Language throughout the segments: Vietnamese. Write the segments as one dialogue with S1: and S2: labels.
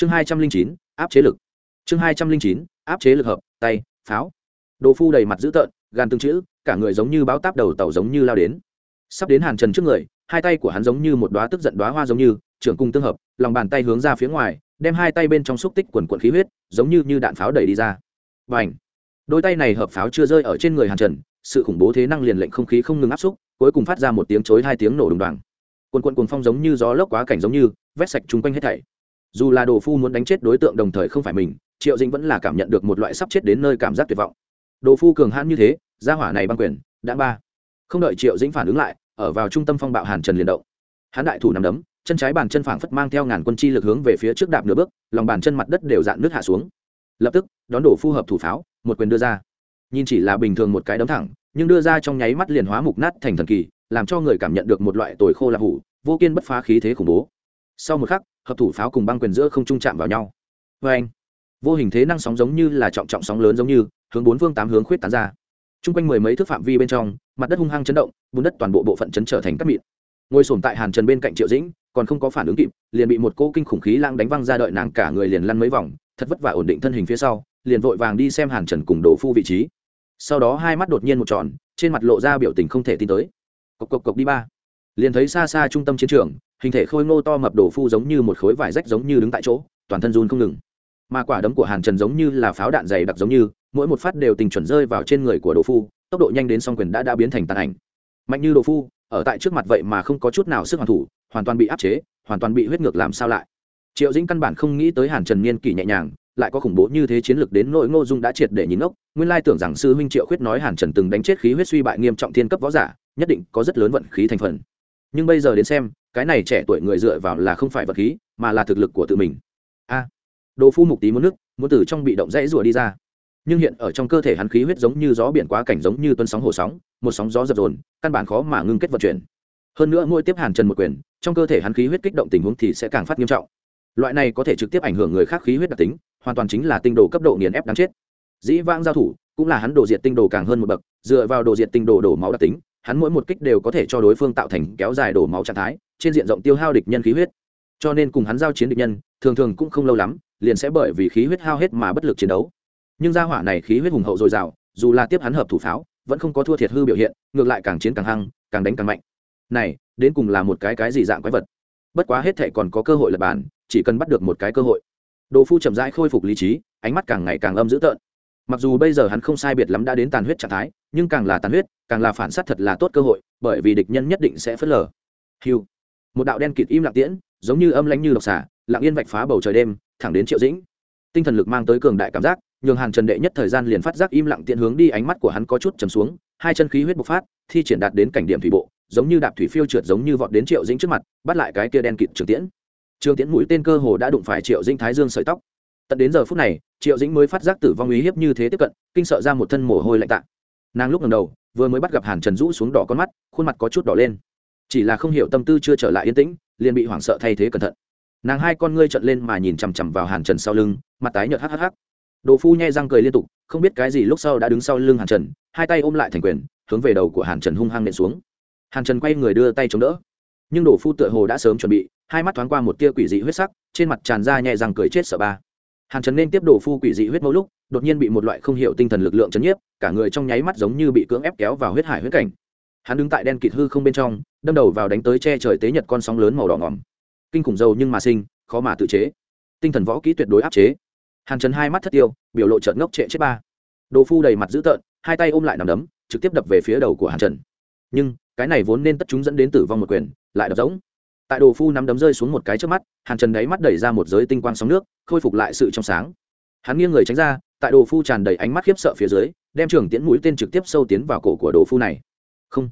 S1: chương hai trăm linh chín, áp chế lực. Chương hai trăm linh chín, áp chế lực hợp, tay, pháo. Đồ phu đầy mặt dữ tợn gan tương chữ, cả người giống như báo táp đầu tàu giống như lao đến. Sắp đến hàn trần trước người, hai tay của hắn giống như một đoá tức giận đoá hoa giống như, trưởng cung tương hợp, lòng bàn tay hướng ra phía ngoài, đem hai tay bên trong xúc tích quần quận khí huyết, giống như như đạn pháo đẩy đi ra. Và ảnh đôi tay này hợp pháo chưa rơi ở trên người hàn trần, sự khủng bố thế năng liền lệnh không khí không ngừng áp xúc, cuối cùng phát ra một tiếng chối hai tiếng nổ đùng đoàng. Quần quận cuồng phong giống như gió lốc quá cảnh giống như, vét sạch chung quanh hết thảy dù là đồ phu muốn đánh chết đối tượng đồng thời không phải mình, triệu dĩnh vẫn là cảm nhận được một loại sắp chết đến nơi cảm giác tuyệt vọng. Đồ phu cường hãn như thế, gia hỏa này băng quyền, đã ba. Không đợi triệu dĩnh phản ứng lại, ở vào trung tâm phong bạo hàn trần liền động. Hắn đại thủ nằm đấm, chân trái bàn chân phảng phất mang theo ngàn quân chi lực hướng về phía trước đạp nửa bước, lòng bàn chân mặt đất đều dạn nước hạ xuống. Lập tức, đón đổ phu hợp thủ pháo, một quyền đưa ra. Nhìn chỉ là bình thường một cái đấm thẳng, nhưng đưa ra trong nháy mắt liền hóa mục nát thành thần kỳ, làm cho người cảm nhận được một loại tồi khô là hủ, vô kiên bất phá khí thế khủng bố. Sau một khắc hợp thủ pháo cùng băng quyền giữa không trung chạm vào nhau. Vê anh, vô hình thế năng sóng giống như là trọng trọng sóng lớn giống như, hướng bốn phương tám hướng khuyết tán ra. T r u n g quanh mười mấy thước phạm vi bên trong, mặt đất hung hăng chấn động, bùn đất toàn bộ bộ phận chấn trở thành cắt mịn. Ngồi sổm tại hàn trần bên cạnh triệu dĩnh, còn không có phản ứng kịp, liền bị một cỗ kinh khủng khí lang đánh văng ra đợi nàng cả người liền lăn mấy vòng, thật vất vả ổn định thân hình phía sau, liền vội vàng đi xem hàn trần cùng đồ phu vị trí. Sau đó hai mắt đột nhiên một tròn, trên mặt lộ ra biểu tình không thể tin tới. Cộc cộc cộc đi ba. Liền thấy xa xa trung tâm chiến trường hình thể khôi ngô to mập đổ phu giống như một khối vải rách giống như đứng tại chỗ, toàn thân run không ngừng. Mà quả đấm của hàn trần giống như là pháo đạn dày đặc giống như, mỗi một phát đều tình chuẩn rơi vào trên người của đồ phu, tốc độ nhanh đến song quyền đã đã biến thành tàn ảnh. Mạnh như đồ phu, ở tại trước mặt vậy mà không có chút nào sức hoàn thủ, hoàn toàn bị áp chế, hoàn toàn bị huyết ngược làm sao lại. Triệu dĩnh căn bản không nghĩ tới hàn trần niên kỷ nhẹ nhàng, lại có khủng bố như thế chiến lược đến nội ngô dung đã triệt để nhìn ốc nguyên lai tưởng rằng sư huynh triệu khuyết nói hàn trần từng đánh chết khí huyết suy bại nghiêm trọng thiên cấp võ giả, nhất định có rất lớn vận khí thành phần. Nhưng bây giờ đến xem cái này trẻ tuổi người dựa vào là không phải vật khí, mà là thực lực của tự mình. A, đồ phu mục tí muốn nước, muốn từ trong bị động dãy rủa đi ra. Nhưng hiện ở trong cơ thể hắn khí huyết giống như gió biển quá cảnh giống như tuân sóng hồ sóng, một sóng gió dập dồn, căn bản khó mà ngưng kết vận chuyển. Hơn nữa mỗi tiếp hàn trần một quyền, trong cơ thể hắn khí huyết kích động tình huống thì sẽ càng phát nghiêm trọng. Loại này có thể trực tiếp ảnh hưởng người khác khí huyết đặc tính, hoàn toàn chính là tinh đồ cấp độ nghiền ép đáng chết. Dĩ vãng giao thủ, cũng là hắn đồ diệt tinh đồ càng hơn một bậc, dựa vào đồ diệt tinh đồ đổ máu đặc tính hắn mỗi một kích đều có thể cho đối phương tạo thành kéo dài đổ máu trạng thái, trên diện rộng tiêu hao địch nhân khí huyết. Cho nên cùng hắn giao chiến địch nhân, thường thường cũng không lâu lắm, liền sẽ bởi vì khí huyết hao hết mà bất lực chiến đấu. Nhưng gia hỏa này khí huyết hùng hậu dồi dào, dù là tiếp hắn hợp thủ pháo, vẫn không có thua thiệt hư biểu hiện, ngược lại càng chiến càng hăng, càng đánh càng mạnh. Này, đến cùng là một cái cái gì dạng quái vật? Bất quá hết thệ còn có cơ hội lập bản chỉ cần bắt được một cái cơ hội. Đồ phu chậm rãi khôi phục lý trí, ánh mắt càng ngày càng âm dữ tợn. Mặc dù bây giờ hắn không sai biệt lắm đã đến tàn huyết trạng thái nhưng càng là tàn huyết, càng là phản s á t thật là tốt cơ hội, bởi vì địch nhân nhất định sẽ phớt lờ. Hiu một đạo đen kịt im lặng tiễn, giống như âm lãnh như độc xả, lặng yên vạch phá bầu trời đêm, thẳng đến triệu dĩnh. Tinh thần lực mang tới cường đại cảm giác, nhường hàn trần đệ nhất thời gian liền phát giác im lặng tiện hướng đi, ánh mắt của hắn có chút chầm xuống, hai chân khí huyết bộc phát, thi triển đạt đến cảnh điểm thủy bộ, giống như đạp thủy phiêu trượt giống như vọt đến triệu dĩnh trước mặt, bắt lại cái kia đen kịt trường tiễn. Trường tiễn mũi tên cơ hồ đã đụng phải triệu dĩnh thái dương sợi tóc. Tận đến giờ phút này, triệu dĩnh mới phát giác tử vong uy hiếp như thế tiếp cận, kinh sợ ra một thân mồ hôi lạnh tạng nàng lúc ngầm đầu, vừa mới bắt gặp hàn trần rũ xuống đỏ con mắt, khuôn mặt có chút đỏ lên. Chỉ là không hiểu tâm tư chưa trở lại yên tĩnh, liền bị hoảng sợ thay thế cẩn thận. Nàng hai con ngươi trợn lên mà nhìn chằm chằm vào hàn trần sau lưng, mặt tái nhợt hhh đồ phu nhai răng cười liên tục, không biết cái gì lúc sau đã đứng sau lưng hàn trần, hai tay ôm lại thành quyền, hướng về đầu của hàn trần hung hăng nện xuống. Hàn trần quay người đưa tay chống đỡ. Nhưng đồ phu tựa hồ đã sớm chuẩn bị, hai mắt thoáng qua một tia quỷ dị huyết sắc, trên mặt tràn ra nhẹ răng cười chết sợ ba. Hàn trần nên tiếp đồ phu quỷ dị huyết mẫu lúc đột nhiên bị một loại không hiểu tinh thần lực lượng chấn nhiếp, cả người trong nháy mắt giống như bị cưỡng ép kéo vào huyết hải huyết cảnh. Hắn đứng tại đen kịt hư không bên trong, đâm đầu vào đánh tới che trời tế nhật con sóng lớn màu đỏ ngỏm. Kinh khủng dầu nhưng mà sinh, khó mà tự chế. Tinh thần võ kỹ tuyệt đối áp chế. Hàn trần hai mắt thất tiêu, biểu lộ trợn ngốc trệ chết ba. Đồ phu đầy mặt dữ tợn, hai tay ôm lại nằm đấm, trực tiếp đập về phía đầu của hàn trần. Nhưng, cái này vốn nên tất chúng dẫn đến tử vong một quyền, lại đập giống tại đồ phu nắm đấm rơi xuống một cái trước mắt, hàn trần đáy mắt đẩy ra một giới tinh quang sóng nước, khôi phục lại sự trong sáng. Hắn nghiêng người tránh ra tại đồ phu tràn đầy ánh mắt khiếp sợ phía dưới, đem trường tiễn mũi tên trực tiếp sâu tiến vào cổ của đồ phu này. Không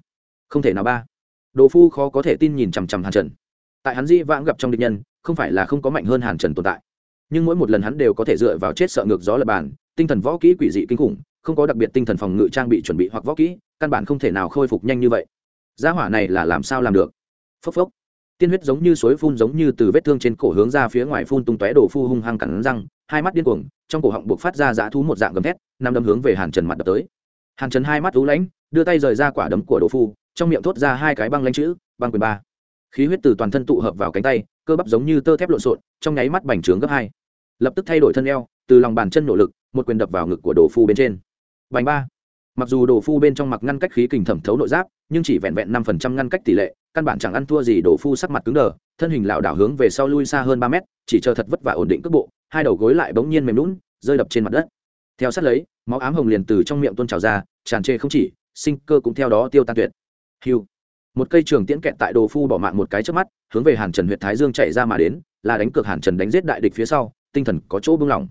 S1: không thể nào ba. Đồ phu khó có thể tin nhìn chằm chằm hàn trần. Tại hắn di vãng gặp trong địch nhân, không phải là không có mạnh hơn hàn trần tồn tại. Nhưng mỗi một lần hắn đều có thể dựa vào chết sợ ngược gió lập bàn, tinh thần võ kỹ quỷ dị kinh khủng, không có đặc biệt tinh thần phòng ngự trang bị chuẩn bị hoặc võ kỹ, căn bản không thể nào khôi phục nhanh như vậy. Gia hỏa này là làm sao làm được? Phốc phốc. Tiên huyết giống như suối phun giống như từ vết thương trên cổ hướng ra phía ngoài phun tung tóe đổ phu hung hăng cắn răng hai mắt điên cuồng, trong cổ họng buộc phát ra dã thú một dạng gầm thét, nằm đâm hướng về hàn trần mặt đập tới. Hàn trần hai mắt lũ lãnh, đưa tay rời ra quả đấm của đồ phu, trong miệng thốt ra hai cái băng lãnh chữ, băng quyền ba. Khí huyết từ toàn thân tụ hợp vào cánh tay, cơ bắp giống như tơ thép lộn xộn, trong nháy mắt bành trướng gấp hai. Lập tức thay đổi thân eo, từ lòng bàn chân nỗ lực, một quyền đập vào ngực của đồ phu bên trên. Bành ba. Mặc dù đồ phu bên trong mặc ngăn cách khí kình thẩm thấu nội giáp, nhưng chỉ vẹn vẹn năm phần trăm ngăn cách tỷ lệ, căn bản chẳng ăn thua gì đồ phu sắc mặt cứng đờ, thân hình lảo đảo hướng về sau lui xa hơn ba mét, chỉ chờ thật vất vả ổn định cước bộ hai đầu gối lại bỗng nhiên mềm lún, rơi đập trên mặt đất. Theo sát lấy, máu ám hồng liền từ trong miệng tuôn trào ra, tràn trề không chỉ, sinh cơ cũng theo đó tiêu tan tuyệt. Hiu. Một cây trường tiễn kẹt tại đồ phu bỏ mạng một cái trước mắt, hướng về hàn trần huyện thái dương chạy ra mà đến, là đánh cược hàn trần đánh giết đại địch phía sau, tinh thần có chỗ bưng lỏng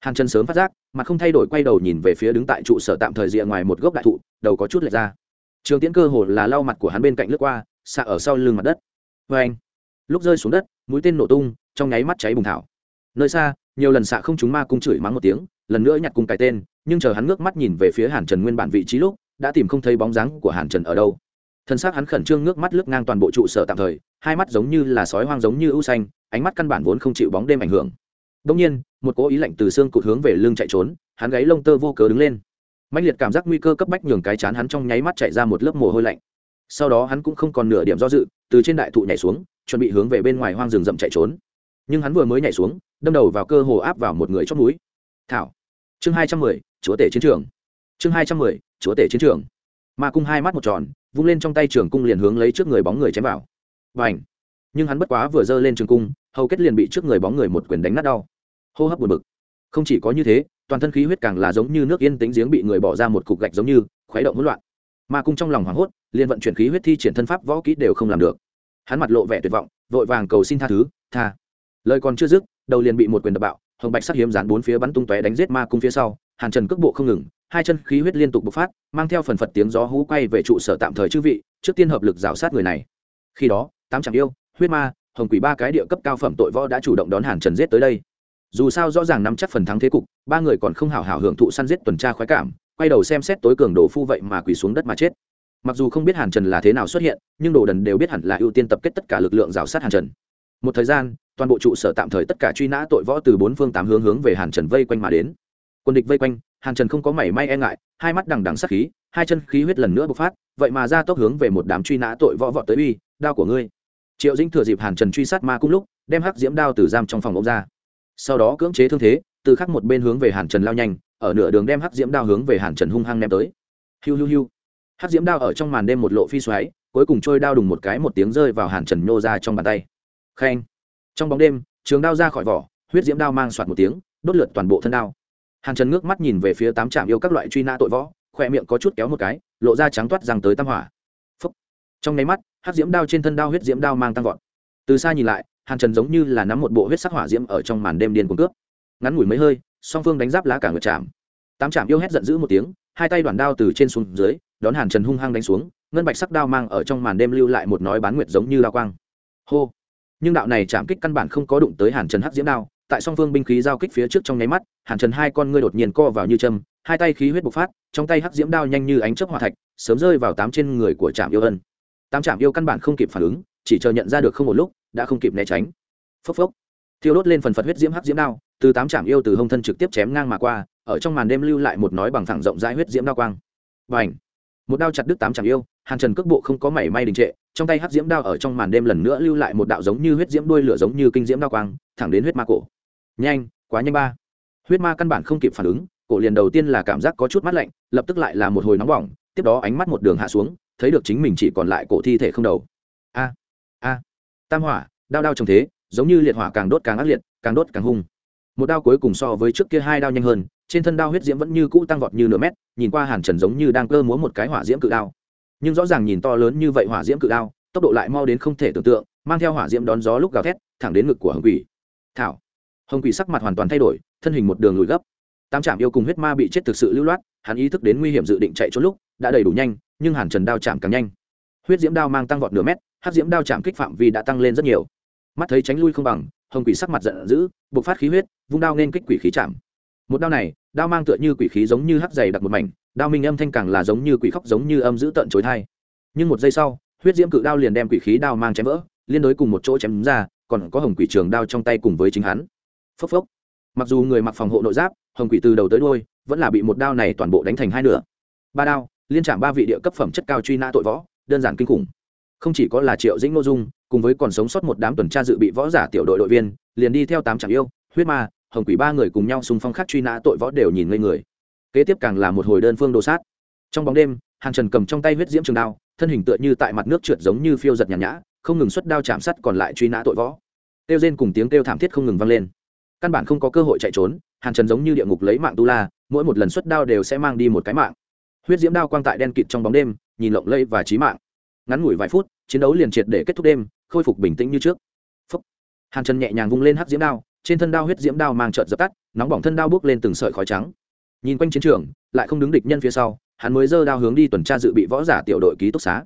S1: hàn trần sớm phát giác, mà không thay đổi quay đầu nhìn về phía đứng tại trụ sở tạm thời rìa ngoài một gốc đại thụ, đầu có chút lệch ra. Trường tiễn cơ hồ là lau mặt của hắn bên cạnh lướt qua, xạ ở sau lưng mặt đất. Vê anh lúc rơi xuống đất, mũi tên nổ tung, trong nháy mắt cháy bùng thảo. Nơi xa nhiều lần xạ không chúng ma cung chửi mắng một tiếng, lần nữa nhặt cùng cái tên, nhưng chờ hắn ngước mắt nhìn về phía hàn trần nguyên bản vị trí lúc, đã tìm không thấy bóng dáng của hàn trần ở đâu. Thân xác hắn khẩn trương ngước mắt lướt ngang toàn bộ trụ sở tạm thời, hai mắt giống như là sói hoang giống như ưu xanh, ánh mắt căn bản vốn không chịu bóng đêm ảnh hưởng. Đông nhiên, một cố ý lạnh từ xương cụt hướng về lưng chạy trốn, hắn gáy lông tơ vô cớ đứng lên. Mạnh liệt cảm giác nguy cơ cấp bách nhường cái chán hắn trong nháy mắt chạy ra một lớp mồ hôi lạnh. Sau đó hắn cũng không còn nửa điểm do dự, từ trên đại thụ nhảy xuống, chuẩn bị hướng về bên ngoài hoang rừng rậm chạy trốn. Nhưng hắn vừa mới nhảy xuống đâm đầu vào cơ hồ áp vào một người chót núi. Thảo. Chương hai trăm mười, chúa tể chiến trường. Chương hai trăm mười, chúa tể chiến trường. Ma cung hai mắt một tròn, vung lên trong tay trường cung liền hướng lấy trước người bóng người chém vào. Và ảnh nhưng hắn bất quá vừa giơ lên trường cung, hầu kết liền bị trước người bóng người một quyền đánh nát đau. Hô hấp buồn bực. Không chỉ có như thế, toàn thân khí huyết càng là giống như nước yên tính giếng bị người bỏ ra một cục gạch giống như, khuấy động hỗn loạn. Ma cung trong lòng hoảng hốt, liền vận chuyển khí huyết thi triển thân pháp võ kỹ đều không làm được. Hắn mặt lộ vẻ tuyệt vọng, vội vàng cầu xin tha thứ, tha. Lời còn chưa dứt đầu liền bị một quyền đập bạo, hồng bạch sắc hiếm dán bốn phía bắn tung tóe đánh giết ma cung phía sau, hàn trần cước bộ không ngừng, hai chân khí huyết liên tục bộc phát, mang theo phần phật tiếng gió hú quay về trụ sở tạm thời chư vị, trước tiên hợp lực rào sát người này. Khi đó, tám chẳng yêu, huyết ma, hồng quỷ ba cái địa cấp cao phẩm tội võ đã chủ động đón hàn trần giết tới đây. Dù sao rõ ràng nắm chắc phần thắng thế cục, ba người còn không hào hào hưởng thụ săn giết tuần tra khoái cảm, quay đầu xem xét tối cường đồ phu vậy mà quỳ xuống đất mà chết. Mặc dù không biết hàn trần là thế nào xuất hiện, nhưng đồ đần đều biết hẳn là ưu tiên tập kết tất cả lực lượng rào sát hàn trần. Một thời gian toàn bộ trụ sở tạm thời tất cả truy nã tội võ từ bốn phương tám hướng hướng về hàn trần vây quanh mà đến. Quân địch vây quanh, hàn trần không có mảy may e ngại, hai mắt đằng đằng sắc khí, hai chân khí huyết lần nữa bộc phát, vậy mà ra tốc hướng về một đám truy nã tội võ vọt tới uy, đao của ngươi. Triệu dĩnh thừa dịp hàn trần truy sát ma cung lúc, đem hắc diễm đao từ giam trong phòng ông ra. Sau đó cưỡng chế thương thế, từ khắc một bên hướng về hàn trần lao nhanh, ở nửa đường đem hắc diễm đao hướng về hàn trần hung hăng ném tới. Hiu hiu hiu. Hắc diễm đao ở trong màn đêm một lộ phi xoáy, cuối cùng trôi đao đùng một cái một tiếng rơi vào hàn trần nhô ra trong bàn tay. Khen trong bóng đêm, trường đao ra khỏi vỏ, huyết diễm đao mang soạt một tiếng, đốt lượt toàn bộ thân đao. Hàn trần ngước mắt nhìn về phía tám trạm yêu các loại truy nã tội võ khỏe miệng có chút kéo một cái, lộ ra trắng toát rằng tới tam hỏa. Phúc. trong nháy mắt hát diễm đao trên thân đao huyết diễm đao mang tăng vọt. Từ xa nhìn lại, hàn trần giống như là nắm một bộ huyết sắc hỏa diễm ở trong màn đêm điên cuồng cướp. Ngắn ngủi mấy hơi, song phương đánh giáp lá cả ngược chạm. Tám trạm yêu hét giận dữ một tiếng, hai tay đoàn đao từ trên xuống dưới, đón hàn trần hung hăng đánh xuống, ngân bạch sắc đao mang ở trong màn đêm lưu lại một nói bán nguyệt giống như đao quang. Hô nhưng đạo này chạm kích căn bản không có đụng tới hàn trần hắc diễm đao, tại song phương binh khí giao kích phía trước trong nháy mắt, hàn trần hai con ngươi đột nhiên co vào như châm, hai tay khí huyết bộc phát, trong tay hắc diễm đao nhanh như ánh chớp hỏa thạch, sớm rơi vào tám trên người của trạm yêu ân. Tám trạm yêu căn bản không kịp phản ứng, chỉ chờ nhận ra được không một lúc, đã không kịp né tránh. Phốc phốc. Thiêu đốt lên phần phật huyết diễm hắc diễm đao, từ tám trạm yêu từ hông thân trực tiếp chém ngang mà qua, ở trong màn đêm lưu lại một nói bằng thẳng rộng rãi huyết diễm đao quang. Và ảnh một đao chặt đứt tám trạm yêu, hàn trần cước bộ không có mảy may đình trệ trong tay hắc diễm đao ở trong màn đêm lần nữa lưu lại một đạo giống như huyết diễm đuôi lửa giống như kinh diễm đao quang, thẳng đến huyết ma cổ. Nhanh, quá nhanh ba. Huyết ma căn bản không kịp phản ứng, cổ liền đầu tiên là cảm giác có chút mát lạnh, lập tức lại là một hồi nóng bỏng, tiếp đó ánh mắt một đường hạ xuống, thấy được chính mình chỉ còn lại cổ thi thể không đầu. A a, tam hỏa, đao đao trồng thế, giống như liệt hỏa càng đốt càng ác liệt, càng đốt càng hung. Một đao cuối cùng so với trước kia hai đao nhanh hơn, trên thân đao huyết diễm vẫn như cũ tăng vọt như nửa mét, nhìn qua hàn trần giống như đang cơ múa một cái hỏa diễm cự đao nhưng rõ ràng nhìn to lớn như vậy hỏa diễm cự đao, tốc độ lại mau đến không thể tưởng tượng, mang theo hỏa diễm đón gió lúc gào thét, thẳng đến ngực của hồng quỷ. Thảo. Hồng quỷ sắc mặt hoàn toàn thay đổi, thân hình một đường lùi gấp. Tam trạm yêu cùng huyết ma bị chết thực sự lưu loát, hắn ý thức đến nguy hiểm dự định chạy trốn lúc, đã đầy đủ nhanh, nhưng hàn trần đao chạm càng nhanh. Huyết diễm đao mang tăng vọt nửa mét hát diễm đao chạm kích phạm vi đã tăng lên rất nhiều. Mắt thấy tránh lui không bằng, hồng quỷ sắc mặt giận dữ, bộc phát khí huyết, vung đao nên kích quỷ khí chạm. Một đao này, đao mang tựa như quỷ khí giống như hắc dày đặt một mảnh đao minh âm thanh càng là giống như quỷ khóc giống như âm giữ tận chối thai nhưng một giây sau, huyết diễm cự đao liền đem quỷ khí đao mang chém vỡ, liên đối cùng một chỗ chém ra, còn có hồng quỷ trường đao trong tay cùng với chính hắn. Phốc phốc. Mặc dù người mặc phòng hộ nội giáp, hồng quỷ từ đầu tới đôi vẫn là bị một đao này toàn bộ đánh thành hai nửa. Ba đao, liên trạm ba vị địa cấp phẩm chất cao truy nã tội võ, đơn giản kinh khủng. Không chỉ có là triệu dĩnh n ô dung, cùng với còn sống sót một đám tuần tra dự bị võ giả tiểu đội đội viên, liền đi theo tám trạm yêu, huyết ma, hồng quỷ ba người cùng nhau xung phong khắc truy nã tội võ đều nhìn ngây người kế tiếp càng là một hồi đơn phương đồ sát. Trong bóng đêm, hàn trần cầm trong tay huyết diễm trường đao, thân hình tựa như tại mặt nước trượt giống như phiêu giật nhàn nhã, không ngừng xuất đao chạm sắt còn lại truy nã tội võ. Kêu rên cùng tiếng kêu thảm thiết không ngừng vang lên. Căn bản không có cơ hội chạy trốn, hàn trần giống như địa ngục lấy mạng tu la, mỗi một lần xuất đao đều sẽ mang đi một cái mạng. Huyết diễm đao quang tại đen kịt trong bóng đêm, nhìn lộng lây và trí mạng. Ngắn ngủi vài phút, chiến đấu liền triệt để kết thúc đêm, khôi phục bình tĩnh như trước. Phúc. hàn trần nhẹ nhàng vung lên hắc diễm đao, trên thân đao huyết diễm đao mang chợt dập tắt, nóng bỏng thân đao bước lên từng sợi khói trắng nhìn quanh chiến trường, lại không đứng địch nhân phía sau, hắn mới giơ đao hướng đi tuần tra dự bị võ giả tiểu đội ký túc xá.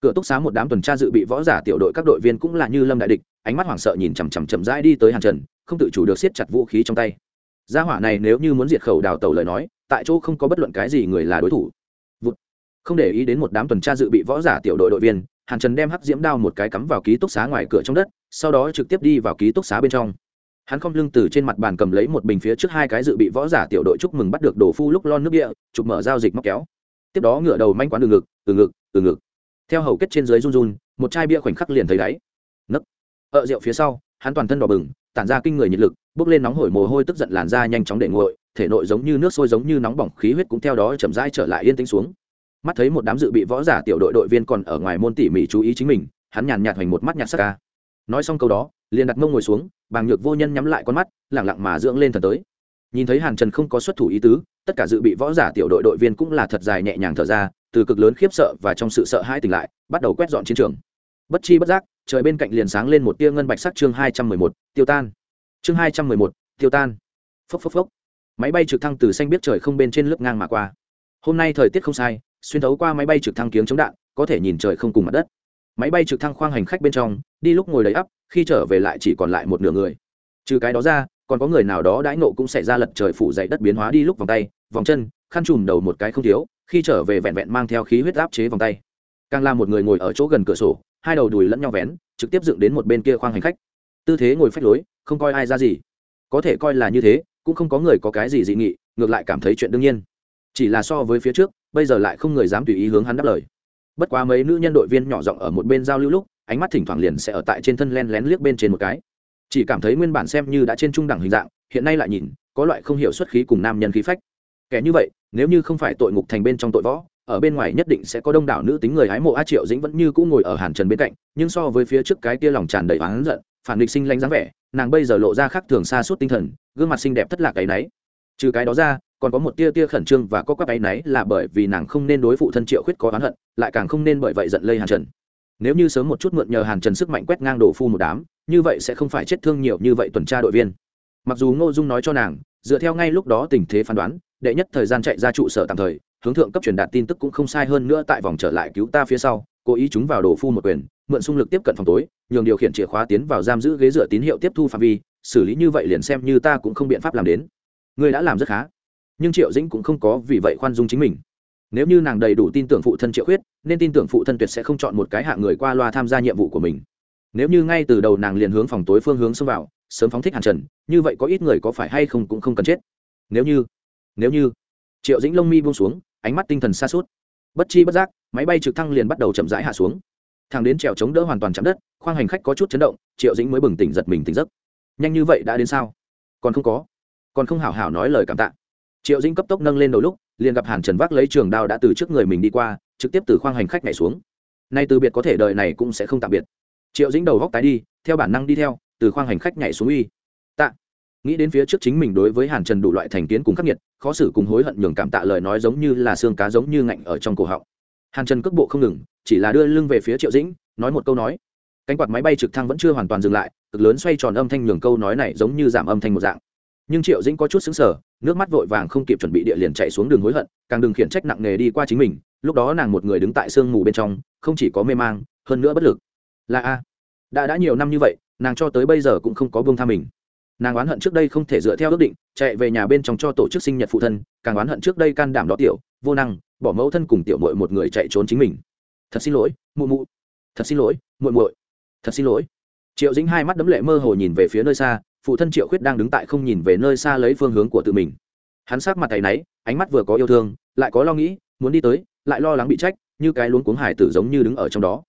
S1: Cửa túc xá một đám tuần tra dự bị võ giả tiểu đội các đội viên cũng là như lâm đại địch, ánh mắt hoảng sợ nhìn chằm chằm chậm rãi đi tới hàn trần, không tự chủ được siết chặt vũ khí trong tay. Gia hỏa này nếu như muốn diệt khẩu đào tẩu lời nói, tại chỗ không có bất luận cái gì người là đối thủ. Vụt. không để ý đến một đám tuần tra dự bị võ giả tiểu đội đội viên, hàn trần đem hắc diễm đao một cái cắm vào ký túc xá ngoài cửa trong đất, sau đó trực tiếp đi vào ký túc xá bên trong hắn không lưng từ trên mặt bàn cầm lấy một bình phía trước hai cái dự bị võ giả tiểu đội chúc mừng bắt được đồ phu lúc lon nước địa chụp mở giao dịch móc kéo. Tiếp đó ngựa đầu manh quán từ ngực từ ngực từ ngực. Theo hầu kết trên dưới run run, một chai bia khoảnh khắc liền thấy đáy. Nấc. Ợ rượu phía sau, hắn toàn thân đỏ bừng, tản ra kinh người nhiệt lực bốc lên nóng hổi mồ hôi tức giận làn da nhanh chóng để nguội, thể nội giống như nước sôi giống như nóng bỏng, khí huyết cũng theo đó chậm rãi trở lại yên tĩnh xuống. Mắt thấy một đám dự bị võ giả tiểu đội đội viên còn ở ngoài môn tỉ mỉ chú ý chính mình, hắn nhàn nhạt hoành một mắt nhạt sắc ca. Nói xong câu đó, liền đặt mông ngồi xuống bàng nhược vô nhân nhắm lại con mắt, lẳng lặng mà dưỡng lên thần tới. Nhìn thấy hàn trần không có xuất thủ ý tứ, tất cả dự bị võ giả tiểu đội đội viên cũng là thật dài nhẹ nhàng thở ra, từ cực lớn khiếp sợ và trong sự sợ hãi tỉnh lại, bắt đầu quét dọn chiến trường. Bất chi bất giác, trời bên cạnh liền sáng lên một tia ngân bạch sắc chương hai trăm mười một, tiêu tan. Chương hai trăm mười một, tiêu tan. Phốc phốc phốc. Máy bay trực thăng từ xanh biết trời không bên trên lướt ngang mà qua. Hôm nay thời tiết không sai, xuyên thấu qua máy bay trực thăng kiếng chống đạn, có thể nhìn trời không cùng mặt đất máy bay trực thăng khoang hành khách bên trong, đi lúc ngồi đầy ắp, khi trở về lại chỉ còn lại một nửa người. Trừ cái đó ra, còn có người nào đó đãi nộ cũng xảy ra lật trời phủ dậy đất biến hóa đi lúc vòng tay, vòng chân, khăn trùm đầu một cái không thiếu, khi trở về vẹn vẹn mang theo khí huyết áp chế vòng tay. Càng là một người ngồi ở chỗ gần cửa sổ, hai đầu đùi lẫn nhau vén, trực tiếp dựng đến một bên kia khoang hành khách. Tư thế ngồi phách lối, không coi ai ra gì. Có thể coi là như thế, cũng không có người có cái gì dị nghị, ngược lại cảm thấy chuyện đương nhiên. Chỉ là so với phía trước, bây giờ lại không người dám tùy ý hướng hắn đáp lời bất quá mấy nữ nhân đội viên nhỏ giọng ở một bên giao lưu lúc, ánh mắt thỉnh thoảng liền sẽ ở tại trên thân len lén liếc bên trên một cái. Chỉ cảm thấy nguyên bản xem như đã trên trung đẳng hình dạng, hiện nay lại nhìn, có loại không hiểu xuất khí cùng nam nhân khí phách. Kẻ như vậy, nếu như không phải tội ngục thành bên trong tội võ, ở bên ngoài nhất định sẽ có đông đảo nữ tính người hái mộ a triệu dĩnh vẫn như cũ ngồi ở hàn trần bên cạnh, nhưng so với phía trước cái kia lòng tràn đầy oán giận, phản địch sinh lanh dáng vẻ, nàng bây giờ lộ ra khác thường xa suốt tinh thần, gương mặt xinh đẹp thất lạc cái náy trừ cái đó ra còn có một tia tia khẩn trương và có các bay náy là bởi vì nàng không nên đối phụ thân triệu khuyết có oán hận, lại càng không nên bởi vậy giận lây hàn trần. Nếu như sớm một chút mượn nhờ hàn trần sức mạnh quét ngang đổ phu một đám, như vậy sẽ không phải chết thương nhiều như vậy tuần tra đội viên. Mặc dù ngô dung nói cho nàng, dựa theo ngay lúc đó tình thế phán đoán, đệ nhất thời gian chạy ra trụ sở tạm thời, hướng thượng cấp truyền đạt tin tức cũng không sai hơn nữa tại vòng trở lại cứu ta phía sau, cố ý chúng vào đổ phu một quyền, mượn xung lực tiếp cận phòng tối, nhường điều khiển chìa khóa tiến vào giam giữ ghế dựa tín hiệu tiếp thu phạm vi, xử lý như vậy liền xem như ta cũng không biện pháp làm đến. Ngươi đã làm rất khá nhưng triệu dĩnh cũng không có vì vậy khoan dung chính mình. Nếu như nàng đầy đủ tin tưởng phụ thân triệu khuyết, nên tin tưởng phụ thân tuyệt sẽ không chọn một cái hạ người qua loa tham gia nhiệm vụ của mình. Nếu như ngay từ đầu nàng liền hướng phòng tối phương hướng xông vào, sớm phóng thích hàn trần, như vậy có ít người có phải hay không cũng không cần chết. Nếu như nếu như, triệu dĩnh lông mi buông xuống, ánh mắt tinh thần xa suốt bất chi bất giác, máy bay trực thăng liền bắt đầu chậm rãi hạ xuống. Thằng đến trèo chống đỡ hoàn toàn chạm đất, khoang hành khách có chút chấn động, triệu dĩnh mới bừng tỉnh giật mình tỉnh giấc. Nhanh như vậy đã đến sao? Còn không có. Còn không hảo hảo nói lời cảm tạ triệu dĩnh cấp tốc nâng lên đầu lúc, liền gặp hàn trần vác lấy trường đao đã từ trước người mình đi qua, trực tiếp từ khoang hành khách nhảy xuống. Nay từ biệt có thể đời này cũng sẽ không tạm biệt. Triệu dĩnh đầu góc tái đi, theo bản năng đi theo, từ khoang hành khách nhảy xuống uy. Tạ. Nghĩ đến phía trước chính mình đối với hàn trần đủ loại thành kiến cùng khắc nghiệt, khó xử cùng hối hận nhường cảm tạ lời nói giống như là xương cá giống như ngạnh ở trong cổ họng. Hàn trần cước bộ không ngừng, chỉ là đưa lưng về phía triệu dĩnh, nói một câu nói. Cánh quạt máy bay trực thăng vẫn chưa hoàn toàn dừng lại, cực lớn xoay tròn âm thanh nhường câu nói này giống như giảm âm thanh một dạng nhưng triệu dĩnh có chút xứng sở, nước mắt vội vàng không kịp chuẩn bị địa liền chạy xuống đường hối hận, càng đừng khiển trách nặng nề đi qua chính mình, lúc đó nàng một người đứng tại sương mù bên trong, không chỉ có mê mang, hơn nữa bất lực. Là a, đã đã nhiều năm như vậy, nàng cho tới bây giờ cũng không có buông tha mình. Nàng oán hận trước đây không thể dựa theo ước định, chạy về nhà bên trong cho tổ chức sinh nhật phụ thân, càng oán hận trước đây can đảm đó tiểu, vô năng, bỏ mẫu thân cùng tiểu mội một người chạy trốn chính mình. Thật xin lỗi, mụ mụ. Thật xin lỗi, muội muội. Thật xin lỗi. Triệu dĩnh hai mắt đấm lệ mơ hồ nhìn về phía nơi xa phụ thân triệu khuyết đang đứng tại không nhìn về nơi xa lấy phương hướng của tự mình. Hắn sát mặt tay náy ánh mắt vừa có yêu thương lại có lo nghĩ muốn đi tới lại lo lắng bị trách như cái luống cuống hải tử giống như đứng ở trong đó.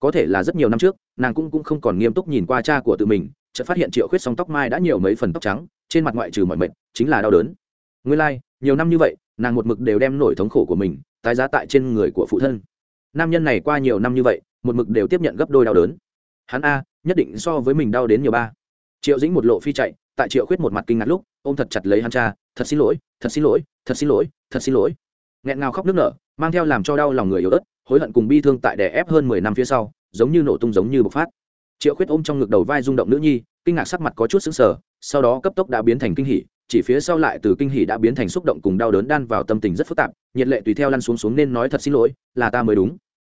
S1: Có thể là rất nhiều năm trước nàng cũng cũng không còn nghiêm túc nhìn qua cha của tự mình chợt phát hiện triệu khuyết song tóc mai đã nhiều mấy phần tóc trắng trên mặt ngoại trừ mọi mệnh chính là đau đớn. Nguyên lai、like, nhiều năm như vậy nàng một mực đều đem nổi thống khổ của mình tái giá tại trên người của phụ thân. Nam nhân này qua nhiều năm như vậy một mực đều tiếp nhận gấp đôi đau đớn. Hắn a nhất định so với mình đau đến nhiều ba triệu dĩnh một lộ phi chạy, tại triệu khuyết một mặt kinh ngạc lúc, ôm thật chặt lấy hắn cha, thật xin lỗi, thật xin lỗi, thật xin lỗi, thật xin lỗi. Nghẹn ngào khóc nước nở, mang theo làm cho đau lòng người yếu ớt, hối hận cùng bi thương tại đè ép hơn mười năm phía sau, giống như nổ tung giống như bộc phát. Triệu khuyết ôm trong ngực đầu vai rung động nữ nhi, kinh ngạc sắc mặt có chút sững sờ, sau đó cấp tốc đã biến thành kinh hỉ, chỉ phía sau lại từ kinh hỉ đã biến thành xúc động cùng đau đớn đan vào tâm tình rất phức tạp, nhiệt lệ tùy theo lăn xuống xuống nên nói thật xin lỗi, là ta mới đúng.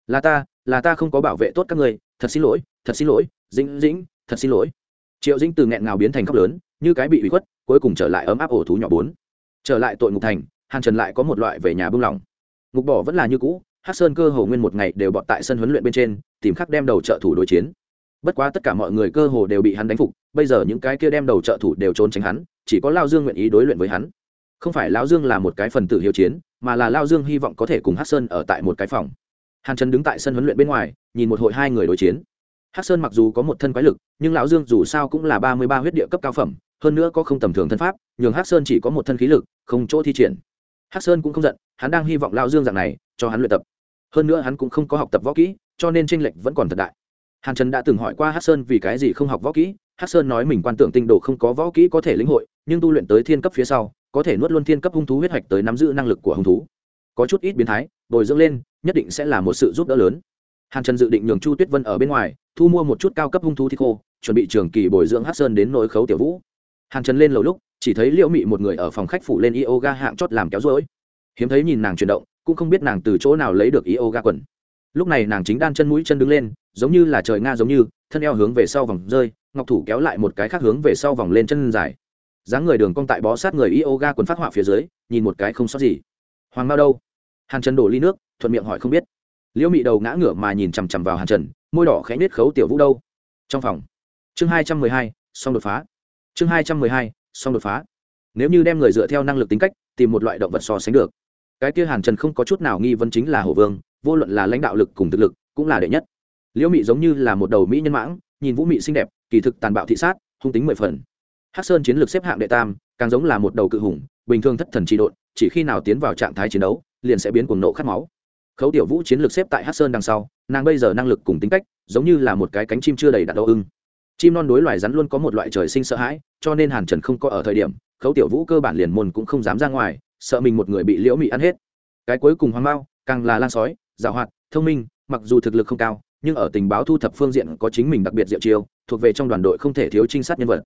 S1: Là ta là ta không có bảo vệ tốt các người thật xin lỗi, thật xin lỗi, dĩnh dĩnh, thật xin lỗi triệu dĩnh từ nghẹn ngào biến thành khóc lớn, như cái bị bị khuất, cuối cùng trở lại ấm áp ổ thú nhỏ bốn. Trở lại tội ngục thành, hàn trần lại có một loại về nhà bưng lỏng. Ngục bỏ vẫn là như cũ hát sơn cơ hồ nguyên một ngày đều bọt tại sân huấn luyện bên trên, tìm khắc đem đầu trợ thủ đối chiến. Bất quá tất cả mọi người cơ hồ đều bị hắn đánh phục, bây giờ những cái kia đem đầu trợ thủ đều trốn tránh hắn, chỉ có lao dương nguyện ý đối luyện với hắn. Không phải lao dương là một cái phần tử hiếu chiến, mà là lao dương hy vọng có thể cùng hát sơn ở tại một cái phòng. Hàn trần đứng tại sân huấn luyện bên ngoài, nhìn một hội hai người đối chiến. Hắc sơn mặc dù có một thân quái lực, nhưng lão dương dù sao cũng là ba mươi ba huyết địa cấp cao phẩm, hơn nữa có không tầm thường thân pháp, nhường Hắc sơn chỉ có một thân khí lực, không chỗ thi triển. Hắc sơn cũng không giận, hắn đang hy vọng Lão dương dạng này, cho hắn luyện tập. Hơn nữa hắn cũng không có học tập võ kỹ, cho nên tranh lệch vẫn còn thật đại. Hàn trần đã từng hỏi qua Hắc sơn vì cái gì không học võ kỹ, Hắc sơn nói mình quan tưởng tinh độ không có võ kỹ có thể lĩnh hội, nhưng tu luyện tới thiên cấp phía sau, có thể nuốt luôn thiên cấp hung thú huyết hạch tới nắm giữ năng lực của hung thú. Có chút ít biến thái, bồi dưỡng lên, nhất định sẽ là một sự giúp đỡ lớn hàn trần dự định nhường chu tuyết vân ở bên ngoài, thu mua một chút cao cấp hung thú thịt khô, chuẩn bị trường kỳ bồi dưỡng hát sơn đến nỗi khấu tiểu vũ. Hàn trần lên lầu lúc, chỉ thấy liễu mị một người ở phòng khách phủ lên yoga hạng chót làm kéo rối. Hiếm thấy nhìn nàng chuyển động, cũng không biết nàng từ chỗ nào lấy được yoga quần. Lúc này nàng chính đan chân mũi chân đứng lên, giống như là trời nga giống như, thân eo hướng về sau vòng rơi, ngọc thủ kéo lại một cái khác hướng về sau vòng lên chân dài. Dáng người đường cong tại bó sát người yoga quần phát họa phía dưới, nhìn một cái không sót gì. Hoàng mao đâu? Hàn trần đổ ly nước, thuận miệng hỏi không biết liễu mị đầu ngã ngửa mà nhìn chằm chằm vào hàn trần, môi đỏ khẽ nết khấu tiểu vũ đâu? Trong phòng. Chương hai trăm mười hai, xong đột phá. Chương hai trăm mười hai, xong đột phá. Nếu như đem người dựa theo năng lực tính cách, tìm một loại động vật so sánh được. Cái kia hàn trần không có chút nào nghi vấn chính là hổ vương, vô luận là lãnh đạo lực cùng thực lực, cũng là đệ nhất. Liễu mị giống như là một đầu mỹ nhân mãng, nhìn vũ mị xinh đẹp, kỳ thực tàn bạo thị sát, hung tính mười phần. Hắc sơn chiến lược xếp hạng đệ tam, càng giống là một đầu cự hùng, bình thường thất thần trị độn, chỉ khi nào tiến vào trạng thái chiến đấu, liền sẽ biến cuồng nộ khát máu khấu tiểu vũ chiến lược xếp tại Hát sơn đằng sau, nàng bây giờ năng lực cùng tính cách, giống như là một cái cánh chim chưa đầy đạn đau ưng. Chim non đối loài rắn luôn có một loại trời sinh sợ hãi, cho nên hàn trần không có ở thời điểm, khấu tiểu vũ cơ bản liền môn cũng không dám ra ngoài, sợ mình một người bị liễu mị ăn hết. Cái cuối cùng hoang mao, càng là lan sói, giảo hoạt, thông minh, mặc dù thực lực không cao, nhưng ở tình báo thu thập phương diện có chính mình đặc biệt diệu chiêu, thuộc về trong đoàn đội không thể thiếu trinh sát nhân vật.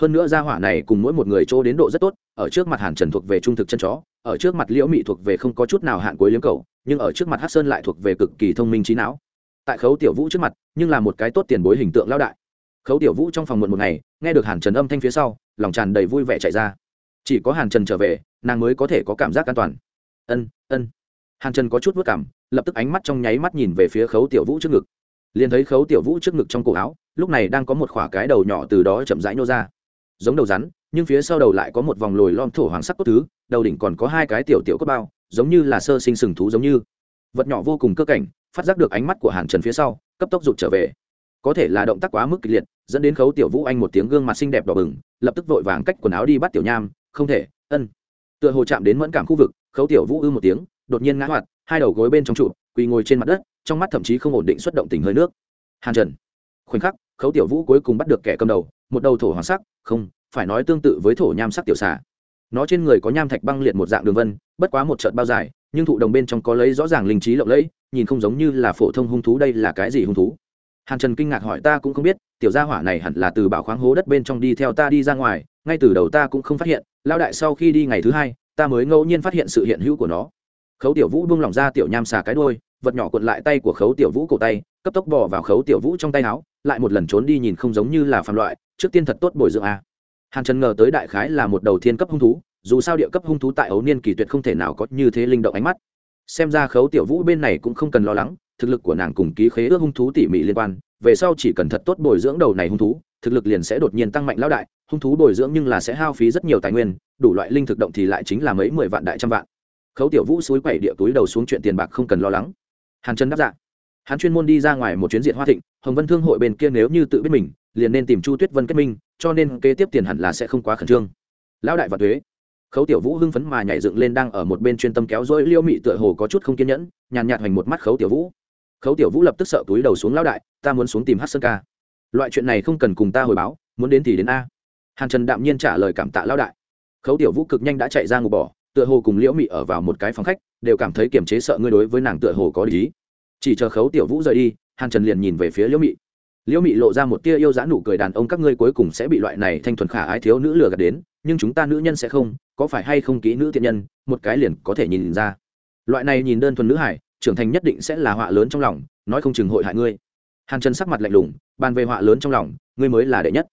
S1: Hơn nữa gia hỏa này cùng mỗi một người chỗ đến độ rất tốt, ở trước mặt hàn trần thuộc về trung thực chân chó, ở trước mặt liễu mị thuộc về không có chút nào hạn cuối liếm cầu nhưng ở trước mặt hát sơn lại thuộc về cực kỳ thông minh trí não. Tại khấu tiểu vũ trước mặt, nhưng là một cái tốt tiền bối hình tượng lao đại. Khấu tiểu vũ trong phòng muộn một ngày, nghe được hàn trần âm thanh phía sau, lòng tràn đầy vui vẻ chạy ra. Chỉ có hàn trần trở về, nàng mới có thể có cảm giác an toàn. Ân ân. Hàn trần có chút vất cảm, lập tức ánh mắt trong nháy mắt nhìn về phía khấu tiểu vũ trước ngực. Liền thấy khấu tiểu vũ trước ngực trong cổ áo, lúc này đang có một khoả cái đầu nhỏ từ đó chậm rãi nô ra. Giống đầu rắn, nhưng phía sau đầu lại có một vòng lồi lom thổ hoàng sắc cốt thứ, đầu đỉnh còn có hai cái tiểu tiểu cốt bao giống như là sơ sinh sừng thú giống như. Vật nhỏ vô cùng cơ cảnh, phát giác được ánh mắt của hàn trần phía sau, cấp tốc rụt trở về. Có thể là động tác quá mức kịch liệt, dẫn đến khấu tiểu vũ anh một tiếng gương mặt xinh đẹp đỏ bừng, lập tức vội vàng cách quần áo đi bắt tiểu nham, không thể, ân. Tựa hồ chạm đến mẫn cảm khu vực, khấu tiểu vũ ư một tiếng, đột nhiên ngã hoạt, hai đầu gối bên trong trụ, quỳ ngồi trên mặt đất, trong mắt thậm chí không ổn định xuất động tình hơi nước. Hàn trần. Khoảnh khắc, khấu tiểu vũ cuối cùng bắt được kẻ cầm đầu, một đầu thổ hoàng sắc, không, phải nói tương tự với thổ nham sắc tiểu xà nó trên người có nham thạch băng liệt một dạng đường vân, bất quá một trận bao dài, nhưng thụ đồng bên trong có lấy rõ ràng linh trí lộng lẫy, nhìn không giống như là phổ thông hung thú đây là cái gì hung thú hàn trần kinh ngạc hỏi ta cũng không biết, tiểu gia hỏa này hẳn là từ bảo khoáng hố đất bên trong đi theo ta đi ra ngoài, ngay từ đầu ta cũng không phát hiện lao đại sau khi đi ngày thứ hai, ta mới ngẫu nhiên phát hiện sự hiện hữu của nó khấu tiểu vũ buông lỏng ra tiểu nham xà cái đôi vật nhỏ cuộn lại tay của khấu tiểu vũ cổ tay, cấp tốc bỏ vào khấu tiểu vũ trong tay áo, lại một lần trốn đi nhìn không giống như là phạm loại, trước tiên thật tốt bồi dưỡng a à hàn trần ngờ tới đại khái là một đầu thiên cấp hung thú, dù sao địa cấp hung thú tại ấu niên kỳ tuyệt không thể nào có như thế linh động ánh mắt. Xem ra khấu tiểu vũ bên này cũng không cần lo lắng, thực lực của nàng cùng ký khế ước hung thú tỉ mỉ liên quan, về sau chỉ cần thật tốt bồi dưỡng đầu này hung thú, thực lực liền sẽ đột nhiên tăng mạnh lão đại, hung thú bồi dưỡng nhưng là sẽ hao phí rất nhiều tài nguyên, đủ loại linh thực động thì lại chính là mấy mười vạn đại trăm vạn. Khấu tiểu vũ suối quẩy địa túi đầu xuống chuyện tiền bạc không cần lo lắng. Hàn Trần đáp dạ. Hắn chuyên môn đi ra ngoài một chuyến diện hoa thịnh, hồng vân thương hội bên kia nếu như tự biết mình liền nên tìm chu tuyết vân kết minh, cho nên kế tiếp tiền hẳn là sẽ không quá khẩn trương. Lão đại và thuế, khấu tiểu vũ hưng phấn mà nhảy dựng lên đang ở một bên chuyên tâm kéo dối liêu mị tựa hồ có chút không kiên nhẫn, nhàn nhạt hoành một mắt khấu tiểu vũ. Khấu tiểu vũ lập tức sợ túi đầu xuống lão đại, ta muốn xuống tìm hát sơn ca. Loại chuyện này không cần cùng ta hồi báo, muốn đến thì đến a. Hàn trần đạm nhiên trả lời cảm tạ lão đại. Khấu tiểu vũ cực nhanh đã chạy ra ngủ bỏ, tựa hồ cùng liễu mị ở vào một cái phòng khách, đều cảm thấy kiềm chế sợ ngươi đối với nàng tựa hồ có lý. Chỉ chờ khấu tiểu vũ rời đi, hàn trần liền nhìn về phía liễu mị liễu mị lộ ra một tia yêu dã nụ cười đàn ông các ngươi cuối cùng sẽ bị loại này thanh thuần khả ái thiếu nữ lừa gạt đến, nhưng chúng ta nữ nhân sẽ không, có phải hay không kỹ nữ thiện nhân, một cái liền có thể nhìn ra. Loại này nhìn đơn thuần nữ hải trưởng thành nhất định sẽ là họa lớn trong lòng, nói không chừng hội hại ngươi. Hàn trần sắc mặt lạnh lùng, bàn về họa lớn trong lòng, ngươi mới là đệ nhất.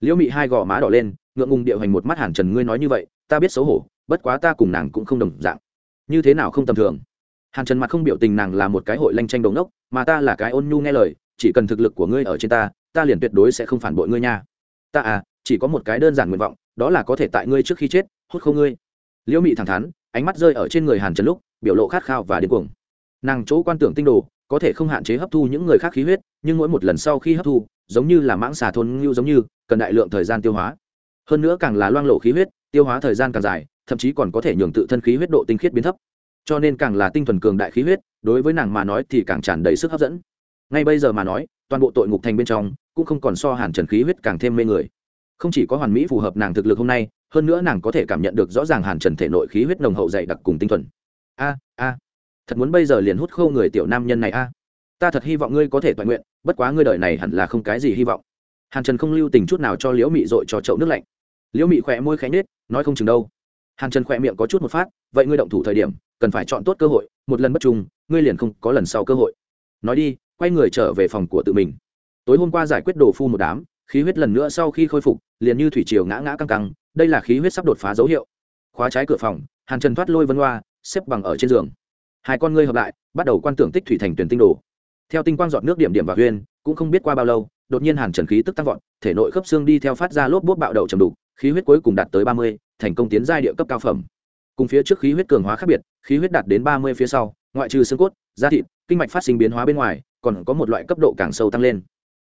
S1: Liễu mị hai gò má đỏ lên, ngượng ngùng điệu hành một mắt hàn trần, ngươi nói như vậy, ta biết xấu hổ, bất quá ta cùng nàng cũng không đồng dạng. Như thế nào không tầm thường? Hàn trần mặt không biểu tình nàng là một cái hội lanh tranh đồng đốc, mà ta là cái ôn nhu nghe lời chỉ cần thực lực của ngươi ở trên ta ta liền tuyệt đối sẽ không phản bội ngươi nha. Ta à chỉ có một cái đơn giản nguyện vọng, đó là có thể tại ngươi trước khi chết, hút không ngươi. Liễu mị thẳng thắn, ánh mắt rơi ở trên người hàn trần lúc, biểu lộ khát khao và điên cuồng. Nàng chỗ quan tưởng tinh đồ, có thể không hạn chế hấp thu những người khác khí huyết, nhưng mỗi một lần sau khi hấp thu, giống như là mãng xà thôn ngưu giống như, cần đại lượng thời gian tiêu hóa. Hơn nữa càng là loang lộ khí huyết, tiêu hóa thời gian càng dài, thậm chí còn có thể nhường tự thân khí huyết độ tinh khiết biến thấp. Cho nên càng là tinh thuần cường đại khí huyết, đối với nàng mà nói thì càng tràn đầy sức hấp dẫn ngay bây giờ mà nói, toàn bộ tội ngục thành bên trong, cũng không còn so hàn trần khí huyết càng thêm mê người. Không chỉ có hoàn mỹ phù hợp nàng thực lực hôm nay, hơn nữa nàng có thể cảm nhận được rõ ràng hàn trần thể nội khí huyết nồng hậu dày đặc cùng tinh thuần. A a, thật muốn bây giờ liền hút khô người tiểu nam nhân này a. Ta thật hy vọng ngươi có thể toàn nguyện, bất quá ngươi đợi này hẳn là không cái gì hy vọng. Hàn trần không lưu tình chút nào cho liễu mị dội cho chậu nước lạnh. Liễu mị khỏe môi khẽ nết nói không chừng đâu. Hàn trần khỏe miệng có chút một phát, vậy ngươi động thủ thời điểm, cần phải chọn tốt cơ hội, một lần bất trung ngươi liền không có lần sau cơ hội. Nói đi quay người trở về phòng của tự mình. Tối hôm qua giải quyết đồ phu một đám, khí huyết lần nữa sau khi khôi phục, liền như thủy triều ngã ngã căng căng, đây là khí huyết sắp đột phá dấu hiệu. Khóa trái cửa phòng, hàn trần thoát lôi vân hoa, xếp bằng ở trên giường. Hai con ngươi hợp lại, bắt đầu quan tưởng tích thủy thành tuyển tinh đồ. Theo tinh quang dọn nước điểm điểm và huyên, cũng không biết qua bao lâu, đột nhiên hàn trần khí tức tăng vọt, thể nội khớp xương đi theo phát ra lốp bốt bạo đậu trầm đục, khí huyết cuối cùng đạt tới ba mươi, thành công tiến giai địa cấp cao phẩm. Cùng phía trước khí huyết cường hóa khác biệt, khí huyết đạt đến ba mươi phía sau, ngoại trừ xương cốt, da thịt, kinh mạch phát sinh biến hóa bên ngoài còn có một loại cấp độ càng sâu tăng lên.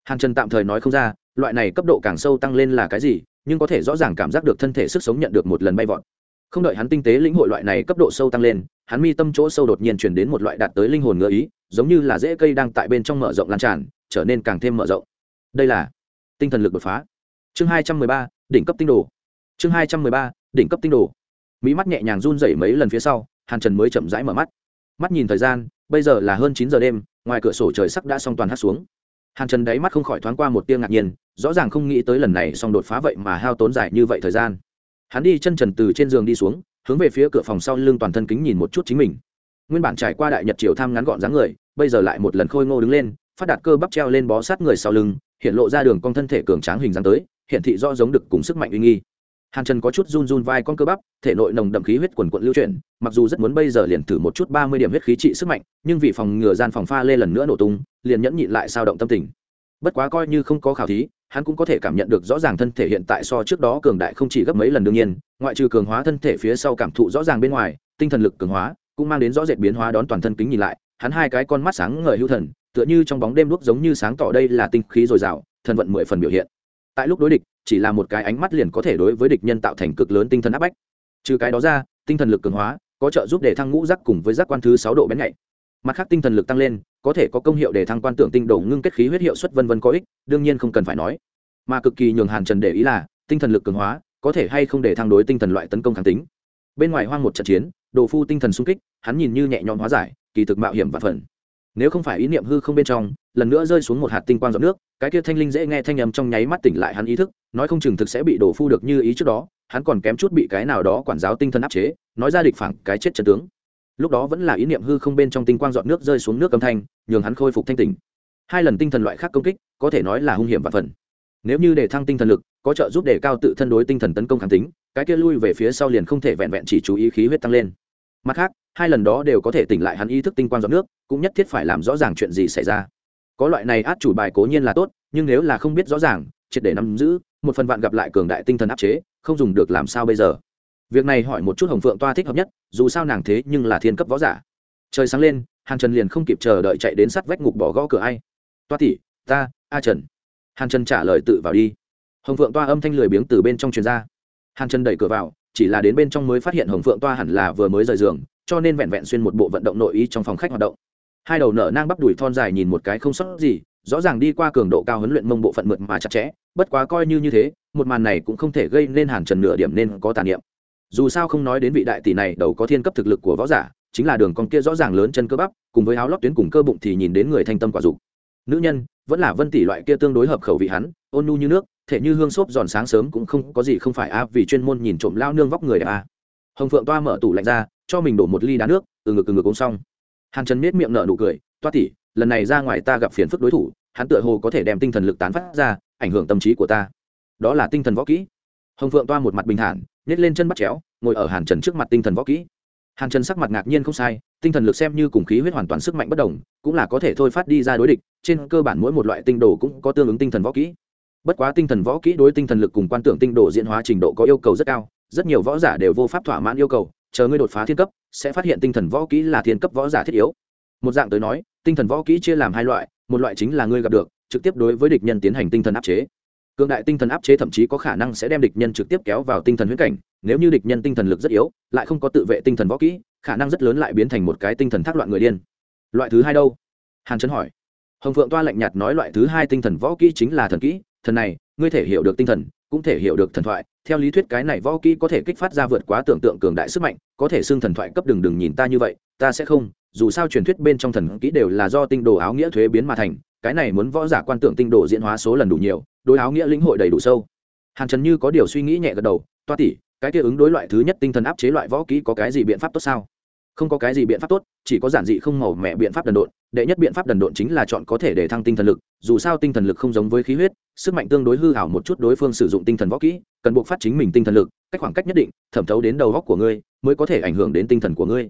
S1: Hàn trần tạm thời nói không ra, loại này cấp độ càng sâu tăng lên là cái gì, nhưng có thể rõ ràng cảm giác được thân thể sức sống nhận được một lần bay vọt. Không đợi hắn tinh tế lĩnh hội loại này cấp độ sâu tăng lên, hắn mi tâm chỗ sâu đột nhiên chuyển đến một loại đạt tới linh hồn ngựa ý, giống như là rễ cây đang tại bên trong mở rộng lan tràn, trở nên càng thêm mở rộng. Đây là tinh thần lực đột phá. Chương hai trăm mười ba, đỉnh cấp tinh đồ. Chương hai trăm mười ba, đỉnh cấp tinh đồ. Mỹ mắt nhẹ nhàng run rẩy mấy lần phía sau, hàn trần mới chậm rãi mở mắt. Mắt nhìn thời gian, bây giờ là hơn chín giờ đêm ngoài cửa sổ trời sắc đã xong toàn hát xuống. Hàn trần đáy mắt không khỏi thoáng qua một tia ngạc nhiên, rõ ràng không nghĩ tới lần này xong đột phá vậy mà hao tốn dài như vậy thời gian. Hắn đi chân trần từ trên giường đi xuống, hướng về phía cửa phòng sau lưng toàn thân kính nhìn một chút chính mình. Nguyên bản trải qua đại nhật triều tham ngắn gọn dáng người, bây giờ lại một lần khôi ngô đứng lên, phát đạt cơ bắp treo lên bó sát người sau lưng, hiện lộ ra đường con thân thể cường tráng hình dáng tới hiện thị do giống được cùng sức mạnh uy nghi hàn trần có chút run run vai con cơ bắp, thể nội nồng đậm khí huyết quần quận lưu chuyển, mặc dù rất muốn bây giờ liền thử một chút ba mươi điểm huyết khí trị sức mạnh, nhưng vì phòng ngừa gian phòng pha lê lần nữa nổ tung, liền nhẫn nhịn lại sao động tâm tình. Bất quá coi như không có khảo thí, hắn cũng có thể cảm nhận được rõ ràng thân thể hiện tại so trước đó cường đại không chỉ gấp mấy lần đương nhiên, ngoại trừ cường hóa thân thể phía sau cảm thụ rõ ràng bên ngoài, tinh thần lực cường hóa cũng mang đến rõ rệt biến hóa đón toàn thân kính nhìn lại, hắn hai cái con mắt sáng ngời hữu thần, tựa như trong bóng đêm đuốc giống như sáng tỏ đây là tinh khí dồi dào, thần vận mười phần biểu hiện. Tại lúc đối địch chỉ là một cái ánh mắt liền có thể đối với địch nhân tạo thành cực lớn tinh thần áp bách. Trừ cái đó ra, tinh thần lực cường hóa, có trợ giúp để thăng ngũ giác cùng với giác quan thứ sáu độ bén nhạy. Mặt khác tinh thần lực tăng lên, có thể có công hiệu để thăng quan tưởng tinh độ ngưng kết khí huyết hiệu suất vân vân có ích, đương nhiên không cần phải nói. Mà cực kỳ nhường hàn trần để ý là, tinh thần lực cường hóa, có thể hay không để thăng đối tinh thần loại tấn công kháng tính. Bên ngoài hoang một trận chiến, đồ phu tinh thần sung kích, hắn nhìn như nhẹ nhõm hóa giải, kỳ thực mạo hiểm và phần nếu không phải ý niệm hư không bên trong, lần nữa rơi xuống một hạt tinh quang giọt nước, cái kia thanh linh dễ nghe thanh âm trong nháy mắt tỉnh lại hắn ý thức, nói không chừng thực sẽ bị đổ phu được như ý trước đó, hắn còn kém chút bị cái nào đó quản giáo tinh thần áp chế, nói ra địch phẳng cái chết chân tướng. Lúc đó vẫn là ý niệm hư không bên trong tinh quang giọt nước rơi xuống nước âm thanh, nhường hắn khôi phục thanh tỉnh. Hai lần tinh thần loại khác công kích, có thể nói là hung hiểm và phần. Nếu như để thăng tinh thần lực, có trợ giúp để cao tự thân đối tinh thần tấn công kháng tính, cái kia lui về phía sau liền không thể vẹn vẹn chỉ chú ý khí huyết tăng lên. Mặt khác hai lần đó đều có thể tỉnh lại hắn ý thức tinh quang giọt nước, cũng nhất thiết phải làm rõ ràng chuyện gì xảy ra. Có loại này át chủ bài cố nhiên là tốt, nhưng nếu là không biết rõ ràng, triệt để nắm giữ, một phần vạn gặp lại cường đại tinh thần áp chế, không dùng được làm sao bây giờ? Việc này hỏi một chút hồng phượng toa thích hợp nhất, dù sao nàng thế nhưng là thiên cấp võ giả. Trời sáng lên, hàn trần liền không kịp chờ đợi chạy đến sắt vách ngục bỏ gõ cửa ai. Toa tỷ, ta, a trần. Hàn trần trả lời tự vào đi. Hồng phượng toa âm thanh lười biếng từ bên trong truyền ra. Hàn trần đẩy cửa vào, chỉ là đến bên trong mới phát hiện hồng phượng toa hẳn là vừa mới rời giường cho nên vẹn vẹn xuyên một bộ vận động nội ý trong phòng khách hoạt động. Hai đầu nở nang bắp đùi thon dài nhìn một cái không sót gì, rõ ràng đi qua cường độ cao huấn luyện mông bộ phận mượt mà chặt chẽ, bất quá coi như như thế, một màn này cũng không thể gây nên hàn trần nửa điểm nên có tàn niệm. Dù sao không nói đến vị đại tỷ này đầu có thiên cấp thực lực của võ giả, chính là đường con kia rõ ràng lớn chân cơ bắp, cùng với áo lót tuyến cùng cơ bụng thì nhìn đến người thanh tâm quả dục. Nữ nhân, vẫn là vân tỷ loại kia tương đối hợp khẩu vị hắn, ôn nhu như nước, thể như hương xốp giòn sáng sớm cũng không có gì không phải a, vì chuyên môn nhìn trộm lao nương vóc người đẹp a. Hồng phượng toa mở tủ lạnh ra cho mình đổ một ly đá nước, từ ngực từ ngực uống xong. Hàn trần miết miệng nở nụ cười, toa tỷ, lần này ra ngoài ta gặp phiền phức đối thủ, hắn tựa hồ có thể đem tinh thần lực tán phát ra, ảnh hưởng tâm trí của ta. Đó là tinh thần võ kỹ. Hồng phượng toa một mặt bình thản nhét lên chân bắt chéo, ngồi ở hàn trần trước mặt tinh thần võ kỹ. Hàn trần sắc mặt ngạc nhiên không sai, tinh thần lực xem như cùng khí huyết hoàn toàn sức mạnh bất đồng, cũng là có thể thôi phát đi ra đối địch, trên cơ bản mỗi một loại tinh đồ cũng có tương ứng tinh thần võ kỹ. Bất quá tinh thần võ kỹ đối tinh thần lực cùng quan tưởng tinh đồ diễn hóa trình độ có yêu cầu rất cao, rất nhiều võ giả đều vô pháp thỏa mãn yêu cầu chờ ngươi đột phá thiên cấp, sẽ phát hiện tinh thần võ kỹ là thiên cấp võ giả thiết yếu. Một dạng tới nói, tinh thần võ kỹ chia làm hai loại, một loại chính là ngươi gặp được, trực tiếp đối với địch nhân tiến hành tinh thần áp chế. Cường đại tinh thần áp chế thậm chí có khả năng sẽ đem địch nhân trực tiếp kéo vào tinh thần huyễn cảnh, nếu như địch nhân tinh thần lực rất yếu, lại không có tự vệ tinh thần võ kỹ, khả năng rất lớn lại biến thành một cái tinh thần thác loạn người điên. Loại thứ hai đâu? Hàn trấn hỏi. Hồng phượng toa lạnh nhạt nói loại thứ hai tinh thần võ kỹ chính là thần kỹ, thần này, ngươi thể hiểu được tinh thần, cũng thể hiểu được thần thoại theo lý thuyết cái này võ kỹ có thể kích phát ra vượt quá tưởng tượng cường đại sức mạnh, có thể xưng thần thoại cấp đừng đừng nhìn ta như vậy, ta sẽ không, dù sao truyền thuyết bên trong thần kỹ đều là do tinh đồ áo nghĩa thuế biến mà thành, cái này muốn võ giả quan tưởng tinh đồ diễn hóa số lần đủ nhiều, đối áo nghĩa lĩnh hội đầy đủ sâu. Hàn trần như có điều suy nghĩ nhẹ gật đầu, toa tỷ, cái kia ứng đối loại thứ nhất tinh thần áp chế loại võ kỹ có cái gì biện pháp tốt sao? Không có cái gì biện pháp tốt, chỉ có giản dị không màu mẹ biện pháp đần độn, đệ nhất biện pháp đần độn chính là chọn có thể để thăng tinh thần lực, dù sao tinh thần lực không giống với khí huyết, sức mạnh tương đối hư hảo một chút đối phương sử dụng tinh thần võ kỹ, cần buộc phát chính mình tinh thần lực, cách khoảng cách nhất định, thẩm thấu đến đầu góc của ngươi, mới có thể ảnh hưởng đến tinh thần của ngươi.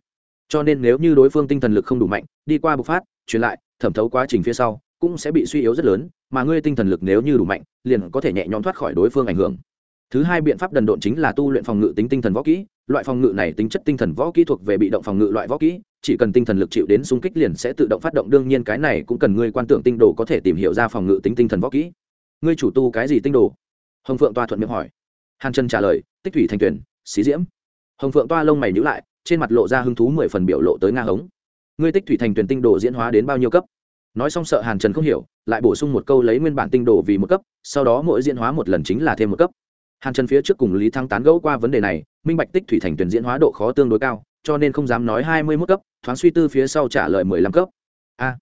S1: Cho nên nếu như đối phương tinh thần lực không đủ mạnh, đi qua bộc phát, truyền lại, thẩm thấu quá trình phía sau, cũng sẽ bị suy yếu rất lớn, mà ngươi tinh thần lực nếu như đủ mạnh, liền có thể nhẹ nhõm thoát khỏi đối phương ảnh hưởng thứ hai biện pháp đần độn chính là tu luyện phòng ngự tính tinh thần võ kỹ. Loại phòng ngự này tính chất tinh thần võ kỹ thuộc về bị động phòng ngự loại võ kỹ. Chỉ cần tinh thần lực chịu đến xung kích liền sẽ tự động phát động. Đương nhiên cái này cũng cần ngươi quan tưởng tinh đồ có thể tìm hiểu ra phòng ngự tính tinh thần võ kỹ. Ngươi chủ tu cái gì tinh đồ? Hồng phượng toa thuận miệng hỏi. Hàn trần trả lời, tích thủy thành tuyển, xí diễm. Hồng phượng toa lông mày nhữ lại, trên mặt lộ ra hứng thú mười phần biểu lộ tới nga hống. Ngươi tích thủy thành tuyển tinh đồ diễn hóa đến bao nhiêu cấp? Nói xong sợ hàn trần không hiểu, lại bổ sung một câu lấy nguyên bản tinh đồ vì một cấp, sau đó mỗi diễn hóa một lần chính là thêm một cấp hàn trần phía trước cùng lý thăng tán gẫu qua vấn đề này, minh bạch tích thủy thành tuyển diễn hóa độ khó tương đối cao, cho nên không dám nói hai mươi mốt cấp, thoáng suy tư phía sau trả lời mười lăm cấp. A.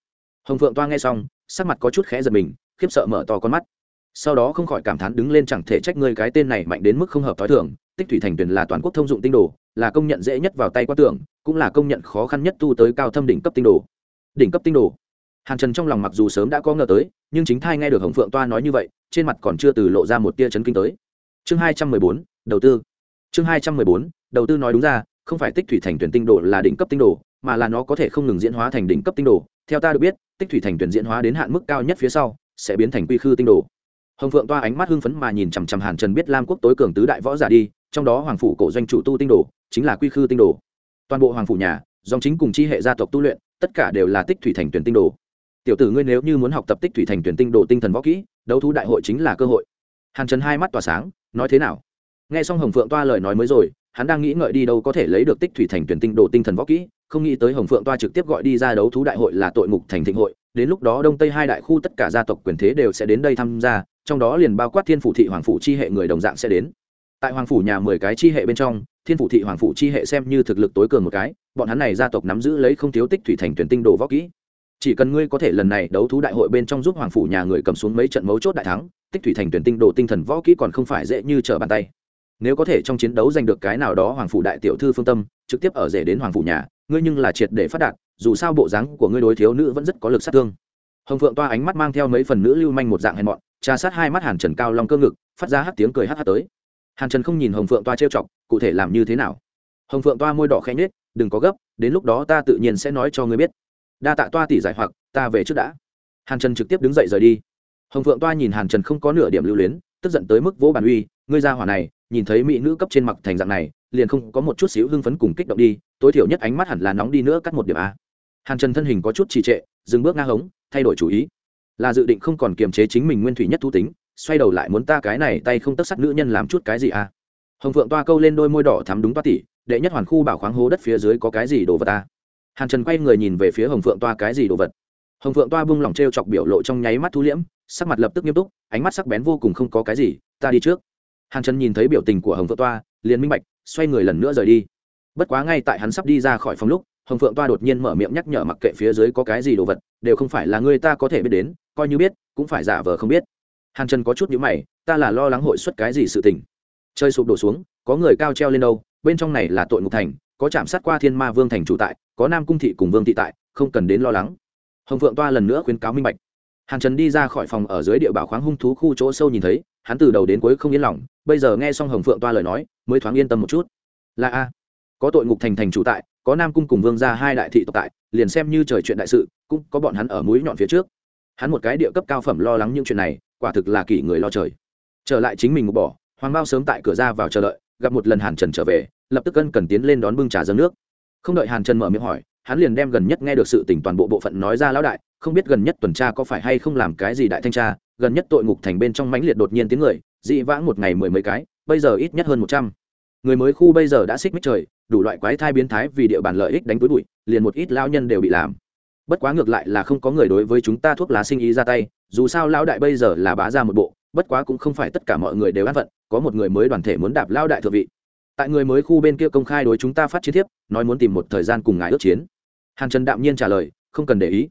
S1: Hồng phượng toa nghe xong, sắc mặt có chút khẽ giật mình, khiếp sợ mở to con mắt. Sau đó không khỏi cảm thán đứng lên chẳng thể trách ngươi cái tên này mạnh đến mức không hợp t h ó i thường, tích thủy thành tuyển là toàn quốc thông dụng tinh đồ, là công nhận dễ nhất vào tay qua tưởng, cũng là công nhận khó khăn nhất tu tới cao thâm đỉnh cấp tinh đồ. Đỉnh cấp tinh đồ. Hàn trần trong lòng mặc dù sớm đã có ngờ tới, nhưng chính thai nghe được hồng phượng toa nói như vậy, trên mặt còn chưa từ lộ ra một tia chấn kinh tới chương hai trăm mười bốn, đầu tư. Chương hai trăm mười bốn, đầu tư nói đúng ra, không phải tích thủy thành tuyển tinh đồ là đỉnh cấp tinh đồ, mà là nó có thể không ngừng diễn hóa thành đỉnh cấp tinh đồ. Theo ta được biết, tích thủy thành tuyển diễn hóa đến hạn mức cao nhất phía sau, sẽ biến thành quy khư tinh đồ. Hồng phượng toa ánh mắt hưng phấn mà nhìn chằm chằm hàn trần biết lam quốc tối cường tứ đại võ giả đi, trong đó hoàng phủ cổ doanh chủ tu tinh đồ, chính là quy khư tinh đồ. Toàn bộ hoàng phủ nhà, dòng chính cùng chi hệ gia tộc tu luyện, tất cả đều là tích thủy thành tuyển tinh đồ. Tiểu tử ngươi nếu như muốn học tập tích thủy thành tuyển tinh đồ tinh thần võ kỹ, đấu thú đại hội chính là cơ hội hàn trần hai mắt tỏa sáng, nói thế nào? Nghe xong hồng phượng toa lời nói mới rồi, hắn đang nghĩ ngợi đi đâu có thể lấy được tích thủy thành tuyển tinh đồ tinh thần võ kỹ, không nghĩ tới hồng phượng toa trực tiếp gọi đi ra đấu thú đại hội là tội mục thành thịnh hội, đến lúc đó đông tây hai đại khu tất cả gia tộc quyền thế đều sẽ đến đây tham gia, trong đó liền bao quát thiên phủ thị hoàng phủ chi hệ người đồng dạng sẽ đến. Tại hoàng phủ nhà mười cái chi hệ bên trong, thiên phủ thị hoàng phủ chi hệ xem như thực lực tối cường một cái, bọn hắn này gia tộc nắm giữ lấy không thiếu tích thủy thành tuyển tinh đồ võ kỹ chỉ cần ngươi có thể lần này đấu thú đại hội bên trong giúp hoàng phủ nhà người cầm xuống mấy trận mấu chốt đại thắng, tích thủy thành tuyển tinh đồ tinh thần võ kỹ còn không phải dễ như trở bàn tay. Nếu có thể trong chiến đấu giành được cái nào đó hoàng phủ đại tiểu thư phương tâm, trực tiếp ở rể đến hoàng phủ nhà, ngươi nhưng là triệt để phát đạt, dù sao bộ dáng của ngươi đối thiếu nữ vẫn rất có lực sát thương. Hồng phượng toa ánh mắt mang theo mấy phần nữ lưu manh một dạng hèn mọn, trà sát hai mắt hàn trần cao long cơ ngực, phát ra hát tiếng cười hát hát tới. Hàn trần không nhìn hồng phượng toa trêu chọc, cụ thể làm như thế nào? Hồng phượng toa môi đỏ khẽ nhết đừng có gấp, đến lúc đó ta tự nhiên sẽ nói cho ngươi biết đa tạ toa tỷ giải hoặc, ta về trước đã. Hàn trần trực tiếp đứng dậy rời đi. Hồng phượng toa nhìn hàn trần không có nửa điểm lưu luyến, tức giận tới mức vỗ bản uy, ngươi ra hỏa này, nhìn thấy mỹ nữ cấp trên mặt thành dạng này, liền không có một chút xíu hưng phấn cùng kích động đi, tối thiểu nhất ánh mắt hẳn là nóng đi nữa cắt một điểm a. Hàn trần thân hình có chút trì trệ, dừng bước nga hống, thay đổi chủ ý. Là dự định không còn kiềm chế chính mình nguyên thủy nhất thu tính, xoay đầu lại muốn ta cái này tay không tất sắc nữ nhân làm chút cái gì à hồng phượng toa câu lên đôi môi đỏ thắm đúng toa tỉ đệ nhất hoàn khu bảo khoáng hố đất phía dưới có cái gì đồ vật ta hàn trần quay người nhìn về phía hồng phượng toa cái gì đồ vật. Hồng phượng toa bung lỏng t r e o chọc biểu lộ trong nháy mắt thu liễm, sắc mặt lập tức nghiêm túc, ánh mắt sắc bén vô cùng không có cái gì, ta đi trước. Hàn trần nhìn thấy biểu tình của hồng phượng toa, liền minh bạch, xoay người lần nữa rời đi. Bất quá ngay tại hắn sắp đi ra khỏi phòng lúc, hồng phượng toa đột nhiên mở miệng nhắc nhở mặc kệ phía dưới có cái gì đồ vật, đều không phải là người ta có thể biết đến, coi như biết, cũng phải giả vờ không biết. Hàn trần có chút nhữ mày, ta là lo lắng hội xuất cái gì sự tình. Chơi sụp đổ xuống, có người cao treo lên đâu, bên trong này là tội ngục thành có chạm sát qua thiên ma vương thành chủ tại, có nam cung thị cùng vương thị tại, không cần đến lo lắng. Hồng phượng toa lần nữa khuyến cáo minh bạch. Hàn trần đi ra khỏi phòng ở dưới địa bảo khoáng hung thú khu chỗ sâu nhìn thấy, hắn từ đầu đến cuối không yên lòng, bây giờ nghe xong hồng phượng toa lời nói, mới thoáng yên tâm một chút. Là a, có tội ngục thành thành chủ tại, có nam cung cùng vương ra hai đại thị tộc tại, liền xem như trời chuyện đại sự, cũng có bọn hắn ở mũi nhọn phía trước. Hắn một cái địa cấp cao phẩm lo lắng những chuyện này, quả thực là kỷ người lo trời. Trở lại chính mình ngục bỏ, hoàng bao sớm tại cửa ra vào chờ đợi, gặp một lần hàn trần trở về lập tức cân cần tiến lên đón bưng trà dâng nước. Không đợi hàn trần mở miệng hỏi, hắn liền đem gần nhất nghe được sự tỉnh toàn bộ bộ phận nói ra lão đại, không biết gần nhất tuần tra có phải hay không làm cái gì đại thanh tra, gần nhất tội ngục thành bên trong mãnh liệt đột nhiên tiếng người, dị vãng một ngày mười mấy cái, bây giờ ít nhất hơn một trăm. Người mới khu bây giờ đã xích mít trời, đủ loại quái thai biến thái vì địa bàn lợi ích đánh túi bụi, liền một ít lao nhân đều bị làm. Bất quá ngược lại là không có người đối với chúng ta thuốc lá sinh ý ra tay, dù sao lão đại bây giờ là bá ra một bộ, bất quá cũng không phải tất cả mọi người đều an phận có một người mới đoàn thể muốn đạp lao đại thượng vị tại người mới khu bên kia công khai đối chúng ta phát chiến thiếp, nói muốn tìm một thời gian cùng ngài ước chiến. Hàn trần đạm nhiên trả lời, không cần để ý.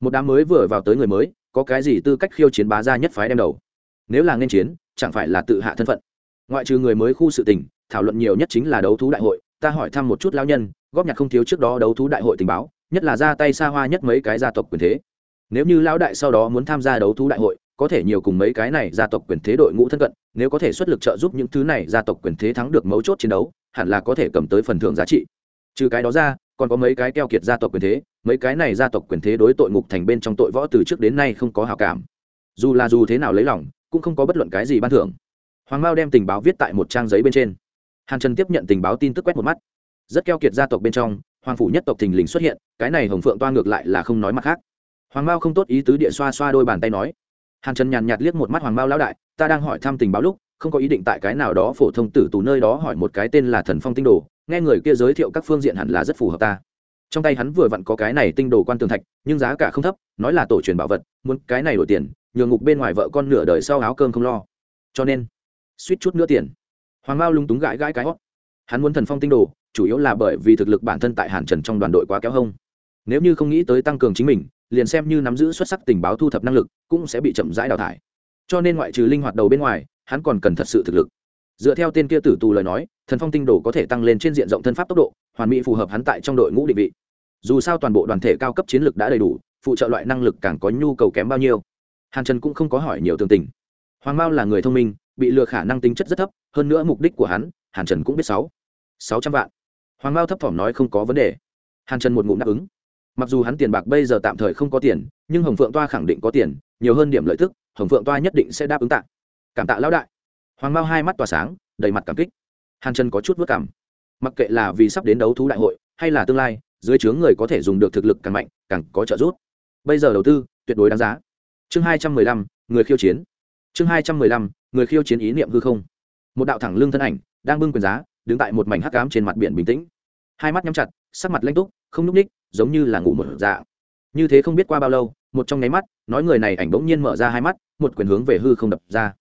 S1: Một đám mới vừa vào tới người mới, có cái gì tư cách khiêu chiến bá ra nhất phái đem đầu? Nếu là nên chiến, chẳng phải là tự hạ thân phận. Ngoại trừ người mới khu sự tình, thảo luận nhiều nhất chính là đấu thú đại hội, ta hỏi thăm một chút lao nhân, góp nhặt không thiếu trước đó đấu thú đại hội tình báo, nhất là ra tay xa hoa nhất mấy cái gia tộc quyền thế. Nếu như lão đại sau đó muốn tham gia đấu thú đại hội, có thể nhiều cùng mấy cái này gia tộc quyền thế đội ngũ thân cận nếu có thể xuất lực trợ giúp những thứ này, gia tộc quyền thế thắng được mấu chốt chiến đấu, hẳn là có thể cầm tới phần thưởng giá trị. Trừ cái đó ra, còn có mấy cái keo kiệt gia tộc quyền thế, mấy cái này gia tộc quyền thế đối tội ngục thành bên trong tội võ từ trước đến nay không có hào cảm. Dù là dù thế nào lấy lòng, cũng không có bất luận cái gì ban thưởng. Hoàng mao đem tình báo viết tại một trang giấy bên trên. Hàn trần tiếp nhận tình báo tin tức quét một mắt. Rất keo kiệt gia tộc bên trong, hoàng phủ nhất tộc thình lình xuất hiện, cái này hồng phượng toa ngược lại là không nói mặt khác. Hoàng mao không tốt ý tứ địa xoa xoa đôi bàn tay nói hàn trần nhàn nhạt liếc một mắt hoàng mao lão đại, ta đang hỏi thăm tình báo lúc, không có ý định tại cái nào đó phổ thông tử tù nơi đó hỏi một cái tên là thần phong tinh đồ, nghe người kia giới thiệu các phương diện hẳn là rất phù hợp ta. Trong tay hắn vừa vặn có cái này tinh đồ quan tường thạch, nhưng giá cả không thấp, nói là tổ truyền bảo vật, muốn cái này đổi tiền, nhường ngục bên ngoài vợ con nửa đời sau áo cơm không lo. Cho nên, suýt chút nữa tiền. Hoàng mao lúng túng gãi gãi cái hót. Hắn muốn thần phong tinh đồ, chủ yếu là bởi vì thực lực bản thân tại hàn trần trong đoàn đội quá kéo hông. Nếu như không nghĩ tới tăng cường chính mình liền xem như nắm giữ xuất sắc tình báo thu thập năng lực, cũng sẽ bị chậm rãi đào thải. Cho nên ngoại trừ linh hoạt đầu bên ngoài, hắn còn cần thật sự thực lực. Dựa theo tên kia tử tù lời nói, thần phong tinh đồ có thể tăng lên trên diện rộng thân pháp tốc độ, hoàn mỹ phù hợp hắn tại trong đội ngũ định vị. Dù sao toàn bộ đoàn thể cao cấp chiến lược đã đầy đủ, phụ trợ loại năng lực càng có nhu cầu kém bao nhiêu. Hàn trần cũng không có hỏi nhiều tường tình. Hoàng mao là người thông minh, bị lừa khả năng tính chất rất thấp, hơn nữa mục đích của hắn, hàn trần cũng biết sáu. Sáu trăm vạn. Hoàng mao thấp thỏm nói không có vấn đề. Hàn trần một ngụm đáp ứng mặc dù hắn tiền bạc bây giờ tạm thời không có tiền, nhưng hồng phượng toa khẳng định có tiền, nhiều hơn điểm lợi tức, hồng phượng toa nhất định sẽ đáp ứng tạ. Cảm tạ lão đại. Hoàng mao hai mắt tỏa sáng, đầy mặt cảm kích. Hàn trần có chút vất cảm. Mặc kệ là vì sắp đến đấu thú đại hội, hay là tương lai, dưới chướng người có thể dùng được thực lực càng mạnh, càng có trợ giúp. Bây giờ đầu tư, tuyệt đối đáng giá. Chương hai trăm mười lăm, người khiêu chiến. Chương hai trăm mười lăm, người khiêu chiến ý niệm hư không. Một đạo thẳng lương thân ảnh, đang bưng quyền giá, đứng tại một mảnh hắc cám trên mặt biển bình tĩnh. Hai mắt nhắm chặt sắc mặt lanh túc, không n ú c ních, giống như là ngủ một dạ như thế không biết qua bao lâu, một trong nháy mắt, nói người này ảnh bỗng nhiên mở ra hai mắt, một quyền hướng về hư không đập ra.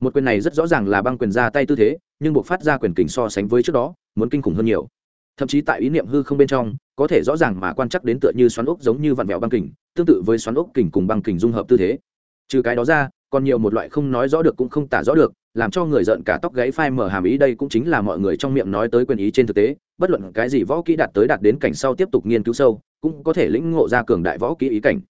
S1: Một quyền này rất rõ ràng là băng quyền ra tay tư thế, nhưng buộc phát ra quyền kình so sánh với trước đó, muốn kinh khủng hơn nhiều. Thậm chí tại ý niệm hư không bên trong, có thể rõ ràng mà quan chắc đến tựa như xoắn ốc giống như vặn vẹo băng kình, tương tự với xoắn ốc kình cùng băng kình dung hợp tư thế. Trừ cái đó ra còn nhiều một loại không nói rõ được cũng không tả rõ được, làm cho người giận cả tóc gáy phai mở hàm ý đây cũng chính là mọi người trong miệng nói tới quyền ý trên thực tế, bất luận cái gì võ kỹ đạt tới đạt đến cảnh sau tiếp tục nghiên cứu sâu, cũng có thể lĩnh ngộ ra cường đại võ kỹ ý cảnh.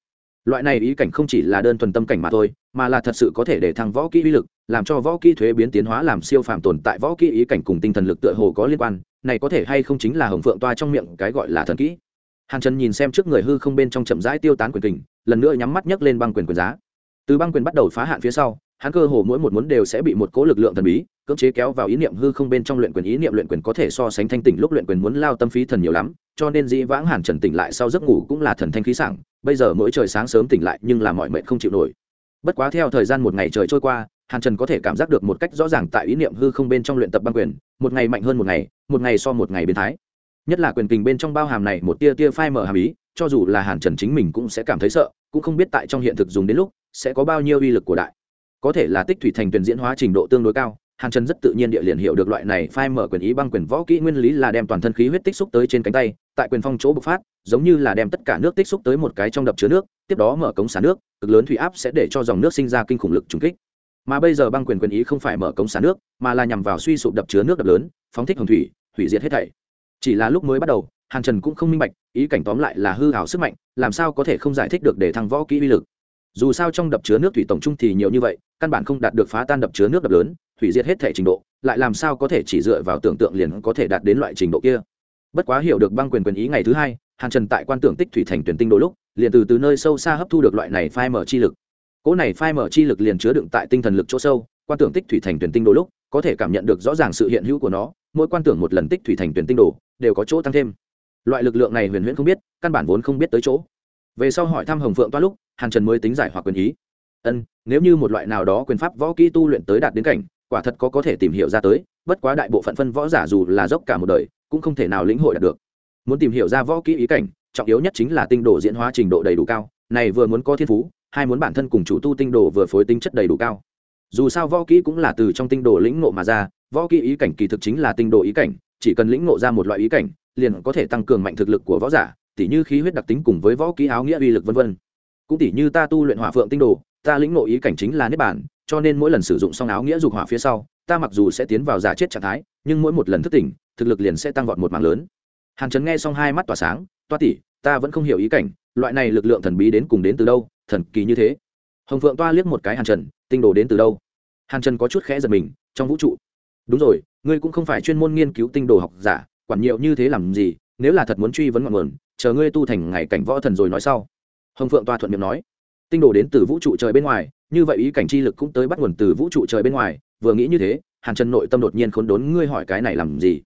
S1: Loại này ý cảnh không chỉ là đơn thuần tâm cảnh mà thôi, mà là thật sự có thể để thăng võ kỹ uy lực, làm cho võ kỹ thuế biến tiến hóa làm siêu phàm tồn tại võ kỹ ý cảnh cùng tinh thần lực tựa hồ có liên quan, này có thể hay không chính là hồng phượng toa trong miệng cái gọi là thần kỹ. Hàn trần nhìn xem trước người hư không bên trong chậm rãi tiêu tán quyền kình, lần nữa nhắm mắt nhấc lên băng quyền quyền giá từ băng quyền bắt đầu phá hạn phía sau, hắn cơ hồ mỗi một muốn đều sẽ bị một cố lực lượng thần bí cưỡng chế kéo vào ý niệm hư không bên trong luyện quyền. Ý niệm luyện quyền có thể so sánh thanh tỉnh lúc luyện quyền muốn lao tâm phí thần nhiều lắm, cho nên dĩ vãng hàn trần tỉnh lại sau giấc ngủ cũng là thần thanh khí sảng. Bây giờ mỗi trời sáng sớm tỉnh lại nhưng là mọi mệnh không chịu nổi. Bất quá theo thời gian một ngày trời trôi qua, hàn trần có thể cảm giác được một cách rõ ràng tại ý niệm hư không bên trong luyện tập băng quyền, một ngày mạnh hơn một ngày một ngày so một ngày biến thái. Nhất là quyền kình bên trong bao hàm này một tia tia phai mở hàm ý, cho dù là hàn trần chính mình cũng sẽ cảm thấy sợ, cũng không biết tại trong hiện thực dùng đến lúc sẽ có bao nhiêu uy lực của đại. Có thể là tích thủy thành tuyển diễn hóa trình độ tương đối cao, hàn trần rất tự nhiên địa liền hiểu được loại này phai mở quyền ý băng quyền võ kỹ nguyên lý là đem toàn thân khí huyết tích xúc tới trên cánh tay, tại quyền phong chỗ bộc phát, giống như là đem tất cả nước tích xúc tới một cái trong đập chứa nước, tiếp đó mở cống xả nước, cực lớn thủy áp sẽ để cho dòng nước sinh ra kinh khủng lực trùng kích. Mà bây giờ băng quyền quyền ý không phải mở cống xả nước, mà là nhằm vào suy sụp đập chứa nước đập lớn, phóng thích hồng thủy, hủy diệt hết thảy. Chỉ là lúc mới bắt đầu, hàn trần cũng không minh bạch, ý cảnh tóm lại là hư hảo sức mạnh, làm sao có thể không giải thích được để thăng võ kỹ uy lực dù sao trong đập chứa nước thủy tổng trung thì nhiều như vậy, căn bản không đạt được phá tan đập chứa nước đập lớn, hủy diệt hết thể trình độ, lại làm sao có thể chỉ dựa vào tưởng tượng liền có thể đạt đến loại trình độ kia. Bất quá hiểu được băng quyền quyền ý ngày thứ hai, hàn trần tại quan tưởng tích thủy thành tuyển tinh đôi lúc, liền từ từ nơi sâu xa hấp thu được loại này phai mở chi lực. Cỗ này phai mở chi lực liền chứa đựng tại tinh thần lực chỗ sâu, quan tưởng tích thủy thành tuyển tinh đôi lúc, có thể cảm nhận được rõ ràng sự hiện hữu của nó, mỗi quan tưởng một lần tích thủy thành tuyển tinh đồ đều có chỗ tăng thêm. Loại lực lượng này huyền huyễn không biết, căn bản vốn không biết tới chỗ về sau hỏi thăm hồng phượng toa lúc, hàn trần mới tính giải hoặc quyền ý. Ân, nếu như một loại nào đó quyền pháp võ kỹ tu luyện tới đạt đến cảnh, quả thật có có thể tìm hiểu ra tới, bất quá đại bộ phận phân võ giả dù là dốc cả một đời, cũng không thể nào lĩnh hội đạt được. Muốn tìm hiểu ra võ kỹ ý cảnh, trọng yếu nhất chính là tinh đồ diễn hóa trình độ đầy đủ cao, này vừa muốn có thiên phú, hai muốn bản thân cùng chủ tu tinh đồ vừa phối tính chất đầy đủ cao. Dù sao võ kỹ cũng là từ trong tinh đồ lĩnh ngộ mà ra, võ kỹ ý cảnh kỳ thực chính là tinh đồ ý cảnh, chỉ cần lĩnh ngộ ra một loại ý cảnh, liền có thể tăng cường mạnh thực lực của võ giả tỉ như khí huyết đặc tính cùng với võ kỹ áo nghĩa uy lực vân vân. Cũng tỉ như ta tu luyện hỏa phượng tinh đồ, ta lĩnh ngộ ý cảnh chính là niết bản cho nên mỗi lần sử dụng xong áo nghĩa dục hỏa phía sau, ta mặc dù sẽ tiến vào giả chết trạng thái, nhưng mỗi một lần thức tỉnh, thực lực liền sẽ tăng vọt một mạng lớn. Hàn trần nghe xong hai mắt tỏa sáng, toa tỉ ta vẫn không hiểu ý cảnh, loại này lực lượng thần bí đến cùng đến từ đâu, thần kỳ như thế? Hồng phượng toa liếc một cái hàn trần, tinh đồ đến từ đâu? Hàn trần có chút khẽ giật mình, trong vũ trụ. Đúng rồi, ngươi cũng không phải chuyên môn nghiên cứu tinh đồ học giả, quản nhiều như thế làm gì nếu là thật muốn truy vấn ngọn nguồn, chờ ngươi tu thành ngày cảnh võ thần rồi nói sau. Hồng phượng toa thuận miệng nói. Tinh đồ đến từ vũ trụ trời bên ngoài, như vậy ý cảnh chi lực cũng tới bắt nguồn từ vũ trụ trời bên ngoài, vừa nghĩ như thế, hàn trần nội tâm đột nhiên khốn đốn, ngươi hỏi cái này làm gì?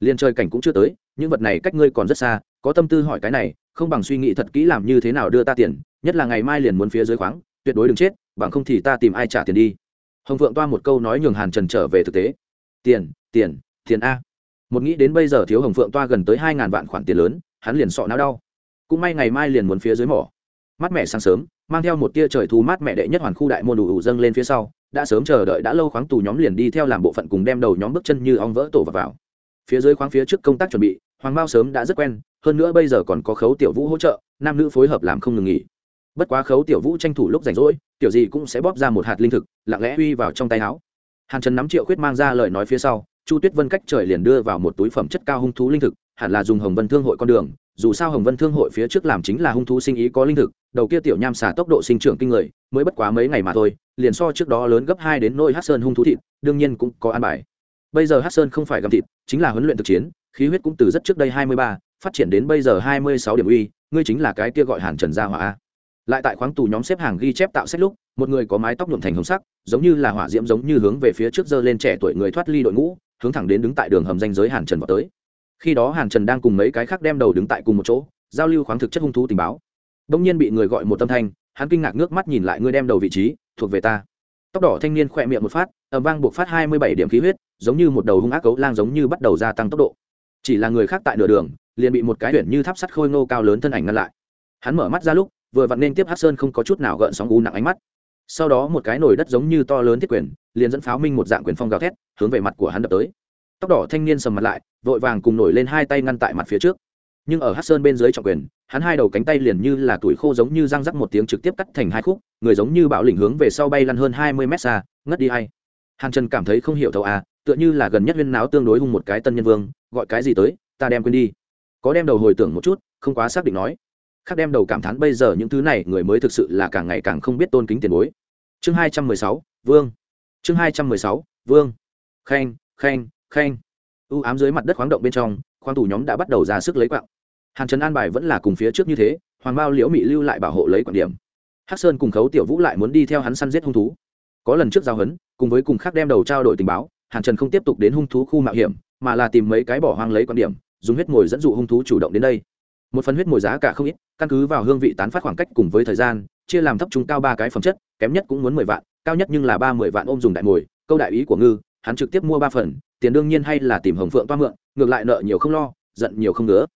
S1: Liên chơi cảnh cũng chưa tới, những vật này cách ngươi còn rất xa, có tâm tư hỏi cái này, không bằng suy nghĩ thật kỹ làm như thế nào đưa ta tiền, nhất là ngày mai liền muốn phía dưới khoáng, tuyệt đối đừng chết, bằng không thì ta tìm ai trả tiền đi. Hồng phượng toa một câu nói nhường hàn trần trở về thực tế. Tiền tiền tiền a một nghĩ đến bây giờ thiếu hồng phượng toa gần tới hai ngàn vạn khoản tiền lớn hắn liền sọ não đau. Cũng may ngày mai liền muốn phía dưới mỏ. Mát mẹ sáng sớm mang theo một tia trời thu mát mẹ đệ nhất hoàn khu đại môn đủ ủ dâng lên phía sau đã sớm chờ đợi đã lâu khoáng tù nhóm liền đi theo làm bộ phận cùng đem đầu nhóm bước chân như ong vỡ tổ vào, vào. phía dưới khoáng phía trước công tác chuẩn bị hoàng bao sớm đã rất quen hơn nữa bây giờ còn có khấu tiểu vũ hỗ trợ nam nữ phối hợp làm không ngừng nghỉ. Bất quá khấu tiểu vũ tranh thủ lúc rảnh rỗi tiểu gì cũng sẽ bóp ra một hạt linh thực lặng lẽ uy vào trong tay áo. Hàn trần nắm triệu khuyết mang ra lời nói phía sau chu tuyết vân cách trời liền đưa vào một túi phẩm chất cao hung thú linh thực, hẳn là dùng hồng vân thương hội con đường, dù sao hồng vân thương hội phía trước làm chính là hung thú sinh ý có linh thực, đầu kia tiểu nham xả tốc độ sinh trưởng kinh người, mới bất quá mấy ngày mà thôi, liền so trước đó lớn gấp hai đến nôi hát sơn hung thú thịt, đương nhiên cũng có an bài. Bây giờ hát sơn không phải gặm thịt, chính là huấn luyện thực chiến, khí huyết cũng từ rất trước đây hai mươi ba, phát triển đến bây giờ hai mươi sáu điểm uy, ngươi chính là cái kia gọi hàn trần gia hỏa lại tại khoáng tù nhóm xếp hàng ghi chép tạo sách lúc, một người có mái tóc nhuộm thành hồng sắc, giống như là hỏa diễm giống như hướng về phía trước dơ lên trẻ tuổi người thoát ly đội ngũ hướng thẳng đến đứng tại đường hầm danh giới hàn trần vào tới. Khi đó hàn trần đang cùng mấy cái khác đem đầu đứng tại cùng một chỗ, giao lưu khoáng thực chất hung thú tình báo. Đông nhiên bị người gọi một tâm thanh, hắn kinh ngạc nước mắt nhìn lại ngươi đem đầu vị trí, thuộc về ta. Tóc đỏ thanh niên khỏe miệng một phát ẩm vang buộc phát hai mươi bảy điểm khí huyết, giống như một đầu hung ác cấu lang giống như bắt đầu gia tăng tốc độ. Chỉ là người khác tại nửa đường, liền bị một cái huyện như tháp sắt khôi ngô cao lớn thân ảnh ngăn lại. Hắn mở mắt ra lúc, vừa vặn nên tiếp hát sơn không có chút nào gợn sóng u nặng ánh mắt sau đó một cái nồi đất giống như to lớn thiết quyền, liền dẫn pháo minh một dạng quyền phong gào thét, hướng về mặt của hắn đập tới. Tóc đỏ thanh niên sầm mặt lại, vội vàng cùng nổi lên hai tay ngăn tại mặt phía trước. Nhưng ở hát sơn bên dưới trọng quyền, hắn hai đầu cánh tay liền như là tuổi khô giống như răng rắc một tiếng trực tiếp cắt thành hai khúc, người giống như bạo lĩnh hướng về sau bay lăn hơn hai mươi mét xa, ngất đi hay. Hàn trần cảm thấy không hiểu thấu à tựa như là gần nhất huyên náo tương đối hung một cái tân nhân vương, gọi cái gì tới, ta đem quên đi. Có đem đầu hồi tưởng một chút, không quá xác định nói. Khác đem đầu cảm thán bây giờ những thứ này, người mới thực sự là càng ngày càng không biết tôn kính tiền bối chương hai trăm mười sáu, vương. Chương hai trăm mười sáu, vương. Khen khen khen u ám dưới mặt đất khoáng động bên trong, khoáng tù nhóm đã bắt đầu ra sức lấy quạng. Hàn trần an bài vẫn là cùng phía trước như thế, hoàng bao liễu mị lưu lại bảo hộ lấy quạng điểm. Hắc sơn cùng khấu tiểu vũ lại muốn đi theo hắn săn giết hung thú. Có lần trước giao hấn, cùng với cùng khác đem đầu trao đổi tình báo, hàn trần không tiếp tục đến hung thú khu mạo hiểm, mà là tìm mấy cái bỏ hoang lấy quan điểm, dùng huyết mồi dẫn dụ hung thú chủ động đến đây. Một phần huyết mồi giá cả không ít, căn cứ vào hương vị tán phát khoảng cách cùng với thời gian chia làm thấp trung cao ba cái phẩm chất, kém nhất cũng muốn mười vạn, cao nhất nhưng là ba mười vạn ôm dùng đại mồi. Câu đại ý của ngư, hắn trực tiếp mua ba phần, tiền đương nhiên hay là tìm hồng phượng toa mượn, ngược lại nợ nhiều không lo, giận nhiều không nữa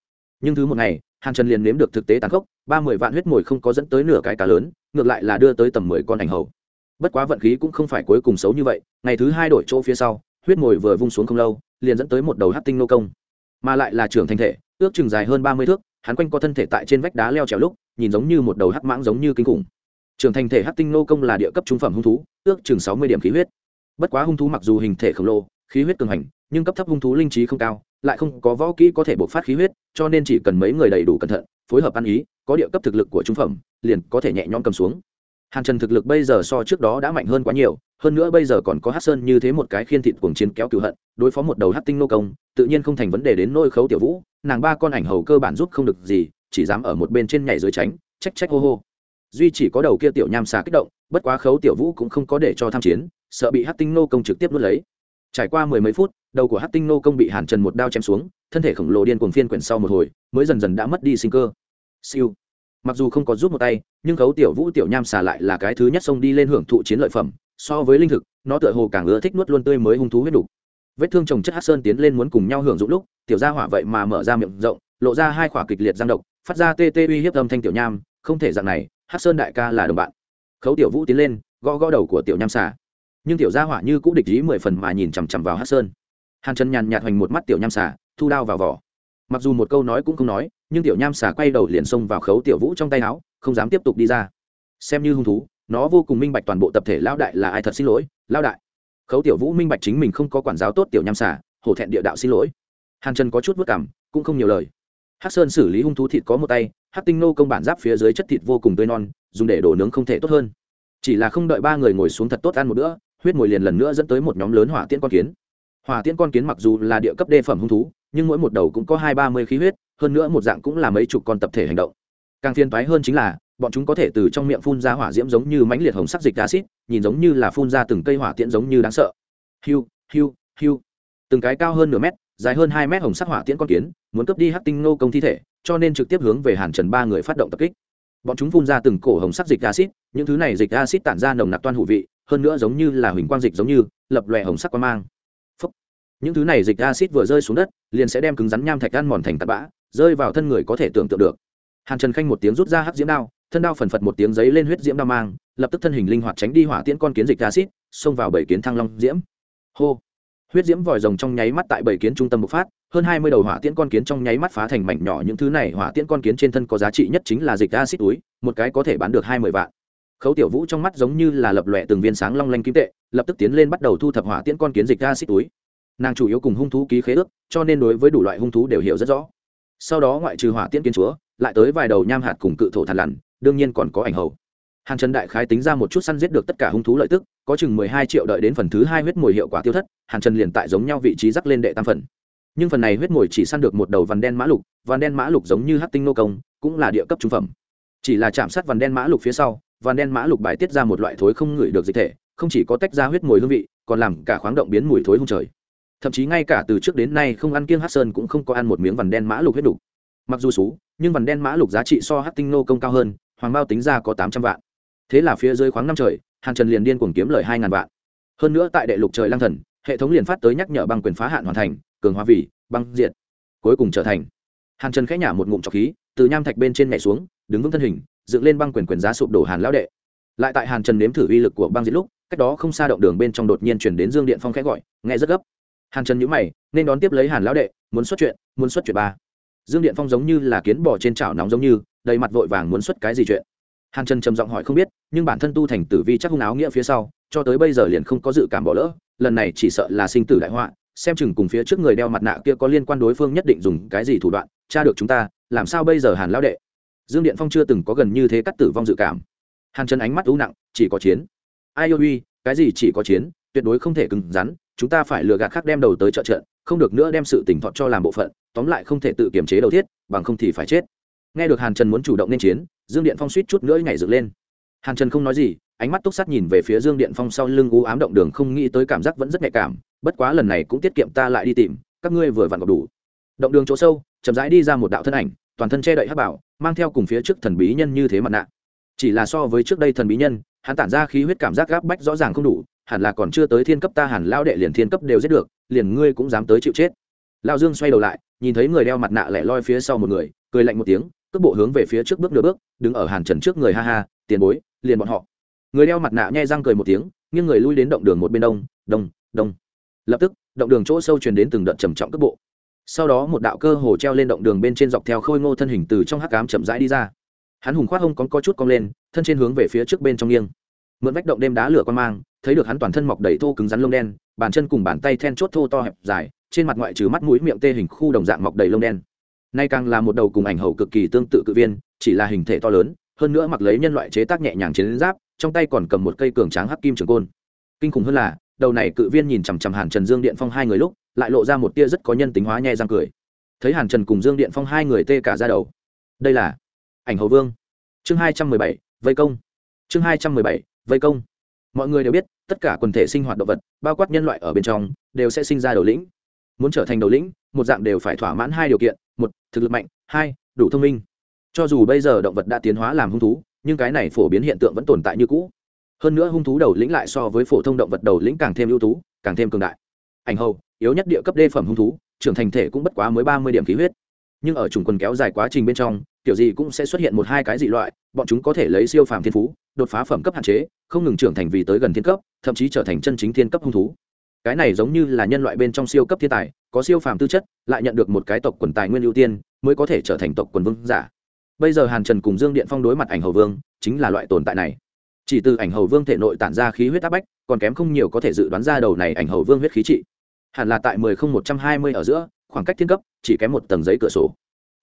S1: nhưng thứ một ngày, hàn trần liền nếm được thực tế tàn khốc, ba mươi vạn huyết mồi không có dẫn tới nửa cái cá lớn, ngược lại là đưa tới tầm mười con ảnh hầu. Bất quá vận khí cũng không phải cuối cùng xấu như vậy, ngày thứ hai đổi chỗ phía sau, huyết mồi vừa vung xuống không lâu, liền dẫn tới một đầu hát tinh nô công. Mà lại là trưởng thành thể, ước chừng dài hơn ba mươi thước, hắn quanh co thân thể tại trên vách đá leo trèo lúc nhìn giống như một đầu hắc mãng giống như kinh khủng. Trưởng thành thể hắc tinh nô công là địa cấp trung phẩm hung thú, ước chừng sáu mươi điểm khí huyết. Bất quá hung thú mặc dù hình thể khổng lồ, khí huyết cường hành, nhưng cấp thấp hung thú linh trí không cao, lại không có võ kỹ có thể bộc phát khí huyết, cho nên chỉ cần mấy người đầy đủ cẩn thận, phối hợp ăn ý, có địa cấp thực lực của trung phẩm, liền có thể nhẹ nhõm cầm xuống. Hàn trần thực lực bây giờ so trước đó đã mạnh hơn quá nhiều, hơn nữa bây giờ còn có hát sơn như thế một cái khiên thịt cuồng chiến kéo cựu hận, đối phó một đầu hát tinh nô công, tự nhiên không thành vấn đề đến nôi khấu tiểu vũ, nàng ba con ảnh hầu cơ bản giúp không được gì chỉ dám ở một bên trên nhảy dưới tránh, trách trách hô hô. Duy chỉ có đầu kia tiểu nham xà kích động, bất quá khấu tiểu vũ cũng không có để cho tham chiến, sợ bị hát tinh nô công trực tiếp nuốt lấy. Trải qua mười mấy phút, đầu của hát tinh nô công bị hàn trần một đao chém xuống, thân thể khổng lồ điên cuồng phiên quyển sau một hồi, mới dần dần đã mất đi sinh cơ. Siêu. Mặc dù không có giúp một tay, nhưng khấu tiểu vũ tiểu nham xà lại là cái thứ nhất xông đi lên hưởng thụ chiến lợi phẩm, so với linh thực, nó tựa hồ càng ưa thích nuốt luôn tươi mới hung thú huyết đủ. vết thương trồng chất hát sơn tiến lên muốn cùng nhau hưởng dụng lúc, tiểu gia hỏa vậy mà mở ra miệng rộng, lộ ra hai khỏa kịch liệt giang độc phát ra tê tê uy hiếp âm thanh tiểu nham, không thể dạng này hát sơn đại ca là đồng bạn. Khấu tiểu vũ tiến lên, gõ gõ đầu của tiểu nham xà. Nhưng tiểu gia hỏa như cũ địch ý mười phần mà nhìn chằm chằm vào hát sơn. Hàn chân nhàn nhạt hoành một mắt tiểu nham xà, thu đao vào vỏ. Mặc dù một câu nói cũng không nói, nhưng tiểu nham xà quay đầu liền xông vào khấu tiểu vũ trong tay áo, không dám tiếp tục đi ra. Xem như hung thú, nó vô cùng minh bạch toàn bộ tập thể lao đại là ai thật xin lỗi lao đại. Khấu tiểu vũ minh bạch chính mình không có quản giáo tốt tiểu nham xà, hổ thẹn địa đạo xin lỗi. Hàn trần có chút vất cảm, cũng không nhiều lời hắc sơn xử lý hung thú thịt có một tay, hắc tinh nô công bản giáp phía dưới chất thịt vô cùng tươi non, dùng để đổ nướng không thể tốt hơn. Chỉ là không đợi ba người ngồi xuống thật tốt ăn một bữa, huyết mồi liền lần nữa dẫn tới một nhóm lớn hỏa tiễn con kiến. Hỏa tiễn con kiến mặc dù là địa cấp đê phẩm hung thú, nhưng mỗi một đầu cũng có hai ba mươi khí huyết, hơn nữa một dạng cũng là mấy chục con tập thể hành động. Càng phiền toái hơn chính là, bọn chúng có thể từ trong miệng phun ra hỏa diễm giống như mãnh liệt hồng sắc dịch acid nhìn giống như là phun ra từng cây hỏa tiễn giống như đáng sợ. Hiu hiu hiu. Từng cái cao hơn nửa mét dài hơn hai mét hồng sắc hỏa tiễn con kiến, muốn cướp đi hắc tinh nô công thi thể, cho nên trực tiếp hướng về hàn trần ba người phát động tập kích. Bọn chúng phun ra từng cổ hồng sắc dịch acid những thứ này dịch acid tản ra nồng nặc toan hủ vị, hơn nữa giống như là huỳnh quang dịch giống như, lập lòe hồng sắc quang mang. Phúc. những thứ này dịch acid vừa rơi xuống đất, liền sẽ đem cứng rắn nham thạch ăn mòn thành tạt bã, rơi vào thân người có thể tưởng tượng được. Hàn trần khanh một tiếng rút ra hắc diễm đao, thân đao phần phật một tiếng giấy lên huyết diễm đao mang, lập tức thân hình linh hoạt tránh đi hỏa tiễn con kiến dịch acid xông vào bảy kiến thăng long diễm. Hô huyết diễm vòi rồng trong nháy mắt tại bảy kiến trung tâm bộc phát, hơn hai mươi đầu hỏa tiễn con kiến trong nháy mắt phá thành mảnh nhỏ, những thứ này hỏa tiễn con kiến trên thân có giá trị nhất chính là dịch acid túi, một cái có thể bán được hai mươi vạn. Khấu tiểu vũ trong mắt giống như là lập lòe từng viên sáng long lanh kim tệ, lập tức tiến lên bắt đầu thu thập hỏa tiễn con kiến dịch acid túi. Nàng chủ yếu cùng hung thú ký khế ước, cho nên đối với đủ loại hung thú đều hiểu rất rõ. Sau đó ngoại trừ hỏa tiễn kiến chúa, lại tới vài đầu nham hạt cùng cự thổ thằn lằn, đương nhiên còn có ảnh hầu hàn trần đại khái tính ra một chút săn giết được tất cả hung thú lợi tức, có chừng mười hai triệu đợi đến phần thứ hai huyết mồi hiệu quả tiêu thất, hàn trần liền tại giống nhau vị trí rắc lên đệ tam phần. Nhưng phần này huyết mồi chỉ săn được một đầu vằn đen mã lục, vằn đen mã lục giống như hát tinh nô công, cũng là địa cấp trung phẩm. Chỉ là chạm sát vằn đen mã lục phía sau, vằn đen mã lục bài tiết ra một loại thối không ngửi được dịch thể, không chỉ có tách ra huyết mồi hương vị, còn làm cả khoáng động biến mùi thối hung trời. Thậm chí ngay cả từ trước đến nay không ăn kiêng hát sơn cũng không có ăn một miếng vằn đen mã lục huyết đục mặc dù xú, nhưng vằn đen mã lục giá trị so hát tinh nô công cao hơn, hoàng bao tính ra có tám trăm vạn thế là phía dưới khoáng năm trời, hàn trần liền điên cuồng kiếm lời hai ngàn vạn. Hơn nữa tại đệ lục trời lang thần, hệ thống liền phát tới nhắc nhở băng quyền phá hạn hoàn thành, cường hóa vì, băng diện cuối cùng trở thành. Hàn trần khẽ nhả một ngụm trọc khí, từ nham thạch bên trên nhảy xuống, đứng vững thân hình, dựng lên băng quyền quyền giá sụp đổ hàn lão đệ. Lại tại hàn trần nếm thử uy lực của băng diện lúc, cách đó không xa động đường bên trong đột nhiên chuyển đến dương điện phong khẽ gọi, nghe rất gấp. Hàn trần nhữ mày, nên đón tiếp lấy hàn lão đệ, muốn xuất chuyện, muốn xuất chuyện ba. Dương điện phong giống như là kiến bò trên chảo nóng giống như, đầy mặt vội vàng muốn xuất cái gì chuyện hàn trần trầm giọng hỏi không biết, nhưng bản thân tu thành tử vi chắc hung áo nghĩa phía sau, cho tới bây giờ liền không có dự cảm bỏ lỡ, lần này chỉ sợ là sinh tử đại họa, xem chừng cùng phía trước người đeo mặt nạ kia có liên quan đối phương nhất định dùng cái gì thủ đoạn, tra được chúng ta, làm sao bây giờ hàn lão đệ? Dương điện phong chưa từng có gần như thế cắt tử vong dự cảm. Hàn trần ánh mắt u nặng, chỉ có chiến. Ai yêu uy cái gì chỉ có chiến, tuyệt đối không thể cứng rắn, chúng ta phải lừa gạt khác đem đầu tới trợ trận, không được nữa đem sự tỉnh thọ cho làm bộ phận, tóm lại không thể tự kiềm chế đầu thiết, bằng không thì phải chết nghe được hàn trần muốn chủ động nên chiến, dương điện phong suýt chút nữa nhảy dựng lên. Hàn trần không nói gì, ánh mắt túc sắt nhìn về phía dương điện phong sau lưng u ám động đường không nghĩ tới cảm giác vẫn rất nhạy cảm, bất quá lần này cũng tiết kiệm ta lại đi tìm, các ngươi vừa vặn gặp đủ. Động đường chỗ sâu, chậm rãi đi ra một đạo thân ảnh, toàn thân che đậy hắc bảo, mang theo cùng phía trước thần bí nhân như thế mặt nạ. Chỉ là so với trước đây thần bí nhân, hắn tản ra khí huyết cảm giác gáp bách rõ ràng không đủ, hẳn là còn chưa tới thiên cấp ta hẳn lao đệ liền thiên cấp đều giết được, liền ngươi cũng dám tới chịu chết. Lao dương xoay đầu lại, nhìn thấy người đeo mặt nạ lẻ loi phía sau một người, cười lạnh một tiếng cước bộ hướng về phía trước bước nửa bước, đứng ở hàn trần trước người, ha ha, tiền bối, liền bọn họ. Người đeo mặt nạ nhai răng cười một tiếng nhưng người lui đến động đường một bên đông đông đông. Lập tức, động đường chỗ sâu truyền đến từng đợt trầm trọng cước bộ. Sau đó một đạo cơ hồ treo lên động đường bên trên dọc theo khôi ngô thân hình từ trong hắc cám chậm rãi đi ra. Hắn hùng khoác hông còn có chút cong lên, thân trên hướng về phía trước bên trong nghiêng. Mượn vách động đêm đá lửa quan mang, thấy được hắn toàn thân mọc đầy thô cứng rắn lông đen, bàn chân cùng bàn tay then chốt thô to hẹp dài, trên mặt ngoại trừ mắt mũi miệng tê hình khu đồng dạng mọc đầy lông đen nay càng là một đầu cùng ảnh hậu cực kỳ tương tự cự viên, chỉ là hình thể to lớn, hơn nữa mặc lấy nhân loại chế tác nhẹ nhàng chiến giáp, trong tay còn cầm một cây cường tráng hắc kim trường côn. Kinh khủng hơn là, đầu này cự viên nhìn chằm chằm hàn trần dương điện phong hai người lúc, lại lộ ra một tia rất có nhân tính hóa nhẹ răng cười. Thấy hàn trần cùng dương điện phong hai người tê cả ra đầu. Đây là ảnh hầu vương. Chương hai trăm mười bảy, vây công. Chương hai trăm mười bảy, vây công. Mọi người đều biết, tất cả quần thể sinh hoạt động vật, bao quát nhân loại ở bên trong, đều sẽ sinh ra đầu lĩnh. Muốn trở thành đầu lĩnh một dạng đều phải thỏa mãn hai điều kiện, một, thực lực mạnh, hai, đủ thông minh. Cho dù bây giờ động vật đã tiến hóa làm hung thú, nhưng cái này phổ biến hiện tượng vẫn tồn tại như cũ. Hơn nữa hung thú đầu lĩnh lại so với phổ thông động vật đầu lĩnh càng thêm ưu tú, càng thêm cường đại. Ảnh hầu, yếu nhất địa cấp đê phẩm hung thú, trưởng thành thể cũng bất quá mới ba mươi điểm khí huyết. Nhưng ở chủng quần kéo dài quá trình bên trong, kiểu gì cũng sẽ xuất hiện một hai cái dị loại, bọn chúng có thể lấy siêu phàm thiên phú, đột phá phẩm cấp hạn chế, không ngừng trưởng thành vì tới gần thiên cấp, thậm chí trở thành chân chính thiên cấp hung thú cái này giống như là nhân loại bên trong siêu cấp thiên tài, có siêu phàm tư chất, lại nhận được một cái tộc quần tài nguyên ưu tiên, mới có thể trở thành tộc quần vương giả. Bây giờ hàn trần cùng dương điện phong đối mặt ảnh hầu vương, chính là loại tồn tại này. Chỉ từ ảnh hầu vương thể nội tản ra khí huyết áp bách, còn kém không nhiều có thể dự đoán ra đầu này ảnh hầu vương huyết khí trị. Hẳn là tại mười không một trăm hai mươi ở giữa, khoảng cách thiên cấp, chỉ kém một tầng giấy cửa sổ.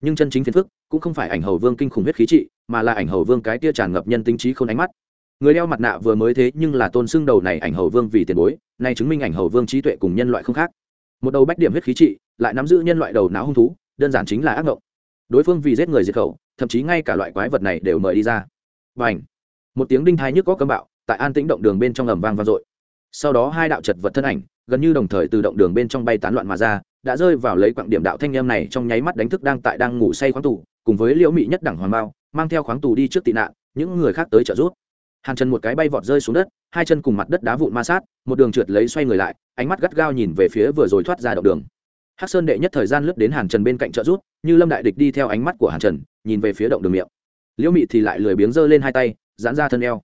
S1: Nhưng chân chính phiền phức, cũng không phải ảnh hầu vương kinh khủng huyết khí trị, mà là ảnh hầu vương cái tia tràn ngập nhân tính trí không ánh mắt người đeo mặt nạ vừa mới thế nhưng là tôn xưng đầu này ảnh hầu vương vì tiền bối, nay chứng minh ảnh hầu vương trí tuệ cùng nhân loại không khác. Một đầu bách điểm huyết khí trị, lại nắm giữ nhân loại đầu não hung thú, đơn giản chính là ác mộng đối phương vì giết người diệt khẩu, thậm chí ngay cả loại quái vật này đều mời đi ra. Và ảnh một tiếng đinh thai nhức có cấm bạo, tại an tĩnh động đường bên trong ầm vang vang dội. Sau đó hai đạo chật vật thân ảnh, gần như đồng thời từ động đường bên trong bay tán loạn mà ra, đã rơi vào lấy quặng điểm đạo thanh em này trong nháy mắt đánh thức đang tại đang ngủ say khoáng tù, cùng với liễu mị nhất đẳng hoàng bao, mang theo khoáng tù đi trước tị nạn, những người khác tới trợ giúp hàn Trần một cái bay vọt rơi xuống đất, hai chân cùng mặt đất đá vụn ma sát, một đường trượt lấy xoay người lại, ánh mắt gắt gao nhìn về phía vừa rồi thoát ra động đường. Hắc sơn đệ nhất thời gian lướt đến hàn trần bên cạnh trợ rút như lâm đại địch đi theo ánh mắt của hàn trần, nhìn về phía động đường miệng. Liễu mị thì lại lười biếng giơ lên hai tay, giãn ra thân eo.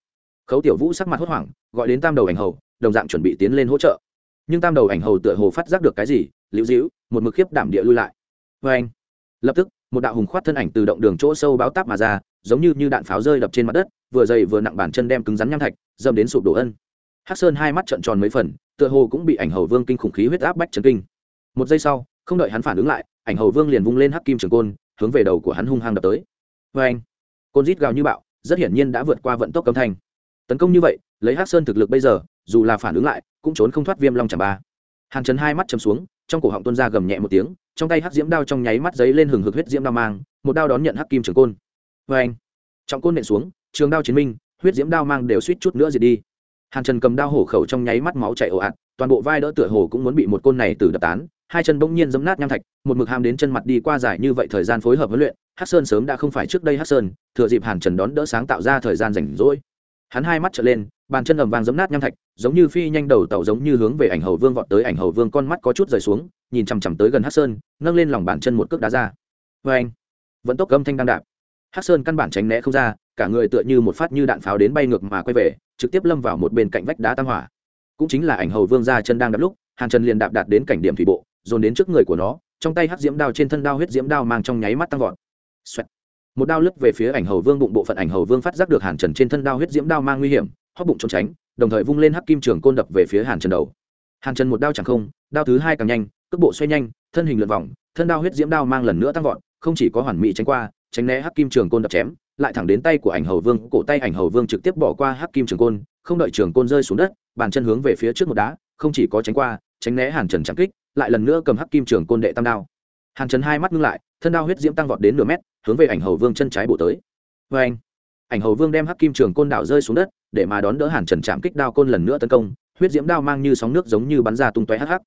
S1: Khấu tiểu vũ sắc mặt hốt hoảng, gọi đến tam đầu ảnh hầu, đồng dạng chuẩn bị tiến lên hỗ trợ. Nhưng tam đầu ảnh hầu tựa hồ phát giác được cái gì, liễu dĩu một mực khiếp đảm địa lui lại. Vê anh lập tức, một đạo hùng khoát thân ảnh từ động đường chỗ sâu báo táp mà ra giống như như đạn pháo rơi đập trên mặt đất, vừa dày vừa nặng bàn chân đem cứng rắn nham thạch dâm đến sụp đổ ân. Hắc sơn hai mắt trợn tròn mấy phần, tựa hồ cũng bị ảnh hầu vương kinh khủng khí huyết áp bách chấn kinh. Một giây sau, không đợi hắn phản ứng lại, ảnh hầu vương liền vung lên hắc kim trường côn, hướng về đầu của hắn hung hăng đập tới. Vê anh, côn rít gào như bạo, rất hiển nhiên đã vượt qua vận tốc cấm thanh. Tấn công như vậy, lấy hắc sơn thực lực bây giờ, dù là phản ứng lại, cũng trốn không thoát viêm long chẩm ba. Hàn trần hai mắt chầm xuống, trong cổ họng tuôn ra gầm nhẹ một tiếng, trong tay hắc diễm đao trong nháy mắt giấy lên hừng hực huyết diễm đao mang, một đao đón nhận hắc kim trường côn vê anh. Trọng côn nện xuống, trường đao chiến minh, huyết diễm đao mang đều suýt chút nữa diệt đi. Hàn trần cầm đao hổ khẩu trong nháy mắt máu chảy ồ ạt, toàn bộ vai đỡ tựa hồ cũng muốn bị một côn này từ đập tán. Hai chân bỗng nhiên giấm nát nham thạch, một mực ham đến chân mặt đi qua giải như vậy thời gian phối hợp huấn luyện hát sơn sớm đã không phải trước đây hát sơn, thừa dịp hàn trần đón đỡ sáng tạo ra thời gian rảnh rỗi. Hắn hai mắt trở lên, bàn chân ầm vàng giấm nát nham thạch, giống như phi nhanh đầu tàu giống như hướng về ảnh hầu vương vọt tới ảnh hầu vương con mắt có chút rời xuống, nhìn chằm chằm tới gần hát sơn, nâng lên lòng bàn chân một cước đá ra. Vê anh. Vẫn tốc âm thanh đang đạp. Hắc sơn căn bản tránh né không ra, cả người tựa như một phát như đạn pháo đến bay ngược mà quay về, trực tiếp lâm vào một bên cạnh vách đá tam hỏa. Cũng chính là ảnh hầu vương ra chân đang đạp lúc, hàn trần liền đạp đạt đến cảnh điểm thủy bộ, dồn đến trước người của nó, trong tay hắc diễm đao trên thân đao huyết diễm đao mang trong nháy mắt tăng vọt. Xoẹt. một đao lướt về phía ảnh hầu vương bụng, bộ phận ảnh hầu vương phát giác được hàn trần trên thân đao huyết diễm đao mang nguy hiểm hóc bụng trốn tránh, đồng thời vung lên hắc kim trường côn đập về phía hàn trần đầu. Hàn trần một đao chẳng không, đao thứ hai càng nhanh, cước bộ xoay nhanh, thân hình lượn vòng, thân đao huyết diễm đao mang lần nữa tăng vọt, không chỉ có hoàn mỹ tránh qua tránh né hắc kim trường côn đập chém, lại thẳng đến tay của ảnh hầu vương, cổ tay ảnh hầu vương trực tiếp bỏ qua hắc kim trường côn, không đợi trường côn rơi xuống đất, bàn chân hướng về phía trước một đá, không chỉ có tránh qua, tránh né hàn trần chạm kích, lại lần nữa cầm hắc kim trường côn đệ tam đao. Hàn trần hai mắt ngưng lại, thân đao huyết diễm tăng vọt đến nửa mét, hướng về ảnh hầu vương chân trái bổ tới. Vê anh, ảnh hầu vương đem hắc kim trường côn đảo rơi xuống đất, để mà đón đỡ hàn trần chạm kích đao côn lần nữa tấn công, huyết diễm đao mang như sóng nước giống như bắn ra tung tóe hắc hắc.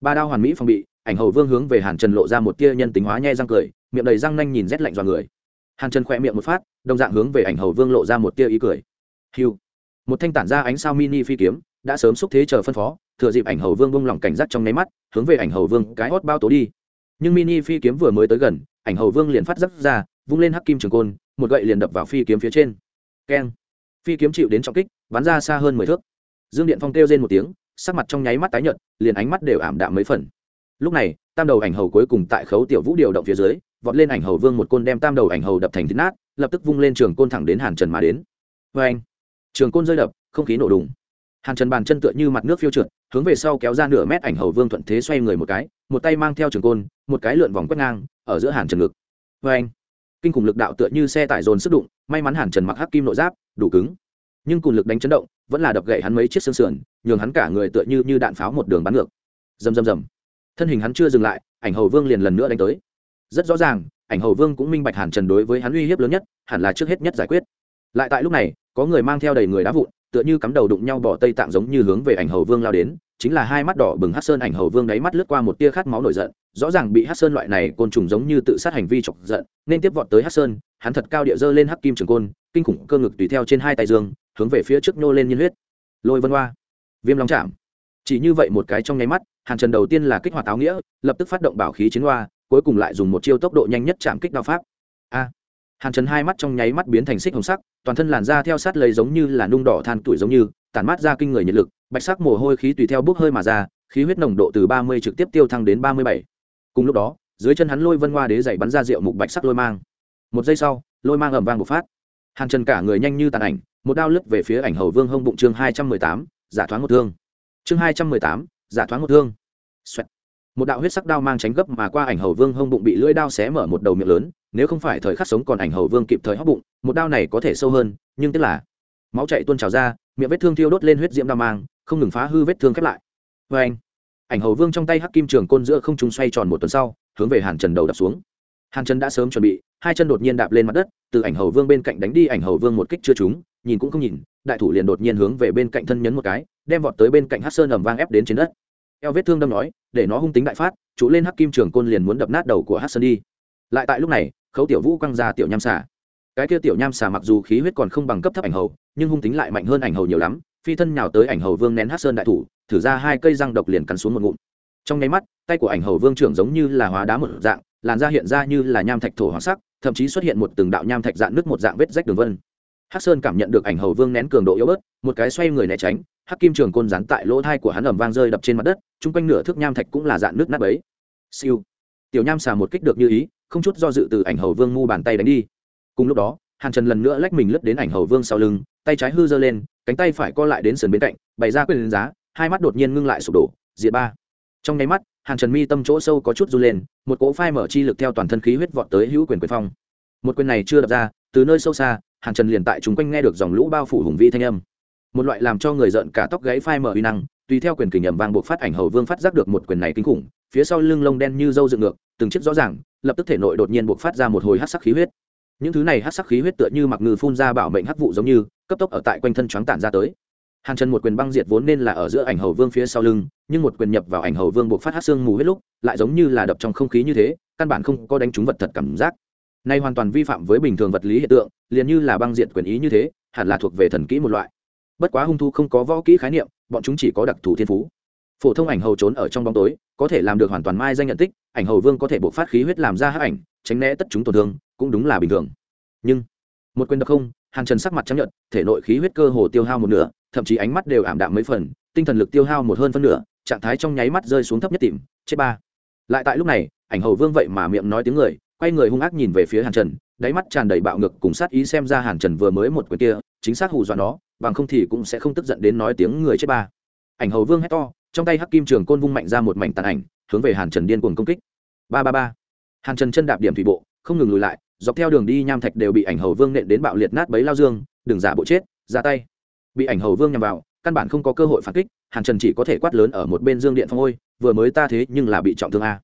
S1: Ba đao hoàn mỹ phòng bị, ảnh hầu vương hướng về hàn trần lộ ra một tia nhân tính hóa nhai răng cười miệng đầy răng nanh nhìn rét lạnh dọa người. Hàn trần khỏe miệng một phát, đồng dạng hướng về ảnh hầu vương lộ ra một tia ý cười. Hiu một thanh tản ra ánh sao mini phi kiếm, đã sớm xúc thế chờ phân phó, thừa dịp ảnh hầu vương bông lỏng cảnh giác trong nháy mắt, hướng về ảnh hầu vương cái hót bao tố đi. Nhưng mini phi kiếm vừa mới tới gần, ảnh hầu vương liền phát dắt ra, vung lên hắc kim trường côn, một gậy liền đập vào phi kiếm phía trên. Keng. Phi kiếm chịu đến trọng kích, bắn ra xa hơn mười thước. Dương điện phong kêu lên một tiếng, sắc mặt trong nháy mắt tái nhợt, liền ánh mắt đều ảm đạm mấy phần. Lúc này, tam đầu ảnh hầu cuối cùng tại khấu tiểu vũ điều động phía dưới vọt lên ảnh hầu vương một côn đem tam đầu ảnh hầu đập thành thịt nát, lập tức vung lên trường côn thẳng đến hàn trần mà đến. Vê anh, trường côn rơi đập, không khí nổ đùng. Hàn trần bàn chân tựa như mặt nước phiêu trượt, hướng về sau kéo ra nửa mét ảnh hầu vương thuận thế xoay người một cái, một tay mang theo trường côn, một cái lượn vòng quét ngang, ở giữa hàn trần ngực. Vê anh, kinh khủng lực đạo tựa như xe tải dồn sức đụng, may mắn hàn trần mặc hắc kim nội giáp, đủ cứng. Nhưng cùng lực đánh chấn động, vẫn là đập gậy hắn mấy chiếc xương sườn, nhường hắn cả người tựa như như đạn pháo một đường bắn ngược. Rầm rầm rầm. Thân hình hắn chưa dừng lại, ảnh hầu vương liền lần nữa đánh tới rất rõ ràng, ảnh hầu vương cũng minh bạch hàn trần đối với hắn uy hiếp lớn nhất, hẳn là trước hết nhất giải quyết. Lại tại lúc này, có người mang theo đầy người đá vụn, tựa như cắm đầu đụng nhau bỏ tây tạng giống như hướng về ảnh hầu vương lao đến, chính là hai mắt đỏ bừng hát sơn ảnh hầu vương đáy mắt lướt qua một tia khát máu nổi giận, rõ ràng bị hát sơn loại này côn trùng giống như tự sát hành vi chọc giận, nên tiếp vọt tới hát sơn, hắn thật cao địa dơ lên hắc kim trường côn, kinh khủng cơ ngực tùy theo trên hai tay dương, hướng về phía trước nô lên nhiên huyết. Lôi vân hoa, viêm long chạm chỉ như vậy một cái trong nháy mắt, hàn trần đầu tiên là kích hoạt áo nghĩa, lập tức phát động bảo khí chiến hoa cuối cùng lại dùng một chiêu tốc độ nhanh nhất chạm kích đao pháp. A. Hàn trần hai mắt trong nháy mắt biến thành xích hồng sắc, toàn thân làn da theo sát lấy giống như là nung đỏ than tuổi giống như, tản mát ra kinh người nhiệt lực, bạch sắc mồ hôi khí tùy theo bốc hơi mà ra, khí huyết nồng độ từ ba mươi trực tiếp tiêu thăng đến ba mươi bảy. Cùng lúc đó, dưới chân hắn lôi vân hoa đế dày bắn ra rượu mục bạch sắc lôi mang. Một giây sau, lôi mang ầm vang một phát. Hàn trần cả người nhanh như tàn ảnh, một đao lướt về phía ảnh hầu vương hông bụng chương hai trăm mười tám, giả thoáng một thương. Chương hai trăm mười tám, giả thoáng một thương. Xoẹt một đạo huyết sắc đao mang tránh gấp mà qua ảnh hầu vương hông bụng bị lưỡi đao xé mở một đầu miệng lớn, nếu không phải thời khắc sống còn ảnh hầu vương kịp thời hóc bụng, một đao này có thể sâu hơn, nhưng tức là máu chạy tuôn trào ra, miệng vết thương thiêu đốt lên huyết diễm đao mang, không ngừng phá hư vết thương khép lại. Vê anh, ảnh hầu vương trong tay hắc kim trường côn giữa không trung xoay tròn một tuần sau, hướng về hàn trần đầu đập xuống. Hàn trần đã sớm chuẩn bị, hai chân đột nhiên đạp lên mặt đất, từ ảnh hầu vương bên cạnh đánh đi ảnh hầu vương một kích chưa trúng, nhìn cũng không nhìn, đại thủ liền đột nhiên hướng về bên cạnh thân nhấn một cái, đem vọt tới bên cạnh hát sơn ẩm vang ép đến trên đất eo vết thương đâm nói, để nó hung tính đại phát, trụ lên hắc kim trường côn liền muốn đập nát đầu của hát sơn đi. Lại tại lúc này, khấu tiểu vũ quăng ra tiểu nham xà. Cái kia tiểu nham xà mặc dù khí huyết còn không bằng cấp thấp ảnh hầu, nhưng hung tính lại mạnh hơn ảnh hầu nhiều lắm, phi thân nhào tới ảnh hầu vương nén hát sơn đại thủ, thử ra hai cây răng độc liền cắn xuống một ngụm. Trong nháy mắt, tay của ảnh hầu vương trưởng giống như là hóa đá một dạng, làn da hiện ra như là nham thạch thổ hoàng sắc, thậm chí xuất hiện một từng đạo nham thạch dạng nước một dạng vết rách đường vân. Hắc sơn cảm nhận được ảnh hầu vương nén cường độ yếu bớt, một cái xoay người né tránh hắc kim trường côn rắn tại lỗ thai của hắn ẩm vang rơi đập trên mặt đất, chung quanh nửa thước nham thạch cũng là dạng nước nát ấy siêu. Tiểu nham xà một kích được như ý, không chút do dự từ ảnh hầu vương mu bàn tay đánh đi. Cùng lúc đó, hàn trần lần nữa lách mình lướt đến ảnh hầu vương sau lưng, tay trái hư giơ lên, cánh tay phải co lại đến sườn bên cạnh, bày ra quyền giá, hai mắt đột nhiên ngưng lại sụp đổ, diệt ba. Trong nháy mắt, hàn trần mi tâm chỗ sâu có chút run lên, một cỗ phai mở chi lực theo toàn thân khí huyết vọt tới hữu quyền quyền phong. Một quyền này chưa đập ra, từ nơi sâu xa, hàn trần liền tại chúng quanh nghe được dòng lũ bao phủ hùng vĩ thanh âm một loại làm cho người giận cả tóc gáy phai mở uy năng, tùy theo quyền kình ẩm vang buộc phát ảnh hầu vương phát giác được một quyền này kinh khủng, phía sau lưng lông đen như dâu dựng ngược, từng chiếc rõ ràng, lập tức thể nội đột nhiên buộc phát ra một hồi hát sắc khí huyết. Những thứ này hát sắc khí huyết tựa như mặc ngư phun ra bảo mệnh hắc vụ giống như, cấp tốc ở tại quanh thân choáng tản ra tới. Hàn chân một quyền băng diệt vốn nên là ở giữa ảnh hầu vương phía sau lưng, nhưng một quyền nhập vào ảnh hầu vương buộc phát hát xương mù huyết lúc, lại giống như là đập trong không khí như thế, căn bản không có đánh trúng vật thật cảm giác. Nay hoàn toàn vi phạm với bình thường vật lý hiện tượng, liền như là băng diệt quyền ý như thế, hẳn là thuộc về thần kỹ một loại bất quá hung thu không có võ kỹ khái niệm, bọn chúng chỉ có đặc thù thiên phú. Phổ thông ảnh hầu trốn ở trong bóng tối, có thể làm được hoàn toàn mai danh nhận tích, ảnh hầu vương có thể buộc phát khí huyết làm ra hát ảnh, tránh né tất chúng tổn thương, cũng đúng là bình thường. Nhưng, một quyền đập không, hàn trần sắc mặt chấp nhận thể nội khí huyết cơ hồ tiêu hao một nửa, thậm chí ánh mắt đều ảm đạm mấy phần, tinh thần lực tiêu hao một hơn phân nửa, trạng thái trong nháy mắt rơi xuống thấp nhất tìm, chết ba. Lại tại lúc này, ảnh hầu vương vậy mà miệng nói tiếng người quay người hung ác nhìn về phía hàn trần, đáy mắt tràn đầy bạo ngực cùng sát ý xem ra hàn trần vừa mới một quyền kia, chính xác hù dọa nó, bằng không thì cũng sẽ không tức giận đến nói tiếng người chết ba. Ảnh hầu vương hét to, trong tay hắc kim trường côn vung mạnh ra một mảnh tàn ảnh, hướng về hàn trần điên cuồng công kích. Ba ba ba. Hàn trần chân đạp điểm thủy bộ, không ngừng lùi lại, dọc theo đường đi nham thạch đều bị ảnh hầu vương nện đến bạo liệt nát bấy lao dương, đừng giả bộ chết, ra tay. Bị ảnh hầu vương nhằm vào, căn bản không có cơ hội phản kích, hàn trần chỉ có thể quát lớn ở một bên dương điện phong, ôi, vừa mới ta thế nhưng là bị trọng thương a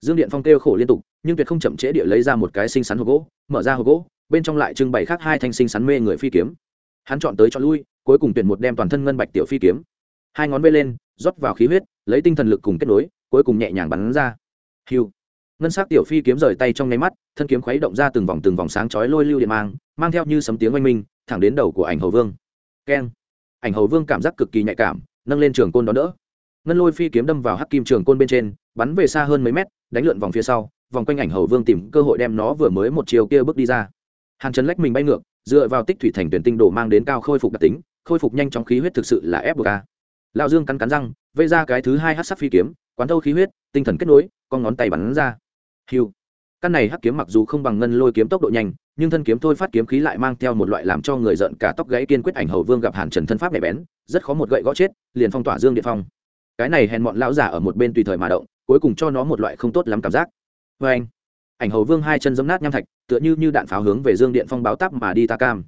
S1: dương điện phong kêu khổ liên tục, nhưng tuyệt không chậm trễ địa lấy ra một cái xinh xắn hộp gỗ, mở ra hộp gỗ, bên trong lại trưng bày khác hai thanh xinh xắn mê người phi kiếm. Hắn chọn tới chọn lui, cuối cùng tuyển một đem toàn thân ngân bạch tiểu phi kiếm. Hai ngón bê lên, rót vào khí huyết, lấy tinh thần lực cùng kết nối, cuối cùng nhẹ nhàng bắn ra. Hiu. Ngân s ắ c tiểu phi kiếm rời tay trong nháy mắt, thân kiếm khuấy động ra từng vòng từng vòng sáng chói lôi lưu điện mang mang theo như sấm tiếng oanh minh, thẳng đến đầu của ảnh hầu vương. Keng. Ảnh hầu vương cảm giác cực kỳ nhạy cảm, nâng lên trường côn đó đỡ. Ngân lôi phi kiếm đâm vào hắc kim trường côn bên trên bắn về xa hơn mấy mét, đánh lượn vòng phía sau, vòng quanh ảnh hầu vương tìm cơ hội đem nó vừa mới một chiều kia bước đi ra. Hàn trần lách mình bay ngược, dựa vào tích thủy thành tuyển tinh đồ mang đến cao khôi phục đặc tính, khôi phục nhanh chóng khí huyết thực sự là ép buộc a. Lao dương cắn cắn răng, vây ra cái thứ hai hát sắc phi kiếm, quán thâu khí huyết, tinh thần kết nối, con ngón tay bắn ra. Hiu. Căn này hắc kiếm mặc dù không bằng ngân lôi kiếm tốc độ nhanh, nhưng thân kiếm thôi phát kiếm khí lại mang theo một loại làm cho người giận cả tóc gãy kiên quyết ảnh hầu vương gặp hàn trần thân pháp nhạy bén, rất khó một gậy gõ chết, liền phong tỏa dương địa phong. Cái này hèn mọn lão giả ở một bên tùy thời mà động cuối cùng cho nó một loại không tốt lắm cảm giác. Vê anh, ảnh hầu vương hai chân giấm nát nham thạch, tựa như như đạn pháo hướng về dương điện phong báo tắp mà đi ta cam.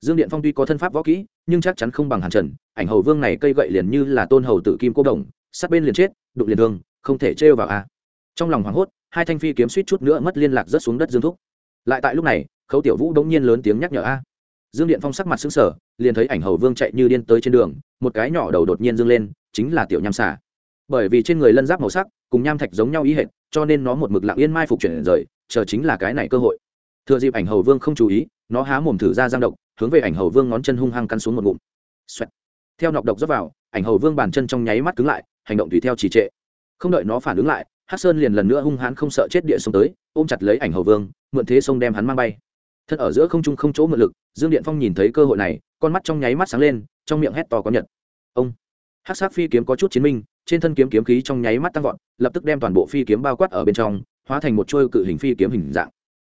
S1: Dương điện phong tuy có thân pháp võ kỹ, nhưng chắc chắn không bằng hàn trần, ảnh hầu vương này cây gậy liền như là tôn hầu tự kim cô đồng, sát bên liền chết, đụng liền thương, không thể trêu vào a. Trong lòng hoảng hốt, hai thanh phi kiếm suýt chút nữa mất liên lạc rớt xuống đất dương thúc. Lại tại lúc này, khấu tiểu vũ đống nhiên lớn tiếng nhắc nhở a. Dương điện phong sắc mặt xứng sở liền thấy ảnh hầu vương chạy như điên tới trên đường, một cái nhỏ đầu đột nhiên dâng lên, chính là tiểu nham xà bởi vì trên người lân giáp màu sắc cùng nham thạch giống nhau ý hệt, cho nên nó một mực lặng yên mai phục chuyển rời, chờ chính là cái này cơ hội. Thừa dịp ảnh hầu vương không chú ý, nó há mồm thử ra giang độc, hướng về ảnh hầu vương ngón chân hung hăng cắn xuống một ngụm、Xoẹt. Theo nọc độc dốc vào, ảnh hầu vương bàn chân trong nháy mắt cứng lại, hành động tùy theo trì trệ. Không đợi nó phản ứng lại hát sơn liền lần nữa hung hãn không sợ chết địa xông tới, ôm chặt lấy ảnh hầu vương, mượn thế sông đem hắn mang bay. Thân ở giữa không trung không chỗ mượn lực, dương điện phong nhìn thấy cơ hội này, con mắt trong nháy mắt sáng lên, trong miệng hét to có nhật. Ông. Hát sát phi kiếm có chút chiến minh trên thân kiếm kiếm khí trong nháy mắt tăng vọt, lập tức đem toàn bộ phi kiếm bao quát ở bên trong, hóa thành một trôi cự hình phi kiếm hình dạng.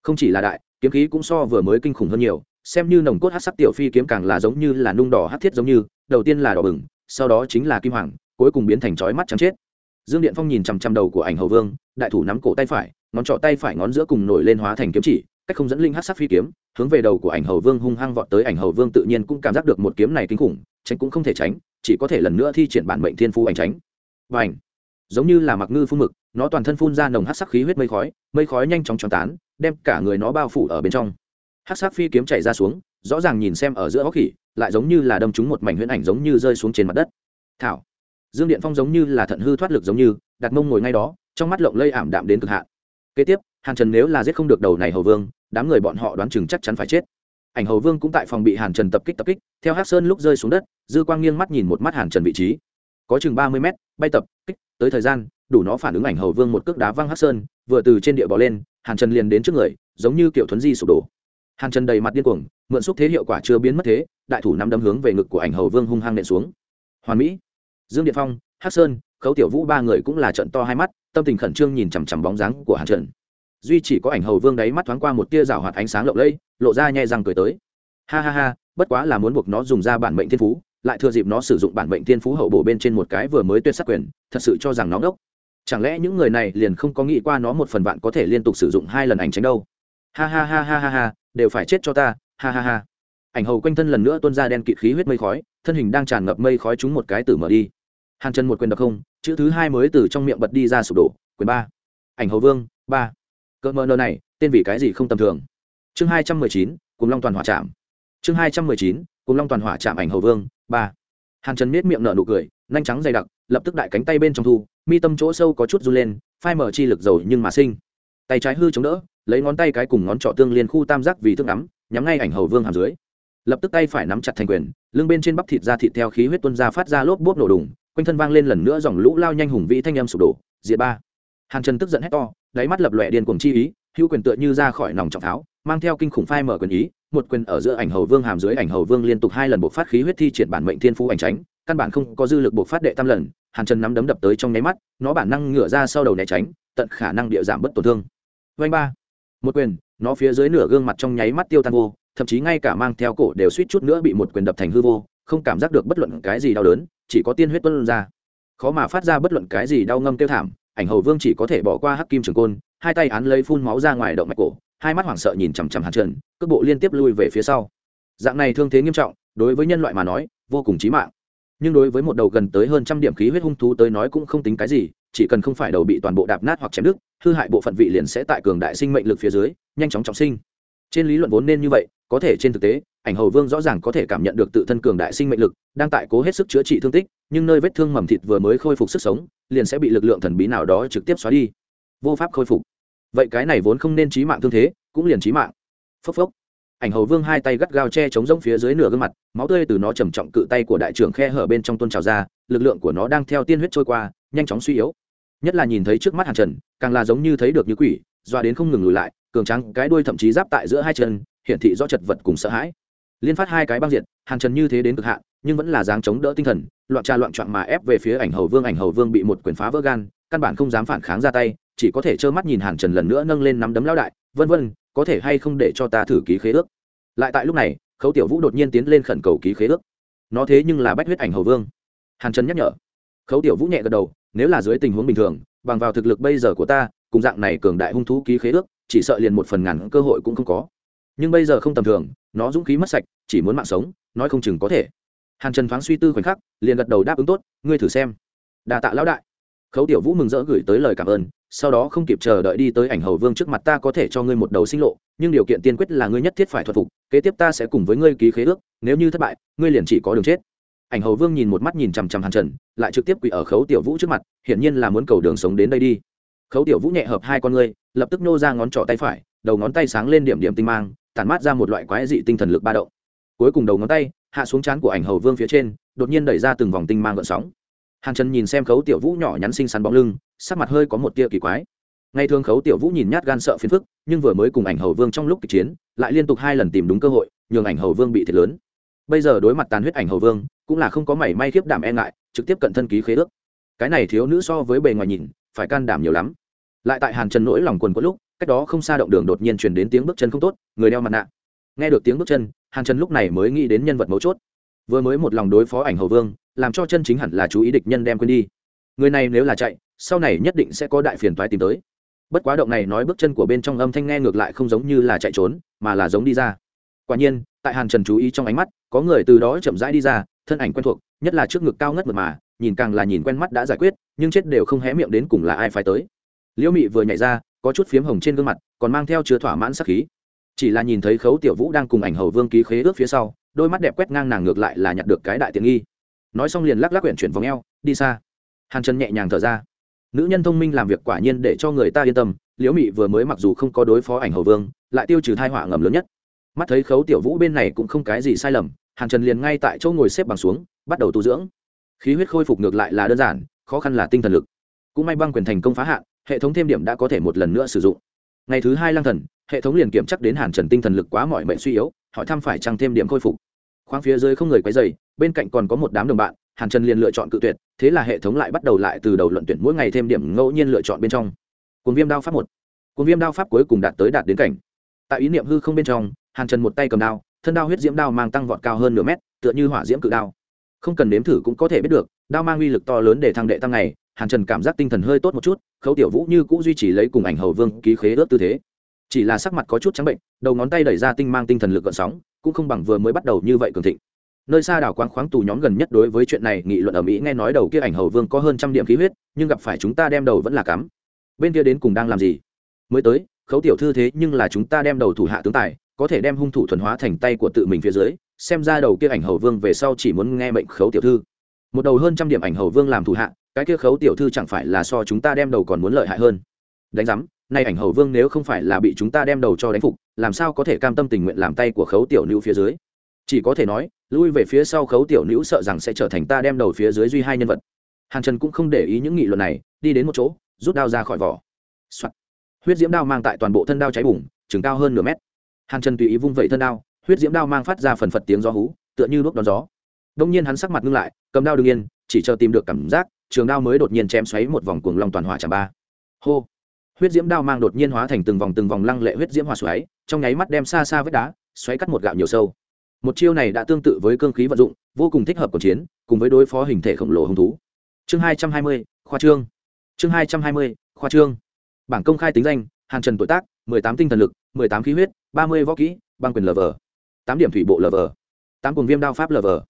S1: Không chỉ là đại, kiếm khí cũng so vừa mới kinh khủng hơn nhiều, xem như nồng cốt hát sắc tiểu phi kiếm càng là giống như là nung đỏ hát thiết giống như, đầu tiên là đỏ bừng, sau đó chính là kim hoàng, cuối cùng biến thành chói mắt trắng chết. Dương điện phong nhìn chằm chằm đầu của ảnh hầu vương, đại thủ nắm cổ tay phải, ngón trỏ tay phải ngón giữa cùng nổi lên hóa thành kiếm chỉ, cách không dẫn linh hát sắc phi kiếm, hướng về đầu của ảnh hầu vương hung hăng vọt tới ảnh hầu vương tự nhiên cũng cảm giác được một kiếm này kinh khủng, tránh cũng không thể tránh, chỉ có thể lần nữa thi triển bản mệnh thiên phu ảnh tránh và ảnh. Giống như là mặc ngư phun mực, nó toàn thân phun ra nồng hát sắc khí huyết mây khói mây khói nhanh chóng tròn tán, đem cả người nó bao phủ ở bên trong. Hát sắc phi kiếm chạy ra xuống, rõ ràng nhìn xem ở giữa hóc khỉ, lại giống như là đâm trúng một mảnh huyễn ảnh giống như rơi xuống trên mặt đất. Thảo. Dương điện phong giống như là thận hư thoát lực giống như, đặt mông ngồi ngay đó, trong mắt lộng lây ảm đạm đến cực hạn. Kế tiếp, hàn trần nếu là giết không được đầu này hầu vương, đám người bọn họ đoán chừng chắc chắn phải chết. Ảnh hầu vương cũng tại phòng bị hàn trần tập kích tập kích, theo hát sơn lúc rơi xuống đất, dư quang nghiêng mắt nhìn một mắt hàn trần vị trí có chừng ba mươi mét, bay tập, kích, tới thời gian, đủ nó phản ứng ảnh hầu vương một cước đá văng hát sơn, vừa từ trên địa bò lên, hàn trần liền đến trước người, giống như kiểu thuấn di sụp đổ. Hàn trần đầy mặt điên cuồng, mượn xúc thế hiệu quả chưa biến mất thế, đại thủ nắm đấm hướng về ngực của ảnh hầu vương hung hăng nện xuống. Hoàn mỹ, dương điện phong hắc sơn, khấu tiểu vũ ba người cũng là trận to hai mắt, tâm tình khẩn trương nhìn chằm chằm bóng dáng của hàn trần. Duy chỉ có ảnh hầu vương đáy mắt thoáng qua một tia rào hoạt ánh sáng lộng lẫy, lộ ra nhẹ răng cười tới. Ha ha ha, bất quá là muốn buộc nó dùng ra bản mệnh thiên phú lại thừa dịp nó sử dụng bản mệnh thiên phú hậu bổ bên trên một cái vừa mới tuyệt sắc quyền, thật sự cho rằng nó ngốc. Chẳng lẽ những người này liền không có nghĩ qua nó một phần vạn có thể liên tục sử dụng hai lần ảnh tránh đâu? Ha ha ha ha ha ha, đều phải chết cho ta, ha ha ha. Ảnh hầu quanh thân lần nữa tuôn ra đen kịt khí huyết mây khói, thân hình đang tràn ngập mây khói trúng một cái tử mở đi. Hàn chân một quyền đập không, chữ thứ hai mới từ trong miệng bật đi ra sụp đổ, quyền ba. Ảnh hầu vương, ba. Cỡ mờ nơ này, tên vì cái gì không tầm thường? Chương hai trăm mười chín, cùng long toàn hỏa chạm chương hai trăm mười chín, cùng long toàn hỏa chạm ảnh hầu vương ba hàn trần miết miệng nở nụ cười nhanh trắng dày đặc lập tức đại cánh tay bên trong thu mi tâm chỗ sâu có chút run lên phai mở chi lực dầu nhưng mà sinh tay trái hư chống đỡ lấy ngón tay cái cùng ngón trỏ tương liên khu tam giác vì thức nắm nhắm ngay ảnh hầu vương hàm dưới lập tức tay phải nắm chặt thành quyền lưng bên trên bắp thịt ra thịt theo khí huyết tuân ra phát ra lốp bốp nổ đùng quanh thân vang lên lần nữa dòng lũ lao nhanh hùng vĩ thanh âm sụp đổ diệt ba hàn trần tức giận hét to đáy mắt lập lòe điên cuồng chi ý hữu quyền tựa như ra khỏi nòng trọng tháo mang theo kinh khủng phai mở quyền ý một quyền ở giữa ảnh hầu vương hàm dưới ảnh hầu vương liên tục hai lần bộc phát khí huyết thi triển bản mệnh thiên phú ảnh tránh, căn bản không có dư lực bộc phát đệ tam lần, hàn trần nắm đấm đập tới trong nháy mắt, nó bản năng ngửa ra sau đầu né tránh, tận khả năng địa giảm bất tổn thương. Vanh ba. Một quyền, nó phía dưới nửa gương mặt trong nháy mắt tiêu tan vô, thậm chí ngay cả mang theo cổ đều suýt chút nữa bị một quyền đập thành hư vô, không cảm giác được bất luận cái gì đau đớn, chỉ có tiên huyết tuân ra. Khó mà phát ra bất luận cái gì đau ngâm kêu thảm, ảnh hầu vương chỉ có thể bỏ qua hắc kim trường côn, hai tay án lấy phun máu ra ngoài động mạch cổ hai mắt hoảng sợ nhìn chằm chằm hàn trần, cước bộ liên tiếp lui về phía sau. Dạng này thương thế nghiêm trọng, đối với nhân loại mà nói, vô cùng chí mạng. Nhưng đối với một đầu gần tới hơn trăm điểm khí huyết hung thú tới nói cũng không tính cái gì, chỉ cần không phải đầu bị toàn bộ đạp nát hoặc chém đứt, hư hại bộ phận vị liền sẽ tại cường đại sinh mệnh lực phía dưới, nhanh chóng trọng sinh. Trên lý luận vốn nên như vậy, có thể trên thực tế, ảnh hầu vương rõ ràng có thể cảm nhận được tự thân cường đại sinh mệnh lực, đang tại cố hết sức chữa trị thương tích, nhưng nơi vết thương mầm thịt vừa mới khôi phục sức sống, liền sẽ bị lực lượng thần bí nào đó trực tiếp xóa đi. Vô pháp khôi phục vậy cái này vốn không nên trí mạng thương thế, cũng liền trí mạng. Phốc phốc. Ảnh hầu vương hai tay gắt gao che chống rỗng phía dưới nửa gương mặt, máu tươi từ nó trầm trọng cự tay của đại trưởng khe hở bên trong tôn trào ra, lực lượng của nó đang theo tiên huyết trôi qua, nhanh chóng suy yếu. Nhất là nhìn thấy trước mắt hàn trần, càng là giống như thấy được như quỷ, doa đến không ngừng lùi lại, cường trắng cái đuôi thậm chí giáp tại giữa hai chân, hiển thị rõ chật vật cùng sợ hãi. Liên phát hai cái băng diện hàn trần như thế đến cực hạn, nhưng vẫn là dáng chống đỡ tinh thần, loạn trà loạn trọn mà ép về phía ảnh hầu vương, ảnh hầu vương bị một quyền phá vỡ gan căn bản không dám phản kháng ra tay, chỉ có thể trơ mắt nhìn hàn trần lần nữa nâng lên nắm đấm lao đại, vân vân, có thể hay không để cho ta thử ký khế ước? Lại tại lúc này, khấu tiểu vũ đột nhiên tiến lên khẩn cầu ký khế ước. Nó thế nhưng là bách huyết ảnh hầu vương. Hàn trần nhắc nhở. Khấu tiểu vũ nhẹ gật đầu, nếu là dưới tình huống bình thường, bằng vào thực lực bây giờ của ta, cùng dạng này cường đại hung thú ký khế ước, chỉ sợ liền một phần ngàn cơ hội cũng không có. Nhưng bây giờ không tầm thường, nó dũng khí mất sạch, chỉ muốn mạng sống, nói không chừng có thể. Hàn trần thoáng suy tư khoảnh khắc, liền gật đầu đáp ứng tốt, ngươi thử xem. Đà tạ lão đại khấu tiểu vũ mừng rỡ gửi tới lời cảm ơn, sau đó không kịp chờ đợi đi tới ảnh hầu vương trước mặt ta có thể cho ngươi một đầu sinh lộ, nhưng điều kiện tiên quyết là ngươi nhất thiết phải thuật phục, kế tiếp ta sẽ cùng với ngươi ký khế ước, nếu như thất bại, ngươi liền chỉ có đường chết. Ảnh hầu vương nhìn một mắt nhìn chằm chằm hàn trần, lại trực tiếp quỳ ở khấu tiểu vũ trước mặt, hiển nhiên là muốn cầu đường sống đến đây đi. Khấu tiểu vũ nhẹ hợp hai con ngươi, lập tức nô ra ngón trỏ tay phải, đầu ngón tay sáng lên điểm điểm tinh mang, tản mát ra một loại quái dị tinh thần lực ba động. Cuối cùng đầu ngón tay, hạ xuống trán của ảnh hầu vương phía trên, đột nhiên đẩy ra từng vòng tinh mang gợn sóng hàn trần nhìn xem khấu tiểu vũ nhỏ nhắn xinh xắn bóng lưng, sắc mặt hơi có một tia kỳ quái. Ngày thường khấu tiểu vũ nhìn nhát gan sợ phiền phức, nhưng vừa mới cùng ảnh hầu vương trong lúc kịch chiến, lại liên tục hai lần tìm đúng cơ hội, nhường ảnh hầu vương bị thiệt lớn. Bây giờ đối mặt tàn huyết ảnh hầu vương, cũng là không có mảy may khiếp đảm e ngại, trực tiếp cận thân ký khế ước. Cái này thiếu nữ so với bề ngoài nhìn, phải can đảm nhiều lắm. Lại tại hàn trần nỗi lòng quần có lúc, cách đó không xa động đường đột nhiên truyền đến tiếng bước chân không tốt, người đeo mặt nạ. Nghe được tiếng bước chân, hàn trần lúc này mới nghĩ đến nhân vật mấu chốt. Vừa mới một lòng đối phó ảnh hầu vương làm cho chân chính hẳn là chú ý địch nhân đem quên đi. Người này nếu là chạy, sau này nhất định sẽ có đại phiền toái tìm tới. Bất quá động này nói bước chân của bên trong âm thanh nghe ngược lại không giống như là chạy trốn, mà là giống đi ra. Quả nhiên, tại hàn trần chú ý trong ánh mắt, có người từ đó chậm rãi đi ra, thân ảnh quen thuộc, nhất là trước ngực cao ngất mật mà, nhìn càng là nhìn quen mắt đã giải quyết, nhưng chết đều không hé miệng đến cùng là ai phải tới. Liễu mị vừa nhảy ra, có chút phiếm hồng trên gương mặt, còn mang theo chứa thỏa mãn sắc khí. Chỉ là nhìn thấy khấu tiểu vũ đang cùng ảnh hầu vương ký khế ước phía sau, đôi mắt đẹp quét ngang nàng ngược lại là nhặt được cái đại tiện nghi nói xong liền lắc lắc quyển chuyển vòng eo, đi xa. Hàn trần nhẹ nhàng thở ra. Nữ nhân thông minh làm việc quả nhiên để cho người ta yên tâm, liễu mị vừa mới mặc dù không có đối phó ảnh hầu vương, lại tiêu trừ thai họa ngầm lớn nhất. Mắt thấy khấu tiểu vũ bên này cũng không cái gì sai lầm, hàn trần liền ngay tại chỗ ngồi xếp bằng xuống, bắt đầu tu dưỡng. Khí huyết khôi phục ngược lại là đơn giản, khó khăn là tinh thần lực. Cũng may băng quyền thành công phá hạn, hệ thống thêm điểm đã có thể một lần nữa sử dụng. Ngày thứ hai lang thần, hệ thống liền kiểm chắc đến hàn trần tinh thần lực quá mọi mệnh suy yếu, hỏi thăm phải trăng thêm điểm khôi phục. Khoang phía dưới không người quấy dày bên cạnh còn có một đám đồng bạn, hàn trần liền lựa chọn cự tuyệt, thế là hệ thống lại bắt đầu lại từ đầu luận tuyển mỗi ngày thêm điểm ngẫu nhiên lựa chọn bên trong. Cuốn viêm đao pháp một. Cuốn viêm đao pháp cuối cùng đạt tới đạt đến cảnh. Tại ý niệm hư không bên trong, hàn trần một tay cầm đao, thân đao huyết diễm đao mang tăng vọt cao hơn nửa mét, tựa như hỏa diễm cự đao. Không cần nếm thử cũng có thể biết được, đao mang uy lực to lớn để thăng đệ tăng này, hàn trần cảm giác tinh thần hơi tốt một chút, khấu tiểu vũ như cũ duy trì lấy cùng ảnh hầu vương ký khế ướt tư thế. Chỉ là sắc mặt có chút trắng bệnh, đầu ngón tay đẩy ra tinh mang tinh thần lực gợn sóng, cũng không bằng vừa mới bắt đầu như vậy cường thịnh nơi xa đảo quang khoáng tù nhóm gần nhất đối với chuyện này nghị luận ở mỹ nghe nói đầu kia ảnh hầu vương có hơn trăm điểm khí huyết, nhưng gặp phải chúng ta đem đầu vẫn là cắm. Bên kia đến cùng đang làm gì? Mới tới, khấu tiểu thư thế nhưng là chúng ta đem đầu thủ hạ tướng tài, có thể đem hung thủ thuần hóa thành tay của tự mình phía dưới, xem ra đầu kia ảnh hầu vương về sau chỉ muốn nghe mệnh khấu tiểu thư. Một đầu hơn trăm điểm ảnh hầu vương làm thủ hạ, cái kia khấu tiểu thư chẳng phải là so chúng ta đem đầu còn muốn lợi hại hơn. Đánh giám, nay ảnh hầu vương nếu không phải là bị chúng ta đem đầu cho đánh phục, làm sao có thể cam tâm tình nguyện làm tay của khấu tiểu nữ phía dưới? Chỉ có thể nói, lui về phía sau khấu tiểu nữ sợ rằng sẽ trở thành ta đem đầu phía dưới duy hai nhân vật. Hàn trần cũng không để ý những nghị luận này, đi đến một chỗ, rút đao ra khỏi vỏ、Soạn. huyết diễm đao mang tại toàn bộ thân đao cháy bùng chừng cao hơn nửa mét. Hàn trần tùy ý vung vẩy thân đao, huyết diễm đao mang phát ra phần phật tiếng gió hú, tựa như đốt đón gió. Đông nhiên hắn sắc mặt ngưng lại, cầm đao đ ứ n g yên, chỉ chờ tìm được cảm giác, trường đao mới đột nhiên chém xoáy một vòng cuồng long toàn hỏa chạm ba. Hô. Huyết diễm đao mang đột nhiên hóa thành từng vòng từng vòng lăng lệ huyết diễm hòa xoáy, trong nháy mắt đem xa xa vết đá, xoáy cắt một gạo nhiều sâu một chiêu này đã tương tự với cương khí vận dụng, vô cùng thích hợp cuộc chiến, cùng với đối phó hình thể khổng lồ hứng thú. Chương hai trăm hai mươi, khoa trương. Chương hai trăm hai mươi, khoa trương. Bảng công khai tính danh, hàn trần tuổi tác, mười tám tinh thần lực, mười tám khí huyết, ba mươi võ kỹ, băng quyền lờ vờ tám điểm thủy bộ lờ vờ tám cùng viêm đao pháp lờ vờ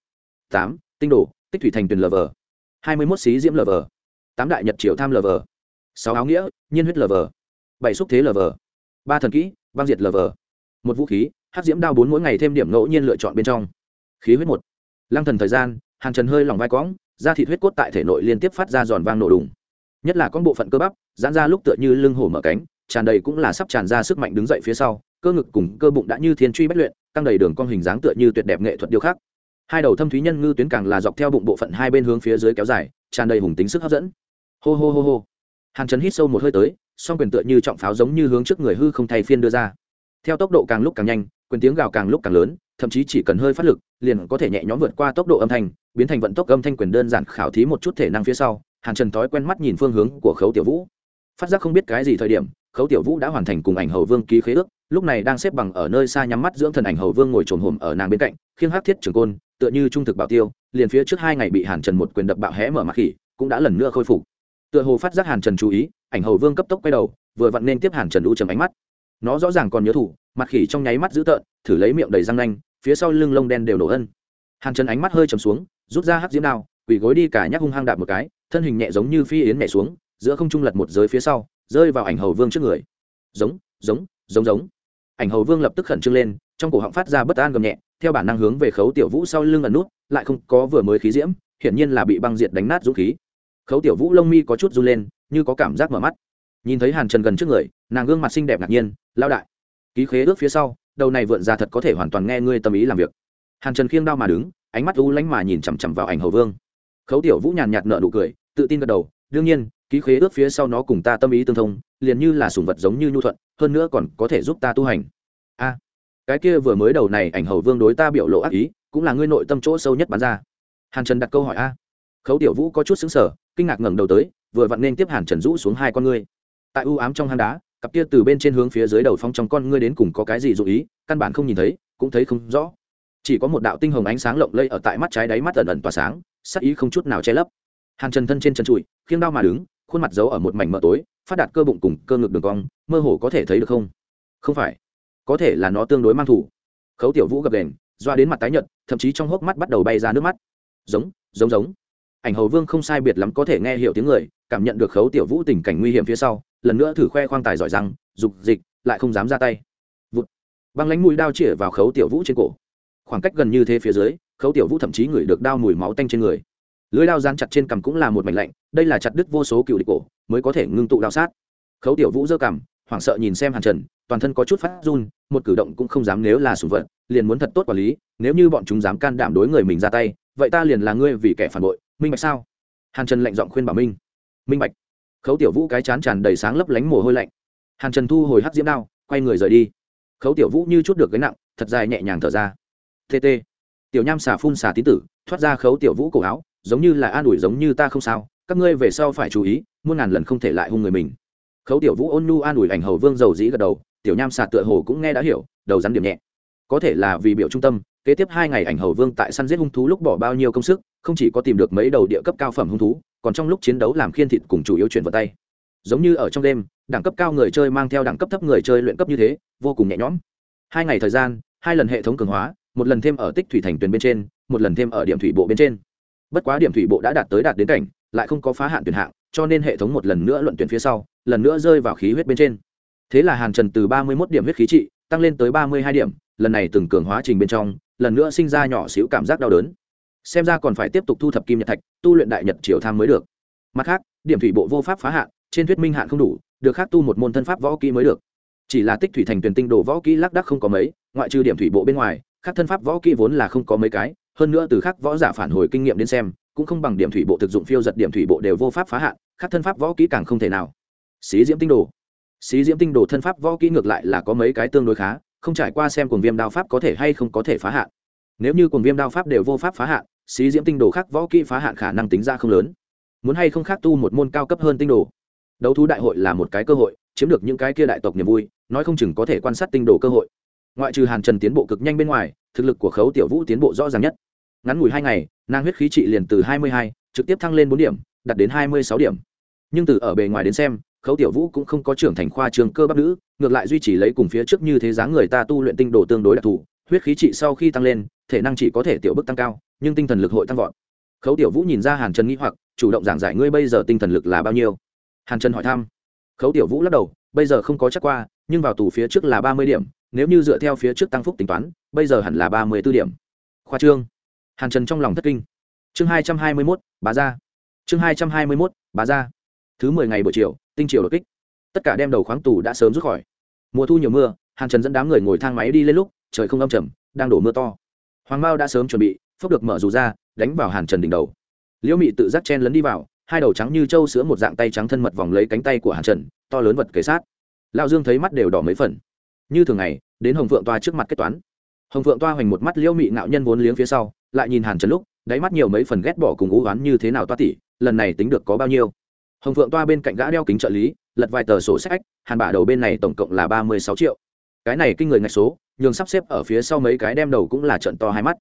S1: tám, tinh đồ, tích thủy thành tuyền lờ vờ hai mươi mốt xí diễm lờ vờ tám đại nhật triều tham lờ vờ sáu áo nghĩa, nhiên huyết lờ vờ bảy xúc thế lờ vờ ba thần kỹ, băng diệt lờ vờ một vũ khí hát diễm đao bốn mỗi ngày thêm điểm ngẫu nhiên lựa chọn bên trong. Khí huyết một. Lăng thần thời gian hàng trần hơi lòng vai cõng, da thịt huyết cốt tại thể nội liên tiếp phát ra giòn vang nổ đùng. Nhất là con bộ phận cơ bắp, giãn ra lúc tựa như lưng hổ mở cánh, tràn đầy cũng là sắp tràn ra sức mạnh đứng dậy phía sau, cơ ngực cùng cơ bụng đã như thiên truy bách luyện tăng đầy đường con hình dáng tựa như tuyệt đẹp nghệ thuật điêu khắc. Hai đầu thâm thúy nhân ngư tuyến càng là dọc theo bụng bộ phận hai bên hướng phía dưới kéo dài, tràn đầy hùng tính sức hấp dẫn. Hô hô hô hô. Hàn trần hít sâu một hơi tới, song quyền tựa như trọng pháo giống như hướng trước người hư không thay phiên đưa ra. Theo tốc độ càng lúc càng nhanh quyền tiếng gào càng lúc càng lớn, thậm chí chỉ cần hơi phát lực, liền có thể nhẹ nhõm vượt qua tốc độ âm thanh, biến thành vận tốc âm thanh quyền đơn giản khảo thí một chút thể năng phía sau, hàn trần thói quen mắt nhìn phương hướng của khấu tiểu vũ. Phát giác không biết cái gì thời điểm, khấu tiểu vũ đã hoàn thành cùng ảnh hầu vương ký khế ước, lúc này đang xếp bằng ở nơi xa nhắm mắt dưỡng thần ảnh hầu vương ngồi trồn hồm ở nàng bên cạnh, khiêng hắc thiết trường côn, tựa như trung thực bảo tiêu, liền phía trước hai ngày bị hàn trần một quyền đập bạo hẽ mở mặt khỉ, cũng đã lần nữa khôi phục. Tựa hồ phát giác hàn trần chú ý, ảnh hầu vương cấp tốc quay đầu, vừa vặn nên tiếp hàn trần u trầm ánh mắt nó rõ ràng còn nhớ thủ, mặt khỉ trong nháy mắt dữ tợn, thử lấy miệng đầy răng nanh, phía sau lưng lông đen đều nổ ân. Hàn trần ánh mắt hơi chầm xuống, rút ra hắc diễm đao, quỳ gối đi cả nhắc hung hăng đạp một cái, thân hình nhẹ giống như phi yến nhẹ xuống, giữa không trung lật một giới phía sau, rơi vào ảnh hầu vương trước người. Giống giống giống giống. Ảnh hầu vương lập tức khẩn trương lên, trong cổ họng phát ra bất an gầm nhẹ, theo bản năng hướng về khấu tiểu vũ sau lưng ẩn nút, lại không có vừa mới khí diễm, hiển nhiên là bị băng diệt đánh nát dũng khí. Khấu tiểu vũ lông mi có chút run lên, như có cảm giác mở mắt nhìn thấy hàn trần gần trước người nàng gương mặt xinh đẹp ngạc nhiên lao đại ký khế ước phía sau đầu này vượn ra thật có thể hoàn toàn nghe ngươi tâm ý làm việc hàn trần khiêng đao mà đứng ánh mắt u lánh mà nhìn chằm chằm vào ảnh hầu vương khấu tiểu vũ nhàn nhạt nợ nụ cười tự tin gật đầu đương nhiên ký khế ước phía sau nó cùng ta tâm ý tương thông liền như là sùng vật giống như nhu thuận hơn nữa còn có thể giúp ta tu hành a cái kia vừa mới đầu này ảnh hầu vương đối ta biểu lộ ác ý cũng là ngươi nội tâm chỗ sâu nhất bán ra hàn trần đặt câu hỏi a khấu tiểu vũ có chút xứng sở kinh ngạc ngẩng đầu tới vừa vặn nên tiếp hàn trần rũ xuống hai con ngươi tại u ám trong hang đá, cặp kia từ bên trên hướng phía dưới đầu phong trong con ngươi đến cùng có cái gì dụ ý, căn bản không nhìn thấy, cũng thấy không rõ. Chỉ có một đạo tinh hồng ánh sáng lộng lây ở tại mắt trái đáy mắt ẩn ẩn tỏa sáng, sắc ý không chút nào che lấp. Hàn trần thân trên chân trụi, khiêng đao mà đứng, khuôn mặt giấu ở một mảnh mờ tối, phát đạt cơ bụng cùng cơ ngực đường cong, mơ hồ có thể thấy được không? Không phải. Có thể là nó tương đối mang thủ. Khấu tiểu vũ gập đền doa đến mặt tái nhợt, thậm chí trong hốc mắt bắt đầu bay ra nước mắt. Giống giống giống. Ảnh hầu vương không sai biệt lắm có thể nghe hiểu tiếng người cảm nhận được khấu tiểu vũ tình cảnh nguy hiểm phía sau, lần nữa thử khoe khoang tài giỏi răng dục dịch, lại không dám ra tay. Vụt. Băng lánh mũi đao chĩa vào khấu tiểu vũ trên cổ. Khoảng cách gần như thế phía dưới, khấu tiểu vũ thậm chí ngửi được đao mùi máu tanh trên người. Lưới đao dán chặt trên cằm cũng là một mảnh lạnh, đây là chặt đứt vô số cựu địch cổ, mới có thể ngưng tụ đao sát. Khấu tiểu vũ giơ cằm, hoảng sợ nhìn xem hàn trần, toàn thân có chút phát run, một cử động cũng không dám nếu là sùng vật, liền muốn thật tốt quản lý, nếu như bọn chúng dám can đảm đối người mình ra tay, vậy ta liền là ngươi vì kẻ phản bội, minh bạch sao? Hàn trần lạnh giọng khuyên bảo minh minh bạch. Khấu tiểu vũ cái chán tràn đầy sáng lấp lánh mồ hôi lạnh. Hàn trần thu hồi hắc diễm đao, quay người rời đi. Khấu tiểu vũ như chút được gánh nặng, thật dài nhẹ nhàng thở ra. Tt tiểu nham xà phun xà tín tử, thoát ra khấu tiểu vũ cổ áo, giống như là an ủi giống như ta không sao, các ngươi về sau phải chú ý, muôn ngàn lần không thể lại hung người mình. Khấu tiểu vũ ôn nu an ủi ảnh hầu vương dầu dĩ gật đầu, tiểu nham xà tựa hồ cũng nghe đã hiểu, đầu rắn điểm nhẹ. Có thể là vì biểu trung tâm, kế tiếp hai ngày ảnh hầu vương tại săn giết hung thú lúc bỏ bao nhiêu công sức không chỉ có tìm được mấy đầu địa cấp cao phẩm hung thú, còn trong lúc chiến đấu làm khiên thịt cùng chủ yếu chuyển vào tay. Giống như ở trong đêm, đẳng cấp cao người chơi mang theo đẳng cấp thấp người chơi luyện cấp như thế, vô cùng nhẹ nhõm. Hai ngày thời gian, hai lần hệ thống cường hóa, một lần thêm ở tích thủy thành tuyến bên trên, một lần thêm ở điểm thủy bộ bên trên. Bất quá điểm thủy bộ đã đạt tới đạt đến cảnh, lại không có phá hạn tuyển hạng, cho nên hệ thống một lần nữa luận tuyển phía sau, lần nữa rơi vào khí huyết bên trên. Thế là hàn trần từ ba mươi một điểm huyết khí trị, tăng lên tới ba mươi hai điểm, lần này từng cường hóa trình bên trong, lần nữa sinh ra nhỏ xíu cảm giác đau đớn xem ra còn phải tiếp tục thu thập kim nhật thạch, tu luyện đại nhật triều tham mới được. Mặt khác, điểm thủy bộ vô pháp phá hạn, trên thuyết minh hạn không đủ, được khác tu một môn thân pháp võ kỹ mới được. Chỉ là tích thủy thành tuyển tinh đồ võ kỹ lác đắc không có mấy, ngoại trừ điểm thủy bộ bên ngoài, khác thân pháp võ kỹ vốn là không có mấy cái, hơn nữa từ khác võ giả phản hồi kinh nghiệm đến xem, cũng không bằng điểm thủy bộ thực dụng phiêu giật điểm thủy bộ đều vô pháp phá hạn, khác thân pháp võ kỹ càng không thể nào. Xí diễm tinh đồ. Xí diễm tinh đồ thân pháp võ kỹ ngược lại là có mấy cái tương đối khá, không trải qua xem cuồng viêm đao pháp có thể hay không có thể phá hạn. Nếu như cuồng viêm đao pháp đều vô pháp phá hạn xí diễm tinh đồ khác võ kỹ phá hạn khả năng tính ra không lớn. Muốn hay không khác tu một môn cao cấp hơn tinh đồ. Đấu thú đại hội là một cái cơ hội, chiếm được những cái kia đại tộc niềm vui, nói không chừng có thể quan sát tinh đồ cơ hội. Ngoại trừ hàn trần tiến bộ cực nhanh bên ngoài, thực lực của khấu tiểu vũ tiến bộ rõ ràng nhất. Ngắn ngủi hai ngày, nàng huyết khí trị liền từ hai mươi hai, trực tiếp thăng lên bốn điểm, đạt đến hai mươi sáu điểm. Nhưng từ ở bề ngoài đến xem, khấu tiểu vũ cũng không có trưởng thành khoa trường cơ bắp nữ, ngược lại duy trì lấy cùng phía trước như thế dáng người ta tu luyện tinh đồ tương đối đặc thù, huyết khí trị sau khi tăng lên, thể năng chỉ có thể tiểu bức tăng cao nhưng tinh thần lực hội tăng vọt. Khấu tiểu vũ nhìn ra hàn trần nghĩ hoặc, chủ động giảng giải ngươi bây giờ tinh thần lực là bao nhiêu. Hàn trần hỏi thăm. Khấu tiểu vũ lắc đầu, bây giờ không có chắc qua, nhưng vào tù phía trước là ba mươi điểm, nếu như dựa theo phía trước tăng phúc tính toán, bây giờ hẳn là ba mươi b ố điểm. Khoa trương. Hàn trần trong lòng thất kinh. Chương hai trăm hai mươi mốt, bá ra chương hai trăm hai mươi mốt, bá ra thứ mười ngày buổi chiều, tinh chiều đột kích. Tất cả đem đầu khoáng tù đã sớm rút khỏi. Mùa thu nhiều mưa, hàn trần dẫn đám người ngồi thang máy đi lên lúc, trời không âm trầm, đang đổ mưa to. Hoàng mao đã sớm chuẩn bị phốc được mở dù ra, đánh vào hàn trần đỉnh đầu. Liễu mị tự giác chen lấn đi vào, hai đầu trắng như trâu sữa một dạng tay trắng thân mật vòng lấy cánh tay của hàn trần, to lớn vật kế sát. Lao dương thấy mắt đều đỏ mấy phần. Như thường ngày, đến hồng phượng toa trước mặt kết toán. Hồng phượng toa hoành một mắt liễu mị ngạo nhân vốn liếng phía sau, lại nhìn hàn trần lúc, đáy mắt nhiều mấy phần ghét bỏ cùng ú oán như thế nào toa tỷ lần này tính được có bao nhiêu. Hồng phượng toa bên cạnh gã đeo kính trợ lý, lật vài tờ sổ sách hàn bả đầu bên này tổng cộng là ba mươi sáu triệu. Cái này kinh người ngạch số, nhường sắp xếp ở phía sau mấy cái đem đầu cũng là trận to hai mắt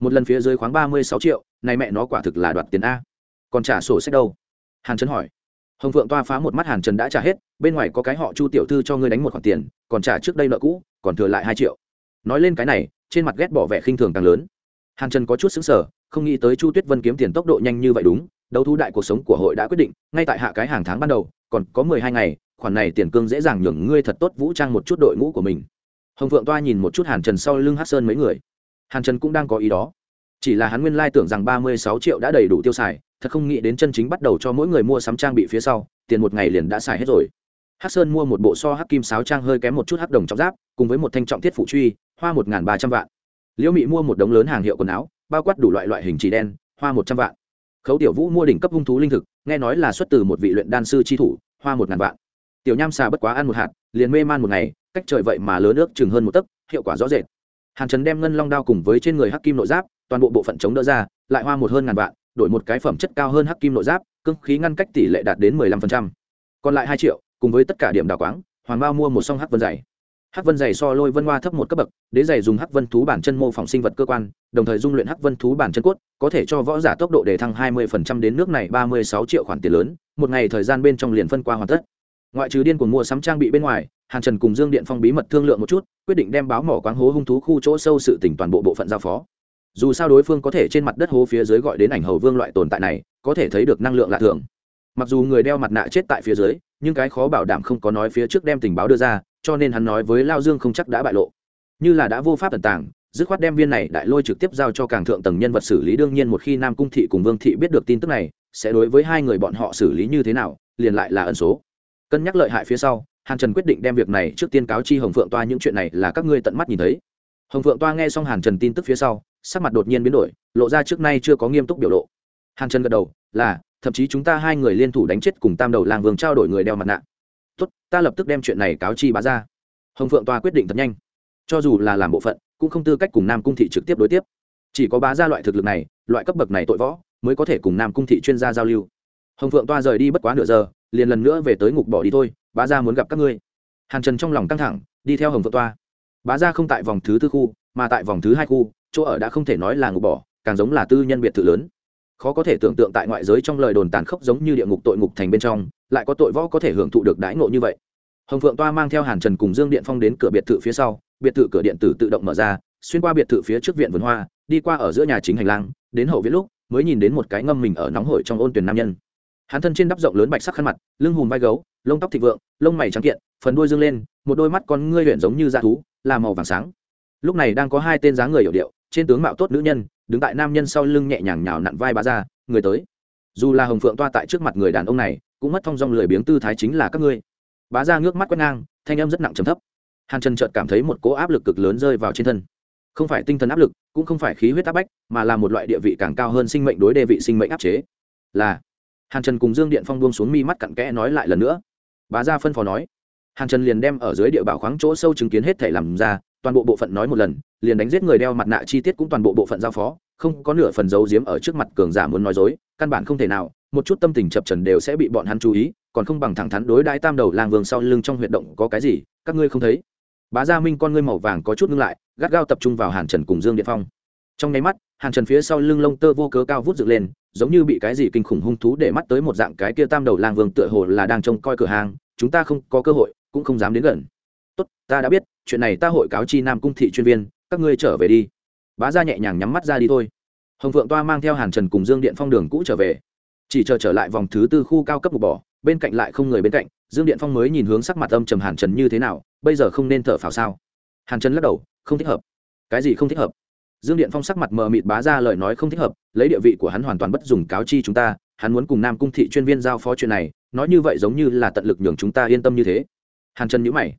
S1: một lần phía dưới khoáng ba mươi sáu triệu, này mẹ nó quả thực là đoạt tiền a. Còn trả sổ sách đâu? Hàn trần hỏi. Hồng phượng toa phá một mắt hàn trần đã trả hết, bên ngoài có cái họ chu tiểu thư cho ngươi đánh một khoản tiền, còn trả trước đây nợ cũ, còn thừa lại hai triệu. Nói lên cái này, trên mặt ghét bỏ vẻ khinh thường càng lớn. Hàn trần có chút xứng sở không nghĩ tới chu tuyết vân kiếm tiền tốc độ nhanh như vậy đúng, đấu thu đại cuộc sống của hội đã quyết định, ngay tại hạ cái hàng tháng ban đầu, còn có mười hai ngày, khoản này tiền cương dễ dàng nhường ngươi thật tốt vũ trang một chút đội ngũ của mình. Hồng phượng toa nhìn một chút hàn trần sau lưng hát sơn mấy người hàn trần cũng đang có ý đó. Chỉ là hắn nguyên lai tưởng rằng ba mươi sáu triệu đã đầy đủ tiêu xài, thật không nghĩ đến chân chính bắt đầu cho mỗi người mua sắm trang bị phía sau, tiền một ngày liền đã xài hết rồi. Hắc sơn mua một bộ so hắc kim sáo trang hơi kém một chút hắc đồng trọng giáp, cùng với một thanh trọng thiết phụ truy, hoa một ba trăm vạn. Liễu mị mua một đống lớn hàng hiệu quần áo, bao quát đủ loại loại hình chỉ đen, hoa một trăm vạn. Khấu tiểu vũ mua đỉnh cấp hung thú linh thực, nghe nói là xuất từ một vị luyện đan sư chi thủ, hoa một ngàn vạn. Tiểu nham xà bất quá ăn một hạt, liền mê man một ngày, cách trời vậy mà lớn nước chừng hơn một tấc, hiệu quả rõ rệt hàn trần đem ngân long đao cùng với trên người hắc kim nội giáp, toàn bộ bộ phận chống đỡ ra, lại hoa một hơn ngàn vạn, đổi một cái phẩm chất cao hơn hắc kim nội giáp cưng khí ngăn cách tỷ lệ đạt đến mười lăm phần trăm. Còn lại hai triệu, cùng với tất cả điểm đào quáng, hoàng bao mua một song hắc vân dày hắc vân dày so lôi vân hoa thấp một cấp bậc, đế dày dùng hắc vân thú bản chân mô phỏng sinh vật cơ quan, đồng thời dung luyện hắc vân thú bản chân cốt, có thể cho võ giả tốc độ để thăng hai mươi phần trăm đến nước này ba mươi sáu triệu khoản tiền lớn, một ngày thời gian bên trong liền phân qua hoàn tất ngoại trừ điên cuồng mua sắm trang bị bên ngoài, hàn trần cùng dương điện phong bí mật thương lượng một chút, quyết định đem báo mỏ quáng hố hung thú khu chỗ sâu sự tỉnh toàn bộ bộ phận giao phó. Dù sao đối phương có thể trên mặt đất hố phía dưới gọi đến ảnh hầu vương loại tồn tại này, có thể thấy được năng lượng lạ thường. Mặc dù người đeo mặt nạ chết tại phía dưới, nhưng cái khó bảo đảm không có nói phía trước đem tình báo đưa ra, cho nên hắn nói với lao dương không chắc đã bại lộ. Như là đã vô pháp tận tàng, dứt khoát đem viên này đại lôi trực tiếp giao cho càng thượng tầng nhân vật xử lý, đương nhiên một khi nam cung thị cùng vương thị biết được tin tức này, sẽ đối với hai người bọn họ xử lý như thế nào, liền lại là ẩn số cân nhắc lợi hại phía sau, hàn trần quyết định đem việc này trước tiên cáo chi hồng phượng toa những chuyện này là các ngươi tận mắt nhìn thấy. Hồng phượng toa nghe xong hàn trần tin tức phía sau, sắc mặt đột nhiên biến đổi, lộ ra trước nay chưa có nghiêm túc biểu lộ. Hàn trần gật đầu, là, thậm chí chúng ta hai người liên thủ đánh chết cùng tam đầu làng vương trao đổi người đeo mặt nạ. Tốt, ta lập tức đem chuyện này cáo chi bá ra. Hồng phượng toa quyết định thật nhanh. Cho dù là làm bộ phận, cũng không tư cách cùng nam cung thị trực tiếp đối tiếp. Chỉ có bá ra loại thực lực này, loại cấp bậc này tội võ, mới có thể cùng nam cung thị chuyên gia giao lưu. Hồng phượng toa rời đi bất quá nửa giờ liền lần nữa về tới ngục bỏ đi thôi, bá gia muốn gặp các ngươi. Hàn trần trong lòng căng thẳng, đi theo hồng vợ toa. Bá gia không tại vòng thứ tư khu, mà tại vòng thứ hai khu, chỗ ở đã không thể nói là ngục bỏ, càng giống là tư nhân biệt thự lớn. Khó có thể tưởng tượng tại ngoại giới trong lời đồn tàn khốc giống như địa ngục tội ngục thành bên trong, lại có tội võ có thể hưởng thụ được đãi ngộ như vậy. Hồng phượng toa mang theo hàn trần cùng dương điện phong đến cửa biệt thự phía sau, biệt thự cửa điện tử tự động mở ra, xuyên qua biệt thự phía trước viện vườn hoa, đi qua ở giữa nhà chính hành lang, đến hậu viện lúc, mới nhìn đến một cái ngâm mình ở nóng hổi trong ôn tuyển nam nhân hắn thân trên đắp rộng lớn bạch sắc khăn mặt, lưng hùm vai gấu, lông tóc thịnh vượng, lông mày trắng kiện, phần đuôi dương lên, một đôi mắt con ngươi luyện giống như da thú, là màu vàng sáng. Lúc này đang có hai tên dáng người hiểu điệu, trên tướng mạo tốt nữ nhân, đứng tại nam nhân sau lưng nhẹ nhàng nhào nặn vai bá ra, người tới. Dù là hồng phượng toa tại trước mặt người đàn ông này, cũng mất thong dong lười biếng tư thái chính là các ngươi. Bá ra ngước mắt quét ngang, thanh âm rất nặng trầm thấp. Hàn trần trợt cảm thấy một cỗ áp lực cực lớn rơi vào trên thân. Không phải tinh thần áp lực, cũng không phải khí huyết áp bách, mà là một loại địa vị càng cao hơn sinh mệnh đối đề vị sinh mệnh áp chế. Là hàn trần cùng dương điện phong buông xuống mi mắt cặn kẽ nói lại lần nữa. Bá gia phân phó nói. Hàn trần liền đem ở dưới địa bảo khoáng chỗ sâu chứng kiến hết thể làm ra, toàn bộ bộ phận nói một lần, liền đánh giết người đeo mặt nạ chi tiết cũng toàn bộ bộ phận giao phó, không có nửa phần giấu giếm ở trước mặt cường giả muốn nói dối, căn bản không thể nào, một chút tâm tình chập trần đều sẽ bị bọn hắn chú ý, còn không bằng thẳng thắn đối đãi tam đầu làng vương sau lưng trong huyệt động có cái gì, các ngươi không thấy. Bá gia minh con ngươi màu vàng có chút ngưng lại, gắt gao tập trung vào hàn trần cùng dương điện phong. Trong nháy mắt, hàn trần phía sau lưng lông tơ vô cớ cao vút dựng lên giống như bị cái gì kinh khủng hung thú để mắt tới một dạng cái kia tam đầu lang vương tựa hồ là đang trông coi cửa hàng, chúng ta không có cơ hội, cũng không dám đến gần. Tốt, ta đã biết, chuyện này ta hội cáo chi nam cung thị chuyên viên, các ngươi trở về đi. Bá ra nhẹ nhàng nhắm mắt ra đi thôi. Hồng phượng toa mang theo hàn trần cùng dương điện phong đường cũ trở về. Chỉ chờ trở lại vòng thứ tư khu cao cấp một bỏ, bên cạnh lại không người bên cạnh, dương điện phong mới nhìn hướng sắc mặt âm trầm hàn trần như thế nào, bây giờ không nên thở phào sao? Hàn trần lắc đầu, không thích hợp. Cái gì không thích hợp? Dương điện phong sắc mặt mờ mịt bá ra lời nói không thích hợp, lấy địa vị của hắn hoàn toàn bất dùng cáo chi chúng ta, hắn muốn cùng nam cung thị chuyên viên giao phó chuyện này, nói như vậy giống như là tận lực nhường chúng ta yên tâm như thế. Hàn trần nhữ mày.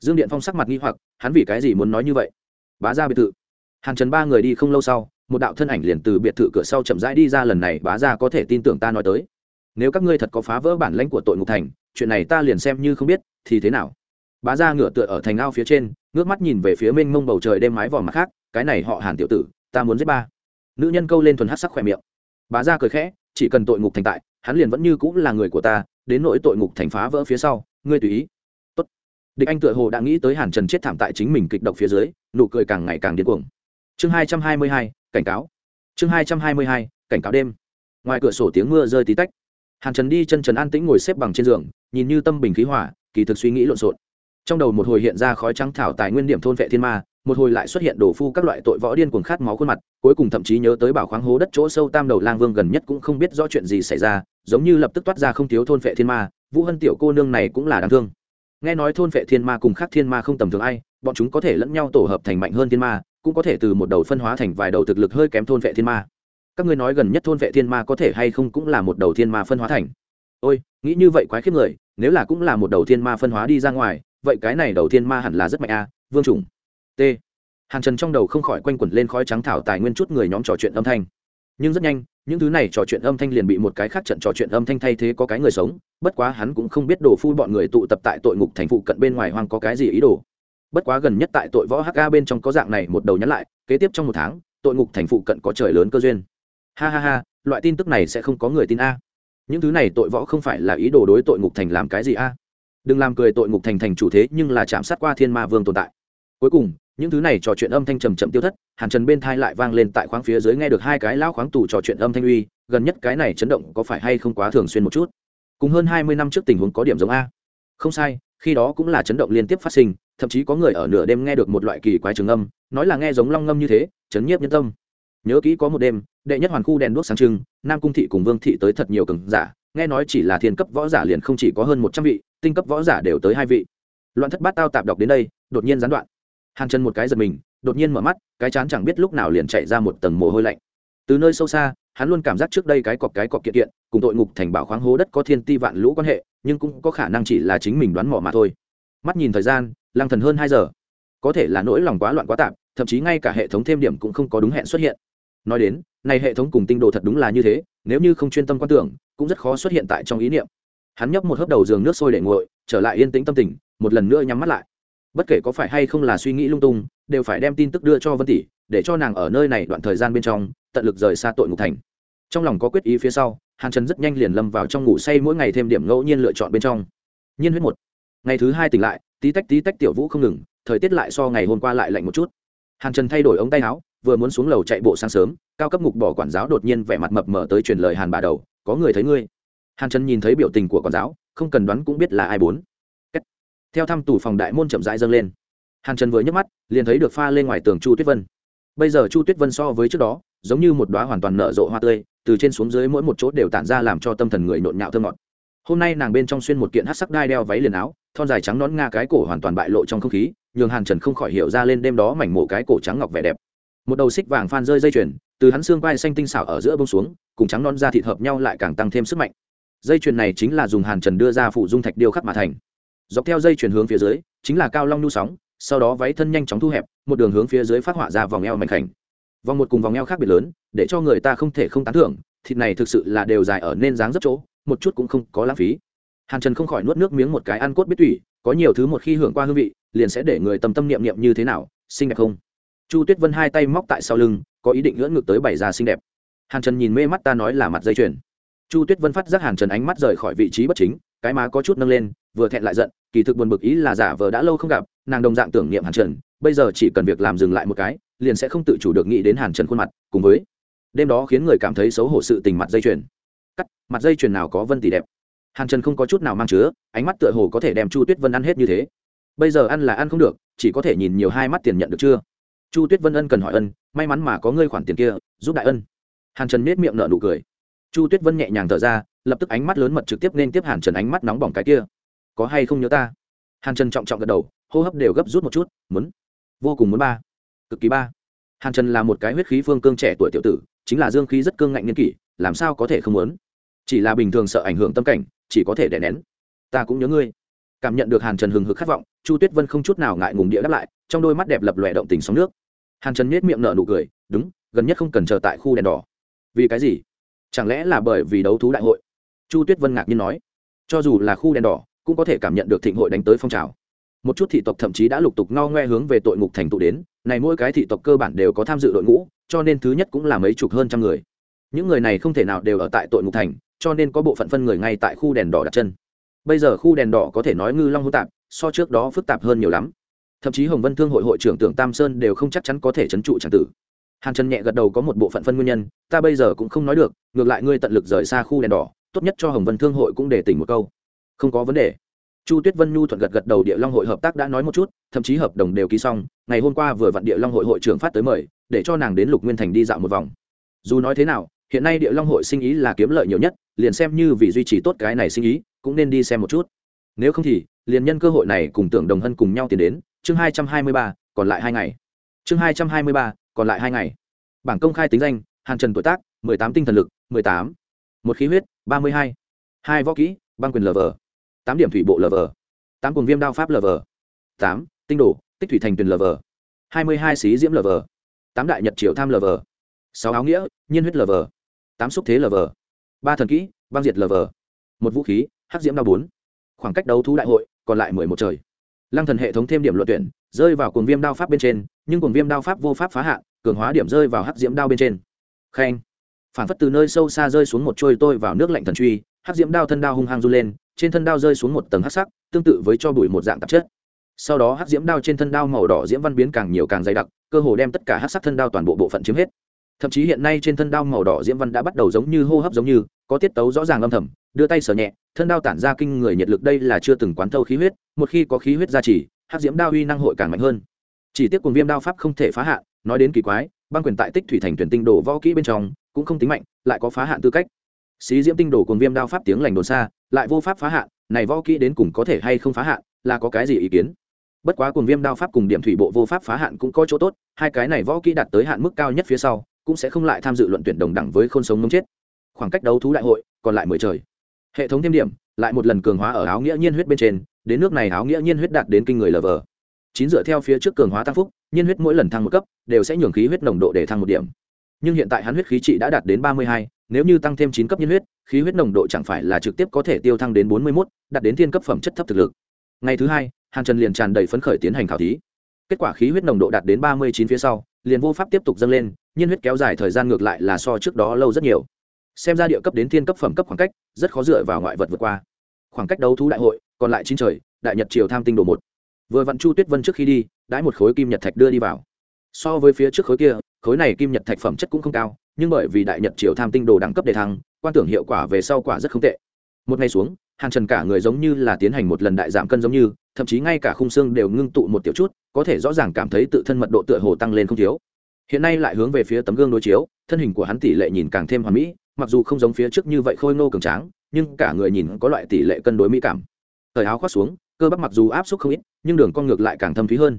S1: Dương điện phong sắc mặt nghi hoặc, hắn vì cái gì muốn nói như vậy? Bá ra biệt thự. Hàn trần ba người đi không lâu sau, một đạo thân ảnh liền từ biệt thự cửa sau chậm rãi đi ra lần này, bá ra có thể tin tưởng ta nói tới. Nếu các ngươi thật có phá vỡ bản lãnh của tội ngục thành, chuyện này ta liền xem như không biết, thì thế nào? Bá ra ngửa tựa ở thành ao phía trên, ngước mắt nhìn về phía mênh mông bầu trời đêm mái vòm mặt khác cái này họ hàn tiểu tử, ta muốn giết ba. Nữ nhân câu lên thuần hát sắc khỏe miệng. Bà ra cười khẽ, chỉ cần tội ngục thành tại, hắn liền vẫn như cũng là người của ta, đến nỗi tội ngục thành phá vỡ phía sau, ngươi tùy ý. Tốt. địch anh tựa hồ đã nghĩ tới hàn trần chết thảm tại chính mình kịch độc phía dưới, nụ cười càng ngày càng điên cuồng. Chương hai trăm hai mươi hai, cảnh cáo. Chương hai trăm hai mươi hai, cảnh cáo đêm. Ngoài cửa sổ tiếng mưa rơi tí tách. Hàn trần đi chân trần an tĩnh ngồi xếp bằng trên giường, nhìn như tâm bình khí hỏa kỳ thực suy nghĩ lộn xộn trong đầu một hồi hiện ra khói trắng thảo tài nguyên điểm thôn vệ thiên ma, một hồi lại xuất hiện đổ phu các loại tội võ điên cuồng khát máu khuôn mặt, cuối cùng thậm chí nhớ tới bảo khoáng hố đất chỗ sâu tam đầu lang vương gần nhất cũng không biết rõ chuyện gì xảy ra, giống như lập tức toát ra không thiếu thôn vệ thiên ma, vũ hân tiểu cô nương này cũng là đáng thương. Nghe nói thôn vệ thiên ma cùng khác thiên ma không tầm thường ai, bọn chúng có thể lẫn nhau tổ hợp thành mạnh hơn thiên ma, cũng có thể từ một đầu phân hóa thành vài đầu thực lực hơi kém thôn vệ thiên ma. Các ngươi nói gần nhất thôn vệ thiên ma có thể hay không cũng là một đầu thiên ma phân hóa thành. Ôi, nghĩ như vậy quái khiếp người, nếu là cũng là một đầu thiên ma phân hóa đi ra ngoài vậy cái này đầu thiên ma hẳn là rất mạnh a, vương trùng. T. Hàn trần trong đầu không khỏi quanh quẩn lên khói trắng thảo tài nguyên chút người nhóm trò chuyện âm thanh. Nhưng rất nhanh, những thứ này trò chuyện âm thanh liền bị một cái khác trận trò chuyện âm thanh thay thế có cái người sống, bất quá hắn cũng không biết đồ phu bọn người tụ tập tại tội ngục thành phụ cận bên ngoài hoang có cái gì ý đồ. Bất quá gần nhất tại tội võ hk bên trong có dạng này một đầu nhắn lại, kế tiếp trong một tháng, tội ngục thành phụ cận có trời lớn cơ duyên. Ha ha ha, loại tin tức này sẽ không có người tin a. Những thứ này tội võ không phải là ý đồ đối tội ngục thành làm cái gì a? Đừng làm cười tội ngục thành thành chủ thế, nhưng là chạm sát qua thiên ma vương tồn tại. Cuối cùng, những thứ này trò chuyện âm thanh trầm chậm tiêu thất, hàn trần bên thai lại vang lên tại khoáng phía dưới nghe được hai cái lão khoáng tù trò chuyện âm thanh uy, gần nhất cái này chấn động có phải hay không quá thường xuyên một chút? Cùng hơn hai mươi năm trước tình huống có điểm giống a. Không sai, khi đó cũng là chấn động liên tiếp phát sinh, thậm chí có người ở nửa đêm nghe được một loại kỳ quái trường âm, nói là nghe giống long ngâm như thế, chấn nhiếp nhân tâm. Nhớ kỹ có một đêm, đệ nhất hoàn khu đèn đuốc sáng trưng, nam cung thị cùng vương thị tới thật nhiều cường giả, nghe nói chỉ là thiên cấp võ giả liền không chỉ có hơn một trăm vị tinh cấp võ giả đều tới hai vị. Loạn thất bát tao tạp đọc đến đây, đột nhiên gián đoạn. Hàn chân một cái giật mình, đột nhiên mở mắt, cái chán chẳng biết lúc nào liền chạy ra một tầng mồ hôi lạnh. Từ nơi sâu xa, hắn luôn cảm giác trước đây cái cọc cái cọc kiện kiện, cùng tội ngục thành bảo khoáng hố đất có thiên ti vạn lũ quan hệ, nhưng cũng có khả năng chỉ là chính mình đoán mò mà thôi. Mắt nhìn thời gian lang thần hơn hai giờ. Có thể là nỗi lòng quá loạn quá tạp, thậm chí ngay cả hệ thống thêm điểm cũng không có đúng hẹn xuất hiện. Nói đến, này hệ thống cùng tinh đồ thật đúng là như thế, nếu như không chuyên tâm quan tưởng, cũng rất khó xuất hiện tại trong ý niệm hắn nhấp một hớp đầu giường nước sôi để nguội, trở lại yên tĩnh tâm tình, một lần nữa nhắm mắt lại. Bất kể có phải hay không là suy nghĩ lung tung, đều phải đem tin tức đưa cho vân tỷ, để cho nàng ở nơi này đoạn thời gian bên trong, tận lực rời xa tội ngục thành. Trong lòng có quyết ý phía sau, hàn trần rất nhanh liền lâm vào trong ngủ say mỗi ngày thêm điểm ngẫu nhiên lựa chọn bên trong. Nhiên huyết một. Ngày thứ hai tỉnh lại, tí tách tí tách tiểu vũ không ngừng, thời tiết lại so ngày hôm qua lại lạnh một chút. Hàn trần thay đổi ống tay áo, vừa muốn xuống lầu chạy bộ sáng sớm, cao cấp ngục bỏ quản giáo đột nhiên vẻ mặt mập mờ tới truyền lời hàn bà đầu, có người thấy ngươi? Hàn trần nhìn thấy biểu tình của quản giáo, không cần đoán cũng biết là ai bốn. Theo thăm tủ phòng đại môn chậm rãi dâng lên. Hàn trần vừa nhấc mắt, liền thấy được pha lên ngoài tường chu tuyết vân. Bây giờ chu tuyết vân so với trước đó, giống như một đoá hoàn toàn nở rộ hoa tươi, từ trên xuống dưới mỗi một chỗ đều tản ra làm cho tâm thần người nhộn nhạo thơm ngọt. Hôm nay nàng bên trong xuyên một kiện hát sắc đai đeo váy liền áo, thon dài trắng nón nga cái cổ hoàn toàn bại lộ trong không khí, nhường hàn trần không khỏi hiểu ra lên đêm đó mảnh mổ cái cổ trắng ngọc vẻ đẹp. Một đầu xích vàng phan rơi dây chuyền, từ hắn xương quai xanh tinh xảo ở giữa bông xuống, cùng trắng non da thịt hợp nhau lại càng tăng thêm sức mạnh dây chuyền này chính là dùng hàn trần đưa ra phụ dung thạch điêu khắc mà thành. Dọc theo dây chuyền hướng phía dưới, chính là cao long nu sóng, sau đó váy thân nhanh chóng thu hẹp, một đường hướng phía dưới phát họa ra vòng eo mảnh khảnh. Vòng một cùng vòng eo khác biệt lớn, để cho người ta không thể không tán thưởng, thịt này thực sự là đều dài ở nên dáng rất chỗ, một chút cũng không có lãng phí. Hàn trần không khỏi nuốt nước miếng một cái ăn cốt biết tủy, có nhiều thứ một khi hưởng qua hương vị, liền sẽ để người tâm tâm niệm niệm như thế nào, xinh đẹp không? Chu tuyết vân hai tay móc tại sau lưng, có ý định lưỡn ngược tới bày ra xinh đẹp. Hàn trần nhìn mê mắt ta nói là mặt dây chuyền chu tuyết vân phát giác hàn trần ánh mắt rời khỏi vị trí bất chính, cái má có chút nâng lên, vừa thẹn lại giận, kỳ thực buồn bực ý là giả vờ đã lâu không gặp, nàng đồng dạng tưởng niệm hàn trần, bây giờ chỉ cần việc làm dừng lại một cái, liền sẽ không tự chủ được nghĩ đến hàn trần khuôn mặt, cùng với đêm đó khiến người cảm thấy xấu hổ sự tình mặt dây chuyền. Cắt, mặt dây chuyền nào có vân tỷ đẹp? Hàn trần không có chút nào mang chứa, ánh mắt tựa hồ có thể đem chu tuyết vân ăn hết như thế. Bây giờ ăn là ăn không được, chỉ có thể nhìn nhiều hai mắt tiền nhận được chưa? Chu tuyết vân ân cần hỏi ân, may mắn mà có ngươi khoản tiền kia, giúp đại ân. Hàn trần nết miệng nở nụ cười chu tuyết vân nhẹ nhàng thở ra, lập tức ánh mắt lớn mật trực tiếp nên tiếp hàn trần ánh mắt nóng bỏng cái kia. Có hay không nhớ ta? Hàn trần trọng trọng gật đầu, hô hấp đều gấp rút một chút, muốn. Vô cùng muốn ba. Cực kỳ ba. Hàn trần là một cái huyết khí phương cương trẻ tuổi tiểu tử, chính là dương khí rất cương ngạnh n kỷ, làm sao có thể không muốn? Chỉ là bình thường sợ ảnh hưởng tâm cảnh, chỉ có thể đè nén. Ta cũng nhớ ngươi. Cảm nhận được hàn trần hừng hực khát vọng, chu tuyết vân không chút nào ngại ngùng địa đáp lại, trong đôi mắt đẹp lập lòe động tình sóng nước. Hàn trần nhét miệng nở nụ cười, đúng, gần nhất không cần chờ tại khu đèn đỏ. Vì cái gì? Chẳng lẽ là bởi vì đấu thú đại hội? Chu tuyết vân ngạc nhiên nói. Cho dù là khu đèn đỏ, cũng có thể cảm nhận được thịnh hội đánh tới phong trào. Một chút thị tộc thậm chí đã lục tục ngao ngoe hướng về tội ngục thành tụ đến, này mỗi cái thị tộc cơ bản đều có tham dự đội ngũ, cho nên thứ nhất cũng là mấy chục hơn trăm người. Những người này không thể nào đều ở tại tội ngục thành, cho nên có bộ phận phân người ngay tại khu đèn đỏ đặt chân. Bây giờ khu đèn đỏ có thể nói ngư long hô tạp, so trước đó phức tạp hơn nhiều lắm. Thậm chí hồng vân thương hội hội trưởng tưởng tam sơn đều không chắc chắn có thể trấn trụ tràng tử hàn trần nhẹ gật đầu có một bộ phận phân nguyên nhân, ta bây giờ cũng không nói được, ngược lại ngươi tận lực rời xa khu đèn đỏ, tốt nhất cho hồng vân thương hội cũng để tỉnh một câu. Không có vấn đề. Chu tuyết vân nhu thuận gật gật đầu địa long hội hợp tác đã nói một chút, thậm chí hợp đồng đều ký xong, ngày hôm qua vừa vặn địa long hội hội trưởng phát tới mời, để cho nàng đến lục nguyên thành đi dạo một vòng. Dù nói thế nào, hiện nay địa long hội sinh ý là kiếm lợi nhiều nhất, liền xem như vì duy trì tốt cái này sinh ý, cũng nên đi xem một chút. Nếu không thì, liền nhân cơ hội này cùng tưởng đồng hân cùng nhau tiến đến, chương hai trăm hai mươi ba, còn lại hai ngày. Chương hai trăm hai mươi ba còn lại hai ngày. Bảng công khai tính danh, hàn trần tuổi tác, mười tám tinh thần lực, mười tám. Một khí huyết, ba mươi hai. Hai võ kỹ, băng quyền lv tám điểm thủy bộ lv tám cùng viêm đao pháp lv tám, tinh đồ, tích thủy thành tuyển lv hai mươi hai xí diễm lv tám đại nhật triều tham lv sáu áo nghĩa, nhiên huyết lv tám xúc thế lv ba thần kỹ, băng diệt lv một vũ khí, hắc diễm đao bốn. Khoảng cách đấu thú đại hội, còn lại mười một trời. Lăng thần hệ thống thêm điểm luận tuyển, rơi vào cuồng viêm đao pháp bên trên nhưng cuồng viêm đao pháp vô pháp phá hạ, cường hóa điểm rơi vào hắc diễm đao bên trên. Khen. Phản phất từ nơi sâu xa rơi xuống một trôi tôi vào nước lạnh thần truy hắc diễm đao thân đao hung hăng run lên trên thân đao rơi xuống một tầng hắc sắc tương tự với cho bụi một dạng tạp chất. Sau đó hắc diễm đao trên thân đao màu đỏ diễm văn biến càng nhiều càng dày đặc cơ hồ đem tất cả hắc sắc thân đao toàn bộ bộ phận chiếm hết. Thậm chí hiện nay trên thân đao màu đỏ diễm văn đã bắt đầu giống như hô hấp giống như có tiết tấu rõ ràng âm thầm đưa tay sờ nhẹ thân đao tản ra kinh người nhiệt lực đây là chưa từng quán thâu khí huyết một khi có khí huyết gia trì hắc diễm đao uy năng hội càng mạnh hơn chỉ tiếc cùng viêm đao pháp không thể phá hạn, nói đến kỳ quái, băng quyền tại tích thủy thành tuyển tinh đồ võ kỹ bên trong, cũng không tính mạnh, lại có phá hạn tư cách. Xí diễm tinh đồ cùng viêm đao pháp tiếng lành đồn xa, lại vô pháp phá hạn, này võ kỹ đến cùng có thể hay không phá hạn, là có cái gì ý kiến? Bất quá cùng viêm đao pháp cùng điểm thủy bộ vô pháp phá hạn cũng có chỗ tốt, hai cái này võ kỹ đạt tới hạn mức cao nhất phía sau, cũng sẽ không lại tham dự luận tuyển đồng đẳng với khôn sống ngấm chết. Khoảng cách đấu thú đại hội, còn lại mười trời. Hệ thống thêm điểm, lại một lần cường hóa ở áo nghĩa nhiên huyết bên trên, đến nước này áo nghĩa nhiên huyết đạt đến kinh người lờ vờ chín dựa theo phía trước cường hóa tăng phúc, nhiên huyết mỗi lần thăng một cấp, đều sẽ nhường khí huyết nồng độ để thăng một điểm. Nhưng hiện tại hắn huyết khí trị đã đạt đến ba mươi hai, nếu như tăng thêm chín cấp nhiên huyết, khí huyết nồng độ chẳng phải là trực tiếp có thể tiêu thăng đến bốn mươi mốt, đạt đến thiên cấp phẩm chất thấp thực lực. Ngày thứ hai, hàn trần liền tràn đầy phấn khởi tiến hành khảo thí. Kết quả khí huyết nồng độ đạt đến ba mươi chín phía sau, liền vô pháp tiếp tục dâng lên, nhiên huyết kéo dài thời gian ngược lại là so trước đó lâu rất nhiều. Xem ra địa cấp đến thiên cấp phẩm cấp khoảng cách, rất khó dựa vào ngoại vật vượt qua. Khoảng cách đấu thú đại hội, còn lại chín trời, đại nhật triều tham tinh độ một vừa vặn chu tuyết vân trước khi đi, đãi một khối kim nhật thạch đưa đi vào. So với phía trước khối kia, khối này kim nhật thạch phẩm chất cũng không cao, nhưng bởi vì đại nhật triều tham tinh đồ đẳng cấp đề thăng, quan tưởng hiệu quả về sau quả rất không tệ. Một ngày xuống, hàn trần cả người giống như là tiến hành một lần đại giảm cân giống như, thậm chí ngay cả khung xương đều ngưng tụ một tiểu chút, có thể rõ ràng cảm thấy tự thân mật độ tựa hồ tăng lên không thiếu. Hiện nay lại hướng về phía tấm gương đối chiếu, thân hình của hắn tỷ lệ nhìn càng thêm hoàn mỹ, mặc dù không giống phía trước như vậy khôi ngô cường tráng, nhưng cả người nhìn có loại tỷ lệ cân đối mỹ cảm. Thời áo khoác xuống cơ bắp mặc dù áp suất không ít, nhưng đường con ngược lại càng thâm thúy hơn.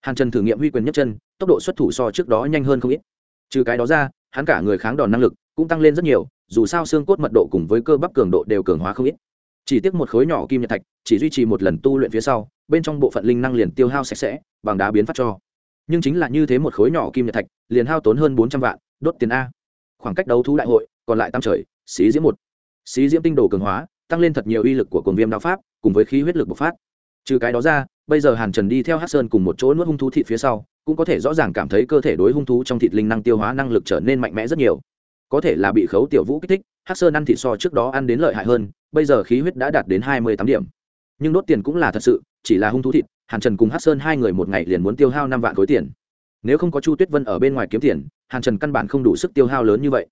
S1: Hàn trần thử nghiệm huy quyền nhất chân, tốc độ xuất thủ so trước đó nhanh hơn không ít. Trừ cái đó ra, hắn cả người kháng đòn năng lực cũng tăng lên rất nhiều, dù sao xương cốt mật độ cùng với cơ bắp cường độ đều cường hóa không ít. Chỉ tiếc một khối nhỏ kim nhật thạch, chỉ duy trì một lần tu luyện phía sau, bên trong bộ phận linh năng liền tiêu hao sạch sẽ, bằng đá biến phát cho. Nhưng chính là như thế một khối nhỏ kim nhật thạch, liền hao tốn hơn bốn trăm vạn, đốt tiền a. Khoảng cách đấu thú đại hội, còn lại tam trời, xí diễm một. Xí diễm tinh đồ cường hóa, tăng lên thật nhiều uy lực của cồn viêm đao pháp cùng với khí huyết lực bộc phát. Trừ cái đó ra, bây giờ hàn trần đi theo hát sơn cùng một chỗ nuốt hung thú thịt phía sau, cũng có thể rõ ràng cảm thấy cơ thể đối hung thú trong thịt linh năng tiêu hóa năng lực trở nên mạnh mẽ rất nhiều. Có thể là bị khấu tiểu vũ kích thích hát sơn ăn thịt so trước đó ăn đến lợi hại hơn, bây giờ khí huyết đã đạt đến hai mươi tám điểm. Nhưng đốt tiền cũng là thật sự, chỉ là hung thú thịt, hàn trần cùng hát sơn hai người một ngày liền muốn tiêu hao năm vạn khối tiền. Nếu không có chu tuyết vân ở bên ngoài kiếm tiền, hàn trần căn bản không đủ sức tiêu hao lớn như vậy.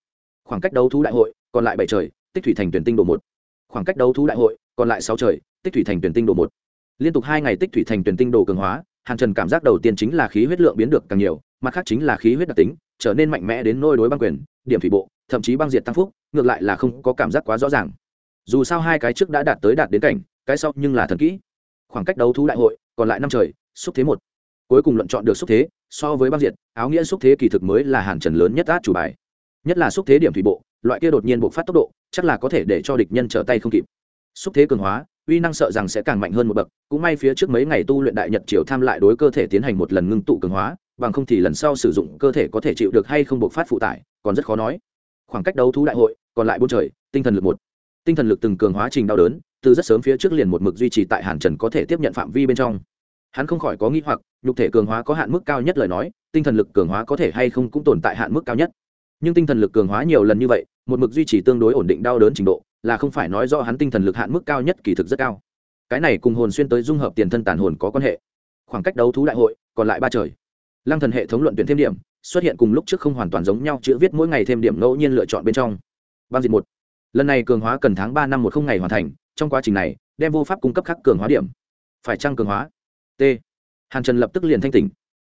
S1: Khoảng cách đấu thú đại hội, còn lại bảy trời, tích thủy thành tuyển tinh độ một. Khoảng cách đấu thú đại hội, còn lại sáu trời tích thủy thành tuyển tinh độ một. Liên tục hai ngày tích thủy thành tuyển tinh đồ cường hóa, hàn trần cảm giác đầu tiên chính là khí huyết lượng biến được càng nhiều, mặt khác chính là khí huyết đặc tính, trở nên mạnh mẽ đến nôi đối băng quyền, điểm thủy bộ, thậm chí băng diệt tăng phúc, ngược lại là không có cảm giác quá rõ ràng. Dù sao hai cái trước đã đạt tới đạt đến cảnh, cái sau nhưng là thần kỹ. Khoảng cách đấu thú đại hội, còn lại năm trời, xúc thế một. Cuối cùng luận chọn được xúc thế, so với băng diệt, áo nghĩa xúc thế kỳ thực mới là hàn trần lớn nhất át chủ bài. Nhất là xúc thế điểm thủy bộ, loại kia đột nhiên bộc phát tốc độ, chắc là có thể để cho địch nhân trở tay không kịp. Xúc thế cường hóa uy năng sợ rằng sẽ càng mạnh hơn một bậc, cũng may phía trước mấy ngày tu luyện đại nhật triều tham lại đối cơ thể tiến hành một lần ngưng tụ cường hóa, bằng không thì lần sau sử dụng cơ thể có thể chịu được hay không buộc phát phụ tải, còn rất khó nói. Khoảng cách đấu thú đại hội, còn lại bốn trời, tinh thần lực một. Tinh thần lực từng cường hóa trình đau đớn, từ rất sớm phía trước liền một mực duy trì tại hàn trần có thể tiếp nhận phạm vi bên trong. Hắn không khỏi có nghĩ hoặc, nhục thể cường hóa có hạn mức cao nhất lời nói, tinh thần lực cường hóa có thể hay không cũng tồn tại hạn mức cao nhất. Nhưng tinh thần lực cường hóa nhiều lần như vậy, một mực duy trì tương đối ổn định đau đớn trình độ là không phải nói do hắn tinh thần lực hạn mức cao nhất kỳ thực rất cao. Cái này cùng hồn xuyên tới dung hợp tiền thân tàn hồn có quan hệ. Khoảng cách đấu thú đại hội, còn lại ba trời. Lăng thần hệ thống luận tuyển thêm điểm, xuất hiện cùng lúc trước không hoàn toàn giống nhau, chữ viết mỗi ngày thêm điểm ngẫu nhiên lựa chọn bên trong. Băng diệt một. Lần này cường hóa cần tháng ba năm một không ngày hoàn thành, trong quá trình này, đem vô pháp cung cấp khắc cường hóa điểm. Phải trăng cường hóa? T. Hàn trần lập tức liền thanh tỉnh.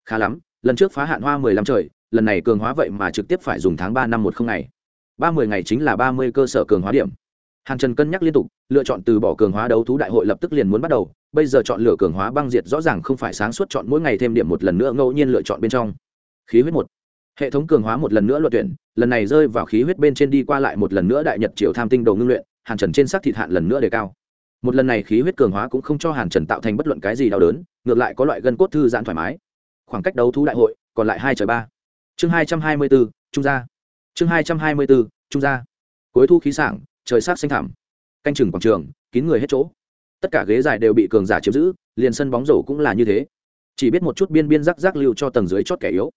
S1: Khá lắm, lần trước phá hạn hoa mười lăm trời, lần này cường hóa vậy mà trực tiếp phải dùng tháng ba năm một không ngày. Ba mươi ngày chính là ba mươi cơ sở cường hóa điểm hàn trần cân nhắc liên tục, lựa chọn từ bỏ cường hóa đấu thú đại hội lập tức liền muốn bắt đầu, bây giờ chọn lựa cường hóa băng diệt rõ ràng không phải sáng suốt chọn mỗi ngày thêm điểm một lần nữa ngẫu nhiên lựa chọn bên trong. Khí huyết một. Hệ thống cường hóa một lần nữa luật tuyển, lần này rơi vào khí huyết bên trên đi qua lại một lần nữa đại nhật triệu tham tinh đầu ngưng luyện, hàn trần trên sắc thịt hạn lần nữa đề cao. Một lần này khí huyết cường hóa cũng không cho hàn trần tạo thành bất luận cái gì đau đớn, ngược lại có loại gân cốt thư giãn thoải mái. Khoảng cách đấu thú đại hội còn lại hai trời ba. Chương hai trăm hai mươi bốn trung gia. Chương hai trăm hai mươi bốn trung gia. Cuối thu khí sảng trời sắc xanh thảm canh chừng quảng trường, kín người hết chỗ. Tất cả ghế dài đều bị cường giả chiếm giữ, liền sân bóng rổ cũng là như thế. Chỉ biết một chút biên biên rắc rắc lưu cho tầng dưới chót kẻ yếu.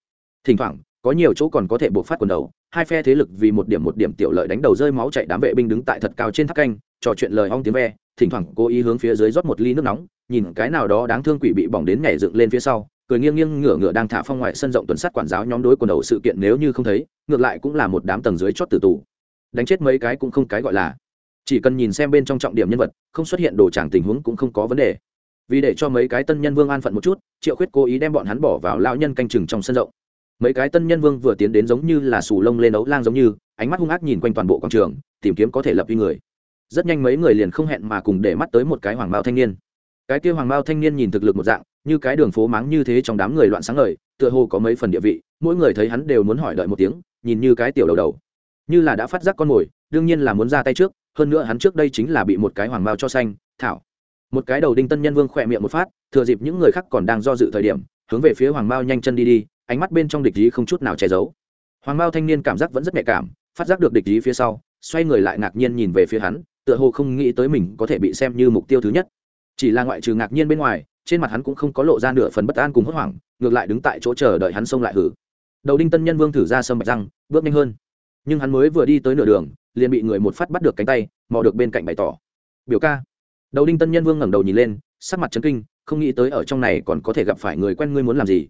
S1: Thỉnh thoảng, có nhiều chỗ còn có thể buộc phát quần đầu, hai phe thế lực vì một điểm một điểm tiểu lợi đánh đầu rơi máu chạy đám vệ binh đứng tại thật cao trên tháp canh, trò chuyện lời hong tiếng ve, thỉnh thoảng cố ý hướng phía dưới rót một ly nước nóng, nhìn cái nào đó đáng thương quỷ bị bỏng đến nhảy dựng lên phía sau, cười nghiêng nghiêng ngửa ngửa đang thả phong ngoại sân rộng tuần sát quản giáo nhóm đối quần đầu sự kiện nếu như không thấy, ngược lại cũng là một đám tầng dưới chót tử tù đánh chết mấy cái cũng không cái gọi là. Chỉ cần nhìn xem bên trong trọng điểm nhân vật, không xuất hiện đồ tràng tình huống cũng không có vấn đề. Vì để cho mấy cái tân nhân vương an phận một chút, triệu khuyết cố ý đem bọn hắn bỏ vào lao nhân canh chừng trong sân rộng. Mấy cái tân nhân vương vừa tiến đến giống như là sù lông lên ấu lang giống như, ánh mắt hung ác nhìn quanh toàn bộ quảng trường, tìm kiếm có thể lập uy người. Rất nhanh mấy người liền không hẹn mà cùng để mắt tới một cái hoàng bao thanh niên. Cái kia hoàng bao thanh niên nhìn thực lực một dạng, như cái đường phố máng như thế trong đám người loạn sáng ngời, tựa hồ có mấy phần địa vị, mỗi người thấy hắn đều muốn hỏi đợi một tiếng, nhìn như cái tiểu đầu đầu như là đã phát giác con mồi, đương nhiên là muốn ra tay trước, hơn nữa hắn trước đây chính là bị một cái hoàng mao cho xanh, thảo. Một cái đầu đinh tân nhân vương khỏe miệng một phát, thừa dịp những người khác còn đang do dự thời điểm, hướng về phía hoàng mao nhanh chân đi đi, ánh mắt bên trong địch ý không chút nào che giấu. Hoàng mao thanh niên cảm giác vẫn rất nhạy cảm, phát giác được địch ý phía sau, xoay người lại ngạc nhiên nhìn về phía hắn, tựa hồ không nghĩ tới mình có thể bị xem như mục tiêu thứ nhất. Chỉ là ngoại trừ ngạc nhiên bên ngoài, trên mặt hắn cũng không có lộ ra nửa phần bất an cùng hốt hoảng, ngược lại đứng tại chỗ chờ đợi hắn xông lại hử. Đầu đinh tân nhân vương thử ra sâm bạch răng, bước nhanh hơn nhưng hắn mới vừa đi tới nửa đường, liền bị người một phát bắt được cánh tay, mò được bên cạnh bày tỏ. Biểu ca. Đầu đinh tân nhân vương ngẩng đầu nhìn lên, sắc mặt chấn kinh, không nghĩ tới ở trong này còn có thể gặp phải người quen ngươi muốn làm gì.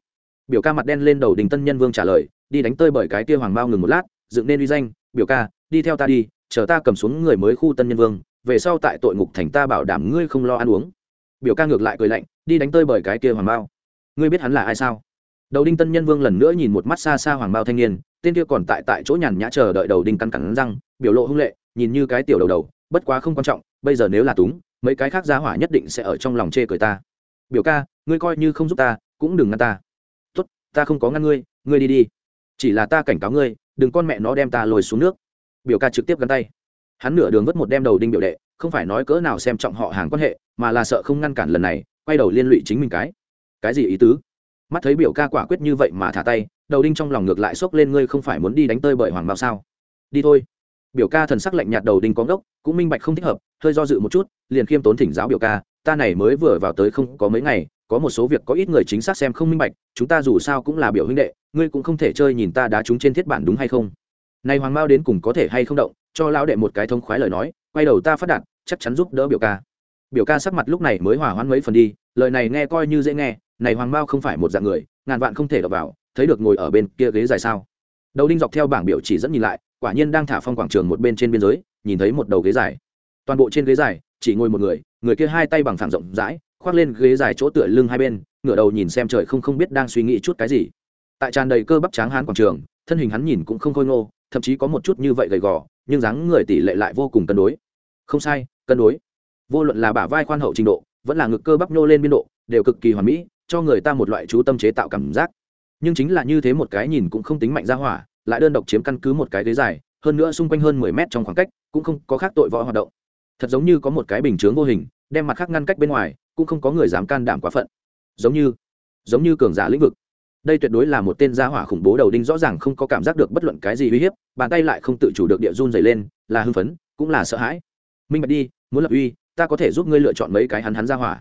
S1: Biểu ca mặt đen lên đầu đình tân nhân vương trả lời, đi đánh tơi bởi cái kia hoàng bao ngừng một lát, dựng nên uy danh, biểu ca, đi theo ta đi, chờ ta cầm xuống người mới khu tân nhân vương, về sau tại tội ngục thành ta bảo đảm ngươi không lo ăn uống. Biểu ca ngược lại cười lạnh, đi đánh tơi bởi cái kia hoàng bao. Ngươi biết hắn là ai sao? Đầu đinh tân nhân vương lần nữa nhìn một mắt xa xa hoàng bao thanh niên tên kia còn tại tại chỗ nhàn nhã chờ đợi đầu đinh căn cắn răng, biểu lộ hung lệ, nhìn như cái tiểu đầu đầu, bất quá không quan trọng, bây giờ nếu là túng, mấy cái khác giá hỏa nhất định sẽ ở trong lòng chê cười ta. Biểu ca, ngươi coi như không giúp ta, cũng đừng ngăn ta. Tốt, ta không có ngăn ngươi ngươi đi đi. Chỉ là ta cảnh cáo ngươi, đừng con mẹ nó đem ta lồi xuống nước. Biểu ca trực tiếp gắn tay. Hắn nửa đường vứt một đem đầu đinh biểu đệ, không phải nói cỡ nào xem trọng họ hàng quan hệ, mà là sợ không ngăn cản lần này, quay đầu liên lụy chính mình cái. Cái gì ý tứ? Mắt thấy biểu ca quả quyết như vậy mà thả tay đầu đinh trong lòng ngược lại xốc lên, ngươi không phải muốn đi đánh tơi bởi hoàng bao sao? Đi thôi. Biểu ca thần sắc lạnh nhạt đầu đinh có ngốc, cũng minh bạch không thích hợp, hơi do dự một chút, liền khiêm tốn thỉnh giáo biểu ca, ta này mới vừa vào tới không có mấy ngày, có một số việc có ít người chính xác xem không minh bạch, chúng ta dù sao cũng là biểu huynh đệ, ngươi cũng không thể chơi nhìn ta đá chúng trên thiết bản đúng hay không? Này hoàng mao đến cùng có thể hay không động, cho lão đệ một cái thông khoái lời nói, quay đầu ta phát đạt, chắc chắn giúp đỡ biểu ca. Biểu ca sắc mặt lúc này mới hỏa hoãn mấy phần đi, lời này nghe coi như dễ nghe, này hoàng mao không phải một dạng người, ngàn vạn không thể đập vào thấy được ngồi ở bên kia ghế dài sao? Đầu đinh dọc theo bảng biểu chỉ dẫn nhìn lại, quả nhiên đang thả phong quảng trường một bên trên biên giới, nhìn thấy một đầu ghế dài. Toàn bộ trên ghế dài, chỉ ngồi một người người kia hai tay bằng phẳng rộng rãi, khoác lên ghế dài chỗ tựa lưng hai bên, ngửa đầu nhìn xem trời không không biết đang suy nghĩ chút cái gì. Tại tràn đầy cơ bắp tráng hán quảng trường, thân hình hắn nhìn cũng không khôi ngô, thậm chí có một chút như vậy gầy gò, nhưng dáng người tỷ lệ lại vô cùng cân đối. Không sai, cân đối. Vô luận là bả vai khoan hậu trình độ, vẫn là ngực cơ bắp nhô lên biên độ, đều cực kỳ hoàn mỹ, cho người ta một loại chú tâm chế tạo cảm giác nhưng chính là như thế một cái nhìn cũng không tính mạnh ra hỏa, lại đơn độc chiếm căn cứ một cái ghế dài, hơn nữa xung quanh hơn mười mét trong khoảng cách, cũng không có khác tội võ hoạt động. Thật giống như có một cái bình chướng vô hình, đem mặt khác ngăn cách bên ngoài, cũng không có người dám can đảm quá phận. Giống như giống như cường giả lĩnh vực. Đây tuyệt đối là một tên gia hỏa khủng bố đầu đinh rõ ràng không có cảm giác được bất luận cái gì uy hiếp, bàn tay lại không tự chủ được địa run dày lên, là hưng phấn, cũng là sợ hãi. Minh bạch đi, muốn lập uy, ta có thể giúp ngươi lựa chọn mấy cái hắn hắn gia hỏa.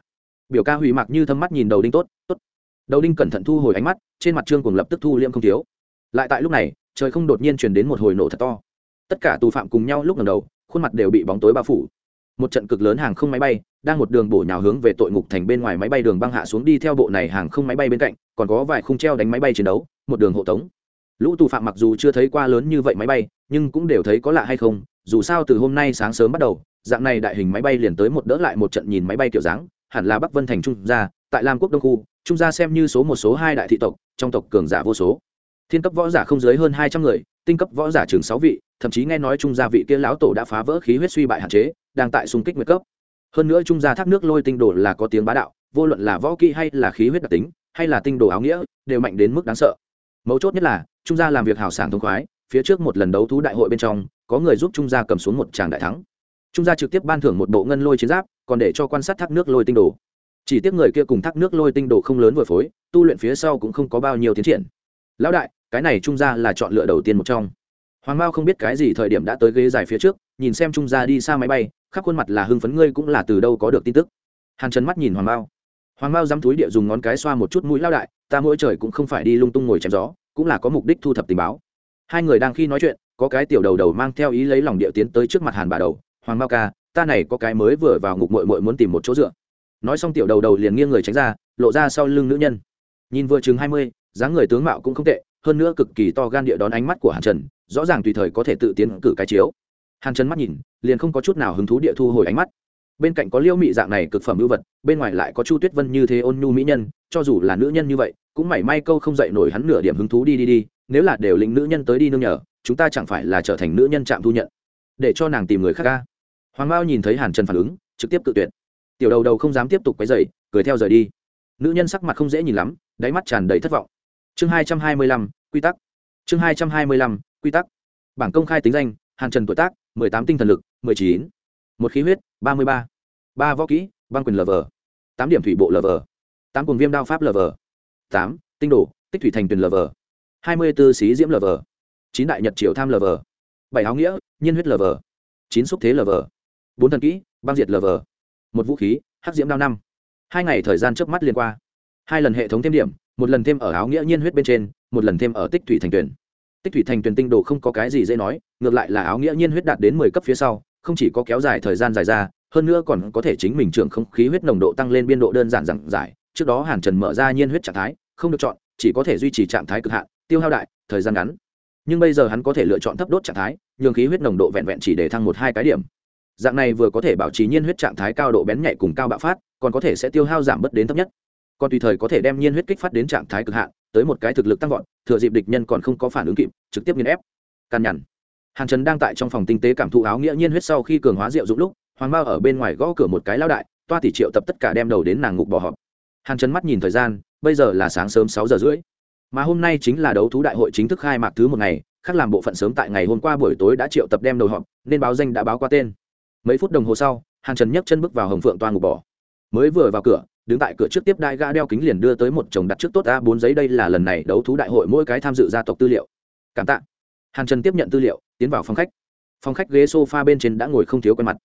S1: Biểu ca hủy mặc như thâm mắt nhìn đầu đinh tốt tốt đầu đinh cẩn thận thu hồi ánh mắt, trên mặt trương cùng lập tức thu liêm không thiếu. Lại tại lúc này, trời không đột nhiên truyền đến một hồi nổ thật to. Tất cả tù phạm cùng nhau lúc lần đầu, khuôn mặt đều bị bóng tối bao phủ. Một trận cực lớn hàng không máy bay, đang một đường bổ nhào hướng về tội ngục thành bên ngoài máy bay đường băng hạ xuống đi theo bộ này hàng không máy bay bên cạnh, còn có vài khung treo đánh máy bay chiến đấu, một đường hộ tống. Lũ tù phạm mặc dù chưa thấy qua lớn như vậy máy bay, nhưng cũng đều thấy có lạ hay không, dù sao từ hôm nay sáng sớm bắt đầu, dạng này đại hình máy bay liền tới một đỡ lại một trận nhìn máy bay kiểu dáng, hẳn là bắc vân thành trung ra tại lam quốc đông khu, trung gia xem như số một số hai đại thị tộc, trong tộc cường giả vô số. Thiên cấp võ giả không dưới hơn hai trăm người, tinh cấp võ giả chừng sáu vị, thậm chí nghe nói trung gia vị kia lão tổ đã phá vỡ khí huyết suy bại hạn chế, đang tại xung kích nguyệt cấp. Hơn nữa trung gia thác nước lôi tinh đồ là có tiếng bá đạo, vô luận là võ kỹ hay là khí huyết đặc tính, hay là tinh đồ áo nghĩa, đều mạnh đến mức đáng sợ. Mấu chốt nhất là, trung gia làm việc hào sảng thông khoái, phía trước một lần đấu thú đại hội bên trong, có người giúp trung gia cầm xuống một tràng đại thắng. Trung gia trực tiếp ban thưởng một bộ ngân lôi chiến giáp, còn để cho quan sát thác nước lôi tinh đồ chỉ tiếc người kia cùng thác nước lôi tinh đồ không lớn vừa phối, tu luyện phía sau cũng không có bao nhiêu tiến triển. Lão đại, cái này trung gia là chọn lựa đầu tiên một trong. Hoàng mao không biết cái gì thời điểm đã tới ghế dài phía trước, nhìn xem trung gia đi xa máy bay, khắp khuôn mặt là hưng phấn ngươi cũng là từ đâu có được tin tức. Hàn trần mắt nhìn hoàng mao. Hoàng mao dám túi địa dùng ngón cái xoa một chút mũi lao đại, ta mỗi trời cũng không phải đi lung tung ngồi chém gió, cũng là có mục đích thu thập tình báo. Hai người đang khi nói chuyện, có cái tiểu đầu đầu mang theo ý lấy lòng địa tiến tới trước mặt hàn bà đầu. Hoàng mao ca, ta này có cái mới vừa vào ngục mội mội muốn tìm một chỗ dựa nói xong tiểu đầu đầu liền nghiêng người tránh ra, lộ ra sau lưng nữ nhân. Nhìn vừa chừng hai mươi, dáng người tướng mạo cũng không tệ, hơn nữa cực kỳ to gan địa đón ánh mắt của hàn trần, rõ ràng tùy thời có thể tự tiến cử cái chiếu. Hàn trần mắt nhìn, liền không có chút nào hứng thú địa thu hồi ánh mắt. Bên cạnh có liêu mị dạng này cực phẩm ưu vật, bên ngoài lại có chu tuyết vân như thế ôn nhu mỹ nhân, cho dù là nữ nhân như vậy, cũng mảy may câu không dậy nổi hắn nửa điểm hứng thú đi đi đi, nếu là đều lĩnh nữ nhân tới đi nương nhờ, chúng ta chẳng phải là trở thành nữ nhân chạm thu nhận, để cho nàng tìm người khác ca hoàng mao nhìn thấy hàn trần phản ứng, trực tiếp tự tuyệt tiểu đầu đầu không dám tiếp tục quấy dày cười theo rời đi. Nữ nhân sắc mặt không dễ nhìn lắm, đáy mắt tràn đầy thất vọng. Chương hai trăm hai mươi lăm, quy tắc. Chương hai trăm hai mươi lăm, quy tắc. Bảng công khai tính danh, hàn trần tuổi tác, mười tám tinh thần lực, mười chín. Một khí huyết, ba mươi ba. Ba võ kỹ, băng quyền lv tám điểm thủy bộ lv tám cùng viêm đao pháp lv tám, tinh đồ, tích thủy thành tuyển vờ. Hai mươi b ố xí diễm lv chín đại nhật triều tham lv bảy áo nghĩa, nhiên huyết lv chín xúc thế lv bốn thần kỹ, băng diệt lv một vũ khí, hắc diễm đao năm. Hai ngày thời gian trước mắt liên qua. Hai lần hệ thống thêm điểm, một lần thêm ở áo nghĩa nhiên huyết bên trên, một lần thêm ở tích thủy thành tuyển. Tích thủy thành tuyển tinh đồ không có cái gì dễ nói, ngược lại là áo nghĩa nhiên huyết đạt đến mười cấp phía sau, không chỉ có kéo dài thời gian dài ra, hơn nữa còn có thể chính mình trưởng không khí huyết nồng độ tăng lên biên độ đơn giản giản giải. Trước đó hàn trần mở ra nhiên huyết trạng thái, không được chọn, chỉ có thể duy trì trạng thái cực hạn, tiêu hao đại, thời gian ngắn. Nhưng bây giờ hắn có thể lựa chọn thấp đốt trạng thái, nhường khí huyết nồng độ vẹn vẹn chỉ để thăng một hai cái điểm dạng này vừa có thể bảo trì nhiên huyết trạng thái cao độ bén nhạy cùng cao bạo phát, còn có thể sẽ tiêu hao giảm bớt đến thấp nhất. Còn tùy thời có thể đem nhiên huyết kích phát đến trạng thái cực hạn, tới một cái thực lực tăng vọt, thừa dịp địch nhân còn không có phản ứng kịp, trực tiếp nghiền ép. Căn nhằn. Hàn trần đang tại trong phòng tinh tế cảm thụ áo nghĩa nhiên huyết sau khi cường hóa rượu dụng lúc, hoàng bao ở bên ngoài gõ cửa một cái lao đại, toa tỷ triệu tập tất cả đem đầu đến nàng ngục bỏ họp. Hàn trần mắt nhìn thời gian, bây giờ là sáng sớm sáu giờ rưỡi. Mà hôm nay chính là đấu thú đại hội chính thức khai mạc thứ một ngày, khác làm bộ phận sớm tại ngày hôm qua buổi tối đã triệu tập đem đầu họp, nên báo danh đã báo qua tên mấy phút đồng hồ sau, hàn trần nhấc chân bước vào hồng phượng toa ngục bỏ mới vừa vào cửa, đứng tại cửa trước tiếp đai gã đeo kính liền đưa tới một chồng đặt trước tốt a bốn giấy đây là lần này đấu thú đại hội mỗi cái tham dự gia tộc tư liệu. Cảm tạ. Hàn trần tiếp nhận tư liệu, tiến vào phòng khách. Phòng khách ghế s o f a bên trên đã ngồi không thiếu quen mặt.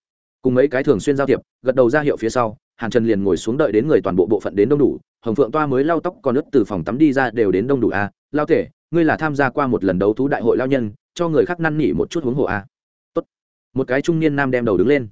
S1: Cùng mấy cái thường xuyên giao thiệp, gật đầu ra hiệu phía sau, hàn trần liền ngồi xuống đợi đến người toàn bộ bộ phận đến đông đủ. Hồng phượng toa mới lau tóc còn ướt từ phòng tắm đi ra đều đến đông đủ a. Lao thể ngươi là tham gia qua một lần đấu thú đại hội lao nhân, cho người khác năn nỉ một chút huống hồ a một cái trung niên nam đem đầu đứng lên.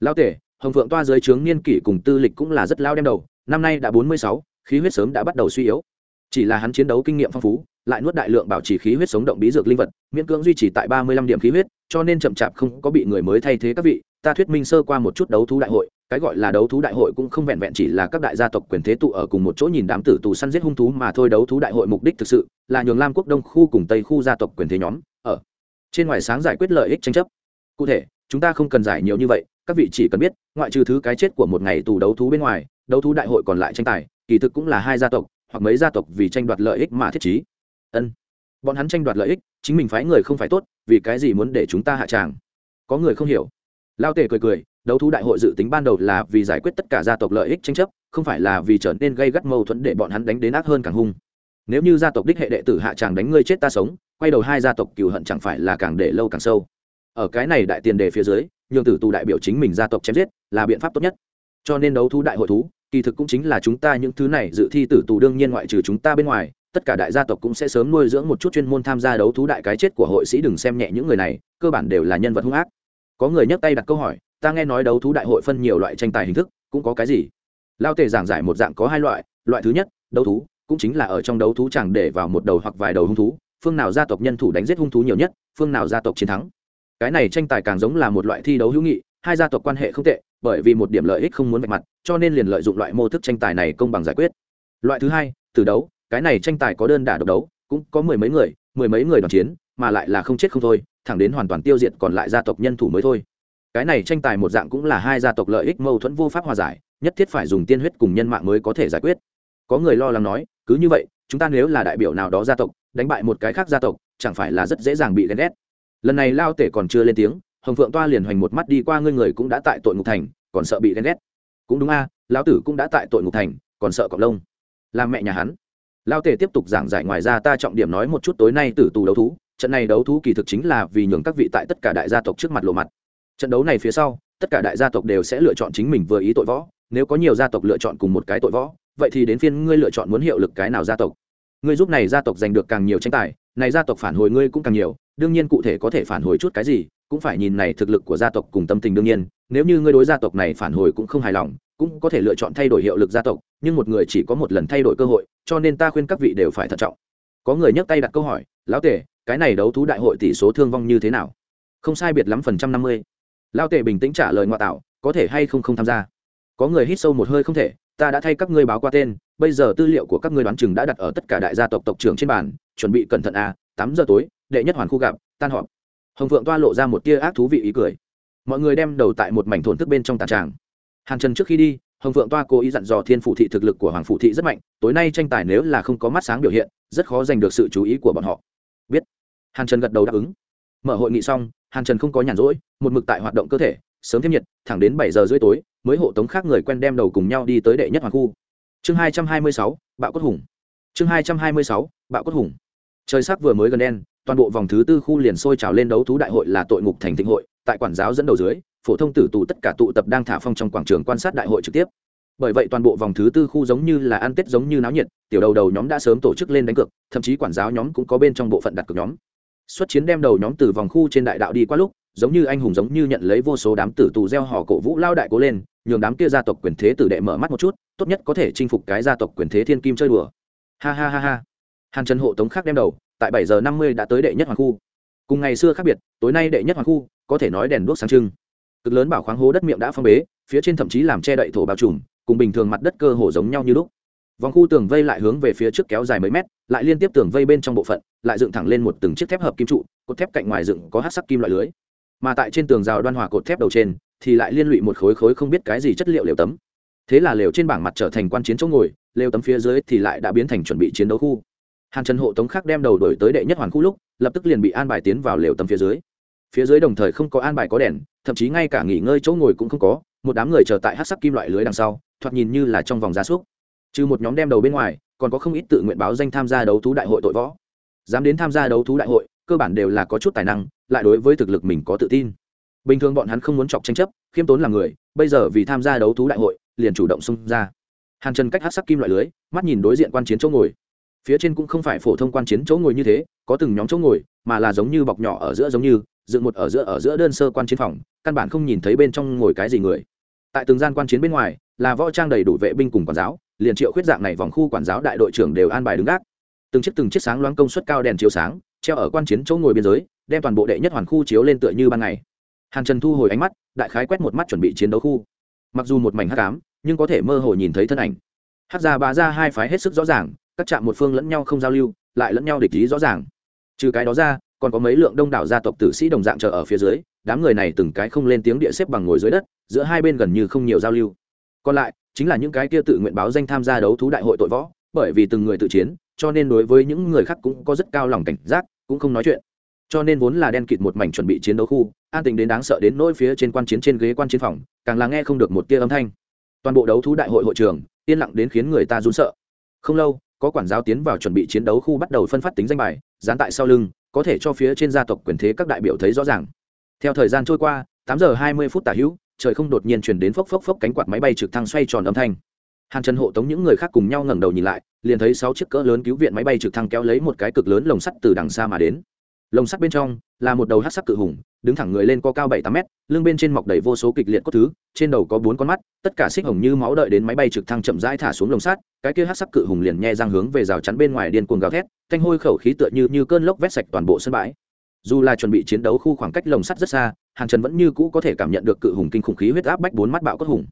S1: Lao tể, hồng phượng toa dưới trướng niên kỷ cùng tư lịch cũng là rất lao đem đầu, năm nay đã bốn mươi sáu, khí huyết sớm đã bắt đầu suy yếu. Chỉ là hắn chiến đấu kinh nghiệm phong phú, lại nuốt đại lượng bảo trì khí huyết sống động bí dược linh vật, miễn cưỡng duy trì tại ba mươi lăm điểm khí huyết, cho nên chậm chạp không có bị người mới thay thế các vị. Ta thuyết minh sơ qua một chút đấu thú đại hội, cái gọi là đấu thú đại hội cũng không vẹn vẹn chỉ là các đại gia tộc quyền thế tụ ở cùng một chỗ nhìn đám tử tù săn giết hung thú mà thôi. Đấu thú đại hội mục đích thực sự là nhường lam quốc đông khu cùng tây khu gia tộc quyền thế nhóm ở. Trên ngoài sáng giải quyết lợi ích tranh chấp cụ thể, chúng ta không cần giải nhiều như vậy, các vị chỉ cần biết, ngoại trừ thứ cái chết của một ngày tù đấu thú bên ngoài, đấu thú đại hội còn lại tranh tài, kỳ thực cũng là hai gia tộc, hoặc mấy gia tộc vì tranh đoạt lợi ích mà thiết trí. Ân. Bọn hắn tranh đoạt lợi ích, chính mình phái người không phải tốt, vì cái gì muốn để chúng ta hạ tràng? Có người không hiểu. Lao tề cười cười, đấu thú đại hội dự tính ban đầu là vì giải quyết tất cả gia tộc lợi ích tranh chấp, không phải là vì trở nên gây gắt mâu thuẫn để bọn hắn đánh đến ác hơn càng hung. Nếu như gia tộc đích hệ đệ tử hạ tràng đánh ngươi chết ta sống, quay đầu hai gia tộc cừu hận chẳng phải là càng để lâu càng sâu ở cái này đại tiền đề phía dưới, nhường tử tù đại biểu chính mình gia tộc chém giết là biện pháp tốt nhất. Cho nên đấu thú đại hội thú, kỳ thực cũng chính là chúng ta những thứ này dự thi tử tù đương nhiên ngoại trừ chúng ta bên ngoài, tất cả đại gia tộc cũng sẽ sớm nuôi dưỡng một chút chuyên môn tham gia đấu thú đại cái chết của hội sĩ đừng xem nhẹ những người này, cơ bản đều là nhân vật hung ác. Có người nhấc tay đặt câu hỏi, ta nghe nói đấu thú đại hội phân nhiều loại tranh tài hình thức, cũng có cái gì? Lao tề giảng giải một dạng có hai loại loại thứ nhất, đấu thú, cũng chính là ở trong đấu thú chẳng để vào một đầu hoặc vài đầu hung thú, phương nào gia tộc nhân thủ đánh giết hung thú nhiều nhất, phương nào gia tộc chiến thắng cái này tranh tài càng giống là một loại thi đấu hữu nghị, hai gia tộc quan hệ không tệ, bởi vì một điểm lợi ích không muốn vạch mặt, cho nên liền lợi dụng loại mô thức tranh tài này công bằng giải quyết. Loại thứ hai từ đấu, cái này tranh tài có đơn đả độc đấu, cũng có mười mấy người, mười mấy người đoàn chiến, mà lại là không chết không thôi, thẳng đến hoàn toàn tiêu diệt còn lại gia tộc nhân thủ mới thôi. Cái này tranh tài một dạng cũng là hai gia tộc lợi ích mâu thuẫn vô pháp hòa giải, nhất thiết phải dùng tiên huyết cùng nhân mạng mới có thể giải quyết. Có người lo lắng nói, cứ như vậy, chúng ta nếu là đại biểu nào đó gia tộc, đánh bại một cái khác gia tộc, chẳng phải là rất dễ dàng bị ghen ghét? Lần này lao tể còn chưa lên tiếng, hồng phượng toa liền hoành một mắt đi qua ngươi người cũng đã tại tội ngục thành, còn sợ bị ghen ghét. Cũng đúng a, lão tử cũng đã tại tội ngục thành, còn sợ cọc lông. Làm mẹ nhà hắn. Lao tể tiếp tục giảng giải ngoài ra ta trọng điểm nói một chút tối nay tử tù đấu thú. Trận này đấu thú kỳ thực chính là vì nhường các vị tại tất cả đại gia tộc trước mặt lộ mặt. Trận đấu này phía sau, tất cả đại gia tộc đều sẽ lựa chọn chính mình vừa ý tội võ. Nếu có nhiều gia tộc lựa chọn cùng một cái tội võ, vậy thì đến phiên ngươi lựa chọn muốn hiệu lực cái nào gia tộc. Ngươi giúp này gia tộc giành được càng nhiều tranh tài, này gia tộc phản hồi ngươi cũng càng nhiều đương nhiên cụ thể có thể phản hồi chút cái gì, cũng phải nhìn này thực lực của gia tộc cùng tâm tình đương nhiên, nếu như ngươi đối gia tộc này phản hồi cũng không hài lòng, cũng có thể lựa chọn thay đổi hiệu lực gia tộc, nhưng một người chỉ có một lần thay đổi cơ hội, cho nên ta khuyên các vị đều phải thận trọng. Có người nhấc tay đặt câu hỏi, lão tể, cái này đấu thú đại hội tỷ số thương vong như thế nào? Không sai biệt lắm phần trăm năm mươi. Lão tể bình tĩnh trả lời ngoại tạo, có thể hay không không tham gia? Có người hít sâu một hơi, không thể, ta đã thay các ngươi báo qua tên, bây giờ tư liệu của các ngươi đoán chừng đã đặt ở tất cả đại gia tộc tộc trưởng trên bàn, chuẩn bị cẩn thận à tám giờ tối đệ nhất hoàn khu gặp, tan họp. Hồng phượng toa lộ ra một tia ác thú vị ý cười. Mọi người đem đầu tại một mảnh thổn thức bên trong tàn tràng. Hàn trần trước khi đi, hồng phượng toa cố ý dặn dò thiên phủ thị thực lực của hoàng phủ thị rất mạnh, tối nay tranh tài nếu là không có mắt sáng biểu hiện, rất khó giành được sự chú ý của bọn họ. Biết. Hàn trần gật đầu đáp ứng. Mở hội nghị xong, hàn trần không có nhàn rỗi, một mực tại hoạt động cơ thể, sớm thêm nhiệt, thẳng đến bảy giờ rưỡi tối, mới hộ tống khác người quen đem đầu cùng nhau đi tới đệ nhất hoàng khu. Chương hai trăm hai mươi sáu, bạo cốt hùng. Chương hai trăm hai mươi sáu, bạo cốt hùng. Trời sắc vừa mới gần đen toàn bộ vòng thứ tư khu liền sôi trào lên đấu thú đại hội là tội ngục thành thịnh hội, tại quản giáo dẫn đầu dưới, phổ thông tử tù tất cả tụ tập đang thả phong trong quảng trường quan sát đại hội trực tiếp. Bởi vậy toàn bộ vòng thứ tư khu giống như là ăn tết giống như náo nhiệt, tiểu đầu đầu nhóm đã sớm tổ chức lên đánh cược, thậm chí quản giáo nhóm cũng có bên trong bộ phận đặt cược nhóm. Xuất chiến đem đầu nhóm từ vòng khu trên đại đạo đi qua lúc, giống như anh hùng giống như nhận lấy vô số đám tử tù gieo họ cổ vũ lao đại cố lên, nhường đám kia gia tộc quyền thế tử đệ mở mắt một chút, tốt nhất có thể chinh phục cái gia tộc quyền thế thiên kim chơi đùa. Ha ha ha ha. Hàn trần hộ tống khác đem đầu tại bảy giờ năm mươi đã tới đệ nhất hoàng khu. Cùng ngày xưa khác biệt, tối nay đệ nhất hoàng khu, có thể nói đèn đuốc sáng trưng. Cực lớn bảo khoáng hố đất miệng đã phong bế, phía trên thậm chí làm che đậy thổ bao trùm, cùng bình thường mặt đất cơ hồ giống nhau như lúc. Vòng khu tường vây lại hướng về phía trước kéo dài mấy mét, lại liên tiếp tường vây bên trong bộ phận, lại dựng thẳng lên một từng chiếc thép hợp kim trụ, cột thép cạnh ngoài dựng có hát sắc kim loại lưới. Mà tại trên tường rào đoan hòa cột thép đầu trên, thì lại liên lụy một khối khối không biết cái gì chất liệu lều tấm. Thế là lều trên bảng mặt trở thành quan chiến chỗ ngồi, lều tấm phía dưới thì lại đã biến thành chuẩn bị chiến đấu khu hàn trần hộ tống khác đem đầu đổi tới đệ nhất hoàn khu lúc, lập tức liền bị an bài tiến vào lều tầm phía dưới. Phía dưới đồng thời không có an bài có đèn, thậm chí ngay cả nghỉ ngơi chỗ ngồi cũng không có, một đám người chờ tại hát sắc kim loại lưới đằng sau, thoạt nhìn như là trong vòng gia súc. Trừ một nhóm đem đầu bên ngoài, còn có không ít tự nguyện báo danh tham gia đấu thú đại hội tội võ. Dám đến tham gia đấu thú đại hội, cơ bản đều là có chút tài năng, lại đối với thực lực mình có tự tin. Bình thường bọn hắn không muốn chọc tranh chấp, khiêm tốn làm người, bây giờ vì tham gia đấu thú đại hội, liền chủ động xông ra. Hàn trần cách hát sắc kim loại lưới, mắt nhìn đối diện quan chiến chỗ ngồi phía trên cũng không phải phổ thông quan chiến chỗ ngồi như thế, có từng nhóm chỗ ngồi, mà là giống như bọc nhỏ ở giữa giống như, dựng một ở giữa ở giữa đơn sơ quan chiến phòng, căn bản không nhìn thấy bên trong ngồi cái gì người. Tại từng gian quan chiến bên ngoài, là võ trang đầy đủ vệ binh cùng quản giáo, liền triệu khuyết dạng này vòng khu quản giáo đại đội trưởng đều an bài đứng gác. Từng chiếc từng chiếc sáng loáng công suất cao đèn chiếu sáng, treo ở quan chiến chỗ ngồi biên giới, đem toàn bộ đệ nhất hoàn khu chiếu lên tựa như ban ngày. Hàn trần thu hồi ánh mắt, đại khái quét một mắt chuẩn bị chiến đấu khu. Mặc dù một mảnh hắc ám, nhưng có thể mơ hồ nhìn thấy thân ảnh. Hắc ra bà ra hai phái hết sức rõ ràng các trạm một phương lẫn nhau không giao lưu, lại lẫn nhau địch ý rõ ràng. Trừ cái đó ra, còn có mấy lượng đông đảo gia tộc tử sĩ đồng dạng chờ ở phía dưới, đám người này từng cái không lên tiếng địa xếp bằng ngồi dưới đất, giữa hai bên gần như không nhiều giao lưu. Còn lại, chính là những cái kia tự nguyện báo danh tham gia đấu thú đại hội tội võ, bởi vì từng người tự chiến, cho nên đối với những người khác cũng có rất cao lòng cảnh giác, cũng không nói chuyện. Cho nên vốn là đen kịt một mảnh chuẩn bị chiến đấu khu, an tình đến đáng sợ đến nỗi phía trên quan chiến trên ghế quan chiến phòng, càng là nghe không được một tia âm thanh. Toàn bộ đấu thú đại hội hội trường, yên lặng đến khiến người ta run sợ. Không lâu có quản giáo tiến vào chuẩn bị chiến đấu khu bắt đầu phân phát tính danh bài, dán tại sau lưng, có thể cho phía trên gia tộc quyền thế các đại biểu thấy rõ ràng. Theo thời gian trôi qua, tám giờ hai mươi phút tả hữu, trời không đột nhiên chuyển đến phốc phốc phốc cánh quạt máy bay trực thăng xoay tròn âm thanh. Hàn trần hộ tống những người khác cùng nhau ngẩng đầu nhìn lại, liền thấy sáu chiếc cỡ lớn cứu viện máy bay trực thăng kéo lấy một cái cực lớn lồng sắt từ đằng xa mà đến lồng sắt bên trong là một đầu hát sắc cự hùng, đứng thẳng người lên có cao bảy tám mét, lưng bên trên mọc đầy vô số kịch liệt cốt thứ, trên đầu có bốn con mắt, tất cả xích hồng như máu đợi đến máy bay trực thăng chậm rãi thả xuống lồng sắt, cái kia hát sắc cự hùng liền nhe răng hướng về rào chắn bên ngoài điên cuồng gào thét, thanh hôi khẩu khí tựa như như cơn lốc vét sạch toàn bộ sân bãi. Dù là chuẩn bị chiến đấu khu khoảng cách lồng sắt rất xa hàng trần vẫn như cũ có thể cảm nhận được cự hùng kinh khủng khí huyết áp bách bốn mắt bạo cốt hùng.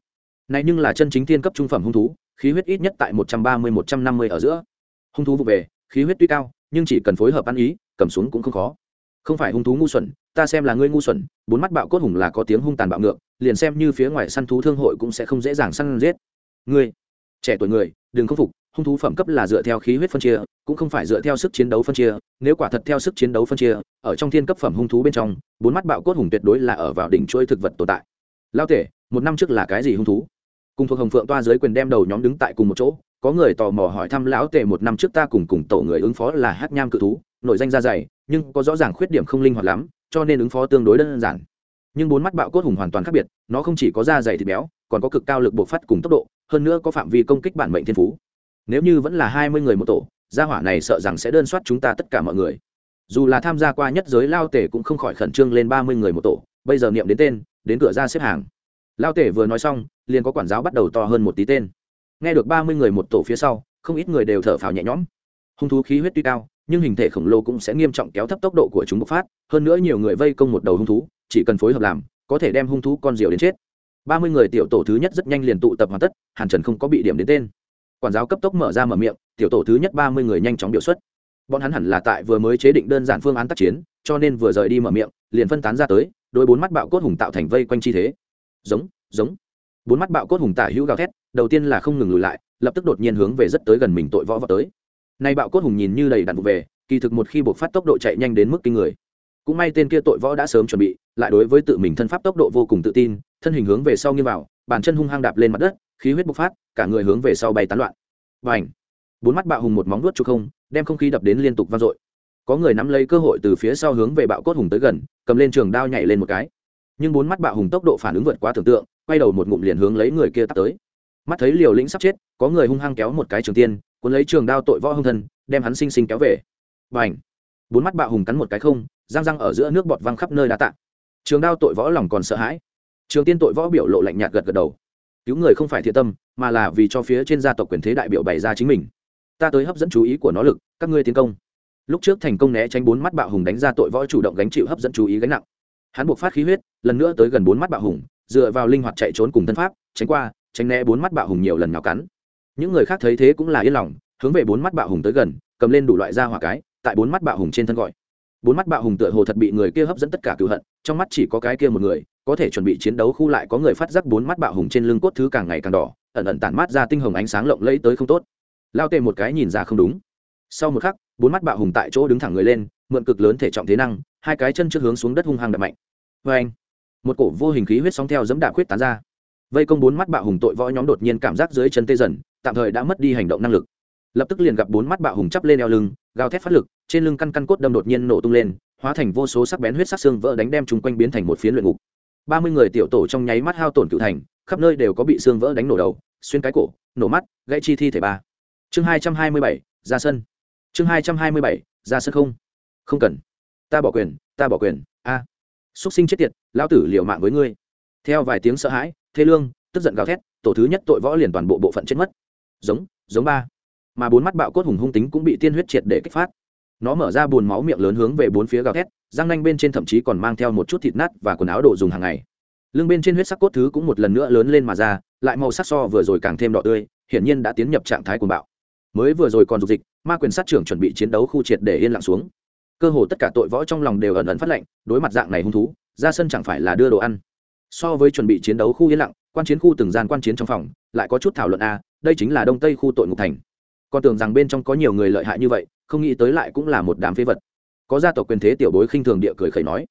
S1: Này nhưng là chân chính thiên cấp trung phẩm hung thú, khí huyết ít nhất tại một trăm ba mươi, một trăm năm mươi ở giữa. Hung thú vụ về, khí huyết tuy cao, nhưng chỉ cần phối hợp ăn ý cầm xuống cũng không khó. Không phải hung thú ngu xuẩn, ta xem là ngươi ngu xuẩn, bốn mắt bạo cốt hùng là có tiếng hung tàn bạo ngược, liền xem như phía ngoài săn thú thương hội cũng sẽ không dễ dàng săn giết. Ngươi, trẻ tuổi người, đừng khâm phục, hung thú phẩm cấp là dựa theo khí huyết phân chia, cũng không phải dựa theo sức chiến đấu phân chia, nếu quả thật theo sức chiến đấu phân chia, ở trong thiên cấp phẩm hung thú bên trong, bốn mắt bạo cốt hùng tuyệt đối là ở vào đỉnh chuỗi thực vật tồn tại. Lao tể, một năm trước là cái gì hung thú? Cùng thuộc hồng phượng toa dưới quyền đem đầu nhóm đứng tại cùng một chỗ có người tò mò hỏi thăm lão tề một năm trước ta cùng cùng tổ người ứng phó là hát nham cự thú nội danh ra dày, nhưng có rõ ràng khuyết điểm không linh hoạt lắm, cho nên ứng phó tương đối đơn giản. Nhưng bốn mắt bạo cốt hùng hoàn toàn khác biệt, nó không chỉ có da dày thịt béo, còn có cực cao lực bộc phát cùng tốc độ, hơn nữa có phạm vi công kích bản mệnh thiên phú. Nếu như vẫn là hai mươi người một tổ, gia hỏa này sợ rằng sẽ đơn soát chúng ta tất cả mọi người. Dù là tham gia qua nhất giới lao tể cũng không khỏi khẩn trương lên ba mươi người một tổ, bây giờ niệm đến tên, đến cửa ra xếp hàng. Lao tể vừa nói xong, liền có quản giáo bắt đầu to hơn một tí tên nghe được ba mươi người một tổ phía sau, không ít người đều thở phào nhẹ nhõm. Hung thú khí huyết tuy cao, nhưng hình thể khổng lồ cũng sẽ nghiêm trọng kéo thấp tốc độ của chúng bộc phát, hơn nữa nhiều người vây công một đầu hung thú, chỉ cần phối hợp làm, có thể đem hung thú con diều đến chết. Ba mươi người tiểu tổ thứ nhất rất nhanh liền tụ tập hoàn tất, hàn trần không có bị điểm đến tên. Quản giáo cấp tốc mở ra mở miệng, tiểu tổ thứ nhất ba mươi người nhanh chóng biểu xuất. Bọn hắn hẳn là tại vừa mới chế định đơn giản phương án tác chiến, cho nên vừa rời đi mở miệng, liền phân tán ra tới đôi bốn mắt bạo cốt hùng tạo thành vây quanh chi thế. Giống giống. Bốn mắt bạo cốt hùng tả hữu gào thét đầu tiên là không ngừng lùi lại, lập tức đột nhiên hướng về rất tới gần mình tội võ vào tới. Nay bạo cốt hùng nhìn như đầy đặn vụ về, kỳ thực một khi buộc phát tốc độ chạy nhanh đến mức kinh người. Cũng may tên kia tội võ đã sớm chuẩn bị, lại đối với tự mình thân pháp tốc độ vô cùng tự tin, thân hình hướng về sau nghiêng vào, bàn chân hung hăng đạp lên mặt đất, khí huyết bộc phát, cả người hướng về sau bay tán loạn. Và ảnh bốn mắt bạo hùng một móng vuốt chụp không, đem không khí đập đến liên tục vang dội. Có người nắm lấy cơ hội từ phía sau hướng về bạo cốt hùng tới gần, cầm lên trường đao nhảy lên một cái. Nhưng bốn mắt bạo hùng tốc độ phản ứng vượt quá tưởng tượng, quay đầu một ngụm liền hướng lấy người kia tắt tới mắt thấy liều lĩnh sắp chết, có người hung hăng kéo một cái trường tiên, cuốn lấy trường đao tội võ hung thân đem hắn sinh sinh kéo về. Và ảnh bốn mắt bạo hùng cắn một cái không, răng răng ở giữa nước bọt văng khắp nơi đá tạ. Trường đao tội võ lòng còn sợ hãi. Trường tiên tội võ biểu lộ lạnh nhạt gật gật đầu. Cứu người không phải thiện tâm, mà là vì cho phía trên gia tộc quyền thế đại biểu bày ra chính mình. Ta tới hấp dẫn chú ý của nó lực, các ngươi tiến công. Lúc trước thành công né tránh bốn mắt bạo hùng đánh ra tội võ chủ động gánh chịu hấp dẫn chú ý gánh nặng. Hắn buộc phát khí huyết, lần nữa tới gần bốn mắt bạo hùng, dựa vào linh hoạt chạy trốn cùng thân pháp, tránh qua tránh né bốn mắt bạo hùng nhiều lần nhào cắn. Những người khác thấy thế cũng là yên lòng, hướng về bốn mắt bạo hùng tới gần, cầm lên đủ loại da hỏa cái, tại bốn mắt bạo hùng trên thân gọi. Bốn mắt bạo hùng tựa hồ thật bị người kia hấp dẫn tất cả cựu hận, trong mắt chỉ có cái kia một người, có thể chuẩn bị chiến đấu khu lại có người phát giác bốn mắt bạo hùng trên lưng cốt thứ càng ngày càng đỏ, ẩn ẩn tản mát ra tinh hồng ánh sáng lộng lẫy tới không tốt. Lao tề một cái nhìn ra không đúng. Sau một khắc, bốn mắt bạo hùng tại chỗ đứng thẳng người lên, mượn cực lớn thể trọng thế năng, hai cái chân trước hướng xuống đất hung hăng đập mạnh. Vê anh một cổ vô hình khí huyết sóng theo dẫm đạp huyết tán ra vây công bốn mắt bạo hùng tội võ nhóm đột nhiên cảm giác dưới chân tê dần, tạm thời đã mất đi hành động năng lực. Lập tức liền gặp bốn mắt bạo hùng chắp lên eo lưng, gào thét phát lực, trên lưng căn căn cốt đâm đột nhiên nổ tung lên, hóa thành vô số sắc bén huyết sắc xương vỡ đánh đem chúng quanh biến thành một phiến luyện ngục. Ba mươi người tiểu tổ trong nháy mắt hao tổn cựu thành, khắp nơi đều có bị xương vỡ đánh nổ đầu, xuyên cái cổ, nổ mắt, gãy chi thi thể ba. Chương hai trăm hai mươi bảy, ra sân. Chương hai trăm hai mươi bảy, ra sân không. Không cần. Ta bỏ quyền, ta bỏ quyền. A. À. xúc sinh chết tiệt, lão tử liều mạng với ngươi theo vài tiếng sợ hãi, thê lương, tức giận gào thét, tổ thứ nhất tội võ liền toàn bộ bộ phận chết mất. Giống giống ba. Mà bốn mắt bạo cốt hùng hung tính cũng bị tiên huyết triệt để kích phát. Nó mở ra bùn máu miệng lớn hướng về bốn phía gào thét, răng nanh bên trên thậm chí còn mang theo một chút thịt nát và quần áo đồ dùng hàng ngày. Lưng bên trên huyết sắc cốt thứ cũng một lần nữa lớn lên mà ra, lại màu sắc so vừa rồi càng thêm đỏ tươi, hiển nhiên đã tiến nhập trạng thái cuồng bạo. Mới vừa rồi còn dục dịch, ma quyền sát trưởng chuẩn bị chiến đấu khu triệt để yên lặng xuống. Cơ hồ tất cả tội võ trong lòng đều ẩn ẩn phát lệnh, đối mặt dạng này hung thú, ra sân chẳng phải là đưa đồ ăn so với chuẩn bị chiến đấu khu yên lặng, quan chiến khu từng gian quan chiến trong phòng, lại có chút thảo luận a đây chính là đông tây khu tội ngục thành. Con tưởng rằng bên trong có nhiều người lợi hại như vậy, không nghĩ tới lại cũng là một đám phế vật. Có gia tộc quyền thế tiểu bối khinh thường địa cười khẩy nói.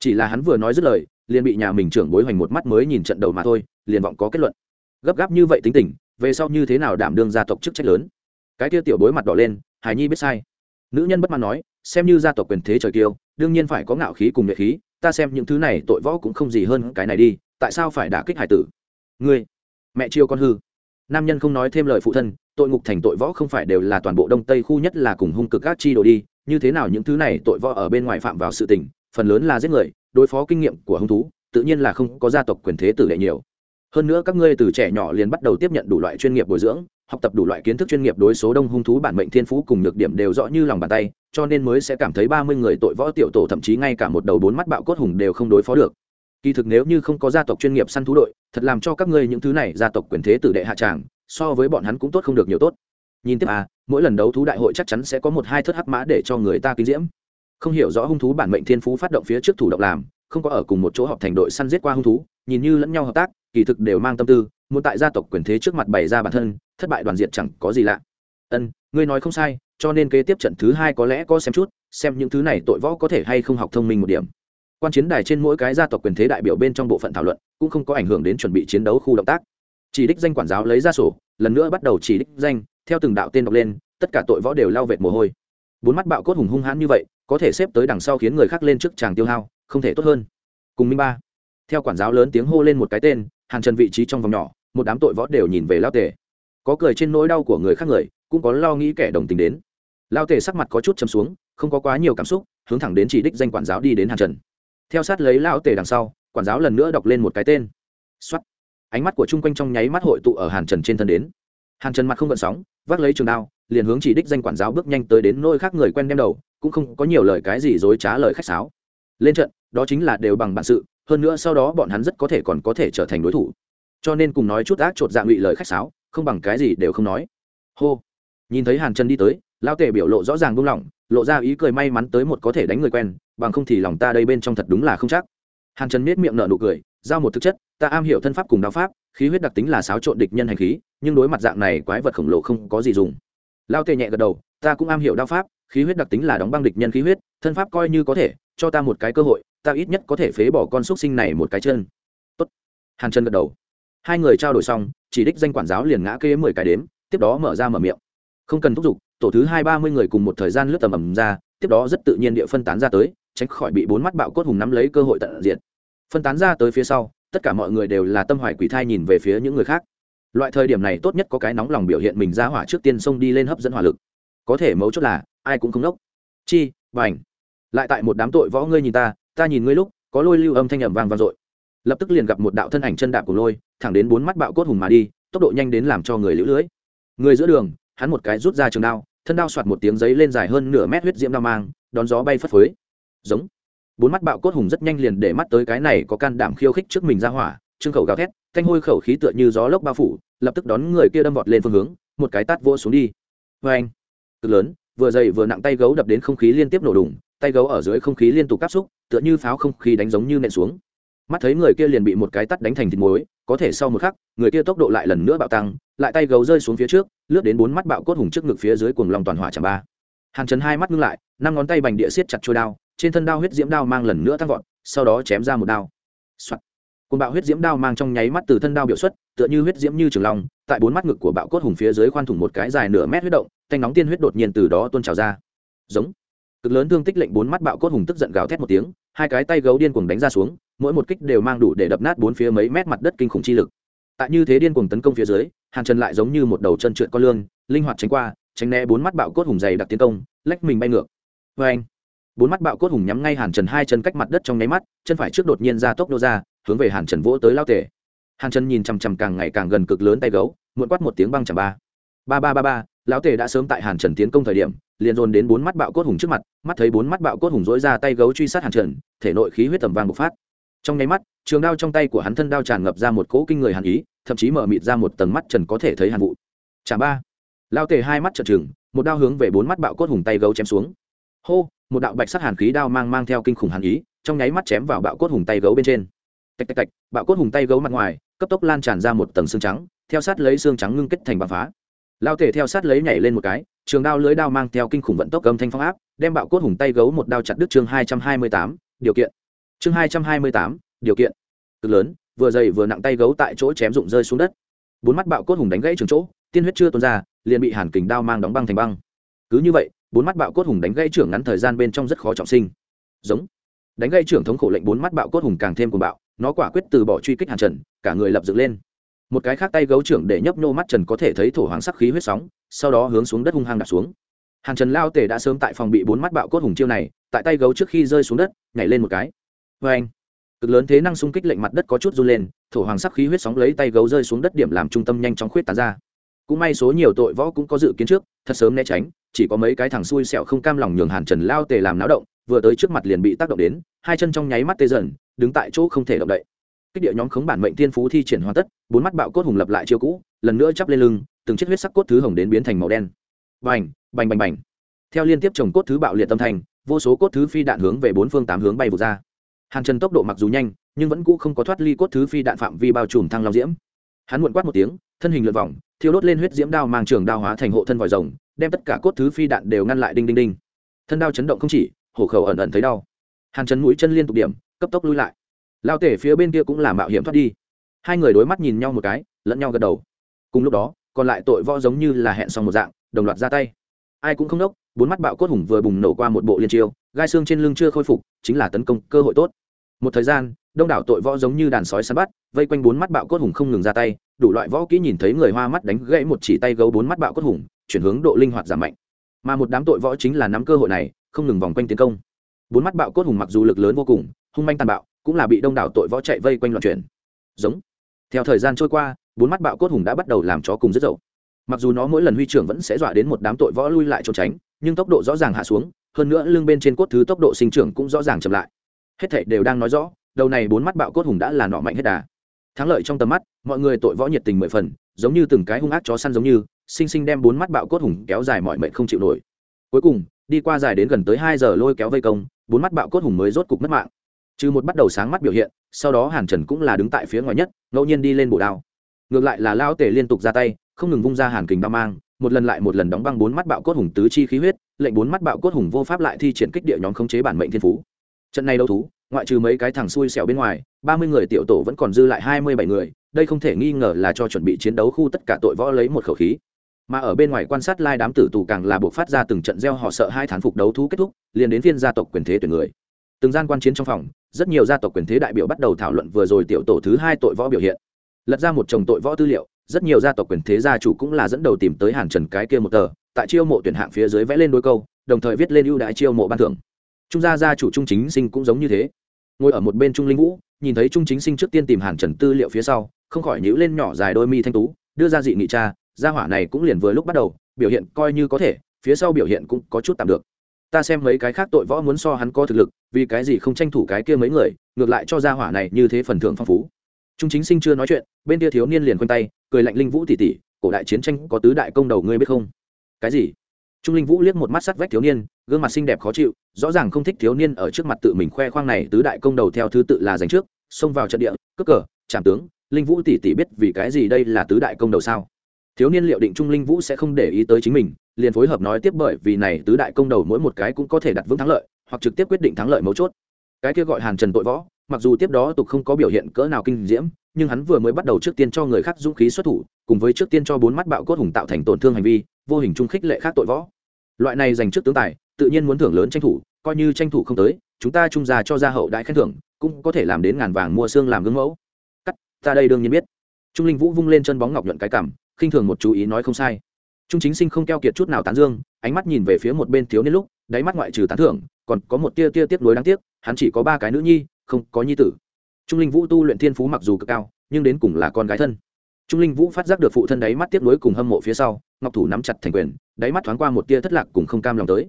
S1: Chỉ là hắn vừa nói dứt lời, liền bị nhà mình trưởng bối hoành một mắt mới nhìn trận đầu mà thôi, liền vọng có kết luận. Gấp gáp như vậy tính tình, về sau như thế nào đảm đương gia tộc chức trách lớn? Cái kia tiểu bối mặt đỏ lên hải nhi biết sai. Nữ nhân bất mãn nói, xem như gia tộc quyền thế trời kiêu, đương nhiên phải có ngạo khí cùng nhuệ khí ta xem những thứ này tội võ cũng không gì hơn cái này đi, tại sao phải đả kích hải tử? Ngươi, mẹ chiêu con hư. Nam nhân không nói thêm lời phụ thân, tội ngục thành tội võ không phải đều là toàn bộ đông tây khu nhất là cùng hung cực các chi đồ đi, như thế nào những thứ này tội võ ở bên ngoài phạm vào sự tình, phần lớn là giết người, đối phó kinh nghiệm của hung thú, tự nhiên là không có gia tộc quyền thế tử đệ nhiều. Hơn nữa các ngươi từ trẻ nhỏ liền bắt đầu tiếp nhận đủ loại chuyên nghiệp bồi dưỡng học tập đủ loại kiến thức chuyên nghiệp đối số đông hung thú bản mệnh thiên phú cùng nhược điểm đều rõ như lòng bàn tay, cho nên mới sẽ cảm thấy ba mươi người tội võ tiểu tổ thậm chí ngay cả một đầu bốn mắt bạo cốt hùng đều không đối phó được. Kỳ thực nếu như không có gia tộc chuyên nghiệp săn thú đội, thật làm cho các ngươi những thứ này gia tộc quyền thế tử đệ hạ tràng, so với bọn hắn cũng tốt không được nhiều tốt. Nhìn tiếp à mỗi lần đấu thú đại hội chắc chắn sẽ có một hai thất hắc mã để cho người ta kinh diễm. Không hiểu rõ hung thú bản mệnh thiên phú phát động phía trước thủ động làm, không có ở cùng một chỗ họp thành đội săn giết qua hung thú, nhìn như lẫn nhau hợp tác, kỳ thực đều mang tâm tư muốn tại gia tộc quyền thế trước mặt bày ra bản thân, thất bại đoàn diện chẳng có gì lạ. Ân, ngươi nói không sai, cho nên kế tiếp trận thứ hai có lẽ có xem chút, xem những thứ này tội võ có thể hay không học thông minh một điểm. Quan chiến đài trên mỗi cái gia tộc quyền thế đại biểu bên trong bộ phận thảo luận, cũng không có ảnh hưởng đến chuẩn bị chiến đấu khu động tác. Chỉ đích danh quản giáo lấy ra sổ, lần nữa bắt đầu chỉ đích danh, theo từng đạo tên đọc lên, tất cả tội võ đều lao vệt mồ hôi. Bốn mắt bạo cốt hùng hung hãn như vậy, có thể xếp tới đằng sau khiến người khác lên trước chàng tiêu hao, không thể tốt hơn. Cùng minh ba. Theo quản giáo lớn tiếng hô lên một cái tên hàng trần vị trí trong vòng nhỏ, một đám tội võ đều nhìn về lao tề. Có cười trên nỗi đau của người khác người, cũng có lo nghĩ kẻ đồng tình đến. Lao tề sắc mặt có chút chấm xuống, không có quá nhiều cảm xúc, hướng thẳng đến chỉ đích danh quản giáo đi đến hàng trần. Theo sát lấy lao tề đằng sau, quản giáo lần nữa đọc lên một cái tên. Xuất ánh mắt của chung quanh trong nháy mắt hội tụ ở hàn trần trên thân đến. Hàn trần mặt không gợn sóng, vác lấy trường đao, liền hướng chỉ đích danh quản giáo bước nhanh tới đến nôi khác người quen đem đầu, cũng không có nhiều lời cái gì dối trá lời khách sáo. Lên trận, đó chính là đều bằng bản sự hơn nữa sau đó bọn hắn rất có thể còn có thể trở thành đối thủ. Cho nên cùng nói chút ác chột dạ ngụy lời khách sáo, không bằng cái gì đều không nói. Hô. Nhìn thấy hàn trần đi tới lao tề biểu lộ rõ ràng buông lỏng, lộ ra ý cười may mắn tới một có thể đánh người quen, bằng không thì lòng ta đây bên trong thật đúng là không chắc. Hàn trần miết miệng nở nụ cười, giao một thực chất, ta am hiểu thân pháp cùng đao pháp, khí huyết đặc tính là xáo trộn địch nhân hành khí, nhưng đối mặt dạng này quái vật khổng lồ không có gì dùng. Lao tề nhẹ gật đầu, ta cũng am hiểu đao pháp khí huyết đặc tính là đóng băng địch nhân khí huyết, thân pháp coi như có thể, cho ta một cái cơ hội, ta ít nhất có thể phế bỏ con xúc sinh này một cái chân. Tốt. hàn chân gật đầu. Hai người trao đổi xong, chỉ đích danh quản giáo liền ngã kê mười cái đếm, tiếp đó mở ra mở miệng. Không cần thúc giục, tổ thứ hai ba mươi người cùng một thời gian lướt tầm ầm ra, tiếp đó rất tự nhiên địa phân tán ra tới, tránh khỏi bị bốn mắt bạo cốt hùng nắm lấy cơ hội tận diện phân tán ra tới phía sau, tất cả mọi người đều là tâm hoài quỷ thai nhìn về phía những người khác. Loại thời điểm này tốt nhất có cái nóng lòng biểu hiện mình ra hỏa trước tiên xông đi lên hấp dẫn hỏa lực. Có thể mấu chốt là ai cũng không đốc chi và lại tại một đám tội võ ngươi nhìn ta ta nhìn ngươi lúc, có lôi lưu âm thanh ẩm vang vang dội. Lập tức liền gặp một đạo thân ảnh chân đạp của lôi, thẳng đến bốn mắt bạo cốt hùng mà đi, tốc độ nhanh đến làm cho người lũ lưới. Người giữa đường, hắn một cái rút ra trường đao, thân đao soạt một tiếng giấy lên dài hơn nửa mét huyết diễm đao mang, đón gió bay phất phới. Giống. Bốn mắt bạo cốt hùng rất nhanh liền để mắt tới cái này có can đảm khiêu khích trước mình ra hỏa, trương khẩu gào thét, thanh hôi khẩu khí tựa như gió lốc bao phủ, lập tức đón người kia đâm vọt lên phương hướng, một cái tát vỗ xuống đi. Vê anh cực lớn vừa dày vừa nặng tay gấu đập đến không khí liên tiếp nổ đùng, tay gấu ở dưới không khí liên tục áp xúc, tựa như pháo không khí đánh giống như nện xuống. Mắt thấy người kia liền bị một cái tắt đánh thành thịt muối, có thể sau một khắc, người kia tốc độ lại lần nữa bạo tăng, lại tay gấu rơi xuống phía trước, lướt đến bốn mắt bạo cốt hùng trước ngực phía dưới cuồng lòng toàn hỏa chạm ba. Hàng chấn hai mắt ngưng lại, năm ngón tay bành địa siết chặt trôi đao, trên thân đao huyết diễm đao mang lần nữa tăng vọt, sau đó chém ra một đao. Soạn. cùng bạo huyết diễm đao mang trong nháy mắt từ thân đao biểu xuất tựa như huyết diễm như trường long, tại bốn mắt ngực của bạo cốt hùng phía dưới khoan thủng một cái dài nửa mét huyết động, thanh nóng tiên huyết đột nhiên từ đó tuôn trào ra. Giống. Cực lớn thương tích lệnh bốn mắt bạo cốt hùng tức giận gào thét một tiếng, hai cái tay gấu điên cuồng đánh ra xuống, mỗi một kích đều mang đủ để đập nát bốn phía mấy mét mặt đất kinh khủng chi lực. Tại như thế điên cuồng tấn công phía dưới, hàn trần lại giống như một đầu chân trượt con lươn, linh hoạt tránh qua, tránh né bốn mắt bạo cốt hùng dày đặc tiến công, lách mình bay ngược. Vê anh, bốn mắt bạo cốt hùng nhắm ngay hàn trần hai chân cách mặt đất trong nháy mắt, chân phải trước đột nhiên ra tốc nô ra, hướng về hàn trần vỗ tới lao tề hàn trần nhìn chằm chằm càng ngày càng gần cực lớn tay gấu, muộn quát một tiếng băng chẳng ba. Ba ba ba ba, lão tể đã sớm tại hàn trần tiến công thời điểm, liền dồn đến bốn mắt bạo cốt hùng trước mặt, mắt thấy bốn mắt bạo cốt hùng dối ra tay gấu truy sát hàn trần, thể nội khí huyết tầm vang bộc phát. Trong nháy mắt, trường đao trong tay của hắn thân đao tràn ngập ra một cỗ kinh người hàn ý, thậm chí mở mịt ra một tầng mắt trần có thể thấy hàn vụ. Chả ba. Lao tề hai mắt trợn trừng, một đao hướng về bốn mắt bạo cốt hùng tay gấu chém xuống. Hô, một đạo bạch sắc hàn khí đao mang mang theo kinh khủng hàn ý, trong nháy mắt chém vào bạo cốt hùng tay gấu bên trên tạch tạch tạch, bạo cốt hùng tay gấu mặt ngoài, cấp tốc lan tràn ra một tầng xương trắng, theo sát lấy xương trắng ngưng kết thành băng phá. Lao thể theo sát lấy nhảy lên một cái, trường đao lưới đao mang theo kinh khủng vận tốc âm thanh phong áp, đem bạo cốt hùng tay gấu một đao chặt đứt chương hai trăm hai mươi tám, điều kiện. Chương hai trăm hai mươi tám, điều kiện. Cực lớn, vừa dày vừa nặng tay gấu tại chỗ chém rụng rơi xuống đất. Bốn mắt bạo cốt hùng đánh gãy trường chỗ, tiên huyết chưa tuôn ra, liền bị hàn kình đao mang đóng băng thành băng. Cứ như vậy, bốn mắt bạo cốt hùng đánh gãy trưởng ngắn thời gian bên trong rất khó trọng sinh. Giống. Đánh gãy trưởng thống khổ lệnh bốn mắt bạo cốt hùng càng thêm cuồng bạo nó quả quyết từ bỏ truy kích hàn trần, cả người lập dựng lên. Một cái khác tay gấu trưởng để nhấp nhô mắt trần có thể thấy thổ hoàng sắc khí huyết sóng, sau đó hướng xuống đất hung hăng đạp xuống. Hàn trần lao tề đã sớm tại phòng bị bốn mắt bạo cốt hùng chiêu này, tại tay gấu trước khi rơi xuống đất, nhảy lên một cái. Vê anh cực lớn thế năng xung kích lệnh mặt đất có chút run lên, thổ hoàng sắc khí huyết sóng lấy tay gấu rơi xuống đất điểm làm trung tâm nhanh chóng khuyết tán ra. Cũng may số nhiều tội võ cũng có dự kiến trước, thật sớm né tránh, chỉ có mấy cái thằng xui xẹo không cam lòng nhường hàn trần lao tề làm náo động vừa tới trước mặt liền bị tác động đến, hai chân trong nháy mắt tê dần, đứng tại chỗ không thể động đậy. Kích địa nhóm khống bản mệnh tiên phú thi triển hoàn tất, bốn mắt bạo cốt hùng lập lại chiêu cũ, lần nữa chắp lên lưng, từng chiếc huyết sắc cốt thứ hồng đến biến thành màu đen. Bành bành bành bành. Theo liên tiếp trồng cốt thứ bạo liệt tâm thành, vô số cốt thứ phi đạn hướng về bốn phương tám hướng bay vụt ra. Hàn trần tốc độ mặc dù nhanh, nhưng vẫn cũ không có thoát ly cốt thứ phi đạn phạm vi bao trùm thăng long diễm. Hắn muộn quát một tiếng, thân hình lượt vòng, thiêu đốt lên huyết diễm đao mang trường đao hóa thành hộ thân vòi rồng, đem tất cả cốt thứ phi đạn đều ngăn lại đinh đinh đinh. Thân đao chấn động không chỉ hổ khẩu ẩn ẩn thấy đau. Hàn trần mũi chân liên tục điểm, cấp tốc lui lại. Lao tể phía bên kia cũng là mạo hiểm thoát đi. Hai người đối mắt nhìn nhau một cái, lẫn nhau gật đầu. Cùng lúc đó, còn lại tội võ giống như là hẹn xong một dạng, đồng loạt ra tay. Ai cũng không đốc, bốn mắt bạo cốt hùng vừa bùng nổ qua một bộ liên chiêu, gai xương trên lưng chưa khôi phục, chính là tấn công cơ hội tốt. Một thời gian, đông đảo tội võ giống như đàn sói săn bắt, vây quanh bốn mắt bạo cốt hùng không ngừng ra tay, đủ loại võ kỹ nhìn thấy người hoa mắt đánh gãy một chỉ tay gấu bốn mắt bạo cốt hùng, chuyển hướng độ linh hoạt giảm mạnh. Mà một đám tội võ chính là nắm cơ hội này không ngừng vòng quanh tiến công. Bốn mắt bạo cốt hùng mặc dù lực lớn vô cùng, hung manh tàn bạo, cũng là bị đông đảo tội võ chạy vây quanh loạn chuyển. Giống. Theo thời gian trôi qua, bốn mắt bạo cốt hùng đã bắt đầu làm chó cùng rất dậu. Mặc dù nó mỗi lần huy trưởng vẫn sẽ dọa đến một đám tội võ lui lại trốn tránh, nhưng tốc độ rõ ràng hạ xuống, hơn nữa lưng bên trên cốt thứ tốc độ sinh trưởng cũng rõ ràng chậm lại. Hết thảy đều đang nói rõ, đầu này bốn mắt bạo cốt hùng đã là nọ mạnh hết đà. Thắng lợi trong tầm mắt, mọi người tội võ nhiệt tình mười phần, giống như từng cái hung ác chó săn giống như sinh sinh đem bốn mắt bạo cốt hùng kéo dài mọi mệnh không chịu nổi. Cuối cùng đi qua dài đến gần tới hai giờ lôi kéo vây công, bốn mắt bạo cốt hùng mới rốt cục mất mạng. Trừ một bắt đầu sáng mắt biểu hiện, sau đó hàn trần cũng là đứng tại phía ngoài nhất, ngẫu nhiên đi lên bổ đao. Ngược lại là lao tể liên tục ra tay, không ngừng vung ra hàn kình đao mang, một lần lại một lần đóng băng bốn mắt bạo cốt hùng tứ chi khí huyết, lệnh bốn mắt bạo cốt hùng vô pháp lại thi triển kích địa nhóm khống chế bản mệnh thiên phú. Trận này đấu thú, ngoại trừ mấy cái thằng xui xẻo bên ngoài, ba mươi người tiểu tổ vẫn còn dư lại hai mươi bảy người, đây không thể nghi ngờ là cho chuẩn bị chiến đấu khu tất cả tội võ lấy một khẩu khí mà ở bên ngoài quan sát lai đám tử tù càng là buộc phát ra từng trận gieo họ sợ hai thán phục đấu thú kết thúc, liền đến phiên gia tộc quyền thế tuyển người. Từng gian quan chiến trong phòng, rất nhiều gia tộc quyền thế đại biểu bắt đầu thảo luận vừa rồi tiểu tổ thứ hai tội võ biểu hiện. Lật ra một chồng tội võ tư liệu, rất nhiều gia tộc quyền thế gia chủ cũng là dẫn đầu tìm tới hàn trần cái kia một tờ, tại chiêu mộ tuyển hạng phía dưới vẽ lên đôi câu, đồng thời viết lên ưu đãi chiêu mộ ban thưởng. Trung gia gia chủ trung chính sinh cũng giống như thế. Ngồi ở một bên trung linh vũ, nhìn thấy trung chính sinh trước tiên tìm hàn trần tư liệu phía sau, không khỏi nhíu lên nhỏ dài đôi mi thanh tú, đưa ra dị nghị cha gia hỏa này cũng liền vừa lúc bắt đầu, biểu hiện coi như có thể, phía sau biểu hiện cũng có chút tạm được. Ta xem mấy cái khác tội võ muốn so hắn có thực lực, vì cái gì không tranh thủ cái kia mấy người, ngược lại cho gia hỏa này như thế phần thưởng phong phú. Trung chính sinh chưa nói chuyện, bên kia thiếu niên liền quanh tay, cười lạnh linh vũ tỉ tỉ, cổ đại chiến tranh có tứ đại công đầu ngươi biết không? Cái gì? Trung linh vũ liếc một mắt sắt vách thiếu niên, gương mặt xinh đẹp khó chịu, rõ ràng không thích thiếu niên ở trước mặt tự mình khoe khoang này tứ đại công đầu theo thứ tự là giành trước, xông vào trận địa, cướp cờ, trảm tướng. Linh vũ tỷ tỷ biết vì cái gì đây là tứ đại công đầu sao? Thiếu niên liệu định trung linh vũ sẽ không để ý tới chính mình, liền phối hợp nói tiếp bởi vì này tứ đại công đầu mỗi một cái cũng có thể đặt vững thắng lợi, hoặc trực tiếp quyết định thắng lợi mấu chốt. Cái kia gọi hàn trần tội võ, mặc dù tiếp đó tục không có biểu hiện cỡ nào kinh diễm, nhưng hắn vừa mới bắt đầu trước tiên cho người khác dũng khí xuất thủ, cùng với trước tiên cho bốn mắt bạo cốt hùng tạo thành tổn thương hành vi, vô hình trung khích lệ khác tội võ. Loại này dành trước tướng tài, tự nhiên muốn thưởng lớn tranh thủ, coi như tranh thủ không tới, chúng ta trung già cho gia hậu đại khen thưởng, cũng có thể làm đến ngàn vàng mua xương làm gương mẫu. Cắt, ta đây đương nhiên biết. Trung linh vũ vung lên chân bóng ngọc nhuận cái cảm khinh thường một chú ý nói không sai. Trung chính sinh không keo kiệt chút nào tán dương, ánh mắt nhìn về phía một bên thiếu niên lúc, đáy mắt ngoại trừ tán thưởng, còn có một tia tia tiếc nuối đáng tiếc, hắn chỉ có ba cái nữ nhi, không có nhi tử. Trung linh vũ tu luyện thiên phú mặc dù cực cao, nhưng đến cùng là con gái thân. Trung linh vũ phát giác được phụ thân đáy mắt tiếc nuối cùng hâm mộ phía sau, ngọc thủ nắm chặt thành quyền, đáy mắt thoáng qua một tia thất lạc cùng không cam lòng tới.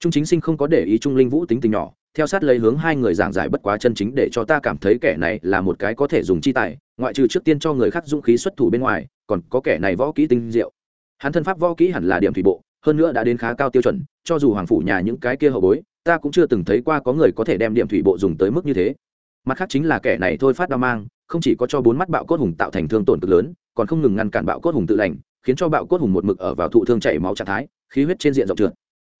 S1: Trung chính sinh không có để ý trung linh vũ tính tình nhỏ, theo sát lấy hướng hai người giảng giải bất quá chân chính để cho ta cảm thấy kẻ này là một cái có thể dùng chi tài, ngoại trừ trước tiên cho người khác dũng khí xuất thủ bên ngoài còn có kẻ này võ kỹ tinh diệu. Hắn thân pháp võ kỹ hẳn là điểm thủy bộ, hơn nữa đã đến khá cao tiêu chuẩn, cho dù hoàng phủ nhà những cái kia hậu bối, ta cũng chưa từng thấy qua có người có thể đem điểm thủy bộ dùng tới mức như thế. Mặt khác chính là kẻ này thôi phát đao mang, không chỉ có cho bốn mắt bạo cốt hùng tạo thành thương tổn cực lớn, còn không ngừng ngăn cản bạo cốt hùng tự lành, khiến cho bạo cốt hùng một mực ở vào thụ thương chảy máu trạng thái, khí huyết trên diện rộng trượt.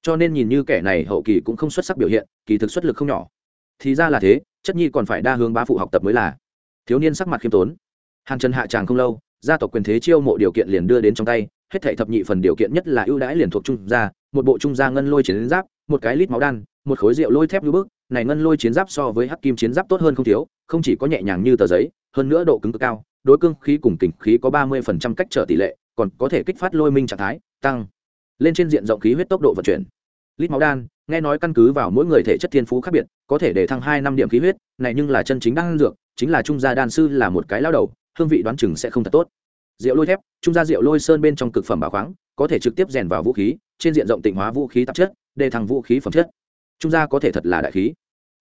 S1: Cho nên nhìn như kẻ này hậu kỳ cũng không xuất sắc biểu hiện, kỳ thực xuất lực không nhỏ. Thì ra là thế, chất nhi còn phải đa hướng bá phụ học tập mới là. Thiếu niên sắc mặt khiêm tốn. Hàn trần hạ tràng không lâu gia tộc quyền thế chiêu mộ điều kiện liền đưa đến trong tay, hết thảy thập nhị phần điều kiện nhất là ưu đãi liền thuộc trung gia, một bộ trung gia ngân lôi chiến giáp, một cái lít máu đan, một khối rượu lôi thép như bức, này ngân lôi chiến giáp so với hắc kim chiến giáp tốt hơn không thiếu, không chỉ có nhẹ nhàng như tờ giấy, hơn nữa độ cứng cực cao, đối cương khí cùng kình khí có ba mươi phần trăm cách trở tỷ lệ, còn có thể kích phát lôi minh trạng thái, tăng lên trên diện rộng khí huyết tốc độ vận chuyển. Lít máu đan, nghe nói căn cứ vào mỗi người thể chất thiên phú khác biệt, có thể để thăng hai năm điểm khí huyết, này nhưng là chân chính đan dược, chính là trung gia đan sư là một cái lao đầu hương vị đoán chừng sẽ không thật tốt. Rượu lôi thép, trung gia rượu lôi sơn bên trong cực phẩm bảo khoáng, có thể trực tiếp rèn vào vũ khí, trên diện rộng tịnh hóa vũ khí tạp chất để thăng vũ khí phẩm chất. Trung gia có thể thật là đại khí.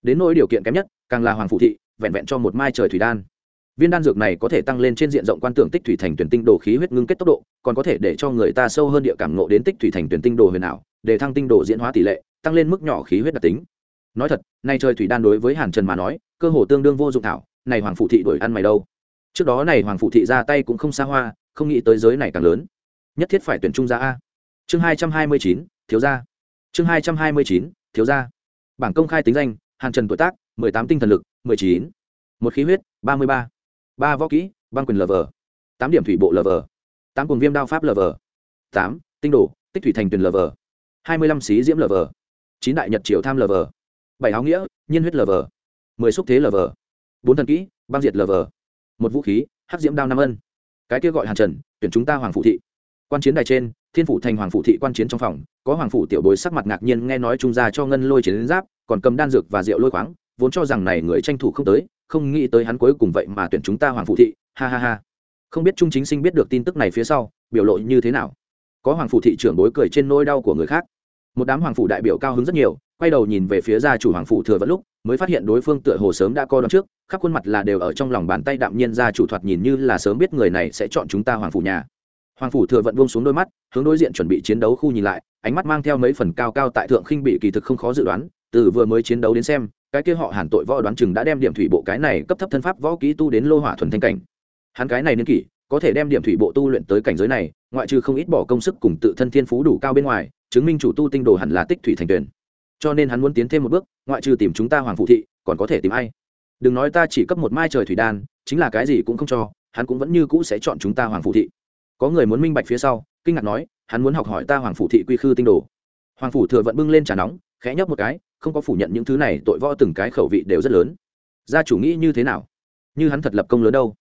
S1: Đến nỗi điều kiện kém nhất, càng là hoàng phụ thị, vẹn vẹn cho một mai trời thủy đan. Viên đan dược này có thể tăng lên trên diện rộng quan tưởng tích thủy thành tuyển tinh đồ khí huyết ngưng kết tốc độ, còn có thể để cho người ta sâu hơn địa cảm ngộ đến tích thủy thành tuyển tinh đồ huyền ảo để thăng tinh đồ diễn hóa tỷ lệ, tăng lên mức nhỏ khí huyết đặc tính. Nói thật, nay trời thủy đan đối với hàn trần mà nói, cơ hồ tương đương vô dụng thảo, này hoàng phụ thị đuổi ăn mày đâu? Trước đó này hoàng phụ thị ra tay cũng không xa hoa, không nghĩ tới giới này càng lớn. Nhất thiết phải tuyển trung gia a. Chương hai trăm hai mươi chín, thiếu gia. Chương hai trăm hai mươi chín, thiếu gia. Bảng công khai tính danh, hàn trần tuổi tác, mười tám tinh thần lực, mười chín. Một khí huyết, ba mươi ba. Ba võ kỹ, băng quyền lờ vờ. Tám điểm thủy bộ lờ vờ. Tám cùng viêm đao pháp lờ vờ. Tám, tinh đồ, tích thủy thành tuyển lờ vờ. Hai mươi lăm xí diễm lờ vờ. Chín đại nhật triều tham lờ vờ. Bảy áo nghĩa, nhiên huyết lờ vờ. Mười xúc thế lờ vờ. Bốn thần kỹ, băng diệt lờ vờ một vũ khí, hắc diễm đao năm ân. Cái kia gọi hàn trần, tuyển chúng ta hoàng phụ thị. Quan chiến đài trên, thiên phủ thành hoàng phụ thị quan chiến trong phòng, có hoàng phụ tiểu bối sắc mặt ngạc nhiên nghe nói trung gia cho ngân lôi chiến giáp, còn cầm đan dược và rượu lôi khoáng, vốn cho rằng này người tranh thủ không tới, không nghĩ tới hắn cuối cùng vậy mà tuyển chúng ta hoàng phụ thị. Ha ha ha. Không biết trung chính sinh biết được tin tức này phía sau, biểu lộ như thế nào? Có hoàng phụ thị trưởng bối cười trên nỗi đau của người khác. Một đám hoàng phụ đại biểu cao hứng rất nhiều quay đầu nhìn về phía gia chủ hoàng phụ thừa vẫn lúc, mới phát hiện đối phương tựa hồ sớm đã co đón trước, khắp khuôn mặt là đều ở trong lòng bàn tay đạm nhiên gia chủ thoạt nhìn như là sớm biết người này sẽ chọn chúng ta hoàng phủ nhà. Hoàng phủ thừa vận buông xuống đôi mắt, hướng đối diện chuẩn bị chiến đấu khu nhìn lại, ánh mắt mang theo mấy phần cao cao tại thượng khinh bị kỳ thực không khó dự đoán, từ vừa mới chiến đấu đến xem, cái kia họ hàn tội võ đoán chừng đã đem điểm thủy bộ cái này cấp thấp thân pháp võ kỹ tu đến lô hỏa thuần thanh cảnh. Hắn cái này niên kỷ, có thể đem điểm thủy bộ tu luyện tới cảnh giới này, ngoại trừ không ít bỏ công sức cùng tự thân thiên phú đủ cao bên ngoài, chứng minh chủ tu tinh đồ hẳn là tích thủy thành tuyển cho nên hắn muốn tiến thêm một bước, ngoại trừ tìm chúng ta hoàng phụ thị, còn có thể tìm ai? Đừng nói ta chỉ cấp một mai trời thủy đan, chính là cái gì cũng không cho, hắn cũng vẫn như cũ sẽ chọn chúng ta hoàng phụ thị. Có người muốn minh bạch phía sau, kinh ngạc nói, hắn muốn học hỏi ta hoàng phụ thị quy khư tinh đồ. Hoàng phủ thừa vẫn bưng lên trà nóng, khẽ nhấp một cái, không có phủ nhận những thứ này, tội võ từng cái khẩu vị đều rất lớn. Gia chủ nghĩ như thế nào? Như hắn thật lập công lớn đâu?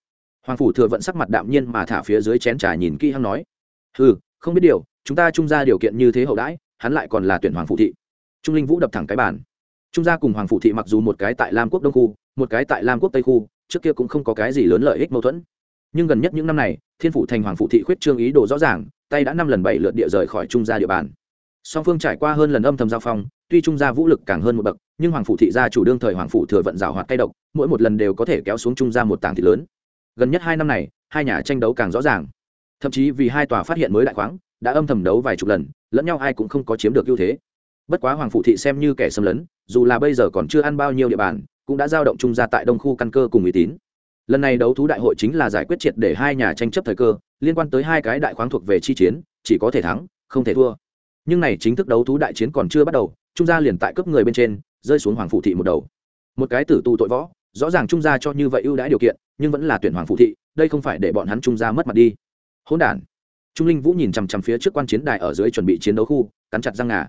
S1: Hoàng phủ thừa vẫn sắc mặt đạm nhiên mà thả phía dưới chén trà nhìn kỹ hắn nói ừ không biết điều, chúng ta trung ra điều kiện như thế hậu đãi, hắn lại còn là tuyển hoàng phụ thị trung linh vũ đập thẳng cái bàn. Trung gia cùng hoàng phụ thị mặc dù một cái tại lam quốc đông khu, một cái tại lam quốc tây khu, trước kia cũng không có cái gì lớn lợi ích mâu thuẫn. Nhưng gần nhất những năm này, thiên phụ thành hoàng phụ thị khuyết trương ý đồ rõ ràng, tay đã năm lần bảy lượt địa rời khỏi trung gia địa bàn. Song phương trải qua hơn lần âm thầm giao phong, tuy trung gia vũ lực càng hơn một bậc, nhưng hoàng phụ thị gia chủ đương thời hoàng phụ thừa vận rào hoạt cay độc, mỗi một lần đều có thể kéo xuống trung gia một tảng thị lớn. Gần nhất hai năm này, hai nhà tranh đấu càng rõ ràng. Thậm chí vì hai tòa phát hiện mới đại khoáng, đã âm thầm đấu vài chục lần, lẫn nhau ai cũng không có chiếm được ưu thế bất quá hoàng phụ thị xem như kẻ xâm lấn, dù là bây giờ còn chưa ăn bao nhiêu địa bàn, cũng đã giao động trung gia tại đông khu căn cơ cùng uy tín. Lần này đấu thú đại hội chính là giải quyết triệt để hai nhà tranh chấp thời cơ, liên quan tới hai cái đại khoáng thuộc về chi chiến, chỉ có thể thắng, không thể thua. Nhưng này chính thức đấu thú đại chiến còn chưa bắt đầu, trung gia liền tại cấp người bên trên, rơi xuống hoàng phụ thị một đầu. Một cái tử tù tội võ, rõ ràng trung gia cho như vậy ưu đãi điều kiện, nhưng vẫn là tuyển hoàng phụ thị, đây không phải để bọn hắn trung gia mất mặt đi. Hỗn đản. Trung linh vũ nhìn chằm chằm phía trước quan chiến đài ở dưới chuẩn bị chiến đấu khu, cắn chặt răng ngà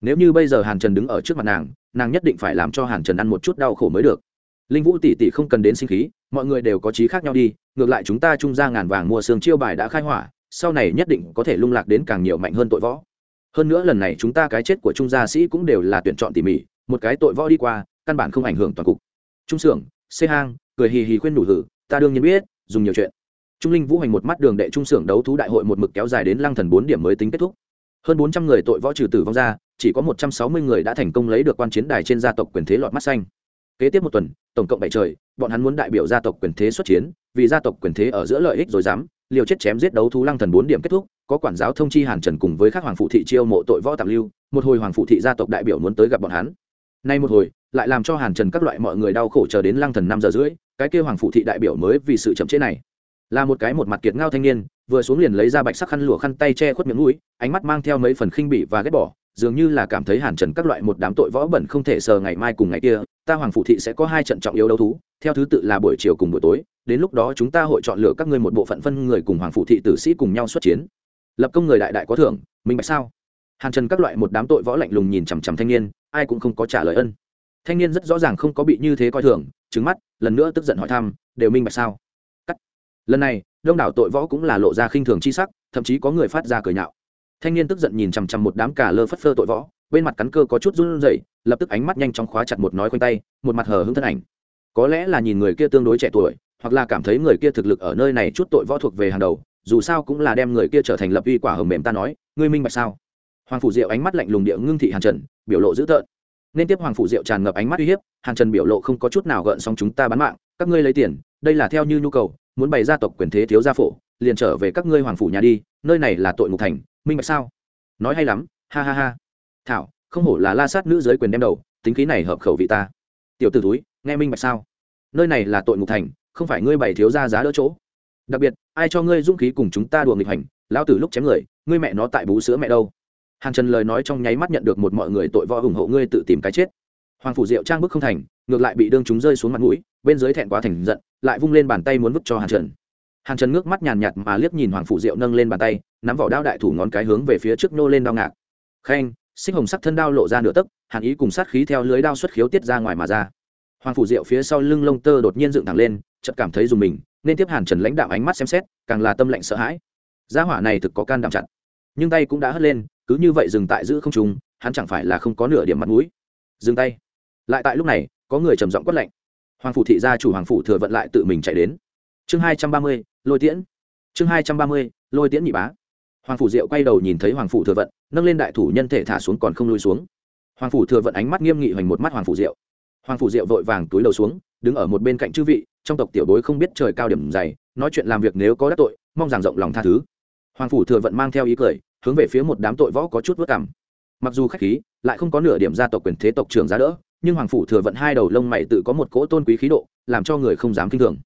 S1: nếu như bây giờ hàn trần đứng ở trước mặt nàng nàng nhất định phải làm cho hàn trần ăn một chút đau khổ mới được. Linh vũ tỷ tỷ không cần đến sinh khí, mọi người đều có trí khác nhau đi, ngược lại chúng ta trung ra ngàn vàng mua xương chiêu bài đã khai hỏa, sau này nhất định có thể lung lạc đến càng nhiều mạnh hơn tội võ. Hơn nữa lần này chúng ta cái chết của trung gia sĩ cũng đều là tuyển chọn tỉ mỉ, một cái tội võ đi qua, căn bản không ảnh hưởng toàn cục. Trung xưởng xê hang, cười hì hì khuyên đủ hử, ta đương nhiên biết, dùng nhiều chuyện. Trung linh vũ hành một mắt đường đệ trung xưởng đấu thú đại hội một mực kéo dài đến lăng thần bốn điểm mới tính kết thúc. Hơn bốn trăm người tội võ trừ tử vong ra chỉ có một trăm sáu mươi người đã thành công lấy được quan chiến đài trên gia tộc quyền thế lọt mắt xanh. Kế tiếp một tuần, tổng cộng bảy trời, bọn hắn muốn đại biểu gia tộc quyền thế xuất chiến, vì gia tộc quyền thế ở giữa lợi ích rồi dám, liều chết chém giết đấu thú lăng thần bốn điểm kết thúc, có quản giáo thông chi hàn trần cùng với các hoàng phụ thị chiêu mộ tội võ tạm lưu, một hồi hoàng phụ thị gia tộc đại biểu muốn tới gặp bọn hắn. Nay một hồi, lại làm cho hàn trần các loại mọi người đau khổ chờ đến lăng thần năm giờ rưỡi, cái kêu hoàng phụ thị đại biểu mới vì sự chậm chế này. Là một cái một mặt kiệt ngao thanh niên, vừa xuống liền lấy ra bạch sắc khăn lụa khăn tay che khuất miệng mũi, ánh mắt mang theo mấy phần khinh bỉ và ghét bỏ dường như là cảm thấy hàn trần các loại một đám tội võ bẩn không thể sờ ngày mai cùng ngày kia, ta hoàng phụ thị sẽ có hai trận trọng yếu đấu thú, theo thứ tự là buổi chiều cùng buổi tối, đến lúc đó chúng ta hội chọn lựa các ngươi một bộ phận phân người cùng hoàng phụ thị tử sĩ cùng nhau xuất chiến. Lập công người đại đại có thưởng minh bạch sao? Hàn trần các loại một đám tội võ lạnh lùng nhìn chằm chằm thanh niên, ai cũng không có trả lời ân. Thanh niên rất rõ ràng không có bị như thế coi thường trứng mắt, lần nữa tức giận hỏi thăm, đều minh bạch sao? Cắt. Lần này, đông đảo tội võ cũng là lộ ra khinh thường chi sắc, thậm chí có người phát ra cười nhạo thanh niên tức giận nhìn chằm chằm một đám cả lơ phất phơ tội võ, bên mặt cắn cơ có chút run rẩy, lập tức ánh mắt nhanh chóng khóa chặt một nói quanh tay, một mặt hờ hững thân ảnh. Có lẽ là nhìn người kia tương đối trẻ tuổi, hoặc là cảm thấy người kia thực lực ở nơi này chút tội võ thuộc về hàng đầu, dù sao cũng là đem người kia trở thành lập uy quả hầm mềm ta nói, ngươi minh bạch sao? Hoàng phủ diệu ánh mắt lạnh lùng địa ngưng thị hàn trần, biểu lộ dữ tợn. Nên tiếp hoàng phủ diệu tràn ngập ánh mắt uy hiếp, hàn trần biểu lộ không có chút nào gợn xong chúng ta bán mạng, các ngươi lấy tiền, đây là theo như nhu cầu, muốn bày gia tộc quyền thế thiếu gia phổ, liền trở về các ngươi hoàng phủ nhà đi, nơi này là tội ngục thành minh bạch sao? Nói hay lắm, ha ha ha. Thảo, không hổ là la sát nữ giới quyền đem đầu, tính khí này hợp khẩu vị ta. Tiểu t ử túi nghe minh bạch sao? Nơi này là tội ngục thành, không phải ngươi bày thiếu ra giá đỡ chỗ. Đặc biệt, ai cho ngươi dũng khí cùng chúng ta đùa nghịch hành lao tử lúc chém người, ngươi mẹ nó tại bú sữa mẹ đâu? Hàng trần lời nói trong nháy mắt nhận được một mọi người tội võ ủng hộ ngươi tự tìm cái chết. Hoàng phủ diệu trang bức không thành, ngược lại bị đương chúng rơi xuống mặt mũi, bên dưới thẹn quá thành giận, lại vung lên bàn tay muốn vứt cho hàn trần hàn trần ngước mắt nhàn nhạt mà liếc nhìn hoàng phủ diệu nâng lên bàn tay, nắm vỏ đao đại thủ ngón cái hướng về phía trước nô lên đao ngạc. Khen sinh hồng sắc thân đao lộ ra nửa tấc, hàn ý cùng sát khí theo lưới đao xuất khiếu tiết ra ngoài mà ra. Hoàng phủ diệu phía sau lưng lông tơ đột nhiên dựng thẳng lên, chợt cảm thấy dùng mình, nên tiếp hàn trần lãnh đạo ánh mắt xem xét, càng là tâm lạnh sợ hãi. Gia hỏa này thực có can đảm chặt. Nhưng tay cũng đã hất lên, cứ như vậy dừng tại giữ không trùng hắn chẳng phải là không có nửa điểm mặt mũi. Dừng tay. Lại tại lúc này, có người trầm giọng quát lệnh hoàng phủ thị gia chủ hoàng phủ thừa vận lại tự mình chạy đến. Chương hai trăm ba mươi lôi tiễn. Chương hai trăm ba mươi, lôi tiễn nhị bá. Hoàng phủ diệu quay đầu nhìn thấy hoàng phủ thừa vận, nâng lên đại thủ nhân thể thả xuống còn không lui xuống. Hoàng phủ thừa vận ánh mắt nghiêm nghị hoành một mắt hoàng phủ diệu. Hoàng phủ diệu vội vàng túi đầu xuống, đứng ở một bên cạnh chư vị, trong tộc tiểu bối không biết trời cao điểm dày, nói chuyện làm việc nếu có đắc tội, mong rằng rộng lòng tha thứ. Hoàng phủ thừa vận mang theo ý cười, hướng về phía một đám tội võ có chút vất cảm. Mặc dù khách khí, lại không có nửa điểm gia tộc quyền thế tộc trưởng giá đỡ, nhưng hoàng phủ thừa vận hai đầu lông mày tự có một cỗ tôn quý khí độ, làm cho người không dám kinh thường.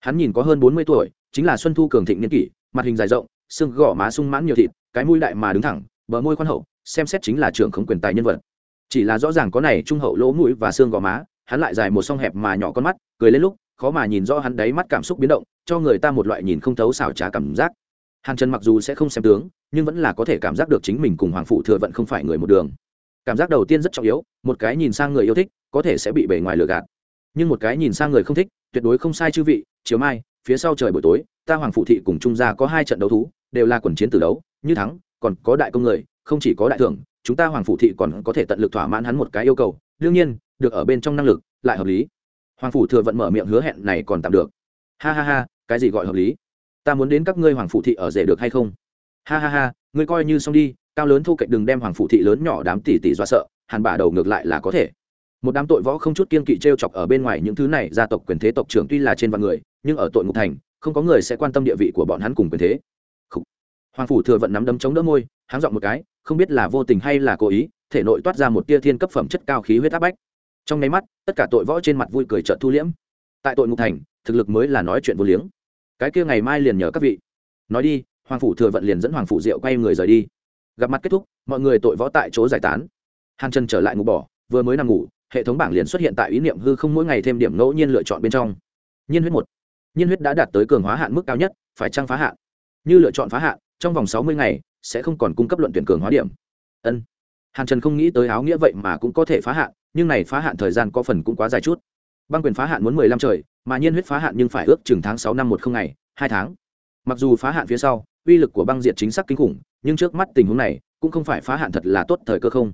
S1: Hắn nhìn có hơn bốn mươi tuổi chính là xuân thu cường thịnh niên kỷ, mặt hình dài rộng, xương gò má sung mãn nhiều thịt, cái mũi đại mà đứng thẳng, bờ môi khoan hậu, xem xét chính là trưởng không quyền tài nhân vật. Chỉ là rõ ràng có này trung hậu lỗ mũi và xương gò má, hắn lại dài một song hẹp mà nhỏ con mắt, cười lên lúc, khó mà nhìn rõ hắn đáy mắt cảm xúc biến động, cho người ta một loại nhìn không thấu xảo trá cảm giác. Hàn trần mặc dù sẽ không xem tướng, nhưng vẫn là có thể cảm giác được chính mình cùng hoàng phụ thừa vận không phải người một đường. Cảm giác đầu tiên rất trọng yếu, một cái nhìn sang người yêu thích, có thể sẽ bị bề ngoài lừa gạt. Nhưng một cái nhìn sang người không thích, tuyệt đối không sai chư vị, chiều mai phía sau trời buổi tối, ta hoàng phụ thị cùng trung gia có hai trận đấu thú, đều là quần chiến từ đấu, như thắng, còn có đại công người, không chỉ có đại thưởng, chúng ta hoàng phụ thị còn có thể tận lực thỏa mãn hắn một cái yêu cầu, đương nhiên, được ở bên trong năng lực, lại hợp lý. Hoàng phủ thừa vận mở miệng hứa hẹn này còn tạm được. Ha ha ha, cái gì gọi hợp lý? Ta muốn đến các ngươi hoàng phụ thị ở rể được hay không? Ha ha ha, ngươi coi như xong đi, cao lớn thu cạnh đừng đem hoàng phụ thị lớn nhỏ đám tỷ tỷ do sợ, hàn bà đầu ngược lại là có thể. Một đám tội võ không chút kiên kỵ t r e o chọc ở bên ngoài những thứ này, gia tộc quyền thế tộc trưởng tuy là trên vạn người nhưng ở tội ngục thành, không có người sẽ quan tâm địa vị của bọn hắn cùng quyền thế. Hoàng phủ thừa vận nắm đấm chống đỡ môi, háng dọn một cái, không biết là vô tình hay là cố ý, thể nội toát ra một tia thiên cấp phẩm chất cao khí huyết áp bách. Trong nháy mắt, tất cả tội võ trên mặt vui cười trợn thu liễm. Tại tội ngục thành, thực lực mới là nói chuyện vô liếng. Cái kia ngày mai liền nhờ các vị. Nói đi, hoàng phủ thừa vận liền dẫn hoàng phủ diệu quay người rời đi. Gặp mặt kết thúc, mọi người tội võ tại chỗ giải tán. Hàn trần trở lại ngủ bỏ, vừa mới nằm ngủ, hệ thống bảng liền xuất hiện tại ý niệm hư không mỗi ngày thêm điểm ngẫu nhiên lựa chọn bên trong. Nhiên huyết một nhiên huyết đã đạt tới cường hóa hạn mức cao nhất, phải trăng phá hạn. Như lựa chọn phá hạn, trong vòng sáu mươi ngày, sẽ không còn cung cấp luận tuyển cường hóa điểm. Ân. Hàn trần không nghĩ tới áo nghĩa vậy mà cũng có thể phá hạn, nhưng này phá hạn thời gian có phần cũng quá dài chút. Băng quyền phá hạn muốn mười lăm trời, mà nhiên huyết phá hạn nhưng phải ước chừng tháng sáu năm một không ngày, hai tháng. Mặc dù phá hạn phía sau, uy lực của băng diệt chính xác kinh khủng, nhưng trước mắt tình huống này, cũng không phải phá hạn thật là tốt thời cơ không.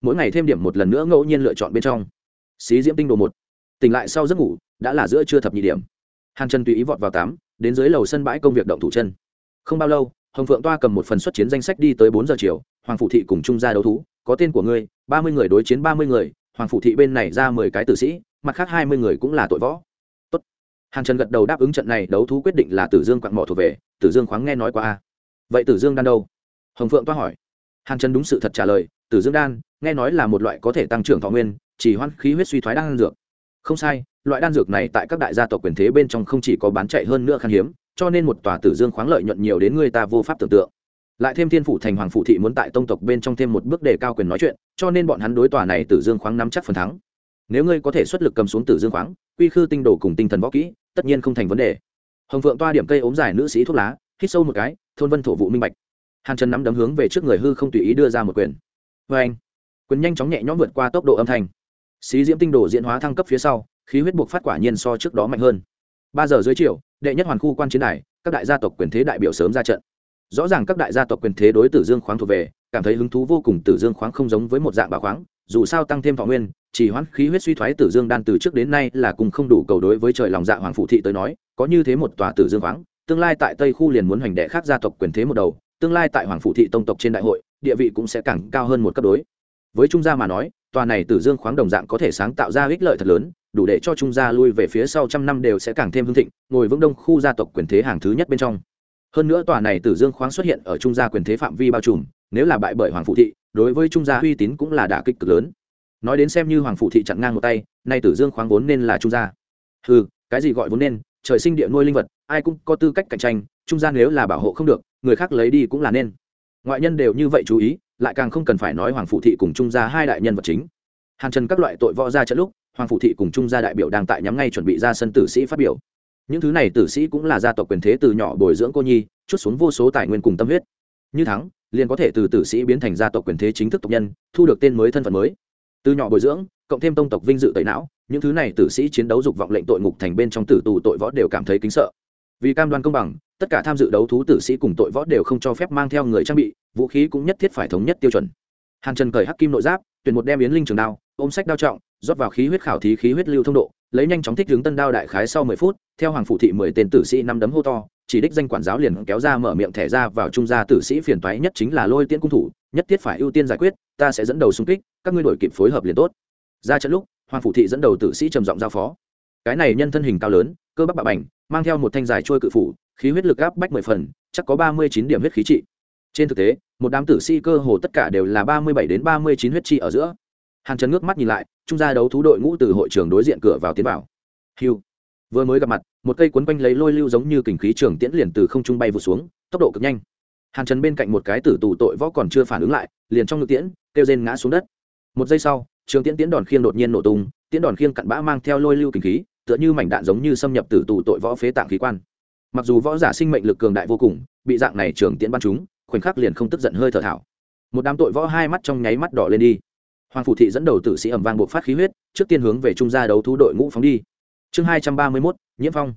S1: Mỗi ngày thêm điểm một lần nữa ngẫu nhiên lựa chọn bên trong. Xí diễm tinh đồ một. Tỉnh lại sau giấc ngủ, đã là giữa trưa thập nhị điểm hàn trần tùy ý vọt vào tám, đến dưới lầu sân bãi công việc động thủ chân. Không bao lâu, hồng phượng toa cầm một phần xuất chiến danh sách đi tới bốn giờ chiều, hoàng phụ thị cùng trung gia đấu thú, có tên của ngươi, ba mươi người đối chiến ba mươi người, hoàng phụ thị bên này ra mười cái tử sĩ, mặt khác hai mươi người cũng là tội võ. Tốt. hàn trần gật đầu đáp ứng trận này đấu thú quyết định là tử dương quặn mỏ thuộc về, tử dương khoáng nghe nói qua a. Vậy tử dương đan đâu? Hồng phượng toa hỏi. Hàn trần đúng sự thật trả lời, tử dương đan, nghe nói là một loại có thể tăng trưởng thọ nguyên, chỉ hoan khí huyết suy thoái đan dược không sai, loại đan dược này tại các đại gia tộc quyền thế bên trong không chỉ có bán chạy hơn nữa khan hiếm, cho nên một tòa tử dương khoáng lợi nhuận nhiều đến người ta vô pháp tưởng tượng. Lại thêm thiên phủ thành hoàng phụ thị muốn tại tông tộc bên trong thêm một bước đề cao quyền nói chuyện, cho nên bọn hắn đối tòa này tử dương khoáng nắm chắc phần thắng. Nếu ngươi có thể xuất lực cầm xuống tử dương khoáng, quy khư tinh đồ cùng tinh thần võ kỹ, tất nhiên không thành vấn đề. Hồng phượng toa điểm cây ốm dài nữ sĩ thuốc lá, hít sâu một cái, thôn vân thổ vụ minh bạch. Hàn trần nắm đấm hướng về trước người hư không tùy ý đưa ra một quyền. Vê anh quyền nhanh chóng nhẹ nhõm vượt qua tốc độ âm thanh xí diễm tinh đồ diễn hóa thăng cấp phía sau, khí huyết buộc phát quả nhiên so trước đó mạnh hơn. Ba giờ dưới chiều, đệ nhất hoàn khu quan chiến đài, các đại gia tộc quyền thế đại biểu sớm ra trận. Rõ ràng các đại gia tộc quyền thế đối tử dương khoáng thuộc về, cảm thấy hứng thú vô cùng tử dương khoáng không giống với một dạng bảo khoáng, dù sao tăng thêm thọ nguyên, chỉ hoãn khí huyết suy thoái tử dương đan từ trước đến nay là cùng không đủ cầu đối với trời lòng dạ hoàng phụ thị tới nói, có như thế một tòa tử dương khoáng, tương lai tại tây khu liền muốn hoành đệ khác gia tộc quyền thế một đầu, tương lai tại hoàng phụ thị tông tộc trên đại hội, địa vị cũng sẽ càng cao hơn một cấp đối. Với trung gia mà nói tòa này tử dương khoáng đồng dạng có thể sáng tạo ra ích lợi thật lớn, đủ để cho trung gia lui về phía sau trăm năm đều sẽ càng thêm hưng thịnh, ngồi vững đông khu gia tộc quyền thế hàng thứ nhất bên trong. Hơn nữa tòa này tử dương khoáng xuất hiện ở trung gia quyền thế phạm vi bao trùm, nếu là bại bởi hoàng phụ thị, đối với trung gia uy tín cũng là đả kích cực lớn. Nói đến xem như hoàng phụ thị chặn ngang một tay, nay tử dương khoáng vốn nên là trung gia. Ừ cái gì gọi vốn nên, trời sinh địa nuôi linh vật, ai cũng có tư cách cạnh tranh, trung gia nếu là bảo hộ không được, người khác lấy đi cũng là nên. Ngoại nhân đều như vậy chú ý lại càng không cần phải nói hoàng phụ thị cùng trung gia hai đại nhân vật chính. Hàn trần các loại tội võ ra trận lúc, hoàng phụ thị cùng trung gia đại biểu đang tại nhắm ngay chuẩn bị ra sân tử sĩ phát biểu. Những thứ này tử sĩ cũng là gia tộc quyền thế từ nhỏ bồi dưỡng cô nhi, chút xuống vô số tài nguyên cùng tâm huyết. Như thắng, liền có thể từ tử sĩ biến thành gia tộc quyền thế chính thức tộc nhân, thu được tên mới thân phận mới. Từ nhỏ bồi dưỡng, cộng thêm tông tộc vinh dự tẩy não, những thứ này tử sĩ chiến đấu dục vọng lệnh tội ngục thành bên trong tử tù tội võ đều cảm thấy kính sợ vì cam đoan công bằng, tất cả tham dự đấu thú tử sĩ cùng tội võ đều không cho phép mang theo người trang bị, vũ khí cũng nhất thiết phải thống nhất tiêu chuẩn. Hàn trần cởi hắc kim nội giáp, tuyển một đem yến linh trường đao, ôm sách đao trọng, rót vào khí huyết khảo thí khí huyết lưu thông độ, lấy nhanh chóng thích hướng tân đao đại khái sau mười phút, theo hoàng phụ thị mười tên tử sĩ năm đấm hô to, chỉ đích danh quản giáo liền kéo ra mở miệng thẻ ra vào trung gia tử sĩ phiền toái nhất chính là lôi tiễn cung thủ, nhất thiết phải ưu tiên giải quyết, ta sẽ dẫn đầu xung kích, các ngươi đổi kịp phối hợp liền tốt. Ra trận lúc, hoàng phụ thị dẫn đầu tử sĩ trầm giọng giao phó cái này nhân thân hình cao lớn, cơ bắp bạo bành, mang theo một thanh dài trôi cự phủ, khí huyết lực áp bách mười phần, chắc có ba mươi chín điểm huyết khí trị. Trên thực tế, một đám tử sĩ cơ hồ tất cả đều là ba mươi bảy đến ba mươi chín huyết trị ở giữa. Hàn trần ngước mắt nhìn lại, trung gia đấu thú đội ngũ từ hội trường đối diện cửa vào tiến vào. Hiu. Vừa mới gặp mặt, một cây cuốn quanh lấy lôi lưu giống như kình khí trường tiễn liền từ không trung bay vụt xuống, tốc độ cực nhanh. Hàn trần bên cạnh một cái tử tù tội võ còn chưa phản ứng lại, liền trong ngực tiễn, kêu rên ngã xuống đất. Một giây sau, trường tiễn tiễn đòn khiêng đột nhiên nổ tung, tiễn đòn khiêng cặn bã mang theo lôi lưu kình khí tựa như mảnh đạn giống như xâm nhập tử tù tội võ phế tạng khí quan. Mặc dù võ giả sinh mệnh lực cường đại vô cùng, bị dạng này trường tiễn bắn chúng khoảnh khắc liền không tức giận hơi thở thảo. Một đám tội võ hai mắt trong nháy mắt đỏ lên đi. Hoàng phủ thị dẫn đầu tử sĩ ẩm vang buộc phát khí huyết, trước tiên hướng về trung gia đấu thú đội ngũ phóng đi. Chương hai trăm ba mươi mốt, nhiễm phong.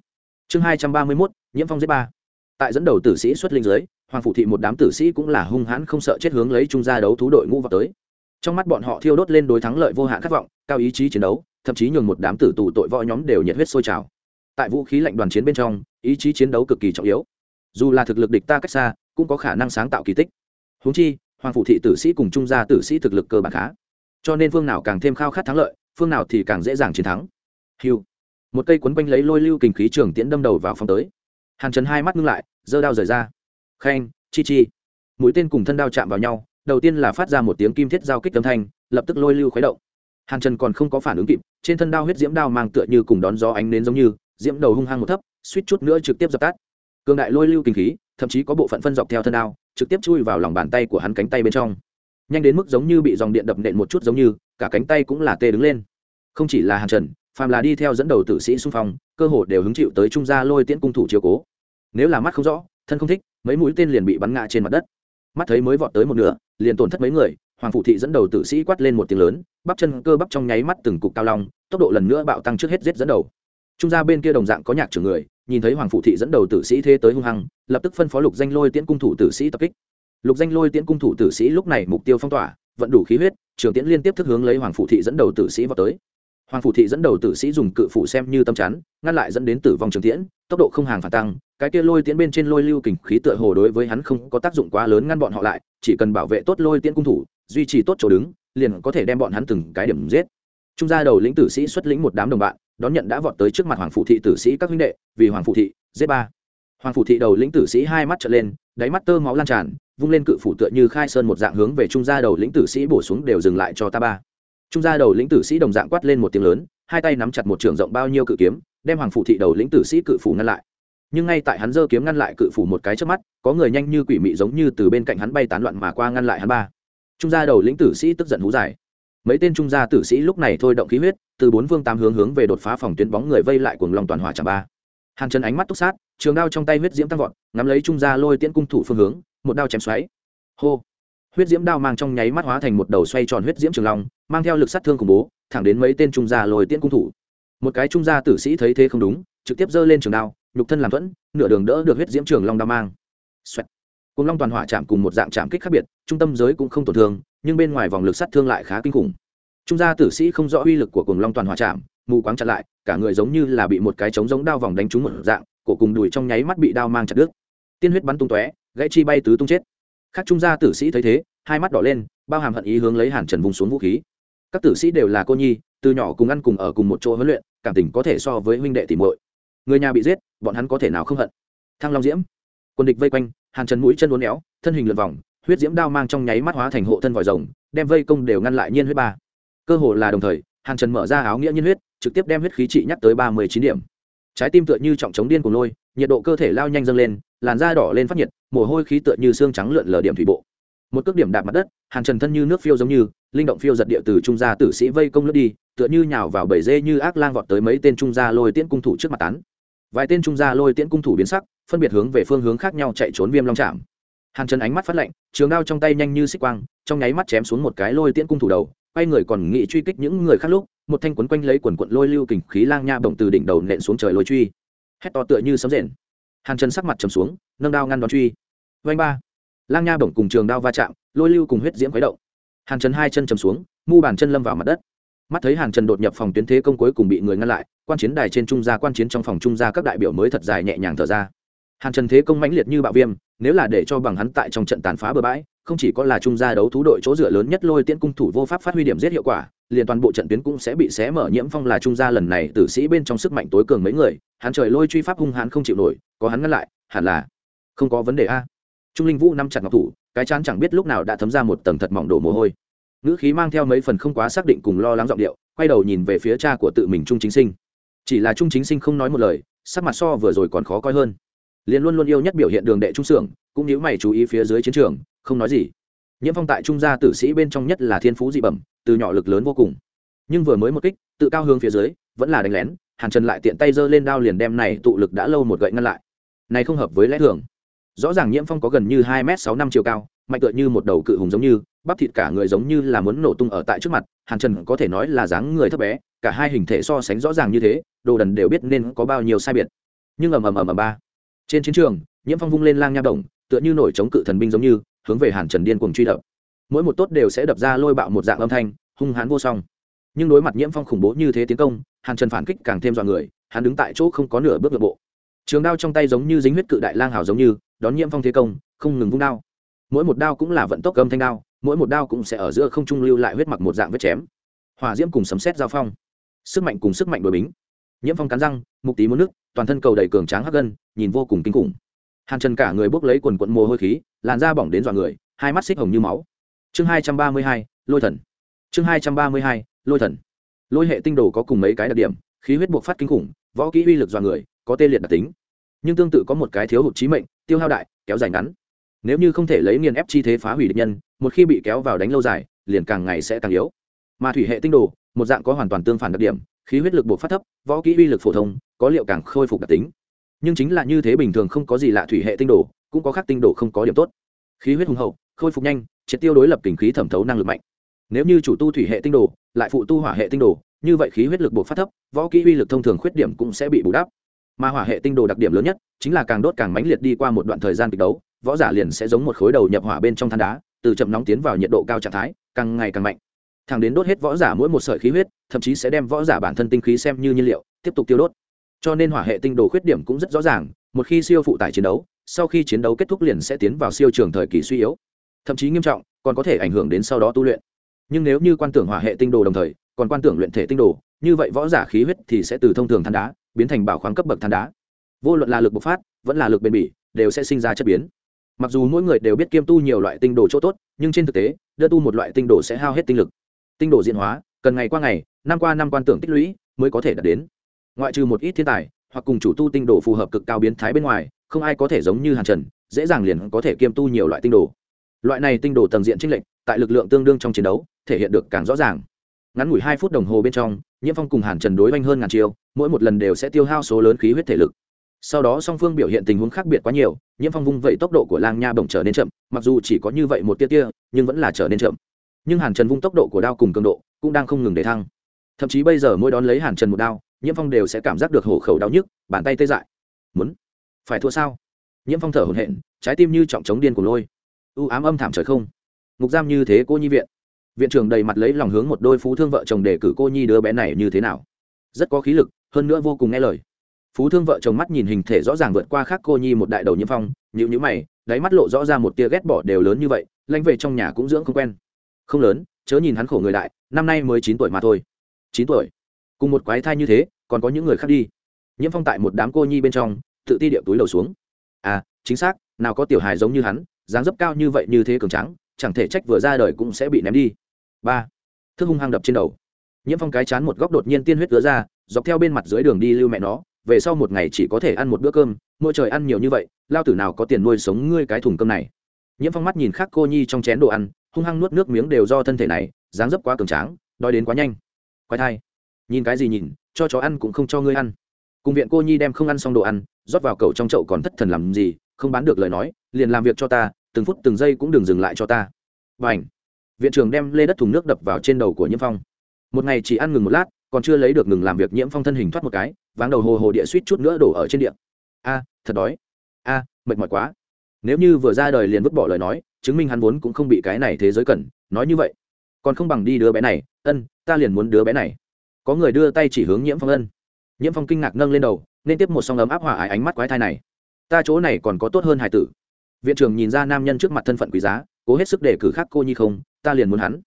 S1: Chương hai trăm ba mươi mốt, nhiễm phong giết ba. Tại dẫn đầu tử sĩ xuất linh giới hoàng phủ thị một đám tử sĩ cũng là hung hãn không sợ chết hướng lấy trung gia đấu thú đội ngũ vào tới. Trong mắt bọn họ thiêu đốt lên đối thắng lợi vô hạn khát vọng, cao ý chí chiến đấu thậm chí nhường một đám tử tù tội võ nhóm đều nhiệt huyết sôi trào. Tại vũ khí lạnh đoàn chiến bên trong, ý chí chiến đấu cực kỳ trọng yếu. Dù là thực lực địch ta cách xa, cũng có khả năng sáng tạo kỳ tích. Húng chi, hoàng phụ thị tử sĩ cùng trung gia tử sĩ thực lực cơ bản khá. Cho nên phương nào càng thêm khao khát thắng lợi, phương nào thì càng dễ dàng chiến thắng. Hiu một cây quấn quanh lấy lôi lưu kình khí trường tiễn đâm đầu vào phòng tới. Hàn trần hai mắt ngưng lại, giơ đao rời ra. Khen chi chi. Mũi tên cùng thân đao chạm vào nhau, đầu tiên là phát ra một tiếng kim thiết giao kích âm thanh, lập tức lôi lưu khuấy động hàn trần còn không có phản ứng kịp, trên thân đao huyết diễm đao mang tựa như cùng đón gió ánh nến giống như, diễm đầu hung hăng một thấp, suýt chút nữa trực tiếp dập tắt. Cường đại lôi lưu kinh khí, thậm chí có bộ phận phân dọc theo thân đao, trực tiếp chui vào lòng bàn tay của hắn cánh tay bên trong. Nhanh đến mức giống như bị dòng điện đập nện một chút giống như, cả cánh tay cũng là tê đứng lên. Không chỉ là hàn trần, phàm là đi theo dẫn đầu tử sĩ xung phong, cơ hồ đều hứng chịu tới trung gia lôi tiễn cung thủ chiếu cố. Nếu là mắt không rõ, thân không thích, mấy mũi tên liền bị bắn ngã trên mặt đất. Mắt thấy mới vọt tới một nửa, liền tổn thất mấy người hoàng phụ thị dẫn đầu tử sĩ quát lên một tiếng lớn, bắp chân cơ bắp trong nháy mắt từng cục cao long, tốc độ lần nữa bạo tăng trước hết giết dẫn đầu. Trung gia bên kia đồng dạng có nhạc trưởng người, nhìn thấy hoàng phụ thị dẫn đầu tử sĩ thế tới hung hăng, lập tức phân phó lục danh lôi tiễn cung thủ tử sĩ tập kích. Lục danh lôi tiễn cung thủ tử sĩ lúc này mục tiêu phong tỏa, vận đủ khí huyết trường tiễn liên tiếp thức hướng lấy hoàng phụ thị dẫn đầu tử sĩ vào tới. Hoàng phụ thị dẫn đầu tử sĩ dùng cự phủ xem như tâm chắn, ngăn lại dẫn đến tử vong trường tiễn, tốc độ không hàng phản tăng, cái kia lôi tiễn bên trên lôi lưu kình khí tựa hồ đối với hắn không có tác dụng quá lớn ngăn bọn họ lại, chỉ cần bảo vệ tốt lôi tiễn cung thủ duy trì tốt chỗ đứng, liền có thể đem bọn hắn từng cái điểm giết. Trung gia đầu lĩnh tử sĩ xuất lĩnh một đám đồng bạn, đón nhận đã vọt tới trước mặt hoàng phụ thị tử sĩ các huynh đệ, vì hoàng phụ thị, giết ba. Hoàng phụ thị đầu lĩnh tử sĩ hai mắt trở lên, đáy mắt tơ máu lan tràn, vung lên cự phủ tựa như khai sơn một dạng hướng về trung gia đầu lĩnh tử sĩ bổ xuống đều dừng lại cho ta ba. Trung gia đầu lĩnh tử sĩ đồng dạng quát lên một tiếng lớn, hai tay nắm chặt một trường rộng bao nhiêu cự kiếm, đem hoàng phụ thị đầu lĩnh tử sĩ cự phủ ngăn lại. Nhưng ngay tại hắn giơ kiếm ngăn lại cự phủ một cái trước mắt, có người nhanh như quỷ mị giống như từ bên cạnh hắn bay tán loạn mà qua ngăn lại hắn ba trung gia đầu lĩnh tử sĩ tức giận hú dài. Mấy tên trung gia tử sĩ lúc này thôi động khí huyết, từ bốn phương tám hướng hướng về đột phá phòng tuyến bóng người vây lại cuồng long toàn hòa chẳng ba. Hàn chân ánh mắt túc sát, trường đao trong tay huyết diễm tăng vọt, ngắm lấy trung gia lôi tiễn cung thủ phương hướng, một đao chém xoáy. Hô! Huyết diễm đao mang trong nháy mắt hóa thành một đầu xoay tròn huyết diễm trường long, mang theo lực sát thương khủng bố, thẳng đến mấy tên trung gia lôi tiễn cung thủ. Một cái trung gia tử sĩ thấy thế không đúng, trực tiếp giơ lên trường đao, nhục thân làm thuẫn, nửa đường đỡ được huyết diễm trường long đao mang. Xoẹt cùng long toàn hỏa chạm cùng một dạng chạm kích khác biệt, trung tâm giới cũng không tổn thương, nhưng bên ngoài vòng lực sát thương lại khá kinh khủng. Trung gia tử sĩ không rõ uy lực của cùng long toàn hỏa chạm mù quáng chặn lại, cả người giống như là bị một cái trống giống đao vòng đánh trúng một dạng, cổ cùng đùi trong nháy mắt bị đao mang chặt đứt. Tiên huyết bắn tung tóe, gãy chi bay tứ tung chết. Các trung gia tử sĩ thấy thế, hai mắt đỏ lên, bao hàm hận ý hướng lấy hàn trần vùng xuống vũ khí. Các tử sĩ đều là cô nhi, từ nhỏ cùng ăn cùng ở cùng một chỗ huấn luyện, cảm tình có thể so với huynh đệ tỷ muội. Người nhà bị giết, bọn hắn có thể nào không hận? Thăng long diễm. Quân địch vây quanh hàn trần mũi chân uốn éo, thân hình lượt vòng, huyết diễm đao mang trong nháy mắt hóa thành hộ thân vòi rồng, đem vây công đều ngăn lại nhiên huyết ba. Cơ hồ là đồng thời, hàn trần mở ra áo nghĩa nhiên huyết, trực tiếp đem huyết khí trị nhắc tới ba mươi chín điểm. Trái tim tựa như trọng chống điên cùng lôi, nhiệt độ cơ thể lao nhanh dâng lên, làn da đỏ lên phát nhiệt, mồ hôi khí tựa như xương trắng lượn lờ điểm thủy bộ. Một cước điểm đạp mặt đất, hàn trần thân như nước phiêu giống như, linh động phiêu giật địa từ trung gia tử sĩ vây công lướt đi, tựa như nhào vào bầy dê như ác lang vọt tới mấy tên trung gia lôi tiễn cung thủ trước mặt tán vài tên trung gia lôi tiễn cung thủ biến sắc, phân biệt hướng về phương hướng khác nhau chạy trốn viêm long chạm hàn trần ánh mắt phát lạnh, trường đao trong tay nhanh như xích quang, trong nháy mắt chém xuống một cái lôi tiễn cung thủ đầu, quay người còn nghĩ truy kích những người khác lúc, một thanh quấn quanh lấy quần quận lôi lưu kình khí lang nha bổng từ đỉnh đầu nện xuống trời lôi truy. Hét to tựa như sấm rền. Hàn trần sắc mặt trầm xuống, nâng đao ngăn đón truy. Vanh ba. Lang nha bổng cùng trường đao va chạm, lôi lưu cùng huyết diễm khuấy động. Hàn trần hai chân trầm xuống, mu bàn chân lâm vào mặt đất mắt thấy hàn trần đột nhập phòng tuyến thế công cuối cùng bị người ngăn lại, quan chiến đài trên trung gia quan chiến trong phòng trung gia các đại biểu mới thật dài nhẹ nhàng thở ra. Hàn trần thế công mãnh liệt như bạo viêm, nếu là để cho bằng hắn tại trong trận tàn phá bờ bãi, không chỉ có là trung gia đấu thú đội chỗ dựa lớn nhất lôi tiễn cung thủ vô pháp phát huy điểm giết hiệu quả, liền toàn bộ trận tuyến cũng sẽ bị xé mở nhiễm phong là trung gia lần này tử sĩ bên trong sức mạnh tối cường mấy người, hắn trời lôi truy pháp hung hãn không chịu nổi, có hắn ngăn lại, hẳn là không có vấn đề a. Trung linh vũ nắm chặt ngọc thủ, cái chán chẳng biết lúc nào đã thấm ra một tầng thật mỏng đổ mồ hôi ngữ khí mang theo mấy phần không quá xác định cùng lo lắng giọng điệu, quay đầu nhìn về phía cha của tự mình trung chính sinh. Chỉ là trung chính sinh không nói một lời, sắc mặt so vừa rồi còn khó coi hơn. Liền luôn luôn yêu nhất biểu hiện đường đệ trung xưởng, cũng nhíu mày chú ý phía dưới chiến trường, không nói gì. Nhiễm phong tại trung gia tử sĩ bên trong nhất là thiên phú dị bẩm, từ nhỏ lực lớn vô cùng. Nhưng vừa mới một kích, tự cao hướng phía dưới, vẫn là đánh lén, hàn trần lại tiện tay giơ lên đao liền đem này tụ lực đã lâu một gậy ngăn lại. Này không hợp với lẽ thường. Rõ ràng nhiễm phong có gần như hai m sáu năm chiều cao mạnh tựa như một đầu cự hùng giống như, bắp thịt cả người giống như là muốn nổ tung ở tại trước mặt, hàn trần có thể nói là dáng người thấp bé, cả hai hình thể so sánh rõ ràng như thế, đồ đần đều biết nên có bao nhiêu sai biệt. Nhưng ầm ầm ầm ầm ba, trên chiến trường, nhiễm phong vung lên lang nha đồng, tựa như nổi chống cự thần binh giống như, hướng về hàn trần điên cuồng truy đập. Mỗi một tốt đều sẽ đập ra lôi bạo một dạng âm thanh, hung hãn vô song. Nhưng đối mặt nhiễm phong khủng bố như thế tiến công, hàn trần phản kích càng thêm dọa người, hắn đứng tại chỗ không có nửa bước nội bộ. Trường đao trong tay giống như dính huyết cự đại lang hào giống như, đón nhiễm phong thế công, không ngừng vung đao mỗi một đao cũng là vận tốc âm thanh đao, mỗi một đao cũng sẽ ở giữa không trung lưu lại huyết mặc một dạng vết chém. Hỏa diễm cùng sấm xét giao phong. Sức mạnh cùng sức mạnh đổi bính. Nhiễm phong cắn răng, mục tí muốn nước, toàn thân cầu đầy cường tráng hắc gân, nhìn vô cùng kinh khủng. Hàn trần cả người bốc lấy quần quận mồ hôi khí, làn da bỏng đến dọa người, hai mắt xích hồng như máu. Chương hai trăm ba mươi hai, lôi thần. Chương hai trăm ba mươi hai, lôi thần. Lôi hệ tinh đồ có cùng mấy cái đặc điểm, khí huyết buộc phát kinh khủng, võ kỹ uy lực dọa người, có tê liệt đặc tính. Nhưng tương tự có một cái thiếu hụt trí mệnh, tiêu hao đại, kéo dài ngắn nếu như không thể lấy nghiền ép chi thế phá hủy địch nhân, một khi bị kéo vào đánh lâu dài, liền càng ngày sẽ càng yếu. Mà thủy hệ tinh đồ, một dạng có hoàn toàn tương phản đặc điểm, khí huyết lực buộc phát thấp, võ kỹ uy lực phổ thông, có liệu càng khôi phục đặc tính. Nhưng chính là như thế bình thường không có gì lạ thủy hệ tinh đồ, cũng có khác tinh đồ không có điểm tốt. Khí huyết hùng hậu, khôi phục nhanh, triệt tiêu đối lập kình khí thẩm thấu năng lực mạnh. Nếu như chủ tu thủy hệ tinh đồ, lại phụ tu hỏa hệ tinh đồ, như vậy khí huyết lực buộc phát thấp, võ kỹ uy lực thông thường khuyết điểm cũng sẽ bị bù đắp. Mà hỏa hệ tinh đồ đặc điểm lớn nhất, chính là càng đốt càng mãnh liệt đi qua một đoạn thời gian kịch đấu võ giả liền sẽ giống một khối đầu nhập hỏa bên trong than đá, từ chậm nóng tiến vào nhiệt độ cao trạng thái, càng ngày càng mạnh. Thẳng đến đốt hết võ giả mỗi một sợi khí huyết, thậm chí sẽ đem võ giả bản thân tinh khí xem như nhiên liệu, tiếp tục tiêu đốt. Cho nên hỏa hệ tinh đồ khuyết điểm cũng rất rõ ràng, một khi siêu phụ tải chiến đấu, sau khi chiến đấu kết thúc liền sẽ tiến vào siêu trường thời kỳ suy yếu. Thậm chí nghiêm trọng, còn có thể ảnh hưởng đến sau đó tu luyện. Nhưng nếu như quan tưởng hỏa hệ tinh đồ đồng thời, còn quan tưởng luyện thể tinh đồ, như vậy võ giả khí huyết thì sẽ từ thông thường than đá, biến thành bảo khoáng cấp bậc than đá. Vô luận là lực bộc phát, vẫn là lực bền bỉ, đều sẽ sinh ra chất biến mặc dù mỗi người đều biết kiêm tu nhiều loại tinh đồ chỗ tốt, nhưng trên thực tế, đưa tu một loại tinh đồ sẽ hao hết tinh lực. Tinh đồ diễn hóa, cần ngày qua ngày, năm qua năm quan tưởng tích lũy mới có thể đạt đến. Ngoại trừ một ít thiên tài, hoặc cùng chủ tu tinh đồ phù hợp cực cao biến thái bên ngoài, không ai có thể giống như hàn trần, dễ dàng liền có thể kiêm tu nhiều loại tinh đồ. Loại này tinh đồ tầng diện trinh lệnh tại lực lượng tương đương trong chiến đấu, thể hiện được càng rõ ràng. Ngắn ngủi hai phút đồng hồ bên trong, nhiễm phong cùng hàn trần đối oanh hơn ngàn chiêu, mỗi một lần đều sẽ tiêu hao số lớn khí huyết thể lực sau đó song phương biểu hiện tình huống khác biệt quá nhiều, nhiễm phong vung vậy tốc độ của lang nha bổng trở nên chậm, mặc dù chỉ có như vậy một tia tia, nhưng vẫn là trở nên chậm. Nhưng hàn trần vung tốc độ của đao cùng cường độ cũng đang không ngừng để thăng. Thậm chí bây giờ mỗi đón lấy hàn trần một đao, nhiễm phong đều sẽ cảm giác được hổ khẩu đau nhức, bàn tay tê dại. Muốn phải thua sao? Nhiễm phong thở hổn hển, trái tim như trọng trống điên của lôi. U ám âm thảm trời không. Ngục giam như thế cô nhi viện. Viện trưởng đầy mặt lấy lòng hướng một đôi phú thương vợ chồng để cử cô nhi đứa bé này như thế nào? Rất có khí lực, hơn nữa vô cùng nghe lời phú thương vợ chồng mắt nhìn hình thể rõ ràng vượt qua khác cô nhi một đại đầu nhiễm phong nhữ nhữ mày, đáy mắt lộ rõ ra một tia ghét bỏ đều lớn như vậy lanh về trong nhà cũng dưỡng không quen. Không lớn, chớ nhìn hắn khổ người đại, năm nay mới chín tuổi mà thôi. Chín tuổi? Cùng một quái thai như thế, còn có những người khác đi. Nhiễm phong tại một đám cô nhi bên trong, tự ti điệu túi đầu xuống. À chính xác, nào có tiểu hài giống như hắn, dáng dấp cao như vậy như thế cường trắng chẳng thể trách vừa ra đời cũng sẽ bị ném đi. Ba, thức hung hăng đập trên đầu. Nhiễm phong cái chán một góc đột nhiên tiên huyết ứa ra, dọc theo bên mặt dưới đường đi lưu mẹ nó về sau một ngày chỉ có thể ăn một bữa cơm, mỗi trời ăn nhiều như vậy, lao tử nào có tiền nuôi sống ngươi cái thùng cơm này. Nhiễm phong mắt nhìn khác cô nhi trong chén đồ ăn, hung hăng nuốt nước miếng đều do thân thể này, dáng dấp quá cường tráng, đói đến quá nhanh. Quái thai. Nhìn cái gì nhìn, cho chó ăn cũng không cho ngươi ăn. Cùng viện cô nhi đem không ăn xong đồ ăn, rót vào cầu trong chậu còn thất thần làm gì, không bán được lời nói, liền làm việc cho ta, từng phút từng giây cũng đừng dừng lại cho ta. Và ảnh viện trưởng đem lê đất thùng nước đập vào trên đầu của nhiễm phong. Một ngày chỉ ăn ngừng một lát, còn chưa lấy được ngừng làm việc, nhiễm phong thân hình thoát một cái váng đầu hồ hồ địa suýt chút nữa đổ ở trên địa. A, thật đói. A, mệt mỏi quá. Nếu như vừa ra đời liền vứt bỏ lời nói, chứng minh hắn vốn cũng không bị cái này thế giới cần, nói như vậy. Còn không bằng đi đứa bé này. Ân, ta liền muốn đứa bé này. Có người đưa tay chỉ hướng nhiễm phong ân. Nhiễm phong kinh ngạc nâng lên đầu, nên tiếp một song ấm áp hỏa ái ánh mắt quái thai này. Ta chỗ này còn có tốt hơn hải tử. Viện trưởng nhìn ra nam nhân trước mặt thân phận quý giá, cố hết sức để cử khác cô nhi không, ta liền muốn hắn.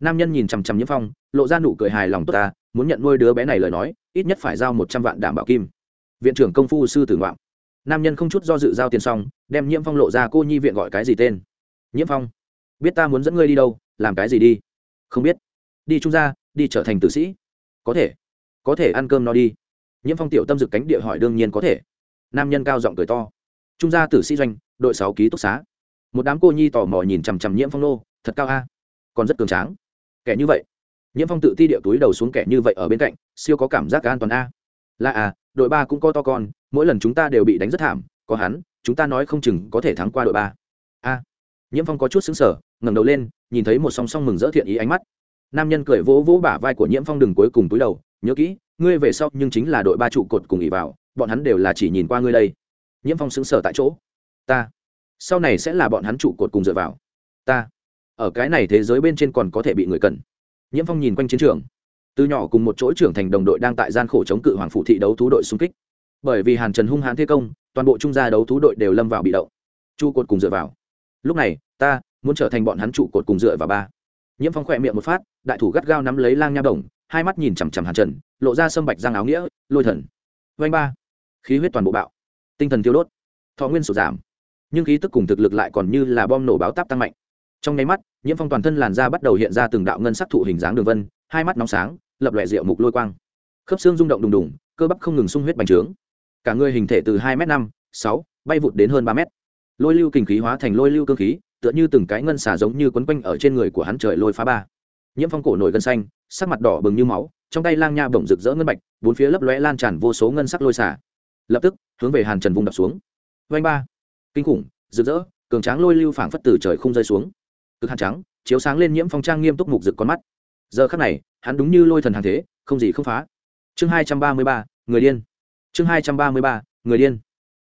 S1: Nam nhân nhìn chằm chằm nhiễm phong, lộ ra nụ cười hài lòng tốt ta muốn nhận nuôi đứa bé này lời nói, ít nhất phải giao một trăm vạn đảm bảo kim. Viện trưởng công phu sư tử ngoạm. Nam nhân không chút do dự giao tiền xong, đem nhiễm phong lộ ra cô nhi viện gọi cái gì tên. Nhiễm phong, biết ta muốn dẫn ngươi đi đâu, làm cái gì đi? Không biết. Đi trung gia, đi trở thành tử sĩ. Có thể. Có thể ăn cơm no đi. Nhiễm phong tiểu tâm dực cánh địa hỏi đương nhiên có thể. Nam nhân cao giọng cười to. Trung gia tử sĩ doanh, đội sáu ký túc xá. Một đám cô nhi tò mò nhìn chằm chằm nhiễm phong nô, thật cao a. Còn rất cường tráng. Kẻ như vậy nhiễm phong tự ti địa túi đầu xuống kẻ như vậy ở bên cạnh, siêu có cảm giác an toàn a. Là à đội ba cũng có to con, mỗi lần chúng ta đều bị đánh rất thảm, có hắn, chúng ta nói không chừng có thể thắng qua đội ba. A. Nhiễm phong có chút xứng sở ngẩng đầu lên, nhìn thấy một song song mừng rỡ thiện ý ánh mắt. Nam nhân cười vỗ vỗ bả vai của nhiễm phong đừng cuối cùng túi đầu, nhớ kỹ, ngươi về sau nhưng chính là đội ba trụ cột cùng ỉ vào, bọn hắn đều là chỉ nhìn qua ngươi đây. Nhiễm phong xứng sở tại chỗ. Ta, sau này sẽ là bọn hắn trụ cột cùng dựa vào. Ta, ở cái này thế giới bên trên còn có thể bị người cần nhiễm phong nhìn quanh chiến trường. Từ nhỏ cùng một chỗ trưởng thành đồng đội đang tại gian khổ chống cự hoàng phụ thị đấu thú đội xung kích. Bởi vì hàn trần hung hãn thế công, toàn bộ trung gia đấu thú đội đều lâm vào bị động. Trụ cột cùng dựa vào. Lúc này, ta muốn trở thành bọn hắn trụ cột cùng dựa vào ba. Nhiễm phong khỏe miệng một phát, đại thủ gắt gao nắm lấy lang nha đồng, hai mắt nhìn chằm chằm hàn trần, lộ ra sâm bạch giang áo nghĩa, lôi thần. Vanh ba. Khí huyết toàn bộ bạo. Tinh thần tiêu đốt. Thọ nguyên sụt giảm. Nhưng khí tức cùng thực lực lại còn như là bom nổ báo táp tăng mạnh. Trong nháy mắt nhiễm phong toàn thân làn da bắt đầu hiện ra từng đạo ngân sắc thụ hình dáng đường vân, hai mắt nóng sáng, lập lòe rượu mục lôi quang. Khớp xương rung động đùng đùng, cơ bắp không ngừng sung huyết bành trướng. Cả người hình thể từ hai m năm, sáu, bay vụt đến hơn ba mét. Lôi lưu kinh khí hóa thành lôi lưu cơ khí, tựa như từng cái ngân xả giống như quấn quanh ở trên người của hắn trời lôi phá ba. Nhiễm phong cổ nổi gân xanh, sắc mặt đỏ bừng như máu, trong tay lang nha bổng rực rỡ ngân bạch, bốn phía lấp lóe lan tràn vô số ngân sắc lôi xả lập tức, hướng về hàn trần vung đập xuống. Vanh ba. Kinh khủng, rực rỡ, cường tráng lôi lưu phảng phất từ trời không rơi xuống cực hàn trắng, chiếu sáng lên nhiễm phong trang nghiêm túc mục rực con mắt. Giờ khắc này, hắn đúng như lôi thần hàng thế, không gì không phá. Chương hai trăm ba mươi ba, người điên. Chương hai trăm ba mươi ba, người điên.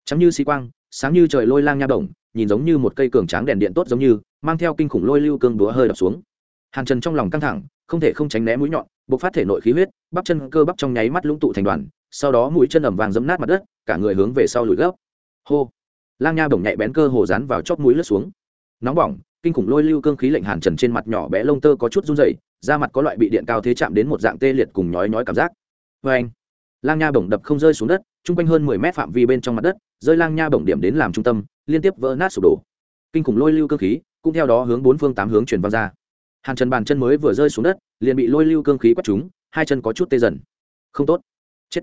S1: Trắng như xí quang, sáng như trời lôi lang nha động nhìn giống như một cây cường tráng đèn điện tốt giống như, mang theo kinh khủng lôi lưu cương búa hơi đập xuống. Hàn trần trong lòng căng thẳng, không thể không tránh né mũi nhọn buộc phát thể nội khí huyết, bắp chân cơ bắp trong nháy mắt lũng tụ thành đoàn, sau đó mũi chân ẩm vàng dẫm nát mặt đất, cả người hướng về sau lùi gấp. Hô. Lang nha bổng nhạy bén cơ hồ dán vào chóp mũi lướt xuống. Nóng bỏng kinh khủng lôi lưu cương khí lệnh hàn trần trên mặt nhỏ bé lông tơ có chút run rẩy, da mặt có loại bị điện cao thế chạm đến một dạng tê liệt cùng nhói nhói cảm giác. Vê anh, lang nha bổng đập không rơi xuống đất, chung quanh hơn mười mét phạm vi bên trong mặt đất, rơi lang nha bổng điểm đến làm trung tâm, liên tiếp vỡ nát sụp đổ. Kinh khủng lôi lưu cương khí, cũng theo đó hướng bốn phương tám hướng truyền vào ra. Hàn trần bàn chân mới vừa rơi xuống đất, liền bị lôi lưu cương khí quất chúng hai chân có chút tê dần. Không tốt. Chết.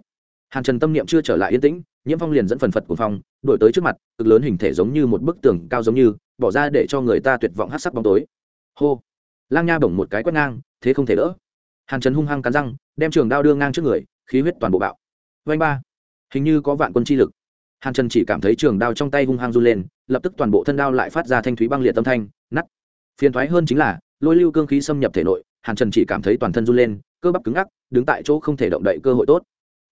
S1: Hàn trần tâm niệm chưa trở lại yên tĩnh, nhiễm phong liền dẫn phần phật của phong đổi tới trước mặt, cực lớn hình thể giống như một bức tường cao giống như bỏ ra để cho người ta tuyệt vọng hát sắc bóng tối. Hô. Lang nha bổng một cái quét ngang, thế không thể đỡ. Hàn trần hung hăng cắn răng, đem trường đao đưa ngang trước người, khí huyết toàn bộ bạo. Vanh ba. Hình như có vạn quân chi lực. Hàn trần chỉ cảm thấy trường đao trong tay hung hăng run lên, lập tức toàn bộ thân đao lại phát ra thanh thúy băng liệt tâm thanh nắt phiền thoái hơn chính là, lôi lưu cương khí xâm nhập thể nội, hàn trần chỉ cảm thấy toàn thân run lên, cơ bắp cứng ngắc, đứng tại chỗ không thể động đậy cơ hội tốt.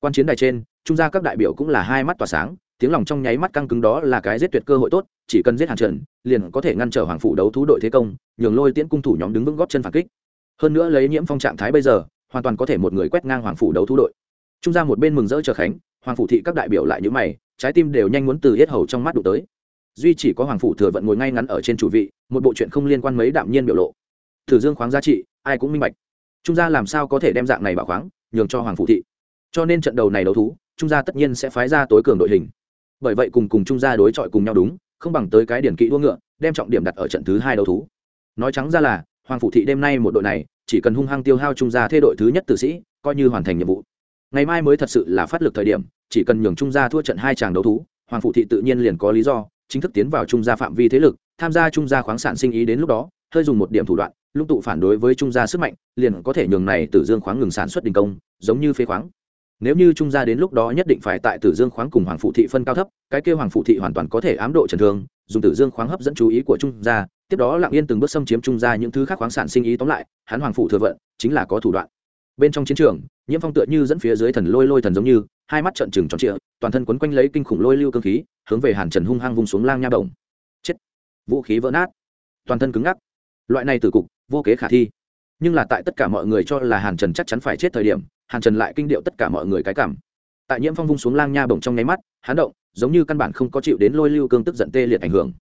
S1: Quan chiến đài trên, trung gia các đại biểu cũng là hai mắt tỏa sáng tiếng lòng trong nháy mắt căng cứng đó là cái giết tuyệt cơ hội tốt, chỉ cần giết hàn trần, liền có thể ngăn trở hoàng phủ đấu thú đội thế công, nhường lôi tiễn cung thủ nhóm đứng vững góp chân phản kích. Hơn nữa lấy nhiễm phong trạng thái bây giờ, hoàn toàn có thể một người quét ngang hoàng phủ đấu thú đội. Trung gia một bên mừng rỡ chờ khánh, hoàng phủ thị các đại biểu lại như mày, trái tim đều nhanh muốn từ hết hầu trong mắt đụng tới. Duy chỉ có hoàng phủ thừa vận ngồi ngay ngắn ở trên chủ vị, một bộ chuyện không liên quan mấy đạm nhiên biểu lộ. Thử dương khoáng giá trị, ai cũng minh bạch. Trung gia làm sao có thể đem dạng này bảo khoáng, nhường cho hoàng phủ thị? Cho nên trận đầu này đấu thú, trung gia tất nhiên sẽ phái ra tối cường đội hình bởi vậy cùng cùng trung gia đối chọi cùng nhau đúng, không bằng tới cái điển kỹ đua ngựa, đem trọng điểm đặt ở trận thứ hai đấu thú. Nói trắng ra là, hoàng phụ thị đêm nay một đội này, chỉ cần hung hăng tiêu hao trung gia thê đội thứ nhất tử sĩ, coi như hoàn thành nhiệm vụ. Ngày mai mới thật sự là phát lực thời điểm, chỉ cần nhường trung gia thua trận hai chàng đấu thú, hoàng phụ thị tự nhiên liền có lý do, chính thức tiến vào trung gia phạm vi thế lực, tham gia trung gia khoáng sản sinh ý đến lúc đó, hơi dùng một điểm thủ đoạn, lung tụ phản đối với trung gia sức mạnh, liền có thể nhường này tử dương khoáng ngừng sản xuất đình công, giống như phế khoáng nếu như trung gia đến lúc đó nhất định phải tại tử dương khoáng cùng hoàng phụ thị phân cao thấp, cái kêu hoàng phụ thị hoàn toàn có thể ám độ trần thương, dùng tử dương khoáng hấp dẫn chú ý của trung gia, tiếp đó lặng yên từng bước xâm chiếm trung gia những thứ khác khoáng sản sinh ý tóm lại, hắn hoàng phụ thừa vận, chính là có thủ đoạn. Bên trong chiến trường, nhiễm phong tựa như dẫn phía dưới thần lôi lôi thần giống như, hai mắt trận trừng tròn trịa, toàn thân quấn quanh lấy kinh khủng lôi lưu cơ khí, hướng về hàn trần hung hăng vung xuống lang nha động chết! Vũ khí vỡ nát. Toàn thân cứng ngắc. Loại này từ cục, vô kế khả thi. Nhưng là tại tất cả mọi người cho là hàn trần chắc chắn phải chết thời điểm hàn trần lại kinh điệu tất cả mọi người cái cảm. Tại nhiễm phong vung xuống lang nha bổng trong nháy mắt hán động, giống như căn bản không có chịu đến lôi lưu cương tức giận tê liệt ảnh hưởng.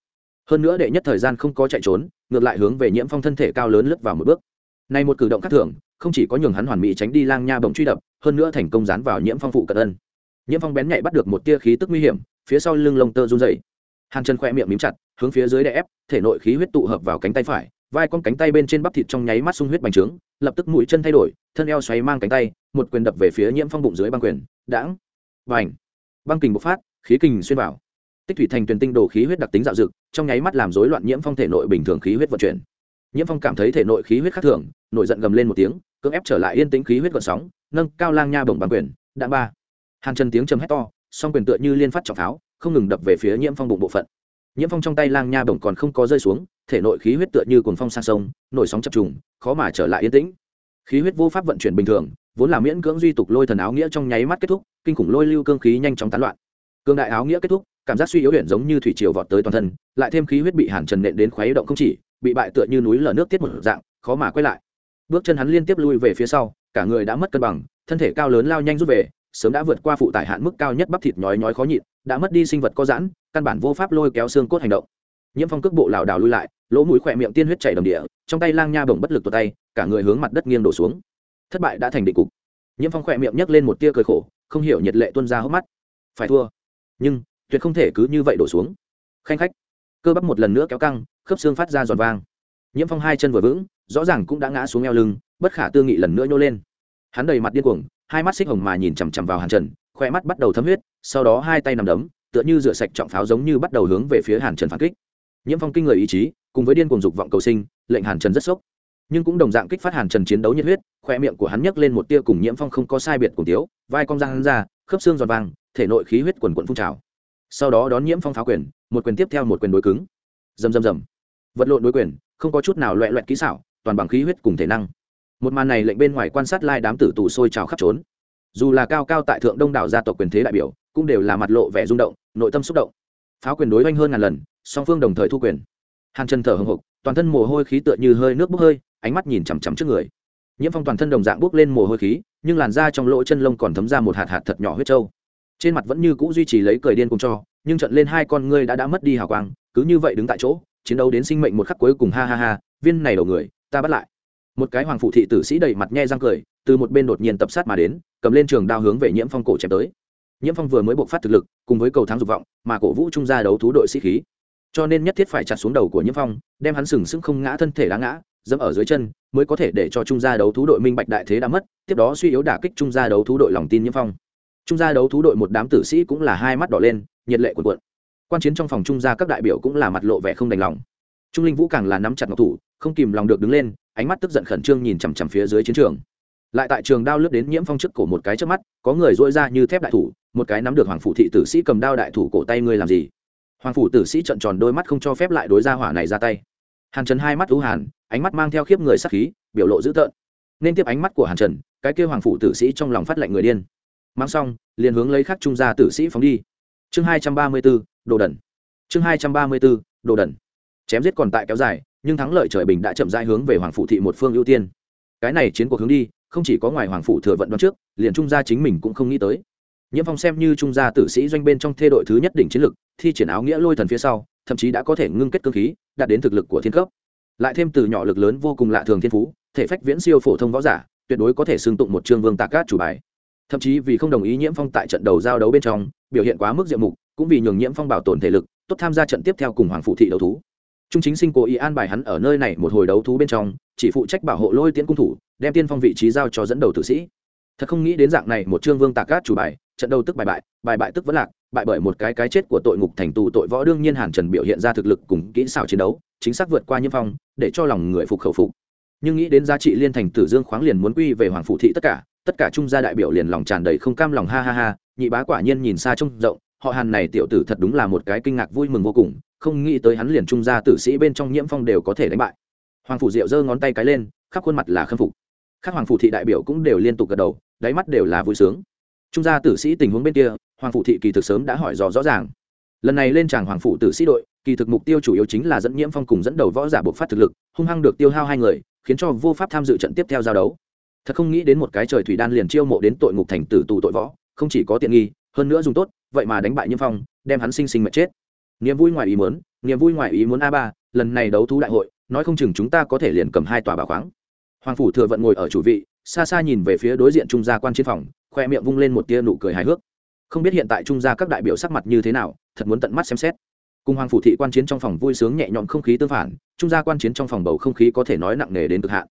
S1: Hơn nữa đệ nhất thời gian không có chạy trốn, ngược lại hướng về nhiễm phong thân thể cao lớn lướt vào một bước. Này một cử động khác thường, không chỉ có nhường hắn hoàn mỹ tránh đi lang nha bổng truy đập, hơn nữa thành công dán vào nhiễm phong phụ cận ân. Nhiễm phong bén nhạy bắt được một tia khí tức nguy hiểm, phía sau lưng lông tơ run dày hàn chân khoe miệng mím chặt, hướng phía dưới đè ép, thể nội khí huyết tụ hợp vào cánh tay phải vai con cánh tay bên trên bắp thịt trong nháy mắt sung huyết bành trướng, lập tức mũi chân thay đổi, thân eo xoáy mang cánh tay, một quyền đập về phía nhiễm phong bụng dưới băng quyền, đãng vành băng kình bộc phát, khí kình xuyên vào. Tích thủy thành tuyển tinh đồ khí huyết đặc tính dạo dực trong nháy mắt làm rối loạn nhiễm phong thể nội bình thường khí huyết vận chuyển. Nhiễm phong cảm thấy thể nội khí huyết khác thường nội giận gầm lên một tiếng, cưỡng ép trở lại yên tĩnh khí huyết gợn sóng, nâng cao lang nha bổng bằng quyền đạn ba. Hàng chân tiếng chầm hét to, song quyền tựa như liên phát trọng pháo, không ngừng đập về phía nhiễm phong bụng bộ phận nhiễm phong trong tay lang nha bổng còn không có rơi xuống, thể nội khí huyết tựa như cồn phong sang sông, nổi sóng chập trùng, khó mà trở lại yên tĩnh. Khí huyết vô pháp vận chuyển bình thường, vốn là miễn cưỡng duy tục lôi thần áo nghĩa trong nháy mắt kết thúc, kinh khủng lôi lưu cương khí nhanh chóng tán loạn. Cương đại áo nghĩa kết thúc, cảm giác suy yếu huyện giống như thủy triều vọt tới toàn thân, lại thêm khí huyết bị hàn trần nện đến khuấy động không chỉ, bị bại tựa như núi lở nước tiết một dạng, khó mà quay lại. Bước chân hắn liên tiếp lui về phía sau, cả người đã mất cân bằng, thân thể cao lớn lao nhanh rút về, sớm đã vượt qua phụ tải hạn mức cao nhất bắp thịt nhói nhói khó nhịn, đã mất đi sinh vật có giãn căn bản vô pháp lôi kéo xương cốt hành động. Nhiễm phong cước bộ lảo đảo lui lại, lỗ mũi khỏe miệng tiên huyết chảy đầm địa, trong tay lang nha bồng bất lực tuột tay, cả người hướng mặt đất nghiêng đổ xuống. Thất bại đã thành định cục. Nhiễm phong khỏe miệng nhấc lên một tia cười khổ, không hiểu nhiệt lệ tuôn ra hốc mắt. Phải thua. Nhưng, tuyệt không thể cứ như vậy đổ xuống. Khanh khách. Cơ bắp một lần nữa kéo căng, khớp xương phát ra giòn vang. Nhiễm phong hai chân vừa vững, rõ ràng cũng đã ngã xuống eo lưng, bất khả tư nghị lần nữa nhô lên. Hắn đầy mặt điên cuồng, hai mắt xích hồng mà nhìn chằm chằm vào hàn trần khoe mắt bắt đầu thấm huyết, sau đó hai tay nằm đấm tựa như rửa sạch trọng pháo giống như bắt đầu hướng về phía hàn trần phản kích. Nhiễm phong kinh người ý chí, cùng với điên cuồng dục vọng cầu sinh, lệnh hàn trần rất sốc. Nhưng cũng đồng dạng kích phát hàn trần chiến đấu nhiệt huyết, khoe miệng của hắn nhấc lên một tia cùng nhiễm phong không có sai biệt cùng tiếu, vai cong răng hắn ra, khớp xương giòn vàng, thể nội khí huyết quần quận phun trào. Sau đó đón nhiễm phong pháo quyền, một quyền tiếp theo một quyền đối cứng. Rầm rầm rầm. Vật lộn đối quyền, không có chút nào loẹ loẹt kỹ xảo, toàn bằng khí huyết cùng thể năng. Một màn này lệnh bên ngoài quan sát lai đám tử tù sôi trào khắp trốn. Dù là cao cao tại thượng đông đảo gia tộc quyền thế đại biểu, cũng đều là mặt lộ vẻ rung động nội tâm xúc động. Pháo quyền đối oanh hơn ngàn lần, song phương đồng thời thu quyền. Hàn chân thở hồng hộc, toàn thân mồ hôi khí tựa như hơi nước bốc hơi, ánh mắt nhìn chằm chằm trước người. Nhiễm phong toàn thân đồng dạng bốc lên mồ hôi khí, nhưng làn da trong lỗ chân lông còn thấm ra một hạt hạt thật nhỏ huyết trâu. Trên mặt vẫn như cũ duy trì lấy cười điên cùng cho, nhưng trận lên hai con ngươi đã đã mất đi hào quang, cứ như vậy đứng tại chỗ, chiến đấu đến sinh mệnh một khắc cuối cùng ha ha ha, viên này đầu người, ta bắt lại. Một cái hoàng phụ thị tử sĩ đầy mặt nhe răng cười, từ một bên đột nhiên tập sát mà đến, cầm lên trường đao hướng về nhiễm phong cổ chém tới nhiễm phong vừa mới bộc phát thực lực, cùng với cầu thắng dục vọng, mà cổ vũ trung gia đấu thú đội sĩ khí. Cho nên nhất thiết phải chặt xuống đầu của nhiễm phong, đem hắn sừng sững không ngã thân thể đá ngã, dẫm ở dưới chân, mới có thể để cho trung gia đấu thú đội minh bạch đại thế đã mất, tiếp đó suy yếu đả kích trung gia đấu thú đội lòng tin nhiễm phong. Trung gia đấu thú đội một đám tử sĩ cũng là hai mắt đỏ lên, nhiệt lệ cuộn cuộn. Quan chiến trong phòng trung gia các đại biểu cũng là mặt lộ vẻ không đành lòng. Trung linh vũ càng là nắm chặt ngọc thủ, không kìm lòng được đứng lên, ánh mắt tức giận khẩn trương nhìn chằm chằm phía dưới chiến trường. Lại tại trường đao lướt đến nhiễm phong trước cổ một cái trước mắt, có người dỗi ra như thép đại thủ một cái nắm được hoàng phủ thị tử sĩ cầm đao đại thủ cổ tay ngươi làm gì? Hoàng phủ tử sĩ trận tròn đôi mắt không cho phép lại đối ra hỏa này ra tay. Hàn trần hai mắt ưu hàn, ánh mắt mang theo khiếp người sắc khí, biểu lộ dữ tợn. Nên tiếp ánh mắt của hàn trần, cái kêu hoàng phủ tử sĩ trong lòng phát lệnh người điên. Mang xong, liền hướng lấy khắc trung gia tử sĩ phóng đi. Chương hai trăm ba mươi b ố đồ đần. Chương hai trăm ba mươi b ố đồ đần. Chém giết còn tại kéo dài, nhưng thắng lợi trời bình đã chậm rãi hướng về hoàng phủ thị một phương ưu tiên. Cái này chiến cuộc hướng đi, không chỉ có ngoài hoàng phủ thừa vận đoán trước, liền trung gia chính mình cũng không nghĩ tới nhiễm phong xem như trung gia tử sĩ doanh bên trong thê đội thứ nhất đỉnh chiến lực thi triển áo nghĩa lôi thần phía sau, thậm chí đã có thể ngưng kết cơ khí, đạt đến thực lực của thiên cấp. Lại thêm từ nhỏ lực lớn vô cùng lạ thường thiên phú, thể phách viễn siêu phổ thông võ giả, tuyệt đối có thể xưng tụng một trương vương tạc cát chủ bài. Thậm chí vì không đồng ý nhiễm phong tại trận đầu giao đấu bên trong, biểu hiện quá mức diệu mục, cũng vì nhường nhiễm phong bảo tồn thể lực, tốt tham gia trận tiếp theo cùng hoàng phụ thị đấu thú. Trung chính sinh cố ý an bài hắn ở nơi này một hồi đấu thú bên trong, chỉ phụ trách bảo hộ lôi tiễn cung thủ, đem tiên phong vị trí giao cho dẫn đầu tử sĩ thật không nghĩ đến dạng này, một trương vương tạc cát chủ bài, trận đầu tức bài bại bài bại tức vẫn lạc, bại bởi một cái cái chết của tội ngục thành tù tội võ đương nhiên hàn trần biểu hiện ra thực lực cùng kỹ xảo chiến đấu, chính xác vượt qua nhiễm phong, để cho lòng người phục khẩu phục. Nhưng nghĩ đến giá trị liên thành tử dương khoáng liền muốn quy về hoàng phụ thị tất cả tất cả trung gia đại biểu liền lòng tràn đầy không cam lòng ha ha ha, nhị bá quả nhiên nhìn xa trông rộng, họ hàn này tiểu tử thật đúng là một cái kinh ngạc vui mừng vô cùng, không nghĩ tới hắn liền trung gia tử sĩ bên trong nhiễm phong đều có thể đánh bại. Hoàng phủ diệu giơ ngón tay cái lên, khắp khuôn mặt là khâm phục các hoàng phủ thị đại biểu cũng đều liên tục gật đầu, đáy mắt đều là vui sướng. Trung gia tử sĩ tình huống bên kia, hoàng phủ thị kỳ thực sớm đã hỏi dò rõ ràng. Lần này lên tràng hoàng phủ tử sĩ đội, kỳ thực mục tiêu chủ yếu chính là dẫn nhiễm phong cùng dẫn đầu võ giả buộc phát thực lực, hung hăng được tiêu hao hai người, khiến cho vô pháp tham dự trận tiếp theo giao đấu. Thật không nghĩ đến một cái trời thủy đan liền chiêu mộ đến tội ngục thành tử tù tội võ, không chỉ có tiện nghi, hơn nữa dùng tốt, vậy mà đánh bại nhiễm phong, đem hắn sinh sinh mệt chết. Niềm vui ngoài ý muốn, niềm vui ngoài ý muốn a ba, lần này đấu thú đại hội, nói không chừng chúng ta có thể liền cầm hai tòa bảo khoáng hoàng phủ thừa vận ngồi ở chủ vị, xa xa nhìn về phía đối diện trung gia quan chiến phòng, khoe miệng vung lên một tia nụ cười hài hước. Không biết hiện tại trung gia các đại biểu sắc mặt như thế nào, thật muốn tận mắt xem xét. Cùng hoàng phủ thị quan chiến trong phòng vui sướng nhẹ nhõm không khí tương phản, trung gia quan chiến trong phòng bầu không khí có thể nói nặng nề đến cực hạn.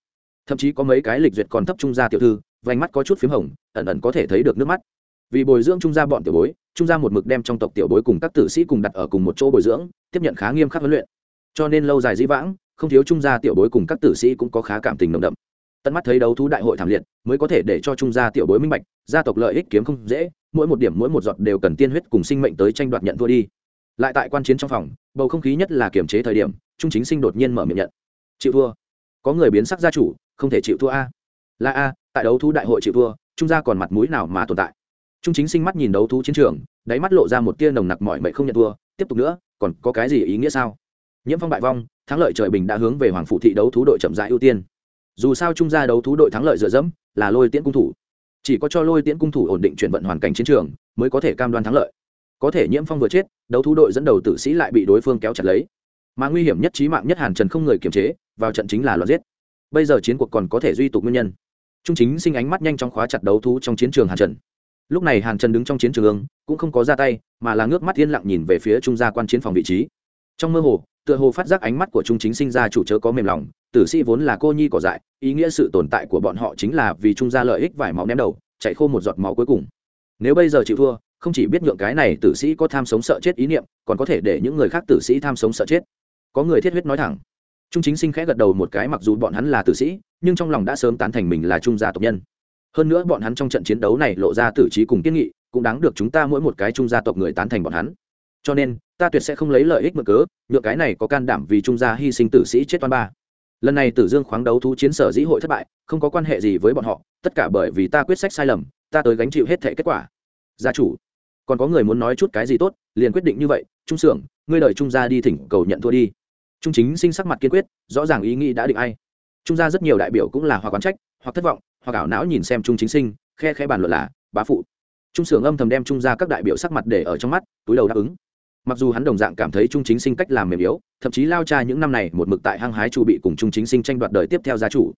S1: Thậm chí có mấy cái lịch duyệt còn thấp trung gia tiểu thư, vành mắt có chút p h í m hồng, ẩn ẩn có thể thấy được nước mắt. Vì bồi dưỡng trung gia bọn tiểu bối, trung gia một mực đem trong tộc tiểu bối cùng các tử sĩ cùng đặt ở cùng một chỗ bồi dưỡng, tiếp nhận khá nghiêm khắc huấn luyện. Cho nên lâu dài dĩ vãng, không thiếu trung gia tiểu bối cùng các tử sĩ cũng có khá cảm tình nồng đậm tận mắt thấy đấu thú đại hội thảm liệt, mới có thể để cho trung gia tiểu bối minh bạch, gia tộc lợi ích kiếm không dễ, mỗi một điểm mỗi một giọt đều cần tiên huyết cùng sinh mệnh tới tranh đoạt nhận thua đi. Lại tại quan chiến trong phòng, bầu không khí nhất là kiềm chế thời điểm, trung chính sinh đột nhiên mở miệng nhận. Chịu thua. Có người biến sắc gia chủ, không thể chịu thua a. Là a, tại đấu thú đại hội chịu thua, trung gia còn mặt mũi nào mà tồn tại? Trung chính sinh mắt nhìn đấu thú chiến trường, đáy mắt lộ ra một tia nồng nặc mỏi mệnh không nhận thua. Tiếp tục nữa, còn có cái gì ý nghĩa sao? Nhiễm phong bại vong, thắng lợi trời bình đã hướng về hoàng phụ thị đấu thú đội chậm rãi ưu tiên dù sao trung gia đấu thú đội thắng lợi dựa dẫm là lôi tiễn cung thủ. Chỉ có cho lôi tiễn cung thủ ổn định chuyển vận hoàn cảnh chiến trường mới có thể cam đoan thắng lợi. Có thể nhiễm phong vừa chết, đấu thú đội dẫn đầu tử sĩ lại bị đối phương kéo chặt lấy. Mà nguy hiểm nhất trí mạng nhất hàn trần không người kiềm chế, vào trận chính là loạt giết. Bây giờ chiến cuộc còn có thể duy tục nguyên nhân. Trung chính sinh ánh mắt nhanh trong khóa chặt đấu thú trong chiến trường hàn trần. Lúc này hàn trần đứng trong chiến trường, cũng không có ra tay, mà là ngước mắt yên lặng nhìn về phía trung gia quan chiến phòng vị trí. Trong mơ hồ tựa hồ phát giác ánh mắt của trung chính sinh ra chủ chớ có mềm lòng, tử sĩ vốn là cô nhi cỏ dại, ý nghĩa sự tồn tại của bọn họ chính là vì trung gia lợi ích vải máu ném đầu, chạy khô một giọt máu cuối cùng. Nếu bây giờ chịu thua, không chỉ biết nhượng cái này tử sĩ có tham sống sợ chết ý niệm, còn có thể để những người khác tử sĩ tham sống sợ chết. Có người thiết huyết nói thẳng. Trung chính sinh khẽ gật đầu một cái mặc dù bọn hắn là tử sĩ, nhưng trong lòng đã sớm tán thành mình là trung gia tộc nhân. Hơn nữa bọn hắn trong trận chiến đấu này lộ ra tử trí cùng kiên nghị, cũng đáng được chúng ta mỗi một cái trung gia tộc người tán thành bọn hắn. Cho nên ta tuyệt sẽ không lấy lợi ích mượn cớ nhựa cái này có can đảm vì trung gia hy sinh tử sĩ chết toan ba. Lần này tử dương khoáng đấu thú chiến sở dĩ hội thất bại, không có quan hệ gì với bọn họ, tất cả bởi vì ta quyết sách sai lầm, ta tới gánh chịu hết thể kết quả. Gia chủ, còn có người muốn nói chút cái gì tốt, liền quyết định như vậy, trung xưởng, ngươi đợi trung gia đi thỉnh cầu nhận thua đi. Trung chính sinh sắc mặt kiên quyết, rõ ràng ý nghĩ đã định ai. Trung gia rất nhiều đại biểu cũng là hoặc quán trách, hoặc thất vọng, hoặc ảo não nhìn xem trung chính sinh, khe khe bàn luận là, bá phụ. Trung xưởng âm thầm đem trung gia các đại biểu sắc mặt để ở trong mắt, túi đầu đáp ứng mặc dù hắn đồng dạng cảm thấy trung chính sinh cách làm mềm yếu, thậm chí lao cha những năm này một mực tại hăng hái chu bị cùng trung chính sinh tranh đoạt đời tiếp theo gia chủ.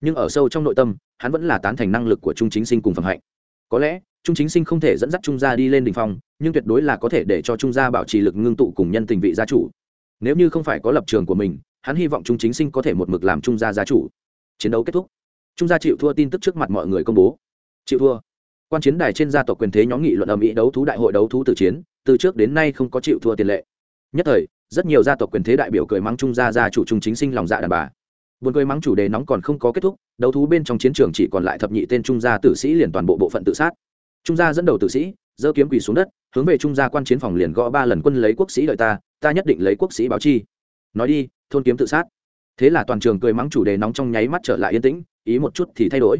S1: Nhưng ở sâu trong nội tâm, hắn vẫn là tán thành năng lực của trung chính sinh cùng phẩm hạnh. Có lẽ, trung chính sinh không thể dẫn dắt trung gia đi lên đ ỉ n h phong, nhưng tuyệt đối là có thể để cho trung gia bảo trì lực ngưng tụ cùng nhân tình vị gia chủ. Nếu như không phải có lập trường của mình, hắn hy vọng trung chính sinh có thể một mực làm trung gia gia chủ. Chiến đấu kết thúc. Trung gia chịu thua tin tức trước mặt mọi người công bố. Chịu thua. Quan chiến đài trên gia tộc quyền thế nhóm nghị luận ở mỹ đấu thú đại hội đấu thú tử chiến từ trước đến nay không có chịu thua tiền lệ. Nhất thời, rất nhiều gia tộc quyền thế đại biểu cười mắng trung gia gia chủ trung chính sinh lòng dạ đàn bà. Buồn cười mắng chủ đề nóng còn không có kết thúc, đấu thú bên trong chiến trường chỉ còn lại thập nhị tên trung gia tử sĩ liền toàn bộ bộ phận tự sát. Trung gia dẫn đầu tử sĩ, giơ kiếm quỳ xuống đất, hướng về trung gia quan chiến phòng liền gõ ba lần quân lấy quốc sĩ đợi ta ta nhất định lấy quốc sĩ báo chi. Nói đi, thôn kiếm tự sát. Thế là toàn trường cười mắng chủ đề nóng trong nháy mắt trở lại yên tĩnh, ý một chút thì thay đổi.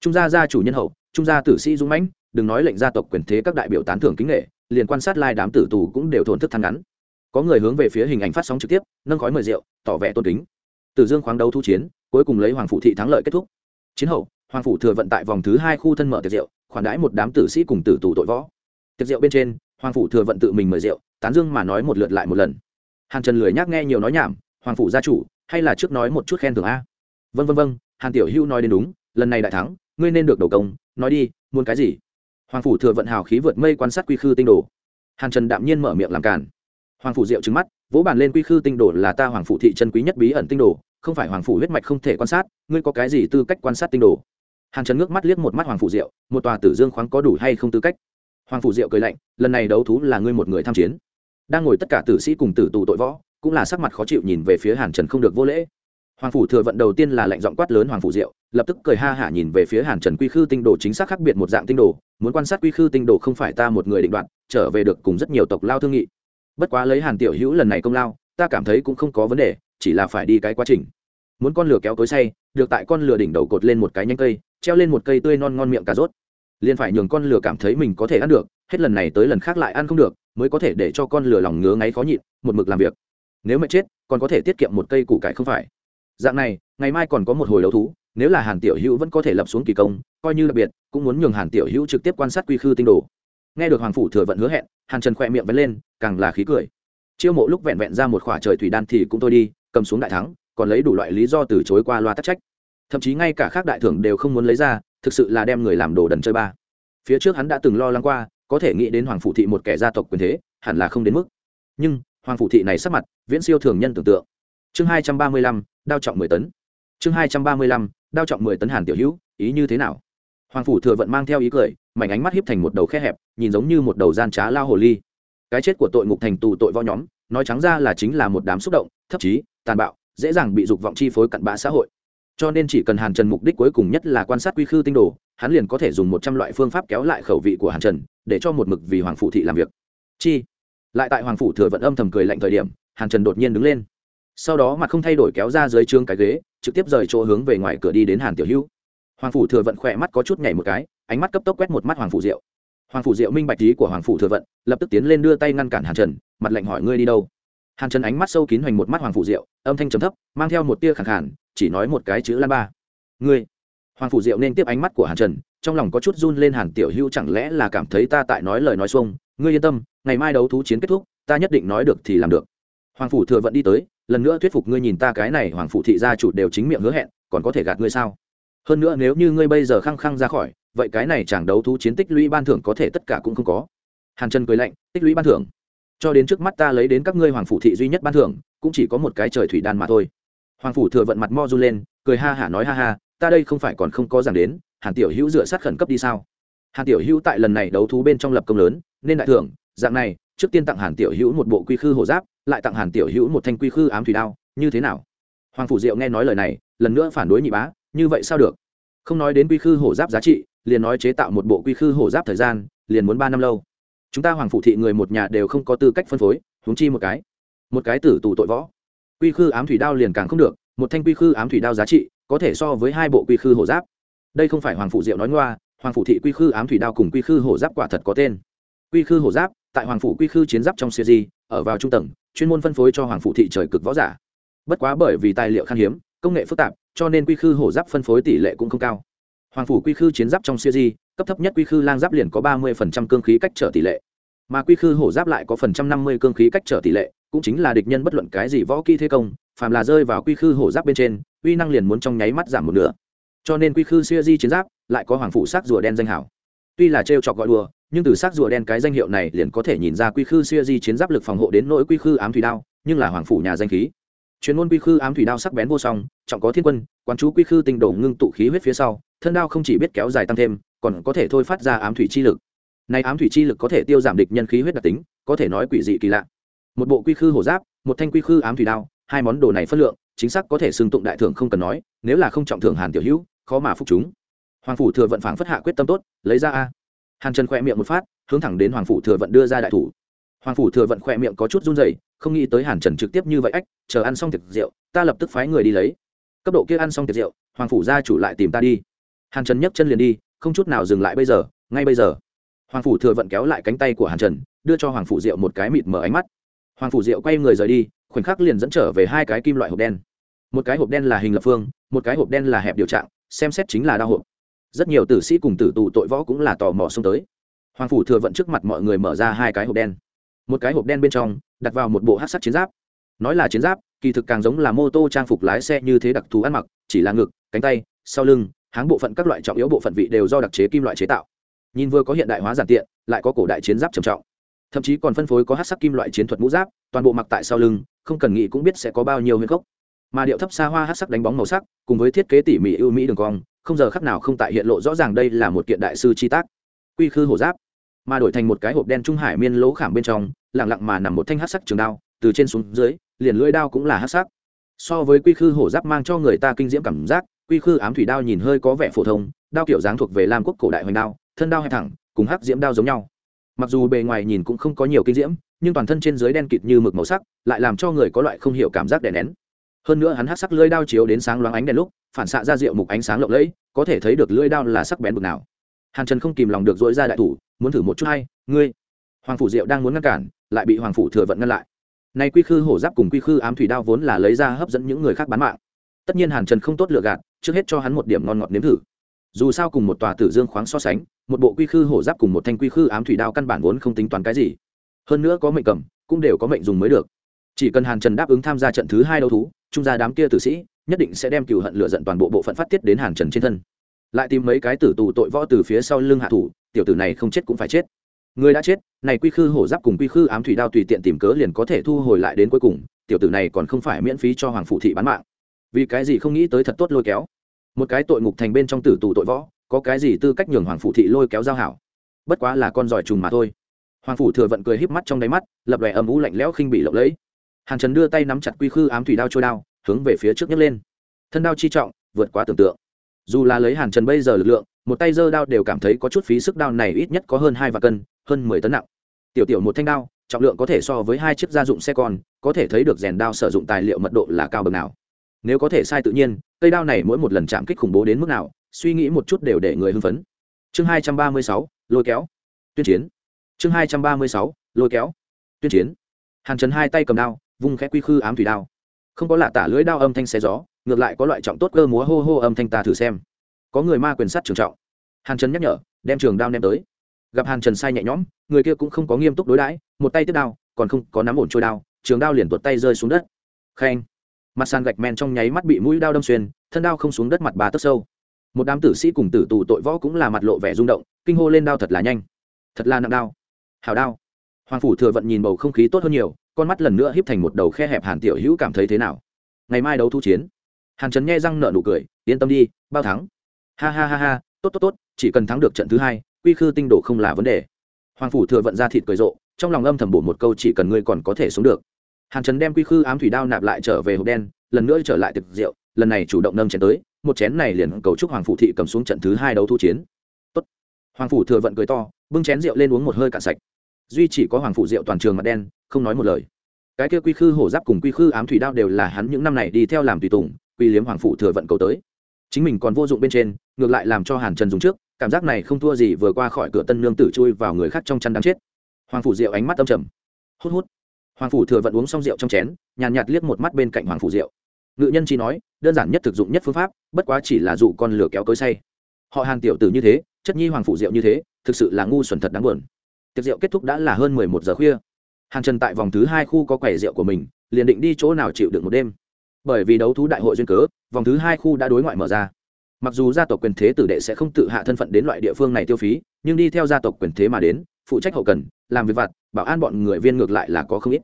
S1: Trung gia gia chủ nhân hậu, trung gia tử sĩ dũng mãnh, đừng nói lệnh gia tộc quyền thế các đại biểu tán thưởng kính nghệ liền quan sát lai đám tử tù cũng đều thổn thức thăng ngắn. Có người hướng về phía hình ảnh phát sóng trực tiếp, nâng khói mời rượu, tỏ vẻ tôn kính. Tử dương khoáng đấu thu chiến, cuối cùng lấy hoàng phụ thị thắng lợi kết thúc. Chiến hậu, hoàng phủ thừa vận tại vòng thứ hai khu thân mở tiệc rượu, khoản đãi một đám tử sĩ cùng tử tù tội võ. Tiệc rượu bên trên, hoàng phủ thừa vận tự mình mời rượu, tán dương mà nói một lượt lại một lần. Hàn trần lười nhắc nghe nhiều nói nhảm, hoàng phủ gia chủ, hay là trước nói một chút khen thưởng a? Vân vân vân hàn tiểu hữu nói đến đúng, lần này đại thắng, ngươi nên được đầu công, nói đi, muốn cái gì? Hoàng phủ thừa vận hào khí vượt mây quan sát quy khư tinh đồ. Hàn trần đạm nhiên mở miệng làm cản hoàng phủ diệu trứng mắt, vỗ bàn lên quy khư tinh đồ là ta hoàng phủ thị trân quý nhất bí ẩn tinh đồ, không phải hoàng phủ huyết mạch không thể quan sát, ngươi có cái gì tư cách quan sát tinh đồ? Hàn trần ngước mắt liếc một mắt hoàng phủ diệu, một tòa tử dương khoáng có đủ hay không tư cách? Hoàng phủ diệu cười lạnh, lần này đấu thú là ngươi một người tham chiến. Đang ngồi tất cả tử sĩ cùng tử tù tội võ, cũng là sắc mặt khó chịu nhìn về phía hàn trần không được vô lễ hoàng phủ thừa vận đầu tiên là lệnh giọng quát lớn hoàng phủ diệu, lập tức cười ha hả nhìn về phía hàn trần quy khư tinh đồ chính xác khác biệt một dạng tinh đồ, muốn quan sát quy khư tinh đồ không phải ta một người định đoạt, trở về được cùng rất nhiều tộc lao thương nghị. Bất quá lấy hàn tiểu hữu lần này công lao, ta cảm thấy cũng không có vấn đề, chỉ là phải đi cái quá trình. Muốn con lửa kéo tối say, được tại con lửa đỉnh đầu cột lên một cái nhánh cây, treo lên một cây tươi non ngon miệng cà rốt. Liền phải nhường con lửa cảm thấy mình có thể ăn được, hết lần này tới lần khác lại ăn không được, mới có thể để cho con lửa lòng ngứa ngáy khó nhịn, một mực làm việc. Nếu mà chết, còn có thể tiết kiệm một cây củ cải không phải? Dạng này, ngày mai còn có một hồi đấu thú, nếu là hàn tiểu hữu vẫn có thể lập xuống kỳ công, coi như đặc biệt, cũng muốn nhường hàn tiểu hữu trực tiếp quan sát quy khư tinh đồ. Nghe được hoàng phủ thừa vận hứa hẹn, hàn trần khỏe miệng vẫn lên, càng là khí cười. Chiêu mộ lúc vẹn vẹn ra một khỏa trời thủy đan thì cũng thôi đi, cầm xuống đại thắng, còn lấy đủ loại lý do từ chối qua loa tắc trách. Thậm chí ngay cả khác đại thưởng đều không muốn lấy ra, thực sự là đem người làm đồ đần chơi ba. Phía trước hắn đã từng lo lắng qua, có thể nghĩ đến hoàng phủ thị một kẻ gia tộc quyền thế, hẳn là không đến mức. Nhưng, hoàng phủ thị này sắp mặt, viễn siêu thường nhân tưởng tượng chương hai trăm ba mươi lăm, đao trọng mười tấn. Chương hai trăm ba mươi lăm, đao trọng mười tấn hàn tiểu hữu, ý như thế nào? Hoàng phủ thừa vận mang theo ý cười, mảnh ánh mắt hiếp thành một đầu khe hẹp, nhìn giống như một đầu gian trá lao hồ ly. Cái chết của tội ngục thành tù tội võ nhóm, nói trắng ra là chính là một đám xúc động, thấp chí, tàn bạo, dễ dàng bị dục vọng chi phối cặn bã xã hội. Cho nên chỉ cần hàn trần mục đích cuối cùng nhất là quan sát quy khư tinh đồ, hắn liền có thể dùng một trăm loại phương pháp kéo lại khẩu vị của hàn trần, để cho một mực vì hoàng phụ thị làm việc. Chi? Lại tại hoàng phủ thừa vận âm thầm cười lạnh thời điểm, hàn trần đột nhiên đứng lên sau đó mặt không thay đổi kéo ra dưới trương cái ghế, trực tiếp rời chỗ hướng về ngoài cửa đi đến hàn tiểu hữu. Hoàng phủ thừa vận khỏe mắt có chút nhảy một cái, ánh mắt cấp tốc quét một mắt hoàng phủ diệu. Hoàng phủ diệu minh bạch ý của hoàng phủ thừa vận, lập tức tiến lên đưa tay ngăn cản hàn trần, mặt lạnh hỏi ngươi đi đâu? Hàn trần ánh mắt sâu kín hoành một mắt hoàng phủ diệu, âm thanh trầm thấp, mang theo một tia khẳng khản chỉ nói một cái chữ lan ba. Ngươi? Hoàng phủ diệu nên tiếp ánh mắt của hàn trần, trong lòng có chút run lên hàn tiểu hữu chẳng lẽ là cảm thấy ta tại nói lời nói xuông? Ngươi yên tâm, ngày mai đấu thú chiến kết thúc, ta nhất định nói được thì làm được. Hoàng phủ thừa vận đi tới lần nữa thuyết phục ngươi nhìn ta cái này hoàng phụ thị gia chủ đều chính miệng hứa hẹn, còn có thể gạt ngươi sao? Hơn nữa nếu như ngươi bây giờ khăng khăng ra khỏi, vậy cái này chẳng đấu thú chiến tích lũy ban thưởng có thể tất cả cũng không có. Hàn trần cười lạnh, tích lũy ban thưởng. Cho đến trước mắt ta lấy đến các ngươi hoàng phụ thị duy nhất ban thưởng, cũng chỉ có một cái trời thủy đan mà thôi. Hoàng phủ thừa vận mặt mo du lên, cười ha hả nói ha ha, ta đây không phải còn không có giảng đến, hàn tiểu hữu dựa sát khẩn cấp đi sao? Hàn tiểu hữu tại lần này đấu thú bên trong lập công lớn, nên đại thưởng, dạng này, trước tiên tặng hàn tiểu hữu một bộ quy khư hổ giáp lại tặng hàn tiểu hữu một thanh quy khư ám thủy đao, như thế nào? Hoàng phủ diệu nghe nói lời này, lần nữa phản đối nhị bá, như vậy sao được? Không nói đến quy khư hổ giáp giá trị, liền nói chế tạo một bộ quy khư hổ giáp thời gian, liền muốn ba năm lâu. Chúng ta hoàng phủ thị người một nhà đều không có tư cách phân phối, huống chi một cái. Một cái tử tù tội võ. Quy khư ám thủy đao liền càng không được, một thanh quy khư ám thủy đao giá trị, có thể so với hai bộ quy khư hổ giáp. Đây không phải hoàng phủ diệu nói ngoa, hoàng phủ thị quy khư ám thủy đao cùng quy khư hổ giáp quả thật có tên. Quy khư hổ giáp, tại hoàng phủ quy khư chiến giáp trong siêu di ở vào trung tầng chuyên môn phân phối cho hoàng phủ thị trời cực võ giả. Bất quá bởi vì tài liệu khan hiếm, công nghệ phức tạp, cho nên quy khư hổ giáp phân phối tỷ lệ cũng không cao. Hoàng phủ quy khư chiến giáp trong siêu di cấp thấp nhất quy khư lang giáp liền có ba mươi cương khí cách trở tỷ lệ. Mà quy khư hổ giáp lại có phần trăm năm mươi cương khí cách trở tỷ lệ, cũng chính là địch nhân bất luận cái gì võ kỹ thế công, phàm là rơi vào quy khư hổ giáp bên trên, uy năng liền muốn trong nháy mắt giảm một nửa. Cho nên quy khư siêu di chiến giáp lại có hoàng phủ sắc rùa đen danh hảo. Tuy là trêu chọc gọi đùa nhưng từ xác rùa đen cái danh hiệu này liền có thể nhìn ra quy khư xuya di chiến giáp lực phòng hộ đến nỗi quy khư ám thủy đao, nhưng là hoàng phủ nhà danh khí. Chuyên môn quy khư ám thủy đao sắc bén vô song, trọng có thiên quân quan chú quy khư tinh đồ ngưng tụ khí huyết phía sau, thân đao không chỉ biết kéo dài tăng thêm, còn có thể thôi phát ra ám thủy chi lực. Này ám thủy chi lực có thể tiêu giảm địch nhân khí huyết đặc tính, có thể nói quỷ dị kỳ lạ. Một bộ quy khư hổ giáp, một thanh quy khư ám thủy đao, hai món đồ này phất lượng, chính xác có thể xưng tụng đại thưởng không cần nói, nếu là không trọng thưởng hàn tiểu hữu, khó mà phục chúng. Hoàng phủ thừa vận phảng phất hạ quyết tâm tốt, lấy ra a hàn trần khoe miệng một phát, hướng thẳng đến hoàng phủ thừa vận đưa ra đại thủ. Hoàng phủ thừa vận khoe miệng có chút run dày không nghĩ tới hàn trần trực tiếp như vậy ách, chờ ăn xong tiệc rượu, ta lập tức phái người đi lấy. Cấp độ kia ăn xong tiệc rượu, hoàng phủ gia chủ lại tìm ta đi. Hàn trần nhấc chân liền đi, không chút nào dừng lại bây giờ, ngay bây giờ. Hoàng phủ thừa vận kéo lại cánh tay của hàn trần, đưa cho hoàng phủ diệu một cái mịt mở ánh mắt. Hoàng phủ diệu quay người rời đi, khoảnh khắc liền dẫn trở về hai cái kim loại hộp đen. Một cái hộp đen là hình lập phương, một cái hộp đen là hẹp điều trạng, xem xét chính là đau hộp rất nhiều tử sĩ cùng tử tù tội võ cũng là tò mò xông tới. Hoàng phủ thừa vận trước mặt mọi người mở ra hai cái hộp đen. Một cái hộp đen bên trong, đặt vào một bộ hát sắc chiến giáp. Nói là chiến giáp, kỳ thực càng giống là mô tô trang phục lái xe như thế đặc thù ăn mặc, chỉ là ngực, cánh tay, sau lưng, háng bộ phận các loại trọng yếu bộ phận vị đều do đặc chế kim loại chế tạo. Nhìn vừa có hiện đại hóa giản tiện, lại có cổ đại chiến giáp trầm trọng. Thậm chí còn phân phối có hát sắc kim loại chiến thuật mũ giáp, toàn bộ mặc tại sau lưng, không cần nghĩ cũng biết sẽ có bao nhiêu huyết gốc mà điệu thấp xa hoa hát sắc đánh bóng màu sắc, cùng với thiết kế tỉ mỉ ưu mỹ đường cong không giờ khắc nào không tại hiện lộ rõ ràng đây là một kiện đại sư chi tác. Quy khư hổ giáp, mà đổi thành một cái hộp đen trung hải miên lỗ khảm bên trong lẳng lặng mà nằm một thanh hát sắc trường đao, từ trên xuống dưới, liền lưỡi đao cũng là hát sắc. So với quy khư hổ giáp mang cho người ta kinh diễm cảm giác, quy khư ám thủy đao nhìn hơi có vẻ phổ thông, đao kiểu dáng thuộc về lam quốc cổ đại hoành đao, thân đao hay thẳng, cùng hắc diễm đao giống nhau. Mặc dù bề ngoài nhìn cũng không có nhiều kinh diễm, nhưng toàn thân trên dưới đen kịt như mực màu sắc, lại làm cho người có loại không hiểu cảm giác đè nén hơn nữa hắn hát sắc lưỡi đao chiếu đến sáng loáng ánh đèn lúc, phản xạ ra rượu mục ánh sáng lộng lẫy, có thể thấy được lưỡi đao là sắc bén bực nào. Hàn trần không kìm lòng được dỗi ra đại thủ, muốn thử một chút hay, ngươi. Hoàng phủ diệu đang muốn ngăn cản, lại bị hoàng phủ thừa vận ngăn lại. Nay quy khư hổ giáp cùng quy khư ám thủy đao vốn là lấy ra hấp dẫn những người khác bán mạng. Tất nhiên hàn trần không tốt lựa gạt, trước hết cho hắn một điểm ngon ngọt nếm thử. Dù sao cùng một tòa tử dương khoáng so sánh, một bộ quy khư hổ giáp cùng một thanh quy khư ám thủy đao căn bản vốn không tính toán cái gì. Hơn nữa có mệnh cầm, cũng đều có mệnh dùng mới được. Chỉ cần hàn trần đáp ứng tham gia trận thứ hai đấu thú trung gia đám kia tử sĩ, nhất định sẽ đem cừu hận lửa giận toàn bộ bộ phận phát tiết đến hàn trần trên thân. Lại tìm mấy cái tử tù tội võ từ phía sau lưng hạ thủ, tiểu tử này không chết cũng phải chết. Người đã chết, này quy khư hổ giáp cùng quy khư ám thủy đao tùy tiện tìm cớ liền có thể thu hồi lại đến cuối cùng, tiểu tử này còn không phải miễn phí cho hoàng phụ thị bán mạng. Vì cái gì không nghĩ tới thật tốt lôi kéo. Một cái tội ngục thành bên trong tử tù tội võ, có cái gì tư cách nhường hoàng phụ thị lôi kéo giao hảo? Bất quá là con giỏi trùng mà thôi. Hoàng phủ thừa vận cười híp mắt trong đáy mắt, lập lòe âm u lạnh lẽo khinh bị lộng lẫy hàn trần đưa tay nắm chặt quy khư ám thủy đao trôi đao, hướng về phía trước nhấc lên. Thân đao chi trọng, vượt quá tưởng tượng. Dù là lấy hàn trần bây giờ lực lượng, một tay giơ đao đều cảm thấy có chút phí sức đao này ít nhất có hơn hai vạn cân, hơn mười tấn nặng. Tiểu tiểu một thanh đao, trọng lượng có thể so với hai chiếc gia dụng xe con, có thể thấy được rèn đao sử dụng tài liệu mật độ là cao bậc nào. Nếu có thể sai tự nhiên, cây đao này mỗi một lần chạm kích khủng bố đến mức nào, suy nghĩ một chút đều để người hưng phấn. Chương hai trăm ba mươi sáu, lôi kéo, tuyên chiến. Chương hai trăm ba mươi sáu, lôi kéo, tuyên chiến. Hàn trần hai tay cầm đao vung khẽ quy khư ám thủy đao. Không có lạ tả lưỡi đao âm thanh xe gió, ngược lại có loại trọng tốt cơ múa hô hô âm thanh ta thử xem. Có người ma quyền sắt trường trọng. Hàn trần nhắc nhở, đem trường đao ném tới. Gặp hàn trần sai nhẹ nhõm, người kia cũng không có nghiêm túc đối đãi, một tay tiếp đao, còn không có nắm ổn trôi đao, trường đao liền tuột tay rơi xuống đất. Khen. Mặt sàn gạch men trong nháy mắt bị mũi đao đâm xuyên, thân đao không xuống đất mặt bà tấc sâu. Một đám tử sĩ cùng tử tù tội võ cũng là mặt lộ vẻ rung động, kinh hô lên đao thật là nhanh. Thật là nặng đao. Hào đao. Hoàng phủ thừa vận nhìn bầu không khí tốt hơn nhiều con mắt lần nữa híp thành một đầu khe hẹp hàn tiểu hữu cảm thấy thế nào? Ngày mai đấu thu chiến. Hàn trấn nghe răng nợ nụ cười, yên tâm đi, bao thắng. Ha ha ha ha, tốt tốt tốt, chỉ cần thắng được trận thứ hai, quy khư tinh đồ không là vấn đề. Hoàng phủ thừa vận ra thịt cười rộ, trong lòng âm thầm bổ một câu chỉ cần ngươi còn có thể sống được. Hàn trấn đem quy khư ám thủy đao nạp lại trở về hộp đen, lần nữa trở lại thực rượu, lần này chủ động nâng chén tới, một chén này liền cầu chúc hoàng phủ thị cầm xuống trận thứ hai đấu thu chiến. Tốt. hoàng phủ thừa vận cười to, bưng chén rượu lên uống một hơi cạn sạch. Duy chỉ có hoàng phủ rượu toàn trường mặt đen không nói một lời. Cái kia quy khư hổ giáp cùng quy khư ám thủy đao đều là hắn những năm này đi theo làm tùy tùng, quy liếm hoàng phủ thừa vận cầu tới. Chính mình còn vô dụng bên trên, ngược lại làm cho hàn trần dùng trước, cảm giác này không thua gì vừa qua khỏi cửa tân nương tử chui vào người khác trong chăn đáng chết. Hoàng phủ rượu ánh mắt âm trầm. Hút hút. Hoàng phủ thừa vận uống xong rượu trong chén, nhàn nhạt liếc một mắt bên cạnh hoàng phủ rượu. Ngự nhân chi nói, đơn giản nhất thực dụng nhất phương pháp, bất quá chỉ là dụ con lửa kéo cối say. Họ hàn tiểu tử như thế, chất nhi hoàng phủ rượu như thế, thực sự là ngu xuẩn thật đáng buồn. Tiệc rượu kết thúc đã là hơn mười một giờ khuya hàn trần tại vòng thứ hai khu có quầy rượu của mình, liền định đi chỗ nào chịu được một đêm. Bởi vì đấu thú đại hội duyên cớ, vòng thứ hai khu đã đối ngoại mở ra. Mặc dù gia tộc quyền thế tử đệ sẽ không tự hạ thân phận đến loại địa phương này tiêu phí, nhưng đi theo gia tộc quyền thế mà đến, phụ trách hậu cần, làm việc vặt, bảo an bọn người viên ngược lại là có không ít.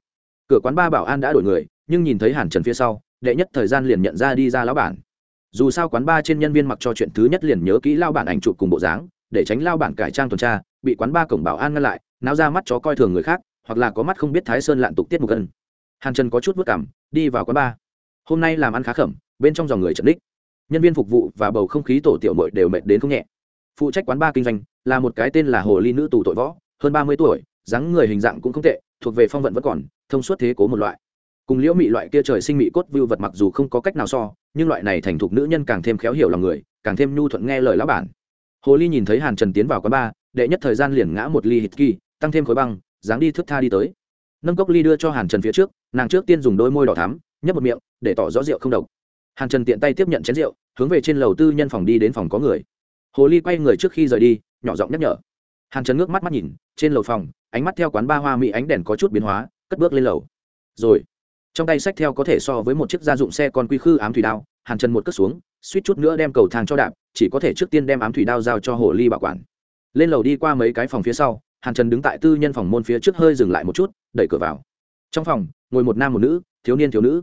S1: Cửa quán ba bảo an đã đổi người, nhưng nhìn thấy hàn trần phía sau, đệ nhất thời gian liền nhận ra đi ra lão bản. Dù sao quán ba trên nhân viên mặc cho chuyện thứ nhất liền nhớ kỹ lao bản ảnh chụp cùng bộ dáng, để tránh lao bản cải trang tuần tra, bị quán ba cổng bảo an ngăn lại, náo ra mắt chó coi thường người khác hoặc là có mắt không biết thái sơn lạn tục tiết một gần. Hàn trần có chút vất cảm đi vào quán ba hôm nay làm ăn khá khẩm, bên trong dòng người trận đích nhân viên phục vụ và bầu không khí tổ tiểu mội đều mệt đến không nhẹ. Phụ trách quán ba kinh doanh, là một cái tên là hồ ly nữ tù tội võ, hơn ba mươi tuổi, dáng người hình dạng cũng không tệ, thuộc về phong vận vẫn còn, thông suốt thế cố một loại. Cùng liễu mị loại kia trời sinh mị cốt vưu vật mặc dù không có cách nào so, nhưng loại này thành thục nữ nhân càng thêm khéo hiểu lòng người, càng thêm nhu thuận nghe lời lão bản. Hồ ly nhìn thấy hàn trần tiến vào quán ba đệ nhất thời gian liền ngã một ly hít kỳ, tăng thêm khối băng dáng đi thước tha đi tới. Nâng cốc ly đưa cho hàn trần phía trước, nàng trước tiên dùng đôi môi đỏ thắm, nhấp một miệng, để tỏ rõ rượu không độc. Hàn trần tiện tay tiếp nhận chén rượu, hướng về trên lầu tư nhân phòng đi đến phòng có người. Hồ ly quay người trước khi rời đi, nhỏ giọng nhắc nhở. Hàn trần ngước mắt mắt nhìn, trên lầu phòng, ánh mắt theo quán ba hoa mỹ ánh đèn có chút biến hóa, cất bước lên lầu. Rồi, trong tay sách theo có thể so với một chiếc gia dụng xe con quy khư ám thủy đao, hàn trần một cất xuống, suýt chút nữa đem cầu thang cho đạp, chỉ có thể trước tiên đem ám thủy đao giao cho hồ ly bảo quản. Lên lầu đi qua mấy cái phòng phía sau hàn trần đứng tại tư nhân phòng môn phía trước hơi dừng lại một chút, đẩy cửa vào. Trong phòng, ngồi một nam một nữ, thiếu niên thiếu nữ.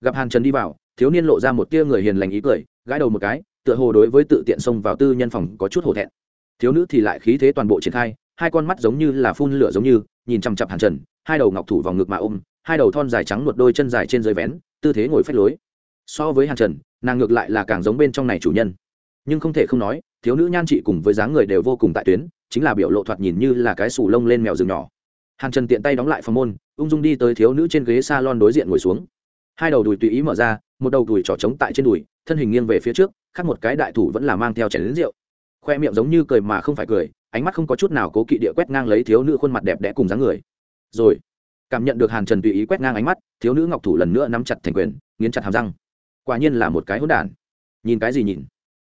S1: Gặp hàn trần đi vào, thiếu niên lộ ra một tia người hiền lành ý cười, gãi đầu một cái, tựa hồ đối với tự tiện xông vào tư nhân phòng có chút hổ thẹn. Thiếu nữ thì lại khí thế toàn bộ triển khai, hai con mắt giống như là phun lửa giống như, nhìn chằm chặp hàn trần, hai đầu ngọc thủ vào ngực mà ôm, hai đầu thon dài trắng một đôi chân dài trên dưới vén, tư thế ngồi phách lối. So với hàn trần, nàng ngược lại là càng giống bên trong này chủ nhân. Nhưng không thể không nói, thiếu nữ nhan trị cùng với dáng người đều vô cùng tại tuyến chính là biểu lộ thoạt nhìn như là cái sù lông lên mèo rừng nhỏ. Hàn trần tiện tay đóng lại phòng môn, ung dung đi tới thiếu nữ trên ghế s a lon đối diện ngồi xuống. Hai đầu đùi tùy ý mở ra, một đầu đùi trỏ trống tại trên đùi, thân hình nghiêng về phía trước, khác một cái đại thủ vẫn là mang theo chảy đến rượu. Khoe miệng giống như cười mà không phải cười, ánh mắt không có chút nào cố kỵ địa quét ngang lấy thiếu nữ khuôn mặt đẹp đẽ cùng dáng người. Rồi, cảm nhận được hàn trần tùy ý quét ngang ánh mắt, thiếu nữ ngọc thủ lần nữa nắm chặt thành quyền, nghiến chặt hàm răng. Quả nhiên là một cái hỗn đản. Nhìn cái gì nhìn?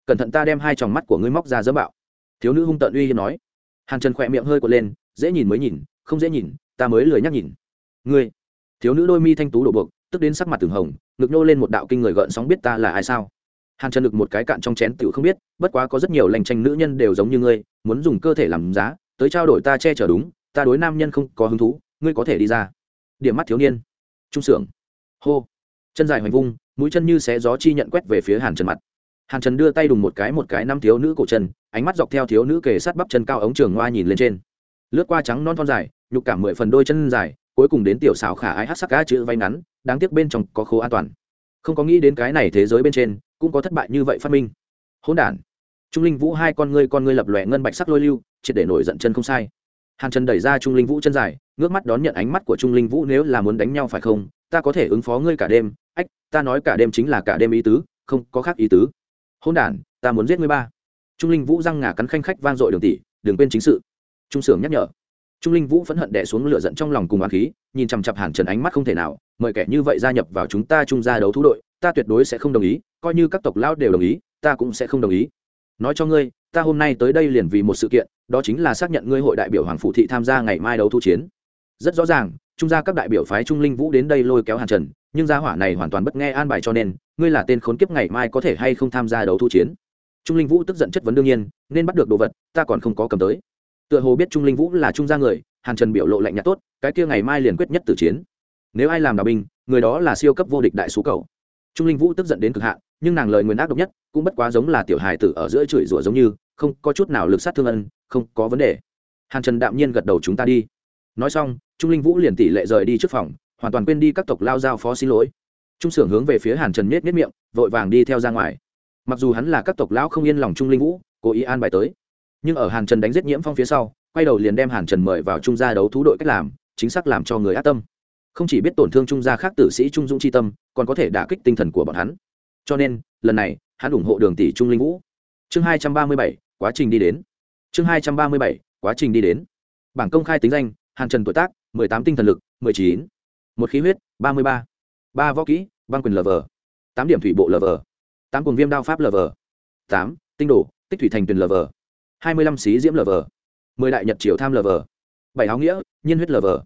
S1: Cẩn thận ta đem hai tròng mắt của ngươi móc ra dỡ bạo. Thiếu nữ hung tợn uy hiếp nói hàn trần khỏe miệng hơi cột lên, dễ nhìn mới nhìn, không dễ nhìn, ta mới lười nhắc nhìn. Ngươi, thiếu nữ đôi mi thanh tú đổ buộc, tức đến sắc mặt từng hồng, ngực nô lên một đạo kinh người gợn sóng biết ta là ai sao? Hàn trần lực một cái cạn trong chén tiểu không biết, bất quá có rất nhiều lành tranh nữ nhân đều giống như ngươi, muốn dùng cơ thể làm giá, tới trao đổi ta che chở đúng, ta đối nam nhân không có hứng thú, ngươi có thể đi ra. Điểm mắt thiếu niên. Trung sưởng. Hô. Chân dài hoành vung, mũi chân như xé gió chi nhận quét về phía hàn trần mặt hàn trần đưa tay đùng một cái một cái năm thiếu nữ cổ chân, ánh mắt dọc theo thiếu nữ kề sát bắp chân cao ống trường ngoa nhìn lên trên. Lướt qua trắng non thon dài, nhục cả mười phần đôi chân dài, cuối cùng đến tiểu xảo khả ái hát sắc cá chữ vay ngắn, đáng tiếc bên trong có khố an toàn. Không có nghĩ đến cái này thế giới bên trên, cũng có thất bại như vậy phát minh. Hỗn đản. Trung linh vũ hai con ngươi con ngươi lập lòe ngân bạch sắc lôi lưu, triệt để nổi giận chân không sai. Hàn trần đẩy ra trung linh vũ chân dài, ngước mắt đón nhận ánh mắt của trung linh vũ nếu là muốn đánh nhau phải không? Ta có thể ứng phó ngươi cả đêm. Ách, ta nói cả đêm chính là cả đêm ý tứ, không có khác ý tứ hôn đản, ta muốn giết ngươi ba. Trung linh vũ răng ngà cắn khanh khách vang dội đường tỷ, đừng quên chính sự. Trung sưởng nhắc nhở. Trung linh vũ phẫn hận đẻ xuống lửa giận trong lòng cùng á khí, nhìn chằm chặp hàn trần ánh mắt không thể nào, mời kẻ như vậy gia nhập vào chúng ta trung gia đấu thú đội, ta tuyệt đối sẽ không đồng ý, coi như các tộc lão đều đồng ý, ta cũng sẽ không đồng ý. Nói cho ngươi, ta hôm nay tới đây liền vì một sự kiện, đó chính là xác nhận ngươi hội đại biểu hoàng phụ thị tham gia ngày mai đấu thu chiến rất rõ ràng, trung gia các đại biểu phái trung linh vũ đến đây lôi kéo hàn trần, nhưng gia hỏa này hoàn toàn bất nghe an bài cho nên, ngươi là tên khốn kiếp ngày mai có thể hay không tham gia đấu thu chiến. Trung linh vũ tức giận chất vấn đương nhiên, nên bắt được đồ vật, ta còn không có cầm tới. Tựa hồ biết trung linh vũ là trung gia người, hàn trần biểu lộ lạnh nhạt tốt, cái kia ngày mai liền quyết nhất tử chiến. Nếu ai làm đạo binh, người đó là siêu cấp vô địch đại số cầu. Trung linh vũ tức giận đến cực hạn, nhưng nàng lời nguyên ác độc nhất, cũng bất quá giống là tiểu hài tử ở giữa chửi rủa giống như, không có chút nào lực sát thương ân, không có vấn đề. Hàn trần đạm nhiên gật đầu chúng ta đi nói xong, trung linh vũ liền tỷ lệ rời đi trước phòng, hoàn toàn quên đi các tộc lao giao phó xin lỗi. Trung sưởng hướng về phía hàn trần miết miết miệng, vội vàng đi theo ra ngoài. Mặc dù hắn là các tộc lão không yên lòng trung linh vũ, cố ý an bài tới, nhưng ở hàn trần đánh giết nhiễm phong phía sau, quay đầu liền đem hàn trần mời vào trung gia đấu thú đội cách làm, chính xác làm cho người ác tâm. Không chỉ biết tổn thương trung gia khác tử sĩ trung dũng c h i tâm, còn có thể đả kích tinh thần của bọn hắn. Cho nên, lần này, hắn ủng hộ đường tỷ trung linh vũ. Chương hai trăm ba mươi bảy, quá trình đi đến. Chương hai trăm ba mươi bảy, quá trình đi đến. Bảng công khai tính danh hàn trần tuổi tác mười tám tinh thần lực mười chín. Một khí huyết ba mươi ba. Ba võ kỹ băng quyền lờ vờ, tám điểm thủy bộ lờ vờ, tám cùng viêm đao pháp lờ vờ, tám tinh đồ tích thủy thành tuyền vờ, hai mươi lăm xí diễm lờ vờ, mười đại nhật triều tham lờ vờ, bảy áo nghĩa nhiên huyết lờ vờ,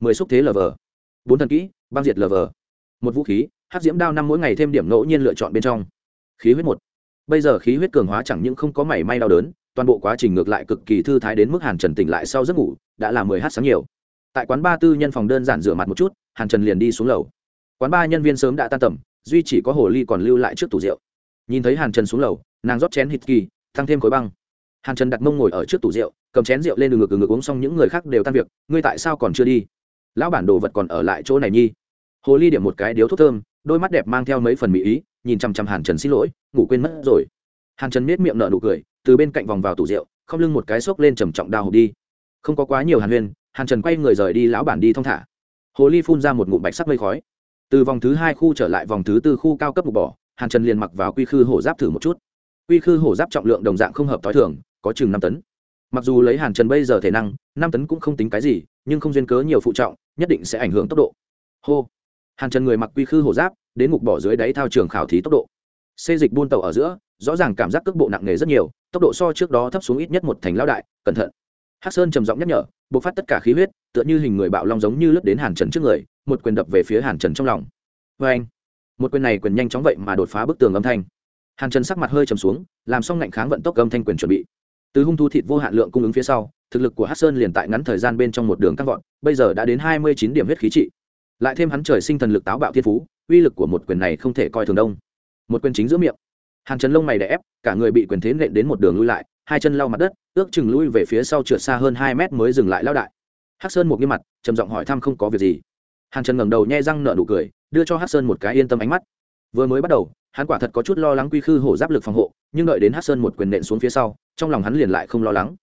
S1: mười xúc thế lờ vờ, bốn thần kỹ băng diệt lờ vờ, một vũ khí hát diễm đao năm mỗi ngày thêm điểm ngẫu nhiên lựa chọn bên trong. Khí huyết một. Bây giờ khí huyết cường hóa chẳng những không có mảy may đau đớn toàn bộ quá trình ngược lại cực kỳ thư thái đến mức hàn trần tỉnh lại sau giấc ngủ đã là mười h sáng nhiều. Tại quán ba tư nhân phòng đơn giản rửa mặt một chút, hàn trần liền đi xuống lầu. Quán ba nhân viên sớm đã tan tầm, duy chỉ có hồ ly còn lưu lại trước tủ rượu. Nhìn thấy hàn trần xuống lầu, nàng rót chén hít kỳ tăng thêm khối băng. Hàn trần đặt mông ngồi ở trước tủ rượu, cầm chén rượu lên đường ngực ngực uống xong những người khác đều tan việc, ngươi tại sao còn chưa đi? Lão bản đồ vật còn ở lại chỗ này nhi. Hồ ly điểm một cái điếu thuốc thơm, đôi mắt đẹp mang theo mấy phần mỹ ý, nhìn chằm chằm hàn trần xin lỗi, ngủ quên mất rồi. Hàn trần miết miệng nở nụ cười, từ bên cạnh vòng vào tủ rượu, không lưng một cái xốc lên trầm trọng đao hộp đi không có quá nhiều hàn huyên, hàn trần quay người rời đi lão bản đi thong thả. Hồ ly phun ra một ngụm bạch sắc mây khói. Từ vòng thứ hai khu trở lại vòng thứ tư khu cao cấp mục bỏ, hàn trần liền mặc vào quy khư hổ giáp thử một chút. Quy khư hổ giáp trọng lượng đồng dạng không hợp t h i thường, có chừng năm tấn. Mặc dù lấy hàn trần bây giờ thể năng, năm tấn cũng không tính cái gì, nhưng không duyên cớ nhiều phụ trọng, nhất định sẽ ảnh hưởng tốc độ. Hô. Hàn trần người mặc quy khư hổ giáp, đến ngục bỏ dưới đáy thao trường khảo thí tốc độ. Xê dịch buôn tàu ở giữa, rõ ràng cảm giác cước bộ nặng nề rất nhiều, tốc độ so trước đó thấp xuống ít nhất một thành lao đại, cẩn thận hắc sơn trầm giọng nhắc nhở buộc phát tất cả khí huyết, tựa như hình người bạo long giống như lướt đến hàn trần trước người, một quyền đập về phía hàn trần trong lòng. Vê anh, một quyền này quyền nhanh chóng vậy mà đột phá bức tường âm thanh. Hàn trần sắc mặt hơi trầm xuống, làm xong ngạnh kháng vận tốc âm thanh quyền chuẩn bị. Từ hung thu thịt vô hạn lượng cung ứng phía sau, thực lực của hắc sơn liền tại ngắn thời gian bên trong một đường căng vọt, bây giờ đã đến hai mươi chín điểm huyết khí trị. Lại thêm hắn trời sinh thần lực táo bạo thiên phú, uy lực của một quyền này không thể coi thường đông. Một quyền chính giữa miệng. Hàn trần lông mày đè ép, cả người bị quyền thế nện đến một đường lui lại hai chân lau mặt đất, ước chừng lui về phía sau trượt xa hơn hai mét mới dừng lại lao đại. Hắc sơn một nghiêm mặt, trầm giọng hỏi thăm không có việc gì. Hàn trần ngẩng đầu nhai răng nở nụ cười, đưa cho hắc sơn một cái yên tâm ánh mắt. Vừa mới bắt đầu, hắn quả thật có chút lo lắng quy khư hổ giáp lực phòng hộ, nhưng đợi đến hắc sơn một quyền nện xuống phía sau, trong lòng hắn liền lại không lo lắng.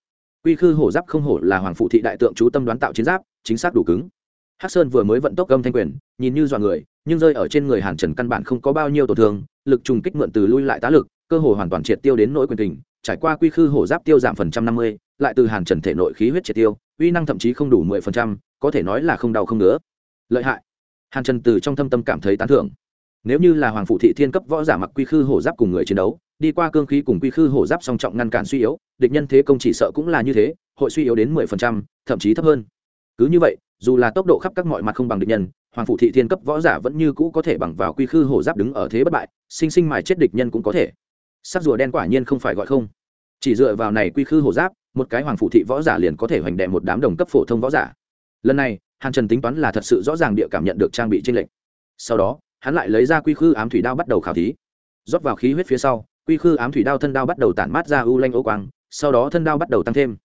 S1: Quy khư hổ giáp không hổ là hoàng phụ thị đại tượng chú tâm đoán tạo chiến giáp, chính xác đủ cứng. Hắc sơn vừa mới vận tốc gâm thanh quyền, nhìn như dọa người, nhưng rơi ở trên người hàn trần căn bản không có bao nhiêu tổn thương, lực trùng kích mượn từ lui lại tá lực, cơ hồ hoàn toàn triệt tiêu đến nỗi quyền tình trải qua quy khư hổ giáp tiêu giảm phần trăm năm mươi, lại từ hàn trần thể nội khí huyết triệt tiêu, uy năng thậm chí không đủ mười phần trăm, có thể nói là không đau không nữa lợi hại. Hàn trần từ trong thâm tâm cảm thấy tán thưởng. Nếu như là hoàng phụ thị thiên cấp võ giả mặc quy khư hổ giáp cùng người chiến đấu, đi qua cương khí cùng quy khư hổ giáp song trọng ngăn cản suy yếu, địch nhân thế công chỉ sợ cũng là như thế, hội suy yếu đến mười phần trăm, thậm chí thấp hơn. Cứ như vậy, dù là tốc độ khắp các mọi mặt không bằng địch nhân, hoàng phụ thị thiên cấp võ giả vẫn như cũ có thể bằng vào quy khư hổ giáp đứng ở thế bất bại, sinh sinh mài chết địch nhân cũng có thể. Sắc rùa đen quả nhiên không phải gọi không chỉ dựa vào này quy khư hổ giáp, một cái hoàng phụ thị võ giả liền có thể hoành đệ một đám đồng cấp phổ thông võ giả. Lần này, hàn trần tính toán là thật sự rõ ràng địa cảm nhận được trang bị trên lệnh sau đó, hắn lại lấy ra quy khư ám thủy đao bắt đầu khảo thí. Rót vào khí huyết phía sau, quy khư ám thủy đao thân đao bắt đầu tản mát ra u lanh ô quang, sau đó thân đao bắt đầu tăng thêm.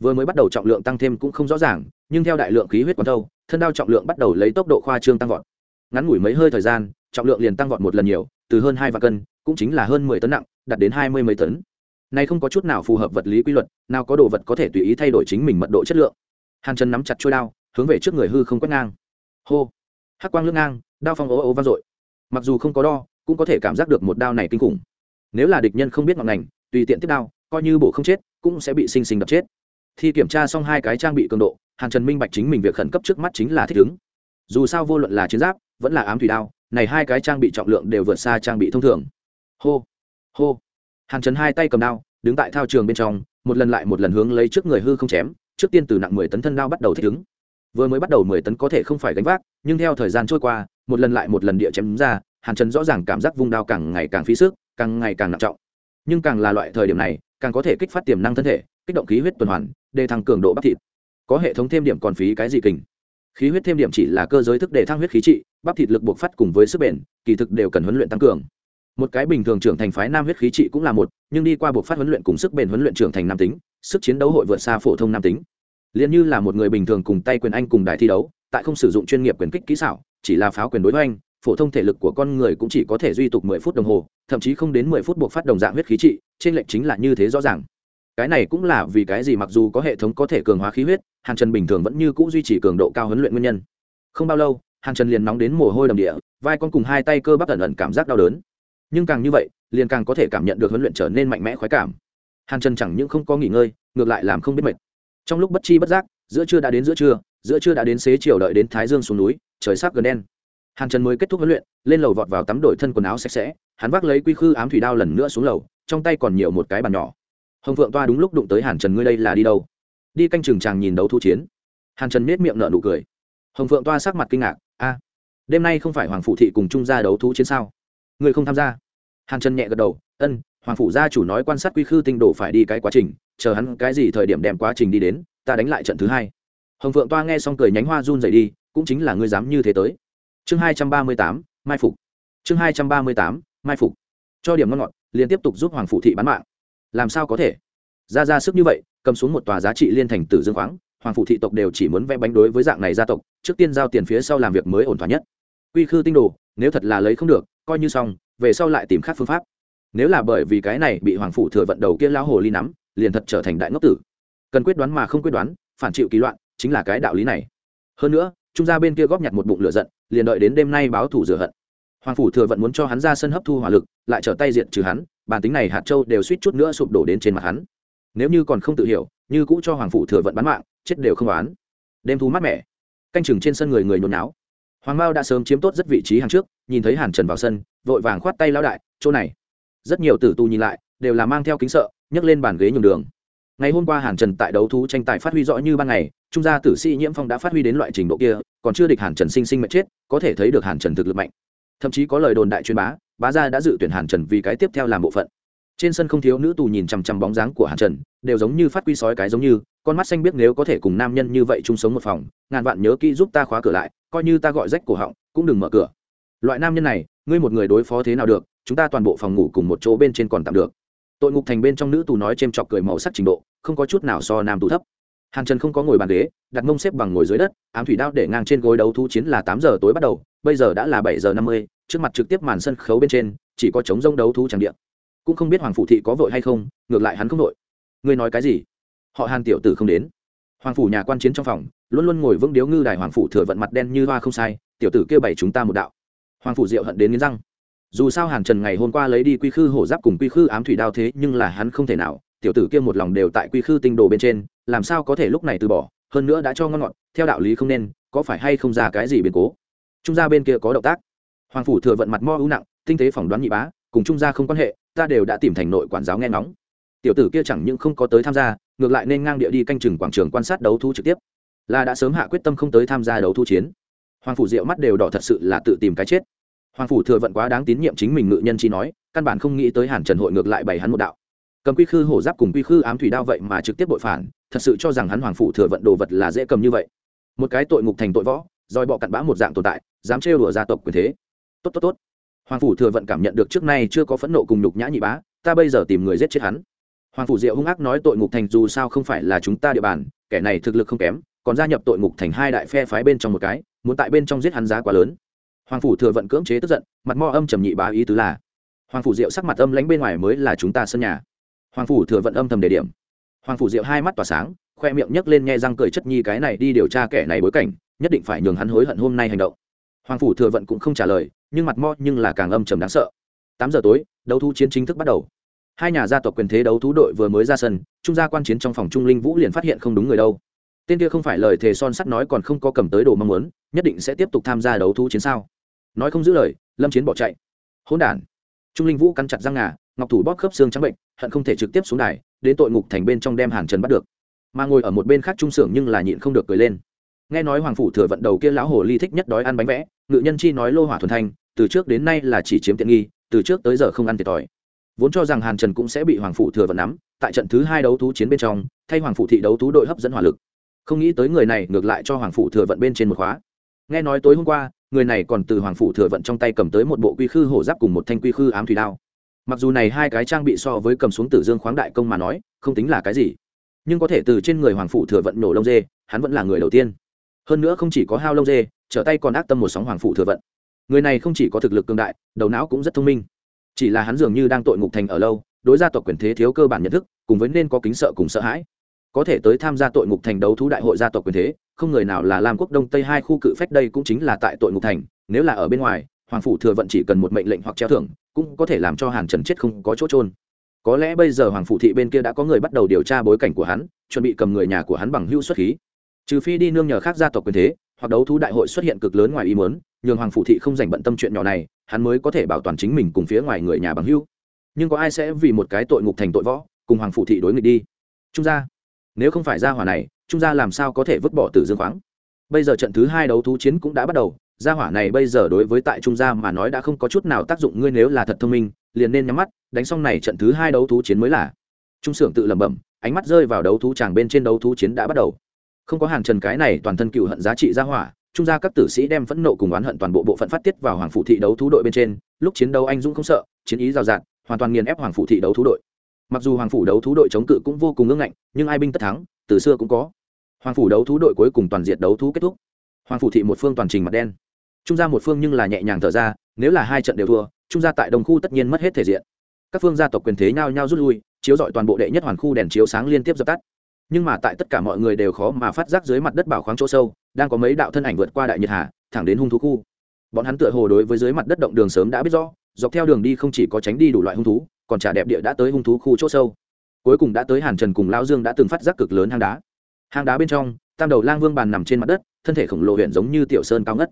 S1: Vừa mới bắt đầu trọng lượng tăng thêm cũng không rõ ràng, nhưng theo đại lượng khí huyết còn thâu, thân đao trọng lượng bắt đầu lấy tốc độ khoa trương tăng vọt. Ngắn ngủi mấy hơi thời gian, trọng lượng liền tăng vọt một lần nhiều, từ hơn hai vạn cân, cũng chính là hơn mười tấn nặng, đạt đến hai mươi mấy tấn này không có chút nào phù hợp vật lý quy luật, nào có đồ vật có thể tùy ý thay đổi chính mình mật độ chất lượng. Hàn Trần nắm chặt trôi đao, hướng về trước người hư không quét ngang. Hô! Hắc quang lướt ngang, đao phong ố ố vang dội. Mặc dù không có đo, cũng có thể cảm giác được một đao này kinh khủng. Nếu là địch nhân không biết ngọn ngành, tùy tiện tiếp đao, coi như bổ không chết, cũng sẽ bị sinh sinh đập chết. Thi kiểm tra xong hai cái trang bị cường độ, hàn trần minh bạch chính mình việc khẩn cấp trước mắt chính là thích ứng. Dù sao vô luận là chiến giáp, vẫn là ám thủy đao, này hai cái trang bị trọng lượng đều vượt xa trang bị thông thường. Hô! Hô! Hàn trần hai tay cầm đao, đứng tại thao trường bên trong, một lần lại một lần hướng lấy trước người hư không chém, trước tiên từ nặng mười tấn thân đao bắt đầu thích ứng. Vừa mới bắt đầu mười tấn có thể không phải gánh vác, nhưng theo thời gian trôi qua, một lần lại một lần địa chém ra, hàn trần rõ ràng cảm giác vung đao càng ngày càng phí sức, càng ngày càng nặng trọng. Nhưng càng là loại thời điểm này, càng có thể kích phát tiềm năng thân thể, kích động khí huyết tuần hoàn đề thăng cường độ bắp thịt. Có hệ thống thêm điểm còn phí cái gì kình? Khí huyết thêm điểm chỉ là cơ giới thức để thăng huyết khí trị, bắp thịt lực buộc phát cùng với sức bền, kỳ thực đều cần huấn luyện tăng cường một cái bình thường trưởng thành phái nam huyết khí trị cũng là một, nhưng đi qua buộc phát huấn luyện cùng sức bền huấn luyện trưởng thành nam tính, sức chiến đấu hội vượt xa phổ thông nam tính. Liền như là một người bình thường cùng tay quyền anh cùng đài thi đấu, tại không sử dụng chuyên nghiệp quyền kích kỹ xảo, chỉ là pháo quyền đối với anh phổ thông thể lực của con người cũng chỉ có thể duy tục mười phút đồng hồ, thậm chí không đến mười phút buộc phát đồng dạng huyết khí trị, trên lệnh chính là như thế rõ ràng. Cái này cũng là vì cái gì mặc dù có hệ thống có thể cường hóa khí huyết, hàn trần bình thường vẫn như cũ duy trì cường độ cao huấn luyện nguyên nhân. Không bao lâu, hàn trần liền nóng đến mồ hôi đầm địa, vai con cùng hai tay cơ bắp ẩn ẩn cảm giác đau đớn nhưng càng như vậy, liền càng có thể cảm nhận được huấn luyện trở nên mạnh mẽ khoái cảm. Hàn trần chẳng những không có nghỉ ngơi, ngược lại làm không biết mệt. Trong lúc bất chi bất giác, giữa trưa đã đến giữa trưa giữa trưa đã đến xế chiều đợi đến thái dương xuống núi, trời sắp gần đen. Hàn trần mới kết thúc huấn luyện, lên lầu vọt vào tắm đổi thân quần áo sạch sẽ, hắn vác lấy quy khư ám thủy đao lần nữa xuống lầu, trong tay còn nhiều một cái bàn nhỏ. Hồng phượng toa đúng lúc đụng tới hàn trần, ngươi đây là đi đâu? Đi canh chừng chàng nhìn đấu thu chiến. Hàn trần nết miệng nở nụ cười. Hồng phượng toa sắc mặt kinh ngạc, a, đêm nay không phải hoàng phụ thị cùng Trung gia đấu thú chiến sao? Ngươi không tham gia. Hàn trần nhẹ gật đầu, ân, hoàng phủ gia chủ nói quan sát quy khư tinh đồ phải đi cái quá trình, chờ hắn cái gì thời điểm đem quá trình đi đến, ta đánh lại trận thứ hai. Hồng phượng toa nghe xong cười nhánh hoa run dậy đi, cũng chính là ngươi dám như thế tới. Chương hai trăm ba mươi tám, mai phục. Chương hai trăm ba mươi tám, mai phục. Cho điểm ngon ngọt, liền tiếp tục giúp hoàng phụ thị bán mạng. Làm sao có thể? Ra ra sức như vậy, cầm xuống một tòa giá trị liên thành tử dương khoáng, hoàng phủ thị tộc đều chỉ muốn vẽ bánh đối với dạng này gia tộc, trước tiên giao tiền phía sau làm việc mới ổn thỏa nhất. Quy khư tinh đồ, nếu thật là lấy không được coi như xong, về sau lại tìm khác phương pháp. Nếu là bởi vì cái này bị hoàng phủ thừa vận đầu kia lao hồ ly nắm, liền thật trở thành đại ngốc tử. Cần quyết đoán mà không quyết đoán, phản chịu kỳ loạn, chính là cái đạo lý này. Hơn nữa, trung gia bên kia góp nhặt một bụng lửa giận, liền đợi đến đêm nay báo thủ rửa hận. Hoàng phủ thừa vận muốn cho hắn ra sân hấp thu hỏa lực, lại trở tay diện trừ hắn, bản tính này hạt châu đều suýt chút nữa sụp đổ đến trên mặt hắn. Nếu như còn không tự hiểu, như cũ cho hoàng phủ thừa vận bán mạng, chết đều không đoán đêm thu mát mẻ. Canh chừng trên sân người người nhốn náo hoàng mao đã sớm chiếm tốt rất vị trí hàng trước, nhìn thấy hàn trần vào sân, vội vàng khoát tay lao đại, chỗ này. Rất nhiều tử tù nhìn lại, đều là mang theo kính sợ, nhấc lên bàn ghế nhường đường. Ngày hôm qua hàn trần tại đấu thú tranh tài phát huy rõ như ban ngày, trung gia tử sĩ nhiễm phong đã phát huy đến loại trình độ kia, còn chưa địch hàn trần sinh sinh mệnh chết, có thể thấy được hàn trần thực lực mạnh. Thậm chí có lời đồn đại truyền bá bá gia đã dự tuyển hàn trần vì cái tiếp theo làm bộ phận. Trên sân không thiếu nữ tù nhìn chằm chằm bóng dáng của hàn trần, đều giống như phát quy sói cái giống như con mắt xanh biết nếu có thể cùng nam nhân như vậy chung sống một phòng, ngàn vạn nhớ kỹ giúp ta khóa cửa lại, coi như ta gọi rách cổ họng, cũng đừng mở cửa. Loại nam nhân này, ngươi một người đối phó thế nào được, chúng ta toàn bộ phòng ngủ cùng một chỗ bên trên còn tạm được. Tội ngục thành bên trong nữ tù nói c h chọc cười màu sắc trình độ, không có chút nào so nam tù thấp. Hàn trần không có ngồi bàn ghế, đặt mông xếp bằng ngồi dưới đất, ám thủy đao để ngang trên gối đấu thu chiến là tám giờ tối bắt đầu, bây giờ đã là bảy giờ năm mươi, trước mặt trực tiếp màn sân khấu bên trên, chỉ có chống rông đấu thú tràng điện cũng không biết hoàng phủ thị có vội hay không, ngược lại hắn không vội. Ngươi nói cái gì? Họ hàn tiểu tử không đến. Hoàng phủ nhà quan chiến trong phòng, luôn luôn ngồi vững điếu ngư đài hoàng phủ thừa vận mặt đen như hoa không sai, tiểu tử kêu bày chúng ta một đạo. Hoàng phủ diệu hận đến nghiến răng. Dù sao hàn trần ngày hôm qua lấy đi quy khư hổ giáp cùng quy khư ám thủy đao thế, nhưng là hắn không thể nào, tiểu tử kia một lòng đều tại quy khư tinh đồ bên trên, làm sao có thể lúc này từ bỏ, hơn nữa đã cho ngon ngọt, theo đạo lý không nên, có phải hay không ra cái gì biến cố? Trung gia bên kia có động tác. Hoàng phủ thừa vận mặt mo ưu nặng, tinh tế phỏng đoán nhị bá, cùng trung gia không quan hệ, ta đều đã tìm thành nội quản giáo nghe ngóng. Tiểu tử kia chẳng những không có tới tham gia ngược lại nên ngang địa đi canh chừng quảng trường quan sát đấu thu trực tiếp. Là đã sớm hạ quyết tâm không tới tham gia đấu thu chiến. Hoàng phủ diệu mắt đều đỏ thật sự là tự tìm cái chết. Hoàng phủ thừa vận quá đáng tín nhiệm chính mình ngự nhân chi nói, căn bản không nghĩ tới hàn trần hội ngược lại bày hắn một đạo. Cầm quy khư hổ giáp cùng quy khư ám thủy đao vậy mà trực tiếp bội phản, thật sự cho rằng hắn hoàng phủ thừa vận đồ vật là dễ cầm như vậy. Một cái tội ngục thành tội võ, roi bọ cặn bã một dạng tồn tại, dám trêu đùa gia tộc quyền thế. Tốt tốt tốt. Hoàng phủ thừa vận cảm nhận được trước nay chưa có phẫn nộ cùng nhục nhã nhị bá, ta bây giờ tìm người giết chết hắn hoàng phủ diệu hung ác nói tội ngục thành dù sao không phải là chúng ta địa bàn, kẻ này thực lực không kém, còn gia nhập tội ngục thành hai đại phe phái bên trong một cái, muốn tại bên trong giết hắn giá quá lớn. Hoàng phủ thừa vận cưỡng chế tức giận, mặt mò âm trầm nhị bá ý tứ là, hoàng phủ diệu sắc mặt âm lánh bên ngoài mới là chúng ta sân nhà. Hoàng phủ thừa vận âm thầm đề điểm. Hoàng phủ diệu hai mắt tỏa sáng, khoe miệng nhấc lên nghe răng cười chất nhi cái này đi điều tra kẻ này bối cảnh, nhất định phải nhường hắn hối hận hôm nay hành động. Hoàng phủ thừa vận cũng không trả lời, nhưng mặt mo nhưng là càng âm trầm đáng sợ. Tám giờ tối, đấu thu chiến chính thức bắt đầu hai nhà gia tộc quyền thế đấu thú đội vừa mới ra sân, trung gia quan chiến trong phòng trung linh vũ liền phát hiện không đúng người đâu. Tên kia không phải lời thề son sắt nói còn không có cầm tới đồ mong muốn, nhất định sẽ tiếp tục tham gia đấu thú chiến sao. Nói không giữ lời, lâm chiến bỏ chạy. Hỗn đản. Trung linh vũ cắn chặt răng ngà, ngọc thủ bóp khớp xương trắng bệnh, hận không thể trực tiếp xuống đài, đến tội ngục thành bên trong đem hàn trần bắt được. Mà ngồi ở một bên khác trung xưởng nhưng là nhịn không được cười lên. Nghe nói hoàng phủ thừa vận đầu kia lão hồ ly thích nhất đói ăn bánh vẽ, ngự nhân chi nói lô hỏa thuần thanh, từ trước đến nay là chỉ chiếm tiện nghi, từ trước tới giờ không ăn thiệt thòi vốn cho rằng hàn trần cũng sẽ bị hoàng phủ thừa vận nắm, tại trận thứ hai đấu thú chiến bên trong, thay hoàng phủ thị đấu thú đội hấp dẫn hỏa lực. Không nghĩ tới người này ngược lại cho hoàng phủ thừa vận bên trên một khóa. Nghe nói tối hôm qua, người này còn từ hoàng phủ thừa vận trong tay cầm tới một bộ quy khư hổ giáp cùng một thanh quy khư ám thủy đao. Mặc dù này hai cái trang bị so với cầm xuống tử dương khoáng đại công mà nói, không tính là cái gì. Nhưng có thể từ trên người hoàng phủ thừa vận nổ lông dê, hắn vẫn là người đầu tiên. Hơn nữa không chỉ có hao lông dê, trở tay còn ác tâm một sóng hoàng phủ thừa vận. Người này không chỉ có thực lực cương đại, đầu não cũng rất thông minh chỉ là hắn dường như đang tội ngục thành ở lâu, đối gia tộc quyền thế thiếu cơ bản nhận thức, cùng với nên có kính sợ cùng sợ hãi. Có thể tới tham gia tội ngục thành đấu thú đại hội gia tộc quyền thế, không người nào là lam quốc đông tây hai khu cự phách đây cũng chính là tại tội ngục thành, nếu là ở bên ngoài, hoàng phủ thừa vận chỉ cần một mệnh lệnh hoặc treo thưởng, cũng có thể làm cho hàn trần chết không có chỗ trôn có lẽ bây giờ hoàng phủ thị bên kia đã có người bắt đầu điều tra bối cảnh của hắn, chuẩn bị cầm người nhà của hắn bằng hưu xuất khí. Trừ phi đi nương nhờ khác gia tộc quyền thế, hoặc đấu thú đại hội xuất hiện cực lớn ngoài ý muốn nhường hoàng phụ thị không dành bận tâm chuyện nhỏ này, hắn mới có thể bảo toàn chính mình cùng phía ngoài người nhà bằng hưu nhưng có ai sẽ vì một cái tội ngục thành tội võ, cùng hoàng phụ thị đối nghịch đi? Trung gia, nếu không phải gia hỏa này, trung gia làm sao có thể vứt bỏ tử dương khoáng? Bây giờ trận thứ hai đấu thú chiến cũng đã bắt đầu, gia hỏa này bây giờ đối với tại trung gia mà nói đã không có chút nào tác dụng, ngươi nếu là thật thông minh, liền nên nhắm mắt, đánh xong này trận thứ hai đấu thú chiến mới là. Trung sưởng tự lẩm bẩm, ánh mắt rơi vào đấu thú tràng bên trên đấu thú chiến đã bắt đầu. Không có hàng trần cái này toàn thân cựu hận giá trị gia hỏa trung gia các tử sĩ đem phẫn nộ cùng oán hận toàn bộ bộ phận phát tiết vào hoàng phủ thị đấu thú đội bên trên, lúc chiến đấu anh dũng không sợ, chiến ý rào rạt, hoàn toàn nghiền ép hoàng phủ thị đấu thú đội. Mặc dù hoàng phủ đấu thú đội chống cự cũng vô cùng ngưng ngạnh, nhưng ai binh tất thắng, từ xưa cũng có. Hoàng phủ đấu thú đội cuối cùng toàn diện đấu thú kết thúc. Hoàng phủ thị một phương toàn trình mặt đen. Trung gia một phương nhưng là nhẹ nhàng thở ra, nếu là hai trận đều thua, trung gia tại đồng khu tất nhiên mất hết thể diện. Các phương gia tộc quyền thế nhau nhau rút lui, chiếu dọi toàn bộ đệ nhất hoàn khu đèn chiếu sáng liên tiếp dập tắt. Nhưng mà tại tất cả mọi người đều khó mà phát giác dưới mặt đất bảo khoáng chỗ sâu đang có mấy đạo thân ảnh vượt qua đại nhiệt hà, thẳng đến hung thú khu. Bọn hắn tựa hồ đối với dưới mặt đất động đường sớm đã biết rõ, dọc theo đường đi không chỉ có tránh đi đủ loại hung thú, còn trả đẹp địa đã tới hung thú khu chỗ sâu. Cuối cùng đã tới hàn trần cùng lão dương đã từng phát giác cực lớn hang đá. Hang đá bên trong, tam đầu lang vương bàn nằm trên mặt đất, thân thể khổng lồ huyện giống như tiểu sơn cao ngất.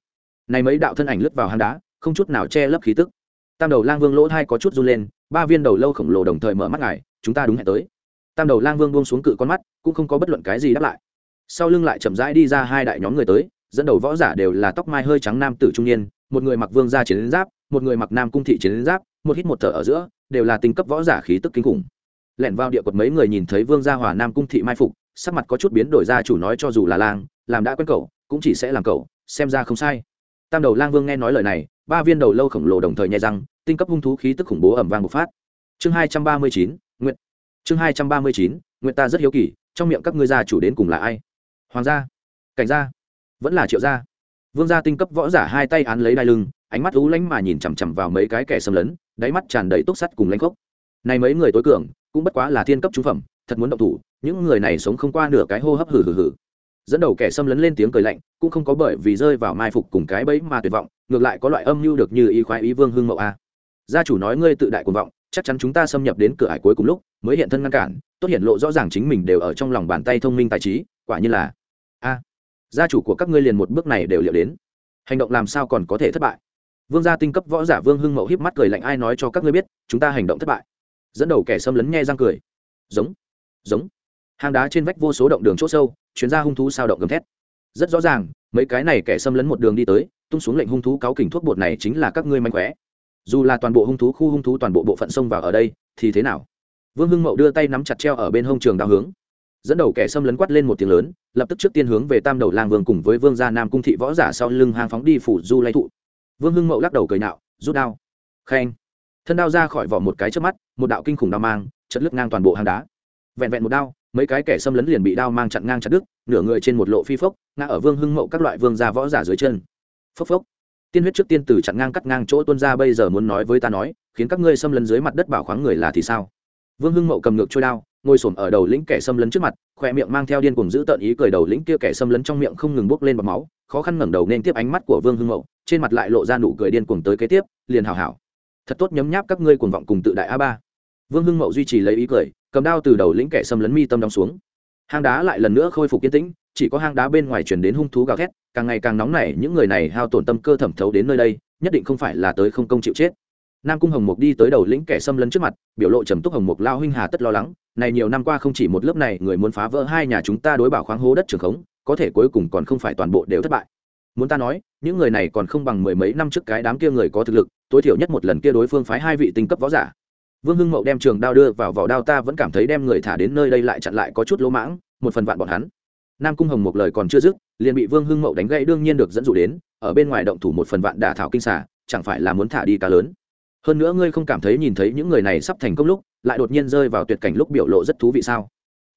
S1: Này mấy đạo thân ảnh lướt vào hang đá, không chút nào che lấp khí tức. Tam đầu lang vương lỗ thai có chút run lên, ba viên đầu lâu khổng lồ đồng thời mở mắt ngài, chúng ta đúng hẹn tới. Tam đầu lang vương buông xuống cự con mắt, cũng không có bất luận cái gì đáp lại sau lưng lại chậm rãi đi ra hai đại nhóm người tới, dẫn đầu võ giả đều là tóc mai hơi trắng nam tử trung niên, một người mặc vương gia chiến giáp, một người mặc nam cung thị chiến giáp, một hít một thở ở giữa, đều là tinh cấp võ giả khí tức kinh khủng. Lẻn vào địa quật mấy người nhìn thấy vương gia hòa nam cung thị mai phục, sắc mặt có chút biến đổi ra chủ nói cho dù là lang, làm đã quen cậu, cũng chỉ sẽ làm cậu, xem ra không sai. Tam đầu lang vương nghe nói lời này, ba viên đầu lâu khổng lồ đồng thời nhai răng, tinh cấp hung thú khí tức khủng bố ẩm vang một phát. Chương hai trăm ba mươi chín nguyện chương hai trăm ba mươi chín nguyện ta rất hiếu kỳ, trong miệng các ngươi gia chủ đến cùng là ai? Hoàng gia. Cảnh gia. Vẫn là triệu gia. Vương gia tinh cấp võ giả hai tay án lấy đai lưng, ánh mắt lú lánh mà nhìn chằm chằm vào mấy cái kẻ xâm lấn, đáy mắt tràn đầy túc sắt cùng lãnh khốc. Này mấy người tối cường, cũng bất quá là thiên cấp trung phẩm, thật muốn động thủ, những người này sống không qua nửa cái hô hấp hử hử hử dẫn đầu kẻ xâm lấn lên tiếng cười lạnh, cũng không có bởi vì rơi vào mai phục cùng cái bẫy mà tuyệt vọng, ngược lại có loại âm mưu được như ý khoái ý vương hưng mậu a. Gia chủ nói ngươi tự đại cuồng vọng, chắc chắn chúng ta xâm nhập đến cửa ải cuối cùng lúc, mới hiện thân ngăn cản, tốt hiện lộ rõ ràng chính mình đều ở trong lòng bàn tay thông minh tài trí, quả như là gia chủ của các ngươi liền một bước này đều liệu đến. Hành động làm sao còn có thể thất bại? Vương gia tinh cấp võ giả vương hưng mậu híp mắt cười lạnh, ai nói cho các ngươi biết, chúng ta hành động thất bại? Dẫn đầu kẻ xâm lấn nghe răng cười. Giống giống. Hang đá trên vách vô số động đường c h ỗ sâu, chuyến ra hung thú sao động gầm thét. Rất rõ ràng, mấy cái này kẻ xâm lấn một đường đi tới, tung xuống lệnh hung thú cáo kỉnh thuốc bột này chính là các ngươi manh khóe. Dù là toàn bộ hung thú, khu hung thú toàn bộ bộ phận sông vào ở đây, thì thế nào? Vương hưng mậu đưa tay nắm chặt treo ở bên hông trường đào hướng dẫn đầu kẻ xâm lấn quát lên một tiếng lớn, lập tức trước tiên hướng về tam đầu lang vương cùng với vương gia nam cung thị võ giả sau lưng hang phóng đi phủ du lay thụ. Vương hưng mậu lắc đầu cười nạo, rút đao. Khen. Thân đao ra khỏi vỏ một cái trước mắt, một đạo kinh khủng đao mang, chật lướt ngang toàn bộ hang đá. Vẹn vẹn một đao, mấy cái kẻ xâm lấn liền bị đao mang chặn ngang chặt đứt, nửa người trên một lộ phi phốc, ngã ở vương hưng mậu các loại vương gia võ giả dưới chân. Phốc phốc. Tiên huyết trước tiên từ chặn ngang cắt ngang chỗ tuân ra bây giờ muốn nói với ta nói, khiến các ngươi xâm lấn dưới mặt đất bảo khoáng người là thì sao? Vương hưng mậu cầm ngược trôi đao ngồi xổm ở đầu lĩnh kẻ xâm lấn trước mặt, khoe miệng mang theo điên cuồng giữ tợn ý cười đầu lĩnh kia kẻ xâm lấn trong miệng không ngừng bốc lên bọt máu, khó khăn ngẩng đầu nên tiếp ánh mắt của vương hưng mậu, trên mặt lại lộ ra nụ cười điên cuồng tới kế tiếp, liền hào hảo. Thật tốt nhấm nháp các ngươi cuồng vọng cùng tự đại a ba. Vương hưng mậu duy trì lấy ý cười, cầm đao từ đầu lĩnh kẻ xâm lấn mi tâm đóng xuống. Hang đá lại lần nữa khôi phục yên tĩnh, chỉ có hang đá bên ngoài chuyển đến hung thú gào thét, càng ngày càng nóng nảy, những người này hao tổn tâm cơ thẩm thấu đến nơi đây, nhất định không phải là tới không công chịu chết nam cung hồng mục đi tới đầu lĩnh kẻ xâm lấn trước mặt, biểu lộ trầm túc hồng mục lao huynh hà tất lo lắng, này nhiều năm qua không chỉ một lớp này người muốn phá vỡ hai nhà chúng ta đối bảo khoáng hố đất trường khống, có thể cuối cùng còn không phải toàn bộ đều thất bại. Muốn ta nói, những người này còn không bằng mười mấy năm trước cái đám kia người có thực lực, tối thiểu nhất một lần kia đối phương phái hai vị tinh cấp võ giả. Vương hưng mậu đem trường đao đưa vào vỏ đao, ta vẫn cảm thấy đem người thả đến nơi đây lại chặn lại có chút lỗ mãng, một phần vạn bọn hắn. Nam cung hồng một lời còn chưa dứt, liền bị vương hưng mậu đánh gãy, đương nhiên được dẫn dụ đến, ở bên ngoài động thủ một phần vạn đả thảo kinh xả chẳng phải là muốn thả đi cá lớn hơn nữa ngươi không cảm thấy nhìn thấy những người này sắp thành công lúc, lại đột nhiên rơi vào tuyệt cảnh lúc biểu lộ rất thú vị sao?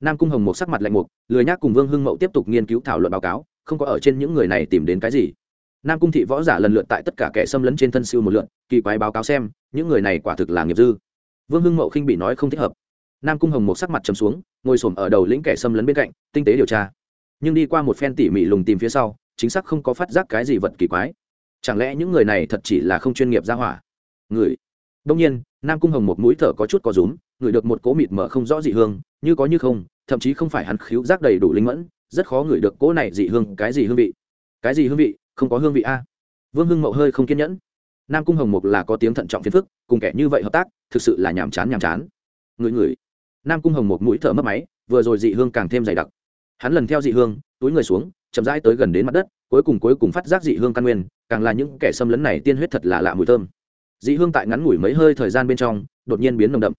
S1: Nam cung hồng một sắc mặt lạnh mục, lười nhác cùng vương hưng mậu tiếp tục nghiên cứu thảo luận báo cáo, không có ở trên những người này tìm đến cái gì. Nam cung thị võ giả lần lượt tại tất cả kẻ xâm lấn trên thân siêu một lượt, kỳ quái báo cáo xem, những người này quả thực là nghiệp dư. Vương hưng mậu khinh bị nói không thích hợp. Nam cung hồng một sắc mặt chấm xuống, ngồi s ở đầu lĩnh kẻ xâm lấn bên cạnh, tinh tế điều tra. Nhưng đi qua một phen tỉ mỉ lùng tìm phía sau, chính xác không có phát giác cái gì vật kỳ quái. Chẳng lẽ những người này thật chỉ là không chuyên nghiệp ra hỏa? Người. Đông nhiên, nam cung hồng một mũi thở có chút có rúm ngửi được một cỗ mịt mở không rõ dị hương, như có như không, thậm chí không phải hắn khiếu giác đầy đủ linh mẫn, rất khó ngửi được cỗ này dị hương, cái gì hương vị? Cái gì hương vị? Không có hương vị a. Vương hưng mậu hơi không kiên nhẫn. Nam cung hồng mục là có tiếng thận trọng phiền phức, cùng kẻ như vậy hợp tác, thực sự là nhàm chán nhàm chán. Người người. Nam cung hồng một mũi thở mất máy, vừa rồi dị hương càng thêm dày đặc. Hắn lần theo dị hương, túi người xuống, chậm rãi tới gần đến mặt đất, cuối cùng cuối cùng phát giác dị hương căn nguyên, càng là những kẻ xâm lấn này tiên huyết thật là lạ mùi thơm dị hương tại ngắn ngủi mấy hơi thời gian bên trong, đột nhiên biến nồng đậm.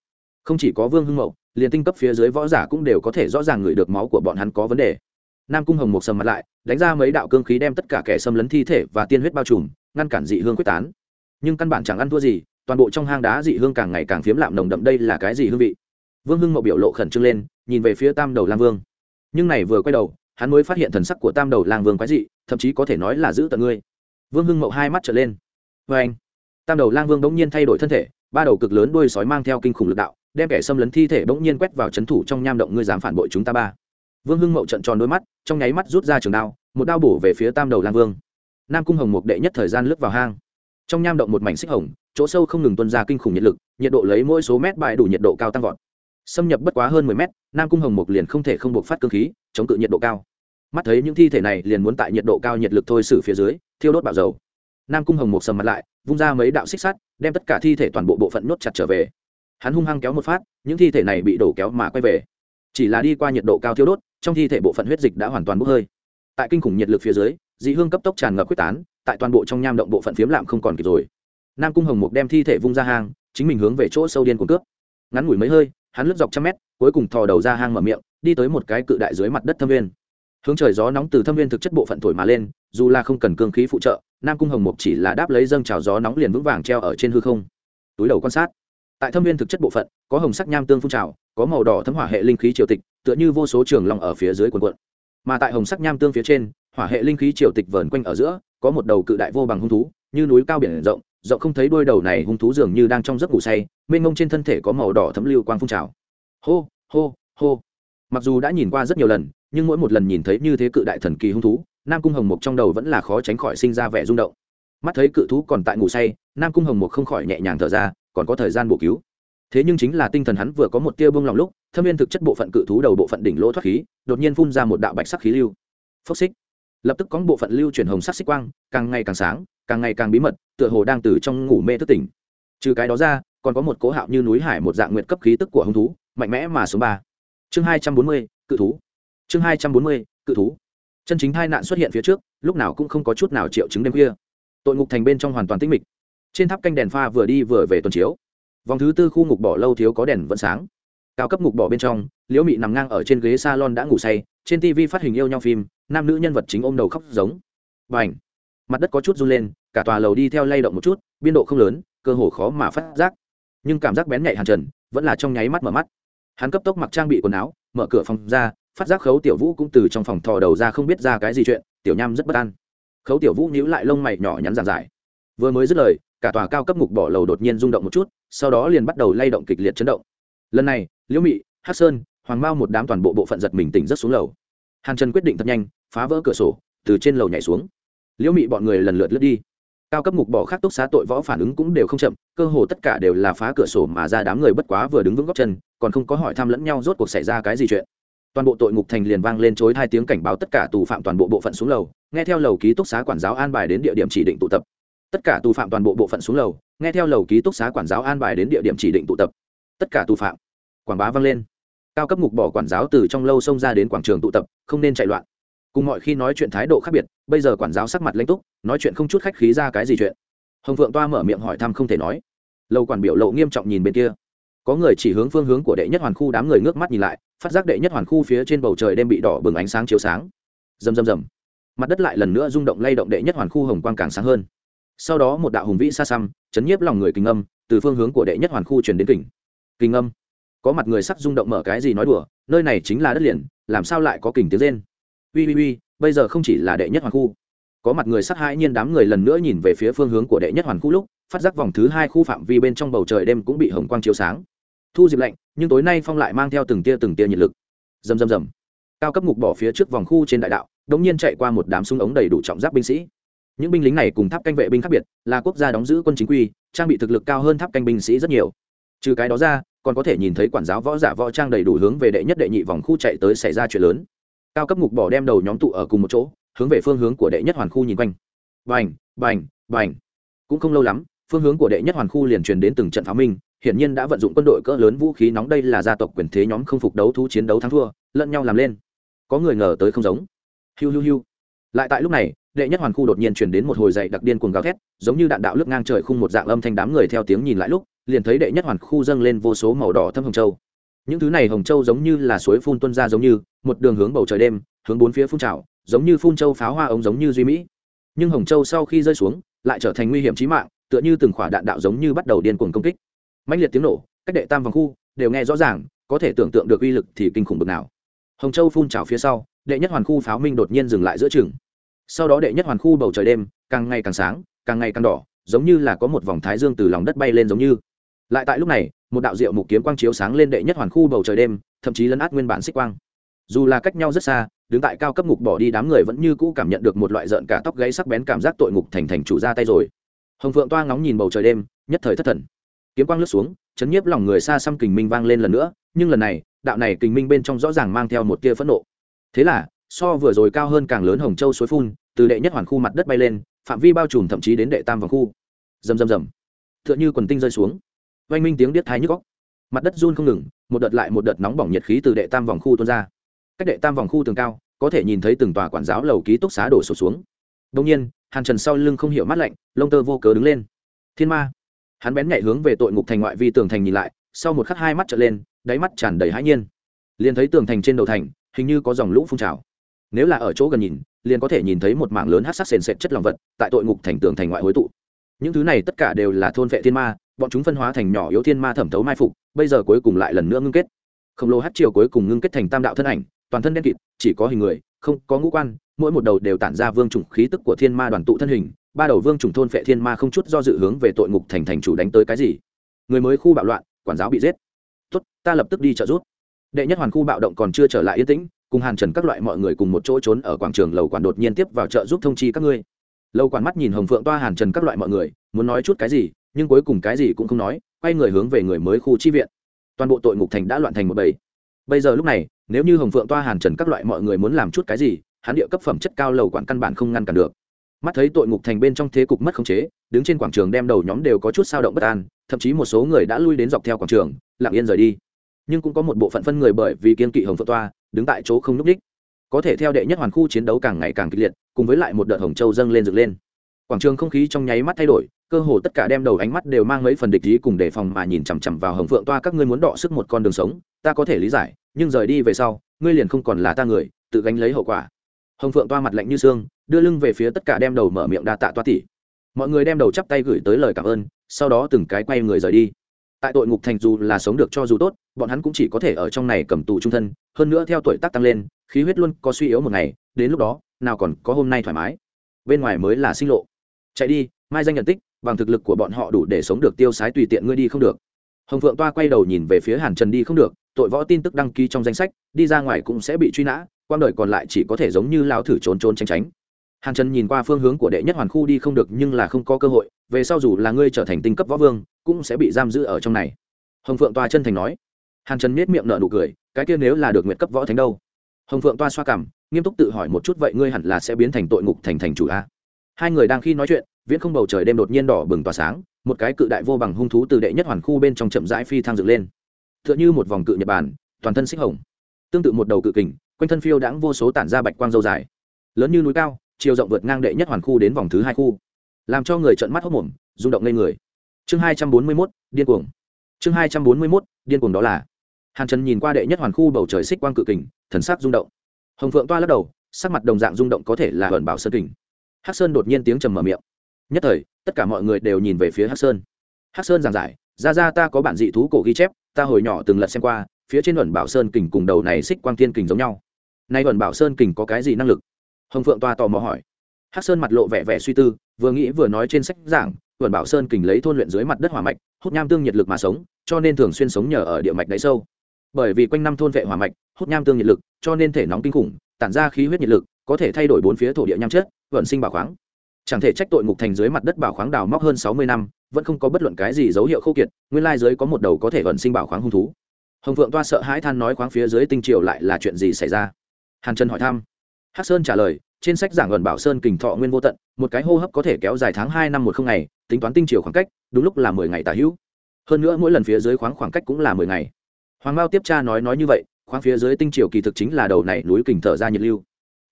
S1: Không chỉ có vương hưng mậu, liền tinh cấp phía dưới võ giả cũng đều có thể rõ ràng ngửi được máu của bọn hắn có vấn đề. Nam cung hồng một sầm mặt lại, đánh ra mấy đạo cương khí đem tất cả kẻ xâm lấn thi thể và tiên huyết bao trùm, ngăn cản dị hương quyết tán. Nhưng căn bản chẳng ăn thua gì, toàn bộ trong hang đá dị hương càng ngày càng phiếm lạm nồng đậm đây là cái gì hương vị? Vương hưng mậu biểu lộ khẩn trương lên, nhìn về phía tam đầu lang vương. Nhưng này vừa quay đầu, hắn mới phát hiện thần sắc của tam đầu lang vương quái dị, thậm chí có thể nói là giữ tận ngươi. Vương hưng mậu hai mắt trở lên. Vê anh tam đầu lang vương bỗng nhiên thay đổi thân thể, ba đầu cực lớn đuôi sói mang theo kinh khủng lực đạo, đem kẻ xâm lấn thi thể bỗng nhiên quét vào c h ấ n thủ trong nham động, ngươi dám phản bội chúng ta ba. Vương hưng mậu trận tròn đôi mắt, trong nháy mắt rút ra trường đao, một đao bổ về phía tam đầu lang vương. Nam cung hồng mục đệ nhất thời gian lướt vào hang. Trong nham động một mảnh xích hồng, chỗ sâu không ngừng tuân ra kinh khủng nhiệt lực, nhiệt độ lấy mỗi số mét bại đủ nhiệt độ cao tăng vọt. Xâm nhập bất quá hơn mười mét, nam cung hồng mục liền không thể không buộc phát cơ khí, chống cự nhiệt độ cao. Mắt thấy những thi thể này liền muốn tại nhiệt độ cao nhiệt lực thôi xử phía dưới, thiêu đốt bạo dầu nam cung hồng một sầm mặt lại, vung ra mấy đạo xích sắt, đem tất cả thi thể toàn bộ bộ phận nốt chặt trở về. Hắn hung hăng kéo một phát, những thi thể này bị đổ kéo mà quay về. Chỉ là đi qua nhiệt độ cao thiêu đốt, trong thi thể bộ phận huyết dịch đã hoàn toàn bốc hơi. Tại kinh khủng nhiệt lực phía dưới, dị hương cấp tốc tràn ngập quyết tán, tại toàn bộ trong nham động bộ phận phiếm lạm không còn kịp rồi. Nam cung hồng mục đem thi thể vung ra hang, chính mình hướng về chỗ sâu điên cuồng cướp. Ngắn ngủi mấy hơi, hắn lướt dọc trăm mét, cuối cùng thò đầu ra hang mở miệng, đi tới một cái cự đại dưới mặt đất thâm viên. Hướng trời gió nóng từ thâm viên thực chất bộ phận thổi mà lên, dù là không cần cương khí phụ trợ nam cung hồng mục chỉ là đáp lấy dâng trào gió nóng liền vững vàng treo ở trên hư không. Túi đầu quan sát. Tại thâm viên thực chất bộ phận, có hồng sắc nham tương phun trào, có màu đỏ thấm hỏa hệ linh khí triều tịch, tựa như vô số trường lòng ở phía dưới quần quận mà tại hồng sắc nham tương phía trên, hỏa hệ linh khí triều tịch vờn quanh ở giữa, có một đầu cự đại vô bằng hung thú, như núi cao biển rộng rộng không thấy đôi đầu này hung thú dường như đang trong giấc ngủ say, mênh mông trên thân thể có màu đỏ thấm lưu quang phun trào. Hô hô hô. Mặc dù đã nhìn qua rất nhiều lần, nhưng mỗi một lần nhìn thấy như thế cự đại thần kỳ hung thú nam cung hồng mục trong đầu vẫn là khó tránh khỏi sinh ra vẻ rung động. Mắt thấy cự thú còn tại ngủ say, nam cung hồng mục không khỏi nhẹ nhàng thở ra, còn có thời gian bổ cứu. Thế nhưng chính là tinh thần hắn vừa có một tia bông lòng lúc, thâm viên thực chất bộ phận cự thú đầu bộ phận đỉnh lỗ thoát khí, đột nhiên phun ra một đạo bạch sắc khí lưu. Phốc xích. Lập tức có bộ phận lưu chuyển hồng sắc xích quang, càng ngày càng sáng, càng ngày càng bí mật, tựa hồ đang từ trong ngủ mê thức tỉnh. Trừ cái đó ra, còn có một cố hạo như núi hải một dạng nguyện cấp khí tức của hung thú, mạnh mẽ mà số ba. Chương hai trăm bốn mươi, cự thú. Chương hai trăm bốn mươi, cự thú chân chính tai nạn xuất hiện phía trước, lúc nào cũng không có chút nào triệu chứng đêm khuya. Tội ngục thành bên trong hoàn toàn tĩnh mịch. Trên tháp canh đèn pha vừa đi vừa về tuần chiếu. Vòng thứ tư khu ngục bỏ lâu thiếu có đèn vẫn sáng. Cao cấp ngục bỏ bên trong, liễu mị nằm ngang ở trên ghế salon đã ngủ say, trên tv phát hình yêu nhau phim, nam nữ nhân vật chính ôm đầu khóc giống. Và ảnh mặt đất có chút run lên, cả tòa lầu đi theo lay động một chút, biên độ không lớn, cơ hồ khó mà phát giác. Nhưng cảm giác bén nhạy hàn trần, vẫn là trong nháy mắt mở mắt. Hắn cấp tốc mặc trang bị quần áo, mở cửa phòng ra phát giác khấu tiểu vũ cũng từ trong phòng thò đầu ra không biết ra cái gì chuyện, tiểu nham rất bất an. Khấu tiểu vũ nhíu lại lông mày nhỏ nhắn giản giải. Vừa mới dứt lời, cả tòa cao cấp ngục bỏ lầu đột nhiên rung động một chút, sau đó liền bắt đầu lay động kịch liệt chấn động. Lần này, liễu mị hát sơn, hoàng mao một đám toàn bộ bộ phận giật mình tỉnh rất xuống lầu. Hàn trần quyết định thật nhanh, phá vỡ cửa sổ, từ trên lầu nhảy xuống. Liễu mị bọn người lần lượt lướt đi. Cao cấp ngục bỏ khác túc xá tội võ phản ứng cũng đều không chậm, cơ hồ tất cả đều là phá cửa sổ mà ra đám người bất quá vừa đứng vững góc chân, còn không có hỏi thăm lẫn nhau rốt cuộc xảy ra cái gì chuyện toàn bộ tội ngục thành liền vang lên chối hai tiếng cảnh báo tất cả tù phạm toàn bộ bộ phận xuống lầu, nghe theo lầu ký túc xá quản giáo an bài đến địa điểm chỉ định tụ tập. Tất cả tù phạm toàn bộ bộ phận xuống lầu, nghe theo lầu ký túc xá quản giáo an bài đến địa điểm chỉ định tụ tập. Tất cả tù phạm, quảng bá vang lên. Cao cấp ngục bỏ quản giáo từ trong lâu xông ra đến quảng trường tụ tập, không nên chạy loạn. Cùng mọi khi nói chuyện thái độ khác biệt, bây giờ quản giáo sắc mặt lãnh túc, nói chuyện không chút khách khí ra cái gì chuyện. Hồng phượng toa mở miệng hỏi thăm không thể nói. Lâu quản biểu lộ nghiêm trọng nhìn bên kia có người chỉ hướng phương hướng của đệ nhất hoàn khu đám người ngước mắt nhìn lại, phát giác đệ nhất hoàn khu phía trên bầu trời đêm bị đỏ bừng ánh sáng chiếu sáng. Rầm rầm rầm. Mặt đất lại lần nữa rung động lay động đệ nhất hoàn khu hồng quang càng sáng hơn. Sau đó một đạo hùng vĩ xa xăm, chấn nhiếp lòng người kinh âm, từ phương hướng của đệ nhất hoàn khu truyền đến kình. Kinh âm. Có mặt người sắc rung động mở cái gì nói đùa, nơi này chính là đất liền, làm sao lại có kình tiếng rên? Ui ui ui, bây giờ không chỉ là đệ nhất hoàn khu. Có mặt người sắc hãi nhiên đám người lần nữa nhìn về phía phương hướng của đệ nhất hoàn khu lúc, phát giác vòng thứ hai khu phạm vi bên trong bầu trời đêm cũng bị hồng quang chiếu sáng thu dịp lạnh, nhưng tối nay phong lại mang theo từng tia từng tia nhiệt lực. Rầm rầm rầm. Cao cấp ngục bỏ phía trước vòng khu trên đại đạo đống nhiên chạy qua một đám súng ống đầy đủ trọng giáp binh sĩ. Những binh lính này cùng tháp canh vệ binh khác biệt, là quốc gia đóng giữ quân chính quy, trang bị thực lực cao hơn tháp canh binh sĩ rất nhiều. Trừ cái đó ra, còn có thể nhìn thấy quản giáo võ giả võ trang đầy đủ hướng về đệ nhất đệ nhị vòng khu chạy tới xảy ra chuyện lớn. Cao cấp ngục bỏ đem đầu nhóm tụ ở cùng một chỗ, hướng về phương hướng của đệ nhất hoàn khu nhìn quanh. Bành bành bành. Cũng không lâu lắm, phương hướng của đệ nhất hoàn khu liền truyền đến từng trận pháo minh hiển nhiên đã vận dụng quân đội cỡ lớn vũ khí nóng đây là gia tộc quyền thế nhóm không phục đấu thú chiến đấu thắng thua, lẫn nhau làm lên. Có người ngờ tới không giống. Hiu hiu hiu. Lại tại lúc này, đệ nhất hoàn khu đột nhiên truyền đến một hồi dậy đặc điên cuồng gào thét, giống như đạn đạo lướt ngang trời khung một dạng âm thanh đám người theo tiếng nhìn lại lúc, liền thấy đệ nhất hoàn khu dâng lên vô số màu đỏ thâm hồng châu. Những thứ này hồng châu giống như là suối phun tuân ra giống như, một đường hướng bầu trời đêm, hướng bốn phía phun trào, giống như phun châu pháo hoa ống giống như duy mỹ. Nhưng hồng châu sau khi rơi xuống, lại trở thành nguy hiểm chí mạng, tựa như từng khỏa đạn đạo giống như bắt đầu điên cuồng công kích mạnh liệt tiếng nổ, cách đệ tam vòng khu, đều nghe rõ ràng, có thể tưởng tượng được uy lực thì kinh khủng bực nào. Hồng châu phun trào phía sau, đệ nhất hoàn khu pháo minh đột nhiên dừng lại giữa chừng. Sau đó đệ nhất hoàn khu bầu trời đêm, càng ngày càng sáng, càng ngày càng đỏ, giống như là có một vòng thái dương từ lòng đất bay lên giống như. Lại tại lúc này, một đạo diệu mục kiếm quang chiếu sáng lên đệ nhất hoàn khu bầu trời đêm, thậm chí lấn át nguyên bản xích quang. Dù là cách nhau rất xa, đứng tại cao cấp ngục bỏ đi đám người vẫn như cũ cảm nhận được một loại rợn cả tóc gáy sắc bén cảm giác tội ngục thành thành chủ ra tay rồi. Hồng phượng toa ngóng nhìn bầu trời đêm, nhất thời thất thần kiếm quang lướt xuống, chấn nhiếp lòng người xa xăm kình minh vang lên lần nữa, nhưng lần này, đạo này kình minh bên trong rõ ràng mang theo một tia phẫn nộ. Thế là, so vừa rồi cao hơn càng lớn hồng châu suối phun, từ đệ nhất hoàn khu mặt đất bay lên, phạm vi bao trùm thậm chí đến đệ tam vòng khu. Rầm rầm rầm. T h ư ợ n h ư quần tinh rơi xuống. Oanh minh tiếng điếc thái nhức góc mặt đất run không ngừng, một đợt lại một đợt nóng bỏng nhiệt khí từ đệ tam vòng khu tuôn ra. Cách đệ tam vòng khu tường cao, có thể nhìn thấy từng tòa quản giáo lầu ký túc xá đổ sụt xuống. Đông nhiên, hàn trần sau lưng không hiểu mắt lạnh, lông tơ vô cớ đứng lên. Thiên ma hắn bén nhạy hướng về tội ngục thành ngoại vi tường thành nhìn lại, sau một khắc hai mắt trở lên, đáy mắt tràn đầy hãi nhiên. Liền thấy tường thành trên đầu thành, hình như có dòng lũ phun trào. Nếu là ở chỗ gần nhìn, liền có thể nhìn thấy một mảng lớn hát sắc sền sệt chất lòng vật tại tội ngục thành tường thành ngoại hối tụ. Những thứ này tất cả đều là thôn vệ thiên ma, bọn chúng phân hóa thành nhỏ yếu thiên ma thẩm thấu mai phục, bây giờ cuối cùng lại lần nữa ngưng kết. Khổng lồ hát chiều cuối cùng ngưng kết thành tam đạo thân ảnh, toàn thân đen kịt, chỉ có hình người, không có ngũ quan, mỗi một đầu đều tản ra vương chủng khí tức của thiên ma đoàn tụ thân hình ba đầu vương trùng thôn phệ thiên ma không chút do dự hướng về tội ngục thành thành chủ đánh tới cái gì? Người mới khu bạo loạn, quản giáo bị giết. Tốt, ta lập tức đi trợ giúp. Đệ nhất hoàn khu bạo động còn chưa trở lại yên tĩnh, cùng hàn trần các loại mọi người cùng một chỗ trốn ở quảng trường lầu quản đột nhiên tiếp vào chợ giúp thông chi các ngươi. Lầu quản mắt nhìn hồng phượng toa, hàn trần các loại mọi người, muốn nói chút cái gì, nhưng cuối cùng cái gì cũng không nói, quay người hướng về người mới khu chi viện. Toàn bộ tội ngục thành đã loạn thành một bầy. Bây giờ lúc này, nếu như hồng phượng toa, hàn trần các loại mọi người muốn làm chút cái gì, hắn địa cấp phẩm chất cao lầu quản căn bản không ngăn cản được mắt thấy tội ngục thành bên trong thế cục mất khống chế, đứng trên quảng trường đem đầu nhóm đều có chút sao động bất an, thậm chí một số người đã lui đến dọc theo quảng trường, lặng yên rời đi. Nhưng cũng có một bộ phận phân người bởi vì kiên kỵ hồng phượng toa, đứng tại chỗ không n ú c đích có thể theo đệ nhất hoàn khu chiến đấu càng ngày càng kịch liệt, cùng với lại một đợt hồng châu dâng lên dựng lên. Quảng trường không khí trong nháy mắt thay đổi, cơ hồ tất cả đem đầu ánh mắt đều mang mấy phần địch ý cùng đề phòng mà nhìn chằm chằm vào hồng phượng toa, các ngươi muốn đọ sức một con đường sống, ta có thể lý giải, nhưng rời đi về sau, ngươi liền không còn là ta người, tự gánh lấy hậu quả hồng phượng toa mặt lạnh như xương, đưa lưng về phía tất cả đem đầu mở miệng đa tạ toa tỉ mọi người đem đầu chắp tay gửi tới lời cảm ơn, sau đó từng cái quay người rời đi. Tại tội ngục thành dù là sống được cho dù tốt, bọn hắn cũng chỉ có thể ở trong này cầm tù trung thân, hơn nữa theo tuổi tác tăng lên, khí huyết luôn có suy yếu một ngày, đến lúc đó, nào còn có hôm nay thoải mái. Bên ngoài mới là sinh lộ. Chạy đi, mai danh nhận tích, bằng thực lực của bọn họ đủ để sống được tiêu sái tùy tiện ngươi đi không được. Hồng phượng toa quay đầu nhìn về phía hàn trần đi không được, tội võ tin tức đăng ký trong danh sách, đi ra ngoài cũng sẽ bị truy nã quang đời còn lại chỉ có thể giống như lao thử trốn trốn tránh tránh. Hàn trần nhìn qua phương hướng của đệ nhất hoàn khu đi không được nhưng là không có cơ hội, về sau dù là ngươi trở thành tinh cấp võ vương, cũng sẽ bị giam giữ ở trong này. Hồng phượng toa chân thành nói. Hàn trần miết miệng nợ nụ cười, cái kia nếu là được nguyện cấp võ thánh đâu? Hồng phượng toa xoa cằm, nghiêm túc tự hỏi một chút vậy ngươi hẳn là sẽ biến thành tội ngục thành thành chủ a? Hai người đang khi nói chuyện, viễn không bầu trời đêm đột nhiên đỏ bừng tỏa sáng, một cái cự đại vô bằng hung thú từ đệ nhất hoàn khu bên trong chậm rãi phi thang dựng lên. T h ư ợ n h ư một vòng cự nhật bản, toàn thân xích hồng. Tương tự một đầu cự kình quanh thân phiêu đãng vô số tản ra bạch quang dâu dài. Lớn như núi cao, chiều rộng vượt ngang đệ nhất hoàn khu đến vòng thứ hai khu. Làm cho người trợn mắt hốc mồm, rung động lên người. Chương hai trăm bốn mươi mốt, điên cuồng. Chương hai trăm bốn mươi mốt, điên cuồng đó là. Hàn trần nhìn qua đệ nhất hoàn khu bầu trời xích quang cự kình, thần sắc rung động. Hồng phượng toa lắc đầu, sắc mặt đồng dạng rung động có thể là ẩn bảo sơn kình. Hắc sơn đột nhiên tiếng trầm mở miệng. Nhất thời, tất cả mọi người đều nhìn về phía hắc sơn. Hắc sơn giảng giải, ra ra ta có bản dị thú cổ ghi chép, ta hồi nhỏ từng lật xem qua, phía trên ẩn bảo sơn kình cùng đầu này xích quang thiên kình giống nhau nay ẩn bảo sơn kình có cái gì năng lực? Hồng phượng toa tò mò hỏi. Hắc sơn mặt lộ vẻ vẻ suy tư, vừa nghĩ vừa nói trên sách giảng, ẩn bảo sơn kình lấy thôn luyện dưới mặt đất hỏa mạch, hút nham tương nhiệt lực mà sống, cho nên thường xuyên sống nhờ ở địa mạch đáy sâu. Bởi vì quanh năm thôn vệ hỏa mạch, hút nham tương nhiệt lực, cho nên thể nóng kinh khủng, tản ra khí huyết nhiệt lực, có thể thay đổi bốn phía thổ địa nham chất, vận sinh bảo khoáng. Chẳng thể trách tội ngục thành dưới mặt đất bảo khoáng đào móc hơn sáu mươi năm, vẫn không có bất luận cái gì dấu hiệu khô kiệt, nguyên lai dưới có một đầu có thể vận sinh bảo khoáng hung thú. Hồng phượng toa sợ hãi than nói khoáng phía dưới tinh triều lại là chuyện gì xảy ra? Hàn trần hỏi thăm. Hắc sơn trả lời, trên sách giảng luận bảo sơn kình thọ nguyên vô tận, một cái hô hấp có thể kéo dài tháng hai năm một không ngày, tính toán tinh triều khoảng cách, đúng lúc là mười ngày tả hữu. Hơn nữa mỗi lần phía dưới khoáng khoảng cách cũng là mười ngày. Hoàng mao tiếp cha nói nói như vậy, khoáng phía dưới tinh triều kỳ thực chính là đầu này núi kình thở ra nhiệt lưu.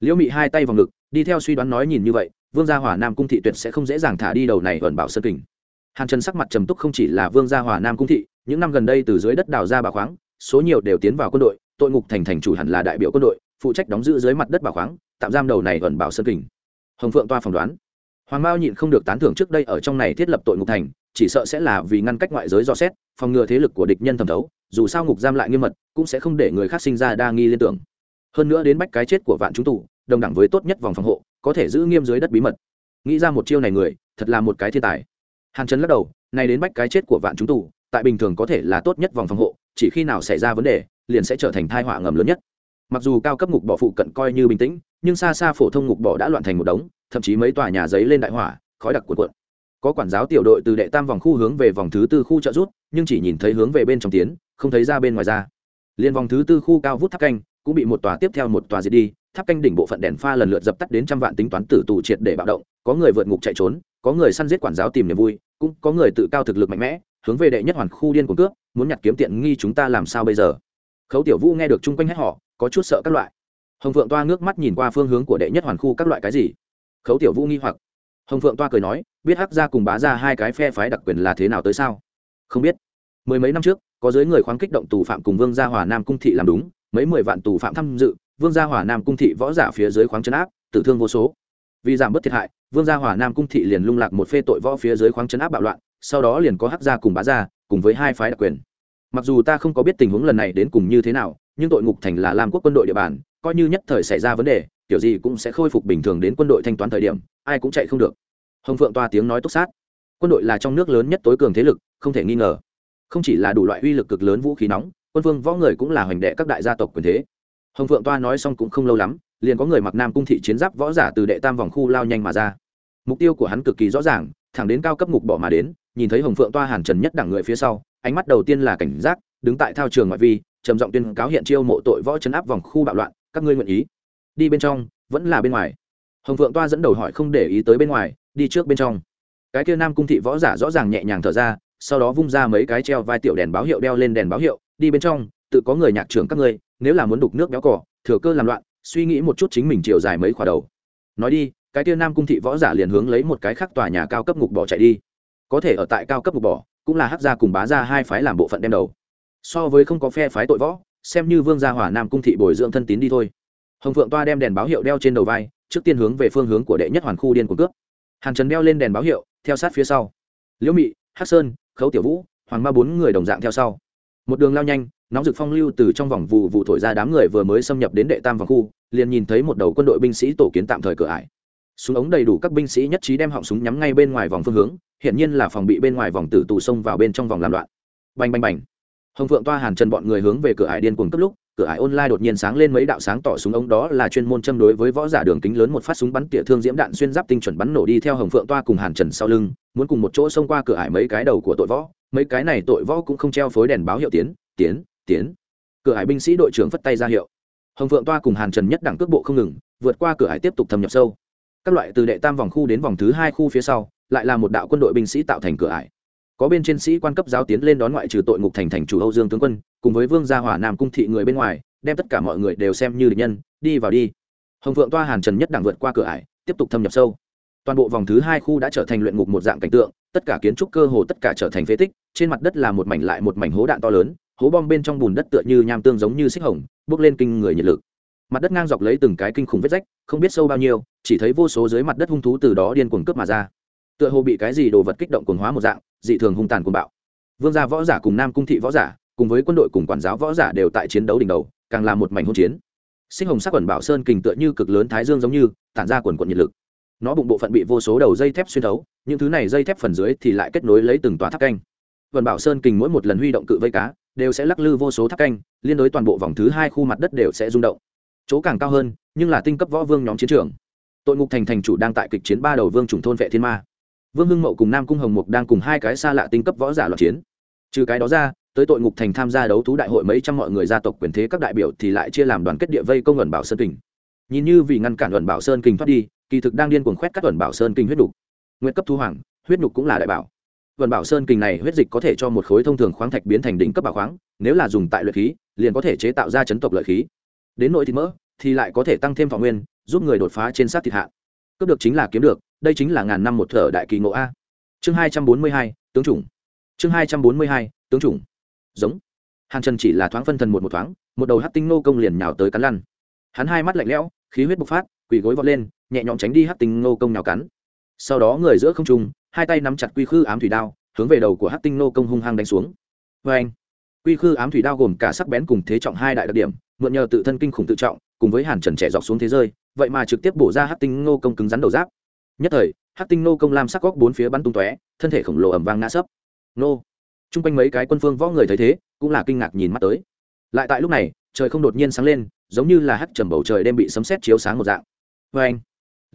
S1: Liễu mị hai tay vào ngực, đi theo suy đoán nói nhìn như vậy, vương gia hòa nam cung thị tuyệt sẽ không dễ dàng thả đi đầu này ẩn bảo sơn kình. Hàn trần sắc mặt trầm túc không chỉ là vương gia hòa nam cung thị, những năm gần đây từ dưới đất đào ra bà khoáng, số nhiều đều tiến vào quân đội, tội ngục thành thành chủ hẳn là đại biểu quân đội phụ trách đóng giữ dưới mặt đất bảo khoáng, tạm giam đầu này ẩn bảo sơn kình. Hồng phượng toa phỏng đoán. Hoàng mao nhịn không được tán thưởng trước đây ở trong này thiết lập tội ngục thành, chỉ sợ sẽ là vì ngăn cách ngoại giới do xét, phòng ngừa thế lực của địch nhân thẩm thấu, dù sao ngục giam lại nghiêm mật, cũng sẽ không để người khác sinh ra đa nghi liên tưởng. Hơn nữa đến bách cái chết của vạn chúng tù, đồng đẳng với tốt nhất vòng phòng hộ, có thể giữ nghiêm dưới đất bí mật. Nghĩ ra một chiêu này người, thật là một cái thiên tài. Hàn trần lắc đầu, này đến bách cái chết của vạn chúng tù, tại bình thường có thể là tốt nhất vòng phòng hộ, chỉ khi nào xảy ra vấn đề, liền sẽ trở thành thai họa ngầm lớn nhất mặc dù cao cấp ngục bỏ phụ cận coi như bình tĩnh, nhưng xa xa phổ thông ngục bỏ đã loạn thành một đống, thậm chí mấy tòa nhà giấy lên đại hỏa, khói đặc cuộn cuộn. Có quản giáo tiểu đội từ đệ tam vòng khu hướng về vòng thứ tư khu trợ rút nhưng chỉ nhìn thấy hướng về bên trong tiến, không thấy ra bên ngoài ra. Liên vòng thứ tư khu cao vút tháp canh, cũng bị một tòa tiếp theo một tòa diệt đi, tháp canh đỉnh bộ phận đèn pha lần lượt dập tắt đến trăm vạn tính toán tử tù triệt để bạo động, có người vượt ngục chạy trốn, có người săn giết quản giáo tìm niềm vui, cũng có người tự cao thực lực mạnh mẽ, hướng về đệ nhất hoàn khu điên của cướp, muốn nhặt kiếm tiện nghi chúng ta làm sao bây giờ? Khấu tiểu vũ nghe được chung quanh hét họ có chút sợ các loại. Hồng phượng toa ngước mắt nhìn qua phương hướng của đệ nhất hoàn khu các loại cái gì? Khấu tiểu vũ nghi hoặc. Hồng phượng toa cười nói, biết hắc ra cùng bá ra hai cái phe phái đặc quyền là thế nào tới sao? Không biết. Mười mấy năm trước, có giới người khoáng kích động tù phạm cùng vương gia hòa nam cung thị làm đúng, mấy mười vạn tù phạm tham dự, vương gia hòa nam cung thị võ giả phía dưới khoáng chấn áp, tử thương vô số. Vì giảm bớt thiệt hại, vương gia hòa nam cung thị liền lung lạc một phê tội võ phía dưới khoáng chấn áp bạo loạn, sau đó liền có hắc gia cùng bá gia cùng với hai phái đặc quyền. Mặc dù ta không có biết tình huống lần này đến cùng như thế nào nhưng tội ngục thành là lam quốc quân đội địa bàn, coi như nhất thời xảy ra vấn đề, kiểu gì cũng sẽ khôi phục bình thường đến quân đội thanh toán thời điểm, ai cũng chạy không được. Hồng phượng toa tiếng nói túc sát. Quân đội là trong nước lớn nhất tối cường thế lực, không thể nghi ngờ. Không chỉ là đủ loại uy lực cực lớn vũ khí nóng, quân vương võ người cũng là hoành đệ các đại gia tộc quyền thế. Hồng phượng toa nói xong cũng không lâu lắm, liền có người mặc nam cung thị chiến giáp võ giả từ đệ tam vòng khu lao nhanh mà ra. Mục tiêu của hắn cực kỳ rõ ràng, thẳng đến cao cấp ngục bỏ mà đến, nhìn thấy hồng phượng toa hàn trần nhất đẳng người phía sau, ánh mắt đầu tiên là cảnh giác, đứng tại thao trường ngoại vi trầm giọng tuyên cáo hiện chiêu mộ tội võ chấn áp vòng khu bạo loạn, các ngươi nguyện ý đi bên trong, vẫn là bên ngoài. Hồng phượng toa dẫn đầu hỏi không để ý tới bên ngoài, đi trước bên trong. Cái kia nam cung thị võ giả rõ ràng nhẹ nhàng thở ra, sau đó vung ra mấy cái treo vai tiểu đèn báo hiệu đeo lên đèn báo hiệu, đi bên trong, tự có người nhạc trưởng các ngươi, nếu là muốn đục nước béo cỏ, thừa cơ làm loạn, suy nghĩ một chút chính mình chiều dài mấy khỏa đầu. Nói đi, cái kia nam cung thị võ giả liền hướng lấy một cái khác tòa nhà cao cấp ngục bỏ chạy đi. Có thể ở tại cao cấp ngục bỏ, cũng là hắc gia cùng bá gia hai phái làm bộ phận đem đầu so với không có phe phái tội võ, xem như vương gia hỏa nam cung thị bồi dưỡng thân tín đi thôi. Hồng phượng toa đem đèn báo hiệu đeo trên đầu vai, trước tiên hướng về phương hướng của đệ nhất hoàn khu điên của cướp. Hàn trần đeo lên đèn báo hiệu, theo sát phía sau. Liễu mị, hắc sơn, khấu tiểu vũ, hoàng ma bốn người đồng dạng theo sau. Một đường lao nhanh, nóng rực phong lưu từ trong vòng vụ vụ thổi ra đám người vừa mới xâm nhập đến đệ tam vòng khu, liền nhìn thấy một đầu quân đội binh sĩ tổ kiến tạm thời cửa ải. Súng ống đầy đủ các binh sĩ nhất trí đem họng súng nhắm ngay bên ngoài vòng phương hướng hiện nhiên là phòng bị bên ngoài vòng tử tù xông vào bên trong vòng làm loạn. Bành bành bành hồng phượng toa hàn trần bọn người hướng về cửa ải điên cuồng cấp lúc, cửa ải online đột nhiên sáng lên mấy đạo sáng tỏ súng ống, đó là chuyên môn châm đối với võ giả đường kính lớn một phát súng bắn tỉa thương diễm đạn xuyên giáp tinh chuẩn bắn nổ đi theo hồng phượng toa cùng hàn trần sau lưng, muốn cùng một chỗ xông qua cửa ải mấy cái đầu của tội võ. Mấy cái này tội võ cũng không treo phối đèn báo hiệu tiến tiến tiến. Cửa ải binh sĩ đội trưởng phất tay ra hiệu. Hồng phượng toa cùng hàn trần nhất đẳng cước bộ không ngừng, vượt qua cửa ải tiếp tục thâm nhập sâu. Các loại từ đệ tam vòng khu đến vòng thứ hai khu phía sau, lại là một đạo quân đội binh sĩ tạo thành cửa ải có bên trên sĩ quan cấp giáo tiến lên đón ngoại trừ tội ngục thành thành chủ âu dương tướng quân, cùng với vương gia hỏa nam cung thị người bên ngoài, đem tất cả mọi người đều xem như địch nhân, đi vào đi. Hồng phượng toa hàn trần nhất đẳng vượt qua cửa ải, tiếp tục thâm nhập sâu. Toàn bộ vòng thứ hai khu đã trở thành luyện ngục một dạng cảnh tượng, tất cả kiến trúc cơ hồ tất cả trở thành phế tích, trên mặt đất là một mảnh lại một mảnh hố đạn to lớn, hố bom bên trong bùn đất tựa như nham tương giống như xích hồng, bước lên kinh người nhiệt lực. Mặt đất ngang dọc lấy từng cái kinh khủng vết rách, không biết sâu bao nhiêu, chỉ thấy vô số dưới mặt đất hung thú từ đó điên cuồng cướp mà ra. Tựa hồ bị cái gì đồ vật kích động cuồng hóa một dạng dị thường hung tàn cuồng bạo. Vương gia võ giả cùng nam cung thị võ giả, cùng với quân đội cùng quản giáo võ giả đều tại chiến đấu đỉnh đầu, càng là một mảnh hỗn chiến. Sinh hồng sắc quần bảo sơn kình tựa như cực lớn thái dương giống như, tản ra quần quần nhiệt lực. Nó bụng bộ phận bị vô số đầu dây thép xuyên thấu, những thứ này dây thép phần dưới thì lại kết nối lấy từng tòa tháp canh. Vần bảo sơn kình mỗi một lần huy động cự vây cá, đều sẽ lắc lư vô số tháp canh, liên đối toàn bộ vòng thứ hai khu mặt đất đều sẽ rung động. Chỗ càng cao hơn, nhưng là tinh cấp võ vương nhóm chiến trường. Tội ngục thành thành chủ đang tại kịch chiến ba đầu vương chủng thôn vệ thiên ma vương hưng mậu cùng nam cung hồng mục đang cùng hai cái xa lạ tinh cấp võ giả loạt chiến. Trừ cái đó ra, tới tội ngục thành tham gia đấu thú đại hội mấy trăm mọi người gia tộc quyền thế các đại biểu thì lại chia làm đoàn kết địa vây công ẩn bảo sơn kình. Nhìn như vì ngăn cản ẩn bảo sơn kình thoát đi, kỳ thực đang điên cuồng khoét các ẩn bảo sơn kình huyết đục nguyện cấp thu hoàng, huyết nhục cũng là đại bảo. Ẩn bảo sơn kình này huyết dịch có thể cho một khối thông thường khoáng thạch biến thành đỉnh cấp bảo khoáng, nếu là dùng tại luyện khí, liền có thể chế tạo ra chấn tộc lợi khí. Đến nội thịt mỡ, thì lại có thể tăng thêm thọ nguyên, giúp người đột phá trên sát thịt hạ. Cướp được chính là kiếm được đây chính là ngàn năm một thở đại kỳ ngộ a. Chương hai trăm bốn mươi hai, tướng chủng. Chương hai trăm bốn mươi hai, tướng chủng. Giống. Hàn trần chỉ là thoáng phân thần một một thoáng, một đầu hát tinh nô công liền nhào tới cắn lăn. Hắn hai mắt lạnh lẽo, khí huyết bộc phát, quỳ gối vọt lên, nhẹ nhõm tránh đi hát tinh nô công nhào cắn. Sau đó người giữa không trung, hai tay nắm chặt quy khư ám thủy đao, hướng về đầu của hát tinh nô công hung hăng đánh xuống. Vê anh, quy khư ám thủy đao gồm cả sắc bén cùng thế trọng hai đại đặc điểm, mượn nhờ tự thân kinh khủng tự trọng, cùng với hàn trần trẻ dọc xuống thế rơi vậy mà trực tiếp bổ ra hát tinh nô công cứng rắn đầu giáp nhất thời hát tinh nô công lam sắc góc bốn phía bắn tung tóe, thân thể khổng lồ ẩm vang ngã sấp. Nô! T r u n g quanh mấy cái quân phương võ người thấy thế, cũng là kinh ngạc nhìn mắt tới. Lại tại lúc này, trời không đột nhiên sáng lên, giống như là hát trầm bầu trời đem bị sấm sét chiếu sáng một dạng. Vê anh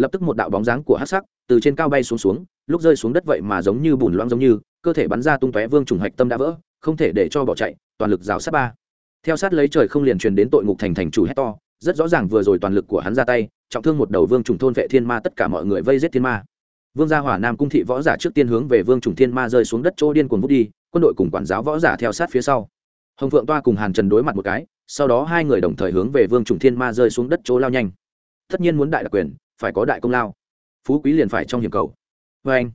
S1: lập tức một đạo bóng dáng của hát sắc từ trên cao bay xuống xuống, lúc rơi xuống đất vậy mà giống như bùn loang giống như, cơ thể bắn ra tung tóe vương trùng hạch tâm đã vỡ, không thể để cho bỏ chạy, toàn lực rào sát ba. Theo sát lấy trời không liền truyền đến tội ngục thành thành chủ hét to rất rõ ràng vừa rồi toàn lực của hắn ra tay, trọng thương một đầu vương trùng thôn vệ thiên ma, tất cả mọi người vây giết thiên ma. Vương gia hỏa nam cung thị võ giả trước tiên hướng về vương trùng thiên ma rơi xuống đất chỗ điên cuồng vút đi, quân đội cùng quản giáo võ giả theo sát phía sau. Hồng phượng toa cùng hàn trần đối mặt một cái, sau đó hai người đồng thời hướng về vương trùng thiên ma rơi xuống đất chỗ lao nhanh. Tất nhiên muốn đại đặc quyền, phải có đại công lao. Phú quý liền phải trong hiểm cầu. Vê anh,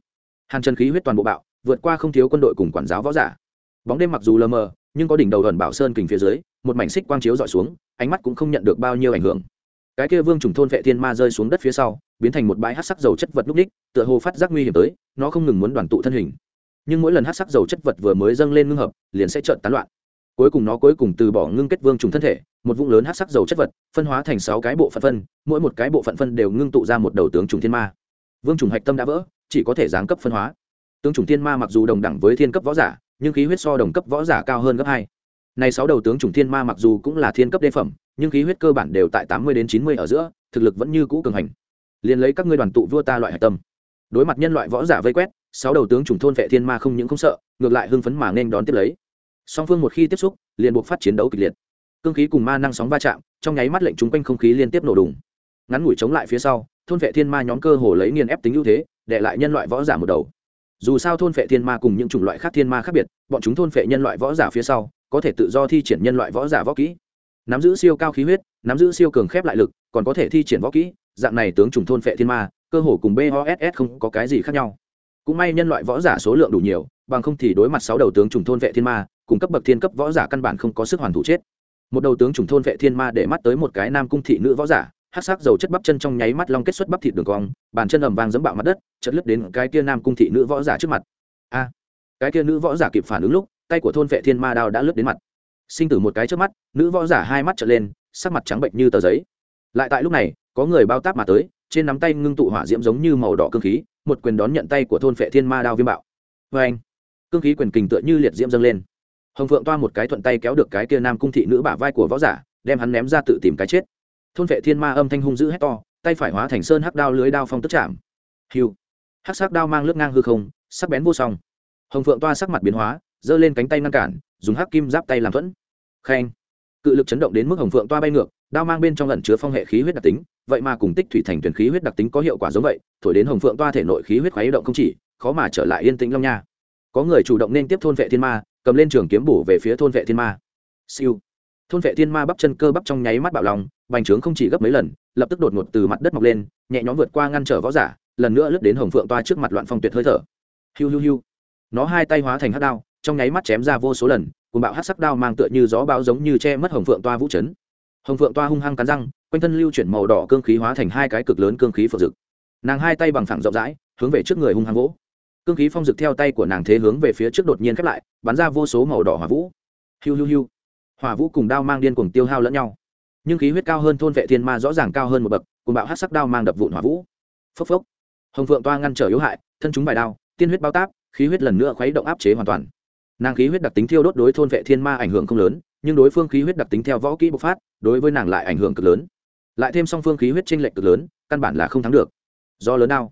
S1: hàn trần khí huyết toàn bộ bạo, vượt qua không thiếu quân đội cùng quản giáo võ giả. Bóng đêm mặc dù lờ mờ, nhưng có đỉnh đầu ẩn bảo sơn kình phía dưới một mảnh xích quang chiếu dọi xuống, ánh mắt cũng không nhận được bao nhiêu ảnh hưởng. Cái kia vương trùng thôn vệ thiên ma rơi xuống đất phía sau, biến thành một bãi hát sắc dầu chất vật núc ních tựa hồ phát giác nguy hiểm tới, nó không ngừng muốn đoàn tụ thân hình. Nhưng mỗi lần hát sắc dầu chất vật vừa mới dâng lên ngưng hợp, liền sẽ trợn tán loạn. Cuối cùng nó cuối cùng từ bỏ ngưng kết vương trùng thân thể, một vũng lớn hát sắc dầu chất vật, phân hóa thành sáu cái bộ phận phân, mỗi một cái bộ phận phân đều ngưng tụ ra một đầu tướng trùng thiên ma. Vương trùng hạch tâm đã vỡ, chỉ có thể giáng cấp phân hóa. Tướng trùng thiên ma mặc dù đồng đẳng với thiên cấp võ giả, nhưng khí huyết so đồng cấp võ giả cao hơn gấp hai này sáu đầu tướng chủng thiên ma mặc dù cũng là thiên cấp đê phẩm, nhưng khí huyết cơ bản đều tại tám mươi đến chín mươi ở giữa, thực lực vẫn như cũ cường hành. Liền lấy các ngươi đoàn tụ vua ta loại hải tâm. Đối mặt nhân loại võ giả vây quét, sáu đầu tướng chủng thôn vệ thiên ma không những không sợ, ngược lại hưng phấn mà nên đón tiếp lấy. Song phương một khi tiếp xúc, liền buộc phát chiến đấu kịch liệt. Cương khí cùng ma năng sóng va chạm, trong nháy mắt lệnh chúng quanh không khí liên tiếp nổ đùng. Ngắn ngủi chống lại phía sau, thôn vệ thiên ma nhóm cơ hồ lấy nghiền ép tính ưu thế, để lại nhân loại võ giả một đầu dù sao thôn phệ thiên ma cùng những chủng loại khác thiên ma khác biệt, bọn chúng thôn phệ nhân loại võ giả phía sau, có thể tự do thi triển nhân loại võ giả võ kỹ. Nắm giữ siêu cao khí huyết, nắm giữ siêu cường khép lại lực, còn có thể thi triển võ kỹ, dạng này tướng chủng thôn phệ thiên ma, cơ hồ cùng boss không có cái gì khác nhau. Cũng may nhân loại võ giả số lượng đủ nhiều, bằng không thì đối mặt sáu đầu tướng trùng thôn vệ thiên ma, cùng cấp bậc thiên cấp võ giả căn bản không có sức hoàn thủ chết. Một đầu tướng trùng thôn vệ thiên ma để mắt tới một cái nam cung thị nữ võ giả hát sắc dầu chất bắp chân trong nháy mắt long kết xuất bắp thịt đường cong, bàn chân ầm vang dẫm bạo mặt đất chật lướt đến cái kia nam cung thị nữ võ giả trước mặt. A! Cái kia nữ võ giả kịp phản ứng lúc, tay của thôn vệ thiên ma đao đã lướt đến mặt. Sinh tử một cái trước mắt, nữ võ giả hai mắt trở lên, sắc mặt trắng bệnh như tờ giấy. Lại tại lúc này, có người bao táp mà tới, trên nắm tay ngưng tụ hỏa diễm giống như màu đỏ cương khí, một quyền đón nhận tay của thôn phệ thiên ma đao viêm bạo. Vê anh cương khí quyền kình tựa như liệt diễm dâng lên. Hồng phượng toa một cái thuận tay kéo được cái kia nam cung thị nữ bả vai của võ giả, đem hắn ném ra tự tìm cái chết thôn vệ thiên ma âm thanh hung dữ hét to, tay phải hóa thành sơn hắc đao lưới đao phong tức chạm. Hiu. Hắc sắc đao mang lướt ngang hư không, sắc bén vô song. Hồng phượng toa sắc mặt biến hóa, giơ lên cánh tay ngăn cản, dùng hắc kim giáp tay làm thuẫn. Khen. Cự lực chấn động đến mức hồng phượng toa bay ngược, đao mang bên trong lẩn chứa phong hệ khí huyết đặc tính, vậy mà cùng tích thủy thành tuyển khí huyết đặc tính có hiệu quả giống vậy, thổi đến hồng phượng toa thể nội khí huyết khuấy động không chỉ, khó mà trở lại yên tĩnh long nha. Có người chủ động nên tiếp thôn vệ thiên ma, cầm lên trường kiếm bổ về phía thôn vệ thiên ma. Siêu thôn vệ thiên ma bắp chân cơ bắp trong nháy mắt bạo lòng, bành trướng không chỉ gấp mấy lần, lập tức đột ngột từ mặt đất mọc lên, nhẹ nhõm vượt qua ngăn trở võ giả, lần nữa lướt đến hồng phượng toa trước mặt loạn phong tuyệt hơi thở. Hiu hiu hiu. Nó hai tay hóa thành hát đao, trong nháy mắt chém ra vô số lần cùng bạo hát sắc đao mang tựa như gió bão giống như che mất hồng phượng toa vũ chấn. Hồng phượng toa hung hăng cắn răng, quanh thân lưu chuyển màu đỏ cương khí hóa thành hai cái cực lớn cương khí phượng rực. Nàng hai tay bằng phẳng rộng rãi, hướng về trước người hung hăng vỗ. Cương khí phong rực theo tay của nàng thế hướng về phía trước đột nhiên khép lại, bắn ra vô số màu đỏ hỏa vũ. Hiu hiu hiu hỏa vũ cùng đao mang điên cuồng tiêu hao lẫn nhau. Nhưng khí huyết cao hơn thôn vệ thiên ma rõ ràng cao hơn một bậc cùng bạo hát sắc đao mang đập vụn hỏa vũ. Phốc phốc. Hồng phượng toa ngăn trở yếu hại, thân chúng bài đao, tiên huyết bao táp, khí huyết lần nữa khuấy động áp chế hoàn toàn. Nàng khí huyết đặc tính thiêu đốt đối thôn vệ thiên ma ảnh hưởng không lớn, nhưng đối phương khí huyết đặc tính theo võ kỹ bộc phát, đối với nàng lại ảnh hưởng cực lớn. Lại thêm song phương khí huyết tranh lệch cực lớn, căn bản là không thắng được. Do lớn đao.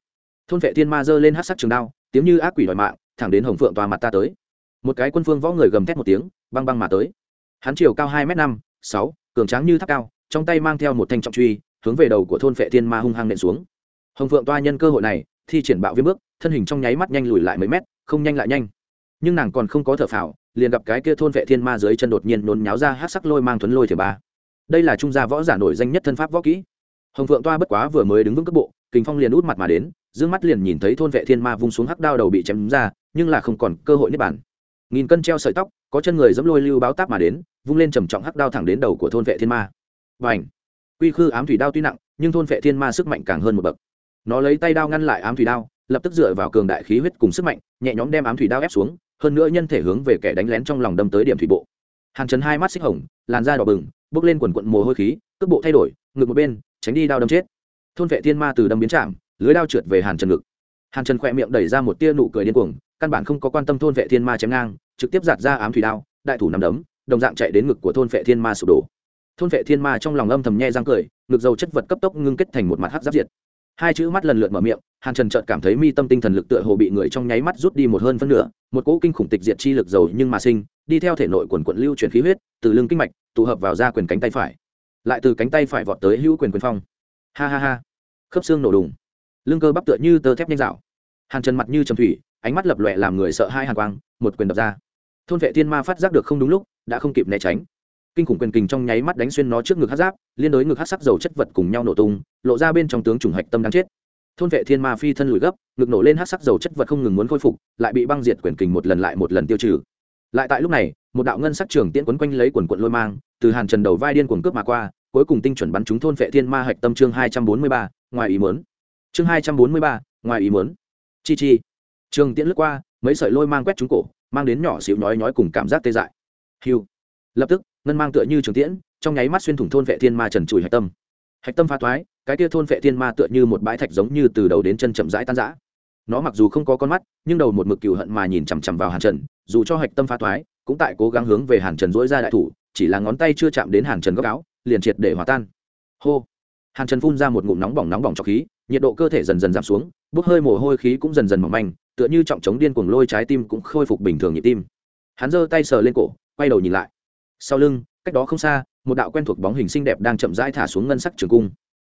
S1: Thôn vệ thiên ma giơ lên hát sắc trường đao, tiếng như ác quỷ đòi mạng, thẳng đến hồng phượng tòa mặt ta tới. Một cái quân phương võ người gầm thét một tiếng, băng băng mà tới hắn chiều cao hai m năm, sáu, cường tráng như tháp cao, trong tay mang theo một thanh trọng truy, hướng về đầu của thôn vệ thiên ma hung hăng nện xuống. Hồng phượng toa nhân cơ hội này, thi triển bạo viêm bước, thân hình trong nháy mắt nhanh lùi lại mấy mét, không nhanh lại nhanh. Nhưng nàng còn không có thở phào, liền gặp cái kia thôn vệ thiên ma dưới chân đột nhiên nôn nháo ra hát sắc lôi mang thuấn lôi thứ ba. Đây là trung gia võ giả nổi danh nhất thân pháp võ kỹ. Hồng phượng toa bất quá vừa mới đứng vững cấp bộ, kình phong liền út mặt mà đến d mắt liền nhìn thấy thôn vệ thiên ma vung xuống hắc đao đầu bị chém ra, nhưng là không còn cơ hội nếp bản nghìn cân treo sợi tóc, có chân người dẫm lôi lưu báo táp mà đến, vung lên trầm trọng hắc đao thẳng đến đầu của thôn vệ thiên ma. Và ảnh quy khư ám thủy đao tuy nặng, nhưng thôn vệ thiên ma sức mạnh càng hơn một bậc. Nó lấy tay đao ngăn lại ám thủy đao, lập tức dựa vào cường đại khí huyết cùng sức mạnh, nhẹ nhõm đem ám thủy đao ép xuống, hơn nữa nhân thể hướng về kẻ đánh lén trong lòng đâm tới điểm thủy bộ. Hàn trần hai mắt xích hồng, làn da đỏ bừng bốc lên quần quận mồ hôi khí, cước bộ thay đổi, ngực một bên, tránh đi đao đâm chết. Thôn vệ thiên ma từ đâm biến chạm, lưới đao trượt về hàn trần ngực. Hàn trần khỏe miệng đẩy ra một tia nụ cười điên cuồng căn bản không có quan tâm thôn vệ thiên ma chém ngang, trực tiếp giạt ra ám thủy đao, đại thủ nằm đấm, đồng dạng chạy đến ngực của thôn vệ thiên ma sụp đổ. Thôn vệ thiên ma trong lòng âm thầm nhe răng cười, ngực dầu chất vật cấp tốc ngưng kết thành một mặt hắc giáp diệt. Hai chữ mắt lần lượt mở miệng, hàn trần chợt cảm thấy mi tâm tinh thần lực tựa hồ bị người trong nháy mắt rút đi một hơn phân nửa, một cỗ kinh khủng tịch diệt chi lực dầu nhưng mà sinh, đi theo thể nội quần quận lưu chuyển khí huyết, từ lưng kinh mạch, tụ hợp vào ra quyền cánh tay phải. Lại từ cánh tay phải vọt tới hữu quyền quyền phong. Ha ha ha. Khớp xương nổ đùng. Lưng cơ bắp tựa như tơ thép nhanh dạo. Hàn trần mặt như trầm thủy ánh mắt lập lòe làm người sợ hai hàn quang, một quyền đập ra. Thôn vệ thiên ma phát giác được không đúng lúc, đã không kịp né tránh. Kinh khủng quyền kình trong nháy mắt đánh xuyên nó trước ngực hát giáp, liên đối ngực hát sắc dầu chất vật cùng nhau nổ tung, lộ ra bên trong tướng chủng hạch tâm đáng chết. Thôn vệ thiên ma phi thân lùi gấp, ngực nổ lên hát sắc dầu chất vật không ngừng muốn khôi phục, lại bị băng diệt quyền kình một lần lại một lần tiêu trừ. Lại tại lúc này, một đạo ngân sắc trường tiễn quấn quanh lấy quần quận lôi mang, từ hàn trần đầu vai điên cuồng cướp mà qua, cuối cùng tinh chuẩn bắn trúng thôn vệ thiên ma hạch tâm chương hai trăm bốn mươi ba, ngoài ý muốn. Chương hai trăm bốn mươi ba, ngoài ý muốn. Chi chi trường tiễn lướt qua, mấy sợi lôi mang quét trúng cổ, mang đến nhỏ xịu nhói nhói cùng cảm giác tê dại. Hiu. Lập tức, ngân mang tựa như trường tiễn, trong nháy mắt xuyên thủng thôn vệ thiên ma trần trùi hạch tâm. Hạch tâm pha thoái, cái kia thôn vệ thiên ma tựa như một bãi thạch giống như từ đầu đến chân chậm rãi tan rã. Nó mặc dù không có con mắt, nhưng đầu một mực cựu hận mà nhìn chằm chằm vào hàn trần, dù cho hạch tâm pha thoái, cũng tại cố gắng hướng về hàn trần dỗi ra đại thủ, chỉ là ngón tay chưa chạm đến hàn trần góc áo, liền triệt để hòa tan. Hô. Hàn trần phun ra một ngụm nóng bỏng nóng bỏng trọc khí, nhiệt độ cơ thể dần dần giảm xuống, bốc hơi mồ hôi khí cũng dần dần mỏng manh tựa như trọng chống điên cuồng lôi trái tim cũng khôi phục bình thường nhịp tim. Hắn giơ tay sờ lên cổ quay đầu nhìn lại. Sau lưng cách đó không xa một đạo quen thuộc bóng hình xinh đẹp đang chậm rãi thả xuống ngân sắc trường cung.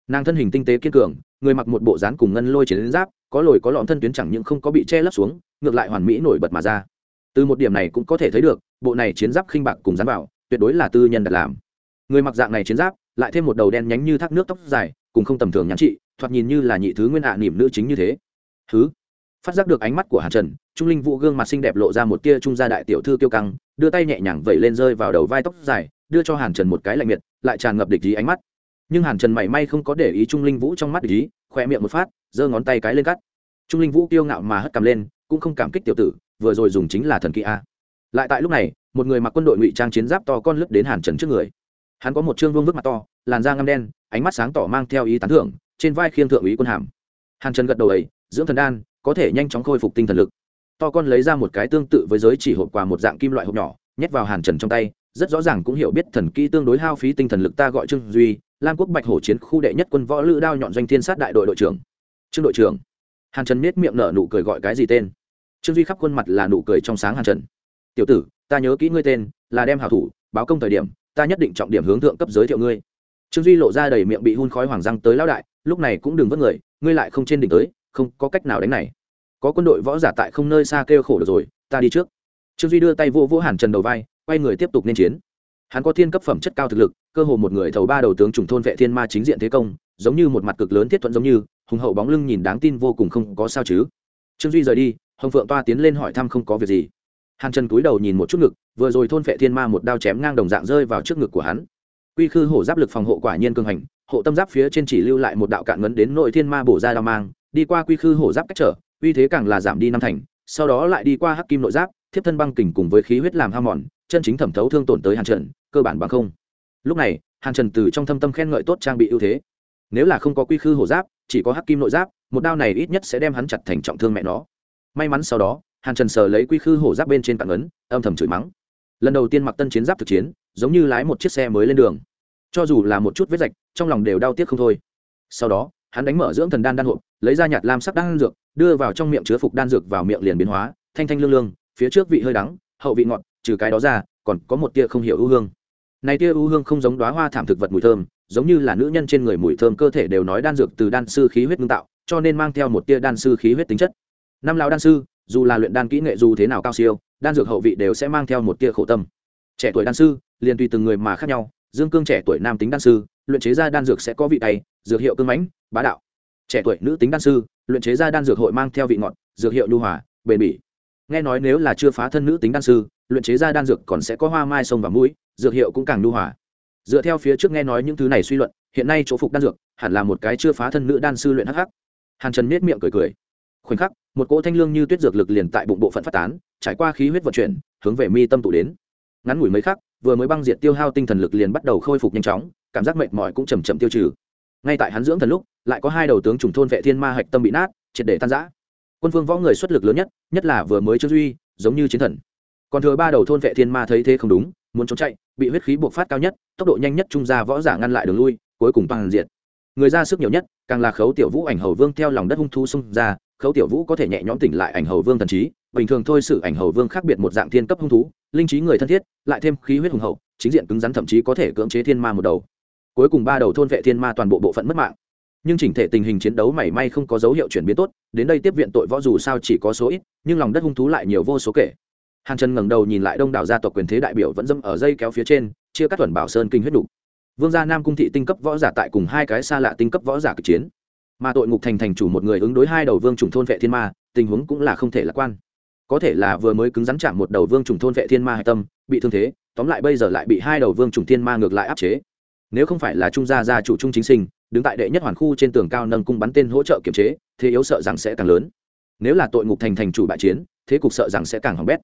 S1: Nàng thân hình tinh tế kiên cường người mặc một bộ dán cùng ngân lôi chiến giáp có lồi có lõm thân tuyến chẳng những không có bị che lấp xuống ngược lại hoàn mỹ nổi bật mà ra. Từ một điểm này cũng có thể thấy được bộ này chiến giáp khinh bạc cùng dán vào tuyệt đối là tư nhân đặt làm. Người mặc dạng này chiến giáp lại thêm một đầu đen nhánh như thác nước tóc dài cùng không tầm thường nhắn trị thoạt nhìn như là nhị thứ nguyên hạ à, niềm nữ chính như thế. Thứ phát giác được ánh mắt của Hàn trần, trung linh vũ gương mặt xinh đẹp lộ ra một tia trung gia đại tiểu thư kiêu căng, đưa tay nhẹ nhàng vẩy lên rơi vào đầu vai tóc dài, đưa cho hàn trần một cái lạnh miệt, lại tràn ngập địch ý ánh mắt. Nhưng hàn trần mảy may không có để ý trung linh vũ trong mắt địch ý khoe miệng một phát, giơ ngón tay cái lên cắt. Trung linh vũ kiêu ngạo mà hất cầm lên, cũng không cảm kích tiểu tử, vừa rồi dùng chính là thần kỹ a. Lại tại lúc này, một người mặc quân đội ngụy trang chiến giáp to con lướt đến hàn trần trước người. Hắn có một chương vương vức mặt to, làn da ngâm đen, ánh mắt sáng tỏ mang theo ý tán thưởng, trên vai khiêng thượng úy quân hàm. Hàn trần gật đầu ấy, dưỡng thần đan có thể nhanh chóng khôi phục tinh thần lực. To con lấy ra một cái tương tự với giới chỉ hộp quà một dạng kim loại hộp nhỏ, nhét vào hàn trần trong tay, rất rõ ràng cũng hiểu biết thần kỹ tương đối hao phí tinh thần lực ta gọi trương duy, lam quốc bạch hổ chiến khu đệ nhất quân võ lữ đao nhọn doanh thiên sát đại đội đội trưởng. Trương đội trưởng. Hàn trần nết miệng nở nụ cười gọi cái gì tên? Trương duy khắp khuôn mặt là nụ cười trong sáng hàn trần. Tiểu tử, ta nhớ kỹ ngươi tên, là đem hảo thủ, báo công thời điểm, ta nhất định trọng điểm hướng thượng cấp giới thiệu ngươi. Trương duy lộ ra đầy miệng bị hun khói hoàng răng tới lão đại, lúc này cũng đừng vất người, ngươi lại không trên đỉnh tới không có cách nào đánh này. Có quân đội võ giả tại không nơi xa kêu khổ được rồi, ta đi trước. Trương duy đưa tay vô vô hàn trần đầu vai, quay người tiếp tục nên chiến. Hắn có thiên cấp phẩm chất cao thực lực, cơ hồ một người thầu ba đầu tướng trùng thôn vệ thiên ma chính diện thế công, giống như một mặt cực lớn thiết thuận giống như, hùng hậu bóng lưng nhìn đáng tin vô cùng không có sao chứ. Trương duy rời đi, hồng phượng toa tiến lên hỏi thăm không có việc gì. Hàn trần cúi đầu nhìn một chút ngực, vừa rồi thôn vệ thiên ma một đao chém ngang đồng dạng rơi vào trước ngực của hắn. Quy khư hổ giáp lực phòng hộ quả nhiên cường hành, hộ tâm giáp phía trên chỉ lưu lại một đạo cạn ngấn đến nội thiên ma bổ ra đao mang đi qua quy khư hổ giáp cách trở, uy thế càng là giảm đi năm thành, sau đó lại đi qua hắc kim nội giáp, thiếp thân băng kình cùng với khí huyết làm ham mòn, chân chính thẩm thấu thương tổn tới hàn trần, cơ bản bằng không. Lúc này, hàn trần từ trong thâm tâm khen ngợi tốt trang bị ưu thế. Nếu là không có quy khư hổ giáp, chỉ có hắc kim nội giáp, một đao này ít nhất sẽ đem hắn chặt thành trọng thương mẹ nó. May mắn sau đó, hàn trần sờ lấy quy khư hổ giáp bên trên cạn ấn, âm thầm chửi mắng. Lần đầu tiên mặc tân chiến giáp thực chiến, giống như lái một chiếc xe mới lên đường. Cho dù là một chút vết rạch, trong lòng đều đau tiếc không thôi. Sau đó hắn đánh mở dưỡng thần đan đan hộp, lấy ra nhạt lam sắc đan dược, đưa vào trong miệng chứa phục đan dược vào miệng liền biến hóa, thanh thanh lương lương, phía trước vị hơi đắng, hậu vị ngọt, trừ cái đó ra, còn có một tia không hiểu ưu hương. Này tia ưu hương không giống đoá hoa thảm thực vật mùi thơm, giống như là nữ nhân trên người mùi thơm cơ thể đều nói đan dược từ đan sư khí huyết ngưng tạo, cho nên mang theo một tia đan sư khí huyết tính chất. Năm lão đan sư, dù là luyện đan kỹ nghệ dù thế nào cao siêu, đan dược hậu vị đều sẽ mang theo một tia khổ tâm. Trẻ tuổi đan sư, liền tùy từng người mà khác nhau, dương cương trẻ tuổi nam tính đan sư luyện chế ra đan dược sẽ có vị tay, dược hiệu cương mãnh, bá đạo. Trẻ tuổi nữ tính đan sư, luyện chế ra đan dược hội mang theo vị ngọt, dược hiệu nhu hòa, bền bỉ. Nghe nói nếu là chưa phá thân nữ tính đan sư, luyện chế ra đan dược còn sẽ có hoa mai sông và mũi, dược hiệu cũng càng nhu hòa. Dựa theo phía trước nghe nói những thứ này suy luận, hiện nay chỗ phục đan dược hẳn là một cái chưa phá thân nữ đan sư luyện hắc hắc. Hàn trần miết miệng cười cười. Khoảnh khắc, một cỗ thanh lương như tuyết dược lực liền tại bụng bộ phận phát tán, trải qua khí huyết vận chuyển, hướng về mi tâm tụ đến. Ngắn ngủi mấy khắc, vừa mới băng diệt tiêu hao tinh thần lực liền bắt đầu khôi phục nhanh chóng cảm giác mệt mỏi cũng chầm chậm tiêu trừ. Ngay tại hắn dưỡng thần lúc, lại có hai đầu tướng trùng thôn vệ thiên ma hạch tâm bị nát, triệt để tan rã. Quân vương võ người xuất lực lớn nhất nhất là vừa mới chưa duy, giống như chiến thần. Còn thừa ba đầu thôn vệ thiên ma thấy thế không đúng, muốn trốn chạy, bị huyết khí buộc phát cao nhất, tốc độ nhanh nhất trung gia võ giả ngăn lại đường lui, cuối cùng bằng diệt. Người ra sức nhiều nhất, càng là khấu tiểu vũ ảnh hầu vương theo lòng đất hung thu xung ra, khấu tiểu vũ có thể nhẹ nhõm tỉnh lại ảnh hầu vương thần trí, bình thường thôi sự ảnh hầu vương khác biệt một dạng thiên cấp hung thú, linh trí người thân thiết, lại thêm khí huyết hùng hậu, chính diện cứng rắn thậm chí có thể cưỡng chế thiên ma một đầu cuối cùng ba đầu thôn vệ thiên ma toàn bộ bộ phận mất mạng. Nhưng chỉnh thể tình hình chiến đấu mảy may không có dấu hiệu chuyển biến tốt, đến đây tiếp viện tội võ dù sao chỉ có số ít, nhưng lòng đất hung thú lại nhiều vô số kể. Hàn trần ngẩng đầu nhìn lại đông đảo gia tộc quyền thế đại biểu vẫn dâm ở dây kéo phía trên, chia cắt thuần bảo sơn kinh huyết đủ vương gia nam cung thị tinh cấp võ giả tại cùng hai cái xa lạ tinh cấp võ giả cực chiến. Mà tội ngục thành thành chủ một người ứng đối hai đầu vương trùng thôn vệ thiên ma, tình huống cũng là không thể lạc quan. Có thể là vừa mới cứng rắn chạm một đầu vương trùng thôn vệ thiên ma hạch tâm, bị thương thế, tóm lại bây giờ lại bị hai đầu vương trùng thiên ma ngược lại áp chế nếu không phải là trung gia gia chủ trung chính sinh, đứng tại đệ nhất hoàn khu trên tường cao nâng cung bắn tên hỗ trợ kiểm chế, thế yếu sợ rằng sẽ càng lớn. Nếu là tội ngục thành thành chủ bại chiến, thế cục sợ rằng sẽ càng hỏng bét.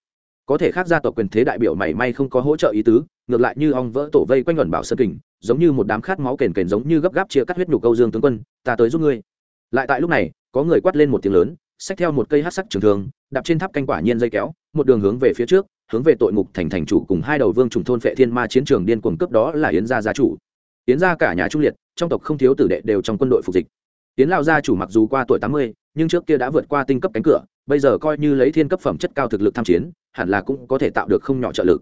S1: Có thể khác gia tộc quyền thế đại biểu mảy may không có hỗ trợ ý tứ, ngược lại như ong vỡ tổ vây quanh luận bảo sơn kình, giống như một đám khát máu kền kền giống như gấp gáp chia cắt huyết nhục câu dương tướng quân, ta tới giúp ngươi. Lại tại lúc này, có người quát lên một tiếng lớn, xách theo một cây hát sắc trường thường đạp trên tháp canh quả nhiên dây kéo, một đường hướng về phía trước, hướng về tội ngục thành thành chủ cùng hai đầu vương trùng thôn phệ thiên ma chiến trường điên cuồng cướp đó là yến gia gia chủ tiến ra cả nhà trung liệt, trong tộc không thiếu tử đệ đều trong quân đội phục dịch. Tiến lao gia chủ mặc dù qua tuổi tám mươi, nhưng trước kia đã vượt qua tinh cấp cánh cửa, bây giờ coi như lấy thiên cấp phẩm chất cao thực lực tham chiến, hẳn là cũng có thể tạo được không nhỏ trợ lực.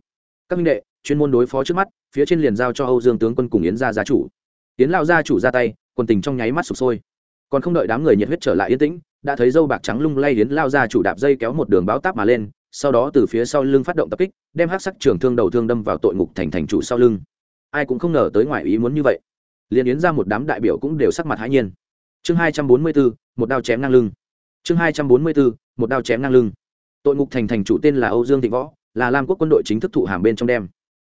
S1: Các minh đệ, chuyên môn đối phó trước mắt, phía trên liền giao cho âu dương tướng quân cùng yến gia gia chủ. Yến lao gia chủ ra tay quân tình trong nháy mắt sụp sôi. Còn không đợi đám người nhiệt huyết trở lại yên tĩnh, đã thấy dâu bạc trắng lung lay yến lao gia chủ đạp dây kéo một đường báo táp mà lên, sau đó từ phía sau lưng phát động tập kích, đem hắc sắc trường thương đầu thương đâm vào tội ngục thành thành chủ sau lưng ai cũng không ngờ tới ngoài ý muốn như vậy. Liền yến ra một đám đại biểu cũng đều sắc mặt hãi nhiên. Chương hai trăm bốn mươi bốn một đao chém ngang lưng. Chương hai trăm bốn mươi bốn một đao chém ngang lưng. Tội ngục thành thành chủ tên là âu dương thịnh võ, là lam quốc quân đội chính thức thụ hàm bên trong đem.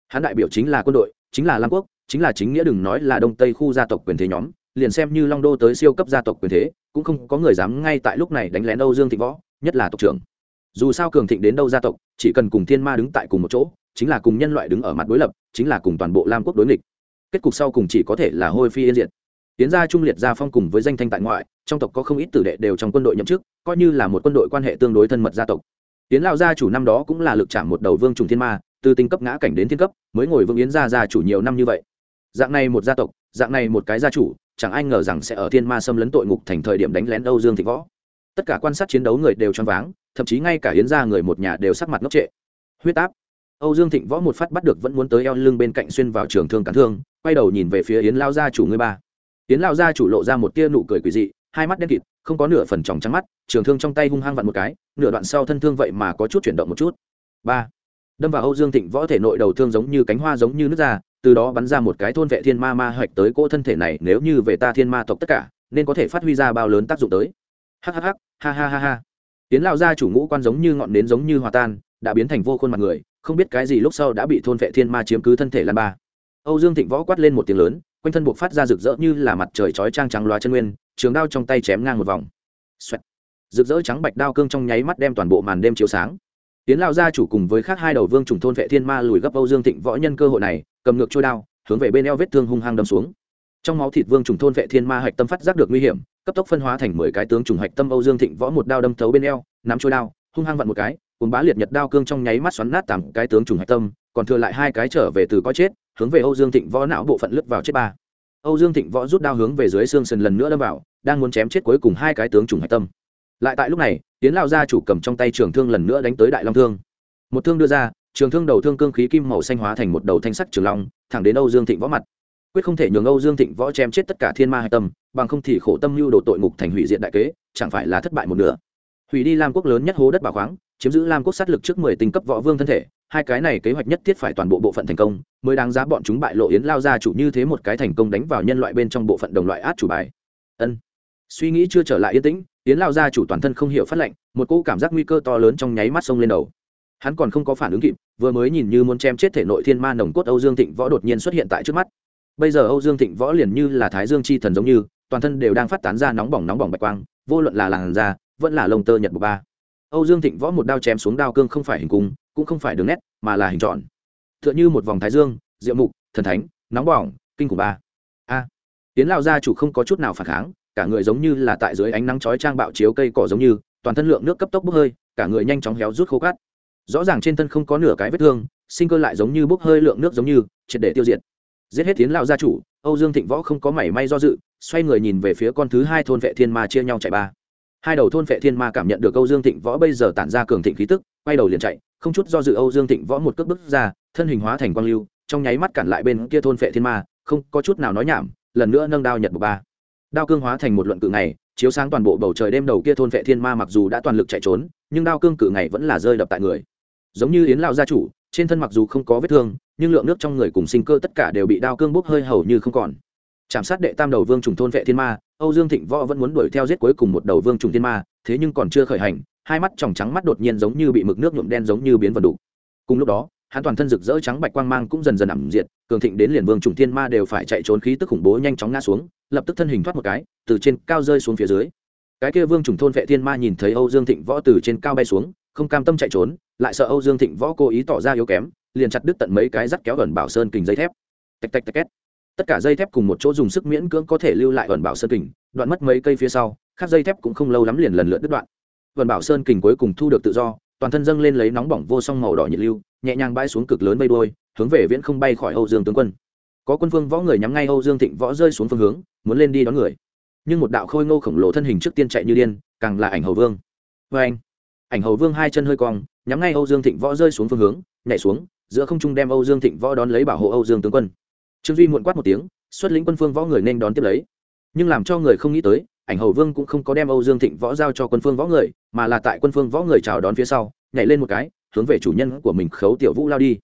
S1: Hắn đại biểu chính là quân đội, chính là lam quốc, chính là chính nghĩa đừng nói là đông tây khu gia tộc quyền thế nhóm, liền xem như long đô tới siêu cấp gia tộc quyền thế, cũng không có người dám ngay tại lúc này đánh lén âu dương thịnh võ, nhất là tộc trưởng. Dù sao cường thịnh đến đâu gia tộc, chỉ cần cùng thiên ma đứng tại cùng một chỗ chính là cùng nhân loại đứng ở mặt đối lập, chính là cùng toàn bộ lam quốc đối nghịch. Kết cục sau cùng chỉ có thể là hôi phi yên diệt. Tiến gia trung liệt gia phong cùng với danh thanh tại ngoại, trong tộc có không ít tử đệ đều trong quân đội nhậm chức, coi như là một quân đội quan hệ tương đối thân mật gia tộc. Tiến lao gia chủ năm đó cũng là lực chạm một đầu vương trùng thiên ma, từ tinh cấp ngã cảnh đến thiên cấp, mới ngồi vương yến gia gia chủ nhiều năm như vậy. Dạng này một gia tộc, dạng này một cái gia chủ, chẳng ai ngờ rằng sẽ ở thiên ma xâm lấn tội ngục thành thời điểm đánh lén âu dương thị võ. Tất cả quan sát chiến đấu người đều choáng váng, thậm chí ngay cả yến gia người một nhà đều sắc mặt ngốc trệ. Huyết áp âu dương thịnh võ một phát bắt được vẫn muốn tới eo lưng bên cạnh xuyên vào trường thương cản thương, quay đầu nhìn về phía yến Lão gia chủ người ba. Yến Lão gia chủ lộ ra một tia nụ cười quỷ dị, hai mắt đen kịt, không có nửa phần tròng trắng mắt, trường thương trong tay hung hăng vặn một cái, nửa đoạn sau thân thương vậy mà có chút chuyển động một chút. Ba. Đâm vào âu dương thịnh võ thể nội đầu thương giống như cánh hoa giống như nước ra, từ đó bắn ra một cái thôn vệ thiên ma ma hoạch tới cỗ thân thể này, nếu như về ta thiên ma tộc tất cả, nên có thể phát huy ra bao lớn tác dụng tới. Ha ha ha ha ha ha ha. tiến Lão gia chủ ngũ quan giống như ngọn nến giống như hòa tan, đã biến thành vô khuôn mặt người không biết cái gì lúc sau đã bị thôn vệ thiên ma chiếm cứ thân thể lan ba. Âu dương thịnh võ quát lên một tiếng lớn, quanh thân buộc phát ra rực rỡ như là mặt trời chói trang trắng loa chân nguyên, trường đao trong tay chém ngang một vòng. Xoẹt. rực rỡ trắng bạch đao cương trong nháy mắt đem toàn bộ màn đêm chiếu sáng. Tiến lao gia chủ cùng với khác hai đầu vương trùng thôn vệ thiên ma lùi gấp âu dương thịnh võ nhân cơ hội này, cầm ngược trôi đao, hướng về bên eo vết thương hung hăng đâm xuống. Trong máu thịt vương trùng thôn vệ thiên ma hạch tâm phát giác được nguy hiểm, cấp tốc phân hóa thành mười cái tướng trùng hạch tâm âu dương thịnh võ một đao đâm thấu bên eo, nắm trôi đao, hung hăng vặn một cái cùng bá liệt nhật đao cương trong nháy mắt xoắn nát tám cái tướng trùng hạch tâm, còn thừa lại hai cái trở về từ có chết, hướng về âu dương thịnh võ não bộ phận lướt vào chết ba. Âu dương thịnh võ rút đao hướng về dưới xương sườn lần nữa đâm vào, đang muốn chém chết cuối cùng hai cái tướng trùng hạch tâm. Lại tại lúc này tiến lao gia chủ cầm trong tay trường thương lần nữa đánh tới đại long thương. Một thương đưa ra, trường thương đầu thương cương khí kim màu xanh hóa thành một đầu thanh sắc trường long, thẳng đến âu dương thịnh võ mặt. Quyết không thể nhường âu dương thịnh võ chém chết tất cả thiên ma hạch tâm, bằng không thì khổ tâm lưu đồ tội ngục thành hủy diện đại kế, chẳng phải là thất bại một nửa. Hủy đi lam quốc lớn nhất hố đất bảo khoáng chiếm giữ lam quốc sát lực trước mười tinh cấp võ vương thân thể, hai cái này kế hoạch nhất thiết phải toàn bộ bộ phận thành công, mới đáng giá bọn chúng bại lộ yến lao ra chủ như thế một cái thành công đánh vào nhân loại bên trong bộ phận đồng loại át chủ bài. Ân. Suy nghĩ chưa trở lại yên tĩnh, yến lao ra chủ toàn thân không hiểu phát lệnh, một cỗ cảm giác nguy cơ to lớn trong nháy mắt sông lên đầu. Hắn còn không có phản ứng kịp, vừa mới nhìn như muốn chém chết thể nội thiên ma nồng cốt âu dương thịnh võ đột nhiên xuất hiện tại trước mắt. Bây giờ âu dương thịnh võ liền như là thái dương chi thần giống như, toàn thân đều đang phát tán ra nóng bỏng nóng bỏng bạch quang, vô luận là làn da, vẫn là lông tơ nhật bộ ba âu dương thịnh võ một đao chém xuống đao cương không phải hình cung, cũng không phải đường nét, mà là hình tròn. Tựa như một vòng thái dương, diệu mục, thần thánh, nóng bỏng, kinh khủng ba. A. Tiến lão gia chủ không có chút nào phản kháng, cả người giống như là tại dưới ánh nắng chói trang bạo chiếu cây cỏ giống như, toàn thân lượng nước cấp tốc bốc hơi, cả người nhanh chóng héo rút khô cát. Rõ ràng trên thân không có nửa cái vết thương, sinh cơ lại giống như bốc hơi lượng nước giống như, triệt để tiêu diệt. Giết hết tiến lão gia chủ, âu dương thịnh võ không có mảy may do dự, xoay người nhìn về phía con thứ hai thôn vệ thiên ma chia nhau chạy ba hai đầu thôn vệ thiên ma cảm nhận được âu dương thịnh võ bây giờ tản ra cường thịnh khí tức, quay đầu liền chạy, không chút do dự âu dương thịnh võ một cước bước ra, thân hình hóa thành quang lưu, trong nháy mắt cản lại bên kia thôn vệ thiên ma, không có chút nào nói nhảm, lần nữa nâng đao nhật bộ ba. Đao cương hóa thành một luận cự ngày, chiếu sáng toàn bộ bầu trời đêm đầu kia thôn vệ thiên ma mặc dù đã toàn lực chạy trốn, nhưng đao cương cự ngày vẫn là rơi đập tại người. Giống như yến lao gia chủ, trên thân mặc dù không có vết thương, nhưng lượng nước trong người cùng sinh cơ tất cả đều bị đao cương bốc hơi hầu như không còn. Chạm sát đệ tam đầu vương trùng thôn vệ thiên ma âu dương thịnh võ vẫn muốn đuổi theo giết cuối cùng một đầu vương trùng thiên ma, thế nhưng còn chưa khởi hành, hai mắt tròng trắng mắt đột nhiên giống như bị mực nước nhuộm đen giống như biến vật đủ cùng lúc đó, hắn toàn thân rực rỡ trắng bạch quang mang cũng dần dần ẩm diệt, cường thịnh đến liền vương trùng thiên ma đều phải chạy trốn khí tức khủng bố nhanh chóng ngã xuống, lập tức thân hình thoát một cái, từ trên cao rơi xuống phía dưới. Cái kia vương trùng thôn vệ thiên ma nhìn thấy âu dương thịnh võ từ trên cao bay xuống, không cam tâm chạy trốn, lại sợ âu dương thịnh võ cố ý tỏ ra yếu kém, liền chặt đứt tận mấy cái dắt kéo gần bảo sơn kình dây thép. Tạch tạch tạch két tất cả dây thép cùng một chỗ dùng sức miễn cưỡng có thể lưu lại ẩn bảo sơn kình, đoạn mất mấy cây phía sau khác dây thép cũng không lâu lắm liền lần lượt đứt đoạn. Ẩn bảo sơn kình cuối cùng thu được tự do, toàn thân dâng lên lấy nóng bỏng vô song màu đỏ nhiệt lưu, nhẹ nhàng bay xuống cực lớn bay đôi hướng về viễn không bay khỏi âu dương tướng quân. Có quân vương võ người nhắm ngay âu dương thịnh võ rơi xuống phương hướng, muốn lên đi đón người. Nhưng một đạo khôi ngô khổng lồ thân hình trước tiên chạy như điên, càng là ảnh hầu vương. Vê anh, ảnh hầu vương hai chân hơi cong, nhắm ngay âu dương thịnh võ rơi xuống phương hướng, nhảy xuống, giữa không trung đem âu dương thịnh võ đón lấy bảo hộ âu dương tướng quân trương duy muộn quát một tiếng xuất lĩnh quân phương võ người nên đón tiếp lấy nhưng làm cho người không nghĩ tới ảnh hầu vương cũng không có đem âu dương thịnh võ giao cho quân phương võ người mà là tại quân phương võ người chào đón phía sau nhảy lên một cái hướng về chủ nhân của mình khấu tiểu vũ lao đi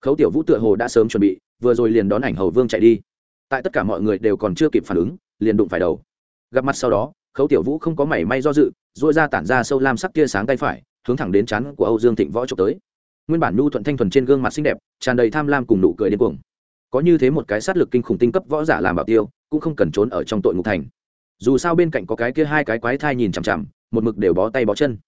S1: khấu tiểu vũ tựa hồ đã sớm chuẩn bị vừa rồi liền đón ảnh hầu vương chạy đi tại tất cả mọi người đều còn chưa kịp phản ứng liền đụng phải đầu gặp mặt sau đó khấu tiểu vũ không có mảy may do dự dội ra tản ra sâu lam sắc tia sáng tay phải hướng thẳng đến chắn của âu dương thịnh võ trộm tới nguyên bản nhu thuận thanh thuần trên gương mặt xinh đẹp tràn đầy tham lam cùng nụ cười điên cuồng có như thế một cái sát lực kinh khủng tinh cấp võ giả làm bảo tiêu, cũng không cần trốn ở trong tội ngục thành. Dù sao bên cạnh có cái kia hai cái quái thai nhìn chằm chằm, một mực đều bó tay bó chân.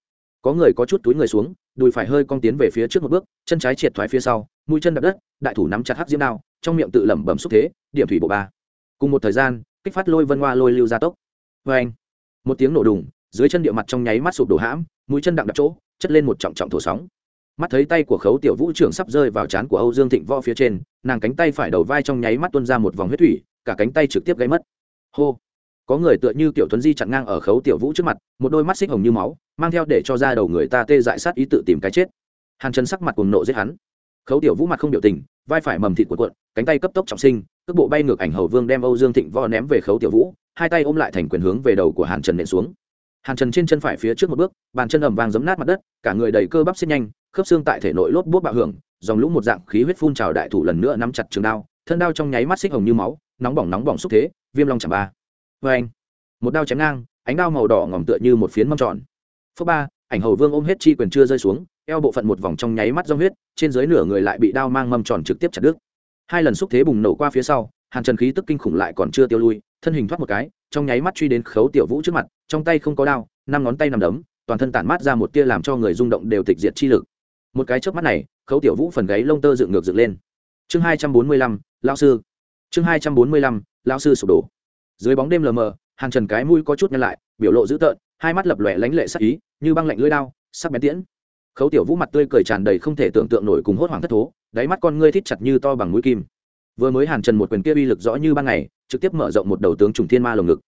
S1: Có người có chút túi người xuống, đùi phải hơi cong tiến về phía trước một bước, chân trái triệt thoái phía sau, mũi chân đập đất, đại thủ nắm chặt hắc diễm đao, trong miệng tự lẩm bẩm xúc thế, điểm thủy bộ ba. Cùng một thời gian, kích phát lôi vân hoa lôi lưu gia tốc. Vê anh, một tiếng nổ đùng, dưới chân địa mặt trong nháy mắt sụp đổ hãm, mũi chân đặng đặt chỗ, chất lên một trọng trọng thổ sóng mắt thấy tay của khấu tiểu vũ trưởng sắp rơi vào trán của âu dương thịnh võ phía trên, nàng cánh tay phải đầu vai trong nháy mắt tuôn ra một vòng huyết thủy, cả cánh tay trực tiếp gáy mất. Hô! Có người tựa như tiểu tuấn di chặn ngang ở khấu tiểu vũ trước mặt, một đôi mắt xích hồng như máu, mang theo để cho ra đầu người ta tê dại sát ý tự tìm cái chết. Hàn chân sắc mặt cùng nộ giết hắn. Khấu tiểu vũ mặt không biểu tình, vai phải mầm thịt của cuộn, cánh tay cấp tốc trọng sinh, cước bộ bay ngược ảnh hầu vương đem âu dương thịnh võ ném về khấu tiểu vũ, hai tay ôm lại thành quyền hướng về đầu của hàn trần nện xuống. Hàn trần trên chân phải phía trước một bước, bàn chân ẩm vàng giấm nát mặt đất, cả người đầy cơ bắp xếp nhanh khớp xương tại thể nội lốp bút bạo hưởng, dòng lũ một dạng khí huyết phun trào đại thủ lần nữa nắm chặt trường đao, thân đao trong nháy mắt xích hồng như máu, nóng bỏng nóng bỏng xúc thế, viêm long chạm ba. Vê anh một đao chém ngang, ánh đao màu đỏ ngỏm tựa như một phiến mâm tròn. Phước ba, ảnh hầu vương ôm hết chi quyền chưa rơi xuống, eo bộ phận một vòng trong nháy mắt do huyết, trên dưới nửa người lại bị đao mang mâm tròn trực tiếp chặt đứt. Hai lần xúc thế bùng nổ qua phía sau, hàn trần khí tức kinh khủng lại còn chưa tiêu lui, thân hình thoát một cái, trong nháy mắt truy đến khấu tiểu vũ trước mặt, trong tay không có đao, năm ngón tay nằm đấm, toàn thân tản mát ra một tia làm cho người rung động đều tịch diệt chi lực một cái chớp mắt này, khấu tiểu vũ phần gáy lông tơ dựng ngược dựng lên. Chương hai trăm bốn mươi lăm lao sư. Chương hai trăm bốn mươi lăm lao sư sụp đổ. Dưới bóng đêm lờ mờ hàng trần cái mũi có chút nhăn lại, biểu lộ dữ tợn, hai mắt lập lòe lánh lệ sắc ý, như băng lạnh lưỡi đao, sắc bén tiễn. Khấu tiểu vũ mặt tươi cười tràn đầy không thể tưởng tượng nổi cùng hốt hoảng thất thố, đáy mắt con ngươi thít chặt như to bằng mũi kim. Vừa mới hàn trần một quyền kia uy lực rõ như ban ngày, trực tiếp mở rộng một đầu tướng trùng thiên ma lồng ngực.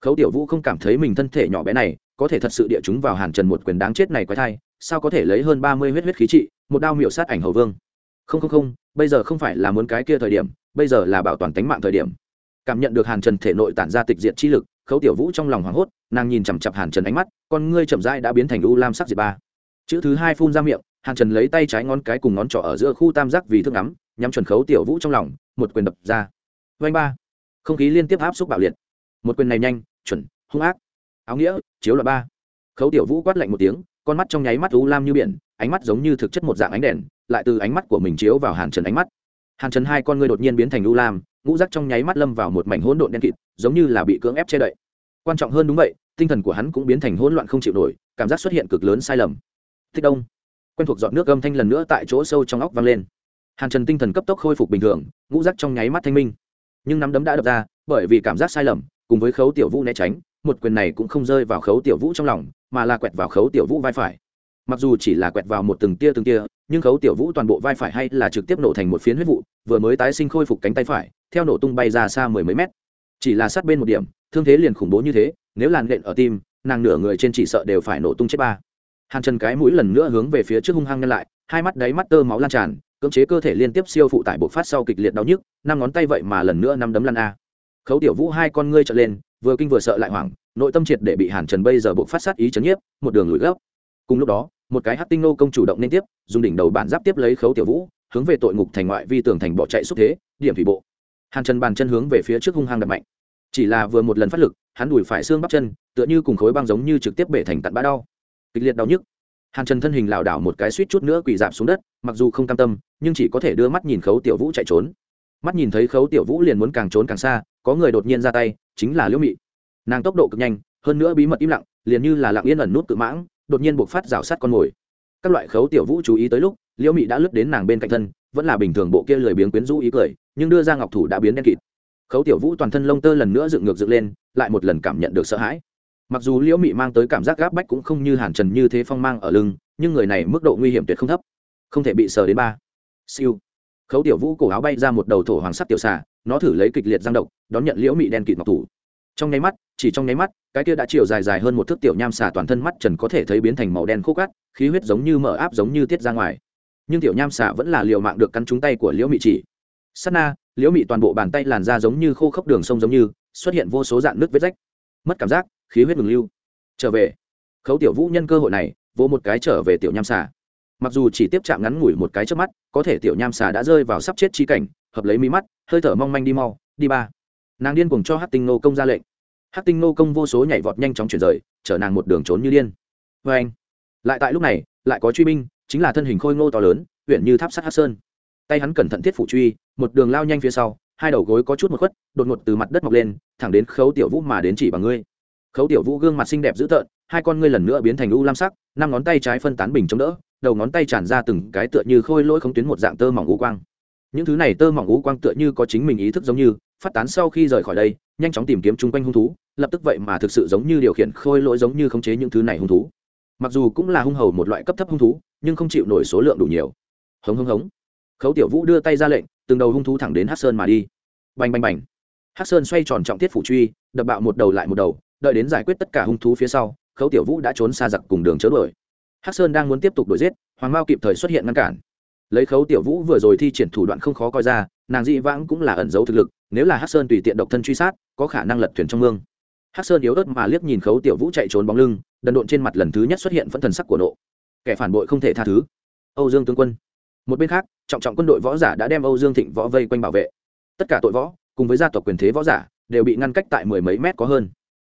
S1: Khấu tiểu vũ không cảm thấy mình thân thể nhỏ bé này, có thể thật sự địa chúng vào hàn trần một quyền đáng chết này quái thai sao có thể lấy hơn ba mươi huyết huyết khí trị, một đao miệu sát ảnh hầu vương. Không không không, bây giờ không phải là muốn cái kia thời điểm, bây giờ là bảo toàn tính mạng thời điểm. Cảm nhận được hàn trần thể nội tản ra tịch diệt chi lực, khấu tiểu vũ trong lòng hoảng hốt, nàng nhìn chằm chặp hàn trần ánh mắt, con ngươi chậm rãi đã biến thành u lam sắc diệt ba. Chữ thứ hai phun ra miệng, hàn trần lấy tay trái ngón cái cùng ngón trỏ ở giữa khu tam giác vì thương ngắm, nhắm chuẩn khấu tiểu vũ trong lòng, một quyền đập ra. Vanh ba. Không khí liên tiếp áp xúc bạo liệt. Một quyền này nhanh, chuẩn, hung ác. Áo nghĩa, chiếu là ba. Khấu tiểu vũ quát lạnh một tiếng con mắt trong nháy mắt u lam như biển, ánh mắt giống như thực chất một dạng ánh đèn, lại từ ánh mắt của mình chiếu vào hàn trần ánh mắt. Hàn trần hai con ngươi đột nhiên biến thành u lam, ngũ rắc trong nháy mắt lâm vào một mảnh hỗn độn đen kịt, giống như là bị cưỡng ép che đậy. Quan trọng hơn đúng vậy, tinh thần của hắn cũng biến thành hỗn loạn không chịu nổi, cảm giác xuất hiện cực lớn sai lầm. Thích đông. Quen thuộc dọn nước âm thanh lần nữa tại chỗ sâu trong óc vang lên. Hàn trần tinh thần cấp tốc khôi phục bình thường, ngũ rắc trong nháy mắt thanh minh. Nhưng nắm đấm đã đập ra, bởi vì cảm giác sai lầm, cùng với khấu tiểu vũ né tránh, một quyền này cũng không rơi vào khấu tiểu vũ trong lòng mà là quẹt vào khấu tiểu vũ vai phải. Mặc dù chỉ là quẹt vào một từng tia từng tia, nhưng khấu tiểu vũ toàn bộ vai phải hay là trực tiếp nổ thành một phiến huyết vụ, vừa mới tái sinh khôi phục cánh tay phải, theo nổ tung bay ra xa mười mấy mét. Chỉ là sát bên một điểm, thương thế liền khủng bố như thế, nếu làn nện ở tim, nàng nửa người trên chỉ sợ đều phải nổ tung chết ba. Hàn trần cái mũi lần nữa hướng về phía trước hung hăng nhân lại, hai mắt đáy mắt tơ máu lan tràn, cưỡng chế cơ thể liên tiếp siêu phụ tải bộc phát sau kịch liệt đau nhức, năm ngón tay vậy mà lần nữa năm đấm lăn a. Khấu tiểu vũ hai con ngươi trở lên, vừa kinh vừa sợ lại hoảng nội tâm triệt để bị hàn trần bây giờ buộc phát sát ý chấn nhiếp, một đường lùi gấp. Cùng lúc đó, một cái hát tinh nô công chủ động nên tiếp, dùng đỉnh đầu bản giáp tiếp lấy khấu tiểu vũ, hướng về tội ngục thành ngoại vi tường thành bỏ chạy xúc thế, điểm thủy bộ. Hàn trần bàn chân hướng về phía trước hung hăng đập mạnh. Chỉ là vừa một lần phát lực, hắn đùi phải xương bắp chân, tựa như cùng khối băng giống như trực tiếp bể thành tận bã đau. Kịch liệt đau nhức. Hàn trần thân hình lảo đảo một cái suýt chút nữa quỳ dạp xuống đất, mặc dù không cam tâm, nhưng chỉ có thể đưa mắt nhìn khấu tiểu vũ chạy trốn. Mắt nhìn thấy khấu tiểu vũ liền muốn càng trốn càng xa, có người đột nhiên ra tay, chính là liễu mị nàng tốc độ cực nhanh, hơn nữa bí mật im lặng, liền như là lặng yên ẩn nút tự mãng, đột nhiên buộc phát rào sát con mồi. Các loại khấu tiểu vũ chú ý tới lúc, liễu mị đã lướt đến nàng bên cạnh thân, vẫn là bình thường bộ kia lười biếng quyến rũ ý cười, nhưng đưa ra ngọc thủ đã biến đen kịt. Khấu tiểu vũ toàn thân lông tơ lần nữa dựng ngược dựng lên, lại một lần cảm nhận được sợ hãi. Mặc dù liễu mị mang tới cảm giác gáp bách cũng không như hàn trần như thế phong mang ở lưng, nhưng người này mức độ nguy hiểm tuyệt không thấp. Không thể bị sờ đến ba. Siêu. Khấu tiểu vũ cổ áo bay ra một đầu thổ hoàng sắc tiểu xà, nó thử lấy kịch liệt giang độc, đón nhận liễu mị đen kịt ngọc thủ trong nháy mắt, chỉ trong nháy mắt, cái kia đã chiều dài dài hơn một thước tiểu nham xà toàn thân mắt trần có thể thấy biến thành màu đen khô cát, khí huyết giống như mở áp giống như tiết ra ngoài. Nhưng tiểu nham xà vẫn là liều mạng được cắn trúng tay của liễu mị chỉ. Sắt na, liễu mị toàn bộ bàn tay làn ra giống như khô khốc đường sông giống như, xuất hiện vô số dạng nước vết rách. Mất cảm giác, khí huyết ngừng lưu. Trở về. Khấu tiểu vũ nhân cơ hội này, vỗ một cái trở về tiểu nham xà. Mặc dù chỉ tiếp chạm ngắn ngủi một cái trước mắt, có thể tiểu nham xà đã rơi vào sắp chết chi cảnh, hợp lấy mí mắt, hơi thở mong manh đi mau, đi ba nàng điên cùng cho hát tinh nô công ra lệnh. Hát tinh nô công vô số nhảy vọt nhanh chóng chuyển rời, chở nàng một đường trốn như điên. Vê anh, lại tại lúc này, lại có truy binh, chính là thân hình khôi ngô to lớn huyện như tháp sắt hát sơn. Tay hắn cẩn thận thiết phủ truy, một đường lao nhanh phía sau, hai đầu gối có chút một khuất, đột ngột từ mặt đất mọc lên, thẳng đến khấu tiểu vũ mà đến chỉ bằng ngươi. Khấu tiểu vũ gương mặt xinh đẹp dữ tợn, hai con ngươi lần nữa biến thành u lam sắc, năm ngón tay trái phân tán bình chống đỡ, đầu ngón tay tràn ra từng cái tựa như khôi lỗi không tuyến một dạng tơ mỏng u quang những thứ này tơ mỏng ú quang tựa như có chính mình ý thức giống như, phát tán sau khi rời khỏi đây, nhanh chóng tìm kiếm chung quanh hung thú, lập tức vậy mà thực sự giống như điều khiển khôi lỗi giống như khống chế những thứ này hung thú. Mặc dù cũng là hung hầu một loại cấp thấp hung thú, nhưng không chịu nổi số lượng đủ nhiều. Hống hống hống. Khấu tiểu vũ đưa tay ra lệnh, từng đầu hung thú thẳng đến hát sơn mà đi. Bành bành bành. Hát sơn xoay tròn trọng tiết phủ truy, đập bạo một đầu lại một đầu, đợi đến giải quyết tất cả hung thú phía sau, khấu tiểu vũ đã trốn xa giặc cùng đường chớ đuổi. Hắc sơn đang muốn tiếp tục đuổi giết, hoàng mao kịp thời xuất hiện ngăn cản lấy khấu tiểu vũ vừa rồi thi triển thủ đoạn không khó coi ra, nàng dị vãng cũng là ẩn giấu thực lực, nếu là hắc sơn tùy tiện độc thân truy sát, có khả năng lật thuyền trong mương. Hắc sơn yếu ớt mà liếc nhìn khấu tiểu vũ chạy trốn bóng lưng, đần độn trên mặt lần thứ nhất xuất hiện phẫn thần sắc của nộ. Kẻ phản bội không thể tha thứ. Âu dương tướng quân. Một bên khác, trọng trọng quân đội võ giả đã đem âu dương thịnh võ vây quanh bảo vệ. Tất cả tội võ, cùng với gia tộc quyền thế võ giả, đều bị ngăn cách tại mười mấy mét có hơn.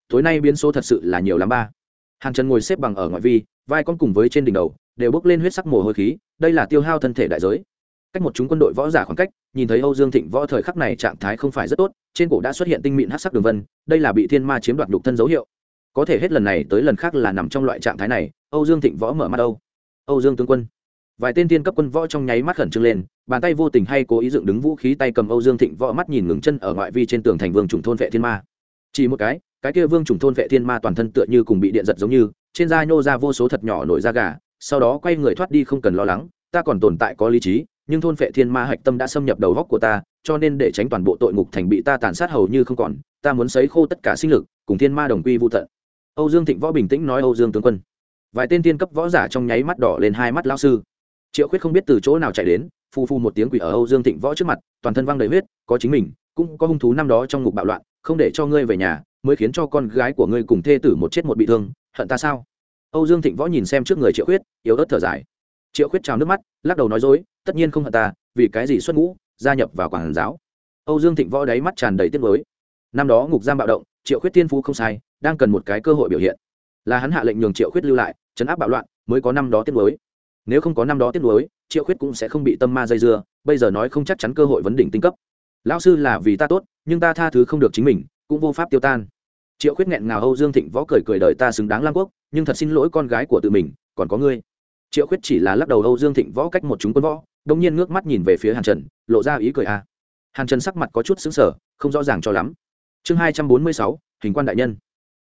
S1: Tối nay biến số thật sự là nhiều lắm ba. Hàn trần ngồi xếp bằng ở ngoại vi, vai con cùng với trên đỉnh đầu đều bốc lên huyết sắc mồ hôi khí, đây là tiêu hao thân thể đại giới. Cách một chúng quân đội võ giả khoảng cách, nhìn thấy âu dương thịnh võ thời khắc này trạng thái không phải rất tốt, trên cổ đã xuất hiện tinh mịn hát sắc đường vân, đây là bị thiên ma chiếm đoạt đục thân dấu hiệu. Có thể hết lần này tới lần khác là nằm trong loại trạng thái này, âu dương thịnh võ mở mắt âu âu dương tướng quân. Vài tên tiên cấp quân võ trong nháy mắt khẩn trương lên, bàn tay vô tình hay cố ý dựng đứng vũ khí tay cầm âu dương thịnh võ mắt nhìn ngừng chân ở ngoại vi trên tường thành vương trùng thôn vệ thiên ma. Chỉ một cái cái kia vương trùng thôn vệ thiên ma toàn thân tựa như cùng bị điện giật giống như, trên da nhô ra vô số thật nhỏ nổi da gà sau đó quay người thoát đi không cần lo lắng, ta còn tồn tại có lý trí, nhưng thôn phệ thiên ma hạch tâm đã xâm nhập đầu góc của ta, cho nên để tránh toàn bộ tội ngục thành bị ta tàn sát hầu như không còn, ta muốn sấy khô tất cả sinh lực, cùng thiên ma đồng quy vô tận. Âu dương thịnh võ bình tĩnh nói âu dương tướng quân. Vài tên tiên cấp võ giả trong nháy mắt đỏ lên hai mắt lao sư. Triệu khuyết không biết từ chỗ nào chạy đến phu phu một tiếng quỷ ở âu dương thịnh võ trước mặt, toàn thân văng đầy huyết, có chính mình, cũng có hung thú năm đó trong ngục bạo loạn, không để cho ngươi về nhà, mới khiến cho con gái của ngươi cùng thê tử một chết một bị thương, hận ta sao? Âu dương thịnh võ nhìn xem trước người triệu khuyết, yếu ớt thở dài. Triệu khuyết trào nước mắt, lắc đầu nói dối, tất nhiên không hận ta, vì cái gì xuất ngũ, gia nhập vào quảng giáo. Âu dương thịnh võ đáy mắt tràn đầy tiếc mới năm đó ngục giam bạo động, triệu khuyết tiên phú không sai, đang cần một cái cơ hội biểu hiện. Là hắn hạ lệnh nhường triệu khuyết lưu lại chấn áp bạo loạn, mới có năm đó tiếc mới nếu không có năm đó tiếc mới triệu khuyết cũng sẽ không bị tâm ma dây dưa, bây giờ nói không chắc chắn cơ hội vấn đỉnh tinh cấp. Lão sư là vì ta tốt, nhưng ta tha thứ không được chính mình, cũng vô pháp tiêu tan triệu khuyết nghẹn ngào, âu dương thịnh võ cười cười, đời ta xứng đáng lam quốc, nhưng thật xin lỗi con gái của tự mình, còn có ngươi. Triệu khuyết chỉ là lắc đầu, âu dương thịnh võ cách một chúng quân võ, đông nhiên ngước mắt nhìn về phía hàn trần, lộ ra ý cười a. Hàn trần sắc mặt có chút xứng sở không rõ ràng cho lắm. Chương hai trăm bốn mươi sáu, hình quan đại nhân.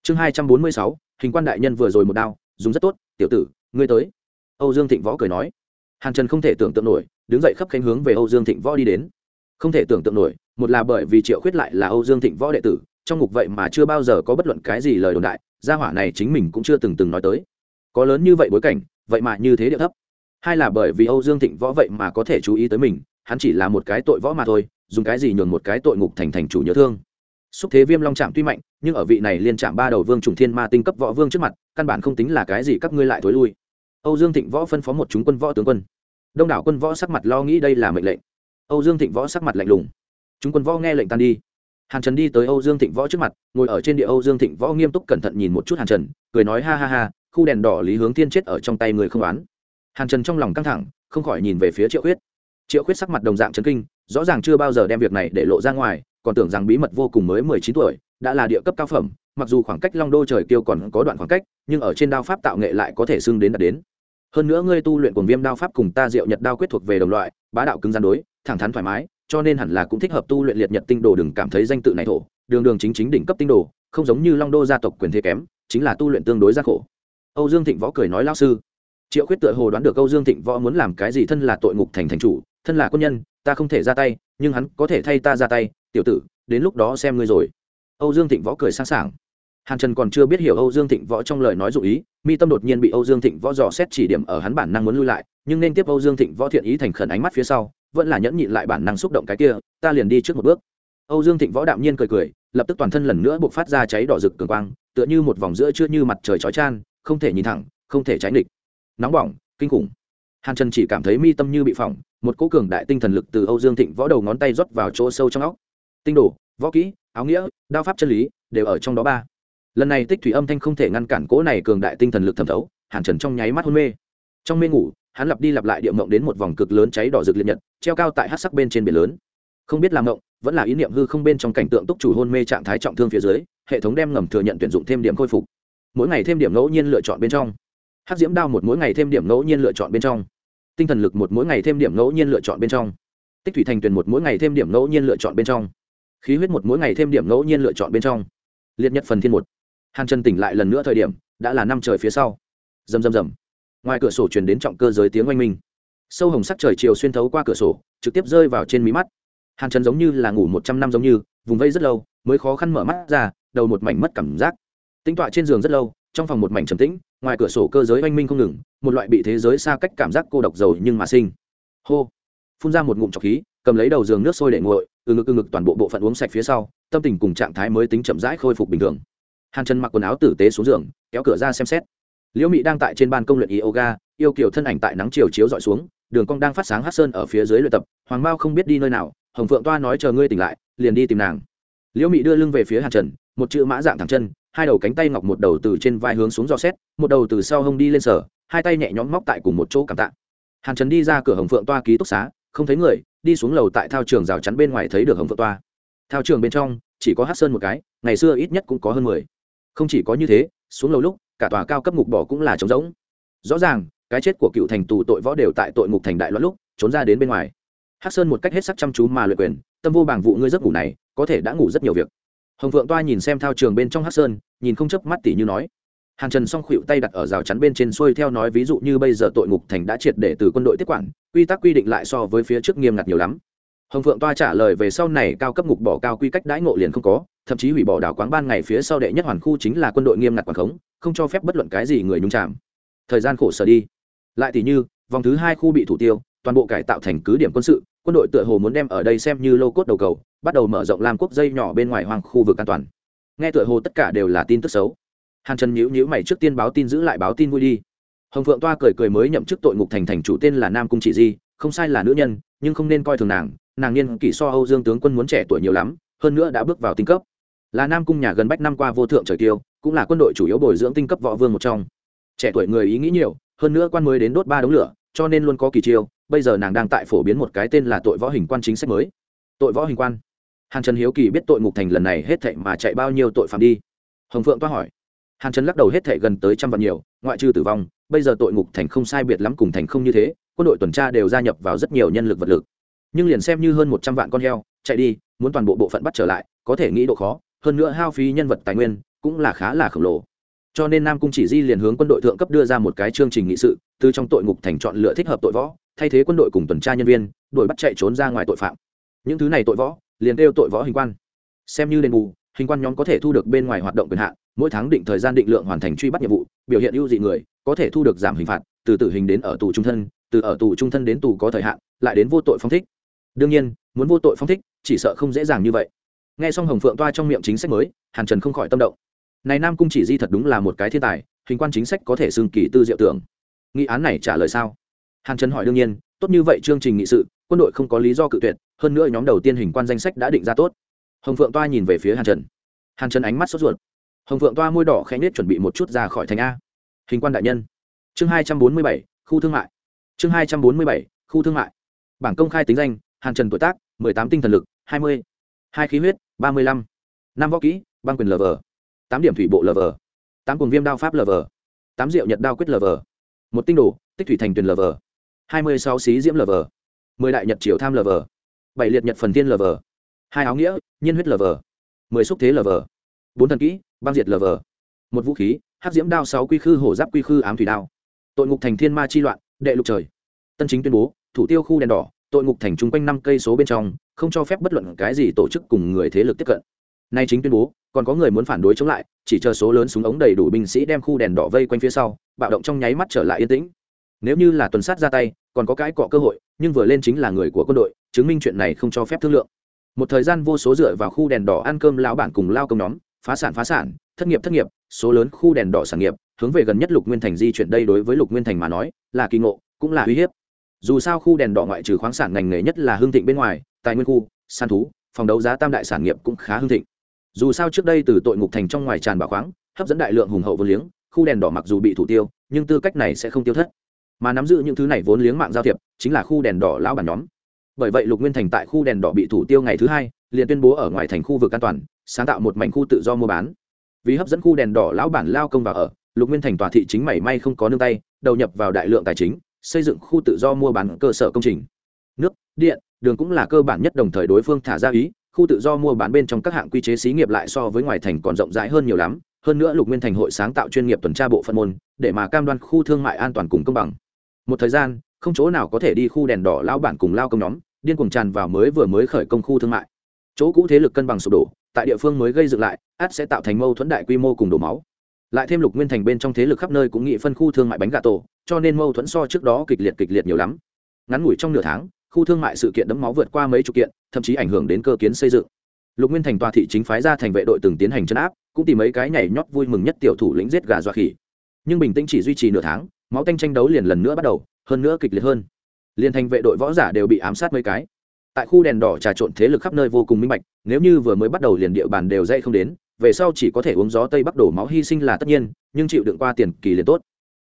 S1: Chương hai trăm bốn mươi sáu, hình quan đại nhân vừa rồi một đao, dùng rất tốt, tiểu tử, ngươi tới. Âu dương thịnh võ cười nói. Hàn trần không thể tưởng tượng nổi, đứng dậy khắp khánh hướng về âu dương thịnh võ đi đến. Không thể tưởng tượng nổi, một là bởi vì triệu khuyết lại là âu dương thịnh võ đệ tử trong ngục vậy mà chưa bao giờ có bất luận cái gì lời đồn đại, gia hỏa này chính mình cũng chưa từng từng nói tới. Có lớn như vậy bối cảnh, vậy mà như thế địa thấp. Hai là bởi vì âu dương thịnh võ vậy mà có thể chú ý tới mình, hắn chỉ là một cái tội võ mà thôi, dùng cái gì nhường một cái tội ngục thành thành chủ nhớ thương. Xúc thế viêm long trạm tuy mạnh, nhưng ở vị này liên trạm ba đầu vương trùng thiên ma tinh cấp võ vương trước mặt, căn bản không tính là cái gì các ngươi lại thối lui. Âu dương thịnh võ phân phó một chúng quân võ tướng quân. Đông đảo quân võ sắc mặt lo nghĩ đây là mệnh lệnh. Âu dương thịnh võ sắc mặt lạnh lùng. Chúng quân võ nghe lệnh tan đi hàn trần đi tới âu dương thịnh võ trước mặt, ngồi ở trên địa âu dương thịnh võ nghiêm túc cẩn thận nhìn một chút hàn trần, cười nói ha ha ha, khu đèn đỏ lý hướng thiên chết ở trong tay người không oán. Hàn trần trong lòng căng thẳng, không khỏi nhìn về phía triệu khuyết. Triệu khuyết sắc mặt đồng dạng chấn kinh, rõ ràng chưa bao giờ đem việc này để lộ ra ngoài, còn tưởng rằng bí mật vô cùng mới mười chín tuổi, đã là địa cấp cao phẩm, mặc dù khoảng cách long đô trời tiêu còn có đoạn khoảng cách, nhưng ở trên đao pháp tạo nghệ lại có thể xưng đến đạt đến. Hơn nữa ngươi tu luyện cùng viêm đao pháp cùng ta diệu nhật đao quyết thuộc về đồng loại, bá đạo cứng gian đối, thẳng thắn thoải mái cho nên hẳn là cũng thích hợp tu luyện liệt nhật tinh đồ đừng cảm thấy danh tự này thổ. Đường đường chính chính đỉnh cấp tinh đồ, không giống như long đô gia tộc quyền thế kém, chính là tu luyện tương đối gian khổ. Âu dương thịnh võ cười nói lao sư. Triệu khuyết tựa hồ đoán được âu dương thịnh võ muốn làm cái gì, thân là tội ngục thành thành chủ, thân là quân nhân, ta không thể ra tay, nhưng hắn có thể thay ta ra tay, tiểu tử, đến lúc đó xem ngươi rồi. Âu dương thịnh võ cười sẵn sàng hàn trần còn chưa biết hiểu âu dương thịnh võ trong lời nói dụ ý, mi tâm đột nhiên bị âu dương thịnh võ dò xét chỉ điểm ở hắn bản năng muốn lui lại, nhưng nên tiếp âu dương thịnh võ thiện ý thành khẩn ánh mắt phía sau vẫn là nhẫn nhịn lại bản năng xúc động cái kia, ta liền đi trước một bước. Âu dương thịnh võ đạm nhiên cười cười, lập tức toàn thân lần nữa buộc phát ra cháy đỏ rực cường quang, tựa như một vòng giữa chưa như mặt trời chói chan không thể nhìn thẳng, không thể tránh địch. Nóng bỏng, kinh khủng. Hàn trần chỉ cảm thấy mi tâm như bị phỏng, một cỗ cường đại tinh thần lực từ âu dương thịnh võ đầu ngón tay rót vào chỗ sâu trong óc. Tinh đồ, võ kỹ, áo nghĩa, đao pháp chân lý, đều ở trong đó ba. Lần này tích thủy âm thanh không thể ngăn cản cỗ này cường đại tinh thần lực thẩm thấu, hàn trần trong nháy mắt hôn mê. Trong mê ngủ hắn lặp đi lặp lại địa mộng đến một vòng cực lớn cháy đỏ rực liệt nhật, treo cao tại hát sắc bên trên biển lớn. Không biết làm mộng, vẫn là ý niệm hư không bên trong cảnh tượng túc chủ hôn mê trạng thái trọng thương phía dưới, hệ thống đem ngầm thừa nhận tuyển dụng thêm điểm khôi phục. Mỗi ngày thêm điểm ngẫu nhiên lựa chọn bên trong. Hát diễm đao một mỗi ngày thêm điểm ngẫu nhiên lựa chọn bên trong. Tinh thần lực một mỗi ngày thêm điểm ngẫu nhiên lựa chọn bên trong. Tích thủy thành tuyển một mỗi ngày thêm điểm ngẫu nhiên lựa chọn bên trong. Khí huyết một mỗi ngày thêm điểm ngẫu nhiên lựa chọn bên trong. Liệt nhất phần thiên một. Hàn trần tỉnh lại lần nữa thời điểm, đã là năm trời phía sau. Rầm rầm rầm ngoài cửa sổ truyền đến trọng cơ giới tiếng oanh minh. Sâu hồng sắc trời chiều xuyên thấu qua cửa sổ, trực tiếp rơi vào trên mí mắt. Hàn trần giống như là ngủ một trăm năm giống như, vùng vây rất lâu, mới khó khăn mở mắt ra, đầu một mảnh mất cảm giác. Tính tọa trên giường rất lâu, trong phòng một mảnh trầm tĩnh, ngoài cửa sổ cơ giới oanh minh không ngừng, một loại bị thế giới xa cách cảm giác cô độc giàu nhưng mà sinh. Hô! Phun ra một ngụm trọc khí, cầm lấy đầu giường nước sôi để nguội, từ ngực từ ngực toàn bộ bộ phận uống sạch phía sau, tâm tình cùng trạng thái mới tính chậm rãi khôi phục bình thường. Hàn trần mặc quần áo tử tế xuống giường, kéo cửa ra xem xét liễu mị đang tại trên ban công luyện yoga, yêu kiểu thân ảnh tại nắng chiều chiếu dọi xuống, đường cong đang phát sáng hát sơn ở phía dưới luyện tập, hoàng mao không biết đi nơi nào, hồng phượng toa nói chờ ngươi tỉnh lại, liền đi tìm nàng. Liễu mị đưa lưng về phía hàn trần, một chữ mã dạng thẳng chân, hai đầu cánh tay ngọc một đầu từ trên vai hướng xuống dò xét, một đầu từ sau hông đi lên sở, hai tay nhẹ nhõm móc tại cùng một chỗ cảm tạ. Hàn trần đi ra cửa hồng phượng toa ký túc xá, không thấy người, đi xuống lầu tại thao trường rào chắn bên ngoài thấy được hồng phượng toa. Thao trường bên trong, chỉ có hát sơn một cái, ngày xưa ít nhất cũng có hơn mười. Không chỉ có như thế, xuống lầu lúc cả tòa cao cấp ngục bỏ cũng là trống rỗng. Rõ ràng, cái chết của cựu thành tù tội võ đều tại tội ngục thành đại loạn lúc, trốn ra đến bên ngoài. Hắc sơn một cách hết sắc chăm chú mà luyện quyền, tâm vô bảng vụ ngươi giấc ngủ này, có thể đã ngủ rất nhiều việc. Hồng phượng toa nhìn xem thao trường bên trong hắc sơn, nhìn không chớp mắt tỉ như nói. Hàn trần song khuỵu tay đặt ở rào chắn bên trên xuôi theo nói ví dụ như bây giờ tội ngục thành đã triệt để từ quân đội tiếp quản, quy tắc quy định lại so với phía trước nghiêm ngặt nhiều lắm hồng phượng toa trả lời về sau này cao cấp ngục bỏ cao quy cách đãi ngộ liền không có, thậm chí hủy bỏ đảo quán ban ngày phía sau đệ nhất hoàn khu chính là quân đội nghiêm ngặt quản khống, không cho phép bất luận cái gì người nhung chạm thời gian khổ sở đi. Lại thì như, vòng thứ hai khu bị thủ tiêu, toàn bộ cải tạo thành cứ điểm quân sự, quân đội tựa hồ muốn đem ở đây xem như lô cốt đầu cầu, bắt đầu mở rộng làm quốc dây nhỏ bên ngoài hoàng khu vực an toàn. Nghe tựa hồ tất cả đều là tin tức xấu. Hàn trần nhữ nhữ mày trước tiên báo tin giữ lại báo tin vui đi. Hồng phượng toa cười cười mới nhậm chức tội ngục thành thành chủ tên là nam cung chỉ di không sai là nữ nhân, nhưng không nên coi thường nàng nàng niên kỷ so âu dương tướng quân muốn trẻ tuổi nhiều lắm, hơn nữa đã bước vào tinh cấp. Là nam cung nhà gần bách năm qua vô thượng trời tiêu cũng là quân đội chủ yếu bồi dưỡng tinh cấp võ vương một trong. Trẻ tuổi người ý nghĩ nhiều, hơn nữa quan mới đến đốt ba đống lửa, cho nên luôn có kỳ chiêu, bây giờ nàng đang tại phổ biến một cái tên là tội võ hình quan chính sách mới. Tội võ hình quan. Hàn trần hiếu kỳ biết tội ngục thành lần này hết thệ mà chạy bao nhiêu tội phạm đi. Hồng phượng toa hỏi. Hàn trần lắc đầu hết thệ gần tới trăm vạn nhiều, ngoại trừ tử vong, bây giờ tội ngục thành không sai biệt lắm cùng thành không như thế quân đội tuần tra đều gia nhập vào rất nhiều nhân lực vật lực. Nhưng liền xem như hơn một trăm vạn con heo, chạy đi, muốn toàn bộ bộ phận bắt trở lại, có thể nghĩ độ khó, hơn nữa hao phí nhân vật tài nguyên cũng là khá là khổng lồ. Cho nên nam cung chỉ di liền hướng quân đội thượng cấp đưa ra một cái chương trình nghị sự, từ trong tội ngục thành chọn lựa thích hợp tội võ, thay thế quân đội cùng tuần tra nhân viên đội bắt chạy trốn ra ngoài tội phạm. Những thứ này tội võ, liền kêu tội võ hình quan. Xem như đền bù, hình quan nhóm có thể thu được bên ngoài hoạt động quyền hạn, mỗi tháng định thời gian định lượng hoàn thành truy bắt nhiệm vụ, biểu hiện ưu dị người, có thể thu được giảm hình phạt, từ tử hình đến ở tù trung thân từ ở tù trung thân đến tù có thời hạn, lại đến vô tội phong thích. Đương nhiên, muốn vô tội phong thích, chỉ sợ không dễ dàng như vậy. Nghe xong hồng phượng toa trong miệng chính sách mới, hàn trần không khỏi tâm động. Này nam cung chỉ di thật đúng là một cái thiên tài, hình quan chính sách có thể xưng kỳ tư diệu tưởng. Nghị án này trả lời sao? Hàn trần hỏi đương nhiên, tốt như vậy chương trình nghị sự, quân đội không có lý do cự tuyệt, hơn nữa nhóm đầu tiên hình quan danh sách đã định ra tốt. Hồng phượng toa nhìn về phía hàn trần. Hàn trần ánh mắt sốt ruột. Hồng phượng toa môi đỏ khẽ nết chuẩn bị một chút ra khỏi thành a. Hình quan đại nhân. Chương hai trăm bốn mươi bảy, khu thương mại chương hai trăm bốn mươi bảy khu thương mại bảng công khai tính danh hàn trần tuổi tác mười tám tinh thần lực hai mươi hai khí huyết ba mươi lăm năm võ kỹ băng quyền lv tám điểm thủy bộ lv tám cuồng viêm đao pháp lv tám diệu nhật đao quyết lv một tinh đồ tích thủy thành tuyền lv hai mươi sáu xí diễm lv mười đại nhật triều tham lv bảy liệt nhật phần tiên lv hai áo nghĩa nhiên huyết lv mười xúc thế lv bốn thần kỹ băng diệt lv một vũ khí hát diễm đao sáu quy khư hổ giáp quy khư ám thủy đao tội ngục thành thiên ma chi loạn đệ lục trời. Tân chính tuyên bố, thủ tiêu khu đèn đỏ, tội ngục thành chung quanh năm cây số bên trong, không cho phép bất luận cái gì tổ chức cùng người thế lực tiếp cận. Nay chính tuyên bố, còn có người muốn phản đối chống lại, chỉ chờ số lớn súng ống đầy đủ binh sĩ đem khu đèn đỏ vây quanh phía sau, bạo động trong nháy mắt trở lại yên tĩnh. Nếu như là tuần sát ra tay, còn có cái cọ cơ hội, nhưng vừa lên chính là người của quân đội, chứng minh chuyện này không cho phép thương lượng. Một thời gian vô số dựa vào khu đèn đỏ ăn cơm lão bản cùng lao công nhóm, phá sản phá sản, thất nghiệp thất nghiệp, số lớn khu đèn đỏ sản nghiệp hướng về gần nhất lục nguyên thành di chuyển đây đối với lục nguyên thành mà nói, là kỳ ngộ, cũng là uy hiếp. Dù sao khu đèn đỏ ngoại trừ khoáng sản ngành nghề nhất là hương thịnh bên ngoài, tài nguyên khu săn thú, phòng đấu giá tam đại sản nghiệp cũng khá hương thịnh. Dù sao trước đây từ tội ngục thành trong ngoài tràn bảo khoáng, hấp dẫn đại lượng hùng hậu vốn liếng, khu đèn đỏ mặc dù bị thủ tiêu, nhưng tư cách này sẽ không tiêu thất. Mà nắm giữ những thứ này vốn liếng mạng giao thiệp, chính là khu đèn đỏ lão bản nhóm. Bởi vậy lục nguyên thành tại khu đèn đỏ bị thủ tiêu ngày thứ hai, liền tuyên bố ở ngoài thành khu vực an toàn, sáng tạo một mảnh khu tự do mua bán. Vì hấp dẫn khu đèn đỏ lão bản lao công vào ở lục nguyên thành tòa thị chính mảy may không có nương tay, đầu nhập vào đại lượng tài chính, xây dựng khu tự do mua bán cơ sở công trình. Nước, điện, đường cũng là cơ bản nhất đồng thời đối phương thả ra ý, khu tự do mua bán bên trong các hạng quy chế xí nghiệp lại so với ngoài thành còn rộng rãi hơn nhiều lắm. Hơn nữa lục nguyên thành hội sáng tạo chuyên nghiệp tuần tra bộ phận môn, để mà cam đoan khu thương mại an toàn cùng công bằng. Một thời gian, không chỗ nào có thể đi khu đèn đỏ lao bản cùng lao công nhóm, điên cuồng tràn vào mới vừa mới khởi công khu thương mại. Chỗ cũ thế lực cân bằng sụp đổ, tại địa phương mới gây dựng lại át sẽ tạo thành mâu thuẫn đại quy mô cùng đổ máu lại thêm lục nguyên thành bên trong thế lực khắp nơi cũng nghị phân khu thương mại bánh gà tổ, cho nên mâu thuẫn so trước đó kịch liệt kịch liệt nhiều lắm. Ngắn ngủi trong nửa tháng, khu thương mại sự kiện đẫm máu vượt qua mấy chục kiện, thậm chí ảnh hưởng đến cơ kiến xây dựng. Lục nguyên thành tòa thị chính phái ra thành vệ đội từng tiến hành chấn áp, cũng tìm mấy cái nhảy nhót vui mừng nhất tiểu thủ lĩnh giết gà dọa khỉ. Nhưng bình tĩnh chỉ duy trì nửa tháng, máu tanh tranh đấu liền lần nữa bắt đầu, hơn nữa kịch liệt hơn. Liên thành vệ đội võ giả đều bị ám sát mấy cái. Tại khu đèn đỏ trà trộn thế lực khắp nơi vô cùng minh bạch, nếu như vừa mới bắt đầu liền địa bàn đều dây không đến về sau chỉ có thể uống gió tây bắc đổ máu hy sinh là tất nhiên, nhưng chịu đựng qua tiền kỳ liền tốt.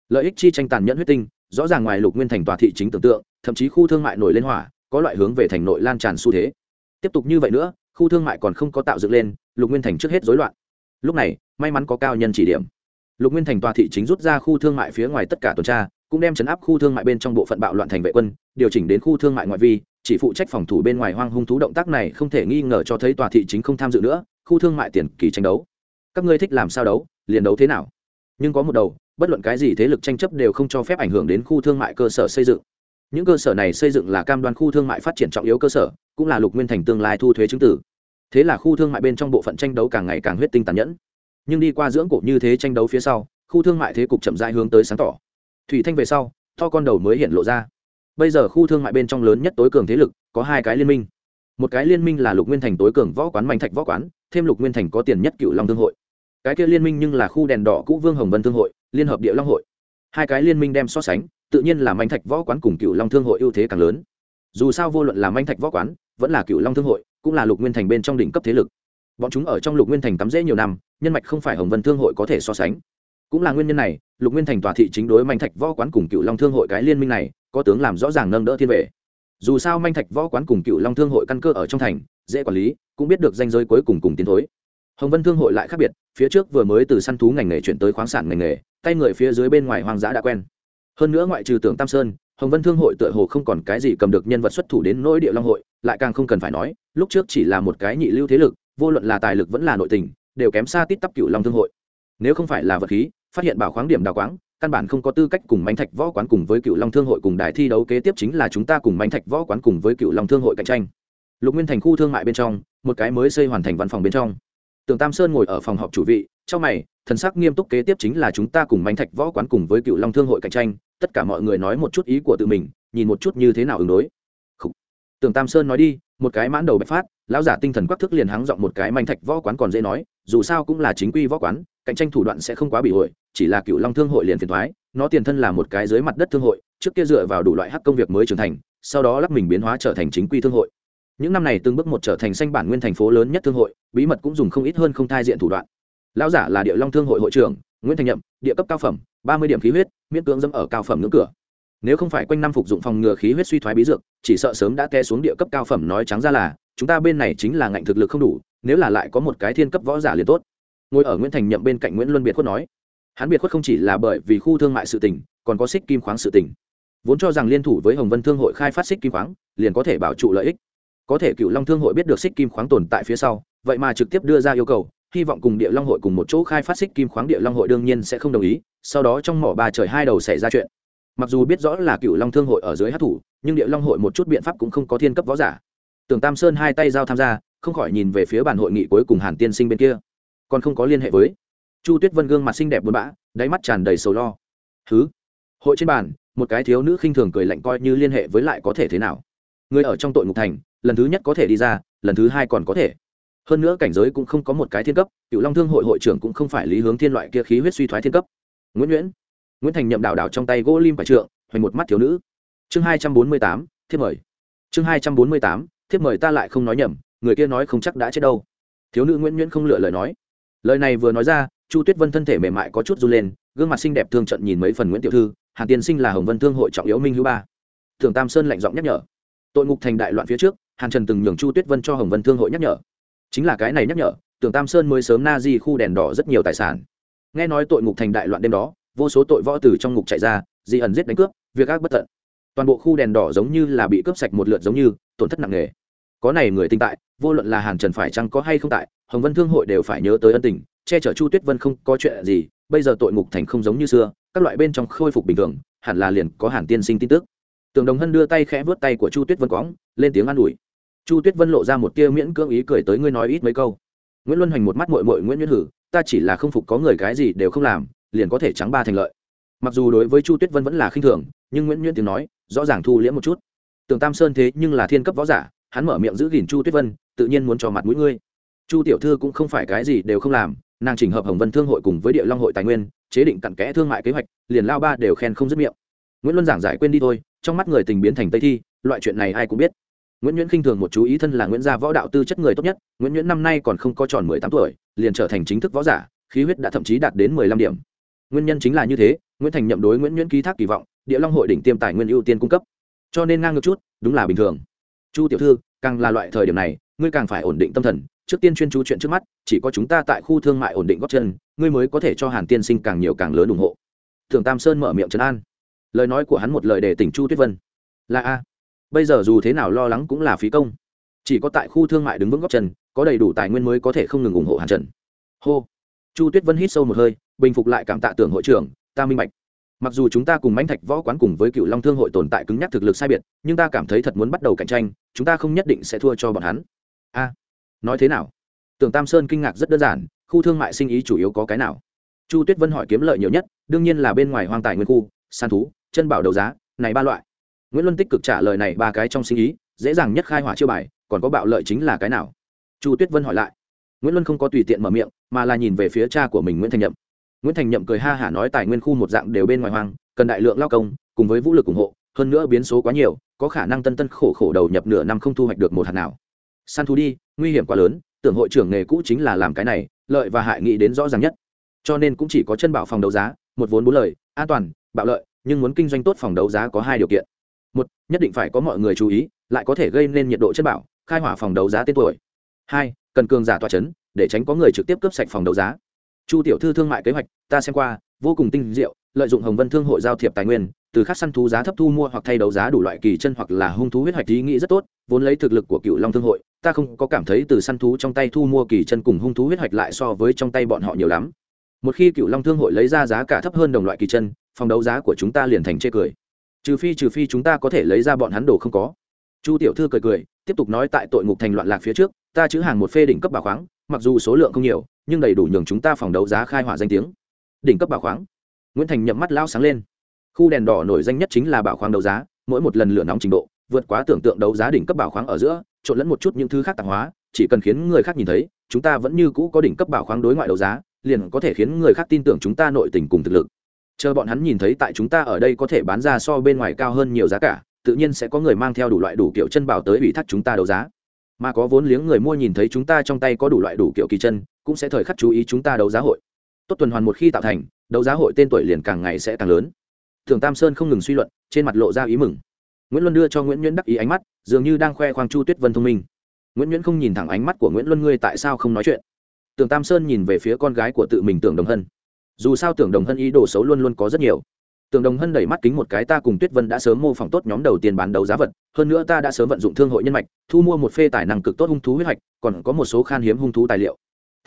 S1: Lợi ích chi tranh tàn nhẫn huyết tinh, rõ ràng ngoài lục nguyên thành tòa thị chính tưởng tượng, thậm chí khu thương mại nổi lên hỏa, có loại hướng về thành nội lan tràn xu thế. Tiếp tục như vậy nữa, khu thương mại còn không có tạo dựng lên, lục nguyên thành trước hết rối loạn. Lúc này, may mắn có cao nhân chỉ điểm. Lục nguyên thành tòa thị chính rút ra khu thương mại phía ngoài tất cả tuần tra, cũng đem chấn áp khu thương mại bên trong bộ phận bạo loạn thành vệ quân, điều chỉnh đến khu thương mại ngoại vi, chỉ phụ trách phòng thủ bên ngoài hoang hung thú động tác này không thể nghi ngờ cho thấy tòa thị chính không tham dự nữa khu thương mại tiền kỳ tranh đấu. Các ngươi thích làm sao đấu, liền đấu thế nào? Nhưng có một đầu, bất luận cái gì thế lực tranh chấp đều không cho phép ảnh hưởng đến khu thương mại cơ sở xây dựng. Những cơ sở này xây dựng là cam đoan khu thương mại phát triển trọng yếu cơ sở, cũng là lục nguyên thành tương lai thu thuế chứng tử. Thế là khu thương mại bên trong bộ phận tranh đấu càng ngày càng huyết tinh tàn nhẫn. Nhưng đi qua dưỡng cổ như thế tranh đấu phía sau, khu thương mại thế cục chậm rãi hướng tới sáng tỏ. Thủy thanh về sau, to con đầu mới hiện lộ ra. Bây giờ khu thương mại bên trong lớn nhất tối cường thế lực, có hai cái liên minh một cái liên minh là lục nguyên thành tối cường võ quán mạnh thạch võ quán, thêm lục nguyên thành có tiền nhất cựu long thương hội. Cái kia liên minh nhưng là khu đèn đỏ cũ vương hồng vân thương hội, liên hợp địa long hội. Hai cái liên minh đem so sánh, tự nhiên là mạnh thạch võ quán cùng cựu long thương hội ưu thế càng lớn. Dù sao vô luận là mạnh thạch võ quán, vẫn là cựu long thương hội, cũng là lục nguyên thành bên trong đỉnh cấp thế lực. Bọn chúng ở trong lục nguyên thành tắm rễ nhiều năm, nhân mạch không phải hồng vân thương hội có thể so sánh. Cũng là nguyên nhân này, lục nguyên thành tòa thị chính đối manh thạch võ quán cùng cựu long thương hội cái liên minh này, có tướng làm rõ ràng nâng đỡ thiên vệ dù sao manh thạch võ quán cùng cựu long thương hội căn cơ ở trong thành, dễ quản lý, cũng biết được danh giới cuối cùng cùng tiến thối. Hồng vân thương hội lại khác biệt, phía trước vừa mới từ săn thú ngành nghề chuyển tới khoáng sản ngành nghề, tay người phía dưới bên ngoài hoang dã đã quen. Hơn nữa ngoại trừ tưởng tam sơn, hồng vân thương hội tựa hồ không còn cái gì cầm được nhân vật xuất thủ đến nỗi địa long hội, lại càng không cần phải nói, lúc trước chỉ là một cái nhị lưu thế lực, vô luận là tài lực vẫn là nội tình, đều kém xa tít tắp cựu long thương hội. Nếu không phải là vật khí, phát hiện bảo khoáng điểm đào quáng căn bản không có tư cách cùng mánh thạch võ quán cùng với cựu long thương hội cùng đài thi đấu kế tiếp chính là chúng ta cùng mánh thạch võ quán cùng với cựu long thương hội cạnh tranh. Lục nguyên thành khu thương mại bên trong, một cái mới xây hoàn thành văn phòng bên trong. Tường tam sơn ngồi ở phòng họp chủ vị, trong mày, thần sắc nghiêm túc kế tiếp chính là chúng ta cùng mánh thạch võ quán cùng với cựu long thương hội cạnh tranh, tất cả mọi người nói một chút ý của tự mình, nhìn một chút như thế nào ứng đối. Tường tam sơn nói đi, một cái mãn đầu bạch phát, lão giả tinh thần quắc thức liền hắng giọng một cái manh thạch võ quán còn dễ nói, dù sao cũng là chính quy võ quán, cạnh tranh thủ đoạn sẽ không quá bị hội chỉ là cựu long thương hội liền phiền thoái, nó tiền thân là một cái dưới mặt đất thương hội, trước kia dựa vào đủ loại hắc công việc mới trưởng thành, sau đó lắp mình biến hóa trở thành chính quy thương hội. Những năm này từng bước một trở thành xanh bản nguyên thành phố lớn nhất thương hội, bí mật cũng dùng không ít hơn không thai diện thủ đoạn. Lão giả là địa long thương hội hội trưởng, nguyễn thành nhậm, địa cấp cao phẩm, ba mươi điểm khí huyết, miễn cưỡng dẫm ở cao phẩm ngưỡng cửa. Nếu không phải quanh năm phục dụng phòng ngừa khí huyết suy thoái bí dược, chỉ sợ sớm đã té xuống địa cấp cao phẩm nói trắng ra là, chúng ta bên này chính là ngạnh thực lực không đủ, nếu là lại có một cái thiên cấp võ giả liền tốt. Ngồi ở nguyễn thành nhậm bên cạnh nguyễn luân biệt khuất nói hắn biệt khuất không chỉ là bởi vì khu thương mại sự tỉnh còn có xích kim khoáng sự tỉnh vốn cho rằng liên thủ với hồng vân thương hội khai phát xích kim khoáng, liền có thể bảo trụ lợi ích. Có thể cựu long thương hội biết được xích kim khoáng tồn tại phía sau, vậy mà trực tiếp đưa ra yêu cầu, hy vọng cùng địa long hội cùng một chỗ khai phát xích kim khoáng, địa long hội đương nhiên sẽ không đồng ý, sau đó trong mỏ ba trời hai đầu xảy ra chuyện. Mặc dù biết rõ là cựu long thương hội ở dưới hát thủ, nhưng địa long hội một chút biện pháp cũng không có thiên cấp võ giả. Tưởng tam sơn hai tay giao tham gia, không khỏi nhìn về phía bàn hội nghị cuối cùng hàn tiên sinh bên kia. Còn không có liên hệ với chu tuyết vân gương mặt xinh đẹp buồn bã, đáy mắt tràn đầy sầu lo. Thứ hội trên bàn, một cái thiếu nữ khinh thường cười lạnh coi như liên hệ với lại có thể thế nào. Người ở trong tội ngục thành, lần thứ nhất có thể đi ra, lần thứ hai còn có thể. Hơn nữa cảnh giới cũng không có một cái thiên cấp cựu long thương hội hội trưởng cũng không phải lý hướng thiên loại kia khí huyết suy thoái thiên cấp. Nguyễn nguyễn nguyễn thành nhậm đảo đảo trong tay gỗ lim phải trượng, hoành một mắt thiếu nữ. Chương hai trăm bốn mươi tám, thiếp mời. Chương hai trăm bốn mươi tám, thiếp mời ta lại không nói nhầm, người kia nói không chắc đã chết đâu. Thiếu nữ nguyễn nguyễn không lựa lời nói. Lời này vừa nói ra chu tuyết vân thân thể mềm mại có chút run lên, gương mặt xinh đẹp thương trận nhìn mấy phần nguyễn tiểu thư, hàn tiên sinh là hồng vân thương hội trọng yếu minh hữu ba. Thường tam sơn lạnh giọng nhắc nhở. Tội ngục thành đại loạn phía trước, hàn trần từng nhường chu tuyết vân cho hồng vân thương hội nhắc nhở. Chính là cái này nhắc nhở tưởng tam sơn mới sớm na di khu đèn đỏ rất nhiều tài sản. Nghe nói tội ngục thành đại loạn đêm đó, vô số tội võ từ trong ngục chạy ra, di ẩn giết đánh cướp, việc ác bất tận. Toàn bộ khu đèn đỏ giống như là bị cướp sạch một lượt giống như, tổn thất nặng nề có này người tinh tại, vô luận là hàn trần phải chăng có hay không tại, hồng vân thương hội đều phải nhớ tới ân tình, che chở chu tuyết vân không có chuyện gì, bây giờ tội ngục thành không giống như xưa, các loại bên trong khôi phục bình thường, hẳn là liền có hàn tiên sinh tin tức. Tường đồng hân đưa tay khẽ vớt tay của chu tuyết vân quõng, lên tiếng an ủi. Chu tuyết vân lộ ra một tia miễn cưỡng ý cười tới ngươi nói ít mấy câu. Nguyễn luân hoành một mắt mội mội nguyễn nguyễn hử, ta chỉ là không phục có người cái gì đều không làm, liền có thể trắng ba thành lợi. Mặc dù đối với chu tuyết vân vẫn là khinh thường, nhưng nguyễn nguyễn tiếng nói, rõ ràng thu liễm một chút. Tường tam sơn thế nhưng là thiên cấp võ giả hắn mở miệng giữ gìn chu tuyết vân, tự nhiên muốn cho mặt mũi ngươi. Chu tiểu thư cũng không phải cái gì đều không làm, nàng chỉnh hợp hồng vân thương hội cùng với địa long hội tài nguyên, chế định cặn kẽ thương mại kế hoạch, liền lao ba đều khen không dứt miệng. Nguyễn luân giảng giải quên đi thôi, trong mắt người tình biến thành tây thi, loại chuyện này ai cũng biết. Nguyễn nhuyễn khinh thường một chú ý thân là nguyễn gia võ đạo tư chất người tốt nhất, nguyễn nhuyễn năm nay còn không có tròn mười tám tuổi, liền trở thành chính thức võ giả, khí huyết đã thậm chí đạt đến mười lăm điểm. Nguyên nhân chính là như thế, nguyễn thành nhậm đối nguyễn nhuyễn ký thác kỳ vọng, địa long hội đỉnh tiêm tài nguyên ưu tiên cung cấp. Cho nên ngang ngược chút, đúng là bình thường chu tiểu thư, càng là loại thời điểm này, ngươi càng phải ổn định tâm thần. Trước tiên chuyên chú chuyện trước mắt, chỉ có chúng ta tại khu thương mại ổn định góp chân, ngươi mới có thể cho hàn tiên sinh càng nhiều càng lớn ủng hộ. Thường tam sơn mở miệng trấn an. Lời nói của hắn một lời để tỉnh chu tuyết vân. Là a. Bây giờ dù thế nào lo lắng cũng là phí công. Chỉ có tại khu thương mại đứng vững góp chân, có đầy đủ tài nguyên mới có thể không ngừng ủng hộ hàn trần. Hô. Chu tuyết vân hít sâu một hơi, bình phục lại cảm tạ tưởng hội trưởng, ta minh bạch mặc dù chúng ta cùng mãnh thạch võ quán cùng với cựu long thương hội tồn tại cứng nhắc thực lực sai biệt, nhưng ta cảm thấy thật muốn bắt đầu cạnh tranh, chúng ta không nhất định sẽ thua cho bọn hắn. A, nói thế nào? Tưởng tam sơn kinh ngạc rất đơn giản, khu thương mại sinh ý chủ yếu có cái nào? Chu tuyết vân hỏi kiếm lợi nhiều nhất, đương nhiên là bên ngoài hoang tài nguyên khu san thú, chân bảo đầu giá, này ba loại. Nguyễn luân tích cực trả lời này ba cái trong sinh ý, dễ dàng nhất khai hỏa chiêu bài, còn có bạo lợi chính là cái nào? Chu tuyết vân hỏi lại. Nguyễn luân không có tùy tiện mở miệng, mà là nhìn về phía cha của mình nguyễn thành nhậm nguyễn thành nhậm cười ha hả nói tài nguyên khu một dạng đều bên ngoài hoang cần đại lượng lao công cùng với vũ lực ủng hộ hơn nữa biến số quá nhiều có khả năng tân tân khổ khổ đầu nhập nửa năm không thu hoạch được một hạt nào. Săn thú đi nguy hiểm quá lớn tưởng hội trưởng nghề cũ chính là làm cái này lợi và hại nghĩ đến rõ ràng nhất. Cho nên cũng chỉ có chân bảo phòng đấu giá một vốn bốn lời an toàn bạo lợi nhưng muốn kinh doanh tốt phòng đấu giá có hai điều kiện. Một nhất định phải có mọi người chú ý lại có thể gây nên nhiệt độ chất bảo khai hỏa phòng đấu giá tên tuổi. Hai cần cường giả tòa chấn, để tránh có người trực tiếp cướp sạch phòng đấu giá chu tiểu thư thương mại kế hoạch, ta xem qua, vô cùng tinh diệu, lợi dụng hồng vân thương hội giao thiệp tài nguyên, từ khắc săn thú giá thấp thu mua hoặc thay đấu giá đủ loại kỳ chân hoặc là hung thú huyết hoạch ý nghĩ rất tốt, vốn lấy thực lực của cựu long thương hội, ta không có cảm thấy từ săn thú trong tay thu mua kỳ chân cùng hung thú huyết hoạch lại so với trong tay bọn họ nhiều lắm. Một khi cựu long thương hội lấy ra giá cả thấp hơn đồng loại kỳ chân, phòng đấu giá của chúng ta liền thành chê cười. Trừ phi trừ phi chúng ta có thể lấy ra bọn hắn đồ không có. Chu tiểu thư cười cười, tiếp tục nói tại tội ngục thành loạn lạc phía trước, ta chữ hàng một phê đỉnh cấp bảo khoáng, mặc dù số lượng không nhiều nhưng đầy đủ nhường chúng ta phòng đấu giá khai hỏa danh tiếng. Đỉnh cấp bảo khoáng. Nguyễn thành nhậm mắt lao sáng lên. Khu đèn đỏ nổi danh nhất chính là bảo khoáng đấu giá, mỗi một lần lửa nóng trình độ, vượt quá tưởng tượng đấu giá đỉnh cấp bảo khoáng ở giữa, trộn lẫn một chút những thứ khác tạp hóa, chỉ cần khiến người khác nhìn thấy, chúng ta vẫn như cũ có đỉnh cấp bảo khoáng đối ngoại đấu giá, liền có thể khiến người khác tin tưởng chúng ta nội tình cùng thực lực. Chờ bọn hắn nhìn thấy tại chúng ta ở đây có thể bán ra so bên ngoài cao hơn nhiều giá cả, tự nhiên sẽ có người mang theo đủ loại đủ kiểu chân bảo tới ủy thác chúng ta đấu giá. Mà có vốn liếng người mua nhìn thấy chúng ta trong tay có đủ loại đủ kiểu kỳ chân cũng sẽ thời khắc chú ý chúng ta đấu giá hội. Tốt tuần hoàn một khi tạo thành, đấu giá hội tên tuổi liền càng ngày sẽ càng lớn. Thường tam sơn không ngừng suy luận, trên mặt lộ ra ý mừng. Nguyễn luân đưa cho nguyễn nhuyễn đắc ý ánh mắt, dường như đang khoe khoang chu tuyết vân thông minh. Nguyễn nhuyễn không nhìn thẳng ánh mắt của nguyễn luân, ngươi tại sao không nói chuyện? Tưởng tam sơn nhìn về phía con gái của tự mình tưởng đồng hân. Dù sao tưởng đồng hân ý đồ xấu luôn luôn có rất nhiều. Tưởng đồng hân đẩy mắt kính một cái, ta cùng tuyết vân đã sớm mô phỏng tốt nhóm đầu tiên bán đấu giá vật, hơn nữa ta đã sớm vận dụng thương hội nhân mạch, thu mua một phê tài năng cực tốt hung thú huyết hoạch còn có một số khan hiếm hung thú tài liệu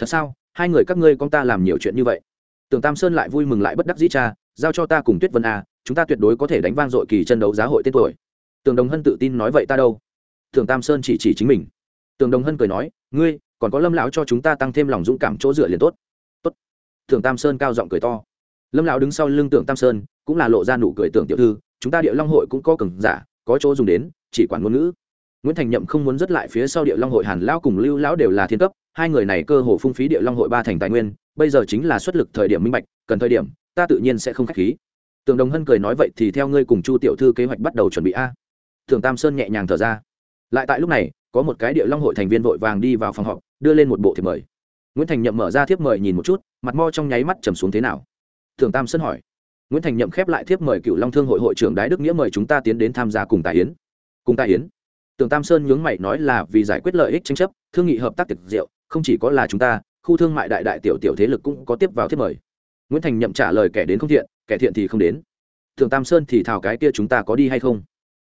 S1: thật sao? Hai người các ngươi con ta làm nhiều chuyện như vậy. Tưởng tam sơn lại vui mừng lại bất đắc dĩ cha, giao cho ta cùng tuyết vân a, chúng ta tuyệt đối có thể đánh vang dội kỳ chân đấu giá hội tên tuổi. Tưởng đồng hân tự tin nói vậy ta đâu? Tưởng tam sơn chỉ chỉ chính mình. Tưởng đồng hân cười nói, ngươi, còn có lâm lão cho chúng ta tăng thêm lòng dũng cảm chỗ dựa liền tốt. Tốt. Tưởng tam sơn cao giọng cười to. Lâm lão đứng sau lưng tưởng tam sơn, cũng là lộ ra nụ cười tưởng tiểu thư, chúng ta địa long hội cũng có cường giả, có chỗ dùng đến, chỉ quản ngôn ngữ. Nguyễn thành nhậm không muốn dứt lại phía sau địa long hội hàn lão cùng lưu lão đều là thiên cấp hai người này cơ hồ phung phí địa long hội ba thành tài nguyên, bây giờ chính là xuất lực thời điểm minh bạch, cần thời điểm, ta tự nhiên sẽ không khách khí. Tường đồng hân cười nói vậy thì theo ngươi cùng chu tiểu thư kế hoạch bắt đầu chuẩn bị a. Thường tam sơn nhẹ nhàng thở ra. Lại tại lúc này, có một cái địa long hội thành viên vội vàng đi vào phòng họp, đưa lên một bộ thiệp mời. Nguyễn thành nhậm mở ra thiếp mời nhìn một chút, mặt mo trong nháy mắt trầm xuống thế nào? Thường tam sơn hỏi. Nguyễn thành nhậm khép lại thiếp mời cựu long thương hội hội trưởng đái đức nghĩa mời chúng ta tiến đến tham gia cùng tài yến. Cùng tài yến? Tường tam sơn nhướng mày nói là vì giải quyết lợi ích tranh chấp, thương nghị hợp tác tiệc rượu không chỉ có là chúng ta, khu thương mại đại đại tiểu tiểu thế lực cũng có tiếp vào thiết mời. Nguyễn thành nhậm trả lời kẻ đến không thiện, kẻ thiện thì không đến. Thường tam sơn thì thảo cái kia chúng ta có đi hay không?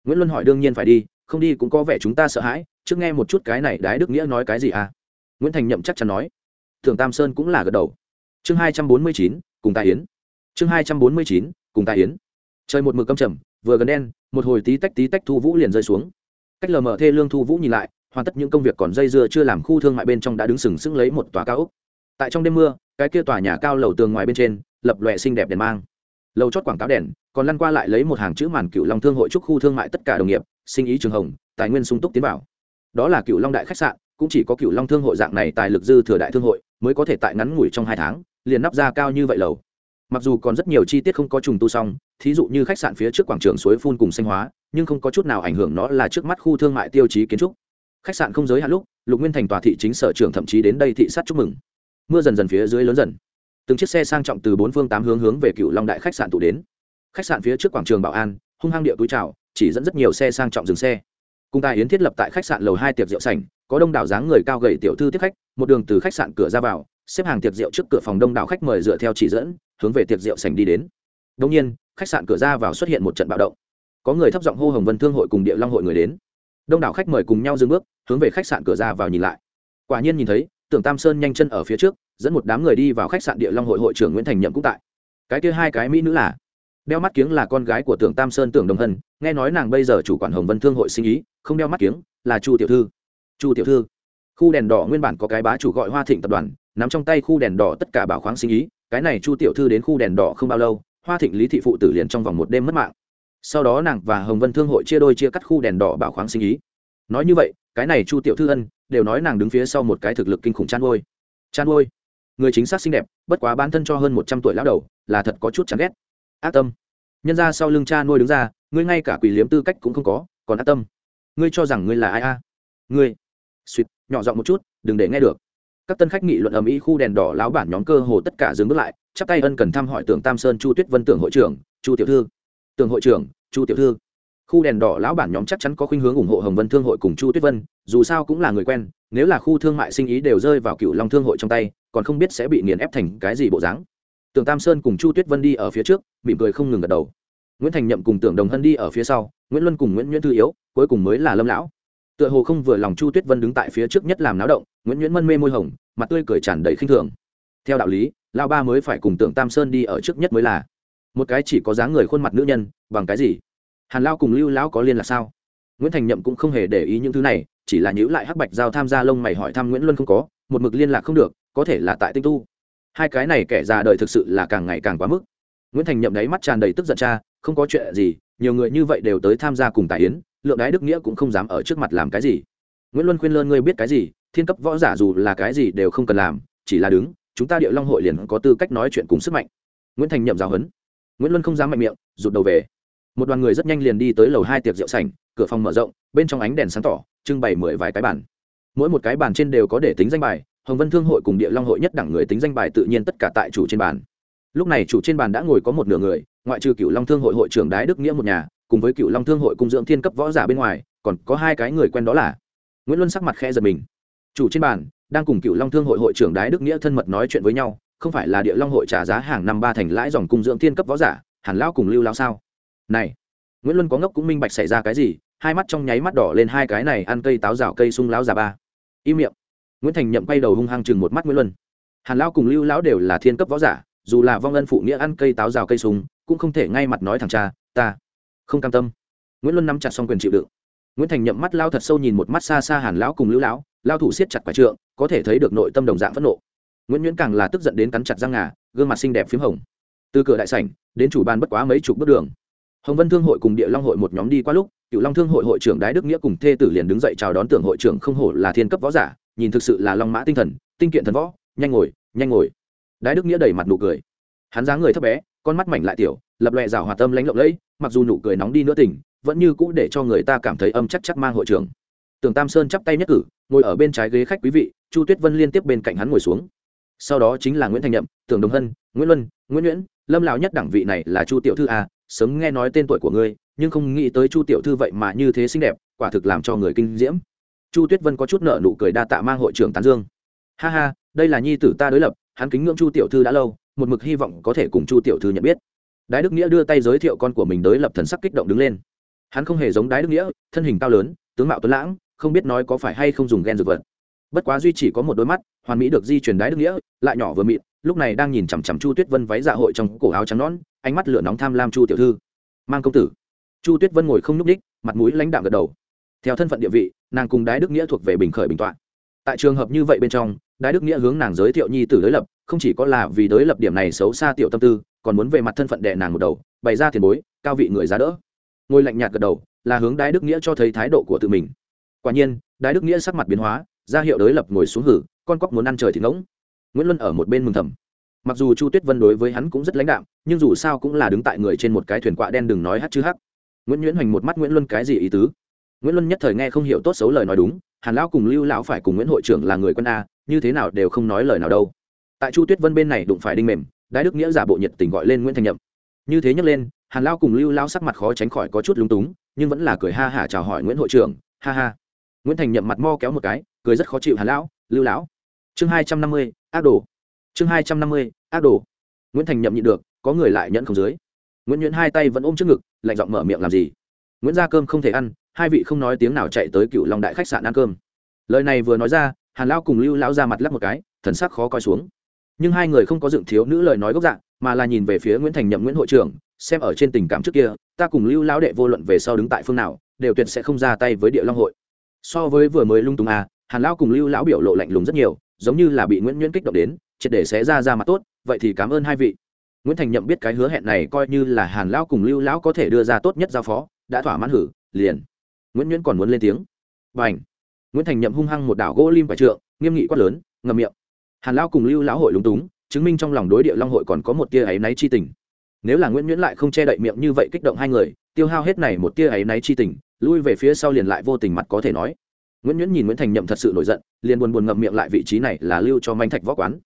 S1: Nguyễn luân hỏi đương nhiên phải đi, không đi cũng có vẻ chúng ta sợ hãi, trước nghe một chút cái này đái đức nghĩa nói cái gì à? Nguyễn thành nhậm chắc chắn nói. Thường tam sơn cũng là gật đầu. Chương hai trăm bốn mươi chín, cùng tài yến. Chương hai trăm bốn mươi chín, cùng tài yến. Trời một mực câm trầm, vừa gần đen, một hồi tí tách tí tách thu vũ liền rơi xuống. Cách lờ mờ thê lương thu vũ nhìn lại hoàn tất những công việc còn dây dưa chưa làm khu thương mại bên trong đã đứng sừng sững lấy một tòa cao ốc. Tại trong đêm mưa, cái kia tòa nhà cao lầu tường ngoài bên trên, lập lòe xinh đẹp đèn mang. Lầu chót quảng cáo đèn, còn lăn qua lại lấy một hàng chữ màn cựu long thương hội trúc khu thương mại tất cả đồng nghiệp, sinh ý trường hồng, tài nguyên sung túc tiến bảo đó là cựu long đại khách sạn, cũng chỉ có cựu long thương hội dạng này tài lực dư thừa đại thương hội mới có thể tại ngắn ngủi trong hai tháng, liền nắp ra cao như vậy lầu. Mặc dù còn rất nhiều chi tiết không có trùng tu xong, thí dụ như khách sạn phía trước quảng trường suối phun cùng xanh hóa, nhưng không có chút nào ảnh hưởng nó là trước mắt khu thương mại tiêu chí kiến trúc khách sạn không giới hạn lúc, lục nguyên thành tòa thị chính sở trưởng thậm chí đến đây thị sát chúc mừng. Mưa dần dần phía dưới lớn dần. Từng chiếc xe sang trọng từ bốn phương tám hướng hướng về cựu long đại khách sạn tụ đến. Khách sạn phía trước quảng trường bảo an, hung hăng địa túi trào chỉ dẫn rất nhiều xe sang trọng dừng xe. Cùng tài yến thiết lập tại khách sạn lầu hai tiệc rượu sảnh, có đông đảo dáng người cao gầy tiểu thư tiếp khách, một đường từ khách sạn cửa ra vào, xếp hàng tiệc rượu trước cửa phòng đông đảo khách mời dựa theo chỉ dẫn, hướng về tiệc rượu sảnh đi đến. Đông nhiên, khách sạn cửa ra vào xuất hiện một trận bạo động. Có người thấp giọng hô hồng vân thương hội cùng địa long hội người đến đông đảo khách mời cùng nhau dừng bước, hướng về khách sạn cửa ra vào nhìn lại. Quả nhiên nhìn thấy, tưởng tam sơn nhanh chân ở phía trước, dẫn một đám người đi vào khách sạn địa long hội hội trưởng nguyễn thành nhậm cũng tại. Cái kia hai cái mỹ nữ là? Đeo mắt kiếng là con gái của tưởng tam sơn tưởng đồng hân, nghe nói nàng bây giờ chủ quản hồng vân thương hội sinh ý, không đeo mắt kiếng, là chu tiểu thư. Chu tiểu thư. Khu đèn đỏ nguyên bản có cái bá chủ gọi hoa thịnh tập đoàn, nắm trong tay khu đèn đỏ tất cả bảo khoáng sinh ý, cái này chu tiểu thư đến khu đèn đỏ không bao lâu, hoa thịnh lý thị phụ tử liền trong vòng một đêm mất mạng sau đó nàng và hồng vân thương hội chia đôi chia cắt khu đèn đỏ bảo khoáng sinh ý. Nói như vậy, cái này chu tiểu thư ân đều nói nàng đứng phía sau một cái thực lực kinh khủng chăn nuôi chăn nuôi người chính xác xinh đẹp, bất quá bản thân cho hơn một trăm tuổi lão đầu, là thật có chút chán ghét. Ác tâm. Nhân ra sau lưng cha nuôi đứng ra, ngươi ngay cả quỷ liếm tư cách cũng không có, còn ác tâm. Ngươi cho rằng ngươi là ai a? Ngươi. Suýt nhỏ giọng một chút, đừng để nghe được. Các tân khách nghị luận ầm ĩ khu đèn đỏ lão bản nhóm cơ hồ tất cả dừng bước lại, chắp tay ân cần thăm hỏi tưởng tam sơn chu tuyết vân tưởng hội trưởng, chu tiểu thư tưởng hội trưởng, chu tiểu thư. Khu đèn đỏ lão bản nhóm chắc chắn có khuynh hướng ủng hộ hồng vân thương hội cùng chu tuyết vân, dù sao cũng là người quen, nếu là khu thương mại sinh ý đều rơi vào cựu long thương hội trong tay, còn không biết sẽ bị nghiền ép thành cái gì bộ dáng. Tưởng tam sơn cùng chu tuyết vân đi ở phía trước, mỉm cười không ngừng gật đầu. Nguyễn thành nhậm cùng tưởng đồng hân đi ở phía sau, nguyễn luân cùng nguyễn nguyễn thư yếu, cuối cùng mới là lâm lão. Tựa hồ không vừa lòng chu tuyết vân đứng tại phía trước nhất làm náo động, nguyễn nguyễn mân mê môi hồng, mặt tươi cười tràn đầy khinh thường. Theo đạo lý lao ba mới phải cùng tưởng tam sơn đi ở trước nhất mới là một cái chỉ có dáng người khuôn mặt nữ nhân, bằng cái gì? Hàn lao cùng lưu lão có liên là sao? Nguyễn thành nhậm cũng không hề để ý những thứ này, chỉ là nhữ lại hắc bạch giao tham gia lông mày hỏi thăm nguyễn luân không có, một mực liên lạc không được, có thể là tại tinh tu. Hai cái này kẻ già đời thực sự là càng ngày càng quá mức. Nguyễn thành nhậm đáy mắt tràn đầy tức giận cha, không có chuyện gì, nhiều người như vậy đều tới tham gia cùng tài yến, lượng đái đức nghĩa cũng không dám ở trước mặt làm cái gì. Nguyễn luân khuyên lơn ngươi biết cái gì, thiên cấp võ giả dù là cái gì đều không cần làm, chỉ là đứng, chúng ta điệu long hội liền có tư cách nói chuyện cùng sức mạnh. Nguyễn thành nhậm giáo huấn nguyễn luân không dám mạnh miệng rụt đầu về một đoàn người rất nhanh liền đi tới lầu hai tiệc rượu sảnh cửa phòng mở rộng bên trong ánh đèn sáng tỏ trưng bày mười vài cái bàn mỗi một cái bàn trên đều có để tính danh bài hồng vân thương hội cùng địa long hội nhất đẳng người tính danh bài tự nhiên tất cả tại chủ trên bàn lúc này chủ trên bàn đã ngồi có một nửa người ngoại trừ cựu long thương hội hội trưởng đái đức nghĩa một nhà cùng với cựu long thương hội cung dưỡng thiên cấp võ giả bên ngoài còn có hai cái người quen đó là nguyễn luân sắc mặt khe giật mình chủ trên bàn đang cùng cựu long thương hội hội trưởng đái đức nghĩa thân mật nói chuyện với nhau không phải là địa long hội trả giá hàng năm ba thành lãi dòng cung dưỡng thiên cấp võ giả, hàn lão cùng lưu Lão sao? Này, nguyễn luân có ngốc cũng minh bạch xảy ra cái gì, hai mắt trong nháy mắt đỏ lên hai cái này ăn cây táo rào cây sung láo già ba. Im miệng. Nguyễn thành nhậm quay đầu hung hăng chừng một mắt nguyễn luân. Hàn lão cùng lưu lão đều là thiên cấp võ giả, dù là vong ân phụ nghĩa ăn cây táo rào cây sung, cũng không thể ngay mặt nói thằng cha, ta không cam tâm. Nguyễn luân nắm chặt xong quyền chịu đựng. Nguyễn thành nhậm mắt lao thật sâu nhìn một mắt xa xa hàn lão cùng lưu lão lao thủ siết chặt quả trượng, có thể thấy được nội tâm đồng dạng phẫn nộ nguyễn nhuyễn càng là tức giận đến cắn chặt răng ngà gương mặt xinh đẹp p h í m hồng từ cửa đại sảnh đến chủ ban bất quá mấy chục bước đường hồng vân thương hội cùng địa long hội một nhóm đi qua lúc cựu long thương hội hội trưởng đái đức nghĩa cùng thê tử liền đứng dậy chào đón tưởng hội trưởng không hổ là thiên cấp võ giả nhìn thực sự là long mã tinh thần tinh kiện thần võ nhanh ngồi nhanh ngồi đái đức nghĩa đẩy mặt nụ cười hắn dáng người thấp bé con mắt mảnh lại tiểu lập lòe rào hòa tâm lánh lộng lẫy mặc dù nụ cười nóng đi nữa tỉnh vẫn như cũ để cho người ta cảm thấy âm chắc chắc mang hội trưởng tưởng tam sơn chắp tay nhất cử ngồi ở bên trái ghế khách quý vị chu tuyết vân liên tiếp bên cạnh hắn ngồi xuống sau đó chính là nguyễn thành nhậm tưởng đồng hân nguyễn luân nguyễn nguyễn lâm lão nhất đẳng vị này là chu tiểu thư a sớm nghe nói tên tuổi của ngươi, nhưng không nghĩ tới chu tiểu thư vậy mà như thế xinh đẹp, quả thực làm cho người kinh diễm. Chu tuyết vân có chút nợ nụ cười đa tạ mang hội trưởng tán dương. Ha ha, đây là nhi tử ta đối lập, hắn kính ngưỡng chu tiểu thư đã lâu, một mực hy vọng có thể cùng chu tiểu thư nhận biết. Đái đức nghĩa đưa tay giới thiệu con của mình đối lập thần sắc kích động đứng lên. Hắn không hề giống đái đức nghĩa, thân hình cao lớn, tướng mạo tuấn lãng, không biết nói có phải hay không dùng ghen dược vật bất quá duy chỉ có một đôi mắt, hoàn mỹ được di truyền đái đức nghĩa, lại nhỏ vừa mịn, lúc này đang nhìn chằm chằm chu tuyết vân váy dạ hội trong cổ áo trắng nón ánh mắt lửa nóng tham lam chu tiểu thư. Mang công tử. Chu tuyết vân ngồi không nhúc ních mặt mũi lãnh đạm gật đầu. Theo thân phận địa vị, nàng cùng đái đức nghĩa thuộc về bình khởi bình toạn tại trường hợp như vậy bên trong, đái đức nghĩa hướng nàng giới thiệu nhi tử đối lập, không chỉ có là vì đối lập điểm này xấu xa tiểu tâm tư, còn muốn về mặt thân phận đệ nàng một đầu, bày ra tiền bối, cao vị người giá đỡ. Ngồi lạnh nhạt gật đầu, là hướng đái đức nghĩa cho thấy thái độ của tự mình. Quả nhiên, đái đức nghĩa sắc mặt biến hóa ra hiệu đối lập ngồi xuống hử, con cóc muốn ăn trời thì ngỗng. Nguyễn luân ở một bên mừng thầm. Mặc dù chu tuyết vân đối với hắn cũng rất lãnh đạm, nhưng dù sao cũng là đứng tại người trên một cái thuyền quạ đen đừng nói hát chứ hát nguyễn nhuyễn hoành một mắt nguyễn luân cái gì ý tứ? Nguyễn luân nhất thời nghe không hiểu tốt xấu lời nói đúng, hàn lão cùng lưu lão phải cùng nguyễn hội trưởng là người quân a, như thế nào đều không nói lời nào đâu. Tại chu tuyết vân bên này đụng phải đinh mềm, đái đức nghĩa giả bộ nhiệt tình gọi lên nguyễn thành nhậm. Như thế nhấc lên, hàn Lão cùng lưu Lão sắc mặt khó tránh khỏi có chút lúng túng, nhưng vẫn là cười ha hả chào hỏi nguyễn hội trưởng, ha ha nguyễn thành nhậm mặt mo kéo một cái cười rất khó chịu hàn lão lưu lão chương hai trăm năm mươi ác đồ chương hai trăm năm mươi ác đồ nguyễn thành nhậm nhịn được có người lại nhẫn không dưới nguyễn nhuyễn hai tay vẫn ôm trước ngực lạnh giọng mở miệng làm gì nguyễn ra cơm không thể ăn hai vị không nói tiếng nào chạy tới cựu long đại khách sạn ăn cơm lời này vừa nói ra hàn Lão cùng lưu lão ra mặt lắp một cái thần sắc khó coi xuống nhưng hai người không có dựng thiếu nữ lời nói gốc dạng mà là nhìn về phía nguyễn thành nhậm nguyễn hội trưởng xem ở trên tình cảm trước kia ta cùng lưu lão đệ vô luận về sau đứng tại phương nào đều tuyệt sẽ không ra tay với địa long hội so với vừa mới lung tung à hàn lão cùng lưu lão biểu lộ lạnh lùng rất nhiều, giống như là bị nguyễn nhuyễn kích động đến, triệt để xé ra ra mặt tốt, vậy thì cảm ơn hai vị. Nguyễn thành nhậm biết cái hứa hẹn này coi như là hàn lão cùng lưu lão có thể đưa ra tốt nhất giao phó, đã thỏa mãn hử, liền. Nguyễn nhuyễn còn muốn lên tiếng. Và n h nguyễn thành nhậm hung hăng một đảo gỗ lim và trượng, nghiêm nghị quát lớn ngầm miệng. Hàn lão cùng lưu lão hội lúng túng, chứng minh trong lòng đối địa long hội còn có một tia áy náy chi tình. Nếu là nguyễn nhuyễn lại không che đậy miệng như vậy kích động hai người tiêu hao hết này một tia ấy náy chi tình, lui về phía sau liền lại vô tình mặt có thể nói. Nguyễn nhuyễn nhìn nguyễn thành nhậm thật sự nổi giận, liền buồn buồn ngậm miệng lại vị trí này là lưu cho manh thạch võ quán.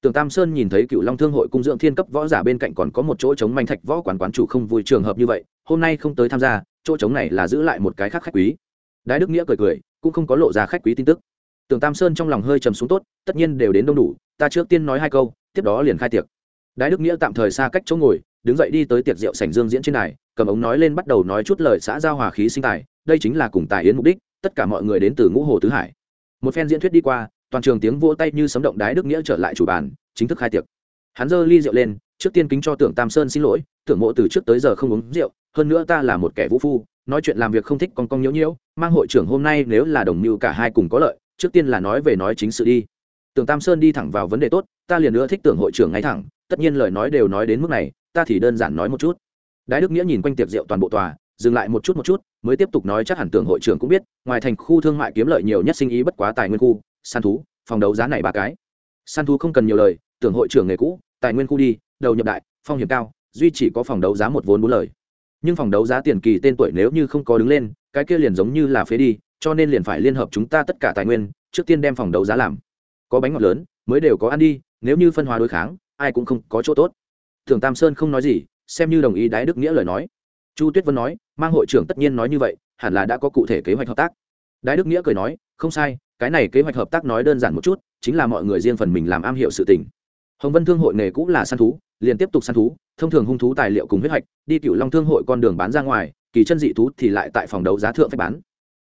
S1: Tường tam sơn nhìn thấy cựu long thương hội cung dưỡng thiên cấp võ giả bên cạnh còn có một chỗ chống manh thạch võ quán quán chủ không vui trường hợp như vậy, hôm nay không tới tham gia, chỗ trống này là giữ lại một cái khác khách quý. Đái đức nghĩa cười cười, cũng không có lộ ra khách quý tin tức. Tưởng tam sơn trong lòng hơi trầm xuống tốt, tất nhiên đều đến đông đủ, ta trước tiên nói hai câu, tiếp đó liền khai tiệc. Đái đức nghĩa tạm thời xa cách chỗ ngồi đứng dậy đi tới tiệc rượu sảnh dương diễn trên này cầm ống nói lên bắt đầu nói chút lời xã giao hòa khí sinh tài, đây chính là cùng tài yến mục đích, tất cả mọi người đến từ ngũ hồ tứ hải. Một phen diễn thuyết đi qua, toàn trường tiếng vỗ tay như sấm động đái đức nghĩa trở lại chủ bàn, chính thức khai tiệc. Hắn giơ ly rượu lên, trước tiên kính cho tưởng tam sơn xin lỗi, tưởng mộ từ trước tới giờ không uống rượu, hơn nữa ta là một kẻ vũ phu, nói chuyện làm việc không thích con con nhiễu nhiễu, mang hội trưởng hôm nay nếu là đồng mưu cả hai cùng có lợi, trước tiên là nói về nói chính sự đi. Tưởng tam sơn đi thẳng vào vấn đề tốt, ta liền nữa thích tưởng hội trưởng ngay thẳng, tất nhiên lời nói đều nói đến mức này ta thì đơn giản nói một chút. Đái đức nghĩa nhìn quanh tiệc rượu toàn bộ tòa, dừng lại một chút một chút, mới tiếp tục nói chắc hẳn tưởng hội trưởng cũng biết, ngoài thành khu thương mại kiếm lợi nhiều nhất sinh ý bất quá tài nguyên khu, săn thú, phòng đấu giá này ba cái. Săn thú không cần nhiều lời, tưởng hội trưởng nghề cũ, tài nguyên khu đi, đầu nhập đại, phong hiểm cao, duy chỉ có phòng đấu giá một vốn bốn lời. Nhưng phòng đấu giá tiền kỳ tên tuổi nếu như không có đứng lên, cái kia liền giống như là phế đi, cho nên liền phải liên hợp chúng ta tất cả tài nguyên, trước tiên đem phòng đấu giá làm. Có bánh ngọt lớn, mới đều có ăn đi, nếu như phân hóa đối kháng, ai cũng không có chỗ tốt thường tam sơn không nói gì, xem như đồng ý đái đức nghĩa lời nói. Chu tuyết vân nói, mang hội trưởng tất nhiên nói như vậy, hẳn là đã có cụ thể kế hoạch hợp tác. Đái đức nghĩa cười nói, không sai, cái này kế hoạch hợp tác nói đơn giản một chút, chính là mọi người riêng phần mình làm am hiểu sự tình. Hồng vân thương hội nghề cũng là săn thú, liền tiếp tục săn thú, thông thường hung thú tài liệu cùng huyết hoạch đi cựu long thương hội con đường bán ra ngoài, kỳ chân dị thú thì lại tại phòng đấu giá thượng phải bán.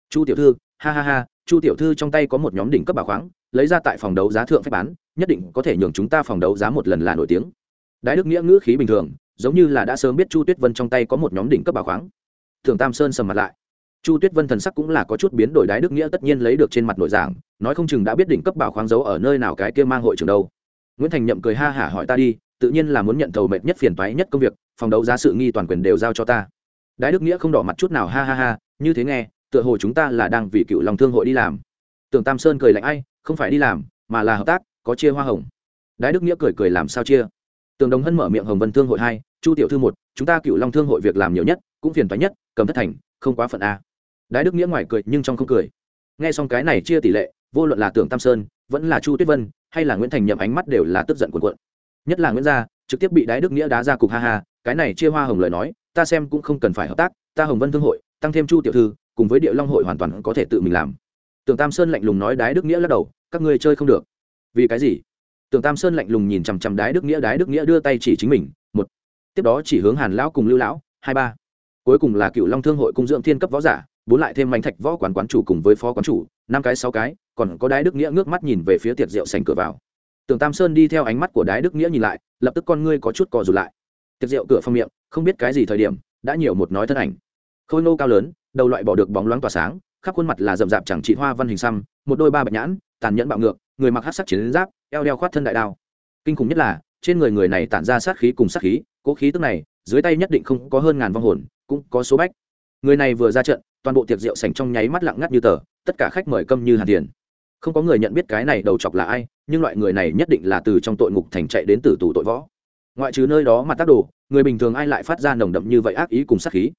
S1: Chu tiểu thư, ha ha ha, chu tiểu thư trong tay có một nhóm đỉnh cấp bảo khoáng, lấy ra tại phòng đấu giá thượng phải bán, nhất định có thể nhường chúng ta phòng đấu giá một lần là nổi tiếng đái đức nghĩa ngữ khí bình thường, giống như là đã sớm biết chu tuyết vân trong tay có một nhóm đỉnh cấp bảo khoáng. Thường tam sơn sầm mặt lại. Chu tuyết vân thần sắc cũng là có chút biến đổi, đái đức nghĩa tất nhiên lấy được trên mặt nội giảng, nói không chừng đã biết đỉnh cấp bảo khoáng giấu ở nơi nào cái kia mang hội trường đâu. Nguyễn thành nhậm cười ha hả hỏi ta đi, tự nhiên là muốn nhận thầu mệt nhất phiền toái nhất công việc, phòng đấu giá sự nghi toàn quyền đều giao cho ta. Đái đức nghĩa không đỏ mặt chút nào, ha ha ha, như thế nghe, tựa hồ chúng ta là đang vì cựu lòng thương hội đi làm. Tưởng tam sơn cười lạnh ai, không phải đi làm, mà là hợp tác, có chia hoa hồng. Đái đức nghĩa cười cười làm sao chia? Tường đồng hân mở miệng hồng vân thương hội hai, chu tiểu thư một, chúng ta cựu long thương hội việc làm nhiều nhất, cũng phiền toái nhất, cầm thất thành, không quá phận a. Đái đức nghĩa ngoài cười nhưng trong không cười. Nghe xong cái này chia tỷ lệ, vô luận là tưởng tam sơn, vẫn là chu tuyết vân, hay là nguyễn thành nhậm ánh mắt đều là tức giận cuộn cuộn. Nhất là nguyễn gia, trực tiếp bị đái đức nghĩa đá ra cục ha ha, cái này chia hoa hồng lời nói, ta xem cũng không cần phải hợp tác, ta hồng vân thương hội, tăng thêm chu tiểu thư, cùng với địa long hội hoàn toàn có thể tự mình làm. Tưởng tam sơn lạnh lùng nói đái đức nghĩa lắc đầu, các ngươi chơi không được. Vì cái gì? Tưởng tam sơn lạnh lùng nhìn chằm chằm đái đức nghĩa, đái đức nghĩa đưa tay chỉ chính mình, một. Tiếp đó chỉ hướng hàn lão cùng lưu lão, hai ba. Cuối cùng là cựu long thương hội cung dưỡng thiên cấp võ giả, bốn lại thêm mảnh thạch võ quán quán chủ cùng với phó quán chủ, năm cái, sáu cái, còn có đái đức nghĩa ngước mắt nhìn về phía tiệc rượu sành cửa vào. Tưởng tam sơn đi theo ánh mắt của đái đức nghĩa nhìn lại, lập tức con ngươi có chút cò rụt lại. Tiệc rượu cửa phong miệng, không biết cái gì thời điểm, đã nhiều một nói thân ảnh. Khôi nô cao lớn, đầu loại bỏ được bóng loáng tỏa sáng, khắp khuôn mặt là rậm rạp chẳng trị hoa văn hình xăm, một đôi ba bạch nhãn, tàn nhẫn bạo ngược người mặc hát sắc chiến giáp, eo đeo khoát thân đại đao. Kinh khủng nhất là, trên người người này tản ra sát khí cùng sát khí, cố khí tức này, dưới tay nhất định không có hơn ngàn vong hồn, cũng có số bách. Người này vừa ra trận, toàn bộ tiệc rượu sành trong nháy mắt lặng ngắt như tờ, tất cả khách mời câm như hàn tiền. Không có người nhận biết cái này đầu chọc là ai, nhưng loại người này nhất định là từ trong tội ngục thành chạy đến từ tù tội võ. Ngoại trừ nơi đó mà tác đồ, người bình thường ai lại phát ra nồng đậm như vậy ác ý cùng sát khí?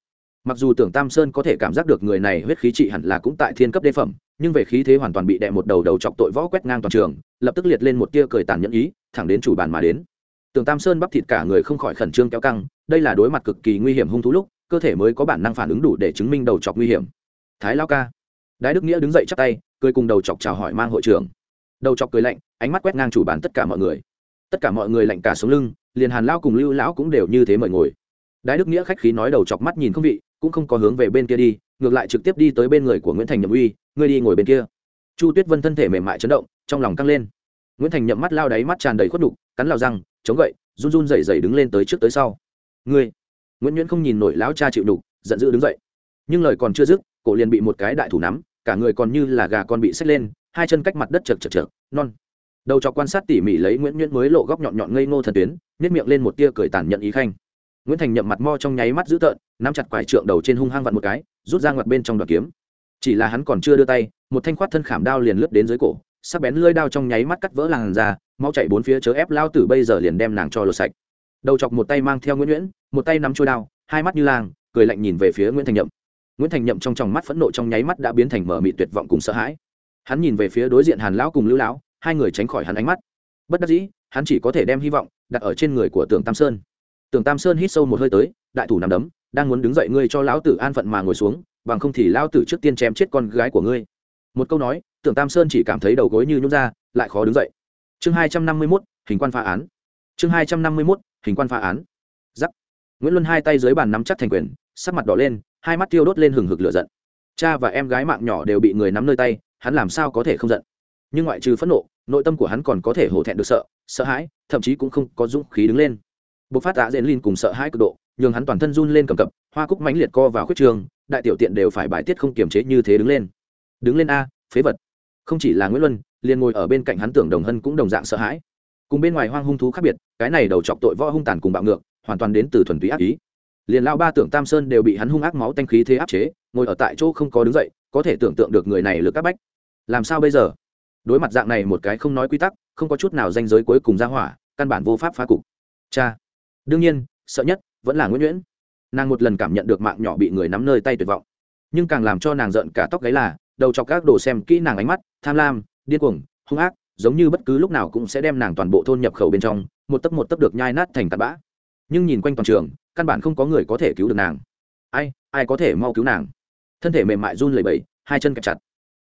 S1: Mặc dù tưởng tam sơn có thể cảm giác được người này huyết khí trị hẳn là cũng tại thiên cấp đê phẩm nhưng về khí thế hoàn toàn bị đè một đầu đầu chọc tội võ quét ngang toàn trường, lập tức liệt lên một tia cười tàn nhẫn ý, thẳng đến chủ bàn mà đến. Tường tam sơn bắp thịt cả người không khỏi khẩn trương kéo căng, đây là đối mặt cực kỳ nguy hiểm hung thú lúc, cơ thể mới có bản năng phản ứng đủ để chứng minh đầu chọc nguy hiểm. Thái lao ca. Đái đức nghĩa đứng dậy chắp tay, cười cùng đầu chọc chào hỏi mang hội trưởng. Đầu chọc cười lạnh, ánh mắt quét ngang chủ bàn tất cả mọi người. Tất cả mọi người lạnh cả sống lưng, liền hàn lao cùng lưu lão cũng đều như thế mời ngồi. Đái đức nghĩa khách khí nói đầu chọc mắt nhìn không vị, cũng không có hướng về bên kia đi, ngược lại trực tiếp đi tới bên người của nguyễn thành nhậm uy ngươi đi ngồi bên kia. Chu tuyết vân thân thể mềm mại chấn động, trong lòng căng lên. Nguyễn thành nhậm mắt lao đáy mắt tràn đầy khuất đục cắn lao răng, chống gậy, run run dậy dậy đứng lên tới trước tới sau. Ngươi. Nguyễn nhuyễn không nhìn nổi lão cha chịu đục giận dữ đứng dậy. Nhưng lời còn chưa dứt, cổ liền bị một cái đại thủ nắm, cả người còn như là gà con bị xách lên, hai chân cách mặt đất chật chật chật, non. Đầu cho quan sát tỉ mỉ lấy nguyễn nhuyễn mới lộ góc nhọn nhọn ngây ngô thần tuyến nhét miệng lên một tia cười tàn nhận ý khanh. Nguyễn thành nhậm mặt mo trong nháy mắt dữ tợn, nắm chặt quải trượng đầu trên hung hăng vặn một cái, rút ra ngoặt bên trong đoạn kiếm chỉ là hắn còn chưa đưa tay, một thanh khoát thân khảm đao liền lướt đến dưới cổ, sắc bén lưỡi đao trong nháy mắt cắt vỡ làn da mau chạy bốn phía chớ ép lao tử bây giờ liền đem nàng cho lột sạch. Đầu chọc một tay mang theo nguyễn nhuyễn, một tay nắm trôi đao, hai mắt như lang, cười lạnh nhìn về phía nguyễn thành nhậm. Nguyễn thành nhậm trong tròng mắt phẫn nộ trong nháy mắt đã biến thành mở mị tuyệt vọng cùng sợ hãi. Hắn nhìn về phía đối diện hàn lão cùng lưu lão, hai người tránh khỏi hắn ánh mắt. Bất đắc dĩ, hắn chỉ có thể đem hy vọng đặt ở trên người của tưởng tam sơn. Tưởng tam sơn hít sâu một hơi tới, đại thủ nằm đấm, đang muốn đứng dậy ngươi cho lão tử an phận mà ngồi xuống bằng không thì lao tử trước tiên chém chết con gái của ngươi. Một câu nói, tưởng tam sơn chỉ cảm thấy đầu gối như nhún ra, lại khó đứng dậy. Chương hai trăm năm mươi mốt, hình quan phá án. Chương hai trăm năm mươi mốt, hình quan phá án. Giắc. Nguyễn luân hai tay dưới bàn nắm chắc thành quyền, sắc mặt đỏ lên, hai mắt tiêu đốt lên hừng hực lửa giận. Cha và em gái mạng nhỏ đều bị người nắm nơi tay, hắn làm sao có thể không giận? Nhưng ngoại trừ phẫn nộ, nội tâm của hắn còn có thể hổ thẹn được sợ sợ hãi, thậm chí cũng không có dũng khí đứng lên. Bộc phát tạ dện linh cùng sợ hãi cực độ, nhường hắn toàn thân run lên cầm cập, hoa cúc mãnh liệt co vào khuyết trường đại tiểu tiện đều phải bài tiết không kiềm chế như thế đứng lên. Đứng lên a, phế vật. Không chỉ là nguyễn luân, liền ngồi ở bên cạnh hắn tưởng đồng hân cũng đồng dạng sợ hãi. Cùng bên ngoài hoang hung thú khác biệt, cái này đầu chọc tội võ hung tàn cùng bạo ngược, hoàn toàn đến từ thuần túy ác ý. Liền lao ba tưởng tam sơn đều bị hắn hung ác máu tanh khí thế áp chế, ngồi ở tại chỗ không có đứng dậy, có thể tưởng tượng được người này lực áp bách. Làm sao bây giờ? Đối mặt dạng này một cái không nói quy tắc, không có chút nào danh giới cuối cùng ra hỏa, căn bản vô pháp phá cục. Cha. Đương nhiên, sợ nhất vẫn là nguyễn nhuyễn nàng một lần cảm nhận được mạng nhỏ bị người nắm nơi tay tuyệt vọng. Nhưng càng làm cho nàng giận cả tóc gáy là, đầu chọc các đồ xem kỹ nàng ánh mắt, tham lam, điên cuồng, hung ác, giống như bất cứ lúc nào cũng sẽ đem nàng toàn bộ thôn nhập khẩu bên trong, một tấc một tấc được nhai nát thành tạt bã. Nhưng nhìn quanh toàn trường, căn bản không có người có thể cứu được nàng. Ai ai có thể mau cứu nàng? Thân thể mềm mại run lẩy bẩy, hai chân kẹp chặt.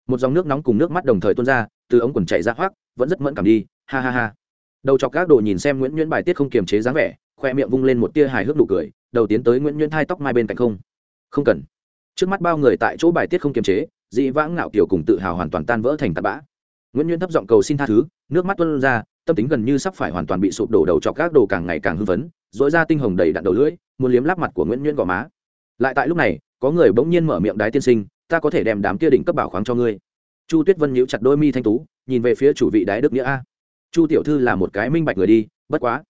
S1: Một dòng nước nóng cùng nước mắt đồng thời tuôn ra, từ ống quần chạy ra hoác, vẫn rất mẫn cảm đi, ha ha ha. Đầu chọc các đồ nhìn xem nguyễn nhuyễn bài tiết không kiềm chế dáng vẻ khoe miệng vung lên một tia hài hước nụ cười, đầu tiến tới nguyễn nhuyễn thai tóc mai bên cạnh không. Không cần. Trước mắt bao người tại chỗ bài tiết không kiềm chế, dị vãng ngạo kiểu cùng tự hào hoàn toàn tan vỡ thành tạt bã. Nguyễn nhuyễn thấp giọng cầu xin tha thứ, nước mắt tuân ra, tâm tính gần như sắp phải hoàn toàn bị sụp đổ đầu chọc các đồ càng ngày càng hưng phấn dỗi ra tinh hồng đầy đặn đầu lưỡi, muốn liếm lắp mặt của nguyễn nhuyễn gò má. Lại tại lúc này, có người bỗng nhiên mở miệng đái tiên sinh, ta có thể đem đám kia đỉnh cấp bảo khoáng cho ngươi. Chu tuyết vân nhíu chặt đôi mi thanh tú, nhìn về phía chủ vị đái đức nghĩa a. Chu tiểu thư là một cái minh bạch người đi, bất quá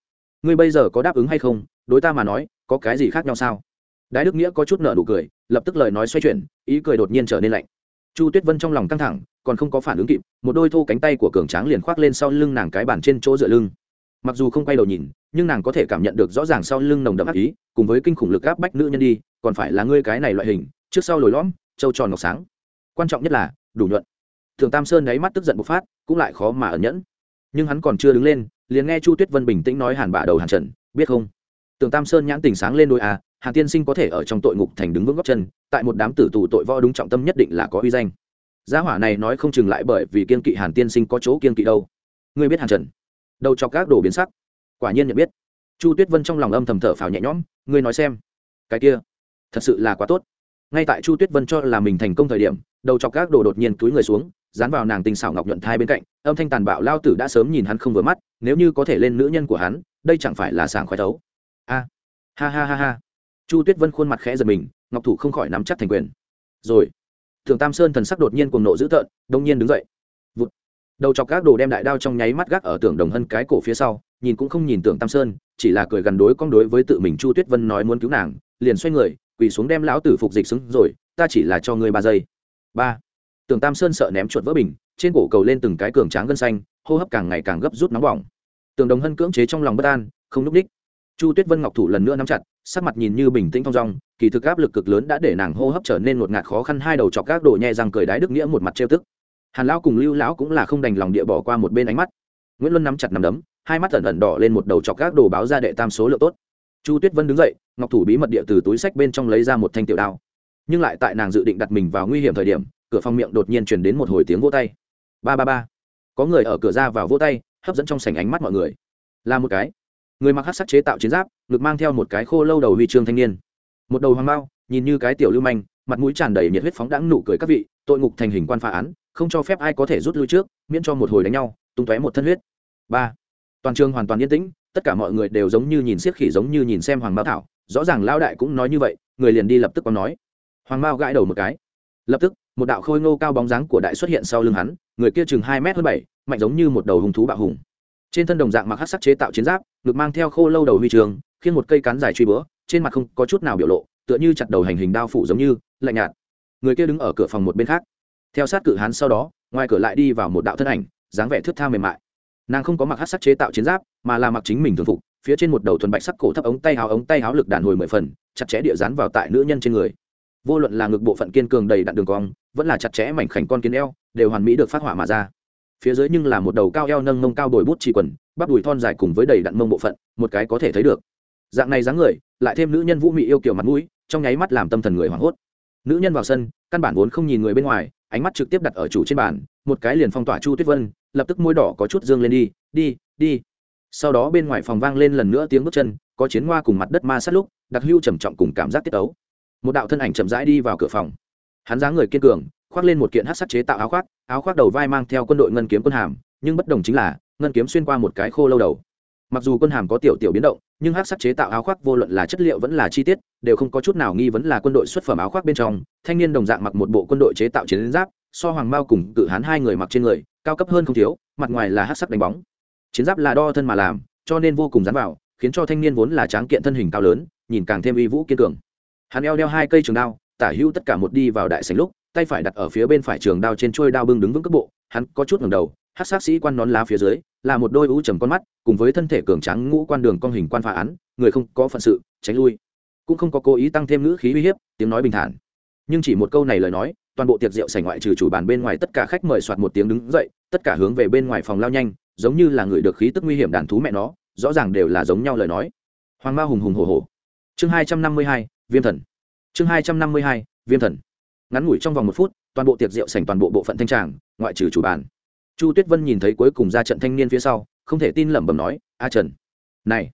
S1: ngươi bây giờ có đáp ứng hay không? Đối ta mà nói, có cái gì khác nhau sao? Đái đức nghĩa có chút nợ nụ cười, lập tức lời nói xoay chuyển, ý cười đột nhiên trở nên lạnh. Chu tuyết vân trong lòng căng thẳng, còn không có phản ứng kịp, một đôi thô cánh tay của cường tráng liền khoác lên sau lưng nàng cái bàn trên chỗ dựa lưng. Mặc dù không quay đầu nhìn, nhưng nàng có thể cảm nhận được rõ ràng sau lưng nồng đậm ác ý, cùng với kinh khủng lực áp bách nữ nhân đi, còn phải là ngươi cái này loại hình, trước sau lồi lõm, trâu tròn ngọc sáng. Quan trọng nhất là, đủ nhuận. Thường tam sơn đáy mắt tức giận bộc phát, cũng lại khó mà ẩn nhẫn. Nhưng hắn còn chưa đứng lên liền nghe chu tuyết vân bình tĩnh nói hàn bả đầu hàn trần, biết không? Tưởng tam sơn nhãn tình sáng lên đôi à hàn tiên sinh có thể ở trong tội ngục thành đứng vững góc chân, tại một đám tử tù tội võ đúng trọng tâm nhất định là có uy danh. Gia hỏa này nói không chừng lại bởi vì kiên kỵ hàn tiên sinh có chỗ kiên kỵ đâu. Ngươi biết hàn trần? Đầu cho các đồ biến sắc. Quả nhiên nhận biết. Chu tuyết vân trong lòng âm thầm thở phào nhẹ nhõm, ngươi nói xem. Cái kia, thật sự là quá tốt. Ngay tại chu tuyết vân cho là mình thành công thời điểm, đầu chọc các đồ đột nhiên túi người xuống, dán vào nàng tinh xảo ngọc nhuận thai bên cạnh, âm thanh tàn bạo lao tử đã sớm nhìn hắn không vừa mắt nếu như có thể lên nữ nhân của hắn, đây chẳng phải là sảng khoái thấu a, ha ha ha ha. Chu tuyết vân khuôn mặt khẽ giật mình, ngọc thủ không khỏi nắm chắc thành quyền. Rồi thường tam sơn thần sắc đột nhiên cuồng nộ dữ tợn, đông nhiên đứng dậy. Vụt. đầu chọc các đồ đem đại đao trong nháy mắt gác ở tưởng đồng hân cái cổ phía sau, nhìn cũng không nhìn tưởng tam sơn, chỉ là cười gần đối con đối với tự mình chu tuyết vân nói muốn cứu nàng, liền xoay người, quỳ xuống đem lão tử phục dịch xứng rồi, ta chỉ là cho ngươi ba giây. Ba. Tưởng tam sơn sợ ném chuột vỡ bình, trên cổ cầu lên từng cái cường tráng gân xanh, hô hấp càng ngày càng gấp rút nóng bỏng. Tường đồng hân cưỡng chế trong lòng bất an, không núp đích. Chu tuyết vân ngọc thủ lần nữa nắm chặt, sắc mặt nhìn như bình tĩnh thong dong, kỳ thực áp lực cực lớn đã để nàng hô hấp trở nên ngột ngạt khó khăn, hai đầu chọc các đồ nhẹ răng cười đái đức nghĩa một mặt trêu tức. Hàn lão cùng lưu lão cũng là không đành lòng địa bỏ qua một bên ánh mắt. Nguyễn luân nắm chặt nằm đấm, hai mắt ẩn ẩn đỏ lên một đầu chọc các đồ báo ra đệ tam số lượng tốt. Chu tuyết vân đứng dậy, ngọc thủ bí mật địa từ túi sách bên trong lấy ra một thanh tiểu đao. Nhưng lại tại nàng dự định đặt mình vào nguy hiểm thời điểm, cửa phòng miệng đột nhiên truyền đến một hồi tiếng vỗ tay. Ba ba ba. Có người ở cửa ra vào vỗ tay hấp dẫn trong sảnh ánh mắt mọi người. Là một cái. Người mặc hát sắc chế tạo chiến giáp, ngực mang theo một cái khô lâu đầu huy chương thanh niên. Một đầu hoàng bao nhìn như cái tiểu lưu manh, mặt mũi tràn đầy nhiệt huyết phóng đãng nụ cười các vị, tội ngục thành hình quan phá án, không cho phép ai có thể rút lui trước, miễn cho một hồi đánh nhau, tung tóe một thân huyết. Ba. Toàn trường hoàn toàn yên tĩnh, tất cả mọi người đều giống như nhìn siết khỉ giống như nhìn xem hoàng bao thảo, rõ ràng lao đại cũng nói như vậy, người liền đi lập tức có nói. Hoàng bao gãi đầu một cái. Lập tức, một đạo khôi ngô cao bóng dáng của đại xuất hiện sau lưng hắn, người kia chừng hai m hơn bảy mạnh giống như một đầu hùng thú bạo hùng. Trên thân đồng dạng mặc hát sắc chế tạo chiến giáp, ngực mang theo khô lâu đầu huy trường, khiến một cây cán dài truy bữa trên mặt không có chút nào biểu lộ, tựa như chặt đầu hành hình đao phủ giống như, lạnh nhạt. Người kia đứng ở cửa phòng một bên khác. Theo sát cự hán sau đó, ngoài cửa lại đi vào một đạo thân ảnh, dáng vẻ thước tha mềm mại. Nàng không có mặc hát sắc chế tạo chiến giáp, mà là mặc chính mình thường phục, phía trên một đầu thuần bạch sắc cổ thấp ống tay háo, ống tay háo lực đàn hồi mười phần, chặt chẽ địa dán vào tại nữ nhân trên người. Vô luận là ngực bộ phận kiên cường đầy đặn đường cong, vẫn là chặt chẽ mảnh khảnh con kiến eo, đều hoàn mỹ được phát họa mà ra phía dưới nhưng là một đầu cao eo nâng mông cao đổi bút chỉ quần, bắp đùi thon dài cùng với đầy đặn mông bộ phận, một cái có thể thấy được. Dạng này dáng người, lại thêm nữ nhân vũ mị yêu kiểu mặt mũi, trong nháy mắt làm tâm thần người hoảng hốt. Nữ nhân vào sân, căn bản vốn không nhìn người bên ngoài, ánh mắt trực tiếp đặt ở chủ trên bàn, một cái liền phong tỏa chu tuyết vân, lập tức môi đỏ có chút dương lên đi đi đi. Sau đó bên ngoài phòng vang lên lần nữa tiếng bước chân, có chiến hoa cùng mặt đất ma sát lúc, đặc hưu trầm trọng cùng cảm giác tiết ấu một đạo thân ảnh chậm rãi đi vào cửa phòng. Hắn dáng người kiên cường khoác lên một kiện hát sắc chế tạo áo khoác áo khoác đầu vai mang theo quân đội ngân kiếm quân hàm, nhưng bất đồng chính là, ngân kiếm xuyên qua một cái khô lâu đầu. Mặc dù quân hàm có tiểu tiểu biến động, nhưng hát sắc chế tạo áo khoác vô luận là chất liệu vẫn là chi tiết, đều không có chút nào nghi vấn là quân đội xuất phẩm áo khoác bên trong. Thanh niên đồng dạng mặc một bộ quân đội chế tạo chiến giáp, so hoàng mao cùng cự hán hai người mặc trên người, cao cấp hơn không thiếu, mặt ngoài là hát sắc đánh bóng. Chiến giáp là đo thân mà làm, cho nên vô cùng dán vào, khiến cho thanh niên vốn là tráng kiện thân hình cao lớn, nhìn càng thêm uy vũ kiên cường. Hắn eo đeo hai cây trường đao, tả hữu tất cả một đi vào đại sảnh lúc tay phải đặt ở phía bên phải trường đao trên trôi đao bưng đứng vững cước bộ, hắn có chút ngẩng đầu hát sát sĩ quan nón lá phía dưới, là một đôi ú trầm con mắt, cùng với thân thể cường tráng ngũ quan đường con hình quan phá án, người không có phận sự, tránh lui. Cũng không có cố ý tăng thêm ngữ khí uy hiếp, tiếng nói bình thản. Nhưng chỉ một câu này lời nói, toàn bộ tiệc rượu sảnh ngoại trừ chủ bàn bên ngoài tất cả khách mời soạt một tiếng đứng dậy, tất cả hướng về bên ngoài phòng lao nhanh, giống như là người được khí tức nguy hiểm đàn thú mẹ nó, rõ ràng đều là giống nhau lời nói. Hoàng ma hùng hùng hồ hồ chương hai trăm năm mươi hai, viêm thần. Chương hai trăm năm mươi hai, viêm thần ngắn ngủi trong vòng một phút, toàn bộ tiệc rượu sành toàn bộ bộ phận thanh tràng, ngoại trừ chủ bàn. Chu tuyết vân nhìn thấy cuối cùng ra trận thanh niên phía sau, không thể tin lẩm bẩm nói, a trần, này,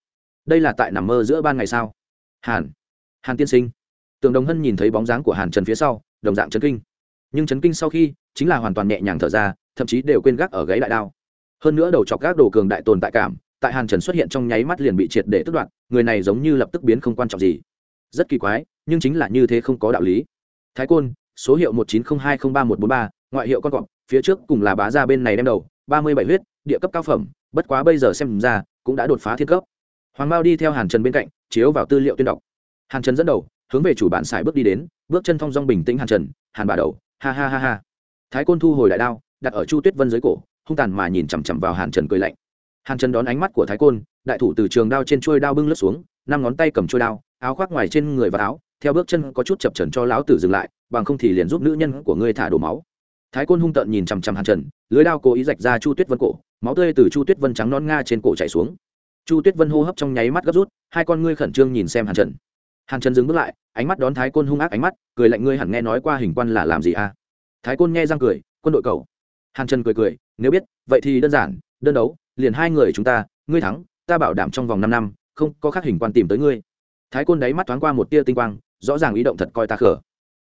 S1: đây là tại nằm mơ giữa ban ngày sao? Hàn hàn tiên sinh. Tường đồng hân nhìn thấy bóng dáng của hàn trần phía sau, đồng dạng chấn kinh. Nhưng chấn kinh sau khi, chính là hoàn toàn nhẹ nhàng thở ra, thậm chí đều quên gác ở gáy đại đao. Hơn nữa đầu chọc gác đồ cường đại tồn tại cảm, tại hàn trần xuất hiện trong nháy mắt liền bị triệt để tức đoạn người này giống như lập tức biến không quan trọng gì. Rất kỳ quái, nhưng chính là như thế không có đạo lý. Thái côn số hiệu một chín không hai không ba một bốn ba, ngoại hiệu con cọp, phía trước cùng là bá ra bên này đem đầu, ba mươi bảy huyết, địa cấp cao phẩm, bất quá bây giờ xem ra, cũng đã đột phá thiên cấp. Hoàng mao đi theo hàn trần bên cạnh, chiếu vào tư liệu tuyên đọc. Hàn trần dẫn đầu, hướng về chủ bản xài bước đi đến, bước chân thong dong bình tĩnh hàn trần, hàn bà đầu, ha ha ha ha. Thái côn thu hồi đại đao, đặt ở chu tuyết vân dưới cổ, hung tàn mà nhìn chằm chằm vào hàn trần cười lạnh. Hàn trần đón ánh mắt của thái côn, đại thủ từ trường đao trên trôi đao bưng lướt xuống, năm ngón tay cầm trôi đao áo khoác ngoài trên người và áo, theo bước chân có chút chập trần cho lão tử dừng lại, bằng không thì liền giúp nữ nhân của ngươi thả đổ máu. Thái côn hung tợn nhìn chằm chằm hàn trần, lưới đao cố ý rạch ra chu tuyết vân cổ, máu tươi từ chu tuyết vân trắng non nga trên cổ chảy xuống. Chu tuyết vân hô hấp trong nháy mắt gấp rút, hai con ngươi khẩn trương nhìn xem hàn trần. Hàn trần dừng bước lại, ánh mắt đón thái côn hung ác ánh mắt, cười lạnh ngươi hẳn nghe nói qua hình quan là làm gì à? Thái côn nghe răng cười, quân đội cầu hàn trần cười cười, nếu biết, vậy thì đơn giản, đơn đấu, liền hai người chúng ta, ngươi thắng, ta bảo đảm trong vòng năm năm, không có khác hình quan tìm tới ngươi thái côn đáy mắt thoáng qua một tia tinh quang, rõ ràng ý động thật coi ta khở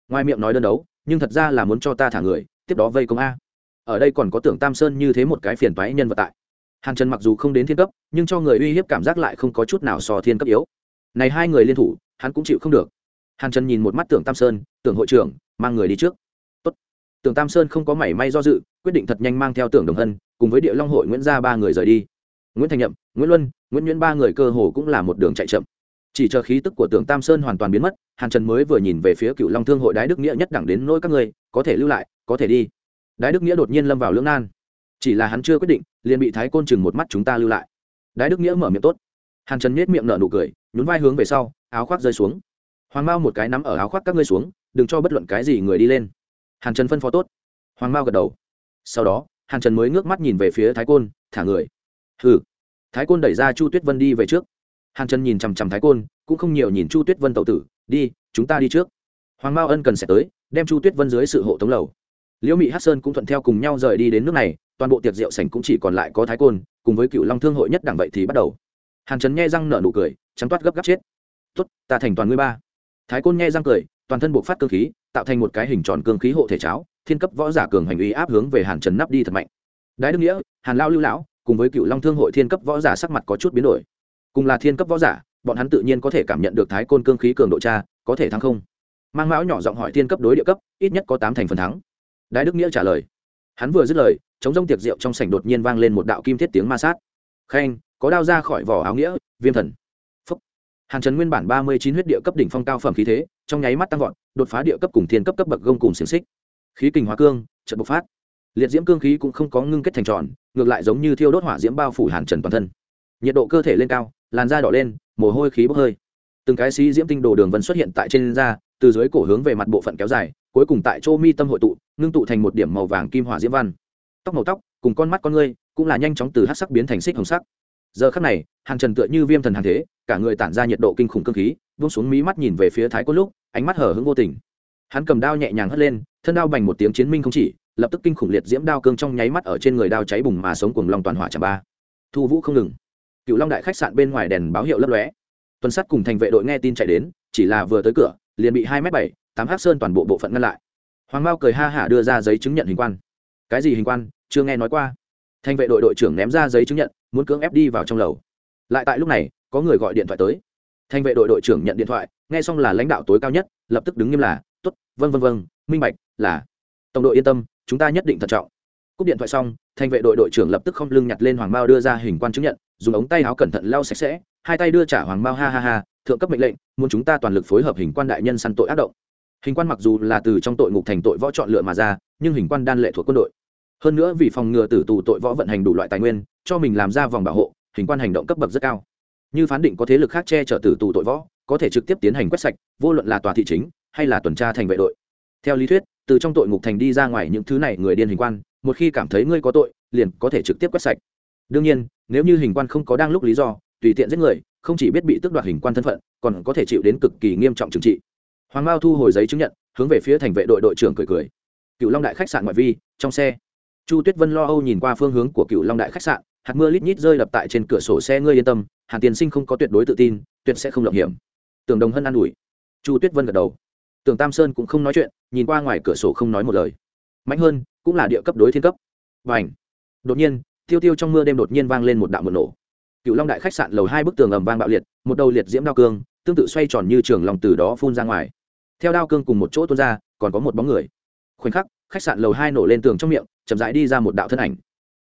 S1: ngoài miệng nói đơn đấu, nhưng thật ra là muốn cho ta thả người, tiếp đó vây công a. Ở đây còn có tưởng tam sơn như thế một cái phiền toái nhân vật tại. Hàn trần mặc dù không đến thiên cấp, nhưng cho người uy hiếp cảm giác lại không có chút nào so thiên cấp yếu. Này hai người liên thủ, hắn cũng chịu không được. Hàn trần nhìn một mắt tưởng tam sơn, tưởng hội trưởng, mang người đi trước. Tốt. tưởng tam sơn không có mảy may do dự, quyết định thật nhanh mang theo tưởng đồng hân, cùng với địa long hội nguyễn gia ba người rời đi. Nguyễn thành nhậm, nguyễn luân, nguyễn nhuyễn ba người cơ hồ cũng là một đường chạy chậm chỉ chờ khí tức của tưởng tam sơn hoàn toàn biến mất, hàn trần mới vừa nhìn về phía cựu long thương hội đái đức nghĩa nhất đẳng đến nỗi các người có thể lưu lại, có thể đi. Đái đức nghĩa đột nhiên lâm vào lưỡng nan. Chỉ là hắn chưa quyết định, liền bị thái côn chừng một mắt chúng ta lưu lại. Đái đức nghĩa mở miệng tốt. Hàn trần nhét miệng nở nụ cười, nhún vai hướng về sau, áo khoác rơi xuống. Hoàng mao một cái nắm ở áo khoác các ngươi xuống, đừng cho bất luận cái gì người đi lên. Hàn trần phân phó tốt. Hoàng mao gật đầu. Sau đó, hàn trần mới ngước mắt nhìn về phía thái côn, thả người. Hừ. Thái côn đẩy ra chu tuyết vân đi về trước hàn trần nhìn chằm chằm thái côn, cũng không nhiều nhìn chu tuyết vân tậu tử, đi, chúng ta đi trước. Hoàng mao ân cần sẽ tới, đem chu tuyết vân dưới sự hộ tống lầu. Liễu mị hát sơn cũng thuận theo cùng nhau rời đi đến nước này, toàn bộ tiệc rượu sảnh cũng chỉ còn lại có thái côn, cùng với cựu long thương hội nhất đẳng vậy thì bắt đầu. Hàn trần nghe răng nở nụ cười, trắng toát gấp gáp chết. Tốt, ta thành toàn ngươi ba. Thái côn nghe răng cười, toàn thân buộc phát cơ khí, tạo thành một cái hình tròn cương khí hộ thể cháo, thiên cấp võ giả cường hành uy áp hướng về hàn trần nắp đi thật mạnh. Đái đức nghĩa, hàn lao lưu lão, cùng với cựu long thương hội thiên cấp võ giả sắc mặt có chút biến đổi cùng là thiên cấp võ giả, bọn hắn tự nhiên có thể cảm nhận được thái côn cương khí cường độ cha, có thể thắng không? Mang mão nhỏ giọng hỏi thiên cấp đối địa cấp, ít nhất có tám thành phần thắng. Đái đức nghĩa trả lời. Hắn vừa dứt lời, chống rông tiệc rượu trong sảnh đột nhiên vang lên một đạo kim thiết tiếng ma sát. Khen, có đao ra khỏi vỏ áo nghĩa, viêm thần. Phúc. Hàng trần nguyên bản ba mươi chín huyết địa cấp đỉnh phong cao phẩm khí thế, trong nháy mắt tăng vọt, đột phá địa cấp cùng thiên cấp cấp bậc gông cùng xiềng xích. Khí kình hóa cương, trận bộc phát. Liệt diễm cương khí cũng không có ngưng kết thành tròn, ngược lại giống như thiêu đốt hỏa diễm bao phủ hàn trần toàn thân. Nhiệt độ cơ thể lên cao làn da đỏ lên, mồ hôi khí bốc hơi. Từng cái xí diễm tinh đồ đường vân xuất hiện tại trên da, từ dưới cổ hướng về mặt bộ phận kéo dài, cuối cùng tại chỗ mi tâm hội tụ, ngưng tụ thành một điểm màu vàng kim hỏa diễm văn. Tóc màu tóc, cùng con mắt con ngươi, cũng là nhanh chóng từ hát sắc biến thành xích hồng sắc. Giờ khắc này hàn trần tựa như viêm thần hàng thế, cả người tản ra nhiệt độ kinh khủng cơ khí, vung xuống mí mắt nhìn về phía thái cốt lúc, ánh mắt hở hững vô tình. Hắn cầm đao nhẹ nhàng hất lên, thân đao bành một tiếng chiến minh không chỉ, lập tức kinh khủng liệt diễm đao cương trong nháy mắt ở trên người đao cháy bùng mà sống cùng lòng toàn hỏa chạm ba. Thu vũ không ngừng cựu long đại khách sạn bên ngoài đèn báo hiệu lấp lóe. Tuần sắt cùng thành vệ đội nghe tin chạy đến, chỉ là vừa tới cửa, liền bị hai m bảy, tám hát sơn toàn bộ bộ phận ngăn lại. Hoàng mao cười ha hả đưa ra giấy chứng nhận hình quan. Cái gì hình quan? Chưa nghe nói qua. Thành vệ đội đội trưởng ném ra giấy chứng nhận, muốn cưỡng ép đi vào trong lầu. Lại tại lúc này, có người gọi điện thoại tới. Thành vệ đội đội trưởng nhận điện thoại, nghe xong là lãnh đạo tối cao nhất, lập tức đứng nghiêm là t ố t vân vân vân minh bạch, là, tổng đội yên tâm, chúng ta nhất định thận trọng cúp điện thoại xong, thành vệ đội đội trưởng lập tức không lưng nhặt lên hoàng bao đưa ra hình quan chứng nhận, dùng ống tay áo cẩn thận lau sạch sẽ, hai tay đưa trả hoàng bao ha ha ha, thượng cấp mệnh lệnh, muốn chúng ta toàn lực phối hợp hình quan đại nhân săn tội ác động. Hình quan mặc dù là từ trong tội ngục thành tội võ chọn lựa mà ra, nhưng hình quan đan lệ thuộc quân đội. Hơn nữa vì phòng ngừa tử tù tội võ vận hành đủ loại tài nguyên, cho mình làm ra vòng bảo hộ, hình quan hành động cấp bậc rất cao. Như phán định có thế lực khác che chở tử tù tội võ, có thể trực tiếp tiến hành quét sạch, vô luận là tòa thị chính hay là tuần tra thành vệ đội. Theo lý thuyết, từ trong tội ngục thành đi ra ngoài những thứ này người điên hình quan một khi cảm thấy ngươi có tội, liền có thể trực tiếp quét sạch. Đương nhiên, nếu như hình quan không có đang lúc lý do, tùy tiện giết người, không chỉ biết bị tước đoạt hình quan thân phận, còn có thể chịu đến cực kỳ nghiêm trọng trừng trị. Hoàng mao thu hồi giấy chứng nhận, hướng về phía thành vệ đội đội trưởng cười cười. Cựu long đại khách sạn ngoại vi, trong xe. Chu tuyết vân lo âu nhìn qua phương hướng của cựu long đại khách sạn, hạt mưa lít nhít rơi đập tại trên cửa sổ xe, ngươi yên tâm, hàn tiên sinh không có tuyệt đối tự tin, tuyệt sẽ không lộng hiểm. Tường đồng hân an ủi. Chu tuyết vân gật đầu. Tường tam sơn cũng không nói chuyện, nhìn qua ngoài cửa sổ không nói một lời mạnh hơn, cũng là địa cấp đối thiên cấp. Và ảnh đột nhiên, tiêu tiêu trong mưa đêm đột nhiên vang lên một đạo một nổ. Cựu long đại khách sạn lầu hai bức tường ầm vang bạo liệt, một đầu liệt diễm đao cương, tương tự xoay tròn như trường lòng từ đó phun ra ngoài. Theo đao cương cùng một chỗ tuôn ra, còn có một bóng người. Khoảnh khắc, khách sạn lầu hai nổ lên tường trong miệng, chậm rãi đi ra một đạo thân ảnh.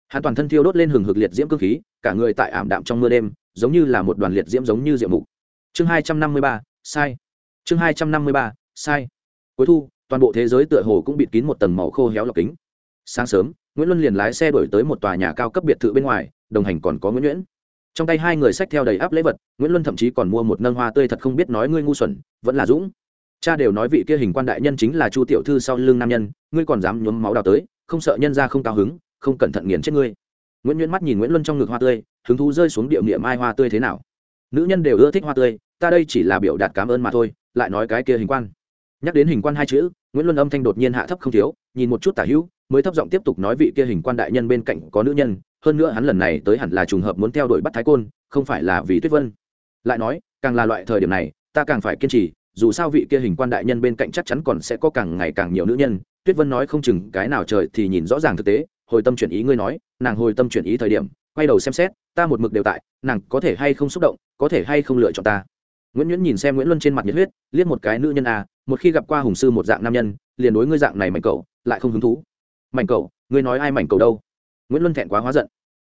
S1: Hắn toàn thân thiêu đốt lên hừng hực liệt diễm cương khí, cả người tại ảm đạm trong mưa đêm, giống như là một đoàn liệt diễm giống như diệu mục. Chương hai trăm năm mươi ba, sai. Chương hai trăm năm mươi ba, sai. Cuối thu toàn bộ thế giới tựa hồ cũng bịt kín một tầng màu khô héo lọc kính. Sáng sớm, nguyễn luân liền lái xe đổi tới một tòa nhà cao cấp biệt thự bên ngoài, đồng hành còn có nguyễn nhuyễn. Trong tay hai người xách theo đầy áp lễ vật, nguyễn luân thậm chí còn mua một nâng hoa tươi thật không biết nói ngươi ngu xuẩn, vẫn là dũng. Cha đều nói vị kia hình quan đại nhân chính là chu tiểu thư sau lưng nam nhân, ngươi còn dám nhuốm máu đào tới, không sợ nhân ra không cao hứng, không cẩn thận nghiền chết ngươi. Nguyễn nhuyễn mắt nhìn nguyễn luân trong ngực hoa tươi, hứng thú rơi xuống điệu niệm mai hoa tươi thế nào. Nữ nhân đều ưa thích hoa tươi, ta đây chỉ là biểu đạt cảm ơn mà thôi, lại nói cái kia hình quan. Nhắc đến hình quan hai chữ nguyễn luân âm thanh đột nhiên hạ thấp không thiếu, nhìn một chút tả hữu, mới thấp giọng tiếp tục nói vị kia hình quan đại nhân bên cạnh có nữ nhân, hơn nữa hắn lần này tới hẳn là trùng hợp muốn theo đuổi bắt thái côn, không phải là vì tuyết vân. Lại nói, càng là loại thời điểm này, ta càng phải kiên trì, dù sao vị kia hình quan đại nhân bên cạnh chắc chắn còn sẽ có càng ngày càng nhiều nữ nhân. Tuyết vân nói không chừng cái nào trời thì nhìn rõ ràng thực tế, hồi tâm chuyển ý ngươi nói, nàng hồi tâm chuyển ý thời điểm, quay đầu xem xét, ta một mực đều tại, nàng có thể hay không xúc động, có thể hay không lựa chọn ta nguyễn nhuyễn nhìn xem nguyễn luân trên mặt nhiệt huyết, liếc một cái nữ nhân à một khi gặp qua hùng sư một dạng nam nhân, liền đối ngươi dạng này mảnh cầu, lại không hứng thú. Mảnh cầu, ngươi nói ai mảnh cầu đâu? Nguyễn luân thẹn quá hóa giận.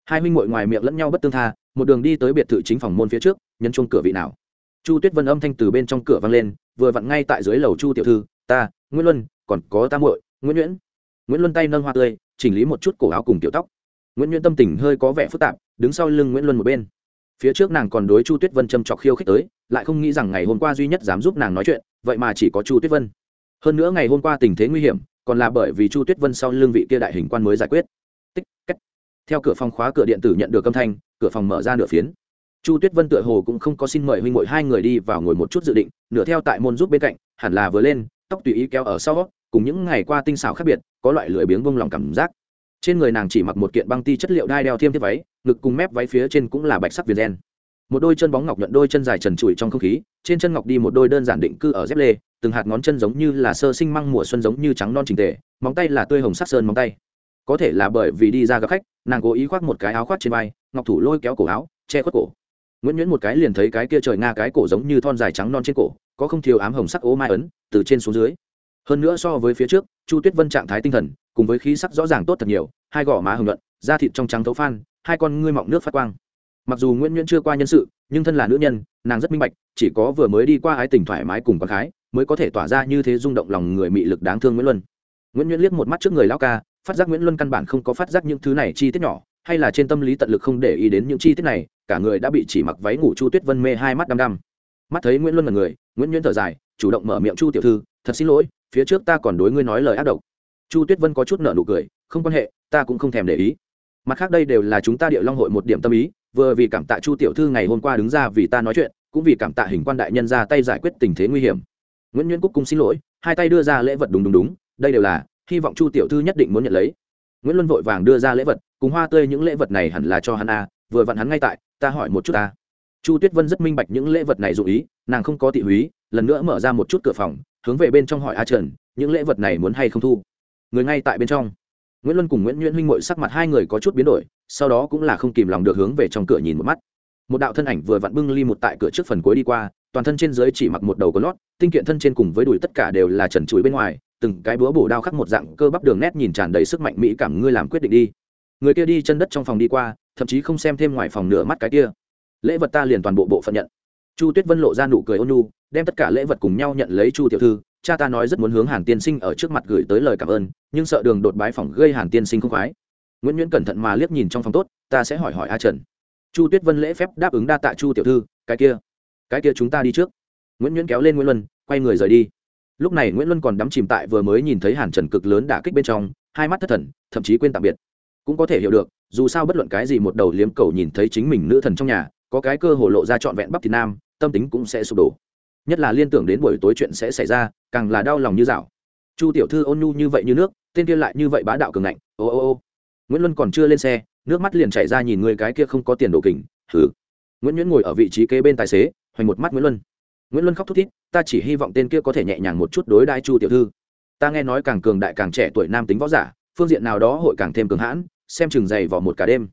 S1: Hai huynh muội ngoài miệng lẫn nhau bất tương tha, một đường đi tới biệt thự chính phòng môn phía trước, nhấn chuông cửa vị nào. Chu tuyết vân âm thanh từ bên trong cửa vang lên, vừa vặn ngay tại dưới lầu chu tiểu thư, ta, nguyễn luân, còn có ta muội, nguyễn nhuyễn. Nguyễn luân tay nâng hoa tươi, chỉnh lý một chút cổ áo cùng tiểu tóc. Nguyễn nhuyễn tâm tình hơi có vẻ phức tạp, đứng sau lưng nguyễn luân một bên. Phía trước nàng còn đối chu tuyết vân châm chọc khiêu khích tới lại không nghĩ rằng ngày hôm qua duy nhất dám giúp nàng nói chuyện, vậy mà chỉ có chu tuyết vân. Hơn nữa ngày hôm qua tình thế nguy hiểm, còn là bởi vì chu tuyết vân sau lưng vị kia đại hình quan mới giải quyết. Tích, cách. Theo cửa phòng khóa cửa điện tử nhận được âm thanh, cửa phòng mở ra nửa phiến. Chu tuyết vân tựa hồ cũng không có xin mời huynh ngội hai người đi vào ngồi một chút dự định, nửa theo tại môn giúp bên cạnh, hẳn là vừa lên, tóc tùy ý kéo ở sau, cùng những ngày qua tinh xảo khác biệt, có loại lưỡi biếng vông lòng cảm giác. Trên người nàng chỉ mặc một kiện băng ti chất liệu đai đeo thiêm tiếp váy, ngực cùng mép váy phía trên cũng là bạch sắc viền gen một đôi chân bóng ngọc nhuận đôi chân dài trần trụi trong không khí, trên chân ngọc đi một đôi đơn giản định cư ở dép lê, từng hạt ngón chân giống như là sơ sinh măng mùa xuân giống như trắng non trình tề, móng tay là tươi hồng sắc sơn móng tay. Có thể là bởi vì đi ra gặp khách, nàng cố ý khoác một cái áo khoác trên vai, ngọc thủ lôi kéo cổ áo, che khuất cổ. Nguyễn nhuyễn một cái liền thấy cái kia trời nga cái cổ giống như thon dài trắng non trên cổ, có không thiếu ám hồng sắc ố mai ấn, từ trên xuống dưới. Hơn nữa so với phía trước, chu tuyết vân trạng thái tinh thần, cùng với khí sắc rõ ràng tốt thật nhiều, hai gò má hồng luận da thịt trong trắng thấu phan, hai con ngươi mọng nước phát quang mặc dù nguyễn nhuyễn chưa qua nhân sự, nhưng thân là nữ nhân, nàng rất minh bạch, chỉ có vừa mới đi qua ái tình thoải mái cùng con khái mới có thể tỏa ra như thế rung động lòng người mị lực đáng thương nguyễn luân. Nguyễn nhuyễn liếc một mắt trước người lao ca, phát giác nguyễn luân căn bản không có phát giác những thứ này chi tiết nhỏ, hay là trên tâm lý tận lực không để ý đến những chi tiết này, cả người đã bị chỉ mặc váy ngủ chu tuyết vân mê hai mắt đăm đăm. Mắt thấy nguyễn luân là người, nguyễn nhuyễn thở dài, chủ động mở miệng chu tiểu thư, thật xin lỗi, phía trước ta còn đối ngươi nói lời ác độc. Chu tuyết vân có chút nợ nụ cười, không quan hệ, ta cũng không thèm để ý. Mặt khác đây đều là chúng ta địa long hội một điểm tâm ý vừa vì cảm tạ chu tiểu thư ngày hôm qua đứng ra vì ta nói chuyện, cũng vì cảm tạ hình quan đại nhân ra tay giải quyết tình thế nguy hiểm. Nguyễn nhuyễn cúc cung xin lỗi, hai tay đưa ra lễ vật đúng đúng đúng, đây đều là hy vọng chu tiểu thư nhất định muốn nhận lấy. Nguyễn luân vội vàng đưa ra lễ vật, cùng hoa tươi những lễ vật này hẳn là cho hắn a, vừa vặn hắn ngay tại, ta hỏi một chút ta. Chu tuyết vân rất minh bạch những lễ vật này dụ ý, nàng không có tị húy, lần nữa mở ra một chút cửa phòng, hướng về bên trong hỏi a trần, những lễ vật này muốn hay không thu. Người ngay tại bên trong nguyễn luân cùng nguyễn nhuyễn huynh mội sắc mặt hai người có chút biến đổi, sau đó cũng là không kìm lòng được hướng về trong cửa nhìn một mắt. Một đạo thân ảnh vừa vặn bưng ly một tại cửa trước phần cuối đi qua, toàn thân trên dưới chỉ mặc một đầu có lót, tinh kiện thân trên cùng với đùi tất cả đều là trần chuối bên ngoài, từng cái búa bổ đao khắc một dạng cơ bắp đường nét nhìn tràn đầy sức mạnh mỹ cảm ngươi làm quyết định đi. Người kia đi chân đất trong phòng đi qua, thậm chí không xem thêm ngoài phòng nửa mắt cái kia. Lễ vật ta liền toàn bộ bộ phận nhận. Chu tuyết vân lộ ra nụ cười ôn nhu, đem tất cả lễ vật cùng nhau nhận lấy chu tiểu thư cha ta nói rất muốn hướng hàn tiên sinh ở trước mặt gửi tới lời cảm ơn, nhưng sợ đường đột bái phòng gây hàn tiên sinh không khoái. Nguyễn nguyễn cẩn thận mà liếc nhìn trong phòng tốt, ta sẽ hỏi hỏi a trần. Chu tuyết vân lễ phép đáp ứng đa tạ chu tiểu thư, cái kia cái kia chúng ta đi trước. Nguyễn nguyễn kéo lên nguyễn luân, quay người rời đi. Lúc này nguyễn luân còn đắm chìm tại vừa mới nhìn thấy hàn trần cực lớn đả kích bên trong, hai mắt thất thần, thậm chí quên tạm biệt. Cũng có thể hiểu được, dù sao bất luận cái gì một đầu liếm cầu nhìn thấy chính mình nữ thần trong nhà, có cái cơ hồ lộ ra trọn vẹn bắp thịt nam, tâm tính cũng sẽ sụp đổ nhất là liên tưởng đến buổi tối chuyện sẽ xảy ra, càng là đau lòng như dạo. Chu tiểu thư ôn nhu như vậy như nước, tên kia lại như vậy bá đạo cường ngạnh, ô ô ô. Nguyễn luân còn chưa lên xe, nước mắt liền chảy ra nhìn người cái kia không có tiền đồ kình thử nguyễn nhuyễn ngồi ở vị trí kế bên tài xế, hoành một mắt nguyễn luân. Nguyễn luân khóc thút thít, ta chỉ hy vọng tên kia có thể nhẹ nhàng một chút đối đai chu tiểu thư. Ta nghe nói càng cường đại càng trẻ tuổi nam tính võ giả, phương diện nào đó hội càng thêm cường hãn, xem chừng dày vào một cả đêm.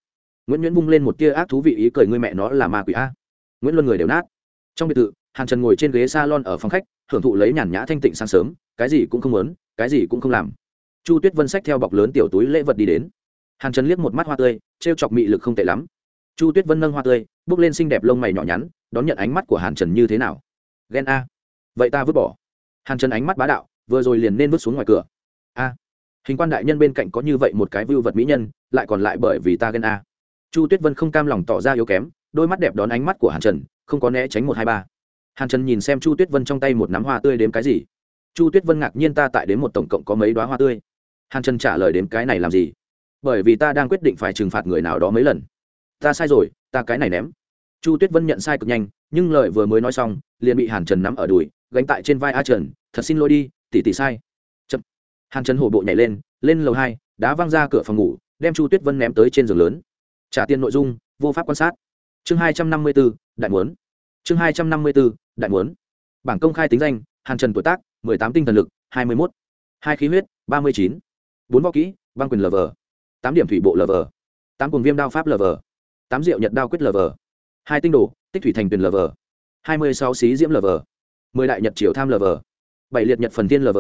S1: Nguyễn nhuyễn vung lên một tia ác thú vị ý cười ngươi mẹ nó là ma quỷ a. Nguyễn luân người đều nát. Trong biệt thự hàn trần ngồi trên ghế salon ở phòng khách, hưởng thụ lấy nhàn nhã thanh tịnh sáng sớm, cái gì cũng không muốn, cái gì cũng không làm. Chu tuyết vân sách theo bọc lớn tiểu túi lễ vật đi đến. Hàn trần liếc một mắt hoa tươi t r e o chọc mị lực không tệ lắm. Chu tuyết vân nâng hoa tươi, bước lên xinh đẹp lông mày nhỏ nhắn, đón nhận ánh mắt của hàn trần như thế nào? Ghen a. Vậy ta vứt bỏ. Hàn trần ánh mắt bá đạo, vừa rồi liền nên vứt xuống ngoài cửa. A. Hình quan đại nhân bên cạnh có như vậy một cái vưu vật mỹ nhân, lại còn lại bởi vì ta ghen a. Chu tuyết vân không cam lòng tỏ ra yếu kém, đôi mắt đẹp đón ánh mắt của hàn trần, không có né tránh một hai ba hàn trần nhìn xem chu tuyết vân trong tay một nắm hoa tươi đếm cái gì. Chu tuyết vân ngạc nhiên ta tại đến một tổng cộng có mấy đoá hoa tươi. Hàn trần trả lời đếm cái này làm gì? Bởi vì ta đang quyết định phải trừng phạt người nào đó mấy lần. Ta sai rồi ta cái này ném. Chu tuyết vân nhận sai cực nhanh nhưng lời vừa mới nói xong liền bị hàn trần nắm ở đùi gánh tại trên vai a trần thật xin lỗi đi tỉ tỉ sai. Chậm. Hàn trần hổ bộ nhảy lên lên lầu hai đá văng ra cửa phòng ngủ đem chu tuyết vân ném tới trên giường lớn. Trả tiền nội dung vô pháp quan sát. Chương hai trăm năm mươi bốn, đại muốn chương hai trăm năm mươi bốn, đại muốn bảng công khai tính danh hàn trần tuổi tác mười tám tinh thần lực hai mươi một, hai khí huyết ba mươi chín bốn võ kỹ băng quyền lờ lv tám điểm thủy bộ lờ lv tám cùng viêm đao pháp lờ lv tám rượu nhật đao quyết lờ lv hai tinh đồ tích thủy thành tuyển lv hai mươi sáu xí diễm lờ lv mười đại nhật triều tham lờ lv bảy liệt nhật phần tiên lv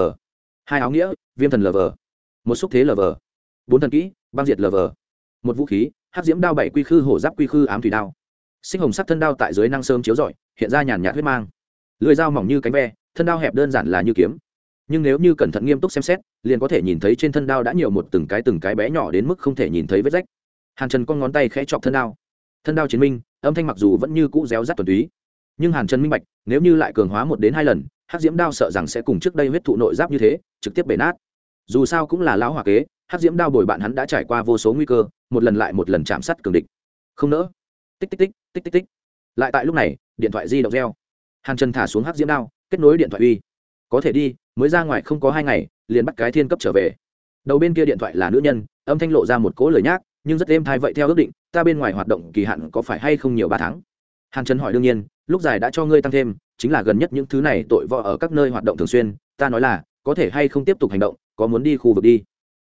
S1: hai áo nghĩa viêm thần lờ lv một xúc thế lờ lv bốn thần kỹ băng diệt lờ lv một vũ khí hát diễm đao bảy quy khư hổ giáp quy khư ám thủy đao sinh hồng sắc thân đao tại dưới năng sơm chiếu rọi, hiện ra nhàn nhạt huyết mang. Lưỡi dao mỏng như cánh ve, thân đao hẹp đơn giản là như kiếm. Nhưng nếu như cẩn thận nghiêm túc xem xét, liền có thể nhìn thấy trên thân đao đã nhiều một từng cái từng cái bé nhỏ đến mức không thể nhìn thấy vết rách. Hàn trần con ngón tay khẽ chọc thân đao. Thân đao chiến minh, âm thanh mặc dù vẫn như cũ réo rắt tuần túy, nhưng hàn trần minh bạch, nếu như lại cường hóa một đến hai lần hát diễm đao sợ rằng sẽ cùng trước đây huyết thụ nội giáp như thế, trực tiếp bể nát. Dù sao cũng là lão hòa kế hát diễm đao bồi bạn hắn đã trải qua vô số nguy cơ, một lần lại một lần chạm sắt cường địch. Không nỡ tích tích tích tích tích tích. Lại tại lúc này, điện thoại di động reo. Hàn trần thả xuống hát diễm đao, kết nối điện thoại uy. Có thể đi, mới ra ngoài không có hai ngày, liền bắt cái thiên cấp trở về. Đầu bên kia điện thoại là nữ nhân, âm thanh lộ ra một cỗ lời nhác, nhưng rất êm thai vậy theo ước định, ta bên ngoài hoạt động kỳ hạn có phải hay không nhiều ba tháng? Hàn trần hỏi đương nhiên, lúc dài đã cho ngươi tăng thêm, chính là gần nhất những thứ này tội vọ ở các nơi hoạt động thường xuyên, ta nói là, có thể hay không tiếp tục hành động, có muốn đi khu vực đi?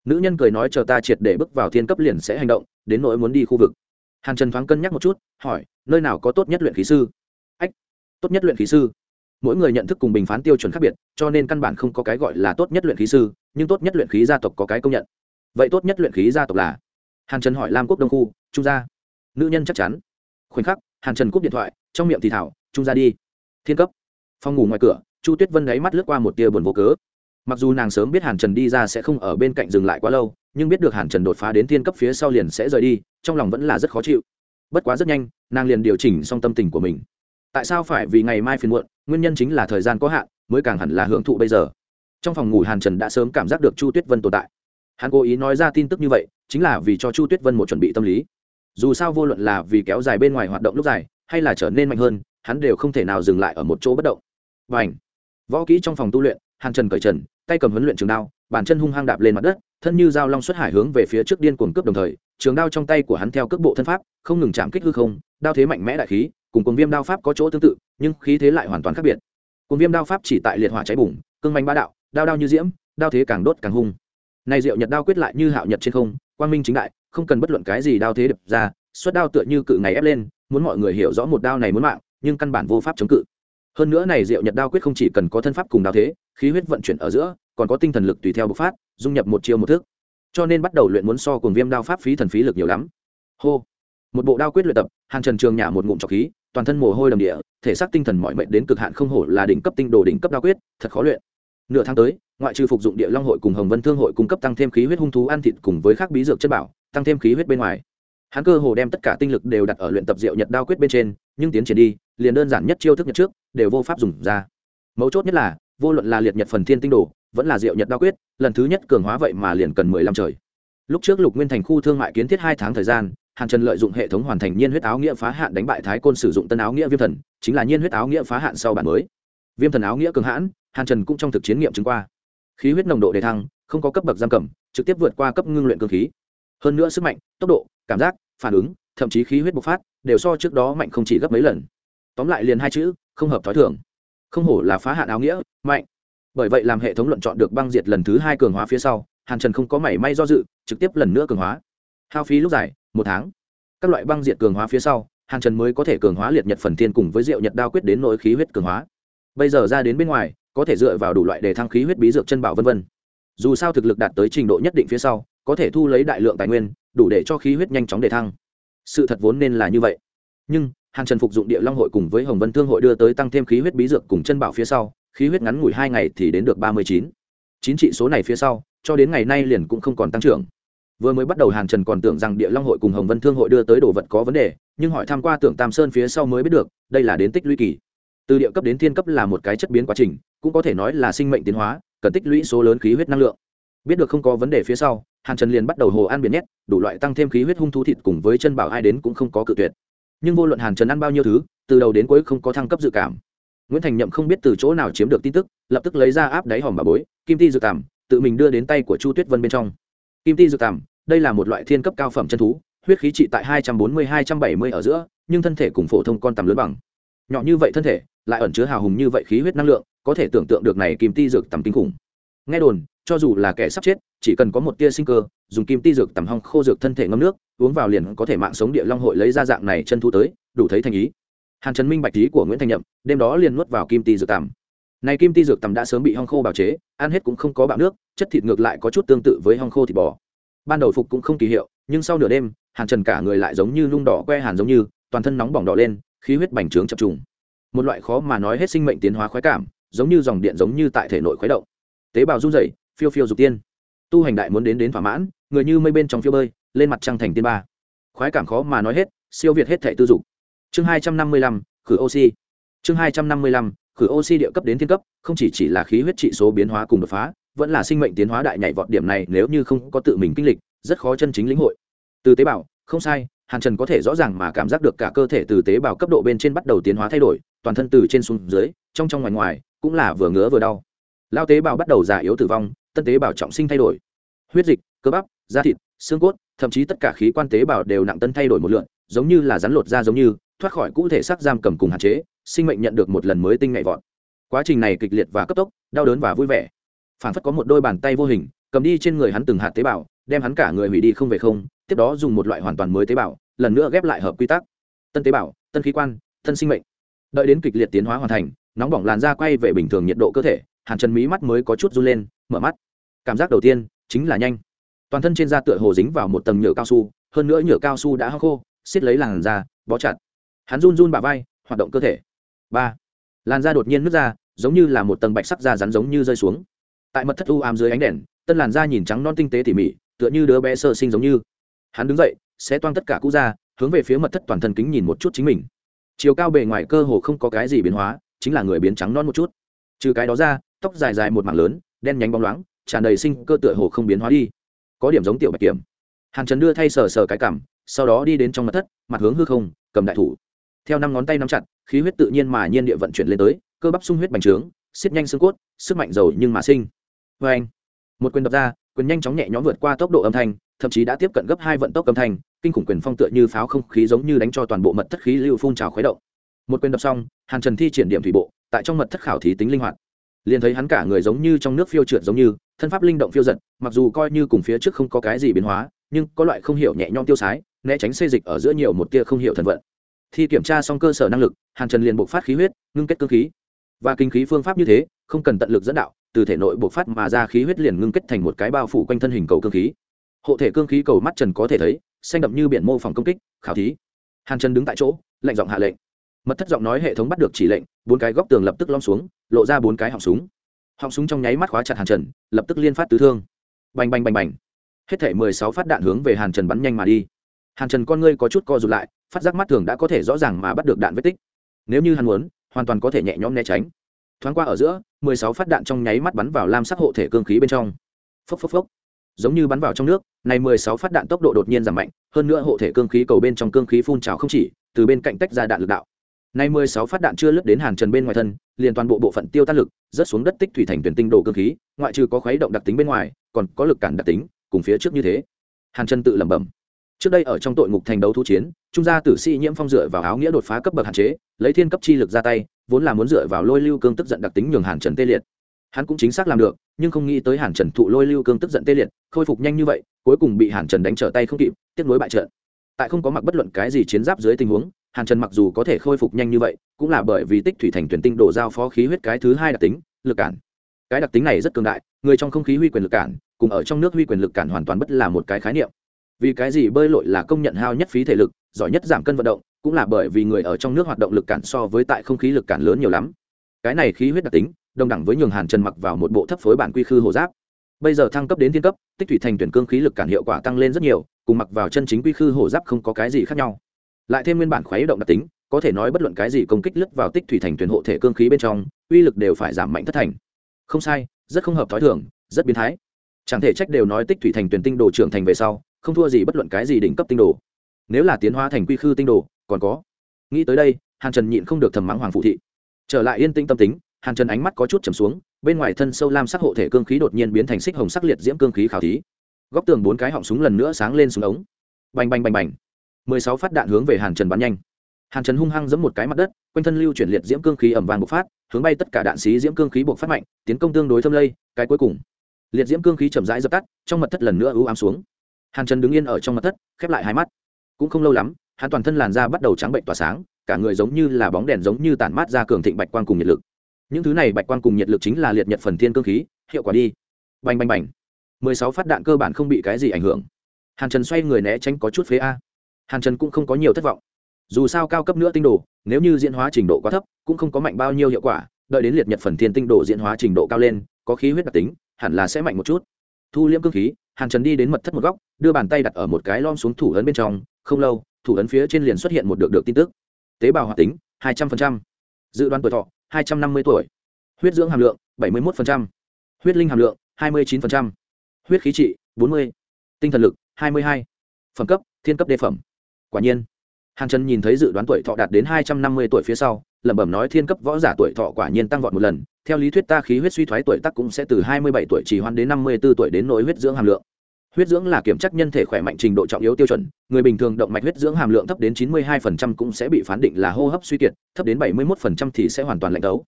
S1: Nữ nhân cười nói chờ ta triệt để bước vào thiên cấp liền sẽ hành động, đến nỗi muốn đi khu vực hàn trần thoáng cân nhắc một chút, hỏi, nơi nào có tốt nhất luyện khí sư? Ách, tốt nhất luyện khí sư? Mỗi người nhận thức cùng bình phán tiêu chuẩn khác biệt, cho nên căn bản không có cái gọi là tốt nhất luyện khí sư, nhưng tốt nhất luyện khí gia tộc có cái công nhận. Vậy tốt nhất luyện khí gia tộc là? Hàn trần hỏi lam quốc đông khu trung gia. Nữ nhân chắc chắn. Khoảnh khắc, hàn trần cúp điện thoại, trong miệng thì thảo trung gia đi. Thiên cấp. Phòng ngủ ngoài cửa, chu tuyết vân gáy mắt lướt qua một tia buồn vô cớ mặc dù nàng sớm biết hàn trần đi ra sẽ không ở bên cạnh dừng lại quá lâu, nhưng biết được hàn trần đột phá đến thiên cấp phía sau liền sẽ rời đi, trong lòng vẫn là rất khó chịu. Bất quá rất nhanh, nàng liền điều chỉnh xong tâm tình của mình. Tại sao phải vì ngày mai phiền muộn, nguyên nhân chính là thời gian có hạn, mới càng hẳn là hưởng thụ bây giờ. Trong phòng ngủ hàn trần đã sớm cảm giác được chu tuyết vân tồn tại. Hắn cố ý nói ra tin tức như vậy, chính là vì cho chu tuyết vân một chuẩn bị tâm lý. Dù sao vô luận là vì kéo dài bên ngoài hoạt động lúc dài, hay là trở nên mạnh hơn, hắn đều không thể nào dừng lại ở một chỗ bất động. Và ảnh võ kỹ trong phòng tu luyện hàn trần cởi trần, tay cầm huấn luyện trường đao, bàn chân hung hăng đạp lên mặt đất, thân như dao long xuất hải hướng về phía trước điên cuồng cướp đồng thời, trường đao trong tay của hắn theo cước bộ thân pháp, không ngừng chạm kích hư không, đao thế mạnh mẽ đại khí, cùng cuồng viêm đao pháp có chỗ tương tự, nhưng khí thế lại hoàn toàn khác biệt. Cuồng viêm đao pháp chỉ tại liệt hỏa cháy bùng, cương manh bá đạo, đao đao như diễm, đao thế càng đốt càng hung. Này diệu nhật đao quyết lại như hạo nhật trên không, quang minh chính đại, không cần bất luận cái gì đao thế đập ra, xuất đao tựa như cự ngày ép lên, muốn mọi người hiểu rõ một đao này muốn mạng, nhưng căn bản vô pháp chống cự hơn nữa này diệu nhật đao quyết không chỉ cần có thân pháp cùng đao thế, khí huyết vận chuyển ở giữa, còn có tinh thần lực tùy theo bộc phát, dung nhập một chiêu một thức. Cho nên bắt đầu luyện muốn so cùng viêm đao pháp phí thần phí lực nhiều lắm. Hô. Một bộ đao quyết luyện tập hàng trần trường nhả một ngụm trọc khí, toàn thân mồ hôi đầm địa, thể xác tinh thần mọi mệnh đến cực hạn không hổ là đỉnh cấp tinh đồ đỉnh cấp đao quyết, thật khó luyện. Nửa tháng tới, ngoại trừ phục dụng địa long hội cùng hồng vân thương hội cung cấp tăng thêm khí huyết hung thú ăn thịt cùng với các bí dược chất bảo, tăng thêm khí huyết bên ngoài. Hắn cơ hồ đem tất cả tinh lực đều đặt ở luyện tập diệu nhật đao quyết bên trên, nhưng tiến triển đi liền đơn giản nhất chiêu thức nhật trước, đều vô pháp dùng ra. Mấu chốt nhất là, vô luận là liệt nhật phần thiên tinh đồ, vẫn là diệu nhật đa quyết, lần thứ nhất cường hóa vậy mà liền cần mười lăm trời. Lúc trước lục nguyên thành khu thương mại kiến thiết hai tháng thời gian, hàn trần lợi dụng hệ thống hoàn thành nhiên huyết áo nghĩa phá hạn đánh bại thái côn sử dụng tân áo nghĩa viêm thần, chính là nhiên huyết áo nghĩa phá hạn sau bản mới. Viêm thần áo nghĩa cường hãn, hàn trần cũng trong thực chiến nghiệm chứng qua. Khí huyết nồng độ đề thăng, không có cấp bậc giam cầm, trực tiếp vượt qua cấp ngưng luyện cơ khí. Hơn nữa sức mạnh, tốc độ, cảm giác, phản ứng, thậm chí khí huyết bộc phát, đều so trước đó mạnh không chỉ gấp mấy lần tóm lại liền hai chữ, không hợp t h ó i thường. Không hổ là phá hạn áo nghĩa, mạnh. Bởi vậy làm hệ thống luận chọn được băng diệt lần thứ hai cường hóa phía sau, hàn trần không có mảy may do dự, trực tiếp lần nữa cường hóa. Hao phí lúc dài, một tháng. Các loại băng diệt cường hóa phía sau, hàn trần mới có thể cường hóa liệt nhật phần thiên cùng với rượu nhật đao quyết đến nỗi khí huyết cường hóa. Bây giờ ra đến bên ngoài, có thể dựa vào đủ loại để thăng khí huyết bí dược chân bảo vân vân. Dù sao thực lực đạt tới trình độ nhất định phía sau, có thể thu lấy đại lượng tài nguyên, đủ để cho khí huyết nhanh chóng đề thăng. Sự thật vốn nên là như vậy. Nhưng hàn trần phục dụng địa long hội cùng với hồng vân thương hội đưa tới tăng thêm khí huyết bí dược cùng chân bảo phía sau, khí huyết ngắn ngủi hai ngày thì đến được ba mươi chín. Chín trị số này phía sau, cho đến ngày nay liền cũng không còn tăng trưởng. Vừa mới bắt đầu hàn trần còn tưởng rằng địa long hội cùng hồng vân thương hội đưa tới đồ vật có vấn đề, nhưng hỏi tham q u a tưởng tam sơn phía sau mới biết được, đây là đến tích lũy kỳ. Từ địa cấp đến thiên cấp là một cái chất biến quá trình, cũng có thể nói là sinh mệnh tiến hóa, cần tích lũy số lớn khí huyết năng lượng. Biết được không có vấn đề phía sau, hàn trần liền bắt đầu hồ ăn biển nhét, đủ loại tăng thêm khí huyết hung thú thịt cùng với chân bảo ai đến cũng không có cự tuyệt nhưng vô luận hàn trần ăn bao nhiêu thứ, từ đầu đến cuối không có thăng cấp dự cảm. Nguyễn thành nhậm không biết từ chỗ nào chiếm được tin tức, lập tức lấy ra áp đáy hòm bà bối, kim ti dự cảm, tự mình đưa đến tay của chu tuyết vân bên trong. Kim ti dự cảm, đây là một loại thiên cấp cao phẩm chân thú, huyết khí trị tại hai trăm bốn mươi, hai trăm bảy mươi ở giữa, nhưng thân thể cùng phổ thông con tầm lớn bằng. Nhỏ như vậy thân thể, lại ẩn chứa hào hùng như vậy khí huyết năng lượng, có thể tưởng tượng được này kim ti dược tầm kinh khủng. Nghe đồn cho dù là kẻ sắp chết, chỉ cần có một tia sinh cơ, dùng kim ti dược tầm hong khô dược thân thể ngâm nước, uống vào liền có thể mạng sống địa long hội lấy ra dạng này chân thu tới, đủ thấy thành ý. Hàn trần minh bạch ý của nguyễn Thanh nhậm, đêm đó liền nuốt vào kim ti dược tầm này kim ti dược tầm đã sớm bị hong khô bào chế, ăn hết cũng không có bạo nước, chất thịt ngược lại có chút tương tự với hong khô thịt bò. Ban đầu phục cũng không kỳ hiệu, nhưng sau nửa đêm, hàn trần cả người lại giống như lung đỏ que hàn giống như, toàn thân nóng bỏng đỏ lên, khí huyết bành trướng chập trùng. Một loại khó mà nói hết sinh mệnh tiến hóa khoái cảm, giống như dòng điện giống như tại thể nội khuấy động. Tế bào run rẩy phiêu phiêu dục tiên. Tu hành đại muốn đến đến thỏa mãn, người như mây bên trong phiêu bơi, lên mặt trăng thành tiên ba. Khoái cảm khó mà nói hết, siêu việt hết thệ tư dục. Chương hai trăm năm mươi lăm, khử oxy. Chương hai trăm năm mươi lăm, khử oxy địa cấp đến thiên cấp, không chỉ chỉ là khí huyết trị số biến hóa cùng đột phá, vẫn là sinh mệnh tiến hóa đại nhảy vọt điểm này nếu như không có tự mình kinh lịch, rất khó chân chính lĩnh hội. Từ tế bào, không sai, hàn trần có thể rõ ràng mà cảm giác được cả cơ thể từ tế bào cấp độ bên trên bắt đầu tiến hóa thay đổi, toàn thân từ trên xuống dưới, trong trong ngoài ngoài, cũng là vừa ngứa vừa đau. Lao tế bào bắt đầu già yếu tử vong tân tế bào trọng sinh thay đổi. Huyết dịch, cơ bắp, da thịt, xương cốt, thậm chí tất cả khí quan tế bào đều nặng tân thay đổi một lượn, giống như là rắn lột da giống như, thoát khỏi cụ thể sắc giam cầm cùng hạn chế, sinh mệnh nhận được một lần mới tinh nhạy vọt. Quá trình này kịch liệt và cấp tốc, đau đớn và vui vẻ. Phản phất có một đôi bàn tay vô hình, cầm đi trên người hắn từng hạt tế bào, đem hắn cả người hủy đi không về không, tiếp đó dùng một loại hoàn toàn mới tế bào, lần nữa ghép lại hợp quy tắc. Tân tế bào, tân khí quan, tân sinh mệnh. Đợi đến kịch liệt tiến hóa hoàn thành, nóng bỏng làn da quay về bình thường nhiệt độ cơ thể, hàn trần mí mắt mới có chút run lên, mở mắt cảm giác đầu tiên chính là nhanh. Toàn thân trên da tựa hồ dính vào một tầng nhựa cao su, hơn nữa nhựa cao su đã hắc khô, xiết lấy làn da, bó chặt. Hắn run run bả vai, hoạt động cơ thể. Ba. Làn da đột nhiên nứt ra, giống như là một tầng bạch sắc da rắn giống như rơi xuống. Tại mật thất u ám dưới ánh đèn, tân làn da nhìn trắng non tinh tế tỉ mỉ, tựa như đứa bé sơ sinh giống như. Hắn đứng dậy sẽ toang tất cả cũ ra, hướng về phía mật thất toàn thân kính nhìn một chút chính mình. Chiều cao bề ngoài cơ hồ không có cái gì biến hóa, chính là người biến trắng non một chút. Trừ cái đó ra, tóc dài dài một mảng lớn, đen nhánh bóng loáng tràn đầy sinh cơ tựa hồ không biến hóa đi. Có điểm giống tiểu bạch kiểm. Hàn trần đưa thay sờ sờ cái cảm sau đó đi đến trong mặt thất, mặt hướng hư không, cầm đại thủ. Theo năm ngón tay nắm chặt, khí huyết tự nhiên mà nhiên địa vận chuyển lên tới, cơ bắp sung huyết bành trướng xiết nhanh xương cốt, sức mạnh giàu nhưng mà sinh. Vê anh, một quyền đập ra, quyền nhanh chóng nhẹ nhõm vượt qua tốc độ âm thanh, thậm chí đã tiếp cận gấp hai vận tốc âm thanh, kinh khủng quyền phong tựa như pháo không khí giống như đánh cho toàn bộ mật thất khí lưu phun trào khuấy động. Một quyền đập xong, hàn trần thi triển điểm thủy bộ, tại trong mật thất khảo thí tính linh hoạt. Liền thấy hắn cả người giống như trong nước phiêu trượt giống như thân pháp linh động phiêu giật, mặc dù coi như cùng phía trước không có cái gì biến hóa, nhưng có loại không hiểu nhẹ nhõm tiêu sái, né tránh xê dịch ở giữa nhiều một tia không hiểu thần vận. Thi kiểm tra xong cơ sở năng lực, hàn trần liền bộc phát khí huyết, ngưng kết cơ khí. Và kinh khí phương pháp như thế, không cần tận lực dẫn đạo, từ thể nội bộc phát mà ra khí huyết liền ngưng kết thành một cái bao phủ quanh thân hình cầu cơ khí. Hộ thể cương khí cầu mắt trần có thể thấy, xanh đậm như biển mô phòng công kích, khảo thí. Hàn trần đứng tại chỗ lệnh giọng hạ lệnh. Mật thất giọng nói hệ thống bắt được chỉ lệnh, bốn cái góc tường lập tức lom xuống, lộ ra bốn cái họng súng họng súng trong nháy mắt khóa chặt hàn trần, lập tức liên phát tứ thương. Bành bành bành bành. Hết thể mười sáu phát đạn hướng về hàn trần bắn nhanh mà đi. Hàn trần con ngươi có chút co rụt lại, phát giác mắt thường đã có thể rõ ràng mà bắt được đạn vết tích. Nếu như hắn muốn, hoàn toàn có thể nhẹ nhõm né tránh. Thoáng qua ở giữa, mười sáu phát đạn trong nháy mắt bắn vào lam sắc hộ thể cương khí bên trong. Phốc phốc phốc. Giống như bắn vào trong nước, này mười sáu phát đạn tốc độ đột nhiên giảm mạnh, hơn nữa hộ thể cương khí cầu bên trong cương khí phun trào không chỉ, từ bên cạnh tách ra đạn lực đạo nay mười sáu phát đạn chưa lướt đến hàn trần bên ngoài thân, liền toàn bộ bộ phận tiêu tan lực, rớt xuống đất tích thủy thành tuyển tinh đồ cương khí, ngoại trừ có khuấy động đặc tính bên ngoài, còn có lực cản đặc tính, cùng phía trước như thế. Hàn trần tự lẩm bẩm. Trước đây ở trong tội ngục thành đấu thu chiến, trung gia tử sĩ nhiễm phong dựa vào áo nghĩa đột phá cấp bậc hạn chế, lấy thiên cấp chi lực ra tay, vốn là muốn dựa vào lôi lưu cương tức giận đặc tính nhường hàn trần tê liệt. Hắn cũng chính xác làm được, nhưng không nghĩ tới hàn trần thụ lôi lưu cương tức giận tê liệt, khôi phục nhanh như vậy, cuối cùng bị hàn trần đánh trở tay không kịp, tiếc nối bại trận. Tại không có mặc bất luận cái gì chiến giáp dưới tình huống hàn trần mặc dù có thể khôi phục nhanh như vậy, cũng là bởi vì tích thủy thành tuyển tinh đổ giao phó khí huyết cái thứ hai đặc tính, lực cản. Cái đặc tính này rất cường đại, người trong không khí huy quyền lực cản, cùng ở trong nước huy quyền lực cản hoàn toàn bất là một cái khái niệm. Vì cái gì bơi lội là công nhận hao nhất phí thể lực, giỏi nhất giảm cân vận động, cũng là bởi vì người ở trong nước hoạt động lực cản so với tại không khí lực cản lớn nhiều lắm. Cái này khí huyết đặc tính, đồng đẳng với nhường hàn trần mặc vào một bộ thấp phối bản quy khư hồ giáp. Bây giờ thăng cấp đến thiên cấp, tích thủy thành tuyển cương khí lực cản hiệu quả tăng lên rất nhiều, cùng mặc vào chân chính quy khư hồ giáp không có cái gì khác nhau lại thêm nguyên bản khuấy động đặc tính, có thể nói bất luận cái gì công kích lướt vào tích thủy thành tuyển hộ thể cương khí bên trong, uy lực đều phải giảm mạnh thất thành. Không sai, rất không hợp t h ó i thường, rất biến thái. Chẳng thể trách đều nói tích thủy thành tuyển tinh đồ trưởng thành về sau, không thua gì bất luận cái gì đỉnh cấp tinh đồ. Nếu là tiến hóa thành quy khư tinh đồ, còn có. Nghĩ tới đây, hàn trần nhịn không được thầm mắng hoàng phụ thị. Trở lại yên tĩnh tâm tính, hàn trần ánh mắt có chút trầm xuống, bên ngoài thân sâu lam sắc hộ thể cương khí đột nhiên biến thành xích hồng sắc liệt diễm cương khí khảo thí. Góc tường bốn cái họng súng lần nữa sáng lên xuống ống. Bành bành bành bành mười sáu phát đạn hướng về hàn trần bắn nhanh. Hàn trần hung hăng giẫm một cái mặt đất, quanh thân lưu chuyển liệt diễm cương khí ẩm vàng bộc phát, hướng bay tất cả đạn xí diễm cương khí bộc phát mạnh, tiến công tương đối thâm lây, cái cuối cùng, liệt diễm cương khí chậm rãi dập tắt, trong mật thất lần nữa ưu ám xuống. Hàn trần đứng yên ở trong mật thất, khép lại hai mắt. Cũng không lâu lắm, hắn toàn thân làn da bắt đầu trắng bệnh tỏa sáng, cả người giống như là bóng đèn giống như tản mát ra cường thịnh bạch quang cùng nhiệt lực. Những thứ này bạch quang cùng nhiệt lực chính là liệt nhật phần thiên cương khí, hiệu quả đi. Bành bành bành. Mười sáu phát đạn cơ bản không bị cái gì ảnh hưởng. Hàn trần xoay người né tránh có chút phế a hàn trần cũng không có nhiều thất vọng. Dù sao cao cấp nữa tinh đồ, nếu như diễn hóa trình độ quá thấp, cũng không có mạnh bao nhiêu hiệu quả, đợi đến liệt nhật phần thiên tinh đồ diễn hóa trình độ cao lên, có khí huyết đặc tính, hẳn là sẽ mạnh một chút. Thu liễm cương khí, hàn trần đi đến mật thất một góc, đưa bàn tay đặt ở một cái lom xuống thủ ấn bên trong, không lâu, thủ ấn phía trên liền xuất hiện một được được tin tức. Tế bào hoạt tính, hai trăm linh dự đoán tuổi thọ, hai trăm năm mươi tuổi. Huyết dưỡng hàm lượng, bảy mươi một huyết linh hàm lượng, hai mươi chín huyết khí trị, bốn mươi. Tinh thần lực, hai mươi hai. Phẩm cấp, thiên cấp đề phẩm quả nhiên. Hàn trần nhìn thấy dự đoán tuổi thọ đạt đến hai trăm năm mươi tuổi phía sau, lẩm bẩm nói thiên cấp võ giả tuổi thọ quả nhiên tăng vọt một lần. Theo lý thuyết ta khí huyết suy thoái tuổi tắc cũng sẽ từ hai mươi bảy tuổi chỉ hoan đến năm mươi b ố tuổi đến nỗi huyết dưỡng hàm lượng. Huyết dưỡng là kiểm chắc nhân thể khỏe mạnh trình độ trọng yếu tiêu chuẩn, người bình thường động mạch huyết dưỡng hàm lượng thấp đến chín mươi 92% cũng sẽ bị phán định là hô hấp suy kiệt, thấp đến bảy mươi 71% thì sẽ hoàn toàn lạnh đấu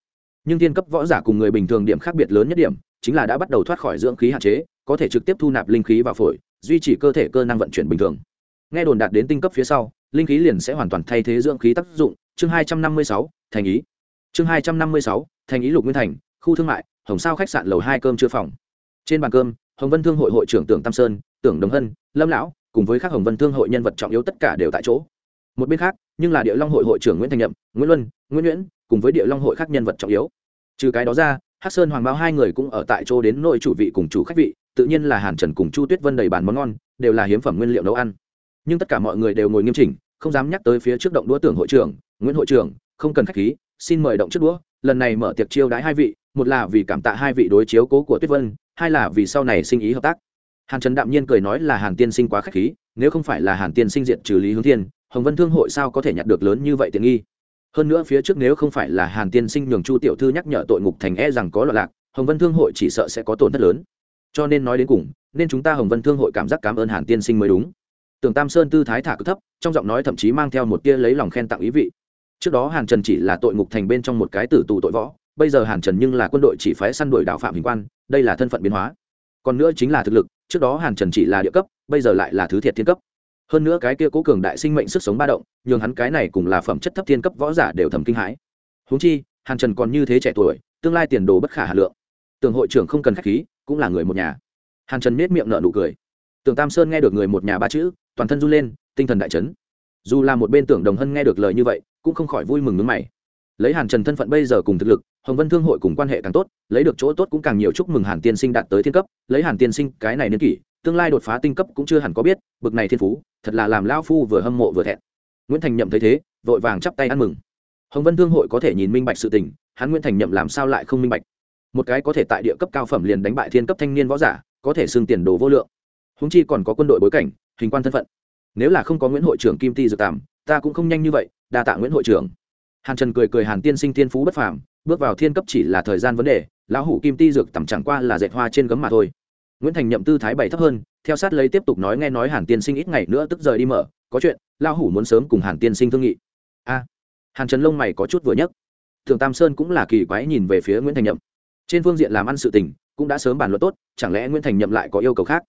S1: nhưng thiên cấp võ giả cùng người bình thường điểm khác biệt lớn nhất điểm chính là đã bắt đầu thoát khỏi dưỡng khí hạn chế, có thể trực tiếp thu nạp linh khí vào phổi, duy trì cơ thể cơ năng vận chuyển bình thường nghe đồn đạt đến tinh cấp phía sau, linh khí liền sẽ hoàn toàn thay thế dưỡng khí tác dụng. Chương hai trăm năm mươi sáu, thành ý. Chương hai trăm năm mươi sáu, thành ý lục nguyên thành, khu thương mại, hồng sao khách sạn lầu hai cơm chưa phòng. Trên bàn cơm, hồng vân thương hội hội trưởng tưởng tam sơn, tưởng đồng hân, lâm lão, cùng với các hồng vân thương hội nhân vật trọng yếu tất cả đều tại chỗ. Một bên khác, nhưng là địa long hội hội trưởng nguyễn thành nhậm, nguyễn luân, nguyễn nhuyễn cùng với địa long hội khác nhân vật trọng yếu. Trừ cái đó ra, hắc sơn hoàng bao hai người cũng ở tại chỗ đến nội chủ vị cùng chủ khách vị, tự nhiên là hàn trần cùng chu tuyết vân đầy bàn món ngon, đều là hiếm phẩm nguyên liệu nấu ăn nhưng tất cả mọi người đều ngồi nghiêm chỉnh, không dám nhắc tới phía trước động đũa tưởng hội trưởng, nguyễn hội trưởng, không cần khách khí, xin mời động trước đũa, lần này mở tiệc chiêu đãi hai vị, một là vì cảm tạ hai vị đối chiếu cố của tuyết vân, hai là vì sau này sinh ý hợp tác. Hàn trần đạm nhiên cười nói là hàn tiên sinh quá khách khí, nếu không phải là hàn tiên sinh diện trừ lý hướng thiên, hồng vân thương hội sao có thể nhặt được lớn như vậy tiện nghi? Hơn nữa phía trước nếu không phải là hàn tiên sinh nhường chu tiểu thư nhắc nhở tội ngục thành e rằng có loạn lạc, hồng vân thương hội chỉ sợ sẽ có tổn thất lớn. Cho nên nói đến cùng, nên chúng ta hồng vân thương hội cảm giác cảm ơn hàn tiên sinh mới đúng tưởng tam sơn tư thái thả cực thấp, trong giọng nói thậm chí mang theo một tia lấy lòng khen tặng ý vị. Trước đó hàn trần chỉ là tội ngục thành bên trong một cái tử tù tội võ, bây giờ hàn trần nhưng là quân đội chỉ phái săn đuổi đạo phạm hình quan, đây là thân phận biến hóa. Còn nữa chính là thực lực, trước đó hàn trần chỉ là địa cấp, bây giờ lại là thứ thiệt thiên cấp. Hơn nữa cái kia cố cường đại sinh mệnh sức sống ba động, nhường hắn cái này cùng là phẩm chất thấp thiên cấp võ giả đều thầm kinh hãi. Húng chi, hàn trần còn như thế trẻ tuổi, tương lai tiền đồ bất khả hà lượng. Tường hội trưởng không cần khách khí, cũng là người một nhà. Hàn trần nết miệng nở nụ cười. Tường tam sơn nghe được người một nhà ba chữ toàn thân run lên, tinh thần đại chấn. Dù là một bên tưởng đồng hân nghe được lời như vậy, cũng không khỏi vui mừng nước mày. Lấy hàn trần thân phận bây giờ cùng thực lực, hồng vân thương hội cùng quan hệ càng tốt, lấy được chỗ tốt cũng càng nhiều chúc mừng hàn tiên sinh đạt tới thiên cấp. Lấy hàn tiên sinh cái này niên kỷ, tương lai đột phá tinh cấp cũng chưa hẳn có biết, bực này thiên phú, thật là làm lao phu vừa hâm mộ vừa thẹn. Nguyễn thành nhậm thấy thế, vội vàng chắp tay ăn mừng. Hồng vân thương hội có thể nhìn minh bạch sự tình, hắn nguyễn thành nhậm làm sao lại không minh bạch? Một cái có thể tại địa cấp cao phẩm liền đánh bại thiên cấp thanh niên võ giả, có thể xưng tiền đồ vô lượng. Húng chi còn có quân đội bối cảnh hình quan thân phận. Nếu là không có nguyễn hội trưởng kim ti dược tàm ta cũng không nhanh như vậy, đa tạ nguyễn hội trưởng. Hàn trần cười cười hàn tiên sinh tiên phú bất phàm, bước vào thiên cấp chỉ là thời gian vấn đề, lão hủ kim ti dược tầm chẳng qua là dệt hoa trên gấm mà thôi. Nguyễn thành nhậm tư thái bảy thấp hơn, theo sát lấy tiếp tục nói nghe nói hàn tiên sinh ít ngày nữa tức rời đi mở, có chuyện, lão hủ muốn sớm cùng hàn tiên sinh thương nghị. A, hàn trần lông mày có chút vừa nhấc. Thường tam sơn cũng là kỳ quái nhìn về phía nguyễn thành nhậm. Trên phương diện làm ăn sự tình, cũng đã sớm bàn luận tốt, chẳng lẽ nguyễn thành nhậm lại có yêu cầu khác?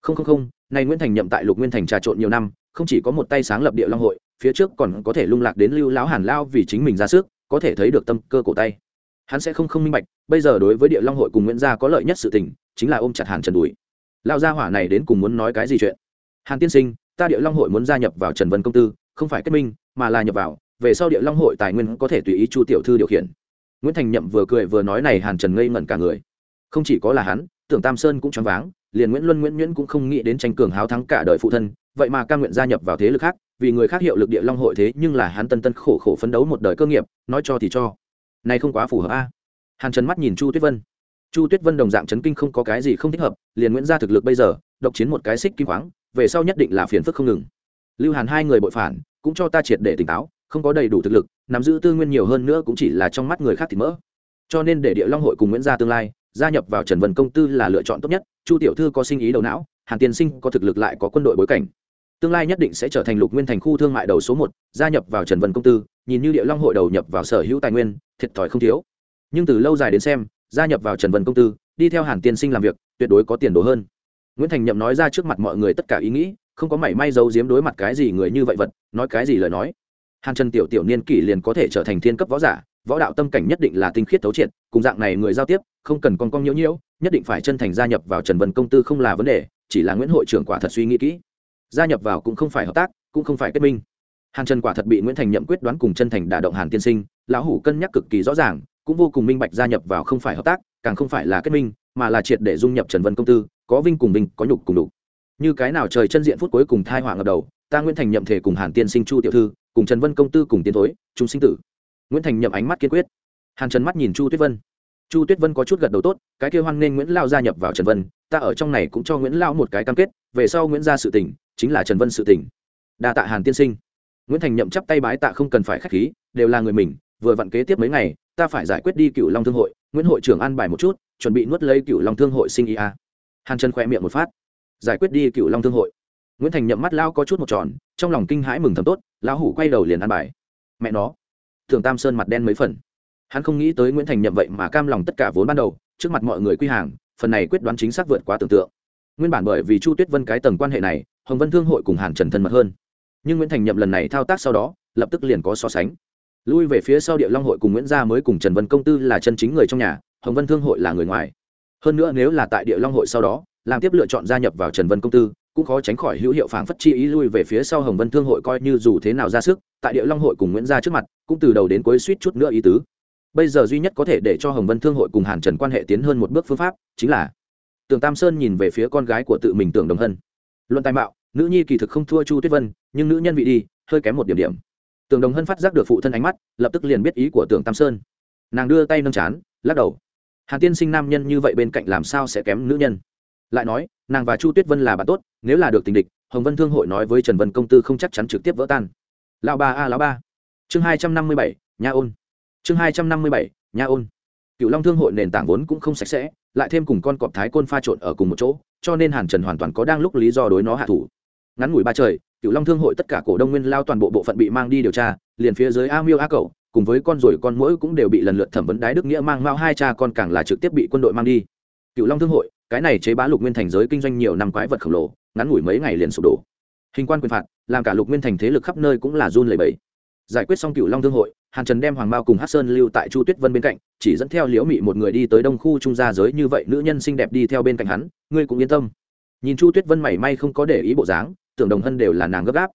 S1: Không không không nay nguyễn thành nhậm tại lục nguyên thành trà trộn nhiều năm, không chỉ có một tay sáng lập địa long hội, phía trước còn có thể lung lạc đến lưu lão hàn lao vì chính mình ra sức, có thể thấy được tâm cơ cổ tay. Hắn sẽ không không minh bạch, bây giờ đối với địa long hội cùng nguyễn gia có lợi nhất sự tình, chính là ôm chặt hàn trần đùi lao gia hỏa này đến cùng muốn nói cái gì chuyện? Hàn tiên sinh, ta địa long hội muốn gia nhập vào trần vân công tư, không phải kết minh, mà là nhập vào, về sau địa long hội tài nguyên có thể tùy ý chu tiểu thư điều khiển. Nguyễn thành nhậm vừa cười vừa nói này hàn trần ngây ngẩn cả người. Không chỉ có là hắn, tưởng tam sơn cũng choáng váng liền nguyễn luân nguyễn nhuyễn cũng không nghĩ đến tranh cường háo thắng cả đời phụ thân, vậy mà ca nguyện gia nhập vào thế lực khác, vì người khác hiệu lực địa long hội thế nhưng là hắn tân tân khổ khổ phấn đấu một đời cơ nghiệp, nói cho thì cho. Này không quá phù hợp a. Hàn trần mắt nhìn chu tuyết vân. Chu tuyết vân đồng dạng chấn kinh không có cái gì không thích hợp, liền nguyễn gia thực lực bây giờ, độc chiến một cái xích kim khoáng, về sau nhất định là phiền phức không ngừng. Lưu hàn hai người bội phản, cũng cho ta triệt để tỉnh táo, không có đầy đủ thực lực, nắm giữ tư nguyên nhiều hơn nữa cũng chỉ là trong mắt người khác thì mỡ. Cho nên để địa long hội cùng nguyễn gia tương lai gia nhập vào trần vân công tư là lựa chọn tốt nhất, chu tiểu thư có sinh ý đầu não, hàn tiên sinh có thực lực lại có quân đội bối cảnh. Tương lai nhất định sẽ trở thành lục nguyên thành khu thương mại đầu số một, gia nhập vào trần vân công tư, nhìn như địa long hội đầu nhập vào sở hữu tài nguyên, thiệt thòi không thiếu. Nhưng từ lâu dài đến xem, gia nhập vào trần vân công tư, đi theo hàn tiên sinh làm việc, tuyệt đối có tiền đồ hơn. Nguyễn thành nhậm nói ra trước mặt mọi người tất cả ý nghĩ, không có mảy may giấu giếm đối mặt cái gì người như vậy vật, nói cái gì lời nói. Hàn trần tiểu tiểu niên kỷ liền có thể trở thành thiên cấp võ giả, võ đạo tâm cảnh nhất định là tinh khiết thấu triệt, cùng dạng này người giao tiếp không cần con con nhiễu nhiễu, nhất định phải chân thành gia nhập vào trần vân công tư không là vấn đề, chỉ là nguyễn hội trưởng quả thật suy nghĩ kỹ. Gia nhập vào cũng không phải hợp tác, cũng không phải kết minh. Hàn trần quả thật bị nguyễn thành nhậm quyết đoán cùng chân thành đả động hàn tiên sinh, lão hủ cân nhắc cực kỳ rõ ràng, cũng vô cùng minh bạch gia nhập vào không phải hợp tác, càng không phải là kết minh, mà là triệt để dung nhập trần vân công tư, có vinh cùng vinh, có nhục cùng đủ như cái nào trời chân diện phút cuối cùng thai họa ngập đầu, ta nguyễn thành nhậm thể cùng hàn tiên sinh chu tiểu thư, cùng trần vân công tư cùng tiến thối chúng sinh tử. Nguyễn thành nhậm ánh mắt kiên quyết. Hàn trần mắt nhìn chu tuyết vân chu tuyết vân có chút gật đầu tốt, cái kêu hoan nên nguyễn lao gia nhập vào trần vân, ta ở trong này cũng cho nguyễn lao một cái cam kết, về sau nguyễn ra sự tỉnh chính là trần vân sự tỉnh đa tạ hàn tiên sinh. Nguyễn thành nhậm chắp tay bái tạ không cần phải k h á c h khí, đều là người mình, vừa vặn kế tiếp mấy ngày, ta phải giải quyết đi cựu long thương hội, nguyễn hội trưởng an bài một chút, chuẩn bị nuốt lấy cựu long thương hội sinh ý a. Hàn trần khoe miệng một phát. Giải quyết đi cựu long thương hội. Nguyễn thành nhậm mắt lao có chút một tròn, trong lòng kinh hãi mừng thầm tốt, lão hủ quay đầu liền ăn bài. Mẹ nó, thường tam sơn mặt đen mấy phần hắn không nghĩ tới nguyễn thành nhậm vậy mà cam lòng tất cả vốn ban đầu, trước mặt mọi người quy hàng, phần này quyết đoán chính xác vượt quá tưởng tượng. Nguyên bản bởi vì chu tuyết vân cái tầng quan hệ này, hồng vân thương hội cùng hàn trần thân mật hơn. Nhưng nguyễn thành nhậm lần này thao tác sau đó, lập tức liền có so sánh. Lui về phía sau địa long hội cùng nguyễn gia mới cùng trần vân công tư là chân chính người trong nhà, hồng vân thương hội là người ngoài. Hơn nữa nếu là tại địa long hội sau đó, làm tiếp lựa chọn gia nhập vào trần vân công tư, cũng khó tránh khỏi hữu hiệu phảng phất chi ý lui về phía sau hồng vân thương hội coi như dù thế nào ra sức, tại địa long hội cùng nguyễn gia trước mặt, cũng từ đầu đến cuối suýt chút nữa ý tứ bây giờ duy nhất có thể để cho hồng vân thương hội cùng hàn trần quan hệ tiến hơn một bước phương pháp chính là tưởng tam sơn nhìn về phía con gái của tự mình tưởng đồng hân. Luận tài mạo, nữ nhi kỳ thực không thua chu tuyết vân, nhưng nữ nhân vị đi, hơi kém một điểm điểm. Tưởng đồng hân phát giác được phụ thân ánh mắt, lập tức liền biết ý của tưởng tam sơn. Nàng đưa tay nâng chán, lắc đầu. Hàn tiên sinh nam nhân như vậy bên cạnh làm sao sẽ kém nữ nhân? Lại nói, nàng và chu tuyết vân là bạn tốt, nếu là được tình địch, hồng vân thương hội nói với trần vân công tư không chắc chắn trực tiếp vỡ tan. Lão ba a, lão ba. Chương hai trăm năm mươi bảy, nha ôn chương hai trăm năm mươi bảy, nha ôn. Cựu long thương hội nền tảng vốn cũng không sạch sẽ, lại thêm cùng con cọp thái côn pha trộn ở cùng một chỗ, cho nên hàn trần hoàn toàn có đang lúc lý do đối nó hạ thủ. Ngắn ngủi ba trời cựu long thương hội tất cả cổ đông nguyên lao toàn bộ bộ phận bị mang đi điều tra, liền phía dưới a miêu a cầu cùng với con ruồi con mũi cũng đều bị lần lượt thẩm vấn đái đức nghĩa mang mao hai cha con càng là trực tiếp bị quân đội mang đi. Cựu long thương hội, cái này chế bá lục nguyên thành giới kinh doanh nhiều năm quái vật khổng lồ, ngắn ngủi mấy ngày liền sụp đổ. Hình quan quyền phạt, làm cả lục nguyên thành thế lực khắp nơi cũng là run lẩy bẩy. Giải quyết xong cựu long thương hội hàn trần đem hoàng Mao cùng hát sơn lưu tại chu tuyết vân bên cạnh, chỉ dẫn theo liễu mị một người đi tới đông khu trung gia giới như vậy nữ nhân xinh đẹp đi theo bên cạnh hắn, ngươi cũng yên tâm. Nhìn chu tuyết vân mảy may không có để ý bộ dáng, tưởng đồng hân đều là nàng gấp gáp.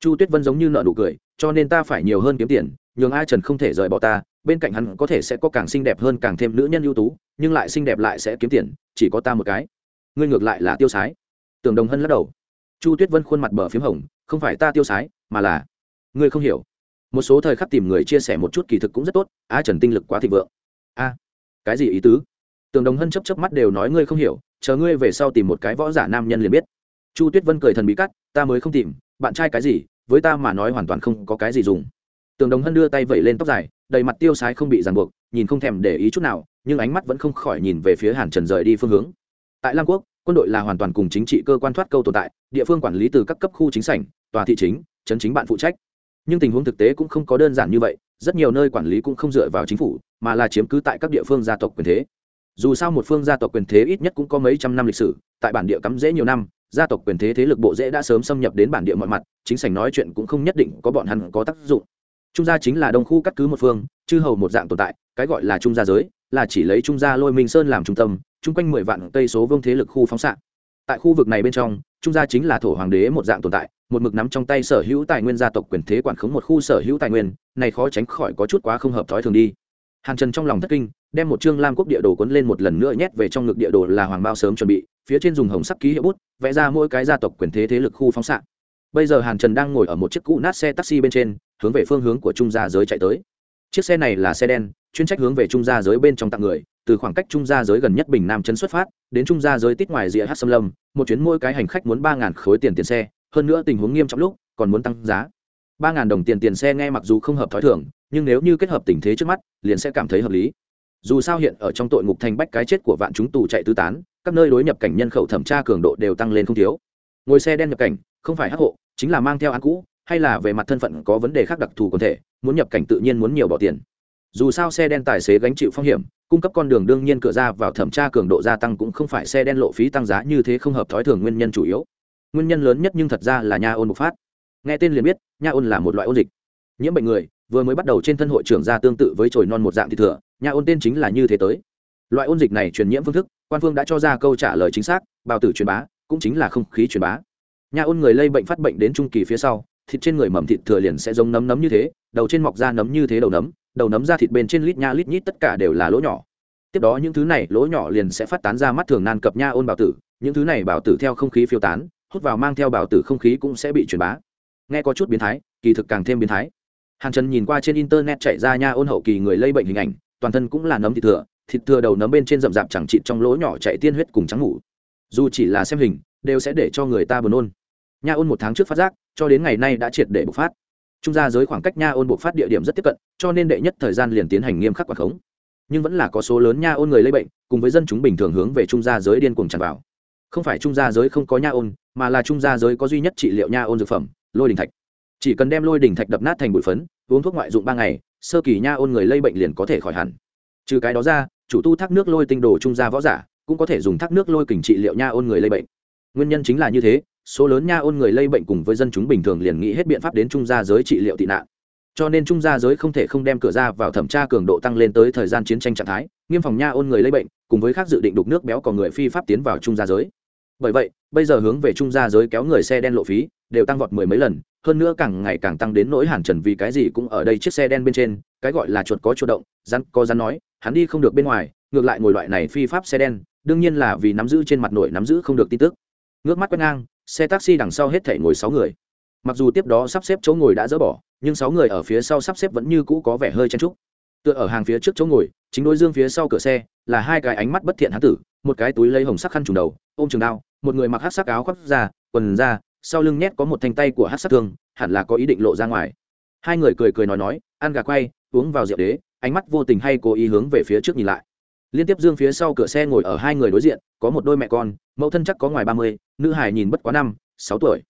S1: Chu tuyết vân giống như nợ nụ cười, cho nên ta phải nhiều hơn kiếm tiền, nhường a trần không thể rời bỏ ta, bên cạnh hắn có thể sẽ có càng xinh đẹp hơn càng thêm nữ nhân ưu tú, nhưng lại xinh đẹp lại sẽ kiếm tiền, chỉ có ta một cái. Ngươi ngược lại là tiêu sái. Tưởng đồng hân lắc đầu. Chu tuyết vân khuôn mặt bờ p h í m hồng, không phải ta tiêu sái, mà là, ngươi không hiểu một số thời khắc tìm người chia sẻ một chút kỳ thực cũng rất tốt a trần tinh lực quá thịnh vượng. A, cái gì ý tứ? Tường đồng hân chấp chấp mắt đều nói ngươi không hiểu, chờ ngươi về sau tìm một cái võ giả nam nhân liền biết. Chu tuyết vân cười thần bí cắt, ta mới không tìm, bạn trai cái gì, với ta mà nói hoàn toàn không có cái gì dùng. Tường đồng hân đưa tay vẩy lên tóc dài, đầy mặt tiêu sái không bị ràng buộc, nhìn không thèm để ý chút nào, nhưng ánh mắt vẫn không khỏi nhìn về phía hàn trần rời đi phương hướng. Tại lam quốc, quân đội là hoàn toàn cùng chính trị cơ quan thoát câu tồn tại, địa phương quản lý từ các cấp khu chính sảnh, tòa thị chính, chấn chính bạn phụ trách nhưng tình huống thực tế cũng không có đơn giản như vậy, rất nhiều nơi quản lý cũng không dựa vào chính phủ, mà là chiếm cứ tại các địa phương gia tộc quyền thế. Dù sao một phương gia tộc quyền thế ít nhất cũng có mấy trăm năm lịch sử, tại bản địa cắm rễ nhiều năm, gia tộc quyền thế thế lực bộ dễ đã sớm xâm nhập đến bản địa mọi mặt, chính sảnh nói chuyện cũng không nhất định có bọn hắn có tác dụng. Trung gia chính là đông khu cắt cứ một phương, chư hầu một dạng tồn tại, cái gọi là trung gia giới, là chỉ lấy trung gia lôi minh sơn làm trung tâm, chung quanh mười vạn cây số vương thế lực khu phóng xạ. Tại khu vực này bên trong trung gia chính là thổ hoàng đế một dạng tồn tại, một mực nắm trong tay sở hữu tài nguyên gia tộc quyền thế quản khống một khu sở hữu tài nguyên, này khó tránh khỏi có chút quá không hợp thói thường đi. Hàn trần trong lòng thất kinh, đem một chương lam quốc địa đồ cuốn lên một lần nữa nhét về trong ngực địa đồ là hoàng bao sớm chuẩn bị, phía trên dùng hồng sắc ký hiệu bút, vẽ ra mỗi cái gia tộc quyền thế thế lực khu phóng xạ. Bây giờ hàn trần đang ngồi ở một chiếc cũ nát xe taxi bên trên, hướng về phương hướng của trung gia giới chạy tới. Chiếc xe này là xe đen, chuyên trách hướng về trung gia giới bên trong tặng người từ khoảng cách trung gia giới gần nhất bình nam trấn xuất phát, đến trung gia giới tít ngoài rìa hát xâm lâm, một chuyến mỗi cái hành khách muốn ba khối tiền tiền xe, hơn nữa tình huống nghiêm trọng lúc, còn muốn tăng giá. Ba đồng tiền tiền xe nghe mặc dù không hợp t h ó i thưởng nhưng nếu như kết hợp tình thế trước mắt, liền sẽ cảm thấy hợp lý. Dù sao hiện ở trong tội ngục thành bách cái chết của vạn chúng tù chạy tứ tán, các nơi đối nhập cảnh nhân khẩu thẩm tra cường độ đều tăng lên không thiếu. Ngồi xe đen nhập cảnh, không phải hắc hộ, chính là mang theo án cũ, hay là về mặt thân phận có vấn đề khác đặc thù quần thể, muốn nhập cảnh tự nhiên muốn nhiều bỏ tiền. Dù sao xe đen tài xế gánh chịu phong hiểm cung cấp con đường đương nhiên cửa ra vào thẩm tra cường độ gia tăng cũng không phải xe đen lộ phí tăng giá như thế không hợp thói thường nguyên nhân chủ yếu. Nguyên nhân lớn nhất nhưng thật ra là nha ôn bộc phát. Nghe tên liền biết, nha ôn là một loại ôn dịch. Nhiễm bệnh người, vừa mới bắt đầu trên thân hội trưởng ra tương tự với chồi non một dạng thịt thừa, nha ôn tên chính là như thế tới. Loại ôn dịch này truyền nhiễm phương thức, quan phương đã cho ra câu trả lời chính xác, bào tử truyền bá, cũng chính là không khí truyền bá. Nha ôn người lây bệnh phát bệnh đến trung kỳ phía sau, thịt trên người mầm thịt thừa liền sẽ giống nấm nấm như thế, đầu trên mọc da nấm như thế đầu nấm đầu nấm ra thịt bên trên lít nha lít nhít tất cả đều là lỗ nhỏ. Tiếp đó những thứ này lỗ nhỏ liền sẽ phát tán ra mắt thường nan cập nha ôn bảo tử. Những thứ này bảo tử theo không khí phiêu tán, hút vào mang theo bảo tử không khí cũng sẽ bị truyền bá. Nghe có chút biến thái, kỳ thực càng thêm biến thái. Hàn trần nhìn qua trên internet chạy ra nha ôn hậu kỳ người lây bệnh hình ảnh, toàn thân cũng là nấm thịt thừa thịt thừa đầu nấm bên trên rậm rạp chẳng chịt trong lỗ nhỏ chạy tiên huyết cùng trắng ngủ. Dù chỉ là xem hình, đều sẽ để cho người ta buồn nôn. Nha ôn một tháng trước phát giác, cho đến ngày nay đã triệt để bộc phát trung gia giới khoảng cách nha ôn bộc phát địa điểm rất tiếp cận, cho nên đệ nhất thời gian liền tiến hành nghiêm khắc quản khống. Nhưng vẫn là có số lớn nha ôn người lây bệnh, cùng với dân chúng bình thường hướng về trung gia giới điên cuồng tràn vào. Không phải trung gia giới không có nha ôn, mà là trung gia giới có duy nhất trị liệu nha ôn dược phẩm, lôi đình thạch. Chỉ cần đem lôi đình thạch đập nát thành bụi phấn, uống thuốc ngoại dụng ba ngày, sơ kỳ nha ôn người lây bệnh liền có thể khỏi hẳn. Trừ cái đó ra, chủ tu thác nước lôi tinh đồ trung gia võ giả cũng có thể dùng thác nước lôi kình trị liệu nha ôn người lây bệnh. Nguyên nhân chính là như thế số lớn nha ôn người lây bệnh cùng với dân chúng bình thường liền nghĩ hết biện pháp đến trung gia giới trị liệu tị nạn. Cho nên trung gia giới không thể không đem cửa ra vào thẩm tra cường độ tăng lên tới thời gian chiến tranh trạng thái, nghiêm phòng nha ôn người lây bệnh, cùng với khác dự định đục nước béo còn người phi pháp tiến vào trung gia giới. Bởi vậy, bây giờ hướng về trung gia giới kéo người xe đen lộ phí, đều tăng vọt mười mấy lần, hơn nữa càng ngày càng tăng đến nỗi hàn trần vì cái gì cũng ở đây chiếc xe đen bên trên, cái gọi là chuột có chuột động, rắn có rắn nói, hắn đi không được bên ngoài, ngược lại ngồi loại này phi pháp xe đen, đương nhiên là vì nắm giữ trên mặt nổi nắm giữ không được tin tức. Ngước mắt quét ngang xe taxi đằng sau hết thể ngồi sáu người. Mặc dù tiếp đó sắp xếp chỗ ngồi đã dỡ bỏ, nhưng sáu người ở phía sau sắp xếp vẫn như cũ có vẻ hơi chen trúc tựa ở hàng phía trước chỗ ngồi, chính đối dương phía sau cửa xe, là hai cái ánh mắt bất thiện hán tử, một cái túi lấy hồng sắc khăn trùng đầu, ôm trường đao, một người mặc hát sắc áo khoác ra, quần ra, sau lưng nhét có một thanh tay của hát sắc thương, hẳn là có ý định lộ ra ngoài. Hai người cười cười nói nói, ăn gà quay, uống vào rượu đế, ánh mắt vô tình hay cố ý hướng về phía trước nhìn lại liên tiếp dương phía sau cửa xe ngồi ở hai người đối diện, có một đôi mẹ con, mẫu thân chắc có ngoài ba mươi, nữ hải nhìn bất quá năm, sáu tuổi.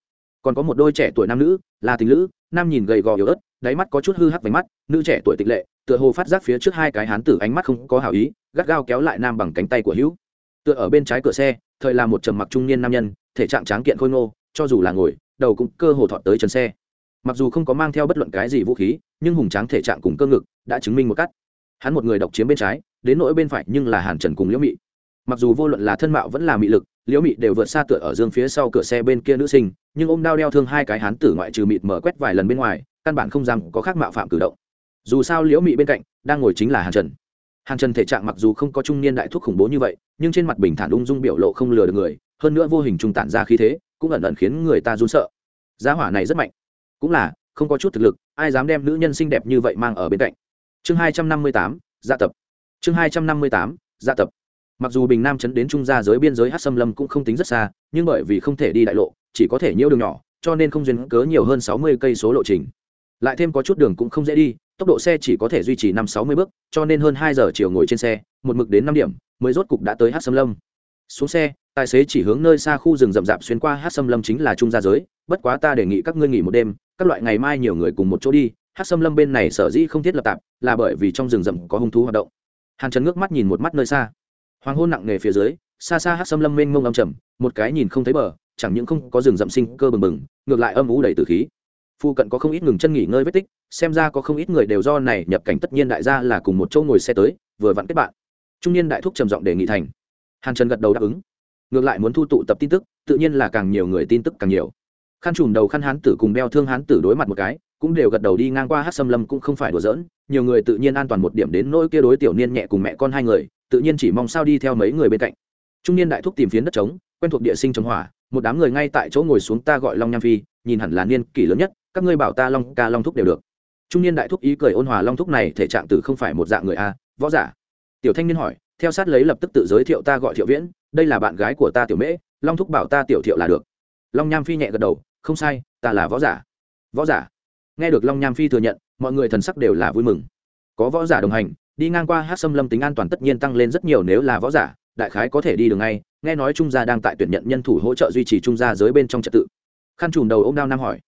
S1: Còn có một đôi trẻ tuổi nam nữ, là tình nữ nam nhìn gầy gò yếu ớt, đáy mắt có chút hư hắc váy mắt, nữ trẻ tuổi tịch lệ, tựa hồ phát giác phía trước hai cái hán tử ánh mắt không có hảo ý, gắt gao kéo lại nam bằng cánh tay của hữu. Tựa ở bên trái cửa xe, thời là một trầm mặc trung niên nam nhân, thể trạng tráng kiện khôi ngô, cho dù là ngồi, đầu cũng cơ hồ thọt tới chân xe. Mặc dù không có mang theo bất luận cái gì vũ khí, nhưng hùng tráng thể trạng cùng cơ ngực đã chứng minh một cách hắn một người độc chiếm bên trái, đến nỗi bên phải nhưng là hàn trần cùng liễu mị. Mặc dù vô luận là thân mạo vẫn là mị lực, liễu mị đều vượt xa tựa ở dương phía sau cửa xe bên kia nữ sinh, nhưng ôm đao đeo thương hai cái hán tử ngoại trừ mịt mở quét vài lần bên ngoài, căn bản không dám có khác mạo phạm cử động. Dù sao liễu mị bên cạnh, đang ngồi chính là hàn trần. Hàn trần thể trạng mặc dù không có trung niên đại thuốc khủng bố như vậy, nhưng trên mặt bình thản ung dung biểu lộ không lừa được người, hơn nữa vô hình trung tản ra khí thế, cũng ẩn ẩn khiến người ta run sợ. Giá hỏa này rất mạnh. Cũng là, không có chút thực lực, ai dám đem nữ nhân xinh đẹp như vậy mang ở bên cạnh chương hai trăm năm mươi tám, gia tập. Chương hai trăm năm mươi tám, gia tập. Mặc dù bình nam chấn đến trung gia giới biên giới hát xâm lâm cũng không tính rất xa, nhưng bởi vì không thể đi đại lộ, chỉ có thể nhiễu đường nhỏ, cho nên không duyên cớ nhiều hơn sáu mươi cây số lộ trình. Lại thêm có chút đường cũng không dễ đi, tốc độ xe chỉ có thể duy trì năm sáu mươi bước, cho nên hơn hai giờ chiều ngồi trên xe, một mực đến năm điểm, mới rốt cục đã tới hát xâm lâm. Xuống xe, tài xế chỉ hướng nơi xa khu rừng rậm rạp xuyên qua hát xâm lâm chính là trung gia giới, bất quá ta đề nghị các ngươi nghỉ một đêm, các loại ngày mai nhiều người cùng một chỗ đi hát xâm lâm bên này sở dĩ không thiết lập tạp, là bởi vì trong rừng rậm có hung thú hoạt động. Hàn trần ngước mắt nhìn một mắt nơi xa. Hoàng hôn nặng nề phía dưới, xa xa hát xâm lâm mênh mông âm trầm, một cái nhìn không thấy bờ, chẳng những không có rừng rậm sinh cơ bừng bừng, ngược lại âm ú đầy từ khí. Phu cận có không ít ngừng chân nghỉ ngơi vết tích, xem ra có không ít người đều do này nhập cảnh tất nhiên đại gia là cùng một chỗ ngồi xe tới, vừa vặn kết bạn. Trung niên đại thúc trầm giọng đề nghị thành. Hàn trần gật đầu đáp ứng. Ngược lại muốn thu tụ tập tin tức, tự nhiên là càng nhiều người tin tức càng nhiều. Khăn trùm đầu khăn hán tử cùng đeo thương hán tử đối mặt một cái cũng đều gật đầu đi ngang qua hát xâm lâm cũng không phải đùa giỡn, nhiều người tự nhiên an toàn một điểm đến nỗi kia đối tiểu niên nhẹ cùng mẹ con hai người, tự nhiên chỉ mong sao đi theo mấy người bên cạnh. Trung niên đại thúc tìm phiến đất trống, quen thuộc địa sinh chống hỏa, một đám người ngay tại chỗ ngồi xuống ta gọi long nham phi, nhìn hẳn là niên kỷ lớn nhất, các ngươi bảo ta long ca long thúc đều được. Trung niên đại thúc ý cười ôn hòa long thúc này, thể trạng từ không phải một dạng người a, võ giả. Tiểu thanh niên hỏi, theo sát lấy lập tức tự giới thiệu ta gọi thiệu viễn, đây là bạn gái của ta tiểu mễ, long thúc bảo ta tiểu thiệu là được. Long nham phi nhẹ gật đầu, không sai, ta là võ giả. Võ giả? Nghe được long nham phi thừa nhận, mọi người thần sắc đều là vui mừng. Có võ giả đồng hành, đi ngang qua hát xâm lâm tính an toàn tất nhiên tăng lên rất nhiều nếu là võ giả, đại khái có thể đi đường ngay, nghe nói trung gia đang tại tuyển nhận nhân thủ hỗ trợ duy trì trung gia giới bên trong trật tự. Khăn trùm đầu ô m đao nam hỏi.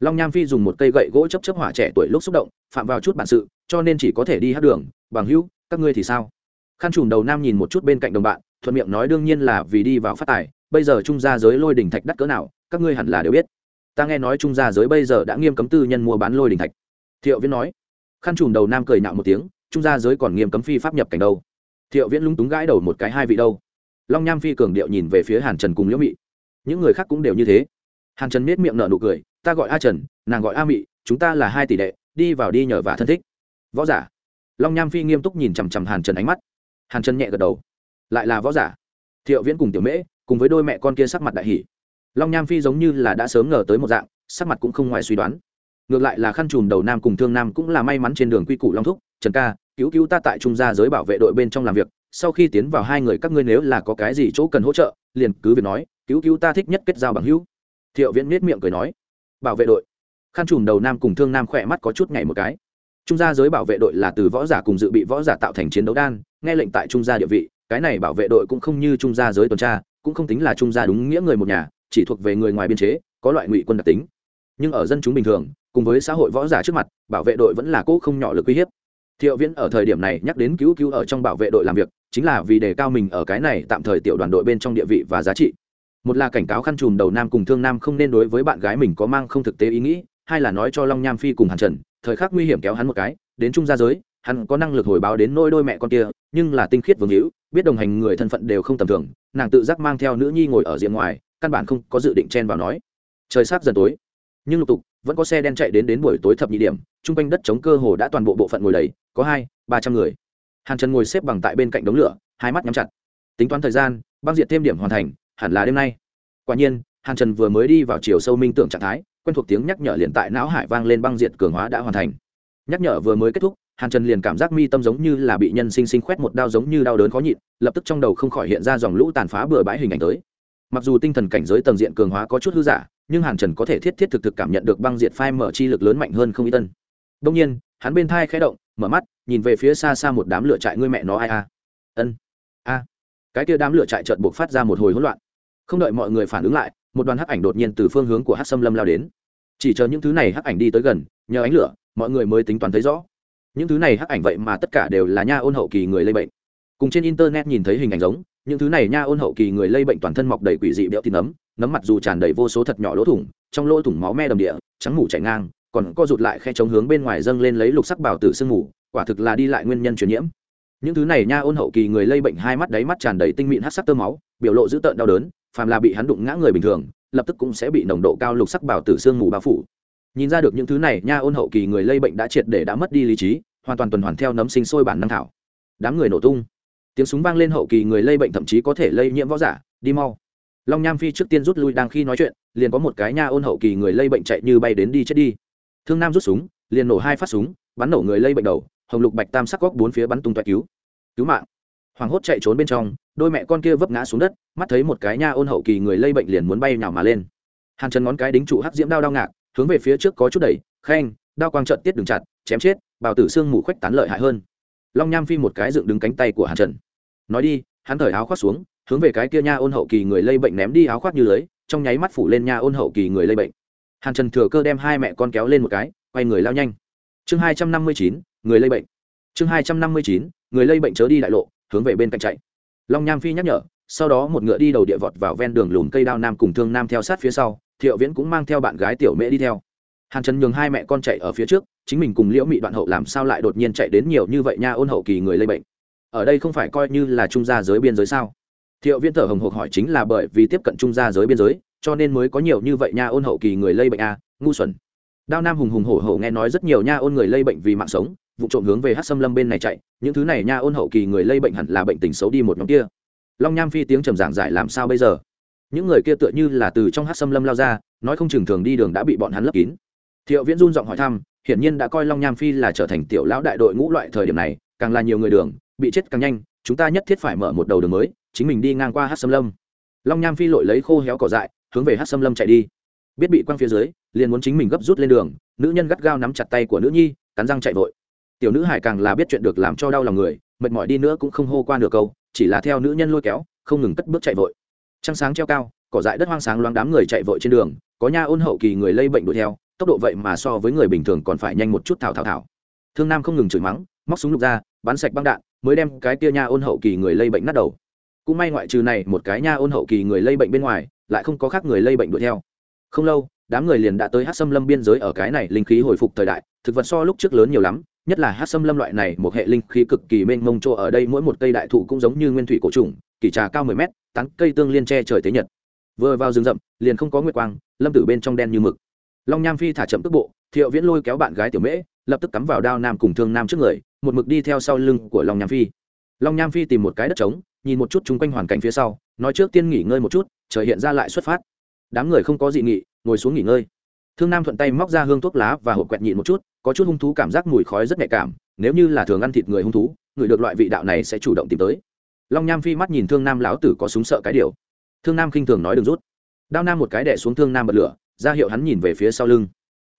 S1: Long nham phi dùng một cây gậy gỗ chấp chấp hỏa trẻ tuổi lúc xúc động, phạm vào chút bản sự, cho nên chỉ có thể đi hát đường, bằng hữu, các ngươi thì sao? Khăn trùm đầu nam nhìn một chút bên cạnh đồng bạn, thuận miệng nói đương nhiên là vì đi vào phát tài, bây giờ trung gia giới lôi đỉnh thạch đắt cỡ nào, các ngươi hẳn là đều biết ta nghe nói trung gia giới bây giờ đã nghiêm cấm tư nhân mua bán lôi đỉnh thạch. Thiệu viễn nói. Khăn trùm đầu nam cười nhạo một tiếng, trung gia giới còn nghiêm cấm phi pháp nhập cảnh đâu. Thiệu viễn lúng túng gãi đầu một cái hai vị đâu. Long nham phi cường điệu nhìn về phía hàn trần cùng liễu mị. Những người khác cũng đều như thế. Hàn trần miết miệng nở nụ cười, ta gọi a trần, nàng gọi a mị, chúng ta là hai tỷ đệ, đi vào đi nhờ và thân thích. Võ giả? Long nham phi nghiêm túc nhìn chằm chằm hàn trần ánh mắt. Hàn trần nhẹ gật đầu. Lại là võ giả. Thiệu viễn cùng tiểu mễ, cùng với đôi mẹ con kia sắc mặt đại hỷ long nham phi giống như là đã sớm ngờ tới một dạng, sắc mặt cũng không ngoài suy đoán. Ngược lại là khăn trùm đầu nam cùng thương nam cũng là may mắn trên đường quy củ long thúc, trần ca, cứu cứu ta tại trung gia giới bảo vệ đội bên trong làm việc, sau khi tiến vào hai người các ngươi nếu là có cái gì chỗ cần hỗ trợ, liền cứ việc nói, cứu cứu ta thích nhất kết giao bằng hữu. Thiệu viễn miết miệng cười nói, bảo vệ đội. Khăn trùm đầu nam cùng thương nam khỏe mắt có chút ngày một cái. Trung gia giới bảo vệ đội là từ võ giả cùng dự bị võ giả tạo thành chiến đấu đan, nghe lệnh tại trung gia địa vị, cái này bảo vệ đội cũng không như trung gia giới tuần tra, cũng không tính là trung gia đúng nghĩa người một nhà chỉ thuộc về người ngoài biên chế, có loại ngụy quân đặc tính. Nhưng ở dân chúng bình thường, cùng với xã hội võ giả trước mặt, bảo vệ đội vẫn là cỗ không nhỏ lực uy hiếp. Thiệu viễn ở thời điểm này nhắc đến cứu cứu ở trong bảo vệ đội làm việc, chính là vì đề cao mình ở cái này tạm thời tiểu đoàn đội bên trong địa vị và giá trị. Một là cảnh cáo khăn trùm đầu nam cùng thương nam không nên đối với bạn gái mình có mang không thực tế ý nghĩ, hai là nói cho long nham phi cùng hàn trần, thời khắc nguy hiểm kéo hắn một cái, đến trung gia giới, hắn có năng lực hồi báo đến nôi đôi mẹ con kia, nhưng là tinh khiết vương hữu, biết đồng hành người thân phận đều không tầm thường, nàng tự giác mang theo nữ nhi ngồi ở diện ngoài căn bản không có dự định chen vào nói. Trời sắp dần tối. Nhưng lục tục, vẫn có xe đen chạy đến đến buổi tối thập nhị điểm chung quanh đất chống cơ hồ đã toàn bộ bộ phận ngồi đầy, có hai, ba trăm người. Hàn trần ngồi xếp bằng tại bên cạnh đống lửa, hai mắt nhắm chặt. Tính toán thời gian, băng diệt thêm điểm hoàn thành, hẳn là đêm nay. Quả nhiên, hàn trần vừa mới đi vào chiều sâu minh tưởng trạng thái, quen thuộc tiếng nhắc nhở liền tại não hải vang lên băng diệt cường hóa đã hoàn thành. Nhắc nhở vừa mới kết thúc, hàn trần liền cảm giác mi tâm giống như là bị nhân sinh sinh khoét một đao giống như đau đớn khó nhịn, lập tức trong đầu không khỏi hiện ra dòng lũ tàn phá bừa bãi hình ảnh tới mặc dù tinh thần cảnh giới tầng diện cường hóa có chút hư giả, nhưng hàn trần có thể thiết thiết thực thực cảm nhận được băng diệt phai mở chi lực lớn mạnh hơn không y tân. Đông nhiên, hắn bên thai khẽ động, mở mắt, nhìn về phía xa xa một đám lửa trại ngươi mẹ nó ai a? Ân, a. Cái kia đám lửa trại trợn buộc phát ra một hồi hỗn loạn. Không đợi mọi người phản ứng lại, một đoàn hắc ảnh đột nhiên từ phương hướng của hắc xâm lâm lao đến. Chỉ chờ những thứ này hắc ảnh đi tới gần, nhờ ánh lửa, mọi người mới tính toán thấy rõ. Những thứ này hắc ảnh vậy mà tất cả đều là nha ôn hậu kỳ người lây bệnh. Cùng trên internet nhìn thấy hình ảnh giống những thứ này nha ôn hậu kỳ người lây bệnh toàn thân mọc đầy quỷ dị béo thịt nấm nấm mặt dù tràn đầy vô số thật nhỏ lỗ thủng, trong lỗ thủng máu me đầm địa, trắng mủ chảy ngang, còn co rụt lại khe chống hướng bên ngoài dâng lên lấy lục sắc bảo tử sương mù, quả thực là đi lại nguyên nhân truyền nhiễm. Những thứ này nha ôn hậu kỳ người lây bệnh hai mắt đáy mắt tràn đầy tinh mịn hát sắc tơ máu, biểu lộ dữ tợn đau đớn, phàm là bị hắn đụng ngã người bình thường, lập tức cũng sẽ bị nồng độ cao lục sắc bảo tử sương mù bao phủ. Nhìn ra được những thứ này, nha ôn hậu kỳ người lây bệnh đã triệt để đã mất đi lý trí, hoàn toàn tuần hoàn theo nấm sinh sôi bản năng thảo. Đám người nổ tung tiếng súng vang lên hậu kỳ người lây bệnh thậm chí có thể lây nhiễm võ giả, đi mau. Long nham phi trước tiên rút lui đang khi nói chuyện, liền có một cái nha ôn hậu kỳ người lây bệnh chạy như bay đến đi chết đi. Thương nam rút súng, liền nổ hai phát súng, bắn nổ người lây bệnh đầu, hồng lục bạch tam sắc góc bốn phía bắn tung toại cứu. Cứu mạng. Hoàng hốt chạy trốn bên trong, đôi mẹ con kia vấp ngã xuống đất, mắt thấy một cái nha ôn hậu kỳ người lây bệnh liền muốn bay nhào mà lên. Hàn chân ngón cái đính trụ hắc diễm đao đao ngạc, hướng về phía trước có chút đẩy, khen, đao quang trận tiết đường chặt, chém chết, bào tử xương mù khoách tán lợi hại hơn. Long nham phi một cái dựng đứng cánh tay của hàn trần nói đi, hắn thời áo khoác xuống, hướng về cái kia nha ôn hậu kỳ người lây bệnh ném đi áo khoác như lưới, trong nháy mắt phủ lên nha ôn hậu kỳ người lây bệnh. Hàn trần thừa cơ đem hai mẹ con kéo lên một cái, quay người lao nhanh. Chương hai trăm năm mươi chín, người lây bệnh. Chương hai trăm năm mươi chín, người lây bệnh chớ đi đại lộ, hướng về bên cạnh chạy. Long nham phi nhắc nhở, sau đó một ngựa đi đầu địa vọt vào ven đường lùm cây đao nam cùng thương nam theo sát phía sau, thiệu viễn cũng mang theo bạn gái tiểu mễ đi theo. Hàn trần nhường hai mẹ con chạy ở phía trước, chính mình cùng liễu mị đoạn hậu làm sao lại đột nhiên chạy đến nhiều như vậy nha ôn hậu kỳ người lây bệnh ở đây không phải coi như là trung gia giới biên giới sao? Thiệu viễn thở hồng hộc hỏi chính là bởi vì tiếp cận trung gia giới biên giới cho nên mới có nhiều như vậy nha ôn hậu kỳ người lây bệnh a à, ngu xuẩn. Đao nam hùng hùng hổ hổ nghe nói rất nhiều nha ôn người lây bệnh vì mạng sống vụ trộm hướng về hát xâm lâm bên này chạy những thứ này nha ôn hậu kỳ người lây bệnh hẳn là bệnh tình xấu đi một nhóm kia. Long nham phi tiếng trầm giảng giải làm sao bây giờ? Những người kia tựa như là từ trong hát xâm lâm lao ra nói không chừng thường đi đường đã bị bọn hắn lấp kín. Thiệu viễn run giọng hỏi thăm hiển nhiên đã coi long nham phi là trở thành tiểu lão đại đội ngũ loại thời điểm này càng là nhiều người đường bị chết càng nhanh, chúng ta nhất thiết phải mở một đầu đường mới, chính mình đi ngang qua hát xâm lâm. Long nham phi lội lấy khô héo cỏ dại, hướng về hát xâm lâm chạy đi. Biết bị quăng phía dưới, liền muốn chính mình gấp rút lên đường, nữ nhân gắt gao nắm chặt tay của nữ nhi, cắn răng chạy vội. Tiểu nữ hải càng là biết chuyện được làm cho đau lòng người, mệt mỏi đi nữa cũng không hô qua nửa câu, chỉ là theo nữ nhân lôi kéo, không ngừng cất bước chạy vội. Trăng sáng treo cao, cỏ dại đất hoang sáng loáng đám người chạy vội trên đường, có nha ôn hậu kỳ người lây bệnh đuổi theo, tốc độ vậy mà so với người bình thường còn phải nhanh một chút thảo thảo thảo. Thương nam không ngừng chửi mắng, móc súng lục ra, bắn sạch băng đạn mới đem cái kia nha ôn hậu kỳ người lây bệnh nát đầu. Cũng may ngoại trừ này, một cái nha ôn hậu kỳ người lây bệnh bên ngoài, lại không có khác người lây bệnh đuổi theo. Không lâu, đám người liền đã tới hát xâm lâm biên giới ở cái này linh khí hồi phục thời đại, thực vật so lúc trước lớn nhiều lắm, nhất là hát xâm lâm loại này, một hệ linh khí cực kỳ mênh mông chỗ ở đây mỗi một cây đại thụ cũng giống như nguyên thủy cổ trùng, kỳ trà cao mười mét, tán cây tương liên tre trời thế nhật. Vừa vào rừng rậm, liền không có nguyệt quang, lâm tử bên trong đen như mực. Long nham phi thả chậm tức bộ, thiệu viễn lôi kéo bạn gái tiểu mễ lập tức cắm vào đao nam cùng thương nam trước người, một mực đi theo sau lưng của long nham phi. Long nham phi tìm một cái đất trống, nhìn một chút chung quanh hoàn cảnh phía sau, nói trước tiên nghỉ ngơi một chút, trời hiện ra lại xuất phát. Đám người không có dị nghị, ngồi xuống nghỉ ngơi. Thương nam thuận tay móc ra hương thuốc lá và hộp quẹt nhịn một chút, có chút hung thú cảm giác mùi khói rất nhạy cảm, nếu như là thường ăn thịt người hung thú, người được loại vị đạo này sẽ chủ động tìm tới. Long nham phi mắt nhìn thương nam lão tử có súng sợ cái điều. Thương nam khinh thường nói đừng rút. Đao nam một cái đẻ xuống thương nam bật lửa, ra hiệu hắn nhìn về phía sau lưng.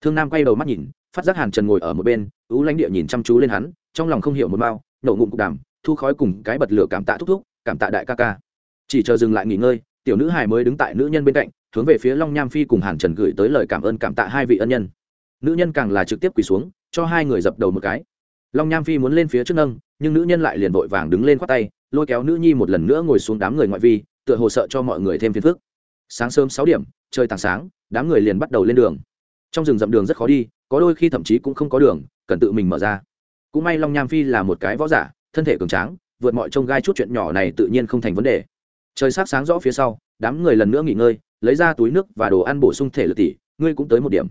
S1: Thương nam quay đầu mắt nhìn phát giác hàn trần ngồi ở một bên ú lãnh địa nhìn chăm chú lên hắn trong lòng không hiểu một bao nổ ngụm cục đàm thu khói cùng cái bật lửa cảm tạ thúc thúc cảm tạ đại ca ca chỉ chờ dừng lại nghỉ ngơi tiểu nữ hài mới đứng tại nữ nhân bên cạnh hướng về phía long nham phi cùng hàn trần gửi tới lời cảm ơn cảm tạ hai vị ân nhân nữ nhân càng là trực tiếp quỳ xuống cho hai người dập đầu một cái long nham phi muốn lên phía trước nâng nhưng nữ nhân lại liền vội vàng đứng lên khoát tay lôi kéo nữ nhi một lần nữa ngồi xuống đám người ngoại vi tựa hồ sợ cho mọi người thêm phiền phức sáng sớm sáu điểm trời tàng sáng đám người liền bắt đầu lên đường trong rừng rậm đường rất khó đi, có đôi khi thậm chí cũng không có đường, cần tự mình mở ra. Cũng may long nham phi là một cái võ giả, thân thể cường tráng, vượt mọi trông gai chút chuyện nhỏ này tự nhiên không thành vấn đề. Trời sắc sáng rõ phía sau, đám người lần nữa nghỉ ngơi, lấy ra túi nước và đồ ăn bổ sung thể lực tỷ, ngươi cũng tới một điểm.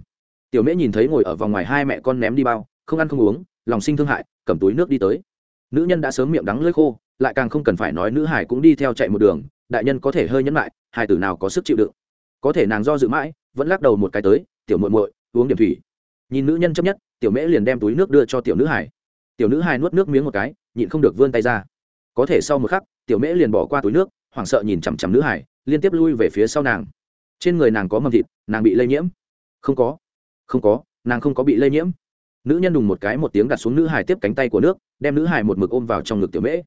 S1: Tiểu mễ nhìn thấy ngồi ở vòng ngoài hai mẹ con ném đi bao, không ăn không uống, lòng sinh thương hại, cầm túi nước đi tới. Nữ nhân đã sớm miệng đắng lưỡi khô, lại càng không cần phải nói nữ hải cũng đi theo chạy một đường, đại nhân có thể hơi nhẫn lại hai tử nào có sức chịu đựng. Có thể nàng do dự mãi, vẫn lắc đầu một cái tới, tiểu muội muội uống điểm thủy. Nhìn nữ nhân chấp nhất, tiểu mễ liền đem túi nước đưa cho tiểu nữ hải tiểu nữ hải nuốt nước miếng một cái, nhịn không được vươn tay ra. Có thể sau một khắc, tiểu mễ liền bỏ qua túi nước, hoảng sợ nhìn chằm chằm nữ hải liên tiếp lui về phía sau nàng. Trên người nàng có mầm thịt, nàng bị lây nhiễm. Không có. Không có, nàng không có bị lây nhiễm. Nữ nhân đùng một cái một tiếng đặt xuống nữ hải tiếp cánh tay của nước, đem nữ hải một mực ôm vào trong ngực tiểu mễ.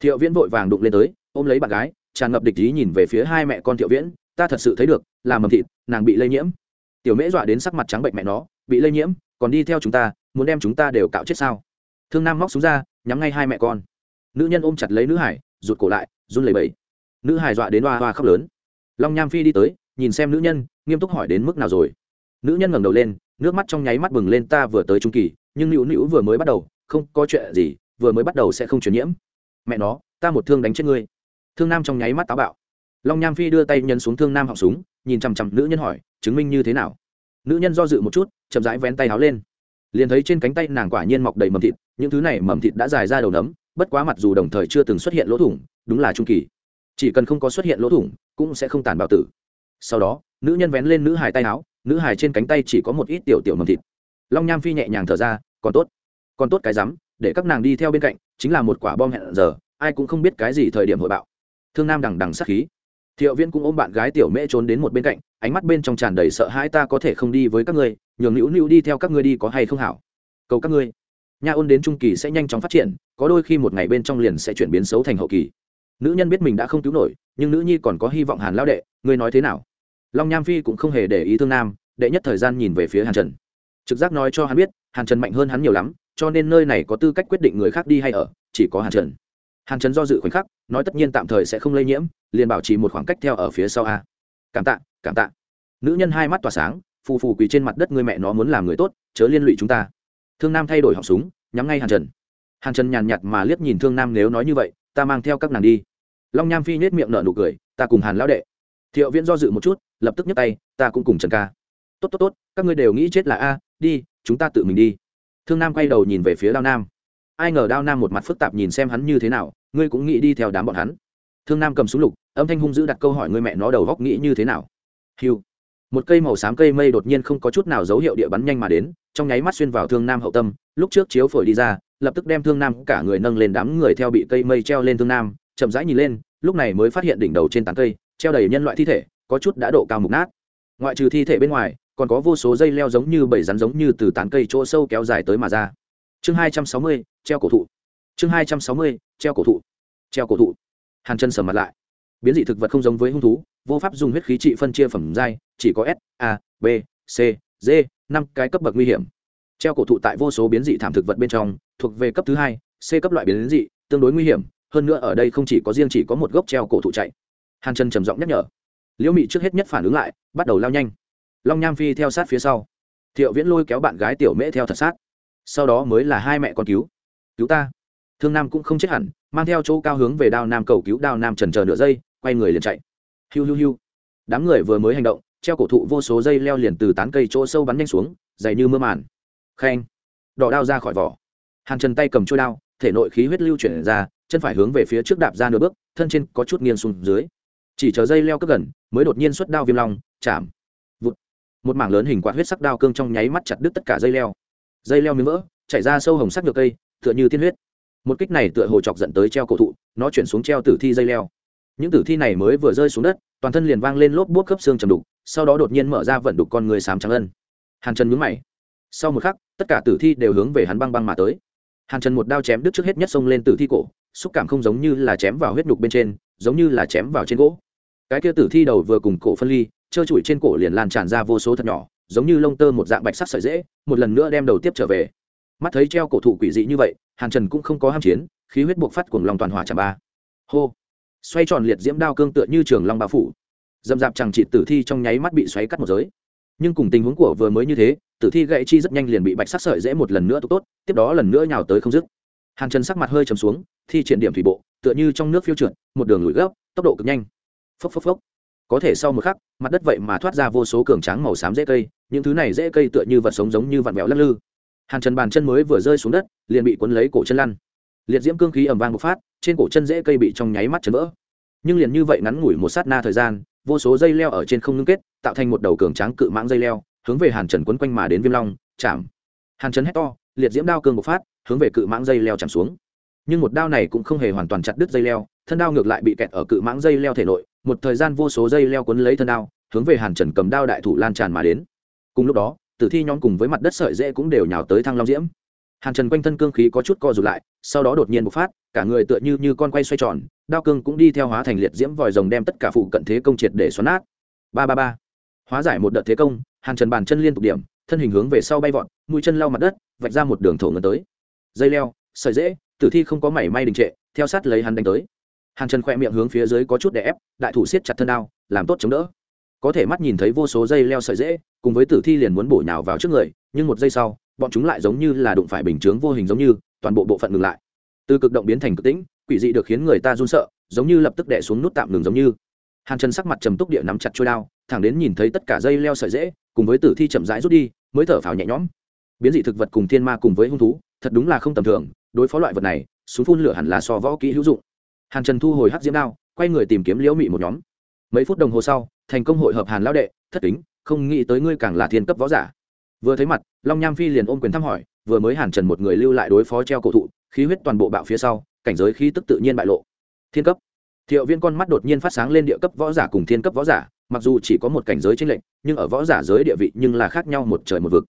S1: Thiệu viễn vội vàng đụng lên tới, ôm lấy bạn gái, tràn ngập địch ý nhìn về phía hai mẹ con thiệu viễn. Ta thật sự thấy được, là mầm thịt, nàng bị lây nhiễm tiểu mễ dọa đến sắc mặt trắng bệnh mẹ nó, bị lây nhiễm, còn đi theo chúng ta, muốn đem chúng ta đều cạo chết sao? Thương nam móc xuống ra, nhắm ngay hai mẹ con. Nữ nhân ôm chặt lấy nữ hải, rụt cổ lại, run lẩy bẩy. Nữ hải dọa đến hoa hoa khóc lớn. Long nham phi đi tới, nhìn xem nữ nhân, nghiêm túc hỏi đến mức nào rồi. Nữ nhân ngẩng đầu lên, nước mắt trong nháy mắt bừng lên ta vừa tới trung kỳ, nhưng nữu nữu vừa mới bắt đầu, không có chuyện gì, vừa mới bắt đầu sẽ không truyền nhiễm. Mẹ nó, ta một thương đánh chết ngươi. Thương nam trong nháy mắt táo bạo long nham phi đưa tay nhân xuống thương nam họng súng, nhìn chằm chằm nữ nhân hỏi, chứng minh như thế nào? Nữ nhân do dự một chút, chậm rãi vén tay háo lên. Liền thấy trên cánh tay nàng quả nhiên mọc đầy mầm thịt, những thứ này mầm thịt đã dài ra đầu nấm, bất quá mặt dù đồng thời chưa từng xuất hiện lỗ thủng, đúng là trung kỳ. Chỉ cần không có xuất hiện lỗ thủng, cũng sẽ không tàn bạo tử. Sau đó, nữ nhân vén lên nữ hài tay áo nữ hài trên cánh tay chỉ có một ít tiểu tiểu mầm thịt. Long nham phi nhẹ nhàng thở ra, còn tốt còn tốt cái rắm, để các nàng đi theo bên cạnh, chính là một quả bom hẹn giờ, ai cũng không biết cái gì thời điểm hội bạo. Thương nam đằng đằng sắc khí thiệu Viễn cũng ôm bạn gái tiểu mễ trốn đến một bên cạnh, ánh mắt bên trong tràn đầy sợ hãi, ta có thể không đi với các ngươi, nhường nữu nữu đi theo các ngươi đi có hay không hảo? Cầu các ngươi. Nha ôn đến trung kỳ sẽ nhanh chóng phát triển, có đôi khi một ngày bên trong liền sẽ chuyển biến xấu thành hậu kỳ. Nữ nhân biết mình đã không cứu nổi, nhưng nữ nhi còn có hy vọng hàn lao đệ, ngươi nói thế nào? Long nham phi cũng không hề để ý thương nam, đệ nhất thời gian nhìn về phía hàn trần. Trực giác nói cho hắn biết, hàn trần mạnh hơn hắn nhiều lắm, cho nên nơi này có tư cách quyết định người khác đi hay ở, chỉ có hàn trần hàn trần do dự khoảnh khắc, nói tất nhiên tạm thời sẽ không lây nhiễm, liền bảo trì một khoảng cách theo ở phía sau a. Cảm tạ cảm tạ. Nữ nhân hai mắt tỏa sáng, phù phù quỳ trên mặt đất người mẹ nó muốn làm người tốt, chớ liên lụy chúng ta. Thương nam thay đổi họng súng, nhắm ngay hàn trần. Hàn trần nhàn nhạt mà liếc nhìn thương nam nếu nói như vậy, ta mang theo các nàng đi. Long nham phi nhét miệng nở nụ cười, ta cùng hàn lão đệ. Thiệu viễn do dự một chút, lập tức nhấc tay, ta cũng cùng trần ca. Tốt tốt tốt, các ngươi đều nghĩ chết là a, đi, chúng ta tự mình đi. Thương nam quay đầu nhìn về phía đao nam ai ngờ đao nam một mặt phức tạp nhìn xem hắn như thế nào, ngươi cũng nghĩ đi theo đám bọn hắn. Thương nam cầm súng lục, âm thanh hung dữ đặt câu hỏi người mẹ nó đầu góc nghĩ như thế nào. Hiu một cây màu xám cây mây đột nhiên không có chút nào dấu hiệu địa bắn nhanh mà đến, trong nháy mắt xuyên vào thương nam hậu tâm, lúc trước chiếu phổi đi ra, lập tức đem thương nam cả người nâng lên đám người theo bị cây mây treo lên thương nam, chậm rãi nhìn lên, lúc này mới phát hiện đỉnh đầu trên tán cây, treo đầy nhân loại thi thể, có chút đã độ cao mục nát. Ngoại trừ thi thể bên ngoài, còn có vô số dây leo giống như bảy rắn giống như từ tán cây chỗ sâu kéo dài tới mà ra. Chương hai trăm sáu mươi treo cổ thụ. Chương hai trăm sáu mươi, treo cổ thụ. Treo cổ thụ. Hàn chân sầm mặt lại. Biến dị thực vật không giống với hung thú, vô pháp dùng huyết khí trị phân chia phẩm giai, chỉ có s, a, b, c, d, năm cái cấp bậc nguy hiểm. Treo cổ thụ tại vô số biến dị thảm thực vật bên trong, thuộc về cấp thứ hai, c cấp loại biến dị, tương đối nguy hiểm, hơn nữa ở đây không chỉ có riêng chỉ có một gốc treo cổ thụ chạy. Hàn chân trầm giọng nhắc nhở. Liễu mị trước hết nhất phản ứng lại, bắt đầu lao nhanh. Long nham phi theo sát phía sau. Thiệu viễn lôi kéo bạn gái tiểu mễ theo thật sát. Sau đó mới là hai mẹ con cứu cứu ta. Thương nam cũng không chết hẳn, mang theo chỗ cao hướng về đao nam cầu cứu đao nam trần chờ nửa giây, quay người liền chạy. Hiu hiu hiu. Đám người vừa mới hành động, treo cổ thụ vô số dây leo liền từ tán cây chỗ sâu bắn nhanh xuống, dày như mưa màn. Khen. Đỏ đao ra khỏi vỏ. Hàn trần tay cầm trôi đao, thể nội khí huyết lưu chuyển ra, chân phải hướng về phía trước đạp ra nửa bước, thân trên có chút nghiêng xuống dưới. Chỉ chờ dây leo cất gần, mới đột nhiên xuất đao viêm long, chạm. Vụt. Một mảng lớn hình quạt huyết sắc đao cương trong nháy mắt chặt đứt tất cả dây leo. Dây leo miếng vỡ, chảy ra sâu hồng sắc nhược cây tựa như tiên huyết. Một kích này tựa hồ chọc dẫn tới treo cổ thụ, nó chuyển xuống treo tử thi dây leo. Những tử thi này mới vừa rơi xuống đất, toàn thân liền vang lên lốp bút khớp xương chầm đục, sau đó đột nhiên mở ra vận đục con người sám trắng ân. Hàn trần nhúng mày. Sau một khắc, tất cả tử thi đều hướng về hắn băng băng mà tới. Hàn trần một đao chém đứt trước hết nhất xông lên tử thi cổ, xúc cảm không giống như là chém vào huyết đục bên trên, giống như là chém vào trên gỗ. Cái kia tử thi đầu vừa cùng cổ phân ly, trơ trụi trên cổ liền lan tràn ra vô số thật nhỏ, giống như lông tơ một dạng bạch sắc sợi dễ một lần nữa đem đầu tiếp trở về mắt thấy treo cổ thụ quỷ dị như vậy, hàn trần cũng không có ham chiến, khí huyết buộc phát cùng lòng toàn hỏa chạm ba. Hô! Xoay tròn liệt diễm đao cương tựa như trường long bao phủ. Dầm dạp chẳng trị tử thi trong nháy mắt bị xoáy cắt một giới. Nhưng cùng tình huống của vừa mới như thế, tử thi gãy chi rất nhanh liền bị bạch sắc sợi dễ một lần nữa tốt tốt, tiếp đó lần nữa nhào tới không dứt. Hàn trần sắc mặt hơi chầm xuống, thi triển điểm thủy bộ, tựa như trong nước phiêu trượt, một đường lùi gấp, tốc độ cực nhanh. Phốc phốc phốc. Có thể sau một khắc, mặt đất vậy mà thoát ra vô số cường tráng màu xám dễ cây, những thứ này dễ cây tựa như vật sống giống như vặn vẹo lắc lư hàn trần bàn chân mới vừa rơi xuống đất, liền bị cuốn lấy cổ chân lăn. Liệt diễm cương khí ẩm vang bộc phát, trên cổ chân dễ cây bị trong nháy mắt chấn vỡ. Nhưng liền như vậy ngắn ngủi một sát na thời gian, vô số dây leo ở trên không ngưng kết, tạo thành một đầu cường tráng cự mãng dây leo, hướng về hàn trần quấn quanh mà đến viêm long, chạm. Hàn trần hét to, liệt diễm đao cương bộc phát, hướng về cự mãng dây leo chạm xuống. Nhưng một đao này cũng không hề hoàn toàn chặt đứt dây leo, thân đao ngược lại bị kẹt ở cự mãng dây leo thể nội, một thời gian vô số dây leo quấn lấy thân đao, hướng về hàn trần cầm đao đại thủ lan tràn mà đến. Cùng lúc đó tử thi nhóm cùng với mặt đất sợi dễ cũng đều nhào tới thăng long diễm. Hàn trần quanh thân cương khí có chút co rụt lại, sau đó đột nhiên bộc phát, cả người tựa như như con quay xoay tròn, đao cương cũng đi theo hóa thành liệt diễm vòi rồng đem tất cả phụ cận thế công triệt để xoắn nát. Ba ba ba. Hóa giải một đợt thế công, hàn trần bàn chân liên tục điểm, thân hình hướng về sau bay vọt, mũi chân lau mặt đất, vạch ra một đường thổ ngân tới. Dây leo, sợi dễ, tử thi không có mảy may đình trệ, theo sát lấy hắn đánh tới. Hàn trần khoe miệng hướng phía dưới có chút đè ép, đại thủ siết chặt thân đao, làm tốt chống đỡ có thể mắt nhìn thấy vô số dây leo sợi dễ, cùng với tử thi liền muốn bổ nhào vào trước người, nhưng một giây sau, bọn chúng lại giống như là đụng phải bình chướng vô hình giống như, toàn bộ bộ phận ngừng lại. Từ cực động biến thành cực tĩnh, quỷ dị được khiến người ta run sợ, giống như lập tức đẻ xuống nút tạm ngừng giống như. Hàn trần sắc mặt trầm túc địa nắm chặt trôi đao, thẳng đến nhìn thấy tất cả dây leo sợi dễ, cùng với tử thi chậm rãi rút đi, mới thở phào nhẹ nhõm. Biến dị thực vật cùng thiên ma cùng với hung thú, thật đúng là không tầm thường, đối phó loại vật này, súng phun lửa hẳn là so võ kỹ hữu dụng. Hàn trần thu hồi hắc diễm đao, quay người tìm kiếm liễu mị một nhóm. Mấy phút đồng hồ sau thành công hội hợp hàn lao đệ, thất kính, không nghĩ tới ngươi càng là thiên cấp võ giả. Vừa thấy mặt, long nham phi liền ôm quyền thăm hỏi, vừa mới hàn trần một người lưu lại đối phó treo cổ thụ, khí huyết toàn bộ bạo phía sau, cảnh giới khí tức tự nhiên bại lộ. Thiên cấp. Thiệu viên con mắt đột nhiên phát sáng lên địa cấp võ giả cùng thiên cấp võ giả, mặc dù chỉ có một cảnh giới trên lệnh nhưng ở võ giả giới địa vị nhưng là khác nhau một trời một vực.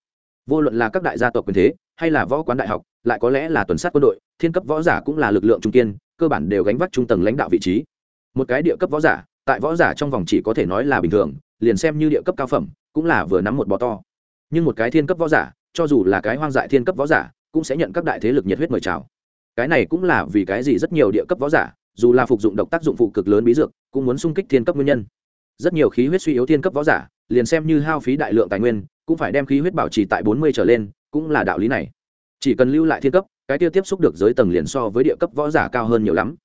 S1: Vô luận là các đại gia tộc quyền thế, hay là võ quán đại học, lại có lẽ là tuần sát quân đội, thiên cấp võ giả cũng là lực lượng trung kiên, cơ bản đều gánh vác trung tầng lãnh đạo vị trí. Một cái địa cấp võ giả tại võ giả trong vòng chỉ có thể nói là bình thường, liền xem như địa cấp cao phẩm, cũng là vừa nắm một bò to. Nhưng một cái thiên cấp võ giả, cho dù là cái hoang dại thiên cấp võ giả, cũng sẽ nhận các đại thế lực nhiệt huyết mời chào. Cái này cũng là vì cái gì rất nhiều địa cấp võ giả, dù là phục dụng độc tác dụng phụ cực lớn bí dược, cũng muốn sung kích thiên cấp nguyên nhân. Rất nhiều khí huyết suy yếu thiên cấp võ giả, liền xem như hao phí đại lượng tài nguyên, cũng phải đem khí huyết bảo trì tại bốn mươi trở lên, cũng là đạo lý này. Chỉ cần lưu lại thiên cấp, cái tiêu tiếp xúc được giới tầng liền so với địa cấp võ giả cao hơn nhiều lắm.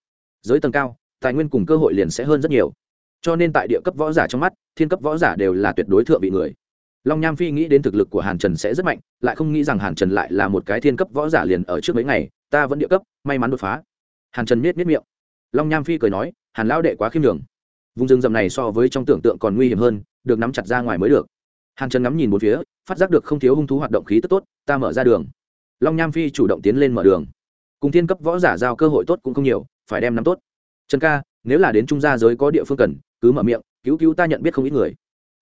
S1: Giới tầng cao, tài nguyên cùng cơ hội liền sẽ hơn rất nhiều cho nên tại địa cấp võ giả trong mắt, thiên cấp võ giả đều là tuyệt đối thượng vị người. Long nham phi nghĩ đến thực lực của hàn trần sẽ rất mạnh, lại không nghĩ rằng hàn trần lại là một cái thiên cấp võ giả liền ở trước mấy ngày, ta vẫn địa cấp, may mắn đột phá. Hàn trần miết miết miệng. Long nham phi cười nói, hàn lão đệ quá khiêm đường vùng rừng rậm này so với trong tưởng tượng còn nguy hiểm hơn, được nắm chặt ra ngoài mới được. Hàn trần ngắm nhìn một phía, phát giác được không thiếu hung thú hoạt động khí tức tốt, ta mở ra đường. Long nham phi chủ động tiến lên mở đường. Cùng thiên cấp võ giả giao cơ hội tốt cũng không nhiều, phải đem nắm tốt. Trần ca, nếu là đến trung gia giới có địa phương cần cứ mở miệng, cứu cứu ta nhận biết không ít người.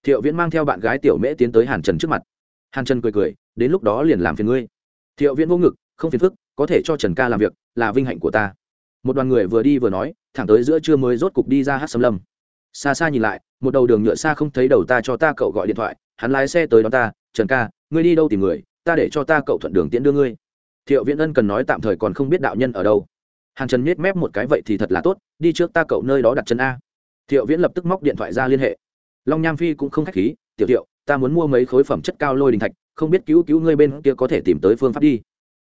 S1: Thiệu viễn mang theo bạn gái tiểu mễ tiến tới hàn trần trước mặt. Hàn trần cười cười, đến lúc đó liền làm phiền ngươi. Thiệu viễn vô ngực, không phiền phức, có thể cho trần ca làm việc, là vinh hạnh của ta. Một đoàn người vừa đi vừa nói, thẳng tới giữa trưa mới rốt cục đi ra hát xâm lâm. Xa xa nhìn lại, một đầu đường nhựa xa không thấy đầu ta cho ta cậu gọi điện thoại, hắn lái xe tới đón ta, trần ca, ngươi đi đâu tìm người, ta để cho ta cậu thuận đường tiễn đưa ngươi. Thiệu viễn ân cần nói tạm thời còn không biết đạo nhân ở đâu. Hàn trần nhét mép một cái, vậy thì thật là tốt, đi trước ta cậu nơi đó đặt chân a thiệu viễn lập tức móc điện thoại ra liên hệ. Long nham phi cũng không k h á c h khí, tiểu thiệu, ta muốn mua mấy khối phẩm chất cao lôi đình thạch, không biết cứu cứu ngươi bên kia có thể tìm tới phương pháp đi.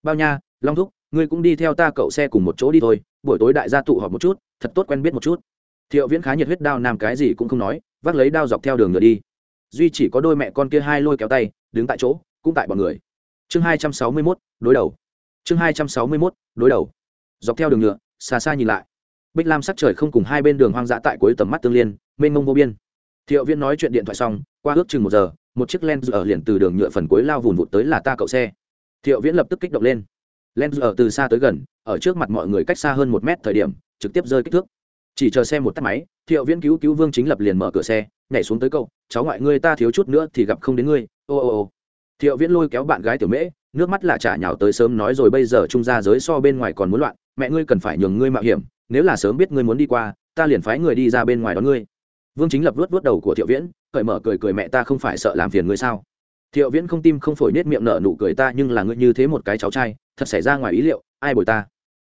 S1: Bao nha, long thúc, ngươi cũng đi theo ta cậu xe cùng một chỗ đi thôi, buổi tối đại gia tụ họp một chút, thật tốt quen biết một chút. Thiệu viễn khá nhiệt huyết đao nam cái gì cũng không nói, vác lấy đao dọc theo đường ngựa đi. Duy chỉ có đôi mẹ con kia hai lôi kéo tay, đứng tại chỗ, cũng tại bọn người. Chương hai trăm sáu mươi mốt, đối đầu. Chương hai trăm sáu mươi mốt, đối đầu. Dọc theo đường ngựa, xa xa nhìn lại bích lam sắc trời không cùng hai bên đường hoang dã tại cuối tầm mắt tương liên, mênh mông vô biên. Thiệu viên nói chuyện điện thoại xong, qua ước chừng một giờ, một chiếc len ở liền từ đường nhựa phần cuối lao vùn vụt tới là ta cậu xe. Thiệu viễn lập tức kích động lên. Len ở từ xa tới gần, ở trước mặt mọi người cách xa hơn một mét thời điểm, trực tiếp rơi kích thước. Chỉ chờ xe một tắt máy, thiệu viễn cứu cứu vương chính lập liền mở cửa xe, nhảy xuống tới cậu, cháu ngoại ngươi ta thiếu chút nữa thì gặp không đến ngươi. Ô ô ô. Thiệu viễn lôi kéo bạn gái tiểu mễ, nước mắt là trả nhào tới sớm nói rồi bây giờ trung gia giới so bên ngoài còn muốn loạn, mẹ ngươi cần phải nhường ngươi mạo hiểm nếu là sớm biết ngươi muốn đi qua, ta liền phái người đi ra bên ngoài đón ngươi. Vương chính lập vớt vớt đầu của thiệu viễn, cởi mở cười cười mẹ ta không phải sợ làm phiền ngươi sao? Thiệu viễn không tim không phổi nết miệng nở nụ cười ta, nhưng là ngươi như thế một cái cháu trai, thật xảy ra ngoài ý liệu, ai bồi ta?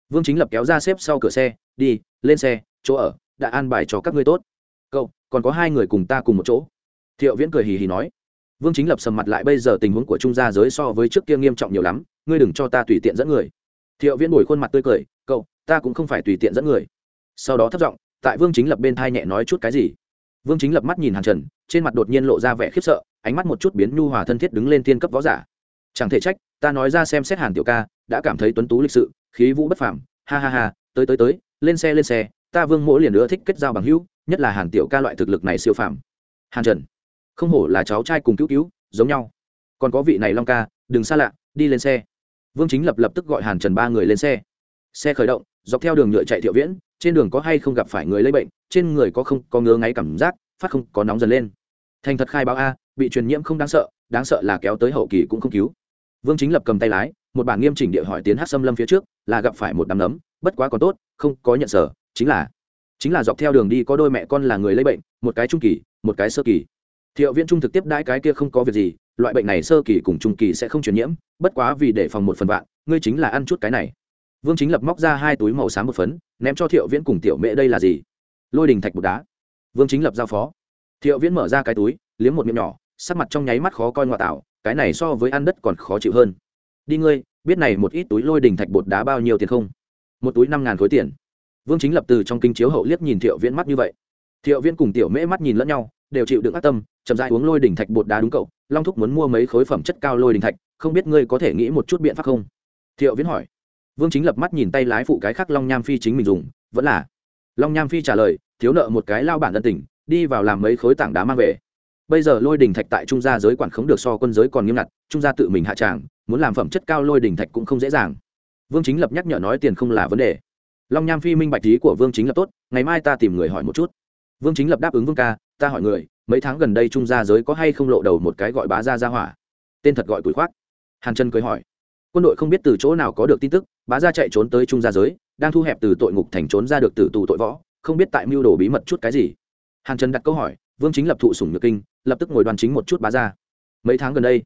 S1: Vương chính lập kéo ra xếp sau cửa xe, đi, lên xe, chỗ ở, đã an bài cho các ngươi tốt. Cậu, còn có hai người cùng ta cùng một chỗ. Thiệu viễn cười hì hì nói. Vương chính lập sầm mặt lại bây giờ tình huống của trung gia giới so với trước kia nghiêm trọng nhiều lắm, ngươi đừng cho ta tùy tiện dẫn người. Thiệu viễn bồi khuôn mặt tươi cười ta cũng không phải tùy tiện dẫn người. Sau đó thất giọng, tại vương chính lập bên thai nhẹ nói chút cái gì? Vương chính lập mắt nhìn hàn trần, trên mặt đột nhiên lộ ra vẻ khiếp sợ, ánh mắt một chút biến nhu hòa thân thiết đứng lên tiên cấp võ giả. Chẳng thể trách, ta nói ra xem xét hàn tiểu ca, đã cảm thấy tuấn tú lịch sự, khí vũ bất phàm, ha ha ha, tới tới tới, lên xe lên xe, ta vương mỗi liền nữa thích kết giao bằng hữu, nhất là hàn tiểu ca loại thực lực này siêu phàm. Hàn trần, không hổ là cháu trai cùng cứu cứu, giống nhau. Còn có vị này long ca, đừng xa lạ, đi lên xe. Vương chính lập lập tức gọi hàn trần ba người lên xe xe khởi động, dọc theo đường nhựa chạy thiệu viễn, trên đường có hay không gặp phải người lây bệnh, trên người có không có ngứa ngáy cảm giác, phát không có nóng dần lên. Thành thật khai báo a, bị truyền nhiễm không đáng sợ đáng sợ là kéo tới hậu kỳ cũng không cứu. Vương chính lập cầm tay lái, một bản nghiêm chỉnh địa hỏi tiến hát xâm lâm phía trước, là gặp phải một đám nấm, bất quá còn tốt, không có nhận sở, chính là chính là dọc theo đường đi có đôi mẹ con là người lây bệnh, một cái trung kỳ, một cái sơ kỳ. Thiệu viễn trung thực tiếp đãi cái kia không có việc gì, loại bệnh này sơ kỳ cùng trung kỳ sẽ không truyền nhiễm, bất quá vì để phòng một phần vạn, ngươi chính là ăn chút cái này vương chính lập móc ra hai túi màu xám một phấn, ném cho thiệu viễn cùng tiểu Mễ đây là gì? Lôi đình thạch bột đá. Vương chính lập giao phó. Thiệu viễn mở ra cái túi, liếm một miệng nhỏ, sắc mặt trong nháy mắt khó coi ngoại tạo, cái này so với ăn đất còn khó chịu hơn. Đi ngươi, biết này một ít túi lôi đình thạch bột đá bao nhiêu tiền không? Một túi năm ngàn khối tiền. Vương chính lập từ trong kinh chiếu hậu liếc nhìn thiệu viễn mắt như vậy. Thiệu viễn cùng tiểu mễ mắt nhìn lẫn nhau, đều chịu đựng ác tâm, chậm dại uống lôi đình thạch bột đá đúng cậu, long thúc muốn mua mấy khối phẩm chất cao lôi đình thạch, không biết ngươi có thể nghĩ một chút biện pháp không? Thiệu viễn hỏi vương chính lập mắt nhìn tay lái phụ cái khác long nham phi chính mình dùng, vẫn là. Long nham phi trả lời, thiếu nợ một cái lao bản ân tình, đi vào làm mấy khối tảng đá mang về. Bây giờ lôi đình thạch tại trung gia giới quản khống được so quân giới còn nghiêm ngặt, trung gia tự mình hạ tràng, muốn làm phẩm chất cao lôi đình thạch cũng không dễ dàng. Vương chính lập nhắc nhở nói tiền không là vấn đề. Long nham phi minh bạch lý của vương chính lập tốt, ngày mai ta tìm người hỏi một chút. Vương chính lập đáp ứng vương ca, ta hỏi người, mấy tháng gần đây trung gia giới có hay không lộ đầu một cái gọi bá gia gia hỏa? Tên thật gọi tuổi khoác. Hàn trần cười hỏi quân đội không biết từ chỗ nào có được tin tức bá gia chạy trốn tới trung gia giới đang thu hẹp từ tội ngục thành trốn ra được từ tù tội võ không biết tại mưu đồ bí mật chút cái gì. Hàn trần đặt câu hỏi vương chính lập thụ sủng nhược kinh lập tức ngồi đoàn chính một chút bá gia. Mấy tháng gần đây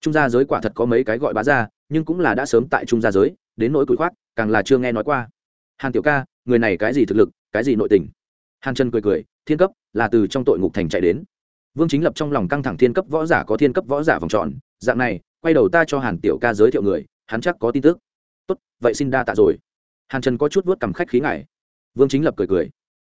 S1: trung gia giới quả thật có mấy cái gọi bá gia nhưng cũng là đã sớm tại trung gia giới đến nỗi củi khoát, càng là chưa nghe nói qua. Hàn tiểu ca người này cái gì thực lực cái gì nội tình? Hàn trần cười cười thiên cấp là từ trong tội ngục thành chạy đến. Vương chính lập trong lòng căng thẳng thiên cấp võ giả có thiên cấp võ giả vòng tròn dạng này quay đầu ta cho hàn tiểu ca giới thiệu người, hắn chắc có tin tức. Tốt, vậy xin đa tạ rồi. Hàn trần có chút vuốt cầm khách khí ngại vương chính lập cười cười.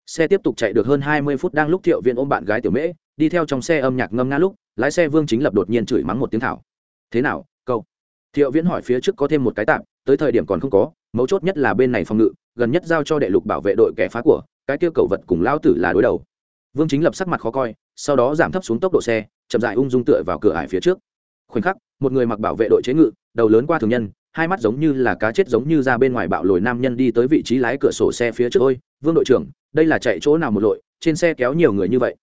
S1: Xe tiếp tục chạy được hơn hai mươi phút đang lúc thiệu viện ôm bạn gái tiểu mễ, đi theo trong xe âm nhạc ngâm nga lúc, lái xe vương chính lập đột nhiên chửi mắng một tiếng thảo. Thế nào câu thiệu viễn hỏi phía trước có thêm một cái tạm, tới thời điểm còn không có, mấu chốt nhất là bên này phòng ngự, gần nhất giao cho đệ lục bảo vệ đội kẻ phá của, cái tiêu cầu vật cùng lao tử là đối đầu. Vương chính lập sắc mặt khó coi, sau đó giảm thấp xuống tốc độ xe, chậm dại ung dung tựa vào cửa ải phía trước khoảnh khắc, một người mặc bảo vệ đội chế ngự, đầu lớn qua thường nhân, hai mắt giống như là cá chết giống như ra bên ngoài bạo lồi nam nhân đi tới vị trí lái cửa sổ xe phía trước. Ôi, vương đội trưởng, đây là chạy chỗ nào một lội, trên xe kéo nhiều người như vậy?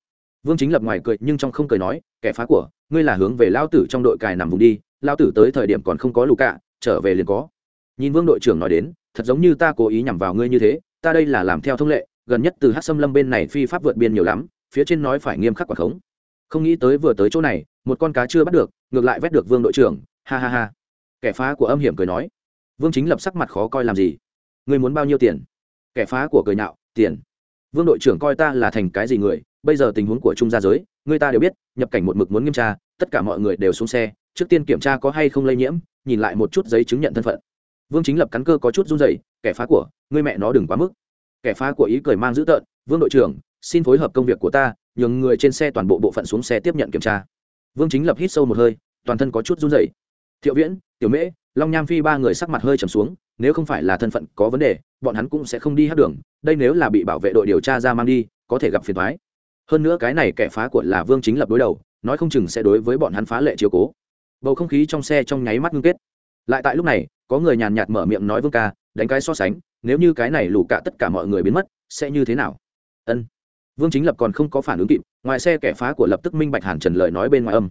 S1: Vương chính lập ngoài cười nhưng trong không cười nói, kẻ phá của, ngươi là hướng về lao tử trong đội cài nằm vùng đi lao tử tới thời điểm còn không có lù cạ, trở về liền có. Nhìn vương đội trưởng nói đến, thật giống như ta cố ý nhằm vào ngươi như thế, ta đây là làm theo thông lệ, gần nhất từ hát xâm lâm bên này phi pháp vượt biên nhiều lắm, phía trên nói phải nghiêm khắc quả khống. Không nghĩ tới vừa tới chỗ này, một con cá chưa bắt được ngược lại vét được vương đội trưởng, ha ha ha. Kẻ phá của âm hiểm cười nói. Vương chính lập sắc mặt khó coi làm gì? Người muốn bao nhiêu tiền? Kẻ phá của cười nạo tiền. Vương đội trưởng coi ta là thành cái gì người? Bây giờ tình huống của trung gia giới người ta đều biết, nhập cảnh một mực muốn nghiêm tra, tất cả mọi người đều xuống xe, trước tiên kiểm tra có hay không lây nhiễm, nhìn lại một chút giấy chứng nhận thân phận. Vương chính lập cắn cơ có chút run dày kẻ phá của người mẹ nó đừng quá mức. Kẻ phá của ý cười mang dữ tợn, vương đội trưởng, xin phối hợp công việc của ta, nhường người trên xe toàn bộ bộ phận xuống xe tiếp nhận kiểm tra vương chính lập hít sâu một hơi, toàn thân có chút run rẩy. Thiệu viễn, tiểu mễ, long nham phi ba người sắc mặt hơi trầm xuống, nếu không phải là thân phận có vấn đề, bọn hắn cũng sẽ không đi hát đường, đây nếu là bị bảo vệ đội điều tra ra mang đi, có thể gặp phiền thoái hơn nữa cái này kẻ phá của là vương chính lập đối đầu, nói không chừng sẽ đối với bọn hắn phá lệ chiếu cố. Bầu không khí trong xe trong nháy mắt ngưng kết. Lại tại lúc này, có người nhàn nhạt mở miệng nói vương ca, đánh cái so sánh, nếu như cái này lù cả tất cả mọi người biến mất, sẽ như thế nào? Ân vương chính lập còn không có phản ứng kịp, ngoài xe kẻ phá của lập tức minh bạch hàn trần lời nói bên ngoài âm.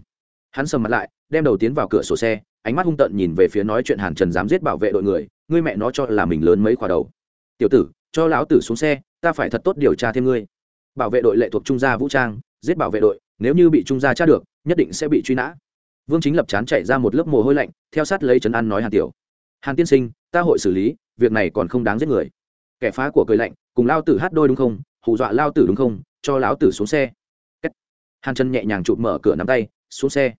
S1: Hắn sầm mặt lại, đem đầu tiến vào cửa sổ xe, ánh mắt hung tợn nhìn về phía nói chuyện hàn trần dám giết bảo vệ đội người, ngươi mẹ nó cho là mình lớn mấy khỏa đầu. Tiểu tử, cho lão tử xuống xe, ta phải thật tốt điều tra thêm ngươi. Bảo vệ đội lệ thuộc trung gia vũ trang, giết bảo vệ đội, nếu như bị trung gia tra được, nhất định sẽ bị truy nã. Vương chính lập chán chạy ra một lớp mồ hôi lạnh, theo sát lấy trấn an nói hàn tiểu. Hàn tiên sinh, ta hội xử lý, việc này còn không đáng giết người. Kẻ phá của cười lạnh, cùng lao tử hát đôi đúng không? Hù dọa lao tử đúng không? Cho lão tử xuống xe. Hàn trần nhẹ nhàng chụp mở cửa nắm tay, xuống xe.